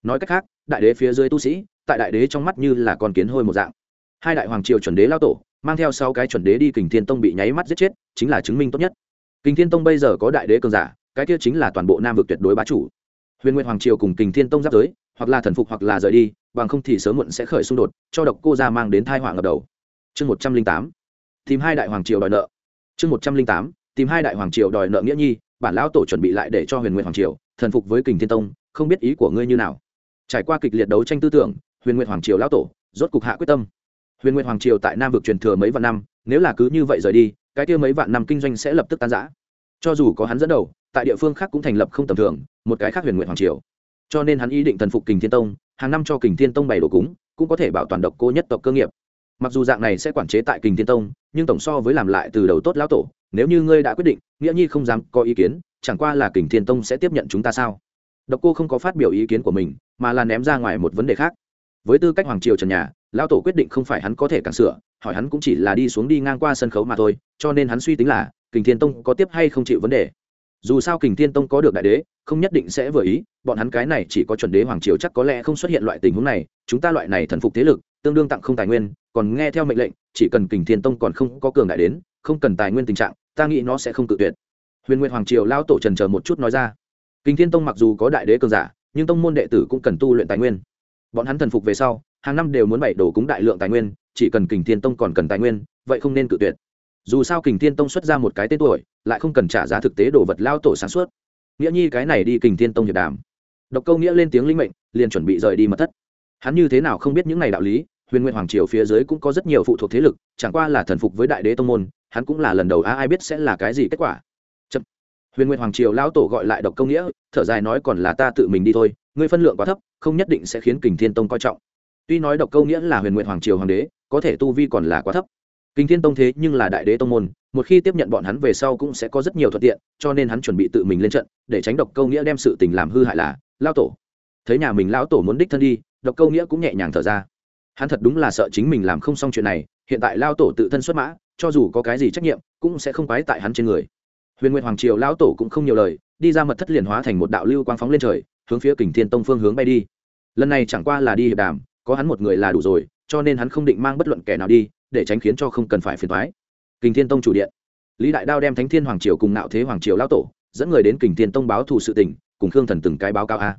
Nói cách khác, đại đế phía dưới tu sĩ, tại đại đế trong mắt như là con kiến hôi một dạng. Hai đại hoàng triều chuẩn đế lao tổ mang theo sáu cái chuẩn đế đi kình thiên tông bị nháy mắt giết chết, chính là chứng minh tốt nhất. Kình thiên tông bây giờ có đại đế cường giả, cái kia chính là toàn bộ nam vực tuyệt đối bá chủ. Huyền nguyên hoàng triều cùng kình thiên tông giáp giới, hoặc là thần phục hoặc là rời đi, bằng không thì sớm muộn sẽ khởi xung đột, cho độc cô ra mang đến thai họa ngập đầu. Chương một trăm linh tám, tìm hai đại hoàng triều đòi nợ. Chương một trăm linh tám, tìm hai đại hoàng triều đòi nợ nghĩa nhi, bản lão tổ chuẩn bị lại để cho huyền nguyện hoàng triều thần phục với kình thiên tông, không biết ý của ngươi như nào. Trải qua kịch liệt đấu tranh tư tưởng, huyền nguyện hoàng triều lão tổ rốt cục hạ quyết tâm huyền nguyện hoàng triều tại nam vực truyền thừa mấy vạn năm, nếu là cứ như vậy rời đi, cái kia mấy vạn năm kinh doanh sẽ lập tức tan giã cho dù có hắn dẫn đầu, tại địa phương khác cũng thành lập không tầm thường, một cái khác huyền nguyện hoàng triều. Cho nên hắn ý định thần phục kình thiên tông, hàng năm cho kình thiên tông bày đồ cúng, cũng có thể bảo toàn độc cô nhất tộc cơ nghiệp. Mặc dù dạng này sẽ quản chế tại kình thiên tông, nhưng tổng so với làm lại từ đầu tốt lão tổ, nếu như ngươi đã quyết định, nghĩa nhi không dám có ý kiến, chẳng qua là kình thiên tông sẽ tiếp nhận chúng ta sao? Độc cô không có phát biểu ý kiến của mình, mà là ném ra ngoài một vấn đề khác. Với tư cách hoàng triều trần nhà lão tổ quyết định không phải hắn có thể càng sửa, hỏi hắn cũng chỉ là đi xuống đi ngang qua sân khấu mà thôi, cho nên hắn suy tính là, kình thiên tông có tiếp hay không chịu vấn đề. Dù sao kình thiên tông có được đại đế, không nhất định sẽ vừa ý, bọn hắn cái này chỉ có chuẩn đế hoàng triều chắc có lẽ không xuất hiện loại tình huống này, chúng ta loại này thần phục thế lực, tương đương tặng không tài nguyên, còn nghe theo mệnh lệnh, chỉ cần kình thiên tông còn không có cường đại đến, không cần tài nguyên tình trạng, ta nghĩ nó sẽ không tự tuyệt. Huyền nguyện hoàng triều lao tổ trần chờ một chút nói ra. Kình thiên tông mặc dù có đại đế cường giả, nhưng tông môn đệ tử cũng cần tu luyện tài nguyên. Bọn hắn thần phục về sau hàng năm đều muốn bày đổ cúng đại lượng tài nguyên, chỉ cần kình thiên tông còn cần tài nguyên, vậy không nên cự tuyệt. Dù sao kình thiên tông xuất ra một cái tên tuổi, lại không cần trả giá thực tế đồ vật lao tổ sản xuất nghĩa nhi cái này đi kình thiên tông hiệp đàm. Độc câu nghĩa lên tiếng linh mệnh, liền chuẩn bị rời đi mật thất. Hắn như thế nào không biết những này đạo lý, huyền nguyện hoàng triều phía dưới cũng có rất nhiều phụ thuộc thế lực, chẳng qua là thần phục với đại đế tông môn, hắn cũng là lần đầu á ai biết sẽ là cái gì kết quả. Chậm. huyền nguyện hoàng triều lão tổ gọi lại độc công nghĩa, thở dài nói còn là ta tự mình đi thôi, ngươi phân lượng quá thấp, không nhất định sẽ khiến kình thiên tông coi trọng tuy nói độc câu nghĩa là huyền nguyện hoàng triều hoàng đế, có thể tu vi còn là quá thấp. Kinh thiên tông thế nhưng là đại đế tông môn, một khi tiếp nhận bọn hắn về sau cũng sẽ có rất nhiều thuận tiện, cho nên hắn chuẩn bị tự mình lên trận, để tránh độc câu nghĩa đem sự tình làm hư hại là lao tổ. Thấy nhà mình lão tổ muốn đích thân đi, độc câu nghĩa cũng nhẹ nhàng thở ra. Hắn thật đúng là sợ chính mình làm không xong chuyện này, hiện tại lao tổ tự thân xuất mã, cho dù có cái gì trách nhiệm, cũng sẽ không quái tại hắn trên người. Huyền nguyện hoàng triều lão tổ cũng không nhiều lời, đi ra mật thất liền hóa thành một đạo lưu quang phóng lên trời, hướng phía kình thiên tông phương hướng bay đi. Lần này chẳng qua là đi hiệp đàm có hắn một người là đủ rồi, cho nên hắn không định mang bất luận kẻ nào đi, để tránh khiến cho không cần phải phiền thoái kình thiên tông chủ điện. Lý đại đao đem thánh thiên hoàng triều cùng nạo thế hoàng triều lão tổ, dẫn người đến kình thiên tông báo thù sự tình, cùng khương thần từng cái báo cáo a.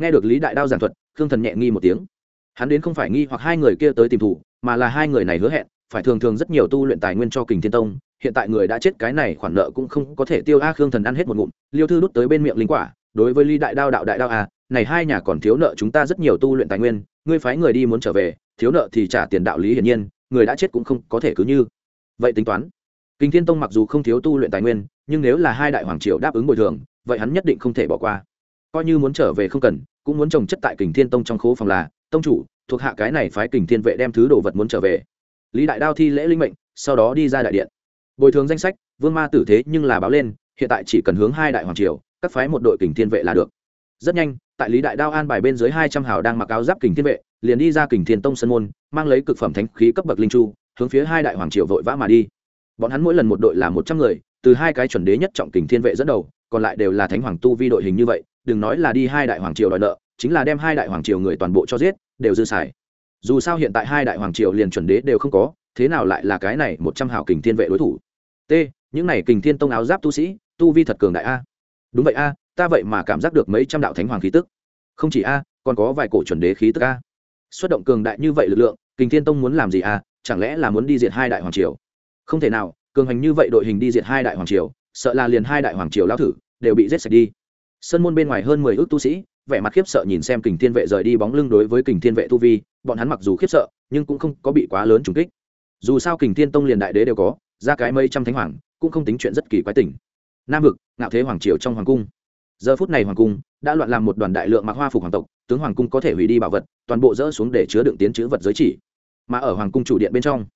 Nghe được lý đại đao giảng thuật, khương thần nhẹ nghi một tiếng. Hắn đến không phải nghi hoặc hai người kia tới tìm thủ mà là hai người này hứa hẹn, phải thường thường rất nhiều tu luyện tài nguyên cho kình thiên tông, hiện tại người đã chết cái này khoản nợ cũng không có thể tiêu a khương thần ăn hết một ngụm, liêu thư đút tới bên miệng linh quả, đối với lý đại đao đạo đại đao a này hai nhà còn thiếu nợ chúng ta rất nhiều tu luyện tài nguyên, ngươi phái người đi muốn trở về, thiếu nợ thì trả tiền đạo lý hiển nhiên, người đã chết cũng không có thể cứ như. Vậy tính toán. Kinh thiên tông mặc dù không thiếu tu luyện tài nguyên, nhưng nếu là hai đại hoàng triều đáp ứng bồi thường, vậy hắn nhất định không thể bỏ qua. Coi như muốn trở về không cần, cũng muốn trồng chất tại kình thiên tông trong khố phòng là, tông chủ, thuộc hạ cái này phái kình thiên vệ đem thứ đồ vật muốn trở về. Lý đại đao thi lễ linh mệnh, sau đó đi ra đại điện. Bồi thường danh sách, vương ma tử thế nhưng là báo lên, hiện tại chỉ cần hướng hai đại hoàng triều, các phái một đội kình thiên vệ là được rất nhanh, tại lý đại đao an bài bên dưới hai trăm hào đang mặc áo giáp kình thiên vệ, liền đi ra kình thiên tông sân môn, mang lấy cực phẩm thánh khí cấp bậc linh chu, hướng phía hai đại hoàng triều vội vã mà đi. Bọn hắn mỗi lần một đội là một trăm người, từ hai cái chuẩn đế nhất trọng kình thiên vệ dẫn đầu, còn lại đều là thánh hoàng tu vi đội hình như vậy, đừng nói là đi hai đại hoàng triều đòi nợ, chính là đem hai đại hoàng triều người toàn bộ cho giết, đều dư xài. Dù sao hiện tại hai đại hoàng triều liền chuẩn đế đều không có, thế nào lại là cái này một trăm hào kình thiên vệ đối thủ? T, những này kình thiên tông áo giáp tu sĩ, tu vi thật cường đại a. Đúng vậy a ta vậy mà cảm giác được mấy trăm đạo thánh hoàng khí tức. Không chỉ a, còn có vài cổ chuẩn đế khí tức a. Xuất động cường đại như vậy lực lượng, kình thiên tông muốn làm gì a? Chẳng lẽ là muốn đi diệt hai đại hoàng triều? Không thể nào, cường hành như vậy đội hình đi diệt hai đại hoàng triều, sợ là liền hai đại hoàng triều lao thử đều bị giết sạch đi. Sân môn bên ngoài hơn mười ước tu sĩ, vẻ mặt khiếp sợ nhìn xem kình thiên vệ rời đi bóng lưng đối với kình thiên vệ tu vi, bọn hắn mặc dù khiếp sợ, nhưng cũng không có bị quá lớn trùng kích. Dù sao kình thiên tông liền đại đế đều có, ra cái mây trăm thánh hoàng, cũng không tính chuyện rất kỳ quái tỉnh nam vực, ngạo thế hoàng triều trong hoàng cung giờ phút này hoàng cung đã loạn làm một đoàn đại lượng mặc hoa phục hoàng tộc, tướng hoàng cung có thể hủy đi bảo vật, toàn bộ dỡ xuống để chứa đựng tiến chữ vật giới chỉ. Mà ở hoàng cung chủ điện bên trong,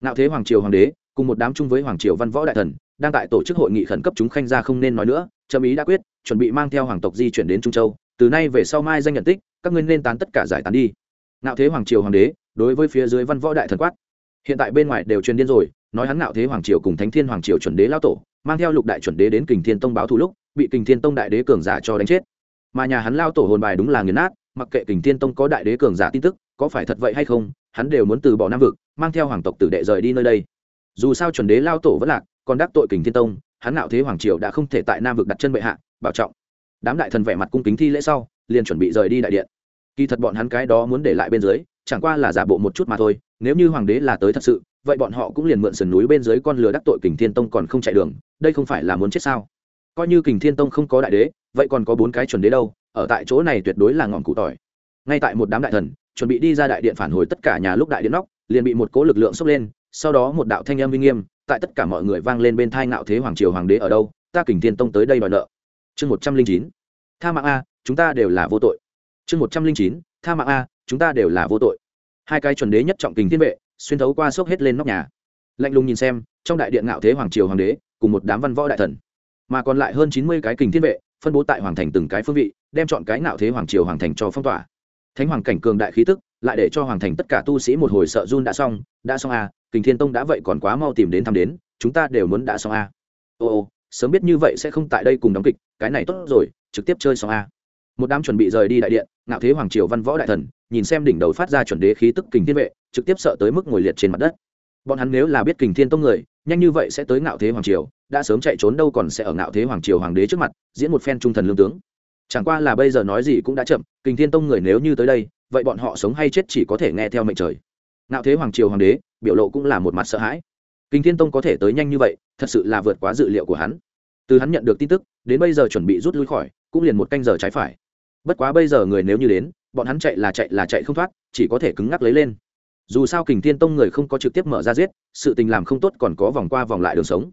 ngạo thế hoàng triều hoàng đế cùng một đám chung với hoàng triều văn võ đại thần đang tại tổ chức hội nghị khẩn cấp chúng khanh ra không nên nói nữa trâm ý đã quyết, chuẩn bị mang theo hoàng tộc di chuyển đến trung châu, từ nay về sau mai danh nhận tích, các ngươi nên tán tất cả giải tán đi. Ngạo thế hoàng triều hoàng đế đối với phía dưới văn võ đại thần quát. Hiện tại bên ngoài đều truyền điên rồi, nói hắn ngạo thế hoàng triều cùng thánh thiên hoàng triều chuẩn đế lao tổ, mang theo lục đại chuẩn đế đến kình thiên tông báo thù lúc bị kình thiên tông đại đế cường giả cho đánh chết. Mà nhà hắn lao tổ hồn bài đúng là nghiền nát, mặc kệ kình thiên tông có đại đế cường giả tin tức, có phải thật vậy hay không, hắn đều muốn từ bỏ nam vực, mang theo hoàng tộc tử đệ rời đi nơi đây. Dù sao chuẩn đế lao tổ vẫn lạc, còn đắc tội kình thiên tông, hắn ngạo thế hoàng triều đã không thể tại nam vực đặt chân bệ hạ, bảo trọng. Đám đại thần vẻ mặt cung kính thi lễ sau, liền chuẩn bị rời đi đại điện. Kỳ thật bọn hắn cái đó muốn để lại bên dưới, chẳng qua là giả bộ một chút mà thôi, nếu như hoàng đế là tới thật sự, vậy bọn họ cũng liền mượn sườn núi bên dưới con lừa đắc tội kình thiên tông còn không chạy đường, đây không phải là muốn chết sao? Coi như kình thiên tông không có đại đế, vậy còn có bốn cái chuẩn đế đâu, ở tại chỗ này tuyệt đối là ngọn cụ tỏi. Ngay tại một đám đại thần, chuẩn bị đi ra đại điện phản hồi tất cả nhà lúc đại điện nóc, liền bị một cố lực lượng xốc lên, sau đó một đạo thanh âm uy nghiêm, tại tất cả mọi người vang lên bên thai ngạo thế hoàng triều hoàng đế ở đâu, ta kình thiên tông tới đây đòi nợ. Chương một trăm linh chín, tha mạng a, chúng ta đều là vô tội. Chương một trăm linh chín, tha mạng a, chúng ta đều là vô tội. Hai cái chuẩn đế nhất trọng kình thiên vệ, xuyên thấu qua xốc hết lên nóc nhà. Lạnh lùng nhìn xem, trong đại điện ngạo thế hoàng triều hoàng đế, cùng một đám văn võ đại thần mà còn lại hơn chín mươi cái kình thiên vệ, phân bố tại hoàng thành từng cái phương vị, đem chọn cái ngạo thế hoàng triều hoàng thành cho phong tỏa thánh hoàng cảnh cường đại khí tức, lại để cho hoàng thành tất cả tu sĩ một hồi sợ run đã xong đã xong à? kình thiên tông đã vậy còn quá mau tìm đến thăm đến, chúng ta đều muốn đã xong à? ô ô, sớm biết như vậy sẽ không tại đây cùng đóng kịch, cái này tốt rồi, trực tiếp chơi xong a một đám chuẩn bị rời đi đại điện, ngạo thế hoàng triều văn võ đại thần, nhìn xem đỉnh đầu phát ra chuẩn đế khí tức kình thiên vệ, trực tiếp sợ tới mức ngồi liệt trên mặt đất bọn hắn nếu là biết kình thiên tông người nhanh như vậy sẽ tới ngạo thế hoàng triều, đã sớm chạy trốn đâu còn sẽ ở ngạo thế hoàng triều hoàng đế trước mặt, diễn một phen trung thần lương tướng. Chẳng qua là bây giờ nói gì cũng đã chậm, kình thiên tông người nếu như tới đây, vậy bọn họ sống hay chết chỉ có thể nghe theo mệnh trời. Ngạo thế hoàng triều hoàng đế, biểu lộ cũng là một mặt sợ hãi. Kình thiên tông có thể tới nhanh như vậy, thật sự là vượt quá dự liệu của hắn. Từ hắn nhận được tin tức, đến bây giờ chuẩn bị rút lui khỏi, cũng liền một canh giờ trái phải. Bất quá bây giờ người nếu như đến, bọn hắn chạy là chạy là chạy không thoát, chỉ có thể cứng ngắc lấy lên dù sao kình thiên tông người không có trực tiếp mở ra giết, sự tình làm không tốt còn có vòng qua vòng lại đường sống.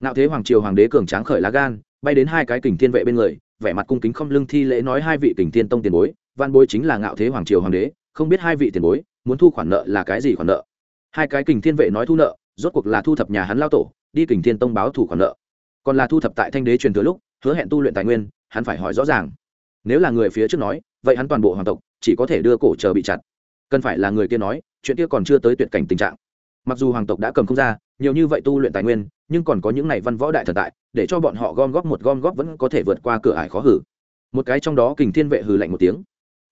Nạo thế hoàng triều hoàng đế cường tráng khởi lá gan, bay đến hai cái kình thiên vệ bên người, vẻ mặt cung kính không lưng thi lễ nói hai vị kình thiên tông tiền bối, văn bối chính là ngạo thế hoàng triều hoàng đế, không biết hai vị tiền bối, muốn thu khoản nợ là cái gì khoản nợ? Hai cái kình thiên vệ nói thu nợ, rốt cuộc là thu thập nhà hắn lao tổ, đi kình thiên tông báo thủ khoản nợ. Còn là thu thập tại thanh đế truyền thừa lúc, hứa hẹn tu luyện tài nguyên, hắn phải hỏi rõ ràng. Nếu là người phía trước nói, vậy hắn toàn bộ hoàng tộc, chỉ có thể đưa cổ chờ bị chặt cần phải là người kia nói, chuyện kia còn chưa tới tuyệt cảnh tình trạng. Mặc dù hoàng tộc đã cầm không ra, nhiều như vậy tu luyện tài nguyên, nhưng còn có những này văn võ đại thần tại, để cho bọn họ gom góp một gom góp vẫn có thể vượt qua cửa ải khó hử. Một cái trong đó kình thiên vệ hừ lạnh một tiếng.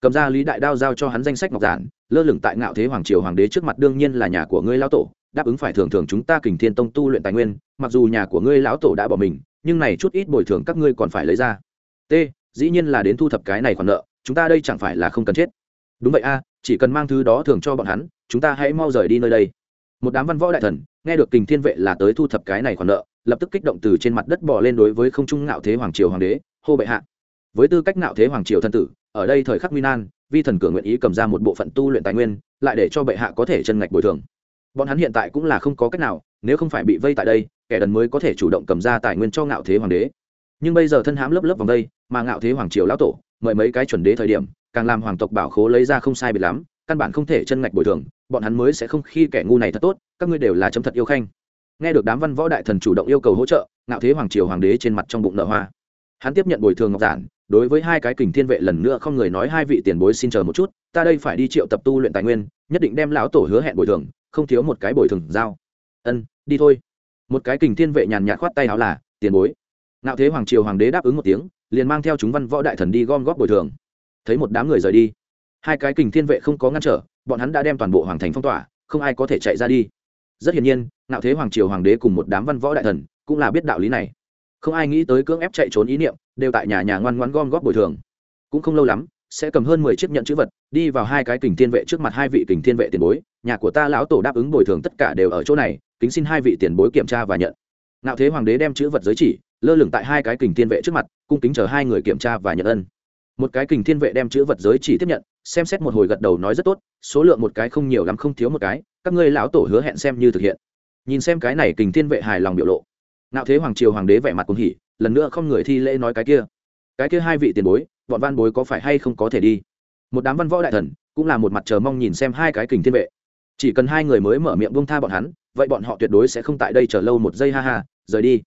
Cầm ra lý đại đao giao cho hắn danh sách ngọc giản, lơ lửng tại ngạo thế hoàng triều hoàng đế trước mặt đương nhiên là nhà của ngươi lão tổ, đáp ứng phải thường thường chúng ta kình thiên tông tu luyện tài nguyên, mặc dù nhà của ngươi lão tổ đã bỏ mình, nhưng này chút ít bồi thường các ngươi còn phải lấy ra. T, dĩ nhiên là đến thu thập cái này khoản nợ, chúng ta đây chẳng phải là không cần chết. Đúng vậy a chỉ cần mang thứ đó thường cho bọn hắn, chúng ta hãy mau rời đi nơi đây. Một đám văn võ đại thần, nghe được kình thiên vệ là tới thu thập cái này khoản nợ, lập tức kích động từ trên mặt đất bỏ lên đối với không trung ngạo thế hoàng triều hoàng đế, hô bệ hạ. Với tư cách ngạo thế hoàng triều thân tử, ở đây thời khắc nguy nan, vi thần cửa nguyện ý cầm ra một bộ phận tu luyện tài nguyên, lại để cho bệ hạ có thể chân ngạch bồi thường. Bọn hắn hiện tại cũng là không có cách nào, nếu không phải bị vây tại đây, kẻ đần mới có thể chủ động cầm ra tài nguyên cho ngạo thế hoàng đế. Nhưng bây giờ thân hãm lớp lớp vòng đây, mà ngạo thế hoàng triều lão tổ, mời mấy cái chuẩn đế thời điểm càng làm hoàng tộc bảo khố lấy ra không sai biệt lắm, căn bản không thể chân ngạch bồi thường, bọn hắn mới sẽ không khi kẻ ngu này thật tốt, các ngươi đều là chấm thật yêu khanh. Nghe được đám văn võ đại thần chủ động yêu cầu hỗ trợ, ngạo thế hoàng triều hoàng đế trên mặt trong bụng nợ hoa. Hắn tiếp nhận bồi thường ngọc giản, đối với hai cái kình thiên vệ lần nữa không người nói hai vị tiền bối xin chờ một chút, ta đây phải đi triệu tập tu luyện tài nguyên, nhất định đem lão tổ hứa hẹn bồi thường, không thiếu một cái bồi thường giao. Ân, đi thôi. Một cái kình thiên vệ nhàn nhạt khoát tay áo là, tiền bối. Ngạo thế hoàng triều hoàng đế đáp ứng một tiếng, liền mang theo chúng văn võ đại thần đi gom góp bồi thường thấy một đám người rời đi. Hai cái kình thiên vệ không có ngăn trở, bọn hắn đã đem toàn bộ hoàng thành phong tỏa, không ai có thể chạy ra đi. Rất hiển nhiên nạo thế hoàng triều hoàng đế cùng một đám văn võ đại thần cũng là biết đạo lý này. Không ai nghĩ tới cưỡng ép chạy trốn ý niệm, đều tại nhà nhà ngoan ngoan gom góp bồi thường. Cũng không lâu lắm, sẽ cầm hơn mười chiếc nhận chữ vật, đi vào hai cái kình thiên vệ trước mặt hai vị kình thiên vệ tiền bối. Nhà của ta lão tổ đáp ứng bồi thường tất cả đều ở chỗ này, kính xin hai vị tiền bối kiểm tra và nhận. Nạo thế hoàng đế đem chữ vật giới chỉ, lơ lửng tại hai cái kình thiên vệ trước mặt, cung kính chờ hai người kiểm tra và nhận ân một cái kình thiên vệ đem chữ vật giới chỉ tiếp nhận, xem xét một hồi gật đầu nói rất tốt, số lượng một cái không nhiều lắm, không thiếu một cái, các ngươi lão tổ hứa hẹn xem như thực hiện. Nhìn xem cái này kình thiên vệ hài lòng biểu lộ. Nạo thế hoàng triều hoàng đế vẻ mặt cũng hỉ, lần nữa không người thi lễ nói cái kia. Cái kia hai vị tiền bối, bọn văn bối có phải hay không có thể đi? Một đám văn võ đại thần, cũng là một mặt chờ mong nhìn xem hai cái kình thiên vệ. Chỉ cần hai người mới mở miệng buông tha bọn hắn, vậy bọn họ tuyệt đối sẽ không tại đây chờ lâu một giây, ha ha, rời đi.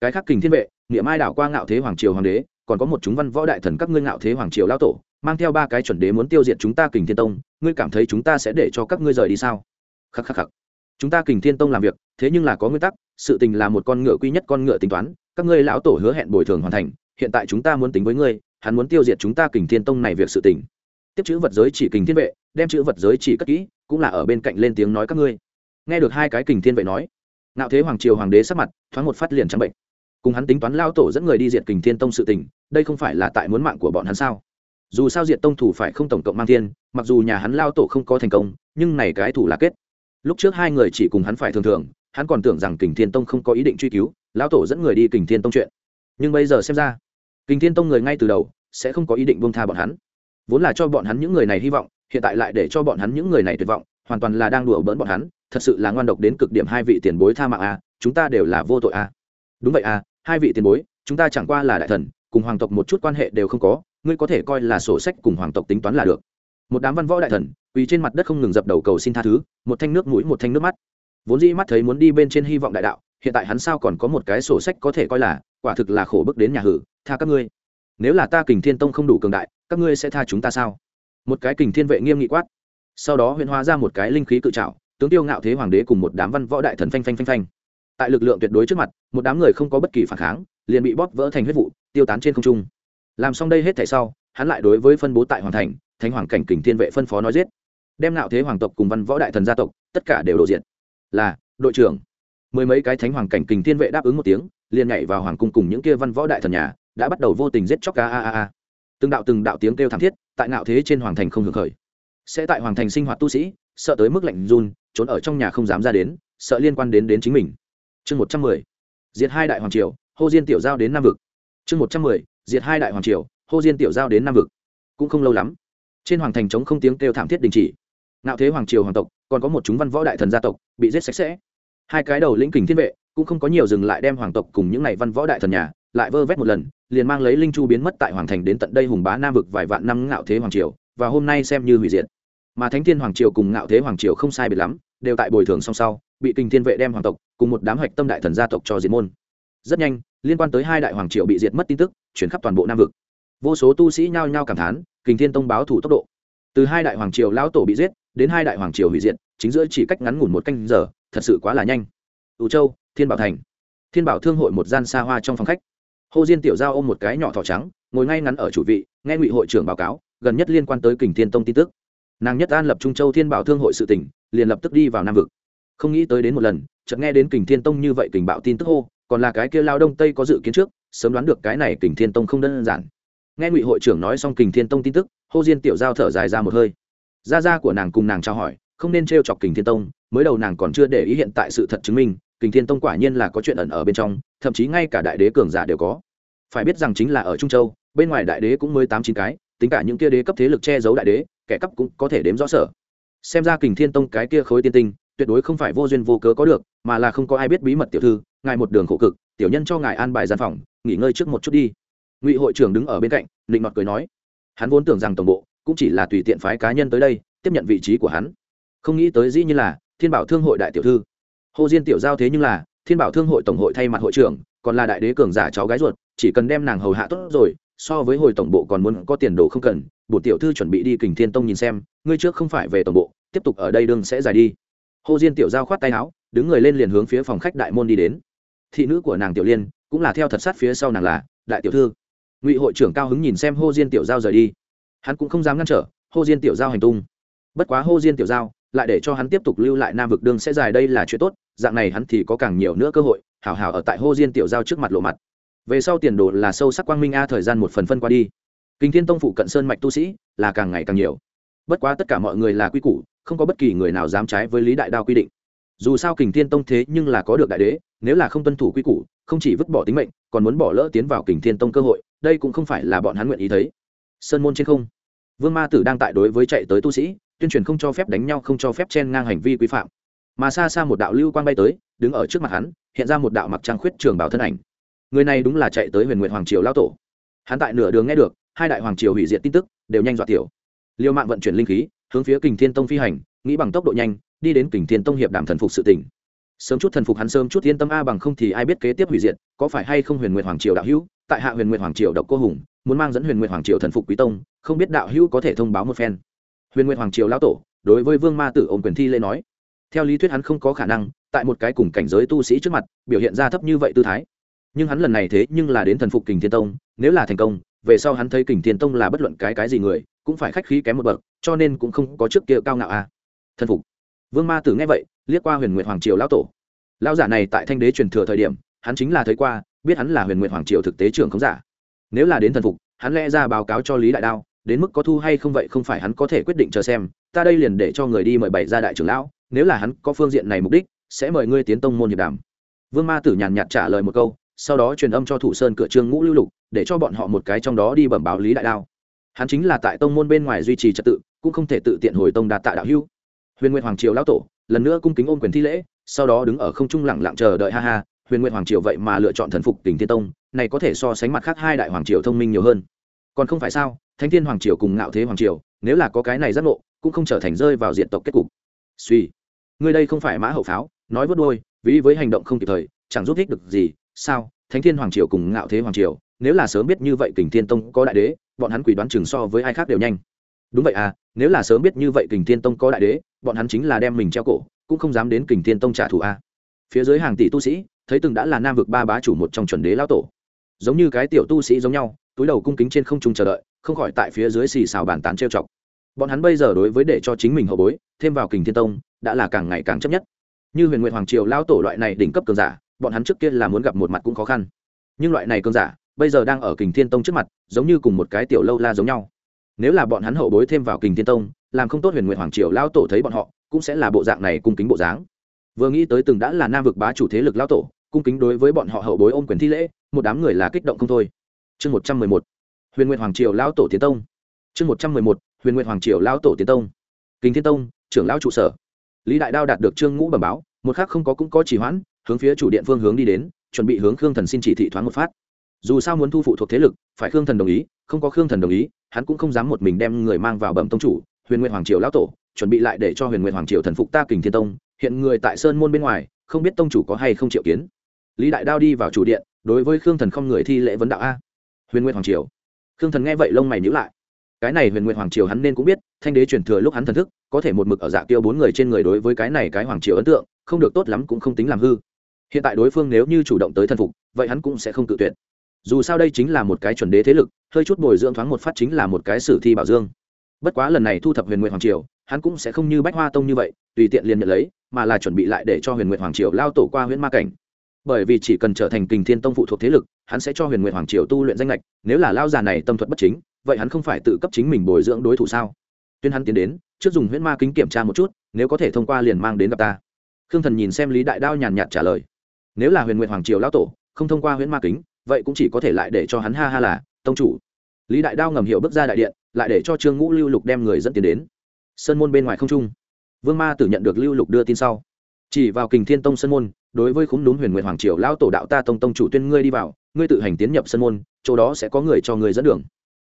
Cái khác kình thiên vệ, niệm ai đảo qua ngạo thế hoàng triều hoàng đế còn có một chúng văn võ đại thần các ngươi ngạo thế hoàng triều lao tổ, mang theo ba cái chuẩn đế muốn tiêu diệt chúng ta kình thiên tông, ngươi cảm thấy chúng ta sẽ để cho các ngươi rời đi sao? Khắc khắc khắc. Chúng ta kình thiên tông làm việc, thế nhưng là có nguyên tắc, sự tình là một con ngựa quy nhất con ngựa tính toán, các ngươi lão tổ hứa hẹn bồi thường hoàn thành, hiện tại chúng ta muốn tính với ngươi, hắn muốn tiêu diệt chúng ta kình thiên tông này việc sự tình. Tiếp chữ vật giới chỉ kình thiên vệ, đem chữ vật giới chỉ cất kỹ, cũng là ở bên cạnh lên tiếng nói các ngươi. Nghe được hai cái kình thiên vệ nói nạo thế hoàng triều hoàng đế sắc mặt thoáng một phát liền trắng bệnh cùng hắn tính toán lao tổ dẫn người đi diệt kình thiên tông sự tình, đây không phải là tại muốn mạng của bọn hắn sao? Dù sao diệt tông thủ phải không tổng cộng mang thiên, mặc dù nhà hắn lao tổ không có thành công, nhưng này cái thủ là kết. Lúc trước hai người chỉ cùng hắn phải thường thường, hắn còn tưởng rằng kình thiên tông không có ý định truy cứu, lao tổ dẫn người đi kình thiên tông chuyện. Nhưng bây giờ xem ra, kình thiên tông người ngay từ đầu sẽ không có ý định bông tha bọn hắn. Vốn là cho bọn hắn những người này hy vọng, hiện tại lại để cho bọn hắn những người này tuyệt vọng, hoàn toàn là đang đùa bỡn bọn hắn, thật sự là ngoan độc đến cực điểm hai vị tiền bối tha mạng a, chúng ta đều là vô tội a. Đúng vậy a hai vị tiền bối, chúng ta chẳng qua là đại thần, cùng hoàng tộc một chút quan hệ đều không có, ngươi có thể coi là sổ sách cùng hoàng tộc tính toán là được. Một đám văn võ đại thần, quỳ trên mặt đất không ngừng dập đầu cầu xin tha thứ, một thanh nước mũi, một thanh nước mắt. Vốn dĩ mắt thấy muốn đi bên trên hy vọng đại đạo, hiện tại hắn sao còn có một cái sổ sách có thể coi là, quả thực là khổ bức đến nhà hử, tha các ngươi. Nếu là ta kình thiên tông không đủ cường đại, các ngươi sẽ tha chúng ta sao? Một cái kình thiên vệ nghiêm nghị quát. Sau đó huyễn hóa ra một cái linh khí cự trạo tướng tiêu ngạo thế hoàng đế cùng một đám văn võ đại thần phanh phanh phanh phanh tại lực lượng tuyệt đối trước mặt, một đám người không có bất kỳ phản kháng, liền bị bóp vỡ thành huyết vụ, tiêu tán trên không trung. Làm xong đây hết thảy sau, hắn lại đối với phân bố tại hoàng thành, thánh hoàng cảnh kình thiên vệ phân phó nói giết. Đem nạo thế hoàng tộc cùng văn võ đại thần gia tộc, tất cả đều đổ diện là, đội trưởng. Mười mấy cái thánh hoàng cảnh kình thiên vệ đáp ứng một tiếng, liền nhảy vào hoàng cung cùng những kia văn võ đại thần nhà, đã bắt đầu vô tình giết chóc a a a từng đạo từng đạo tiếng kêu thảm thiết, tại nạo thế trên hoàng thành không hưởng khởi. Sẽ tại hoàng thành sinh hoạt tu sĩ, sợ tới mức lạnh run, trốn ở trong nhà không dám ra đến, sợ liên quan đến đến chính mình chương một trăm mười, diệt hai đại hoàng triều, hô diên tiểu giao đến nam vực. Chương một trăm mười, diệt hai đại hoàng triều, hô diên tiểu giao đến nam vực. Cũng không lâu lắm, trên hoàng thành trống không tiếng kêu thảm thiết đình chỉ. Nạo thế hoàng triều hoàng tộc, còn có một chúng văn võ đại thần gia tộc, bị giết sạch sẽ. Hai cái đầu lĩnh kình thiên vệ, cũng không có nhiều dừng lại đem hoàng tộc cùng những n à y văn võ đại thần nhà, lại vơ vét một lần, liền mang lấy linh chu biến mất tại hoàng thành đến tận đây hùng bá nam vực vài vạn năm ngạo thế hoàng triều, và hôm nay xem như hủy diệt. Mà thánh thiên hoàng triều cùng ngạo thế hoàng triều không sai biệt lắm, đều tại bồi thường song sau, bị kình thiên vệ đem hoàng tộc cùng một đám hạch tâm đại thần gia tộc cho diệt môn. Rất nhanh, liên quan tới hai đại hoàng triều bị diệt mất tin tức, chuyển khắp toàn bộ nam vực. Vô số tu sĩ nhao nhao cảm thán, kình thiên tông báo thủ tốc độ. Từ hai đại hoàng triều lão tổ bị giết, đến hai đại hoàng triều hủy diệt, chính giữa chỉ cách ngắn ngủn một canh giờ, thật sự quá là nhanh. Ủ châu, thiên bảo thành. Thiên bảo thương hội một gian xa hoa trong phòng khách. Hồ diên tiểu giao ôm một cái nhỏ thỏ trắng, ngồi ngay ngắn ở chủ vị, nghe ngụy hội trưởng báo cáo, gần nhất liên quan tới kình thiên tông tin tức. Nàng nhất an lập trung châu thiên bảo thương hội sự tỉnh, liền lập tức đi vào nam vực. Không nghĩ tới đến một lần chợt nghe đến kình thiên tông như vậy kình bạo tin tức hô, còn là cái kia lao đông tây có dự kiến trước, sớm đoán được cái này kình thiên tông không đơn giản. Nghe ngụy hội trưởng nói xong kình thiên tông tin tức, hô diên tiểu giao thở dài ra một hơi. Gia gia của nàng cùng nàng trao hỏi, không nên t chọc kình thiên tông, mới đầu nàng còn chưa để ý hiện tại sự thật chứng minh, kình thiên tông quả nhiên là có chuyện ẩn ở bên trong, thậm chí ngay cả đại đế cường giả đều có. Phải biết rằng chính là ở trung châu, bên ngoài đại đế cũng mới tám chín cái, tính cả những kia đế cấp thế lực che giấu đại đế, kẻ cấp cũng có thể đếm rõ sở. Xem ra kình thiên tông cái kia khối tiên tinh tuyệt đối không phải vô duyên vô cớ có được, mà là không có ai biết bí mật tiểu thư, ngài một đường khổ cực, tiểu nhân cho ngài an bài gian phòng, nghỉ ngơi trước một chút đi. Ngụy hội trưởng đứng ở bên cạnh định mặt cười nói. Hắn vốn tưởng rằng tổng bộ cũng chỉ là tùy tiện phái cá nhân tới đây, tiếp nhận vị trí của hắn. Không nghĩ tới dĩ như là thiên bảo thương hội đại tiểu thư. Hồ diên tiểu giao thế nhưng là thiên bảo thương hội tổng hội thay mặt hội trưởng, còn là đại đế cường giả cháu gái ruột, chỉ cần đem nàng hầu hạ tốt rồi, so với hồi tổng bộ còn muốn có tiền đồ không cần bổ tiểu thư chuẩn bị đi kình thiên tông nhìn xem, ngươi trước không phải về tổng bộ, tiếp tục ở đây đương sẽ dài đi hồ diên tiểu giao khoát tay áo, đứng người lên liền hướng phía phòng khách đại môn đi đến. Thị nữ của nàng tiểu liên, cũng là theo thật sát phía sau nàng là, đại tiểu thư. Ngụy hội trưởng cao hứng nhìn xem hô diên tiểu giao rời đi. Hắn cũng không dám ngăn trở, hô diên tiểu giao hành tung. Bất quá hô diên tiểu giao, lại để cho hắn tiếp tục lưu lại nam vực đương sẽ dài đây là chuyện tốt, dạng này hắn thì có càng nhiều nữa cơ hội, hảo hảo ở tại hô diên tiểu giao trước mặt lộ mặt. Về sau tiền đồ là sâu sắc quang minh a, thời gian một phần phân qua đi. Kinh thiên tông phụ cận sơn mạch tu sĩ là càng ngày càng nhiều bất quá tất cả mọi người là quy củ, không có bất kỳ người nào dám trái với lý đại đao quy định. Dù sao kình thiên tông thế nhưng là có được đại đế, nếu là không tuân thủ quy củ, không chỉ vứt bỏ tính mệnh, còn muốn bỏ lỡ tiến vào kình thiên tông cơ hội, đây cũng không phải là bọn hắn nguyện ý thấy. Sơn môn trên không. Vương ma tử đang tại đối với chạy tới tu sĩ, tuyên truyền không cho phép đánh nhau, không cho phép chen ngang hành vi quy phạm. Mà xa xa một đạo lưu quang bay tới, đứng ở trước mặt hắn, hiện ra một đạo mặc trang khuyết trường bảo thân ảnh. Người này đúng là chạy tới huyền nguyện hoàng triều lao tổ. Hắn tại nửa đường nghe được, hai đại hoàng triều hủy diệt tin tức, đều nhanh dọa tiểu liêu mạng vận chuyển linh khí, hướng phía kình thiên tông phi hành, nghĩ bằng tốc độ nhanh, đi đến kình thiên tông hiệp đảm thần phục sự tỉnh sớm chút thần phục hắn, sớm chút yên tâm a bằng không thì ai biết kế tiếp hủy diệt, có phải hay không huyền nguyện hoàng triều đạo hữu? Tại hạ huyền nguyện hoàng triều độc cô hùng, muốn mang dẫn huyền nguyện hoàng triều thần phục quý tông, không biết đạo hữu có thể thông báo một phen. Huyền nguyện hoàng triều lão tổ, đối với vương ma tử ôm quyền thi lê nói. Theo lý thuyết hắn không có khả năng, tại một cái cùng cảnh giới tu sĩ trước mặt, biểu hiện ra thấp như vậy tư thái. Nhưng hắn lần này thế nhưng là đến thần phục kình thiên tông, nếu là thành công, về sau hắn thấy kình thiên tông là bất luận cái cái gì người cũng phải khách khí kém một bậc, cho nên cũng không có trước kia cao ngạo à. thần phục. Vương ma tử nghe vậy, liếc qua huyền nguyện hoàng triều lão tổ. Lão giả này tại thanh đế truyền thừa thời điểm, hắn chính là thấy qua, biết hắn là huyền nguyện hoàng triều thực tế trưởng không giả. Nếu là đến thần phục, hắn lẽ ra báo cáo cho lý đại đao, đến mức có thu hay không vậy không phải hắn có thể quyết định chờ xem, ta đây liền để cho người đi mời bảy ra đại trưởng lão, nếu là hắn có phương diện này mục đích, sẽ mời ngươi tiến tông môn hiệp đàm. Vương ma tử nhàn nhạt trả lời một câu, sau đó truyền âm cho thủ sơn cửa trương ngũ lưu lục, để cho bọn họ một cái trong đó đi bẩm báo lý đại đao hắn chính là tại tông môn bên ngoài duy trì trật tự, cũng không thể tự tiện hồi tông đạt tạ đạo hưu huyền nguyệt hoàng triều lão tổ, lần nữa cung kính ôm quyền thi lễ, sau đó đứng ở không trung lặng lặng chờ đợi ha ha, huyền nguyệt hoàng triều vậy mà lựa chọn thần phục tỉnh thiên tông, này có thể so sánh mặt khác hai đại hoàng triều thông minh nhiều hơn. Còn không phải sao, thánh thiên hoàng triều cùng ngạo thế hoàng triều, nếu là có cái này giác ngộ, cũng không trở thành rơi vào diện tộc kết cục. Suy người đây không phải mã hậu pháo, nói vớt đôi vì với hành động không kịp thời, chẳng giúp ích được gì, sao? Thánh thiên hoàng triều cùng ngạo thế hoàng triều nếu là sớm biết như vậy kình thiên tông có đại đế, bọn hắn quỷ đoán chừng so với ai khác đều nhanh. Đúng vậy à nếu là sớm biết như vậy kình thiên tông có đại đế, bọn hắn chính là đem mình treo cổ, cũng không dám đến kình thiên tông trả thù a. À. phía dưới hàng tỷ tu sĩ, thấy từng đã là nam vực ba bá chủ một trong chuẩn đế lão tổ. Giống như cái tiểu tu sĩ giống nhau, túi đầu cung kính trên không trung chờ đợi, không khỏi tại phía dưới xì xào bàn tán trêu chọc. Bọn hắn bây giờ đối với để cho chính mình hậu bối, thêm vào kình thiên tông, đã là càng ngày càng chấp nhất. Như huyền nguyện hoàng triều lao tổ loại này đỉnh cấp cường giả, bọn hắn trước kia là muốn gặp một mặt cũng khó khăn. Nhưng loại này cường giả bây giờ đang ở kình thiên tông trước mặt, giống như cùng một cái tiểu lâu la giống nhau. Nếu là bọn hắn hậu bối thêm vào kình thiên tông, làm không tốt huyền nguyện hoàng triều lao tổ thấy bọn họ, cũng sẽ là bộ dạng này cung kính bộ dáng. Vừa nghĩ tới từng đã là nam vực bá chủ thế lực lao tổ, cung kính đối với bọn họ hậu bối ôm quyền thi lễ, một đám người là kích động không thôi. Chương một trăm mười một, huyền nguyện hoàng triều lao tổ tiến tông. Chương một trăm mười một, huyền nguyện hoàng triều lao tổ tiến tông. Kinh thiên tông, trưởng lao trụ sở. Lý đại đao đạt được trương ngũ bẩm báo, một khác không có cũng có chỉ hoãn, hướng phía chủ điện phương hướng đi đến, chuẩn bị hướng khương thần xin chỉ thị thoáng một phát dù sao muốn thu phụ thuộc thế lực, phải khương thần đồng ý, không có khương thần đồng ý, hắn cũng không dám một mình đem người mang vào bẩm tông chủ, huyền nguyện hoàng triều lão tổ, chuẩn bị lại để cho huyền nguyện hoàng triều thần phục ta kình thiên tông, hiện người tại sơn môn bên ngoài, không biết tông chủ có hay không triệu kiến. Lý đại đao đi vào chủ điện, đối với khương thần không người thi lễ vấn đạo a. Huyền nguyện hoàng triều. Khương thần nghe vậy lông mày nhữ lại. Cái này huyền nguyện hoàng triều hắn nên cũng biết, thanh đế truyền thừa lúc hắn thần thức, có thể một mực ở dạ tiêu bốn người trên người đối với cái này cái hoàng triều ấn tượng, không được tốt lắm cũng không tính làm hư. Hiện tại đối phương nếu như chủ động tới thần phục, vậy hắn cũng sẽ không tự tuyệt dù sao đây chính là một cái chuẩn đế thế lực, hơi chút bồi dưỡng thoáng một phát chính là một cái sử thi bảo dương. Bất quá lần này thu thập huyền nguyện hoàng triều, hắn cũng sẽ không như bách hoa tông như vậy, tùy tiện liền nhận lấy, mà là chuẩn bị lại để cho huyền nguyện hoàng triều lao tổ qua huyện ma cảnh. Bởi vì chỉ cần trở thành kình thiên tông phụ thuộc thế lực, hắn sẽ cho huyền nguyện hoàng triều tu luyện danh lệch nếu là lao già này tâm thuật bất chính, vậy hắn không phải tự cấp chính mình bồi dưỡng đối thủ sao? Tuyên hắn tiến đến, trước dùng huyễn ma kính kiểm tra một chút, nếu có thể thông qua liền mang đến gặp ta. Khương thần nhìn xem lý đại đao nhàn nhạt trả lời. Nếu là huyền nguyện hoàng triều lao tổ, không thông qua huyễn ma kính vậy cũng chỉ có thể lại để cho hắn ha ha là, tông chủ. Lý đại đao ngầm hiệu bước ra đại điện, lại để cho trương ngũ lưu lục đem người dẫn tiến đến. Sơn môn bên ngoài không trung. Vương ma tử nhận được lưu lục đưa tin sau. Chỉ vào kình thiên tông sơn môn, đối với khúng đúng huyền nguyện hoàng triều lão tổ đạo ta tông tông chủ tuyên ngươi đi vào, ngươi tự hành tiến nhập sơn môn, chỗ đó sẽ có người cho người dẫn đường.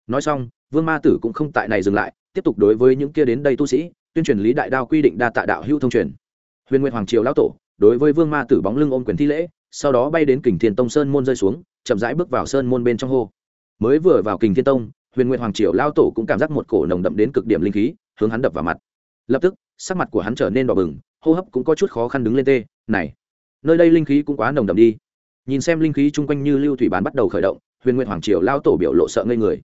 Nói xong, vương ma tử cũng không tại này dừng lại, tiếp tục đối với những kia đến đây tu sĩ, tuyên truyền lý đại đao quy định đa tạ đạo hưu thông truyền. Huyền nguyện hoàng triều lão tổ, đối với vương ma tử bóng lưng ôm quyền thi lễ sau đó bay đến kình thiên tông sơn môn rơi xuống, chậm rãi bước vào sơn môn bên trong hô. Mới vừa vào kình thiên tông, huyền nguyện hoàng triều lao tổ cũng cảm giác một cổ nồng đậm đến cực điểm linh khí, hướng hắn đập vào mặt. Lập tức, sắc mặt của hắn trở nên đỏ bừng, hô hấp cũng có chút khó khăn đứng lên tê, này, nơi đây linh khí cũng quá nồng đậm đi. Nhìn xem linh khí chung quanh như lưu thủy bán bắt đầu khởi động, huyền nguyện hoàng triều lao tổ biểu lộ sợ ngây người.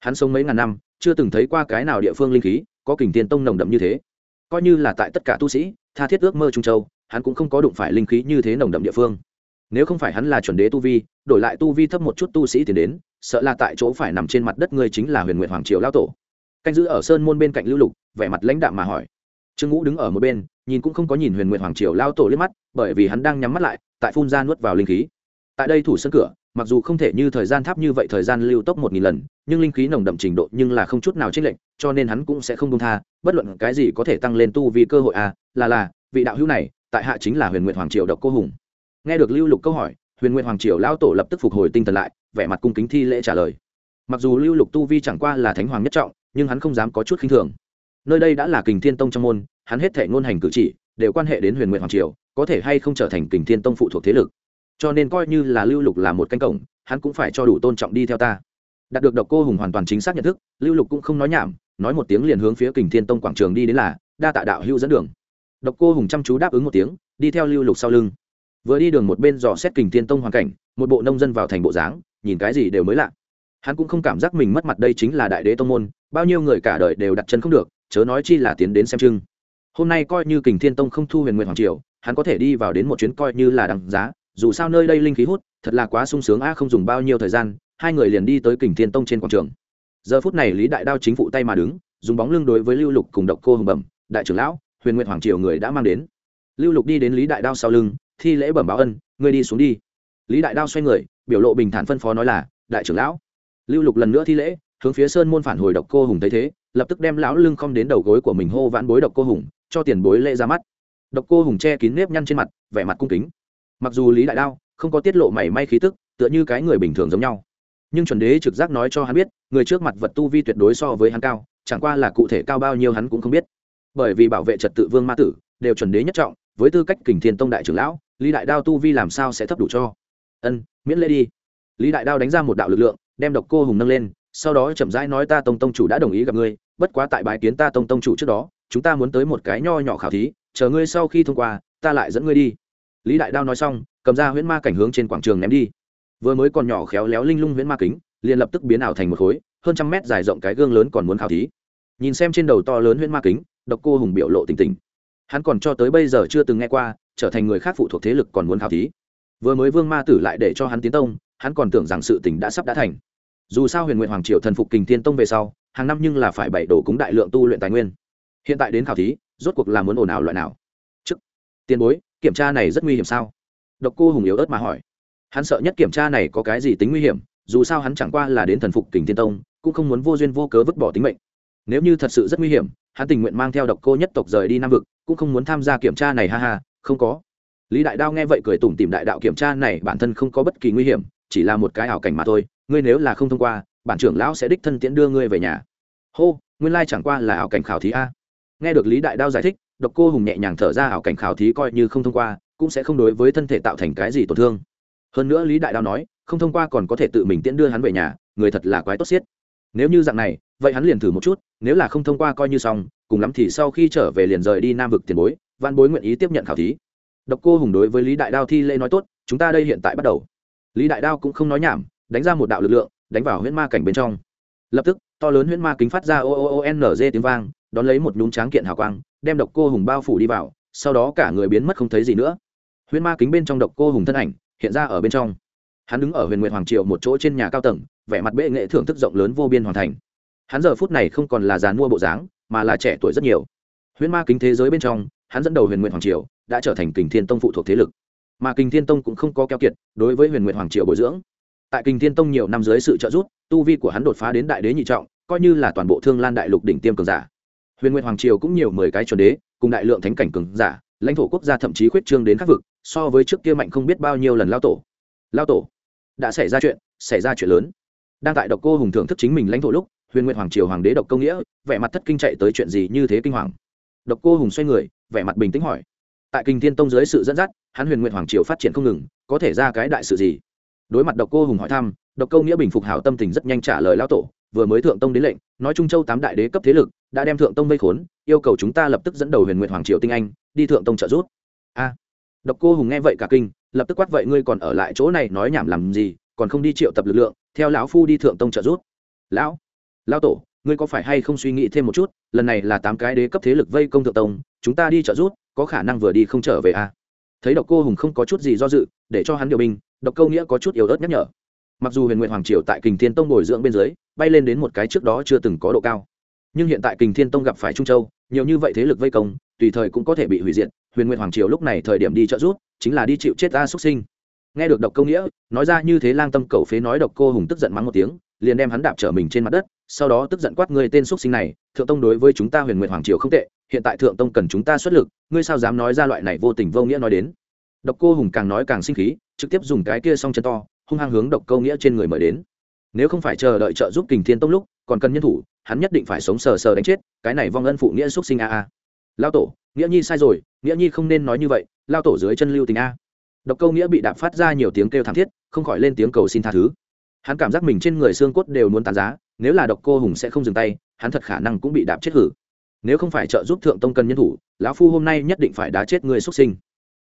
Hắn sống mấy ngàn năm, chưa từng thấy qua cái nào địa phương linh khí có kình tiên tông nồng đậm như thế. Coi như là tại tất cả tu sĩ, tha thiết ước mơ trung châu, hắn cũng không có đụng phải linh khí như thế nồng đậm địa phương nếu không phải hắn là chuẩn đế tu vi, đổi lại tu vi thấp một chút tu sĩ tiến đến, sợ là tại chỗ phải nằm trên mặt đất ngươi chính là huyền nguyện hoàng triều lao tổ. Canh giữ ở sơn môn bên cạnh lưu lục, vẻ mặt lãnh đạm mà hỏi. Trương ngũ đứng ở một bên, nhìn cũng không có nhìn huyền nguyện hoàng triều lao tổ liếc mắt, bởi vì hắn đang nhắm mắt lại, tại phun ra nuốt vào linh khí. Tại đây thủ sân cửa, mặc dù không thể như thời gian tháp như vậy thời gian lưu tốc một nghìn lần, nhưng linh khí nồng đậm trình độ nhưng là không chút nào chênh lệch, cho nên hắn cũng sẽ không công tha, bất luận cái gì có thể tăng lên tu vì cơ hội à là là, vị đạo hữu này, tại hạ chính là huyền nguyện hoàng triều độc cô hùng nghe được lưu lục câu hỏi, huyền nguyện hoàng triều lão tổ lập tức phục hồi tinh thần lại, vẻ mặt cung kính thi lễ trả lời. Mặc dù lưu lục tu vi chẳng qua là thánh hoàng nhất trọng, nhưng hắn không dám có chút khinh thường. Nơi đây đã là kình thiên tông trong môn, hắn hết thể ngôn hành cử chỉ, đều quan hệ đến huyền nguyện hoàng triều, có thể hay không trở thành kình thiên tông phụ thuộc thế lực. Cho nên coi như là lưu lục là một canh cổng, hắn cũng phải cho đủ tôn trọng đi theo ta. Đạt được độc cô hùng hoàn toàn chính xác nhận thức, lưu lục cũng không nói nhảm, nói một tiếng liền hướng phía kình thiên tông quảng trường đi đến là đa tạ đạo hưu dẫn đường. Độc cô hùng chăm chú đáp ứng một tiếng, đi theo lưu lục sau lưng vừa đi đường một bên dò xét kình thiên tông hoàn cảnh, một bộ nông dân vào thành bộ dáng, nhìn cái gì đều mới lạ. Hắn cũng không cảm giác mình mất mặt đây chính là đại đế tông môn, bao nhiêu người cả đời đều đặt chân không được, chớ nói chi là tiến đến xem chưng hôm nay coi như kình thiên tông không thu huyền nguyện hoàng triều, hắn có thể đi vào đến một chuyến coi như là đằng giá, dù sao nơi đây linh khí hút, thật là quá sung sướng a không dùng bao nhiêu thời gian, hai người liền đi tới kình thiên tông trên quảng trường. Giờ phút này lý đại đao chính phụ tay mà đứng, dùng bóng lưng đối với lưu lục cùng độc cô hồng bẩm, đại trưởng lão, huyền nguyện hoàng triều người đã mang đến. Lưu lục đi đến lý đại đao sau lưng thi lễ bẩm báo ân, ngươi đi xuống đi. Lý đại đao xoay người, biểu lộ bình thản phân phó nói là, đại trưởng lão. Lưu lục lần nữa thi lễ, hướng phía sơn môn phản hồi độc cô hùng thấy thế, lập tức đem lão lưng không đến đầu gối của mình hô vãn bối độc cô hùng, cho tiền bối lễ ra mắt. Độc cô hùng che kín nếp nhăn trên mặt, vẻ mặt cung kính. Mặc dù lý đại đao không có tiết lộ mảy may khí tức, tựa như cái người bình thường giống nhau, nhưng chuẩn đế trực giác nói cho hắn biết, người trước mặt vật tu vi tuyệt đối so với hắn cao, chẳng qua là cụ thể cao bao nhiêu hắn cũng không biết. Bởi vì bảo vệ trật tự vương ma tử, đều chuẩn đế nhất trọng, với tư cách kình thiên tông đại trưởng lão lý đại đao tu vi làm sao sẽ thấp đủ cho? Ân, miễn lễ đi. Lý đại đao đánh ra một đạo lực lượng, đem độc cô hùng nâng lên, sau đó chậm rãi nói ta tông tông chủ đã đồng ý gặp ngươi, bất quá tại bái kiến ta tông tông chủ trước đó, chúng ta muốn tới một cái nho nhỏ khảo thí, chờ ngươi sau khi thông qua, ta lại dẫn ngươi đi. Lý đại đao nói xong, cầm ra huyễn ma cảnh hướng trên quảng trường ném đi. Vừa mới còn nhỏ khéo léo linh lung huyễn ma kính, liền lập tức biến ảo thành một khối, hơn trăm mét dài rộng cái gương lớn còn muốn khảo thí. Nhìn xem trên đầu to lớn huyễn ma kính, độc cô hùng biểu lộ tỉnh tỉnh. Hắn còn cho tới bây giờ chưa từng nghe qua trở thành người khác phụ thuộc thế lực còn muốn khảo thí. Vừa mới vương ma tử lại để cho hắn tiến tông, hắn còn tưởng rằng sự tình đã sắp đã thành. Dù sao huyền nguyện hoàng triều thần phục kình thiên tông về sau, hàng năm nhưng là phải bảy đổ cúng đại lượng tu luyện tài nguyên. Hiện tại đến khảo thí, rốt cuộc là muốn ồn ào loại nào? Chức tiền bối, kiểm tra này rất nguy hiểm sao? Độc cô hùng yếu ớt mà hỏi. Hắn sợ nhất kiểm tra này có cái gì tính nguy hiểm, dù sao hắn chẳng qua là đến thần phục kình thiên tông, cũng không muốn vô duyên vô cớ vứt bỏ tính mệnh. Nếu như thật sự rất nguy hiểm, hắn tình nguyện mang theo độc cô nhất tộc rời đi nam vực, cũng không muốn tham gia kiểm tra này ha ha không có. Lý đại đao nghe vậy cười tủm tìm đại đạo kiểm tra này bản thân không có bất kỳ nguy hiểm, chỉ là một cái ảo cảnh mà thôi. Ngươi nếu là không thông qua, bản trưởng lão sẽ đích thân tiễn đưa ngươi về nhà. Hô, nguyên lai chẳng qua là ảo cảnh khảo thí a. Nghe được lý đại đao giải thích, độc cô hùng nhẹ nhàng thở ra ảo cảnh khảo thí coi như không thông qua, cũng sẽ không đối với thân thể tạo thành cái gì tổn thương. Hơn nữa lý đại đao nói, không thông qua còn có thể tự mình tiễn đưa hắn về nhà, người thật là quái tốt xiết. Nếu như dạng này, vậy hắn liền thử một chút, nếu là không thông qua coi như xong, cùng lắm thì sau khi trở về liền rời đi nam vực tiền bối văn bối nguyện ý tiếp nhận khảo thí. Độc cô hùng đối với lý đại đao thi lễ nói tốt, chúng ta đây hiện tại bắt đầu. Lý đại đao cũng không nói nhảm, đánh ra một đạo lực lượng, đánh vào huyễn ma cảnh bên trong. Lập tức, to lớn huyễn ma kính phát ra o o o n g tiếng vang, đón lấy một nhúng tráng kiện hào quang, đem độc cô hùng bao phủ đi vào, sau đó cả người biến mất không thấy gì nữa. Huyễn ma kính bên trong độc cô hùng thân ảnh, hiện ra ở bên trong. Hắn đứng ở huyền nguyện hoàng triệu một chỗ trên nhà cao tầng, vẻ mặt bệ nghệ thưởng thức rộng lớn vô biên hoàn thành. Hắn giờ phút này không còn là dàn mua bộ dáng, mà là trẻ tuổi rất nhiều. Huyễn ma kính thế giới bên trong hắn dẫn đầu huyền nguyện hoàng triều đã trở thành kình thiên tông phụ thuộc thế lực. Mà kình thiên tông cũng không có keo kiệt đối với huyền nguyện hoàng triều bồi dưỡng. Tại kình thiên tông nhiều năm dưới sự trợ giúp, tu vi của hắn đột phá đến đại đế nhị trọng, coi như là toàn bộ thương lan đại lục đỉnh tiêm cường giả. Huyền nguyện hoàng triều cũng nhiều mười cái chuẩn đế, cùng đại lượng thánh cảnh cường giả, lãnh thổ quốc gia thậm chí khuyết trương đến các vực, so với trước kia mạnh không biết bao nhiêu lần lao tổ. Lao tổ, đã xảy ra chuyện, xảy ra chuyện lớn. Đang tại độc cô hùng thưởng thức chính mình lãnh thổ lúc, huyền nguyện hoàng triều hoàng đế độc công nghĩa, vẻ mặt thất kinh chạy tới chuyện gì như thế kinh hoàng. Độc cô hùng xoay người vẻ mặt bình tĩnh hỏi. Tại kinh thiên tông dưới sự dẫn dắt, hắn huyền nguyện hoàng triều phát triển không ngừng, có thể ra cái đại sự gì? Đối mặt độc cô hùng hỏi thăm, độc câu nghĩa bình phục hảo tâm tình rất nhanh trả lời lao tổ, vừa mới thượng tông đến lệnh, nói trung châu tám đại đế cấp thế lực, đã đem thượng tông vây khốn, yêu cầu chúng ta lập tức dẫn đầu huyền nguyện hoàng triều tinh anh, đi thượng tông trợ giúp. A. Độc cô hùng nghe vậy cả kinh, lập tức quát vậy ngươi còn ở lại chỗ này nói nhảm làm gì, còn không đi triệu tập lực lượng, theo lão phu đi thượng tông trợ giúp. Lão lão tổ ngươi có phải hay không suy nghĩ thêm một chút, lần này là tám cái đế cấp thế lực vây công thượng tông, chúng ta đi trợ giúp, có khả năng vừa đi không trở về à? thấy độc cô hùng không có chút gì do dự, để cho hắn điều binh, độc câu nghĩa có chút yếu ớt nhắc nhở. Mặc dù huyền nguyện hoàng triều tại kình thiên tông bồi dưỡng bên dưới, bay lên đến một cái trước đó chưa từng có độ cao. Nhưng hiện tại kình thiên tông gặp phải trung châu, nhiều như vậy thế lực vây công, tùy thời cũng có thể bị hủy diệt, huyền nguyện hoàng triều lúc này thời điểm đi trợ giúp, chính là đi chịu chết ta xuất sinh. Nghe được độc câu nghĩa, nói ra như thế lang tâm cầu phế nói độc cô hùng tức giận mắng một tiếng liền đem hắn đạp trở mình trên mặt đất, sau đó tức giận quát, ngươi tên xuất sinh này, thượng tông đối với chúng ta huyền nguyện hoàng triều không tệ, hiện tại thượng tông cần chúng ta xuất lực, ngươi sao dám nói ra loại này vô tình vô nghĩa nói đến? Độc cô hùng càng nói càng sinh khí, trực tiếp dùng cái kia s chân to, hung hăng hướng độc câu nghĩa trên người mời đến. Nếu không phải chờ đợi trợ giúp kình thiên tông lúc, còn cần nhân thủ, hắn nhất định phải sống sờ sờ đánh chết, cái này vong ân phụ nghĩa xuất sinh a a. Lao tổ, nghĩa nhi sai rồi, nghĩa nhi không nên nói như vậy, lao tổ dưới chân lưu tình a. Độc câu nghĩa bị đạp phát ra nhiều tiếng kêu thảm thiết, không khỏi lên tiếng cầu xin tha thứ hắn cảm giác mình trên người xương cốt đều muốn tàn giá, nếu là độc cô hùng sẽ không dừng tay, hắn thật khả năng cũng bị đạp chết hử. Nếu không phải trợ giúp thượng tông cần nhân thủ, lão phu hôm nay nhất định phải đá chết người xuất sinh.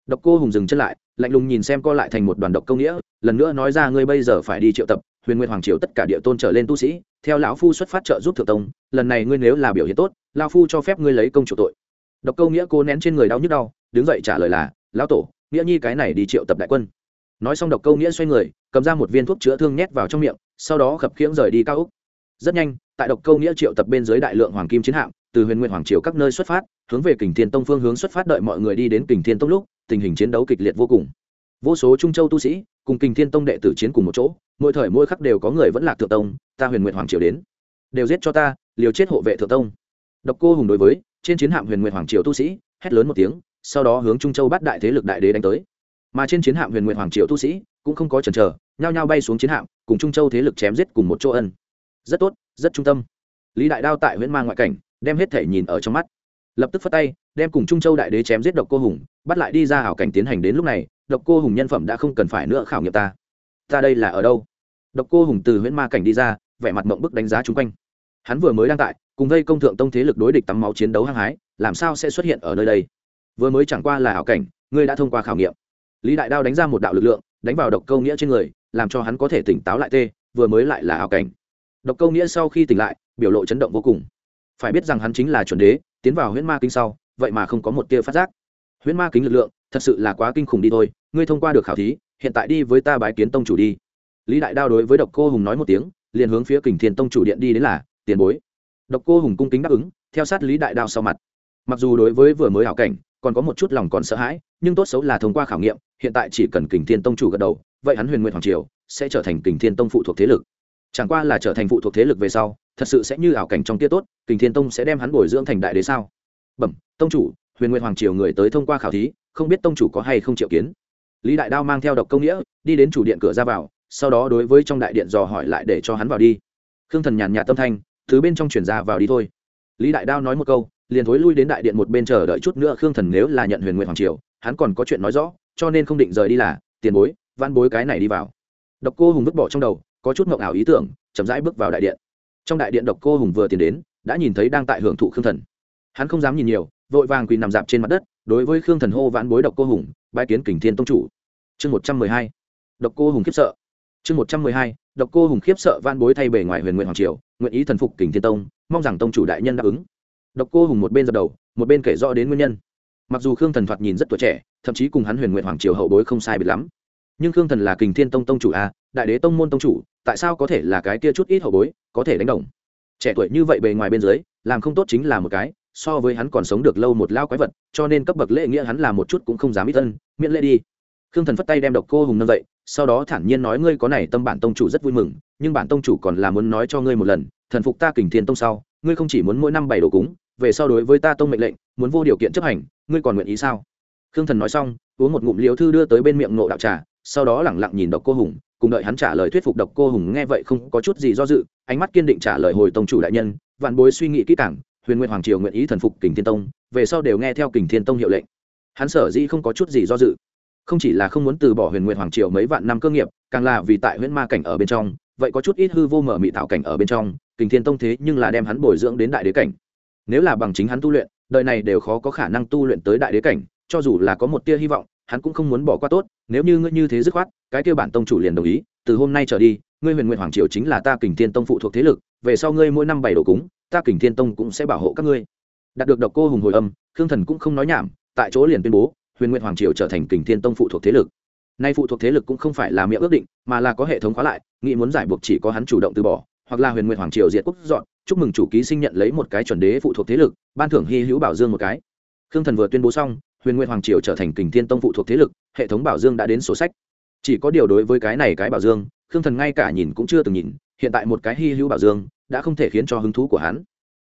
Độc cô hùng dừng chân lại, lạnh lùng nhìn xem co lại thành một đoàn độc công nghĩa, lần nữa nói ra ngươi bây giờ phải đi triệu tập, huyền nguyên hoàng triều tất cả địa tôn trở lên tu sĩ, theo lão phu xuất phát trợ giúp thượng tông, lần này ngươi nếu là biểu hiện tốt, lão phu cho phép ngươi lấy công chủ tội. Độc câu nghĩa cố nén trên người đau nhức đau, đứng dậy trả lời là, lão tổ, nghĩa nhi cái này đi triệu tập đại quân nói xong độc câu nghĩa xoay người, cầm ra một viên thuốc chữa thương nhét vào trong miệng, sau đó khập khiễng rời đi cao úc. Rất nhanh, tại độc câu nghĩa triệu tập bên dưới đại lượng hoàng kim chiến hạm, từ huyền nguyện hoàng triều các nơi xuất phát, hướng về kình thiên tông phương hướng xuất phát đợi mọi người đi đến kình thiên tông lúc, tình hình chiến đấu kịch liệt vô cùng. Vô số trung châu tu sĩ cùng kình thiên tông đệ tử chiến cùng một chỗ, mỗi thời mỗi khắc đều có người vẫn lạc thượng tông, ta huyền nguyện hoàng triều đến. Đều giết cho ta, liều chết hộ vệ thượng tông. Độc cô hùng đối với, trên chiến hạm huyền nguyện hoàng triều tu sĩ, hét lớn một tiếng, sau đó hướng trung châu bắt đại thế lực đại đế đánh tới mà trên chiến hạm huyền nguyện hoàng triều tu sĩ cũng không có chần chờ, nhao nhao bay xuống chiến hạm, cùng trung châu thế lực chém giết cùng một chỗ ân. Rất tốt, rất trung tâm. Lý đại đao tại huyện mang ngoại cảnh, đem hết thể nhìn ở trong mắt. Lập tức phất tay, đem cùng trung châu đại đế chém giết độc cô hùng, bắt lại đi ra hảo cảnh tiến hành đến lúc này, độc cô hùng nhân phẩm đã không cần phải nữa khảo nghiệm ta. Ta đây là ở đâu? Độc cô hùng từ huyện ma cảnh đi ra, vẻ mặt mộng bức đánh giá chung quanh. Hắn vừa mới đang tại, cùng vây công thượng tông thế lực đối địch tắm máu chiến đấu hăng hái, làm sao sẽ xuất hiện ở nơi đây? Vừa mới chẳng qua là hảo cảnh, ngươi đã thông qua khảo nghiệm lý đại đao đánh ra một đạo lực lượng, đánh vào độc câu nghĩa trên người, làm cho hắn có thể tỉnh táo lại tê, vừa mới lại là ảo cảnh. Độc câu nghĩa sau khi tỉnh lại, biểu lộ chấn động vô cùng. Phải biết rằng hắn chính là chuẩn đế, tiến vào huyễn ma kinh sau, vậy mà không có một tia phát giác. Huyễn ma kính lực lượng, thật sự là quá kinh khủng đi thôi, ngươi thông qua được khảo thí, hiện tại đi với ta bái kiến tông chủ đi. Lý đại đao đối với độc cô hùng nói một tiếng, liền hướng phía kình thiên tông chủ điện đi đến là, tiền bối. Độc cô hùng cung kính đáp ứng, theo sát lý đại đao sau mặt. Mặc dù đối với vừa mới hảo cảnh, còn có một chút lòng còn sợ hãi, nhưng tốt xấu là thông qua khảo nghiệm hiện tại chỉ cần kình thiên tông chủ gật đầu, vậy hắn huyền nguyện hoàng triều sẽ trở thành kình thiên tông phụ thuộc thế lực. Chẳng qua là trở thành phụ thuộc thế lực về sau, thật sự sẽ như ảo cảnh trong kia tốt, kình thiên tông sẽ đem hắn bồi dưỡng thành đại đế sao? Bẩm, tông chủ, huyền nguyện hoàng triều người tới thông qua khảo thí, không biết tông chủ có hay không triệu kiến? Lý đại đao mang theo độc công nghĩa, đi đến chủ điện cửa ra vào, sau đó đối với trong đại điện dò hỏi lại để cho hắn vào đi. Khương thần nhàn nhạt tâm thanh, thứ bên trong chuyển ra vào đi thôi. Lý đại đao nói một câu, liền thối lui đến đại điện một bên chờ đợi chút nữa khương thần nếu là nhận huyền nguyện hoàng triều, hắn còn có chuyện nói rõ cho nên không định rời đi là, tiền bối văn bối cái này đi vào. Độc cô hùng vứt bỏ trong đầu, có chút mộng ảo ý tưởng, chậm rãi bước vào đại điện. Trong đại điện độc cô hùng vừa tiến đến, đã nhìn thấy đang tại hưởng thụ khương thần. Hắn không dám nhìn nhiều, vội vàng quỳ nằm dạp trên mặt đất, đối với khương thần hô vãn bối độc cô hùng bãi kiến kình thiên tông chủ. Chương một trăm mười hai, độc cô hùng khiếp sợ. Chương một trăm mười hai, độc cô hùng khiếp sợ van bối thay bề ngoài huyền nguyện hoàng triều, nguyện ý thần phục kình thiên tông, mong rằng tông chủ đại nhân đáp ứng. Độc cô hùng một bên dập đầu, một bên kể rõ đến nguyên nhân mặc dù khương thần thoạt nhìn rất tuổi trẻ thậm chí cùng hắn huyền nguyện hoàng triều hậu bối không sai biệt lắm. Nhưng khương thần là kình thiên tông tông chủ a đại đế tông môn tông chủ tại sao có thể là cái kia chút ít hậu bối có thể đánh đồng? Trẻ tuổi như vậy bề ngoài bên dưới làm không tốt chính là một cái so với hắn còn sống được lâu một lao quái vật cho nên cấp bậc lễ nghĩa hắn là một chút cũng không dám ít thân, miễn lễ đi. Khương thần phất tay đem độc cô hùng nâng dậy sau đó thản nhiên nói ngươi có này tâm bản tông chủ rất vui mừng nhưng bản tông chủ còn là muốn nói cho ngươi một lần thần phục ta kình thiên tông sau ngươi không chỉ muốn mỗi năm bảy đồ cúng về sau đối với ta tông mệnh lệnh muốn vô điều kiện chấp hành ngươi còn nguyện ý sao? Khương thần nói xong, uống một ngụm liều thư đưa tới bên miệng nộ đạo trà, sau đó lẳng lặng nhìn độc cô hùng, cùng đợi hắn trả lời thuyết phục độc cô hùng nghe vậy không có chút gì do dự, ánh mắt kiên định trả lời hồi tông chủ đại nhân, vạn bối suy nghĩ kỹ càng, huyền nguyên hoàng triều nguyện ý thần phục kình thiên tông, về sau đều nghe theo kình thiên tông hiệu lệnh. Hắn sở dĩ không có chút gì do dự, không chỉ là không muốn từ bỏ huyền nguyện hoàng triều mấy vạn năm cơ nghiệp, càng là vì tại huyễn ma cảnh ở bên trong, vậy có chút ít hư vô mở mị tạo cảnh ở bên trong, kình thiên tông thế nhưng là đem hắn bồi dưỡng đến đại đế cảnh. Nếu là bằng chính hắn tu luyện đời này đều khó có khả năng tu luyện tới đại đế cảnh, cho dù là có một tia hy vọng, hắn cũng không muốn bỏ qua tốt, nếu như ngươi như thế dứt khoát, cái kia bản tông chủ liền đồng ý, từ hôm nay trở đi, ngươi huyền nguyện hoàng triều chính là ta kình thiên tông phụ thuộc thế lực, về sau ngươi mỗi năm bảy đồ cúng, ta kình thiên tông cũng sẽ bảo hộ các ngươi. Đạt được độc cô hùng hồi âm, khương thần cũng không nói nhảm, tại chỗ liền tuyên bố, huyền nguyện hoàng triều trở thành kình thiên tông phụ thuộc thế lực. Nay phụ thuộc thế lực cũng không phải là miệng ước định, mà là có hệ thống khóa lại nghĩ muốn giải buộc chỉ có hắn chủ động từ bỏ hoặc là huyền nguyện hoàng triều diệt quốc dọn, chúc mừng chủ ký sinh nhận lấy một cái chuẩn đế phụ thuộc thế lực, ban thưởng hy hữu bảo dương một cái. Khương thần vừa tuyên bố xong, huyền nguyện hoàng triều trở thành kình thiên tông phụ thuộc thế lực, hệ thống bảo dương đã đến sổ sách. Chỉ có điều đối với cái này cái bảo dương, khương thần ngay cả nhìn cũng chưa từng nhìn, hiện tại một cái hy hữu bảo dương đã không thể khiến cho hứng thú của hắn.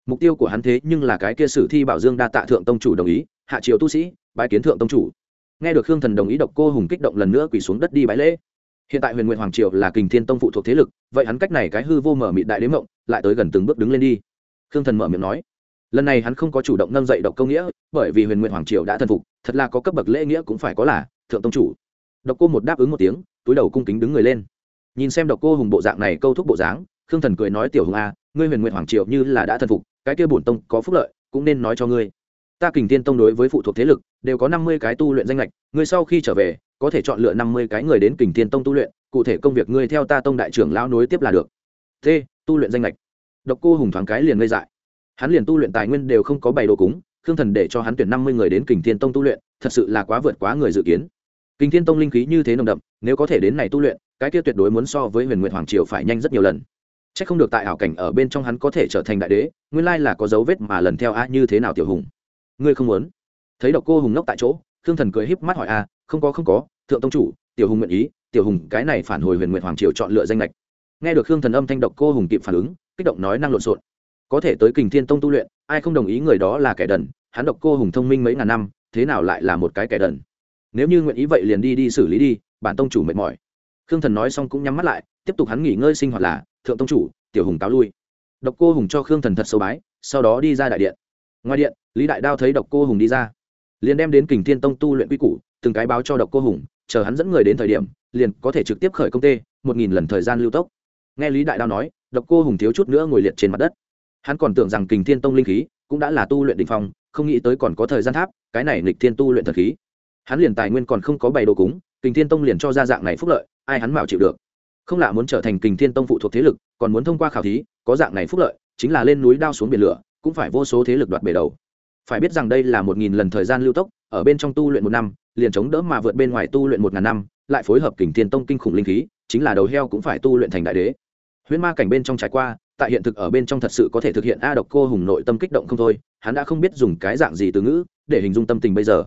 Mục tiêu của hắn thế nhưng là cái kia sử thi bảo dương đa tạ thượng tông chủ đồng ý, hạ triều tu sĩ, bái kiến thượng tông chủ. Nghe được khương thần đồng ý độc cô hùng kích động lần nữa quỳ xuống đất đi bái lễ hiện tại huyền nguyện hoàng triều là kình thiên tông phụ thuộc thế lực, vậy hắn cách này cái hư vô mở mịt đại đế mộng, lại tới gần từng bước đứng lên đi. Khương thần mở miệng nói, lần này hắn không có chủ động nâng dậy độc công nghĩa, bởi vì huyền nguyện hoàng triều đã thần phục, thật là có cấp bậc lễ nghĩa cũng phải có là, thượng tông chủ. Độc cô một đáp ứng một tiếng, túi đầu cung kính đứng người lên. Nhìn xem độc cô hùng bộ dạng này câu thúc bộ dáng, khương thần cười nói, tiểu hùng a, ngươi huyền nguyện hoàng triều như là đã thần phục, cái kia bổn tông có phúc lợi, cũng nên nói cho ngươi. Ta kình tiên tông đối với phụ thuộc thế lực, đều có năm mươi cái tu luyện danh lệch, ngươi sau khi trở về có thể chọn lựa năm mươi cái người đến kình tiên tông tu luyện, cụ thể công việc ngươi theo ta tông đại trưởng lão nối tiếp là được. T, tu luyện danh lệch độc cô hùng thoáng cái liền ngây dại. Hắn liền tu luyện tài nguyên đều không có bày đồ cúng, khương thần để cho hắn tuyển năm mươi người đến kình thiên tông tu luyện, thật sự là quá vượt quá người dự kiến. Kình thiên tông linh khí như thế nồng đậm, nếu có thể đến này tu luyện, cái kia tuyệt đối muốn so với huyền nguyệt hoàng triều phải nhanh rất nhiều lần. C h ắ c không được tại ảo cảnh ở bên trong hắn có thể trở thành đại đế, nguyên lai là có dấu vết mà lần theo a như thế nào tiểu hùng. Ngươi không muốn? Thấy độc cô hùng nốc tại chỗ khương thần cười híp mắt hỏi a không có không có, thượng tông chủ, tiểu hùng nguyện ý. Tiểu hùng, cái này phản hồi huyền nguyệt hoàng triều chọn lựa danh lệch nghe được khương thần âm thanh độc, cô hùng kịp phản ứng, kích động nói năng lộn xộn. Có thể tới kình thiên tông tu luyện, ai không đồng ý người đó là kẻ đần, hắn độc cô hùng thông minh mấy ngàn năm, thế nào lại là một cái kẻ đần? Nếu như nguyện ý vậy liền đi đi xử lý đi, bản tông chủ mệt mỏi. Khương thần nói xong cũng nhắm mắt lại, tiếp tục hắn nghỉ ngơi sinh hoạt là, thượng tông chủ, tiểu hùng cáo lui. Độc cô hùng cho khương thần thật sâu bái, sau đó đi ra đại điện. Ngoài điện, lý đại đao thấy độc cô hùng đi ra liền đem đến kình thiên tông tu luyện quy củ, từng cái báo cho độc cô hùng, chờ hắn dẫn người đến thời điểm, liền có thể trực tiếp khởi công tê, một nghìn lần thời gian lưu tốc. Nghe lý đại đao nói, độc cô hùng thiếu chút nữa ngồi liệt trên mặt đất. Hắn còn tưởng rằng kình thiên tông linh khí cũng đã là tu luyện đình phong, không nghĩ tới còn có thời gian tháp, cái này nghịch thiên tu luyện thật khí. Hắn liền tài nguyên còn không có bày đồ cúng, kình thiên tông liền cho ra dạng này phúc lợi, ai hắn bảo chịu được? Không lạ muốn trở thành kình thiên tông phụ thuộc thế lực, còn muốn thông qua khảo thí, có dạng này phúc lợi, chính là lên núi đao xuống biển lửa, cũng phải vô số thế lực đoạt bể đầu phải biết rằng đây là một nghìn lần thời gian lưu tốc, ở bên trong tu luyện một năm, liền chống đỡ mà vượt bên ngoài tu luyện một ngàn năm, lại phối hợp kình thiên tông kinh khủng linh khí, chính là đầu heo cũng phải tu luyện thành đại đế. Huyễn ma cảnh bên trong trải qua, tại hiện thực ở bên trong thật sự có thể thực hiện a độc cô hùng nội tâm kích động không thôi, hắn đã không biết dùng cái dạng gì từ ngữ để hình dung tâm tình bây giờ.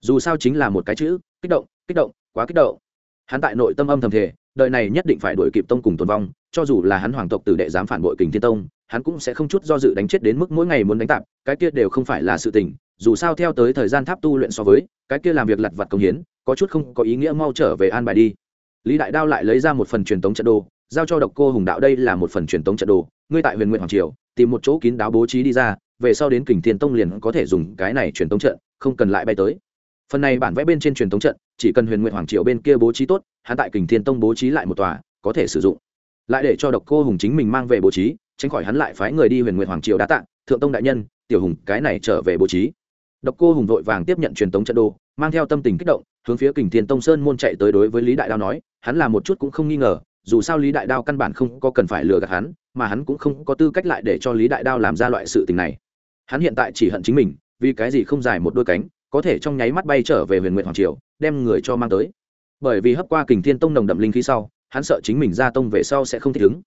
Dù sao chính là một cái chữ, kích động kích động, quá kích động. Hắn tại nội tâm âm thầm thể đời này nhất định phải đuổi kịp tông cùng tồn vong, cho dù là hắn hoàng tộc tử đệ dám phản bội kình thiên tông hắn cũng sẽ không chút do dự đánh chết đến mức mỗi ngày muốn đánh tạp, cái kia đều không phải là sự tình, dù sao theo tới thời gian tháp tu luyện so với, cái kia làm việc lặt vặt công hiến, có chút không có ý nghĩa mau trở về an bài đi. Lý đại đao lại lấy ra một phần truyền tống trận đồ, giao cho độc cô hùng đạo đây là một phần truyền tống trận đồ, ngươi tại huyền nguyện hoàng triều, tìm một chỗ kín đáo bố trí đi ra, về sau đến kình thiên tông liền có thể dùng cái này truyền tống trận, không cần lại bay tới. Phần này bản vẽ bên trên truyền tống trận, chỉ cần huyền nguyện hoàng triều bên kia bố trí tốt, hắn tại kình thiên tông bố trí lại một tòa, có thể sử dụng. Lại để cho độc cô hùng chính mình mang về bố trí tránh khỏi hắn lại phái người đi huyền nguyện hoàng triều đá tạng, thượng tông đại nhân, tiểu hùng, cái này trở về bố trí. Độc cô hùng vội vàng tiếp nhận truyền tống trận đồ, mang theo tâm tình kích động, hướng phía kình thiên tông sơn môn chạy tới đối với lý đại đao nói, hắn là một chút cũng không nghi ngờ, dù sao lý đại đao căn bản không có cần phải lừa gạt hắn, mà hắn cũng không có tư cách lại để cho lý đại đao làm ra loại sự tình này. Hắn hiện tại chỉ hận chính mình, vì cái gì không dài một đôi cánh, có thể trong nháy mắt bay trở về huyền nguyện hoàng triều, đem người cho mang tới. Bởi vì hấp qua kình thiên tông nồng đậm linh khí sau, hắn sợ chính mình ra tông về sau sẽ không thích ứng.